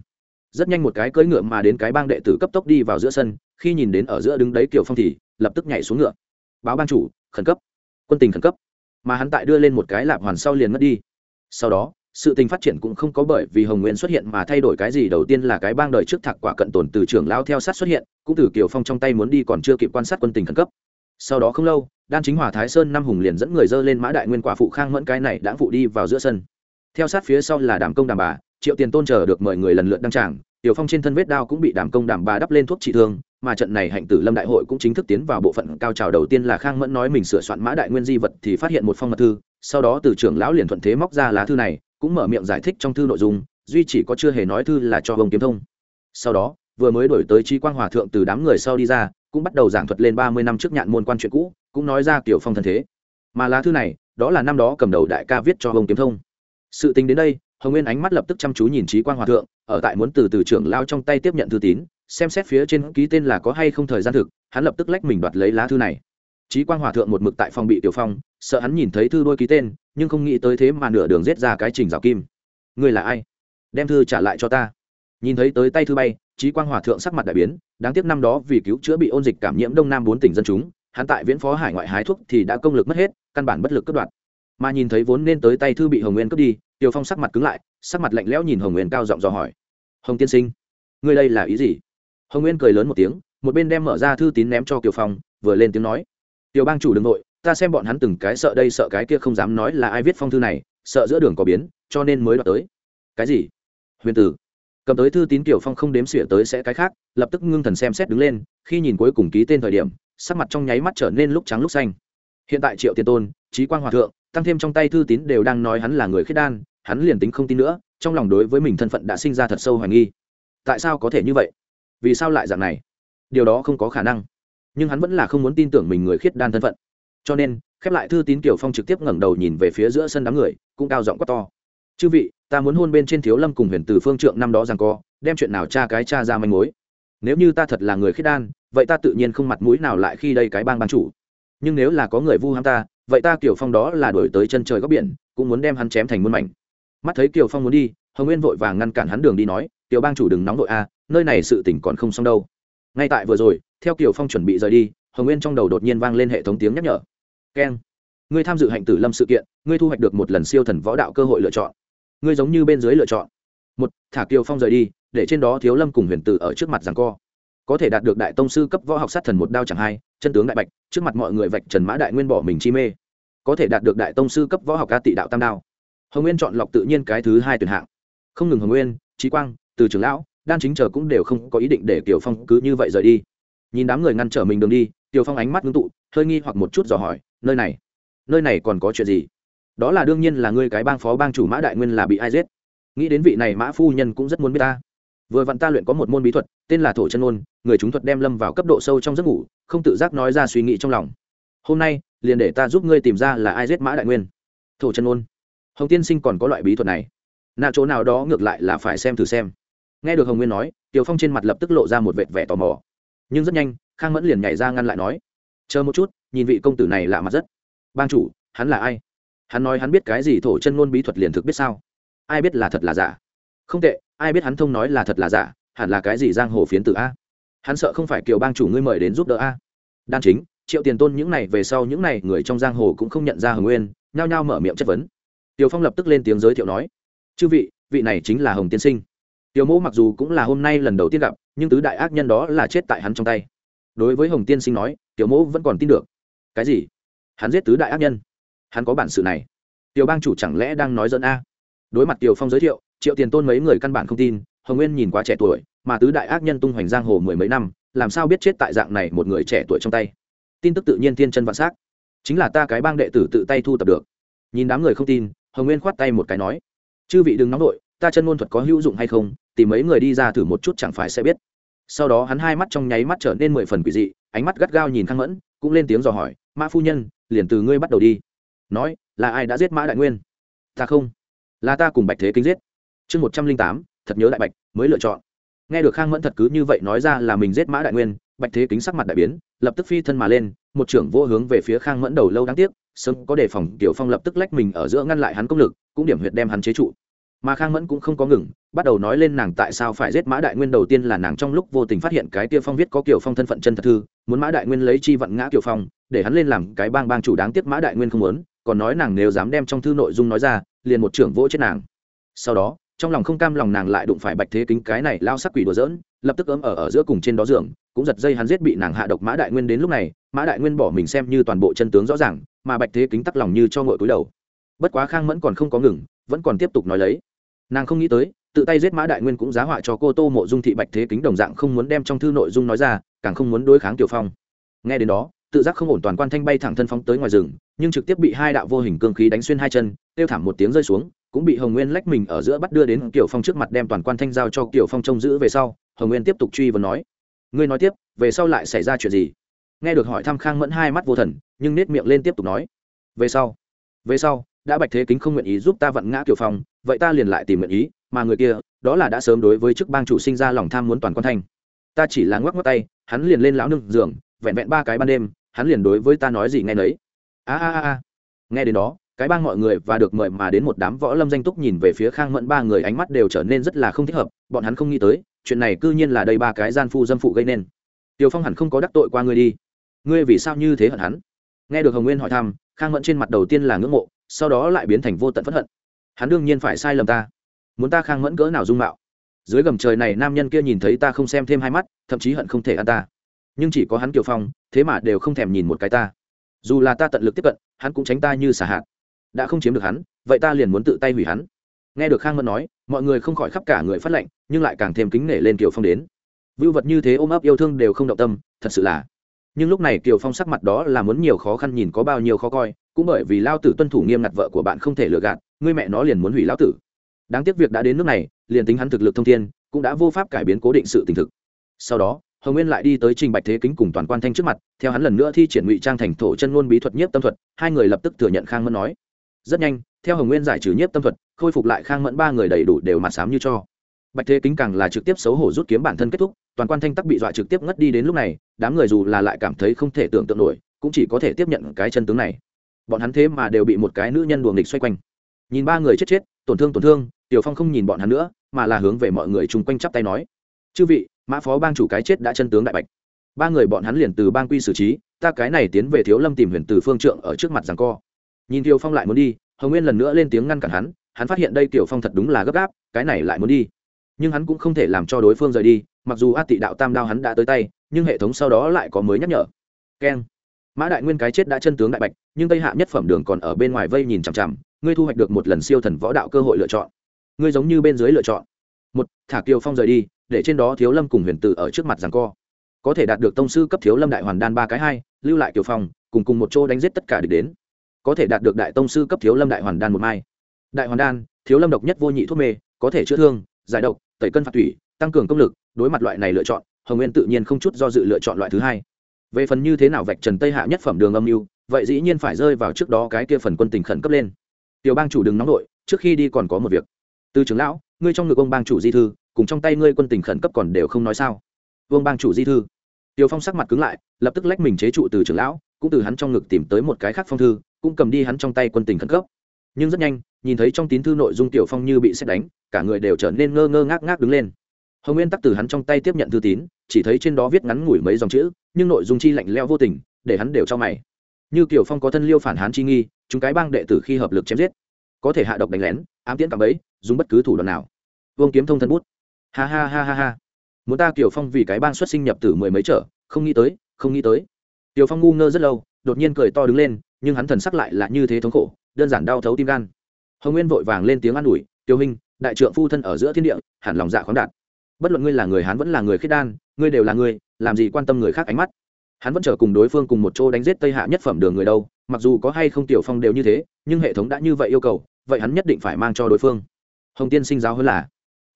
Rất nhanh một cái cưỡi ngựa mà đến cái bang đệ tử cấp tốc đi vào giữa sân, khi nhìn đến ở giữa đứng đấy kiểu phong thì, lập tức nhảy xuống ngựa. Báo ban chủ, khẩn cấp. Quân tình khẩn cấp. Mà hắn tại đưa lên một cái lạp hoàn sau liền mất đi. Sau đó sự tình phát triển cũng không có bởi vì hồng nguyên xuất hiện mà thay đổi cái gì. Đầu tiên là cái bang đời trước thạc quả cận tồn từ trưởng lao theo sát xuất hiện, cũng từ kiều phong trong tay muốn đi còn chưa kịp quan sát quân tình khẩn cấp. Sau đó không lâu, đan chính hòa thái sơn năm hùng liền dẫn người dơ lên mã đại nguyên quả phụ khang mẫn cái này đã phụ đi vào giữa sân. Theo sát phía sau là đàm công đàm bà, triệu tiền tôn chờ được mời người lần lượt đăng tràng, tiểu phong trên thân vết đao cũng bị đàm công đàm bà đắp lên thuốc trị thương, mà trận này hạnh tử lâm đại hội cũng chính thức tiến vào bộ phận cao trào. Đầu tiên là khang mẫn nói mình sửa soạn mã đại nguyên di vật thì phát hiện một phong mật thư, sau đó từ trưởng lão liền thuận thế móc ra lá thư này cũng mở miệng giải thích trong thư nội dung, duy chỉ có chưa hề nói thư là cho bông kiếm thông. Sau đó, vừa mới đổi tới trí quang hòa thượng từ đám người sau đi ra, cũng bắt đầu giảng thuật lên ba mươi năm trước nhạn môn quan chuyện cũ, cũng nói ra tiểu phong thân thế. Mà lá thư này, đó là năm đó cầm đầu đại ca viết cho bông kiếm thông. Sự tính đến đây, hồng nguyên ánh mắt lập tức chăm chú nhìn trí quang hòa thượng, ở tại muốn từ từ trưởng lao trong tay tiếp nhận thư tín, xem xét phía trên ký tên là có hay không thời gian thực, hắn lập tức lách mình đoạt lấy lá thư này. Trí quang hòa thượng một mực tại phòng bị tiểu phong, sợ hắn nhìn thấy thư đôi ký tên nhưng không nghĩ tới thế mà nửa đường giết ra cái trình rào kim. Ngươi là ai? Đem thư trả lại cho ta. Nhìn thấy tới tay thư bay trí quang hòa thượng sắc mặt đại biến, đáng tiếc năm đó vì cứu chữa bị ôn dịch cảm nhiễm đông nam bốn tỉnh dân chúng, hắn tại viễn phó hải ngoại hái thuốc thì đã công lực mất hết, căn bản bất lực cướp đoạt mà nhìn thấy vốn nên tới tay thư bị hồng nguyên cướp đi tiều phong sắc mặt cứng lại, sắc mặt lạnh lẽo nhìn hồng nguyên cao giọng dò hỏi. Hồng tiên sinh, ngươi đây là ý gì? Hồng nguyên cười lớn một tiếng, một bên đem mở ra thư tín ném cho kiều phong, vừa lên tiếng nói. Tiểu bang chủ đ ừ n g nội ta xem bọn hắn từng cái sợ đây sợ cái kia không dám nói là ai viết phong thư này, sợ giữa đường có biến, cho nên mới đoạt tới. Cái gì? Huyền tử. Cầm tới thư tín kiểu phong không đếm xỉa tới sẽ cái khác, lập tức ngưng thần xem xét đứng lên, khi nhìn cuối cùng ký tên thời điểm, sắc mặt trong nháy mắt trở nên lúc trắng lúc xanh. Hiện tại triệu tiền tôn trí quan hòa thượng, tăng thêm trong tay thư tín đều đang nói hắn là người khiết đan, hắn liền tính không tin nữa, trong lòng đối với mình thân phận đã sinh ra thật sâu hoài nghi. Tại sao có thể như vậy? Vì sao lại dạng này? Điều đó không có khả năng. Nhưng hắn vẫn là không muốn tin tưởng mình người khiết đan thân phận cho nên, khép lại thư tín kiểu phong trực tiếp ngẩng đầu nhìn về phía giữa sân đám người, cũng cao giọng quát to. Chư vị, ta muốn hôn bên trên thiếu lâm cùng huyền từ phương trượng năm đó rằng co, đem chuyện nào cha cái cha ra manh mối. Nếu như ta thật là người khiết đan, vậy ta tự nhiên không mặt mũi nào lại khi đây cái bang ban chủ. Nhưng nếu là có người vu ham ta, vậy ta kiểu phong đó là đổi tới chân trời góc biển, cũng muốn đem hắn chém thành muôn mảnh. Mắt thấy kiều phong muốn đi, hồng nguyên vội vàng ngăn cản hắn đường đi nói, tiểu bang chủ đừng nóng vội a, nơi này sự tỉnh còn không xong đâu. Ngay tại vừa rồi, theo kiều phong chuẩn bị rời đi, hồng nguyên trong đầu đột nhiên vang lên hệ thống tiếng nhắc nhở keng. Ngươi tham dự hạnh tử lâm sự kiện, ngươi thu hoạch được một lần siêu thần võ đạo cơ hội lựa chọn. Ngươi giống như bên dưới lựa chọn. Một, thả kiều phong rời đi, để trên đó thiếu lâm cùng huyền tử ở trước mặt rằng co. Có thể đạt được đại tông sư cấp võ học sát thần một đao chẳng hai, chân tướng đại bạch, trước mặt mọi người vạch trần mã đại nguyên bỏ mình chi mê. Có thể đạt được đại tông sư cấp võ học ca tị đạo tam đao. Hồng nguyên chọn lọc tự nhiên cái thứ hai tuyển hạng. Không ngừng hồng nguyên trí quang, từ trường lão, đan chính chờ cũng đều không có ý định để kiều phong cứ như vậy rời đi. Nhìn đám người ngăn trở mình đường đi, kiều phong ánh mắt ngưng tụ hơi nghi hoặc một chút dò hỏi, nơi này nơi này còn có chuyện gì? Đó là đương nhiên là ngươi cái bang phó bang chủ mã đại nguyên là bị ai giết. Nghĩ đến vị này mã phu nhân cũng rất muốn biết ta. Vừa vặn ta luyện có một môn bí thuật, tên là thổ chân ôn người chúng thuật đem lâm vào cấp độ sâu trong giấc ngủ, không tự giác nói ra suy nghĩ trong lòng. Hôm nay, liền để ta giúp ngươi tìm ra là ai giết mã đại nguyên. Thổ chân ôn hồng tiên sinh còn có loại bí thuật này. Nạ chỗ nào đó ngược lại là phải xem thử xem. Nghe được hồng nguyên nói tiều phong trên mặt lập tức lộ ra một vệt vẻ tò mò. Nhưng rất nhanh, khang mẫn liền nhảy ra ngăn lại nói chờ một chút nhìn vị công tử này lạ mặt rất. Bang chủ hắn là ai? Hắn nói hắn biết cái gì thổ chân ngôn bí thuật liền thực biết sao? Ai biết là thật là giả? Không tệ ai biết hắn thông nói là thật là giả hẳn là cái gì giang hồ phiến tử a? Hắn sợ không phải kiều bang chủ ngươi mời đến giúp đỡ a? Đan chính triệu tiền tôn những này về sau những này người trong giang hồ cũng không nhận ra hồng nguyên nhao nhao mở miệng chất vấn. Tiều Phong lập tức lên tiếng giới thiệu nói: "Chư vị, vị này chính là Hồng Tiên Sinh. Tiểu mẫu mặc dù cũng là hôm nay lần đầu tiên gặp, nhưng tứ đại ác nhân đó là chết tại hắn trong tay." Đối với Hồng Tiên Sinh nói, tiểu mẫu vẫn còn tin được. "Cái gì? Hắn giết tứ đại ác nhân? Hắn có bản sự này?" tiểu bang chủ chẳng lẽ đang nói dẫn a? Đối mặt tiểu Phong giới thiệu, Triệu Tiền Tôn mấy người căn bản không tin, Hồng Nguyên nhìn quá trẻ tuổi, mà tứ đại ác nhân tung hoành giang hồ mười mấy năm, làm sao biết chết tại dạng này một người trẻ tuổi trong tay? Tin tức tự nhiên thiên chân vạn sắc, chính là ta cái bang đệ tử tự tay thu tập được. Nhìn đám người không tin, hồng nguyên khoát tay một cái nói chư vị đừng nóng đội ta chân ngôn thuật có hữu dụng hay không tìm mấy người đi ra thử một chút chẳng phải sẽ biết sau đó hắn hai mắt trong nháy mắt trở nên mười phần quỷ dị, ánh mắt gắt gao nhìn khang mẫn, cũng lên tiếng dò hỏi, mã phu nhân, liền từ ngươi bắt đầu đi. Nói, là ai đã giết mã đại nguyên? Ta không. Là ta cùng bạch thế kính giết. Chương một trăm linh tám, thật nhớ đại bạch, mới lựa chọn. Nghe được khang mẫn thật cứ như vậy nói ra là mình giết mã đại nguyên, bạch thế kính sắc mặt đại biến, lập tức phi thân mà lên, một trưởng vô hướng về phía khang mẫn đầu lâu đáng tiếc, sớm có đề phòng tiểu phong lập tức lách mình ở giữa ngăn lại hắn công lực, cũng điểm huyệt đem hắn chế trụ. Mà khang mẫn cũng không có ngừng bắt đầu nói lên nàng tại sao phải giết mã đại nguyên đầu tiên là nàng trong lúc vô tình phát hiện cái tiêu phong viết có kiểu phong thân phận chân thật thư, muốn mã đại nguyên lấy chi vận ngã kiểu phong, để hắn lên làm cái bang bang chủ đáng tiếc mã đại nguyên không muốn, còn nói nàng nếu dám đem trong thư nội dung nói ra, liền một trưởng vỗ chết nàng. Sau đó, trong lòng không cam lòng nàng lại đụng phải bạch thế kính cái này lao sắc quỷ đùa dỡn lập tức ấm ở ở giữa cùng trên đó giường, cũng giật dây hắn giết bị nàng hạ độc mã đại nguyên đến lúc này, mã đại nguyên bỏ mình xem như toàn bộ chân tướng rõ ràng, mà bạch thế kính tắc lòng như cho ngội cúi đầu. Bất quá khang mẫn còn không có ngừng, vẫn còn tiếp tục nói lấy. Nàng không nghĩ tới tự tay giết mã đại nguyên cũng giá họa cho cô tô mộ dung thị bạch thế kính đồng dạng không muốn đem trong thư nội dung nói ra, càng không muốn đối kháng tiểu phong. Nghe đến đó, tự giác không ổn toàn quan thanh bay thẳng thân phóng tới ngoài rừng, nhưng trực tiếp bị hai đạo vô hình cương khí đánh xuyên hai chân, kêu thảm một tiếng rơi xuống, cũng bị hồng nguyên lách mình ở giữa bắt đưa đến tiểu phong trước mặt đem toàn quan thanh giao cho tiểu phong trông giữ về sau, hồng nguyên tiếp tục truy vấn nói, ngươi nói tiếp, về sau lại xảy ra chuyện gì? Nghe được hỏi thăm khang mẫn hai mắt vô thần, nhưng nết miệng lên tiếp tục nói, về sau về sau, đã bạch thế kính không nguyện ý giúp ta vặn ngã tiểu phong, vậy ta liền lại tìm nguyện ý mà người kia, đó là đã sớm đối với chức bang chủ sinh ra lòng tham muốn toàn quan thanh ta chỉ là ngoắc ngoắc tay, hắn liền lên lão nương giường, vẹn vẹn ba cái ban đêm, hắn liền đối với ta nói gì nghe nấy. A a a nghe đến đó, cái bang mọi người và được mời mà đến một đám võ lâm danh túc nhìn về phía khang mẫn ba người ánh mắt đều trở nên rất là không thích hợp, bọn hắn không nghĩ tới, chuyện này cư nhiên là đây ba cái gian phu dâm phụ gây nên. Tiều phong hẳn không có đắc tội qua ngươi đi. Ngươi vì sao như thế hận hắn? Nghe được hồng nguyên hỏi thăm, khang mẫn trên mặt đầu tiên là ngưỡng mộ, sau đó lại biến thành vô tận phẫn hận. Hắn đương nhiên phải sai lầm ta muốn ta khang mẫn cỡ nào dung mạo? Dưới gầm trời này nam nhân kia nhìn thấy ta không xem thêm hai mắt, thậm chí hận không thể ăn ta. Nhưng chỉ có hắn kiều phong, thế mà đều không thèm nhìn một cái ta. Dù là ta tận lực tiếp cận, hắn cũng tránh ta như xả hạt. Đã không chiếm được hắn, vậy ta liền muốn tự tay hủy hắn. Nghe được khang mẫn nói, mọi người không khỏi khắp cả người phát lệnh, nhưng lại càng thêm kính nể lên kiều phong đến. Vưu vật như thế ôm ấp yêu thương đều không động tâm, thật sự là. Nhưng lúc này kiều phong sắc mặt đó là muốn nhiều khó khăn nhìn có bao nhiêu khó coi, cũng bởi vì lao tử tuân thủ nghiêm ngặt vợ của bạn không thể lừa gạt ngươi mẹ nó liền muốn hủy lao tử đáng tiếc việc đã đến nước này, liền tính hắn thực lực thông thiên, cũng đã vô pháp cải biến cố định sự tình thực. Sau đó, hồng nguyên lại đi tới trình bạch thế kính cùng toàn quan thanh trước mặt, theo hắn lần nữa thi triển ngụy trang thành thổ chân ngôn bí thuật nhiếp tâm thuật, hai người lập tức thừa nhận khang mẫn nói. Rất nhanh, theo hồng nguyên giải trừ nhiếp tâm thuật, khôi phục lại khang mẫn ba người đầy đủ đều mặt sám như cho. Bạch thế kính càng là trực tiếp xấu hổ rút kiếm bản thân kết thúc, toàn quan thanh tắc bị dọa trực tiếp ngất đi đến lúc này, đám người dù là lại cảm thấy không thể tưởng tượng nổi, cũng chỉ có thể tiếp nhận cái chân tướng này. Bọn hắn thế mà đều bị một cái nữ nhân đuồng địch xoay quanh. Nhìn ba người chết chết, tổn thương tổn thương tiểu phong không nhìn bọn hắn nữa, mà là hướng về mọi người chung quanh chắp tay nói, chư vị, mã phó bang chủ cái chết đã chân tướng đại bạch. Ba người bọn hắn liền từ bang quy xử trí, ta cái này tiến về thiếu lâm tìm huyền từ phương trượng ở trước mặt rằng co. Nhìn tiểu phong lại muốn đi, hồng nguyên lần nữa lên tiếng ngăn cản hắn hắn phát hiện đây tiểu phong thật đúng là gấp gáp, cái này lại muốn đi. Nhưng hắn cũng không thể làm cho đối phương rời đi, mặc dù Át tị đạo tam đao hắn đã tới tay, nhưng hệ thống sau đó lại có mới nhắc nhở. Keng. Mã đại nguyên cái chết đã chân tướng đại bạch, nhưng tây hạ nhất phẩm đường còn ở bên ngoài vây nhìn chằm chằm, ngươi thu hoạch được một lần siêu thần võ đạo cơ hội lựa chọn ngươi giống như bên dưới lựa chọn. Một, thả kiều phong rời đi, để trên đó thiếu lâm cùng huyền tử ở trước mặt rằng co. Có thể đạt được tông sư cấp thiếu lâm đại hoàn đan ba cái hai, lưu lại kiều phong, cùng cùng một chỗ đánh giết tất cả địch đến. Có thể đạt được đại tông sư cấp thiếu lâm đại hoàn đan một mai. Đại hoàn đan, thiếu lâm độc nhất vô nhị thuốc mê, có thể chữa thương, giải độc, tẩy cân phạt thủy tăng cường công lực, đối mặt loại này lựa chọn, hồng nguyên tự nhiên không chút do dự lựa chọn loại thứ hai. Về phần như thế nào vạch trần tây hạ nhất phẩm đường âm mưu, vậy dĩ nhiên phải rơi vào trước đó cái kia phần quân tình khẩn cấp lên. Tiểu bang chủ đừng nóng nội, trước khi đi còn có một việc từ trưởng lão, ngươi trong ngực ông bang chủ di thư, cùng trong tay ngươi quân tình khẩn cấp còn đều không nói sao? Vương bang chủ di thư. Tiểu phong sắc mặt cứng lại, lập tức lách mình chế trụ từ trưởng lão, cũng từ hắn trong ngực tìm tới một cái khác phong thư, cũng cầm đi hắn trong tay quân tình khẩn cấp. Nhưng rất nhanh, nhìn thấy trong tín thư nội dung tiểu phong như bị xét đánh, cả người đều trở nên ngơ ngơ ngác ngác đứng lên. Hồng nguyên tắc từ hắn trong tay tiếp nhận thư tín, chỉ thấy trên đó viết ngắn ngủi mấy dòng chữ, nhưng nội dung chi lạnh leo vô tình, để hắn đều cho mày. Như kiểu phong có thân liêu phản hán chi nghi, chúng cái bang đệ tử khi hợp lực chém giết có thể hạ độc đánh lén, ám tiễn cạm ấy dùng bất cứ thủ đoạn nào. Vương kiếm thông thân bút. Ha ha ha ha ha. Muốn ta kiểu phong vì cái bang xuất sinh nhập tử mười mấy trở, không nghĩ tới, không nghĩ tới. Tiểu phong ngu ngơ rất lâu, đột nhiên cười to đứng lên, nhưng hắn thần sắc lại là như thế thống khổ, đơn giản đau thấu tim gan. Hồng nguyên vội vàng lên tiếng an ủi tiêu hình đại trượng phu thân ở giữa thiên địa, hẳn lòng dạ khoáng đạt. Bất luận ngươi là người hán vẫn là người khiết đan, ngươi đều là người, làm gì quan tâm người khác ánh mắt? Hắn vẫn chờ cùng đối phương cùng một chỗ đánh giết tây hạ nhất phẩm đường người đâu, mặc dù có hay không tiểu phong đều như thế, nhưng hệ thống đã như vậy yêu cầu, vậy hắn nhất định phải mang cho đối phương. Hồng tiên sinh giáo hơn là,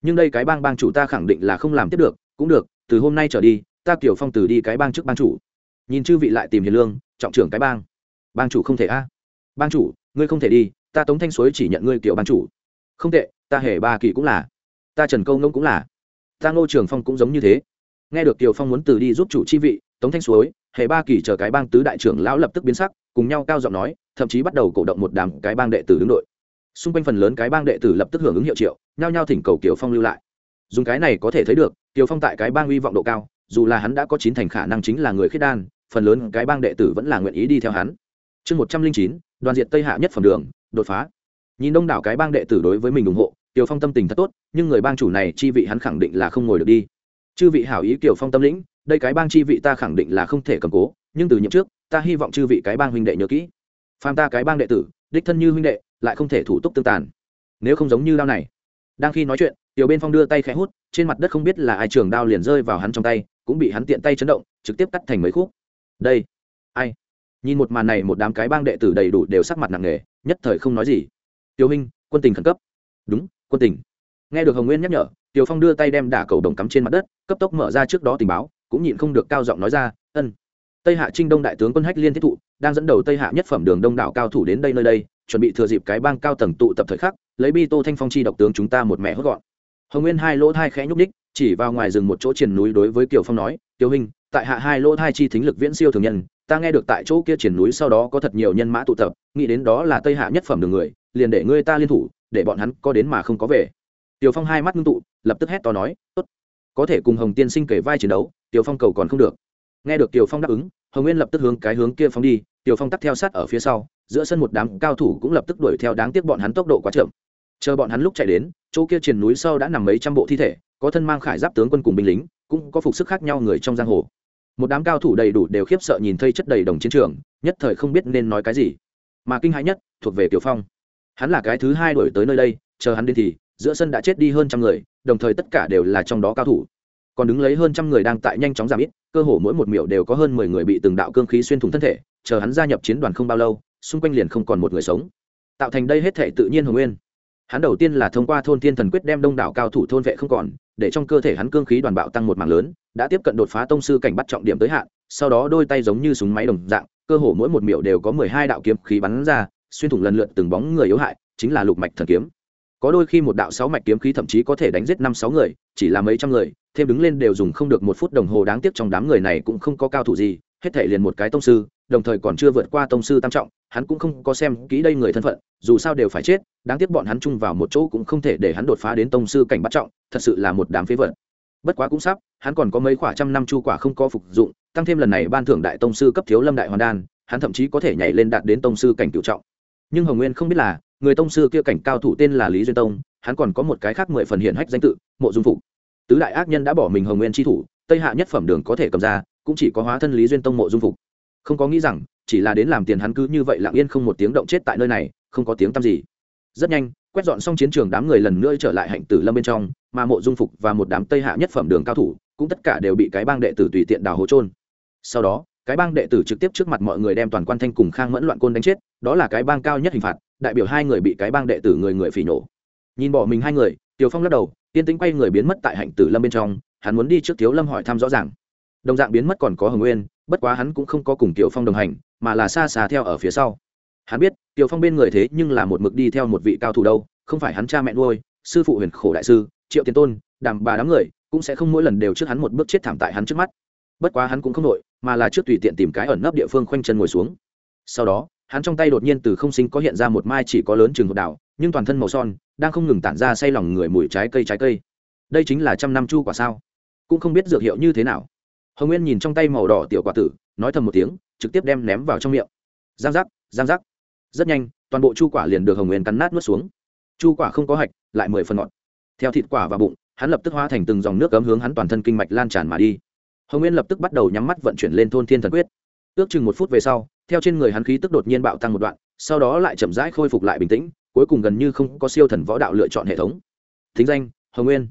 nhưng đây cái bang bang chủ ta khẳng định là không làm tiếp được, cũng được, từ hôm nay trở đi, ta Tiểu phong từ đi cái bang trước bang chủ. Nhìn chư vị lại tìm hiền lương, trọng trưởng cái bang. Bang chủ không thể a. Bang chủ, ngươi không thể đi, ta tống thanh suối chỉ nhận ngươi kiểu bang chủ. Không tệ, ta hề ba kỳ cũng là, ta trần câu ngông cũng là, ta ngô trường phong cũng giống như thế. Nghe được Tiểu phong muốn từ đi giúp chủ chi vị tống thanh suối, hệ ba kỳ chờ cái bang tứ đại trưởng lão lập tức biến sắc, cùng nhau cao giọng nói, thậm chí bắt đầu cổ động một đám cái bang đệ tử đứng đội. Xung quanh phần lớn cái bang đệ tử lập tức hưởng ứng hiệu triệu, nhao nhao thỉnh cầu kiều phong lưu lại. Dùng cái này có thể thấy được, kiều phong tại cái bang uy vọng độ cao, dù là hắn đã có chín thành khả năng chính là người khiết đan, phần lớn cái bang đệ tử vẫn là nguyện ý đi theo hắn. Chương một trăm linh chín, đoàn diện tây hạ nhất phẩm đường, đột phá. Nhìn đông đảo cái bang đệ tử đối với mình ủng hộ, kiều phong tâm tình thật tốt, nhưng người bang chủ này chi vị hắn khẳng định là không ngồi được đi. Chư vị hảo ý kiều phong tâm lĩnh đây cái bang chi vị ta khẳng định là không thể cầm cố, nhưng từ nhiệm trước, ta hy vọng chư vị cái bang huynh đệ nhớ kỹ. Phàm ta cái bang đệ tử, đích thân như huynh đệ, lại không thể thủ tục tương tàn. Nếu không giống như đao này. Đang khi nói chuyện, tiểu bên phong đưa tay khẽ hút, trên mặt đất không biết là ai trường đao liền rơi vào hắn trong tay, cũng bị hắn tiện tay chấn động, trực tiếp cắt thành mấy khúc. Đây, ai? Nhìn một màn này, một đám cái bang đệ tử đầy đủ đều sắc mặt nặng nề, nhất thời không nói gì. Tiểu huynh, quân tình khẩn cấp. Đúng, quân tình. Nghe được hồng nguyên nhắc nhở, tiểu phong đưa tay đem đả cầu đồng cắm trên mặt đất, cấp tốc mở ra trước đó tình báo cũng nhịn không được cao giọng nói ra ân tây hạ trinh đông đại tướng quân hách liên thiết thụ đang dẫn đầu tây hạ nhất phẩm đường đông đảo cao thủ đến đây nơi đây chuẩn bị thừa dịp cái bang cao tầng tụ tập thời khắc lấy bi tô thanh phong chi độc tướng chúng ta một mẹ hốt gọn. Hồng nguyên hai lỗ thai khẽ nhúc ních chỉ vào ngoài rừng một chỗ triển núi đối với kiều phong nói kiều hình tại hạ hai lỗ thai chi thính lực viễn siêu thường nhân ta nghe được tại chỗ kia triển núi sau đó có thật nhiều nhân mã tụ tập nghĩ đến đó là tây hạ nhất phẩm đường người liền để ngươi ta liên thủ để bọn hắn có đến mà không có về. Tiểu Phong hai mắt ngưng tụ, lập tức hét to nói, "Tốt, có thể cùng Hồng Tiên Sinh kể vai chiến đấu, Tiêu Phong cầu còn không được." Nghe được Tiêu Phong đáp ứng, Hồng Nguyên lập tức hướng cái hướng kia phóng đi, Tiêu Phong tắt theo sát ở phía sau, giữa sân một đám cao thủ cũng lập tức đuổi theo đáng tiếc bọn hắn tốc độ quá chậm. Chờ bọn hắn lúc chạy đến, chỗ kia triển núi sau đã nằm mấy trăm bộ thi thể, có thân mang khải giáp tướng quân cùng binh lính, cũng có phục sức khác nhau người trong giang hồ. Một đám cao thủ đầy đủ đều khiếp sợ nhìn thấy chất đầy đồng chiến trường, nhất thời không biết nên nói cái gì. Mà kinh hãi nhất thuộc về Tiểu Phong. Hắn là cái thứ hai đuổi tới nơi đây, chờ hắn đến thì giữa sân đã chết đi hơn trăm người, đồng thời tất cả đều là trong đó cao thủ. Còn đứng lấy hơn trăm người đang tại nhanh chóng giảm ít, cơ hồ mỗi một miểu đều có hơn mười người bị từng đạo cương khí xuyên thủng thân thể, chờ hắn gia nhập chiến đoàn không bao lâu, xung quanh liền không còn một người sống. Tạo thành đây hết thể tự nhiên hồng nguyên. Hắn đầu tiên là thông qua thôn thiên thần quyết đem đông đảo cao thủ thôn vệ không còn, để trong cơ thể hắn cương khí đoàn bạo tăng một mảng lớn, đã tiếp cận đột phá tông sư cảnh bắt trọng điểm tới hạn, sau đó đôi tay giống như súng máy đồng dạng, cơ hồ mỗi một miểu đều có mười hai đạo kiếm khí bắn ra, xuyên thủng lần lượt từng bóng người yếu hại, chính là lục mạch thần kiếm có đôi khi một đạo sáu mạch kiếm khí thậm chí có thể đánh giết năm sáu người, chỉ là mấy trăm người, thêm đứng lên đều dùng không được một phút đồng hồ đáng tiếc trong đám người này cũng không có cao thủ gì, hết thể liền một cái tông sư, đồng thời còn chưa vượt qua tông sư tam trọng, hắn cũng không có xem kỹ đây người thân phận, dù sao đều phải chết, đáng tiếc bọn hắn chung vào một chỗ cũng không thể để hắn đột phá đến tông sư cảnh bắt trọng, thật sự là một đám phế vật. Bất quá cũng sắp, hắn còn có mấy quả trăm năm chu quả không có phục dụng, tăng thêm lần này ban thưởng đại tông sư cấp thiếu lâm đại hoàn đan, hắn thậm chí có thể nhảy lên đạt đến tông sư cảnh cửu trọng. Nhưng hồng nguyên không biết là người tông sư kia cảnh cao thủ tên là lý duyên tông, hắn còn có một cái khác mười phần hiện hách danh tự, mộ dung phục. Tứ đại ác nhân đã bỏ mình hồng nguyên tri thủ, tây hạ nhất phẩm đường có thể cầm ra, cũng chỉ có hóa thân lý duyên tông mộ dung phục. Không có nghĩ rằng, chỉ là đến làm tiền hắn cứ như vậy lặng yên không một tiếng động chết tại nơi này, không có tiếng tăm gì. Rất nhanh, quét dọn xong chiến trường đám người lần nữa trở lại hạnh tử lâm bên trong, mà mộ dung phục và một đám tây hạ nhất phẩm đường cao thủ, cũng tất cả đều bị cái bang đệ tử tùy tiện đào hố trôn sau đó, cái bang đệ tử trực tiếp trước mặt mọi người đem toàn quan thanh cùng khang mẫn loạn côn đánh chết, đó là cái bang cao nhất hình phạt đại biểu hai người bị cái bang đệ tử người người phỉ nổ. Nhìn bỏ mình hai người tiều phong lắc đầu, tiên tính quay người biến mất tại hạnh tử lâm bên trong, hắn muốn đi trước thiếu lâm hỏi thăm rõ ràng. Đồng dạng biến mất còn có hồng nguyên, bất quá hắn cũng không có cùng tiểu phong đồng hành, mà là xa xa theo ở phía sau. Hắn biết, tiểu phong bên người thế nhưng là một mực đi theo một vị cao thủ đâu, không phải hắn cha mẹ nuôi, sư phụ huyền khổ đại sư, triệu tiền tôn, đàm bà đám người, cũng sẽ không mỗi lần đều trước hắn một bước chết thảm tại hắn trước mắt. Bất quá hắn cũng không nội mà là trước tùy tiện tìm cái ẩn nấp địa phương khoanh chân ngồi xuống. Sau đó hắn trong tay đột nhiên từ không sinh có hiện ra một mai chỉ có lớn chừng hột đảo nhưng toàn thân màu son, đang không ngừng tản ra say lòng người mùi trái cây trái cây. Đây chính là trăm năm chu quả sao? Cũng không biết dược hiệu như thế nào. Hồng nguyên nhìn trong tay màu đỏ tiểu quả tử, nói thầm một tiếng, trực tiếp đem ném vào trong miệng. Giang giác giang giác. Rất nhanh, toàn bộ chu quả liền được hồng nguyên cắn nát nuốt xuống. Chu quả không có hạch, lại mười phần ngọt. Theo thịt quả và bụng, hắn lập tức hóa thành từng dòng nước cấm hướng hắn toàn thân kinh mạch lan tràn mà đi. Hồng nguyên lập tức bắt đầu nhắm mắt vận chuyển lên thôn thiên thần quyết. Ước chừng một phút về sau theo trên người hắn khí tức đột nhiên bạo tăng một đoạn, sau đó lại chậm rãi khôi phục lại bình tĩnh, cuối cùng gần như không có siêu thần võ đạo lựa chọn hệ thống. Thính danh, hồng nguyên.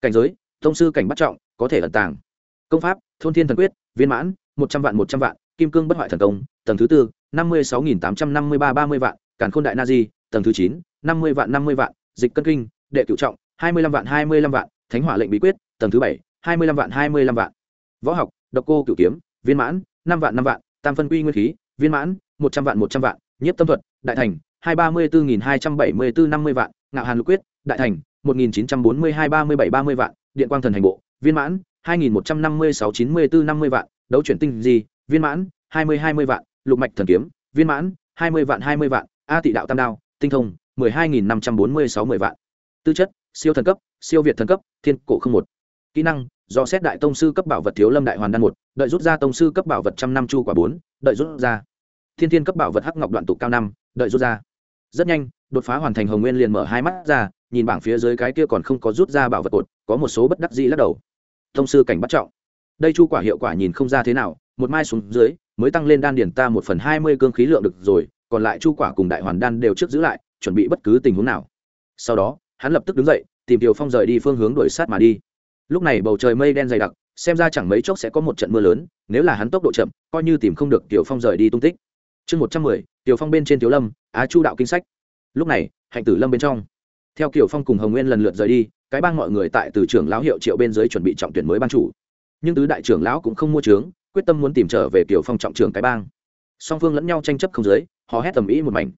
Cảnh giới thông sư cảnh bắt trọng, có thể ẩn tàng. Công pháp, thôn thiên thần quyết, viên mãn, một trăm vạn một trăm vạn, kim cương bất hoại thần công, tầng thứ tư, năm mươi sáu nghìn tám trăm năm mươi ba ba mươi vạn, càn khôn đại na di, tầng thứ chín, năm mươi vạn năm mươi vạn, dịch cân kinh, đệ cựu trọng, hai mươi lăm vạn hai mươi lăm vạn, thánh hỏa lệnh bí quyết, tầng thứ bảy, hai mươi lăm vạn hai mươi lăm vạn. Võ học, độc cô cựu kiếm, viên mãn, năm vạn năm vạn, tam phân quy nguyên khí viên mãn, một trăm vạn, một trăm vạn. Nhiếp tâm thuật, đại thành, hai ba mươi bốn nghìn hai trăm bảy mươi bốn, năm mươi vạn. Ngạo hàn lục quyết, đại thành, một nghìn chín trăm bốn mươi hai, ba mươi bảy, ba mươi vạn. Điện quang thần hành bộ, viên mãn, hai nghìn một trăm năm mươi sáu, chín mươi bốn, năm mươi vạn. Đấu chuyển tinh di, viên mãn, hai mươi hai mươi vạn. Lục mạch thần kiếm, viên mãn, hai mươi vạn, hai mươi vạn. A tị đạo tam đao, tinh thông, mười hai nghìn năm trăm bốn mươi sáu, mười vạn. Tư chất, siêu thần cấp, siêu việt thần cấp, thiên cổ không một. Kỹ năng, do xét đại tông sư cấp bảo vật thiếu lâm đại hoàn đan một, đợi rút ra tông sư cấp bảo vật trăm năm chu quả bốn, đợi rút ra thiên thiên cấp bảo vật hắc ngọc đoạn tụ cao năm đợi rút ra rất nhanh đột phá hoàn thành hồng nguyên liền mở hai mắt ra nhìn bảng phía dưới cái kia còn không có rút ra bảo vật cột có một số bất đắc dĩ lắc đầu thông sư cảnh bắt trọng đây chu quả hiệu quả nhìn không ra thế nào một mai xuống dưới mới tăng lên đan điển ta một phần hai mươi cương khí lượng được rồi còn lại chu quả cùng đại hoàn đan đều trước giữ lại chuẩn bị bất cứ tình huống nào sau đó hắn lập tức đứng dậy tìm Tiểu Phong rời đi phương hướng đuổi sát mà đi. Lúc này bầu trời mây đen dày đặc, xem ra chẳng mấy chốc sẽ có một trận mưa lớn, nếu là hắn tốc độ chậm, coi như tìm không được Tiểu Phong rời đi tung tích. Chương một trăm mười, Tiểu Phong bên trên Tiểu Lâm, Á Chu đạo kinh sách. Lúc này, Hạnh Tử Lâm bên trong. Theo kiểu Phong cùng Hồng Nguyên lần lượt rời đi, cái bang mọi người tại từ trưởng lão hiệu triệu bên dưới chuẩn bị trọng tuyển mới ban chủ. Nhưng tứ đại trưởng lão cũng không mua trướng, quyết tâm muốn tìm trở về kiểu Phong trọng trưởng cái bang. Song phương lẫn nhau tranh chấp không dưới, họ hét tầm ý một mảnh.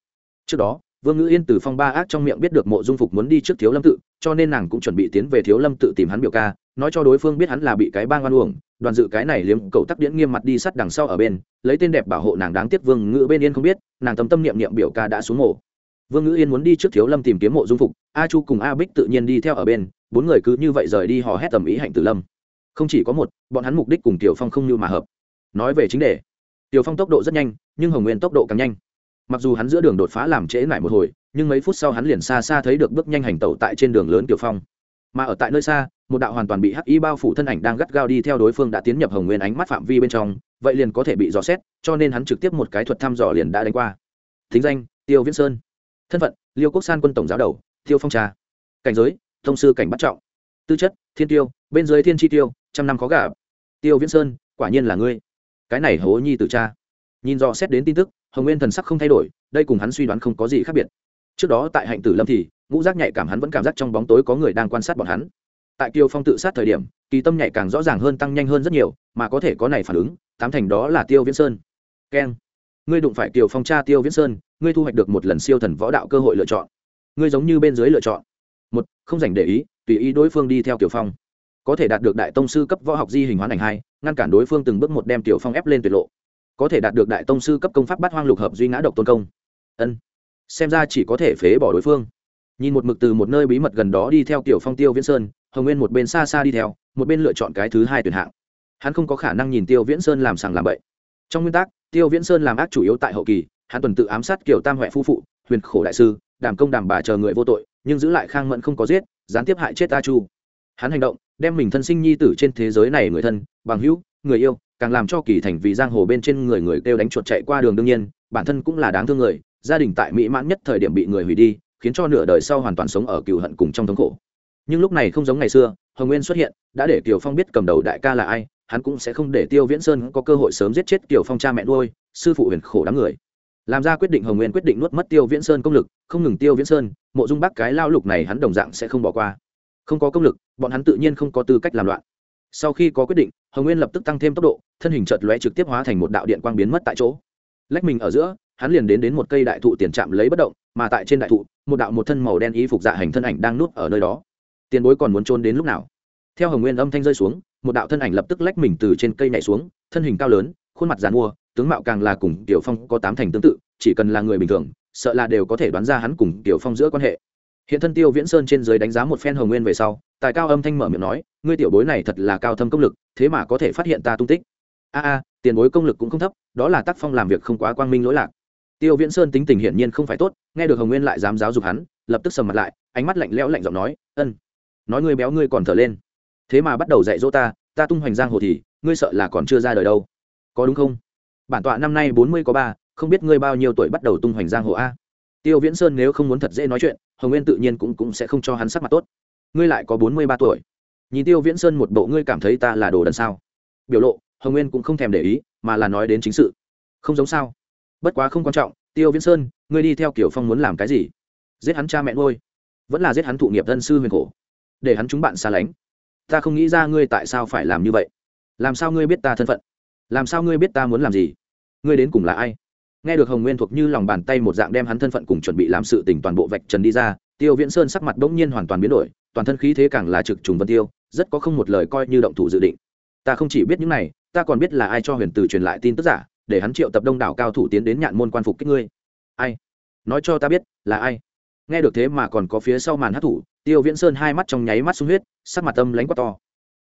Trước đó, Vương Ngữ Yên từ phong ba ác trong miệng biết được Mộ Dung Phục muốn đi trước Thiếu Lâm tự, cho nên nàng cũng chuẩn bị tiến về thiếu lâm tự tìm hắn biểu ca, nói cho đối phương biết hắn là bị cái bang oan uổng, đoàn dự cái này liếm cầu tắc điễn nghiêm mặt đi sát đằng sau ở bên, lấy tên đẹp bảo hộ nàng đáng tiếc vương ngữ bên yên không biết, nàng tâm tâm niệm niệm biểu ca đã xuống mộ. Vương ngữ yên muốn đi trước thiếu lâm tìm kiếm mộ dung phục, a chu cùng a bích tự nhiên đi theo ở bên, bốn người cứ như vậy rời đi hò hét tầm ý hạnh tử lâm. Không chỉ có một, bọn hắn mục đích cùng tiểu phong không như mà hợp. Nói về chính đề, tiểu phong tốc độ rất nhanh, nhưng hồng nguyên tốc độ càng nhanh mặc dù hắn giữa đường đột phá làm trễ lại một hồi, nhưng mấy phút sau hắn liền xa xa thấy được bước nhanh hành tẩu tại trên đường lớn kiều phong. Mà ở tại nơi xa, một đạo hoàn toàn bị hắc y bao phủ thân ảnh đang gắt gao đi theo đối phương đã tiến nhập hồng nguyên ánh mắt phạm vi bên trong, vậy liền có thể bị dò xét, cho nên hắn trực tiếp một cái thuật thăm dò liền đã đánh qua. Thính danh, tiêu viễn sơn. Thân phận, liêu quốc san quân tổng giáo đầu, tiêu phong trà cảnh giới, thông sư cảnh bắt trọng. Tư chất, thiên tiêu, bên dưới thiên chi tiêu, trăm năm khó gà tiêu viễn sơn, quả nhiên là ngươi. Cái này hố nhi từ cha. Nhìn dò xét đến tin tức hồng nguyên thần sắc không thay đổi, đây cùng hắn suy đoán không có gì khác biệt. Trước đó tại hạnh tử lâm thì, ngũ giác nhạy cảm hắn vẫn cảm giác trong bóng tối có người đang quan sát bọn hắn. Tại kiều phong tự sát thời điểm, kỳ tâm nhạy càng rõ ràng hơn tăng nhanh hơn rất nhiều, mà có thể có này phản ứng, tám thành đó là tiêu viễn sơn. Keng, ngươi đụng phải kiều phong cha tiêu viễn sơn, ngươi thu hoạch được một lần siêu thần võ đạo cơ hội lựa chọn. Ngươi giống như bên dưới lựa chọn. Một, không dành để ý, tùy ý đối phương đi theo kiều phong. Có thể đạt được đại tông sư cấp võ học di hình hoán ảnh hai, ngăn cản đối phương từng bước một đem tiểu phong ép lên tuyệt lộ có thể đạt được đại tông sư cấp công pháp bát hoang lục hợp duy ngã độc tôn công. Ân. Xem ra chỉ có thể phế bỏ đối phương. Nhìn một mực từ một nơi bí mật gần đó đi theo tiểu phong tiêu viễn sơn, hồng nguyên một bên xa xa đi theo, một bên lựa chọn cái thứ hai tuyển hạng. Hắn không có khả năng nhìn tiêu viễn sơn làm sàng làm bậy. Trong nguyên tắc, tiêu viễn sơn làm ác chủ yếu tại hậu kỳ, hắn tuần tự ám sát kiểu tam huệ phu phụ, huyền khổ đại sư đàm công đàm bà chờ người vô tội, nhưng giữ lại khang mẫn không có giết, gián tiếp hại chết ta chu. Hắn hành động, đem mình thân sinh nhi tử trên thế giới này người thân, bằng hữu người yêu, càng làm cho kỳ thành vì giang hồ bên trên người người kêu đánh chuột chạy qua đường đương nhiên, bản thân cũng là đáng thương người, gia đình tại mỹ mãn nhất thời điểm bị người hủy đi, khiến cho nửa đời sau hoàn toàn sống ở cựu hận cùng trong thống khổ. Nhưng lúc này không giống ngày xưa, hồng nguyên xuất hiện, đã để kiều phong biết cầm đầu đại ca là ai, hắn cũng sẽ không để tiêu viễn sơn có cơ hội sớm giết chết kiều phong cha mẹ nuôi, sư phụ huyền khổ đám người. Làm ra quyết định hồng nguyên quyết định nuốt mất tiêu viễn sơn công lực, không ngừng tiêu viễn sơn, mộ dung bắc cái lao lục này hắn đồng dạng sẽ không bỏ qua. Không có công lực, bọn hắn tự nhiên không có tư cách làm loạn sau khi có quyết định, hồng nguyên lập tức tăng thêm tốc độ, thân hình chợt lóe trực tiếp hóa thành một đạo điện quang biến mất tại chỗ. Lách mình ở giữa, hắn liền đến đến một cây đại thụ tiền trạm lấy bất động, mà tại trên đại thụ, một đạo một thân màu đen y phục dạ hành thân ảnh đang nuốt ở nơi đó. Tiền bối còn muốn trốn đến lúc nào? Theo hồng nguyên âm thanh rơi xuống, một đạo thân ảnh lập tức lách mình từ trên cây nhảy xuống, thân hình cao lớn, khuôn mặt dàn mua tướng mạo càng là cùng tiểu phong có tám thành tương tự, chỉ cần là người bình thường, sợ là đều có thể đoán ra hắn cùng tiểu phong giữa quan hệ. Hiện thân tiêu viễn sơn trên dưới đánh giá một phen hồng nguyên về sau tài cao âm thanh mở miệng nói, ngươi tiểu bối này thật là cao thâm công lực, thế mà có thể phát hiện ta tung tích. A a, tiền bối công lực cũng không thấp, đó là tác phong làm việc không quá quang minh lỗi lạc. Tiêu viễn sơn tính tình hiển nhiên không phải tốt, nghe được hồng nguyên lại dám giáo dục hắn, lập tức sầm mặt lại, ánh mắt lạnh lẽo lạnh giọng nói, ân, nói ngươi béo ngươi còn thở lên. Thế mà bắt đầu dạy dỗ ta ta tung hoành giang hồ thì, ngươi sợ là còn chưa ra đời đâu. Có đúng không? Bản tọa năm nay bốn mươi có ba, không biết ngươi bao nhiêu tuổi bắt đầu tung hoành giang hồ a? Tiêu viễn sơn nếu không muốn thật dễ nói chuyện, hồng nguyên tự nhiên cũng cũng sẽ không cho hắn sắc mặt tốt ngươi lại có bốn mươi ba tuổi. Nhìn tiêu viễn sơn một bộ ngươi cảm thấy ta là đồ đần sao? Biểu lộ hồng nguyên cũng không thèm để ý mà là nói đến chính sự. Không giống sao? Bất quá không quan trọng tiêu viễn sơn ngươi đi theo kiểu phong muốn làm cái gì? Giết hắn cha mẹ ngôi vẫn là giết hắn thụ nghiệp thân sư huyền cổ, để hắn chúng bạn xa lánh. Ta không nghĩ ra ngươi tại sao phải làm như vậy. Làm sao ngươi biết ta thân phận? Làm sao ngươi biết ta muốn làm gì? Ngươi đến cùng là ai? Nghe được hồng nguyên thuộc như lòng bàn tay một dạng đem hắn thân phận cùng chuẩn bị làm sự tình toàn bộ vạch trần đi ra tiêu viễn sơn sắc mặt bỗng nhiên hoàn toàn biến đổi, toàn thân khí thế càng là trực trùng vân tiêu, rất có không một lời coi như động thủ dự định. Ta không chỉ biết những này, ta còn biết là ai cho huyền từ truyền lại tin tức giả, để hắn triệu tập đông đảo cao thủ tiến đến nhạn môn quan phục kích ngươi. Ai? Nói cho ta biết, là ai? Nghe được thế mà còn có phía sau màn hát thủ, tiêu viễn sơn hai mắt trong nháy mắt sung huyết, sắc mặt tâm lánh quá to.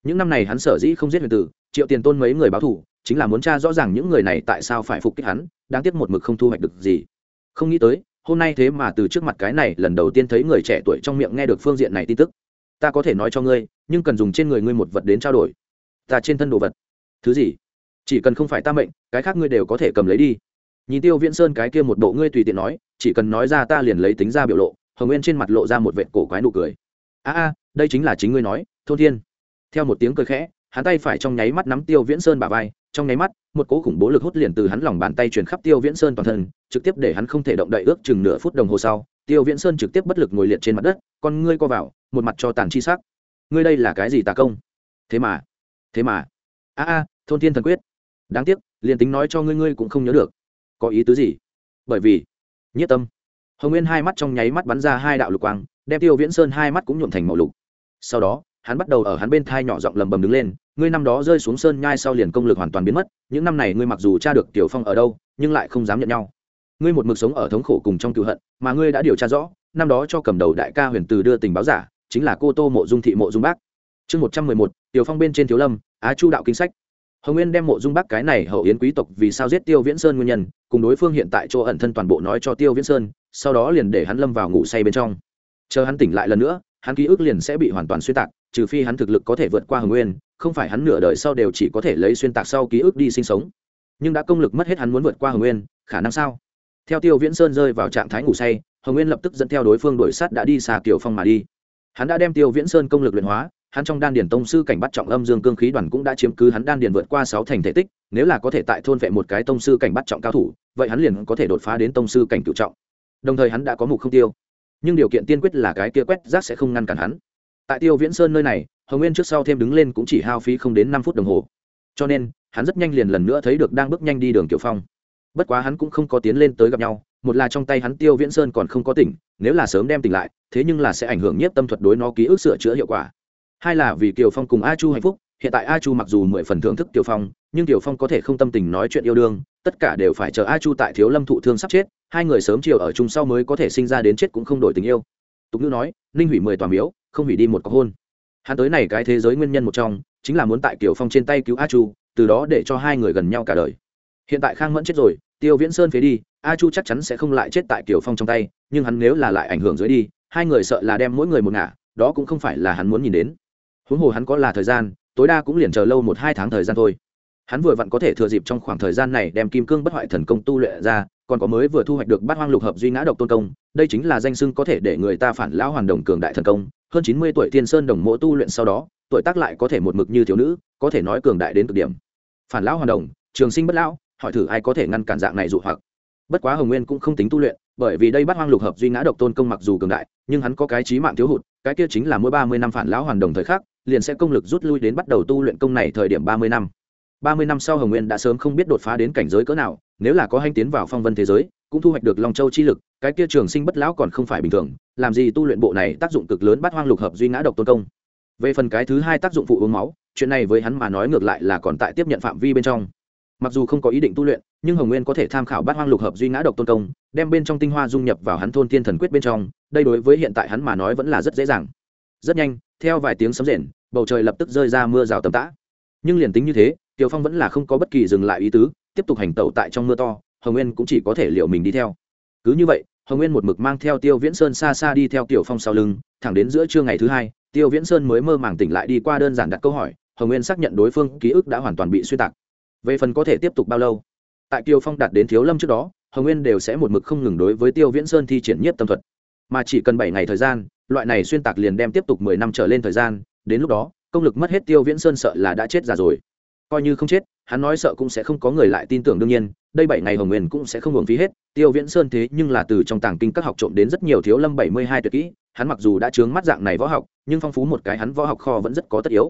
Những năm này hắn sở dĩ không giết huyền tử, triệu tiền tôn mấy người báo thủ, chính là muốn tra rõ ràng những người này tại sao phải phục kích hắn, đáng tiếc một mực không thu hoạch được gì. Không nghĩ tới hôm nay thế mà từ trước mặt cái này lần đầu tiên thấy người trẻ tuổi trong miệng nghe được phương diện này tin tức. Ta có thể nói cho ngươi, nhưng cần dùng trên người ngươi một vật đến trao đổi. Ta trên thân đồ vật. Thứ gì? Chỉ cần không phải ta mệnh, cái khác ngươi đều có thể cầm lấy đi. Nhìn tiêu viễn sơn cái kia một bộ ngươi tùy tiện nói, chỉ cần nói ra ta liền lấy tính ra biểu lộ, hồng nguyên trên mặt lộ ra một vệt cổ quái nụ cười. A a, đây chính là chính ngươi nói, thôn thiên. Theo một tiếng cười khẽ, hắn tay phải trong nháy mắt nắm tiêu viễn sơn bả vai, trong nháy mắt, một cỗ khủng bố lực hút liền từ hắn lòng bàn tay truyền khắp tiêu viễn sơn toàn thân trực tiếp để hắn không thể động đậy ước chừng nửa phút đồng hồ sau, tiêu viễn sơn trực tiếp bất lực ngồi liệt trên mặt đất, con ngươi co vào, một mặt cho tàn chi sắc. Ngươi đây là cái gì tà công? Thế mà thế mà. A a, thôn thiên thần quyết. Đáng tiếc, liền tính nói cho ngươi ngươi cũng không nhớ được. Có ý tứ gì? Bởi vì, nhất tâm. Hồng nguyên hai mắt trong nháy mắt bắn ra hai đạo lục quang, đem tiêu viễn sơn hai mắt cũng nhuộm thành màu lục. Sau đó, hắn bắt đầu ở hắn bên thai nhỏ giọng lầm bầm đứng lên, ngươi năm đó rơi xuống sơn nhai sau liền công lực hoàn toàn biến mất, những năm này ngươi mặc dù tra được tiểu phong ở đâu, nhưng lại không dám nhận nhau ngươi một mực sống ở thống khổ cùng trong cựu hận, mà ngươi đã điều tra rõ, năm đó cho cầm đầu đại ca huyền từ đưa tình báo giả, chính là cô tô mộ dung thị mộ dung bác. Chương một trăm mười một, tiểu phong bên trên thiếu lâm, á chu đạo kinh sách. Hồng nguyên đem mộ dung bác cái này hậu yến quý tộc vì sao giết tiêu viễn sơn nguyên nhân, cùng đối phương hiện tại chỗ ẩn thân toàn bộ nói cho tiêu viễn sơn, sau đó liền để hắn lâm vào ngủ say bên trong. Chờ hắn tỉnh lại lần nữa, hắn ký ức liền sẽ bị hoàn toàn xuyên tạc, trừ phi hắn thực lực có thể vượt qua hồng nguyên, không phải hắn nửa đời sau đều chỉ có thể lấy xuyên tạc sau ký ức đi sinh sống. Nhưng đã công lực mất hết hắn muốn vượt qua hồng nguyên, khả năng sao? Theo tiêu viễn sơn rơi vào trạng thái ngủ say, hồng nguyên lập tức dẫn theo đối phương đổi sát đã đi xa kiều phong mà đi. Hắn đã đem tiêu viễn sơn công lực luyện hóa, hắn trong đan điền tông sư cảnh bắt trọng âm dương cương khí đoàn cũng đã chiếm cứ hắn đan điền vượt qua sáu thành thể tích, nếu là có thể tại thôn vệ một cái tông sư cảnh bắt trọng cao thủ, vậy hắn liền có thể đột phá đến tông sư cảnh cựu trọng. Đồng thời hắn đã có mục không tiêu. Nhưng điều kiện tiên quyết là cái kia quét rác sẽ không ngăn cản hắn. Tại tiêu viễn sơn nơi này, hồng nguyên trước sau thêm đứng lên cũng chỉ hao phí không đến năm phút đồng hồ. Cho nên, hắn rất nhanh liền lần nữa thấy được đang bước nhanh đi đường kiểu phong bất quá hắn cũng không có tiến lên tới gặp nhau, một là trong tay hắn tiêu viễn sơn còn không có tỉnh, nếu là sớm đem tỉnh lại, thế nhưng là sẽ ảnh hưởng nhất tâm thuật đối nó ký ức sửa chữa hiệu quả. Hai là vì kiều phong cùng a chu hạnh phúc, hiện tại a chu mặc dù mười phần thưởng thức kiều phong, nhưng kiều phong có thể không tâm tình nói chuyện yêu đương, tất cả đều phải chờ a chu tại thiếu lâm thụ thương sắp chết, hai người sớm chiều ở chung sau mới có thể sinh ra đến chết cũng không đổi tình yêu. Tục ngữ nói, ninh hủy mười tòa miếu, không hủy đi một có hôn. Hắn tới này cái thế giới nguyên nhân một trong, chính là muốn tại kiều phong trên tay cứu a chu, từ đó để cho hai người gần nhau cả đời hiện tại khang mẫn chết rồi, tiêu viễn sơn phế đi, a chu chắc chắn sẽ không lại chết tại kiều phong trong tay, nhưng hắn nếu là lại ảnh hưởng dưới đi, hai người sợ là đem mỗi người một ngả, đó cũng không phải là hắn muốn nhìn đến. Huống hồ hắn có là thời gian, tối đa cũng liền chờ lâu một hai tháng thời gian thôi. Hắn vừa vặn có thể thừa dịp trong khoảng thời gian này đem kim cương bất hoại thần công tu luyện ra, còn có mới vừa thu hoạch được bát hoang lục hợp duy ngã độc tôn công, đây chính là danh sưng có thể để người ta phản lão hoàn đồng cường đại thần công. Hơn chín mươi tuổi thiên sơn đồng mộ tu luyện sau đó, tuổi tác lại có thể một mực như thiếu nữ, có thể nói cường đại đến cực điểm. Phản lão hoàn đồng, trường sinh bất lão hỏi thử ai có thể ngăn cản dạng này dụ hoặc. Bất quá hồng nguyên cũng không tính tu luyện, bởi vì đây bắt hoang lục hợp duy ngã độc tôn công mặc dù cường đại, nhưng hắn có cái trí mạng thiếu hụt, cái kia chính là mỗi ba mươi năm phản lão hoàn đồng thời khắc, liền sẽ công lực rút lui đến bắt đầu tu luyện công này thời điểm ba mươi năm. ba mươi năm sau hồng nguyên đã sớm không biết đột phá đến cảnh giới cỡ nào, nếu là có hành tiến vào phong vân thế giới, cũng thu hoạch được long châu chi lực, cái kia trường sinh bất lão còn không phải bình thường, làm gì tu luyện bộ này tác dụng cực lớn bắt hoang lục hợp duy ngã độc tôn công. Về phần cái thứ hai tác dụng phụ uống máu, chuyện này với hắn mà nói ngược lại là còn tại tiếp nhận phạm vi bên trong mặc dù không có ý định tu luyện, nhưng hồng nguyên có thể tham khảo bát hoang lục hợp duy ngã độc tôn công, đem bên trong tinh hoa dung nhập vào hắn thôn thiên thần quyết bên trong, đây đối với hiện tại hắn mà nói vẫn là rất dễ dàng. Rất nhanh, theo vài tiếng sấm rền, bầu trời lập tức rơi ra mưa rào tầm tã. Nhưng liền tính như thế tiều phong vẫn là không có bất kỳ dừng lại ý tứ, tiếp tục hành tẩu tại trong mưa to, hồng nguyên cũng chỉ có thể liệu mình đi theo. Cứ như vậy, hồng nguyên một mực mang theo tiêu viễn sơn xa xa đi theo tiểu phong sau lưng, thẳng đến giữa trưa ngày thứ hai, tiêu viễn sơn mới mơ màng tỉnh lại đi qua đơn giản đặt câu hỏi, hồng nguyên xác nhận đối phương ký ức đã hoàn toàn bị suy tạc về phần có thể tiếp tục bao lâu. Tại tiêu phong đạt đến thiếu lâm trước đó, hồng nguyên đều sẽ một mực không ngừng đối với tiêu viễn sơn thi triển nhất tâm thuật. Mà chỉ cần bảy ngày thời gian, loại này xuyên tạc liền đem tiếp tục mười năm trở lên thời gian, đến lúc đó, công lực mất hết tiêu viễn sơn sợ là đã chết già rồi. Coi như không chết, hắn nói sợ cũng sẽ không có người lại tin tưởng đương nhiên, đây bảy ngày hồng nguyên cũng sẽ không hưởng phí hết. Tiêu viễn sơn thế nhưng là từ trong tàng kinh các học trộm đến rất nhiều thiếu lâm bảy mươi hai tuyệt kỹ, hắn mặc dù đã chướng mắt dạng này võ học, nhưng phong phú một cái hắn võ học kho vẫn rất có tất yếu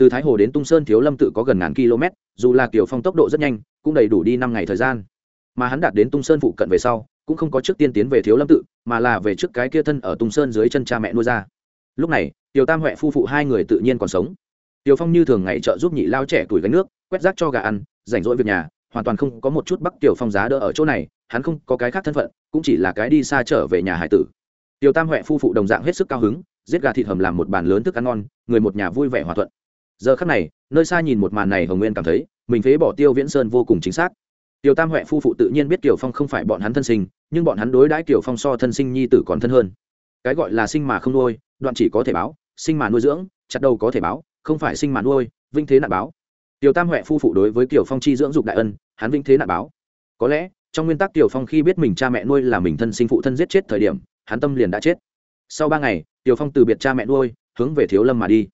từ thái hồ đến tung sơn thiếu lâm tự có gần ngàn km, dù là kiểu phong tốc độ rất nhanh, cũng đầy đủ đi năm ngày thời gian. Mà hắn đạt đến tung sơn phụ cận về sau, cũng không có trước tiên tiến về thiếu lâm tự, mà là về trước cái kia thân ở tung sơn dưới chân cha mẹ nuôi ra. Lúc này, tiểu tam huệ phu phụ hai người tự nhiên còn sống. Tiểu phong như thường ngày trợ giúp nhị lao trẻ tuổi gánh nước, quét rác cho gà ăn, rảnh rỗi việc nhà, hoàn toàn không có một chút bắc tiểu phong giá đỡ ở chỗ này, hắn không có cái khác thân phận, cũng chỉ là cái đi xa trở về nhà hải tử. Tiểu tam huệ phu phụ đồng dạng hết sức cao hứng, giết gà thịt hầm làm một bàn lớn thức ăn ngon, người một nhà vui vẻ hòa thuận giờ khắc này, nơi xa nhìn một màn này hồng nguyên cảm thấy, mình phế bỏ tiêu viễn sơn vô cùng chính xác. Tiểu tam huệ phu phụ tự nhiên biết tiểu phong không phải bọn hắn thân sinh, nhưng bọn hắn đối đãi tiểu phong so thân sinh nhi tử còn thân hơn. Cái gọi là sinh mà không nuôi, đoạn chỉ có thể báo, sinh mà nuôi dưỡng, chặt đầu có thể báo, không phải sinh mà nuôi, vinh thế nạn báo. Tiểu tam huệ phu phụ đối với tiểu phong chi dưỡng dục đại ân, hắn vinh thế nạn báo. Có lẽ, trong nguyên tắc tiểu phong khi biết mình cha mẹ nuôi là mình thân sinh phụ thân giết chết thời điểm, hắn tâm liền đã chết. Sau ba ngày tiểu phong từ biệt cha mẹ nuôi, hướng về thiếu lâm mà đi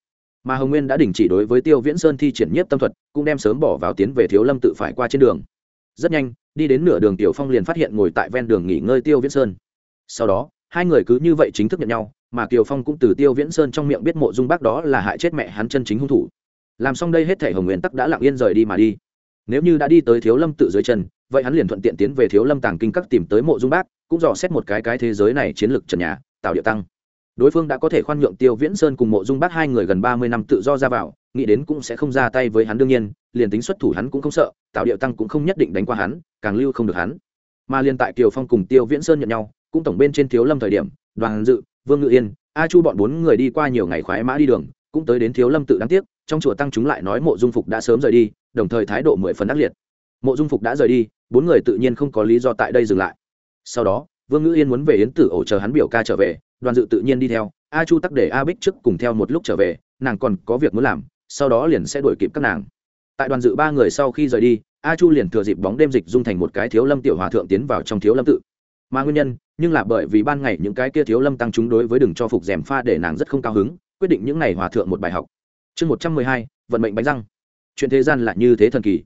mà hồng nguyên đã đình chỉ đối với tiêu viễn sơn thi triển nhiếp tâm thuật, cũng đem sớm bỏ vào tiến về thiếu lâm tự phải qua trên đường. Rất nhanh, đi đến nửa đường tiểu phong liền phát hiện ngồi tại ven đường nghỉ ngơi tiêu viễn sơn. Sau đó, hai người cứ như vậy chính thức nhận nhau, mà kiều phong cũng từ tiêu viễn sơn trong miệng biết mộ dung bác đó là hại chết mẹ hắn chân chính hung thủ. Làm xong đây hết thể hồng nguyên tắc đã lặng yên rời đi mà đi. Nếu như đã đi tới thiếu lâm tự dưới chân, vậy hắn liền thuận tiện tiến về thiếu lâm tàng kinh các tìm tới mộ dung bác, cũng dò xét một cái cái thế giới này chiến lược trần nhà, tạo địa tăng đối phương đã có thể khoan nhượng tiêu viễn sơn cùng mộ dung bác hai người gần ba mươi năm tự do ra vào, nghĩ đến cũng sẽ không ra tay với hắn đương nhiên, liền tính xuất thủ hắn cũng không sợ tạo điệu tăng cũng không nhất định đánh qua hắn, càng lưu không được hắn. Mà liền tại kiều phong cùng tiêu viễn sơn nhận nhau, cũng tổng bên trên thiếu lâm thời điểm, đoàn dự, vương ngự yên, a chu bọn bốn người đi qua nhiều ngày khoái mã đi đường, cũng tới đến thiếu lâm tự đáng tiếc, trong chùa tăng chúng lại nói mộ dung phục đã sớm rời đi, đồng thời thái độ mười phần ác liệt. Mộ dung phục đã rời đi, bốn người tự nhiên không có lý do tại đây dừng lại. Sau đó, vương ngữ yên muốn về yến tử ổ chờ hắn biểu ca trở về đoàn dự tự nhiên đi theo, a chu tắc để a bích trước cùng theo một lúc trở về, nàng còn có việc muốn làm, sau đó liền sẽ đuổi kịp các nàng. Tại đoàn dự ba người sau khi rời đi, a chu liền thừa dịp bóng đêm dịch dung thành một cái thiếu lâm tiểu hòa thượng tiến vào trong thiếu lâm tự. Mà nguyên nhân, nhưng là bởi vì ban ngày những cái kia thiếu lâm tăng chúng đối với đừng cho phục rèm pha để nàng rất không cao hứng, quyết định những ngày hòa thượng một bài học. Chương một trăm mười hai, vận mệnh bánh răng. Chuyện thế gian là như thế thần kỳ.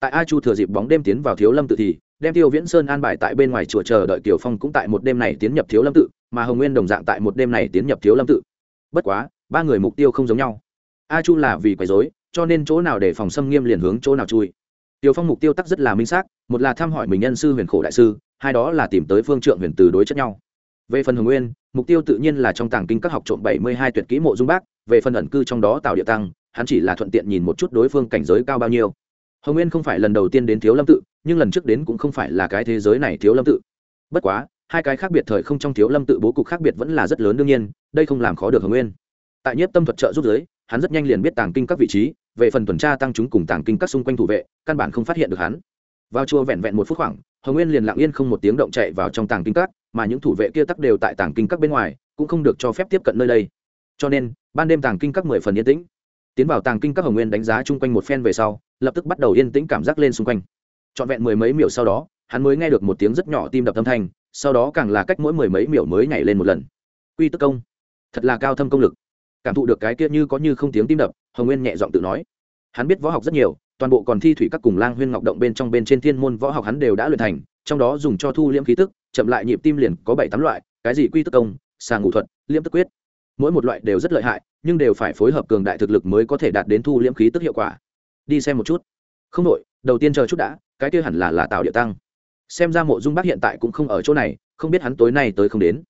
Tại a chu thừa dịp bóng đêm tiến vào thiếu lâm tự thì, đem tiêu viễn sơn an bài tại bên ngoài chùa chờ đợi kiều phong cũng tại một đêm này tiến nhập thiếu lâm tự mà hồng nguyên đồng dạng tại một đêm này tiến nhập thiếu lâm tự. Bất quá, ba người mục tiêu không giống nhau. A chu là vì quấy dối cho nên chỗ nào để phòng xâm nghiêm liền hướng chỗ nào chui. Tiêu phong mục tiêu tắc rất là minh xác, một là thăm hỏi mình nhân sư huyền khổ đại sư, hai đó là tìm tới phương trượng huyền từ đối chất nhau. Về phần hồng nguyên, mục tiêu tự nhiên là trong tàng kinh các học trộm bảy mươi hai tuyệt kỹ mộ dung bác, về phần ẩn cư trong đó tạo địa tăng, hắn chỉ là thuận tiện nhìn một chút đối phương cảnh giới cao bao nhiêu. Hồng nguyên không phải lần đầu tiên đến thiếu lâm tự, nhưng lần trước đến cũng không phải là cái thế giới này thiếu lâm tự. Bất quá hai cái khác biệt thời không trong thiếu lâm tự bố cục khác biệt vẫn là rất lớn đương nhiên, đây không làm khó được hồng nguyên. Tại nhất tâm thuật trợ giúp giới, hắn rất nhanh liền biết tàng kinh các vị trí, về phần tuần tra tăng chúng cùng tàng kinh các xung quanh thủ vệ, căn bản không phát hiện được hắn. Vào chùa vẹn vẹn một phút khoảng, hồng nguyên liền lặng yên không một tiếng động chạy vào trong tàng kinh các, mà những thủ vệ kia tắc đều tại tàng kinh các bên ngoài, cũng không được cho phép tiếp cận nơi đây. Cho nên, ban đêm tàng kinh các mười phần yên tĩnh. Tiến vào tàng kinh các hồng nguyên đánh giá chung quanh một phen về sau, lập tức bắt đầu yên tĩnh cảm giác lên xung quanh. Trọn vẹn mười mấy miểu sau đó, hắn mới nghe được một tiếng rất nhỏ tim đập âm thanh sau đó càng là cách mỗi mười mấy miểu mới nhảy lên một lần. Quy tức công. Thật là cao thâm công lực. Cảm thụ được cái kia như có như không tiếng tim đập, hồng nguyên nhẹ giọng tự nói. Hắn biết võ học rất nhiều, toàn bộ còn thi thủy các cùng lang huyên ngọc động bên trong bên trên thiên môn võ học hắn đều đã luyện thành, trong đó dùng cho thu liễm khí tức, chậm lại nhịp tim liền có bảy tám loại, cái gì quy tức công sàng ngủ thuật, liễm tức quyết. Mỗi một loại đều rất lợi hại, nhưng đều phải phối hợp cường đại thực lực mới có thể đạt đến thu liễm khí tức hiệu quả. Đi xem một chút. Không đội đầu tiên chờ chút đã, cái kia hẳn là là tạo địa tăng xem ra mộ dung bác hiện tại cũng không ở chỗ này, không biết hắn tối nay tới không đến.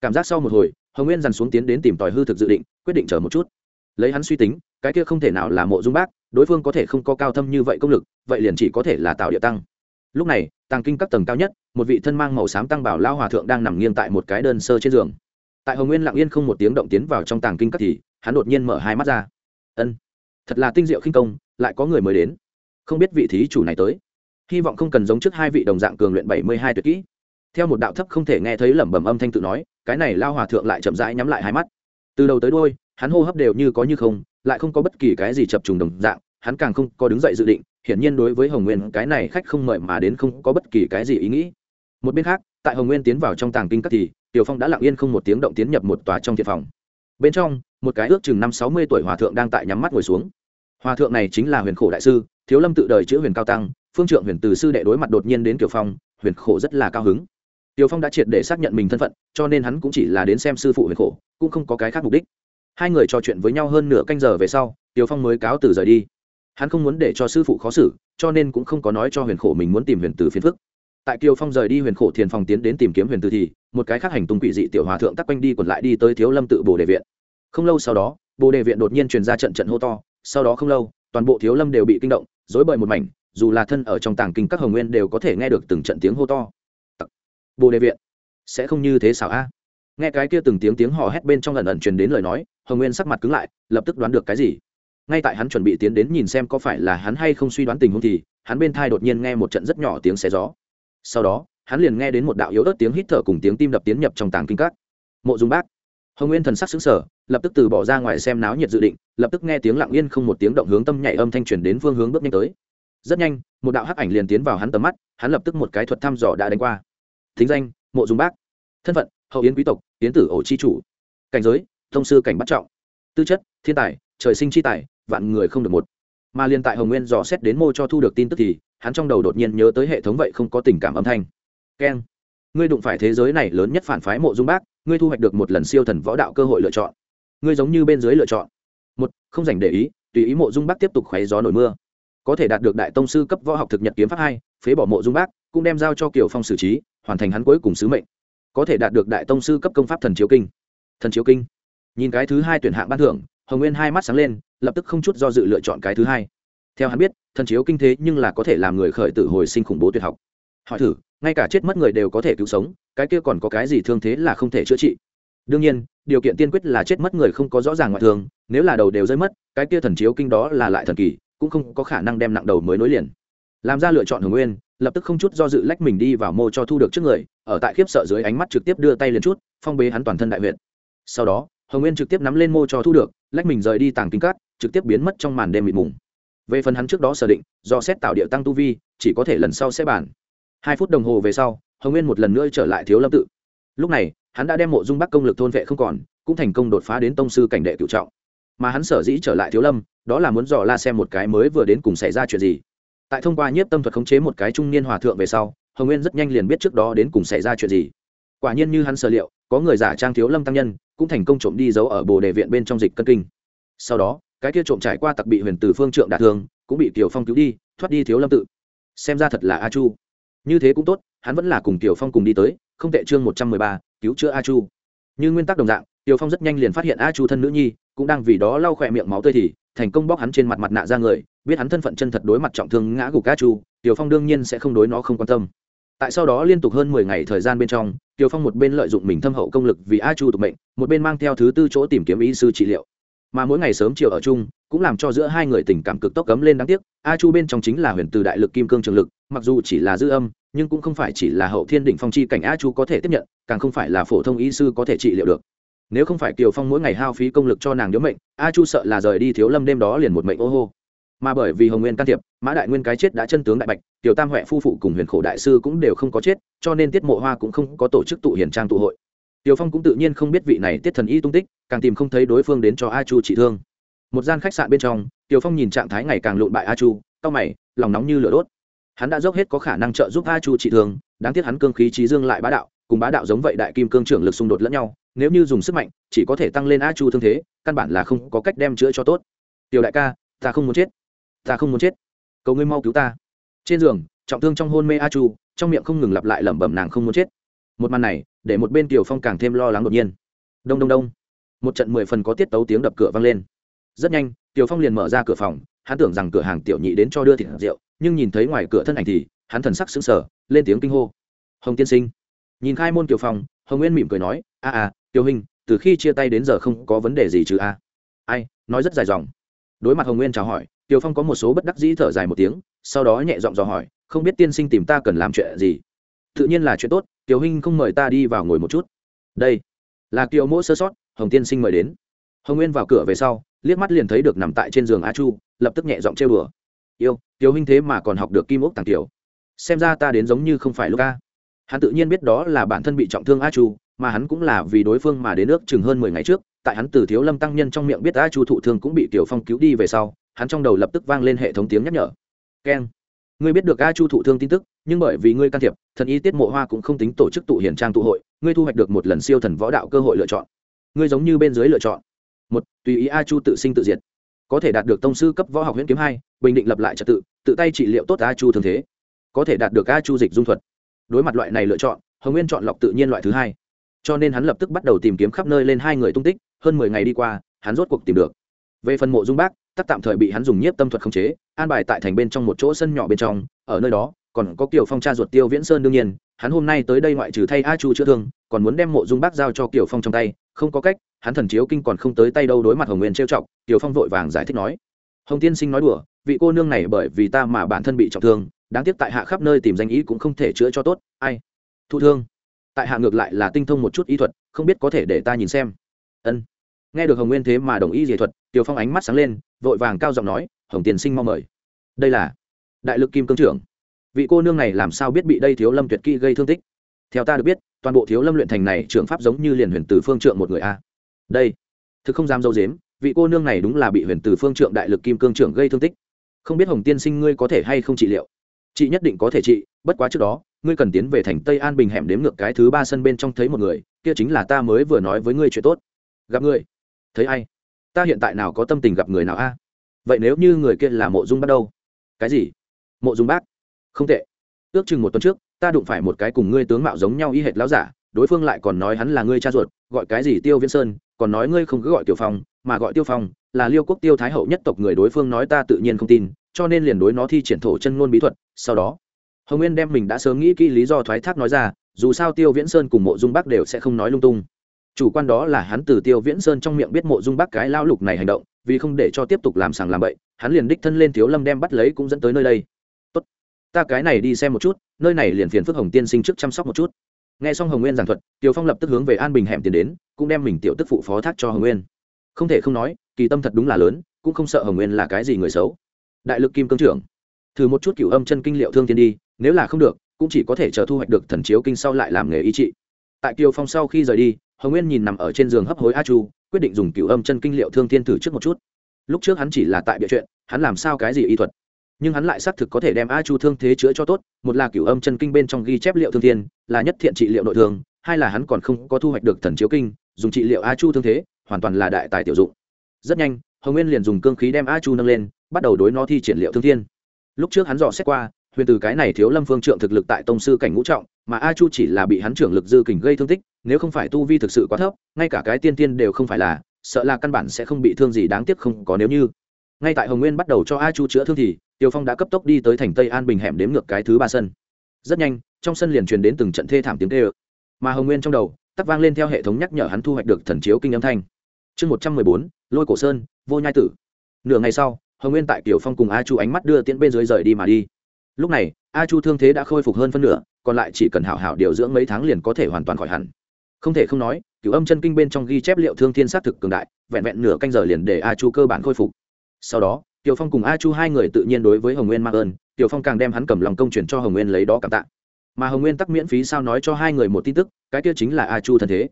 Cảm giác sau một hồi, hồng nguyên dằn xuống tiến đến tìm tòi hư thực dự định, quyết định chờ một chút. Lấy hắn suy tính, cái kia không thể nào là mộ dung bác, đối phương có thể không có cao thâm như vậy công lực, vậy liền chỉ có thể là tạo địa tăng. Lúc này, tàng kinh các tầng cao nhất, một vị thân mang màu xám tăng bảo lao hòa thượng đang nằm nghiêng tại một cái đơn sơ trên giường. Tại hồng nguyên lặng yên không một tiếng động tiến vào trong tàng kinh các thì, hắn đột nhiên mở hai mắt ra. Ân, thật là tinh diệu khinh công, lại có người mới đến. Không biết vị thí chủ này tới hy vọng không cần giống trước hai vị đồng dạng cường luyện bảy mươi hai tuyệt kỹ. Theo một đạo thấp không thể nghe thấy lẩm bẩm âm thanh tự nói, cái này lao hòa thượng lại chậm rãi nhắm lại hai mắt. Từ đầu tới đôi hắn hô hấp đều như có như không, lại không có bất kỳ cái gì chập trùng đồng dạng, hắn càng không có đứng dậy dự định, hiển nhiên đối với hồng nguyên, cái này khách không mời mà đến không có bất kỳ cái gì ý nghĩ. Một bên khác, tại hồng nguyên tiến vào trong tàng kinh các thì, tiểu phong đã lặng yên không một tiếng động tiến nhập một tòa trong thiện phòng. Bên trong, một cái ước chừng năm sáu mươi tuổi hòa thượng đang tại nhắm mắt ngồi xuống. Hòa thượng này chính là huyền khổ đại sư, thiếu lâm tự đời chữ huyền cao tăng phương trượng huyền từ sư đệ đối mặt đột nhiên đến kiểu phong, huyền khổ rất là cao hứng. Tiểu phong đã triệt để xác nhận mình thân phận, cho nên hắn cũng chỉ là đến xem sư phụ huyền khổ, cũng không có cái khác mục đích. Hai người trò chuyện với nhau hơn nửa canh giờ về sau, tiểu phong mới cáo từ rời đi. Hắn không muốn để cho sư phụ khó xử, cho nên cũng không có nói cho huyền khổ mình muốn tìm huyền từ phiền phức. Tại kiều phong rời đi huyền khổ thiền phòng tiến đến tìm kiếm huyền từ thì, một cái khác hành tung quỷ dị tiểu hòa thượng tắc quanh đi còn lại đi tới thiếu lâm tự bồ đề viện. Không lâu sau đó, bồ đề viện đột nhiên truyền ra trận trận hô to, sau đó không lâu, toàn bộ thiếu lâm đều bị kinh động dối bời một mảnh dù là thân ở trong tàng kinh các hồng nguyên đều có thể nghe được từng trận tiếng hô to. Bồ đề viện. Sẽ không như thế xảo a. Nghe cái kia từng tiếng tiếng hò hét bên trong lần ẩn truyền đến lời nói, hồng nguyên sắc mặt cứng lại, lập tức đoán được cái gì. Ngay tại hắn chuẩn bị tiến đến nhìn xem có phải là hắn hay không suy đoán tình huống thì, hắn bên thai đột nhiên nghe một trận rất nhỏ tiếng xé gió. Sau đó, hắn liền nghe đến một đạo yếu ớt tiếng hít thở cùng tiếng tim đập tiến nhập trong tàng kinh các. Mộ dung bác. Hồng nguyên thần sắc xứng sở lập tức từ bỏ ra ngoài xem náo nhiệt dự định, lập tức nghe tiếng lặng yên không một tiếng động hướng tâm nhảy âm thanh truyền đến phương hướng bước nhanh tới rất nhanh, một đạo hắc ảnh liền tiến vào hắn tầm mắt, hắn lập tức một cái thuật thăm dò đã đánh qua. Thính danh, mộ dung bác. Thân phận, hậu yến quý tộc, yến tử ổ chi chủ. Cảnh giới, thông sư cảnh bắt trọng. Tư chất, thiên tài, trời sinh chi tài, vạn người không được một. Mà liên tại hồng nguyên dò xét đến mô cho thu được tin tức thì, hắn trong đầu đột nhiên nhớ tới hệ thống vậy không có tình cảm âm thanh. Keng. Ngươi đụng phải thế giới này lớn nhất phản phái mộ dung bác, ngươi thu hoạch được một lần siêu thần võ đạo cơ hội lựa chọn. Ngươi giống như bên dưới lựa chọn. Một, không dành để ý, tùy ý mộ dung bác tiếp tục khoáy gió nổi mưa có thể đạt được đại tông sư cấp võ học thực nhật kiếm pháp hai, phế bỏ mộ dung bác, cũng đem giao cho kiều phong xử trí, hoàn thành hắn cuối cùng sứ mệnh. Có thể đạt được đại tông sư cấp công pháp thần chiếu kinh. Thần chiếu kinh. Nhìn cái thứ hai tuyển hạng ban thưởng, hồng nguyên hai mắt sáng lên, lập tức không chút do dự lựa chọn cái thứ hai. Theo hắn biết, thần chiếu kinh thế nhưng là có thể làm người khởi tử hồi sinh khủng bố tuyệt học. Hỏi thử, ngay cả chết mất người đều có thể cứu sống, cái kia còn có cái gì thương thế là không thể chữa trị? Đương nhiên, điều kiện tiên quyết là chết mất người không có rõ ràng ngoại thương nếu là đầu đều rơi mất, cái kia thần chiếu kinh đó là lại thần kỳ cũng không có khả năng đem nặng đầu mới nối liền. Làm ra lựa chọn hồng nguyên, lập tức không chút do dự lách mình đi vào mô cho thu được trước người, ở tại khiếp sợ dưới ánh mắt trực tiếp đưa tay lên chút, phong bế hắn toàn thân đại huyện sau đó, hồng nguyên trực tiếp nắm lên mô cho thu được, lách mình rời đi tàng kinh cát trực tiếp biến mất trong màn đêm mịt mùng. Về phần hắn trước đó sở định, do xét tạo địa tăng tu vi, chỉ có thể lần sau sẽ bàn. Hai phút đồng hồ về sau, hồng nguyên một lần nữa trở lại thiếu lâm tự. Lúc này, hắn đã đem mộ dung bắc công lực thôn vệ không còn, cũng thành công đột phá đến tông sư cảnh đệ cựu trọng mà hắn sở dĩ trở lại thiếu lâm, đó là muốn dò la xem một cái mới vừa đến cùng xảy ra chuyện gì. Tại thông qua nhiếp tâm thuật khống chế một cái trung niên hòa thượng về sau, hồng nguyên rất nhanh liền biết trước đó đến cùng xảy ra chuyện gì. Quả nhiên như hắn sở liệu, có người giả trang thiếu lâm tăng nhân, cũng thành công trộm đi giấu ở bồ đề viện bên trong dịch cân kinh. Sau đó, cái kia trộm trải qua tặc bị huyền từ phương trượng đả thương, cũng bị tiểu phong cứu đi, thoát đi thiếu lâm tự. Xem ra thật là a chu. Như thế cũng tốt, hắn vẫn là cùng tiểu phong cùng đi tới, không tệ chương một trăm mười ba, cứu chữa a chu. Như nguyên tắc đồng dạng Tiêu phong rất nhanh liền phát hiện a chu thân nữ nhi, cũng đang vì đó lau khỏe miệng máu tươi thì, thành công bóc hắn trên mặt mặt nạ ra người, biết hắn thân phận chân thật đối mặt trọng thương ngã gục a chu, Tiêu phong đương nhiên sẽ không đối nó không quan tâm. Tại sau đó liên tục hơn mười ngày thời gian bên trong, Tiêu phong một bên lợi dụng mình thâm hậu công lực vì a chu tục mệnh, một bên mang theo thứ tư chỗ tìm kiếm y sư trị liệu. Mà mỗi ngày sớm chiều ở chung, cũng làm cho giữa hai người tình cảm cực tốc cấm lên đáng tiếc, a chu bên trong chính là huyền từ đại lực kim cương trường lực, mặc dù chỉ là dư âm, nhưng cũng không phải chỉ là hậu thiên đỉnh phong chi cảnh a chu có thể tiếp nhận, càng không phải là phổ thông y sư có thể trị liệu được nếu không phải kiều phong mỗi ngày hao phí công lực cho nàng nhớ mệnh, a chu sợ là rời đi thiếu lâm đêm đó liền một mệnh ô hô. Mà bởi vì hồng nguyên can thiệp, mã đại nguyên cái chết đã chân tướng đại bạch, tiểu tam huệ phu phụ cùng huyền khổ đại sư cũng đều không có chết, cho nên tiết mộ hoa cũng không có tổ chức tụ hiền trang tụ hội. Tiểu phong cũng tự nhiên không biết vị này tiết thần y tung tích, càng tìm không thấy đối phương đến cho a chu trị thương. Một gian khách sạn bên trong, tiểu phong nhìn trạng thái ngày càng lộn bại a chu, cau mày, lòng nóng như lửa đốt. Hắn đã dốc hết có khả năng trợ giúp a chu trị thương, đáng tiếc hắn cương khí trí dương lại bá đạo cùng bá đạo giống vậy đại kim cương trưởng lực xung đột lẫn nhau, nếu như dùng sức mạnh, chỉ có thể tăng lên a chu thương thế, căn bản là không có cách đem chữa cho tốt. Tiểu đại ca, ta không muốn chết. Ta không muốn chết. Cầu ngươi mau cứu ta. Trên giường, trọng thương trong hôn mê a chu, trong miệng không ngừng lặp lại lẩm bẩm nàng không muốn chết. Một màn này, để một bên tiểu phong càng thêm lo lắng đột nhiên. Đông đông đông. Một trận mười phần có tiết tấu tiếng đập cửa vang lên. Rất nhanh tiểu phong liền mở ra cửa phòng, hắn tưởng rằng cửa hàng tiểu nhị đến cho đưa thịt rượu, nhưng nhìn thấy ngoài cửa thân ảnh thì, hắn thần sắc sững sờ, lên tiếng kinh hô. Hồng tiên sinh nhìn khai môn Kiều phong, hồng nguyên mỉm cười nói, a a Kiều hình, từ khi chia tay đến giờ không có vấn đề gì chứ a? Ai? Nói rất dài dòng. Đối mặt hồng nguyên chào hỏi Kiều phong có một số bất đắc dĩ thở dài một tiếng, sau đó nhẹ giọng dò hỏi, không biết tiên sinh tìm ta cần làm chuyện gì? Tự nhiên là chuyện tốt Kiều huynh không mời ta đi vào ngồi một chút. Đây, là kiều mỗ sơ sót, hồng tiên sinh mời đến. Hồng nguyên vào cửa về sau, liếc mắt liền thấy được nằm tại trên giường a chu, lập tức nhẹ giọng trêu đùa, yêu Kiều huynh thế mà còn học được kim ốc tàng tiểu. Xem ra ta đến giống như không phải lúc a hắn tự nhiên biết đó là bản thân bị trọng thương a chu, mà hắn cũng là vì đối phương mà đến nước chừng hơn mười ngày trước, tại hắn từ thiếu lâm tăng nhân trong miệng biết a chu thụ thương cũng bị tiểu phong cứu đi về sau, hắn trong đầu lập tức vang lên hệ thống tiếng nhắc nhở. Keng ngươi biết được a chu thụ thương tin tức, nhưng bởi vì ngươi can thiệp, thần y tiết mộ hoa cũng không tính tổ chức tụ hiển trang tụ hội, ngươi thu hoạch được một lần siêu thần võ đạo cơ hội lựa chọn. Ngươi giống như bên dưới lựa chọn. Một, tùy ý a chu tự sinh tự diệt. Có thể đạt được tông sư cấp võ học huyễn kiếm hai, bình định lập lại trật tự tự tay trị liệu tốt a chu thường thế. Có thể đạt được a chu dịch dung thuật đối mặt loại này lựa chọn, hồng nguyên chọn lọc tự nhiên loại thứ hai. Cho nên hắn lập tức bắt đầu tìm kiếm khắp nơi lên hai người tung tích, hơn mười ngày đi qua, hắn rốt cuộc tìm được. Về phần mộ dung bác, tắc tạm thời bị hắn dùng nhiếp tâm thuật khống chế, an bài tại thành bên trong một chỗ sân nhỏ bên trong, ở nơi đó, còn có kiều phong cha ruột tiêu viễn sơn đương nhiên, hắn hôm nay tới đây ngoại trừ thay a chu chữa thương, còn muốn đem mộ dung bác giao cho kiều phong trong tay, không có cách, hắn thần chiếu kinh còn không tới tay đâu đối mặt hồng nguyên trêu chọc, kiều phong vội vàng giải thích nói. Hồng tiên sinh nói đùa, vị cô nương này bởi vì ta mà bản thân bị trọng thương đáng tiếc tại hạ khắp nơi tìm danh ý cũng không thể chữa cho tốt, ai? Thụ thương. Tại hạ ngược lại là tinh thông một chút ý thuật, không biết có thể để ta nhìn xem. Ân. Nghe được hồng nguyên thế mà đồng ý dị thuật tiều phong ánh mắt sáng lên, vội vàng cao giọng nói, hồng tiền sinh mong mời. Đây là đại lực kim cương trưởng. Vị cô nương này làm sao biết bị đây thiếu lâm tuyệt kỹ gây thương tích? Theo ta được biết, toàn bộ thiếu lâm luyện thành này trưởng pháp giống như liền huyền từ phương trượng một người a. Đây, thực không dám dâu dếm, vị cô nương này đúng là bị huyền từ phương trượng đại lực kim cương trưởng gây thương tích. Không biết hồng tiên sinh ngươi có thể hay không trị liệu? Chị nhất định có thể chị. bất quá trước đó, ngươi cần tiến về thành tây an bình hẻm đếm ngược cái thứ ba sân bên trong thấy một người, kia chính là ta mới vừa nói với ngươi chuyện tốt. Gặp ngươi. Thấy ai? Ta hiện tại nào có tâm tình gặp người nào a? Vậy nếu như người kia là mộ dung bắt đâu? Cái gì? Mộ dung bác? Không tệ. Ước chừng một tuần trước, ta đụng phải một cái cùng ngươi tướng mạo giống nhau y hệt láo giả, đối phương lại còn nói hắn là ngươi cha ruột, gọi cái gì tiêu viễn sơn, còn nói ngươi không cứ gọi tiểu phong, mà gọi tiêu phong là liêu quốc tiêu thái hậu nhất tộc người đối phương nói ta tự nhiên không tin cho nên liền đối nó thi triển thổ chân ngôn bí thuật, sau đó, hồng nguyên đem mình đã sớm nghĩ kỹ lý do thoái thác nói ra, dù sao tiêu viễn sơn cùng mộ dung bắc đều sẽ không nói lung tung. Chủ quan đó là hắn từ tiêu viễn sơn trong miệng biết mộ dung bắc cái lao lục này hành động, vì không để cho tiếp tục làm sàng làm bậy, hắn liền đích thân lên thiếu lâm đem bắt lấy cũng dẫn tới nơi đây. Tốt, ta cái này đi xem một chút, nơi này liền phiền phức hồng tiên sinh trước chăm sóc một chút. Nghe xong hồng nguyên giảng thuật, tiêu phong lập tức hướng về an bình hẻm tiến đến, cũng đem mình tiểu tức phụ phó thác cho hồng nguyên. Không thể không nói, kỳ tâm thật đúng là lớn, cũng không sợ hồng nguyên là cái gì người xấu đại lực kim cương trưởng. Thử một chút cửu âm chân kinh liệu thương thiên đi nếu là không được cũng chỉ có thể chờ thu hoạch được thần chiếu kinh sau lại làm nghề y trị. Tại kiều phong sau khi rời đi hồng nguyên nhìn nằm ở trên giường hấp hối a chu quyết định dùng cửu âm chân kinh liệu thương thiên thử trước một chút. Lúc trước hắn chỉ là tại địa chuyện hắn làm sao cái gì y thuật? Nhưng hắn lại xác thực có thể đem a chu thương thế chữa cho tốt một là cửu âm chân kinh bên trong ghi chép liệu thương thiên, là nhất thiện trị liệu nội thương hai là hắn còn không có thu hoạch được thần chiếu kinh dùng trị liệu a chu thương thế hoàn toàn là đại tài tiểu dụng. Rất nhanh hồng nguyên liền dùng cương khí đem a chu nâng lên, bắt đầu đối nó thi triển liệu thương thiên. Lúc trước hắn dò xét qua, huyền từ cái này thiếu lâm phương trượng thực lực tại tông sư cảnh ngũ trọng, mà a chu chỉ là bị hắn trưởng lực dư kình gây thương tích, nếu không phải tu vi thực sự quá thấp, ngay cả cái tiên tiên đều không phải là, sợ là căn bản sẽ không bị thương gì đáng tiếc không có nếu như. Ngay tại hồng nguyên bắt đầu cho a chu chữa thương thì, tiêu phong đã cấp tốc đi tới thành tây an bình hẻm đếm ngược cái thứ ba sân. Rất nhanh, trong sân liền truyền đến từng trận thê thảm tiếng tê ơ mà hồng nguyên trong đầu, tắc vang lên theo hệ thống nhắc nhở hắn thu hoạch được thần chiếu kinh âm thanh. Chương một trăm mười bốn, lôi cổ sơn vô nhai tử. Nửa ngày sau, hồng nguyên tại kiểu phong cùng a chu ánh mắt đưa tiễn bên dưới rời đi mà đi. Lúc này, a chu thương thế đã khôi phục hơn phân nửa, còn lại chỉ cần hảo hảo điều dưỡng mấy tháng liền có thể hoàn toàn khỏi hẳn. Không thể không nói, cửu âm chân kinh bên trong ghi chép liệu thương thiên sát thực cường đại, vẹn vẹn nửa canh giờ liền để a chu cơ bản khôi phục. Sau đó tiểu phong cùng a chu hai người tự nhiên đối với hồng nguyên mang ơn tiểu phong càng đem hắn cầm lòng công chuyển cho hồng nguyên lấy đó cảm tạ. Mà hồng nguyên tắc miễn phí sao nói cho hai người một tin tức, cái kia chính là a chu thân thế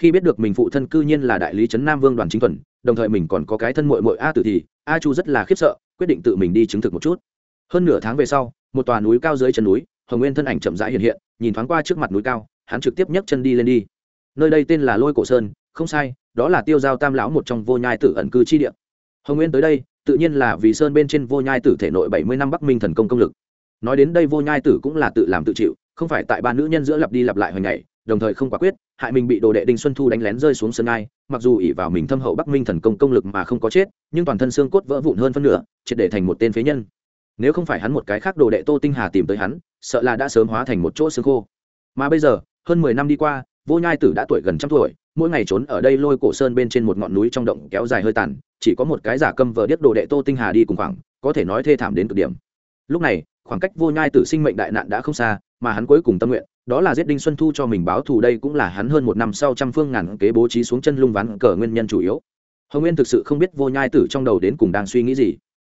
khi biết được mình phụ thân cư nhiên là đại lý trấn nam vương đoàn chính thuần, đồng thời mình còn có cái thân mội mội a tử thì, a chu rất là khiếp sợ, quyết định tự mình đi chứng thực một chút. Hơn nửa tháng về sau, một tòa núi cao dưới chân núi, hồng nguyên thân ảnh chậm rãi hiện hiện, nhìn thoáng qua trước mặt núi cao, hắn trực tiếp nhấc chân đi lên đi. Nơi đây tên là lôi cổ sơn, không sai, đó là tiêu giao tam lão một trong vô nhai tử ẩn cư chi địa. Hồng nguyên tới đây, tự nhiên là vì sơn bên trên vô nhai tử thể nội bảy mươi năm bắc minh thần công công lực. Nói đến đây vô nhai tử cũng là tự làm tự chịu, không phải tại ba nữ nhân giữa lặp đi lặp lại hồi ngày đồng thời không quả quyết, hại mình bị đồ đệ đinh xuân thu đánh lén rơi xuống sân ngai mặc dù ỉ vào mình thâm hậu bắc minh thần công công lực mà không có chết, nhưng toàn thân xương cốt vỡ vụn hơn phân nửa, triệt để thành một tên phế nhân. Nếu không phải hắn một cái khác đồ đệ tô tinh hà tìm tới hắn, sợ là đã sớm hóa thành một chỗ xương khô. Mà bây giờ, hơn mười năm đi qua, vô nhai tử đã tuổi gần trăm tuổi, mỗi ngày trốn ở đây lôi cổ sơn bên trên một ngọn núi trong động kéo dài hơi tàn, chỉ có một cái giả câm vờ điếc đồ đệ tô tinh hà đi cùng khoảng, có thể nói thê thảm đến cực điểm. Lúc này khoảng cách vô nhai tử sinh mệnh đại nạn đã không xa, mà hắn cuối cùng tâm nguyện, đó là giết đinh xuân thu cho mình báo thù đây cũng là hắn hơn một năm sau trăm phương ngàn kế bố trí xuống chân lung ván cờ nguyên nhân chủ yếu. Hồng nguyên thực sự không biết vô nhai tử trong đầu đến cùng đang suy nghĩ gì.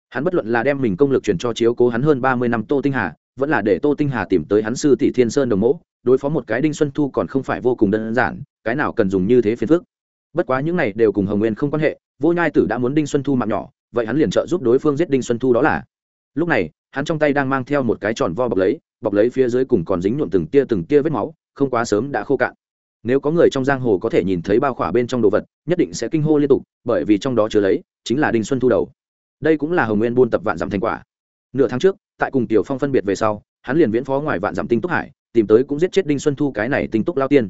Hắn bất luận là đem mình công lực truyền cho chiếu cố hắn hơn ba mươi năm tô tinh hà, vẫn là để tô tinh hà tìm tới hắn sư tỷ thiên sơn đồng mẫu đối phó một cái đinh xuân thu còn không phải vô cùng đơn giản, cái nào cần dùng như thế phiền phức. Bất quá những này đều cùng hồng nguyên không quan hệ, vô nhai tử đã muốn đinh xuân thu mạng nhỏ, vậy hắn liền trợ giúp đối phương giết đinh xuân thu đó là. Lúc này hắn trong tay đang mang theo một cái tròn vo bọc lấy bọc lấy phía dưới cùng còn dính nhuộm từng tia từng tia vết máu, không quá sớm đã khô cạn. Nếu có người trong giang hồ có thể nhìn thấy bao khỏa bên trong đồ vật, nhất định sẽ kinh hô liên tục, bởi vì trong đó chứa lấy chính là đinh xuân thu đầu. Đây cũng là hồng nguyên buôn tập vạn giảm thành quả. Nửa tháng trước, tại cùng tiểu phong phân biệt về sau, hắn liền viễn phó ngoài vạn giảm tinh túc hải, tìm tới cũng giết chết đinh xuân thu cái này tinh túc lao tiên.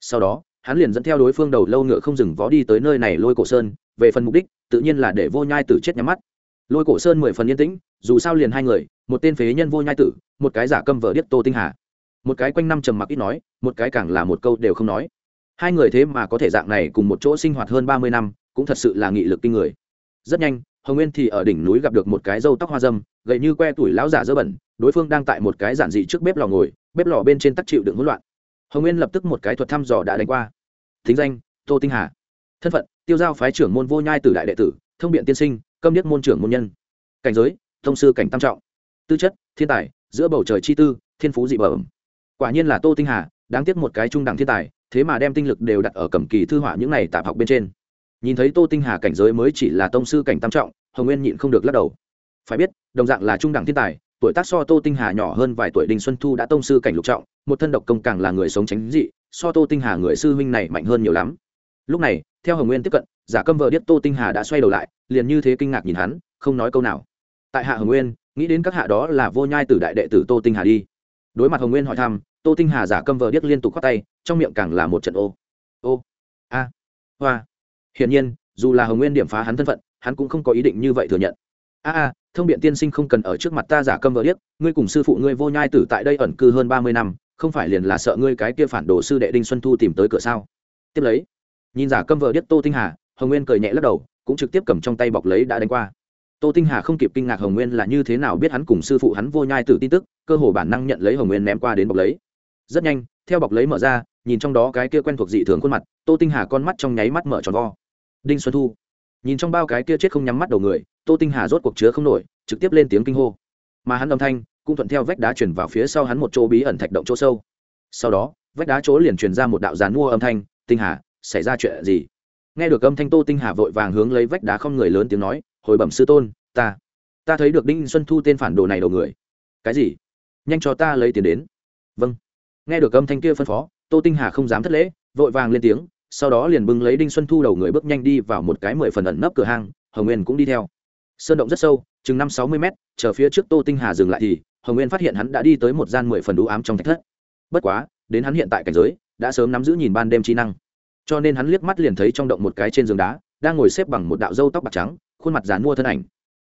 Sau đó, hắn liền dẫn theo đối phương đầu lâu ngựa không dừng vó đi tới nơi này lôi cổ sơn, về phần mục đích, tự nhiên là để vô nhai tử chết nhắm mắt lôi cổ sơn mười phần yên tĩnh, dù sao liền hai người, một tên phế nhân vô nhai tử, một cái giả câm vợ điếc tô tinh hà. Một cái quanh năm trầm mặc ít nói, một cái càng là một câu đều không nói. Hai người thế mà có thể dạng này cùng một chỗ sinh hoạt hơn ba mươi năm, cũng thật sự là nghị lực kinh người. Rất nhanh, hồng nguyên thì ở đỉnh núi gặp được một cái râu tóc hoa dâm gậy như que tuổi lão giả dơ bẩn, đối phương đang tại một cái giản dị trước bếp lò ngồi, bếp lò bên trên tắc chịu đựng hỗn loạn. Hồng nguyên lập tức một cái thuật thăm dò đã đánh qua. Thính danh, tô tinh hà. Thân phận, tiêu giao phái trưởng môn vô nhai tử đại đệ tử, thông biện tiên sinh câm điếc môn trưởng môn nhân. Cảnh giới, thông sư cảnh tam trọng. Tư chất, thiên tài, giữa bầu trời chi tư, thiên phú dị bẩm. Quả nhiên là tô tinh hà, đáng tiếc một cái trung đẳng thiên tài, thế mà đem tinh lực đều đặt ở cầm kỳ thư họa những này tạp học bên trên. Nhìn thấy tô tinh hà cảnh giới mới chỉ là tông sư cảnh tam trọng, hồng nguyên nhịn không được lắc đầu. Phải biết, đồng dạng là trung đẳng thiên tài, tuổi tác so tô tinh hà nhỏ hơn vài tuổi đinh xuân thu đã tông sư cảnh lục trọng, một thân độc công càng là người sống tránh dị, so tô tinh hà người sư huynh này mạnh hơn nhiều lắm. Lúc này, theo hồng nguyên tiếp cận giả câm vợ điếc tô tinh hà đã xoay đầu lại, liền như thế kinh ngạc nhìn hắn, không nói câu nào. Tại hạ hồng nguyên, nghĩ đến các hạ đó là vô nhai tử đại đệ tử tô tinh hà đi. Đối mặt hồng nguyên hỏi thăm, tô tinh hà giả câm vợ điếc liên tục khoác tay, trong miệng càng là một trận ô. Ô, a, hoa. Hiển nhiên, dù là hồng nguyên điểm phá hắn thân phận, hắn cũng không có ý định như vậy thừa nhận. A a, thông biện tiên sinh không cần ở trước mặt ta giả câm vợ điếc, ngươi cùng sư phụ ngươi vô nhai tử tại đây ẩn cư hơn ba mươi năm, không phải liền là sợ ngươi cái kia phản đồ sư đệ đinh xuân thu tìm tới cửa sao? Tiếp lấy, nhìn giả câm vợ điếc tô tinh hà hồng nguyên cười nhẹ lắc đầu, cũng trực tiếp cầm trong tay bọc lấy đã đánh qua. Tô tinh hà không kịp kinh ngạc hồng nguyên là như thế nào biết hắn cùng sư phụ hắn vô nhai tử tin tức, cơ hồ bản năng nhận lấy hồng nguyên ném qua đến bọc lấy. Rất nhanh, theo bọc lấy mở ra, nhìn trong đó cái kia quen thuộc dị thường khuôn mặt, tô tinh hà con mắt trong nháy mắt mở tròn vo. Đinh xuân thu. Nhìn trong bao cái kia chết không nhắm mắt đầu người, tô tinh hà rốt cuộc chứa không nổi, trực tiếp lên tiếng kinh hô. Mà hắn âm thanh cũng thuận theo vách đá chuyển vào phía sau hắn một chỗ bí ẩn thạch động chỗ sâu. Sau đó, vách đá chỗ liền truyền ra một đạo giàn mua âm thanh, tinh hà, xảy ra chuyện gì? Nghe được âm thanh tô tinh hà vội vàng hướng lấy vách đá không người lớn tiếng nói, hồi bẩm sư tôn, ta ta thấy được đinh xuân thu tên phản đồ này đầu người. Cái gì? Nhanh cho ta lấy tiền đến. Vâng. Nghe được âm thanh kia phân phó, tô tinh hà không dám thất lễ, vội vàng lên tiếng, sau đó liền bưng lấy đinh xuân thu đầu người bước nhanh đi vào một cái mười phần ẩn nấp cửa hang, hồng nguyên cũng đi theo. Sơn động rất sâu, chừng năm sáu mươi mét, chờ phía trước tô tinh hà dừng lại thì, hồng nguyên phát hiện hắn đã đi tới một gian mười phần đủ ám trong thạch thất. Bất quá, đến hắn hiện tại cảnh giới, đã sớm nắm giữ nhìn ban đêm trí năng cho nên hắn liếc mắt liền thấy trong động một cái trên giường đá, đang ngồi xếp bằng một đạo râu tóc bạc trắng, khuôn mặt dán mua thân ảnh.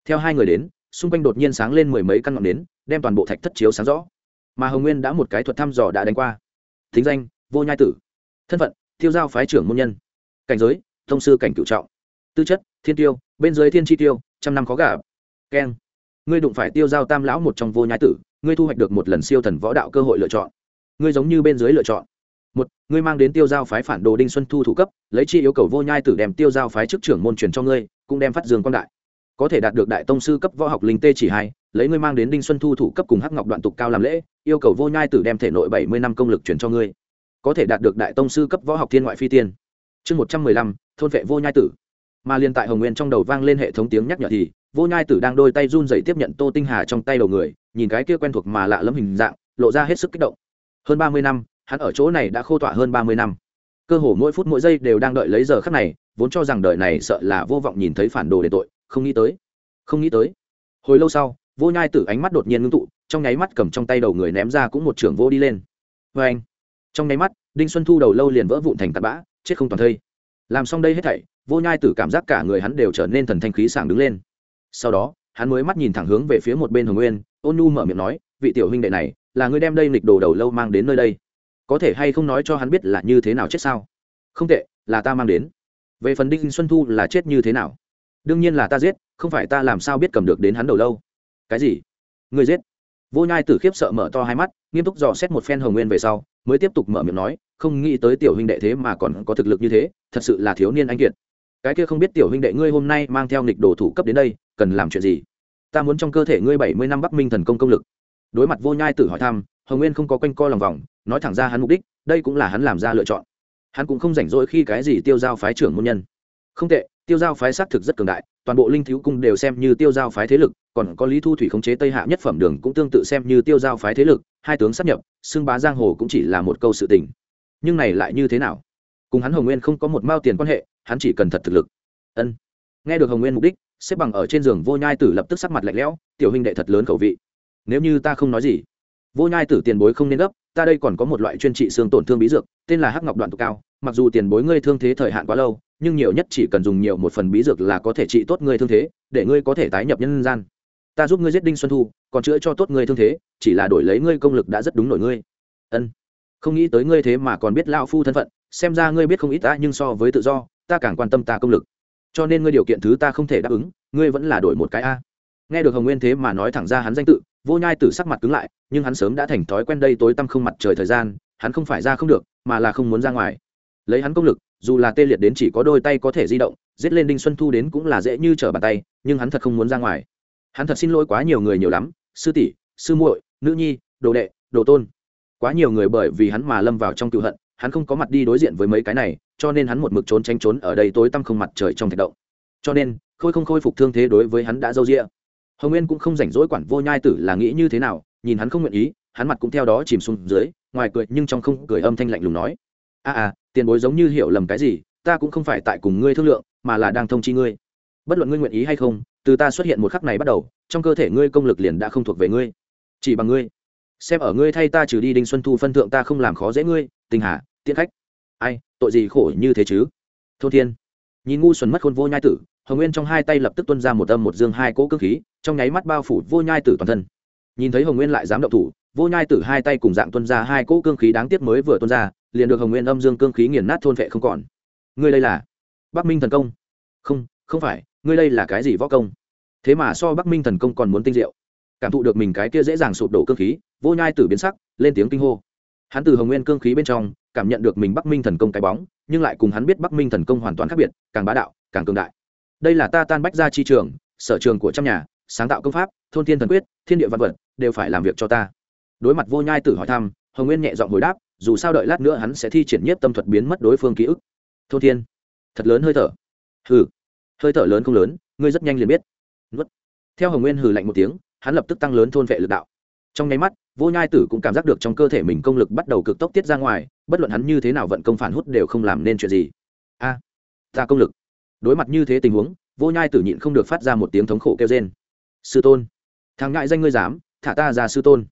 Theo hai người đến, xung quanh đột nhiên sáng lên mười mấy căn ngọn nến, đem toàn bộ thạch thất chiếu sáng rõ. Mà hồng nguyên đã một cái thuật thăm dò đã đánh qua. Thính danh, vô nhai tử. Thân phận tiêu giao phái trưởng môn nhân. Cảnh giới, thông sư cảnh cựu trọng. Tư chất, thiên tiêu, bên dưới thiên chi tiêu, trăm năm khó gà keng. Ngươi đụng phải tiêu giao tam lão một trong vô nhai tử, ngươi thu hoạch được một lần siêu thần võ đạo cơ hội lựa chọn. Ngươi giống như bên dưới lựa chọn một, ngươi mang đến tiêu giao phái phản đồ đinh xuân thu thủ cấp, lấy chi yêu cầu vô nhai tử đem tiêu giao phái chức trưởng môn truyền cho ngươi, cũng đem phát dương quan đại. Có thể đạt được đại tông sư cấp võ học linh tê chỉ hai, lấy ngươi mang đến đinh xuân thu thủ cấp cùng hắc ngọc đoạn tục cao làm lễ, yêu cầu vô nhai tử đem thể nội bảy mươi năm công lực truyền cho ngươi. Có thể đạt được đại tông sư cấp võ học thiên ngoại phi tiên. Chương một trăm mười lăm, thôn vệ vô nhai tử. Mà liên tại hồng nguyên trong đầu vang lên hệ thống tiếng nhắc nhở thì, vô nhai tử đang đôi tay run dậy tiếp nhận tô tinh hà trong tay đầu người, nhìn cái kia quen thuộc mà lạ lẫm hình dạng, lộ ra hết sức kích động. Hơn ba mươi năm hắn ở chỗ này đã khô tỏa hơn ba mươi năm. Cơ hồ mỗi phút mỗi giây đều đang đợi lấy giờ khắc này, vốn cho rằng đời này sợ là vô vọng nhìn thấy phản đồ để tội, không nghĩ tới. Không nghĩ tới. Hồi lâu sau, vô nhai tử ánh mắt đột nhiên ngưng tụ, trong nháy mắt cầm trong tay đầu người ném ra cũng một trưởng vô đi lên. Vê anh, trong nháy mắt, đinh xuân thu đầu lâu liền vỡ vụn thành tạt bã, chết không toàn thây. Làm xong đây hết thảy, vô nhai tử cảm giác cả người hắn đều trở nên thần thanh khí sảng đứng lên. Sau đó, hắn mới mắt nhìn thẳng hướng về phía một bên hồng nguyên, ôn nu mở miệng nói, vị tiểu huynh đệ này, là người đem đây lịch đồ đầu lâu mang đến nơi đây có thể hay không nói cho hắn biết là như thế nào chết sao? Không tệ, là ta mang đến. Về phần đinh xuân thu là chết như thế nào? Đương nhiên là ta giết, không phải ta làm sao biết cầm được đến hắn đầu lâu. Cái gì? Người giết. Vô nhai tử khiếp sợ mở to hai mắt, nghiêm túc dò xét một phen hồng nguyên về sau, mới tiếp tục mở miệng nói, không nghĩ tới tiểu huynh đệ thế mà còn có thực lực như thế, thật sự là thiếu niên anh kiệt. Cái kia không biết tiểu huynh đệ ngươi hôm nay mang theo nghịch đồ thủ cấp đến đây, cần làm chuyện gì? Ta muốn trong cơ thể ngươi bảy mươi năm bắc minh thần công công lực. Đối mặt vô nhai tử hỏi thăm hồng nguyên không có quanh co lòng vòng, nói thẳng ra hắn mục đích, đây cũng là hắn làm ra lựa chọn. Hắn cũng không rảnh rỗi khi cái gì tiêu giao phái trưởng môn nhân. Không tệ, tiêu giao phái xác thực rất cường đại, toàn bộ linh thiếu cung đều xem như tiêu giao phái thế lực, còn có lý thu thủy khống chế tây hạ nhất phẩm đường cũng tương tự xem như tiêu giao phái thế lực, hai tướng sắp nhập, xưng bá giang hồ cũng chỉ là một câu sự tình. Nhưng này lại như thế nào? Cùng hắn hồng nguyên không có một mao tiền quan hệ, hắn chỉ cần thật thực lực. Ân. Nghe được hồng nguyên mục đích, xếp bằng ở trên giường vô nhai tử lập tức sắc mặt lạnh lẽo, tiểu huynh đệ thật lớn khẩu vị. Nếu như ta không nói gì vô nhai tử tiền bối không nên gấp, ta đây còn có một loại chuyên trị xương tổn thương bí dược, tên là hắc ngọc đoạn tụ cao. Mặc dù tiền bối ngươi thương thế thời hạn quá lâu, nhưng nhiều nhất chỉ cần dùng nhiều một phần bí dược là có thể trị tốt ngươi thương thế, để ngươi có thể tái nhập nhân gian. Ta giúp ngươi giết đinh xuân thu, còn chữa cho tốt ngươi thương thế, chỉ là đổi lấy ngươi công lực đã rất đúng nổi ngươi. Ân. Không nghĩ tới ngươi thế mà còn biết lao phu thân phận, xem ra ngươi biết không ít ta, nhưng so với tự do, ta càng quan tâm ta công lực. Cho nên ngươi điều kiện thứ ta không thể đáp ứng, ngươi vẫn là đổi một cái a. Nghe được hồng nguyên thế mà nói thẳng ra hắn danh tự vô nhai tử sắc mặt cứng lại, nhưng hắn sớm đã thành thói quen đây tối tăm không mặt trời thời gian, hắn không phải ra không được, mà là không muốn ra ngoài. Lấy hắn công lực, dù là tê liệt đến chỉ có đôi tay có thể di động, giết lên đinh xuân thu đến cũng là dễ như trở bàn tay, nhưng hắn thật không muốn ra ngoài. Hắn thật xin lỗi quá nhiều người nhiều lắm, sư tỷ, sư muội, nữ nhi, đồ đệ, đồ tôn. Quá nhiều người bởi vì hắn mà lâm vào trong cựu hận, hắn không có mặt đi đối diện với mấy cái này, cho nên hắn một mực trốn tránh trốn ở đây tối tăm không mặt trời trong thạch động. Cho nên, khôi không khôi phục thương thế đối với hắn đã dâu rĩa hồng nguyên cũng không rảnh rỗi quản vô nhai tử là nghĩ như thế nào nhìn hắn không nguyện ý hắn mặt cũng theo đó chìm xuống dưới ngoài cười nhưng trong không cười âm thanh lạnh lùng nói a à, à tiền bối giống như hiểu lầm cái gì ta cũng không phải tại cùng ngươi thương lượng mà là đang thông chi ngươi. Bất luận ngươi nguyện ý hay không từ ta xuất hiện một khắc này bắt đầu trong cơ thể ngươi công lực liền đã không thuộc về ngươi. Chỉ bằng ngươi. Xem ở ngươi thay ta trừ đi đinh xuân thu phân thượng ta không làm khó dễ ngươi tình hà tiễn khách. Ai tội gì khổ như thế chứ? Thô thiên. Nhìn ngu xuẩn mất khôn vô nhai tử hồng nguyên trong hai tay lập tức tuân ra một âm một dương hai cỗ cơ khí, trong nháy mắt bao phủ vô nhai tử toàn thân. Nhìn thấy hồng nguyên lại dám động thủ, vô nhai tử hai tay cùng dạng tuân ra hai cỗ cương khí đáng tiếc mới vừa tuân ra, liền được hồng nguyên âm dương cương khí nghiền nát thôn vệ không còn. Ngươi đây là bắc minh thần công? Không không phải, ngươi đây là cái gì võ công? Thế mà so bắc minh thần công còn muốn tinh diệu. Cảm thụ được mình cái kia dễ dàng sụp đổ cương khí, vô nhai tử biến sắc, lên tiếng kinh hô. Hắn từ hồng nguyên cương khí bên trong, cảm nhận được mình bắc minh thần công cái bóng, nhưng lại cùng hắn biết bắc minh thần công hoàn toàn khác biệt, càng bá đạo, càng cường đại đây là ta tan bách ra chi trường, sở trường của trăm nhà, sáng tạo công pháp, thôn thiên thần quyết, thiên địa văn vật, đều phải làm việc cho ta. Đối mặt vô nhai tử hỏi thăm, hồng nguyên nhẹ giọng hồi đáp, dù sao đợi lát nữa hắn sẽ thi triển nhiếp tâm thuật biến mất đối phương ký ức. Thôn thiên, thật lớn hơi thở. Hừ, hơi thở lớn không lớn, ngươi rất nhanh liền biết. Nuốt. theo hồng nguyên hừ lạnh một tiếng, hắn lập tức tăng lớn thôn vệ lực đạo. Trong nháy mắt, vô nhai tử cũng cảm giác được trong cơ thể mình công lực bắt đầu cực tốc tiết ra ngoài, bất luận hắn như thế nào vận công phản hút đều không làm nên chuyện gì. A, ta công lực đối mặt như thế tình huống, vô nhai tử nhịn không được phát ra một tiếng thống khổ kêu trên sư tôn, thằng ngại danh ngươi dám, thả ta ra sư tôn.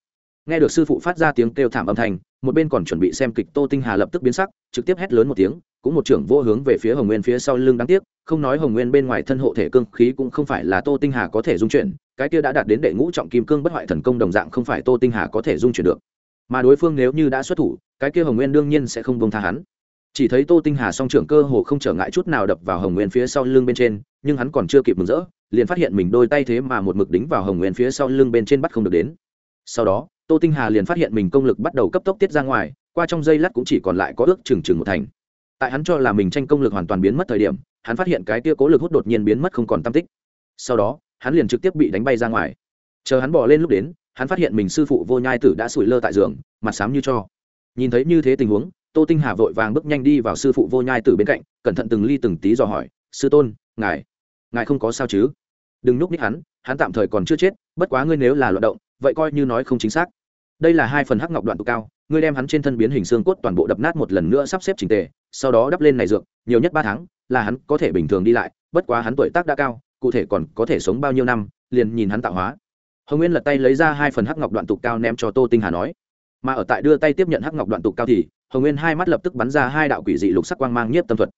Nghe được sư phụ phát ra tiếng kêu thảm âm thanh, một bên còn chuẩn bị xem kịch tô tinh hà lập tức biến sắc, trực tiếp hét lớn một tiếng, cũng một trưởng vô hướng về phía hồng nguyên phía sau lưng đáng tiếc, không nói hồng nguyên bên ngoài thân hộ thể cương khí cũng không phải là tô tinh hà có thể dung chuyển, cái kia đã đạt đến đệ ngũ trọng kim cương bất hoại thần công đồng dạng không phải tô tinh hà có thể dung chuyển được. Mà đối phương nếu như đã xuất thủ, cái kia hồng nguyên đương nhiên sẽ không bông tha hắn chỉ thấy tô tinh hà song trưởng cơ hồ không trở ngại chút nào đập vào hồng nguyên phía sau lưng bên trên, nhưng hắn còn chưa kịp mừng rỡ, liền phát hiện mình đôi tay thế mà một mực đính vào hồng nguyên phía sau lưng bên trên bắt không được đến. Sau đó, tô tinh hà liền phát hiện mình công lực bắt đầu cấp tốc tiết ra ngoài, qua trong dây lát cũng chỉ còn lại có ước chừng chừng một thành. Tại hắn cho là mình tranh công lực hoàn toàn biến mất thời điểm, hắn phát hiện cái tia cố lực hút đột nhiên biến mất không còn tam tích. Sau đó, hắn liền trực tiếp bị đánh bay ra ngoài. Chờ hắn bỏ lên lúc đến, hắn phát hiện mình sư phụ vô nhai tử đã sủi lơ tại giường, mặt xám như cho. Nhìn thấy như thế tình huống tô tinh hà vội vàng bước nhanh đi vào sư phụ vô nhai tử bên cạnh, cẩn thận từng ly từng tí dò hỏi, sư tôn, ngài ngài không có sao chứ? Đừng nhúc ních hắn hắn tạm thời còn chưa chết, bất quá ngươi nếu là loạt động, vậy coi như nói không chính xác. Đây là hai phần hắc ngọc đoạn tụ cao, ngươi đem hắn trên thân biến hình xương cốt toàn bộ đập nát một lần nữa sắp xếp trình tề, sau đó đắp lên này dược, nhiều nhất ba tháng, là hắn có thể bình thường đi lại, bất quá hắn tuổi tác đã cao, cụ thể còn có thể sống bao nhiêu năm, liền nhìn hắn tạo hóa. Hồng nguyên lật tay lấy ra hai phần hắc ngọc đoạn tục cao ném cho tô tinh hà nói. Mà ở tại đưa tay tiếp nhận hắc ngọc đoạn tục cao thì hồng nguyên hai mắt lập tức bắn ra hai đạo quỷ dị lục sắc quang mang nhiếp tâm thuật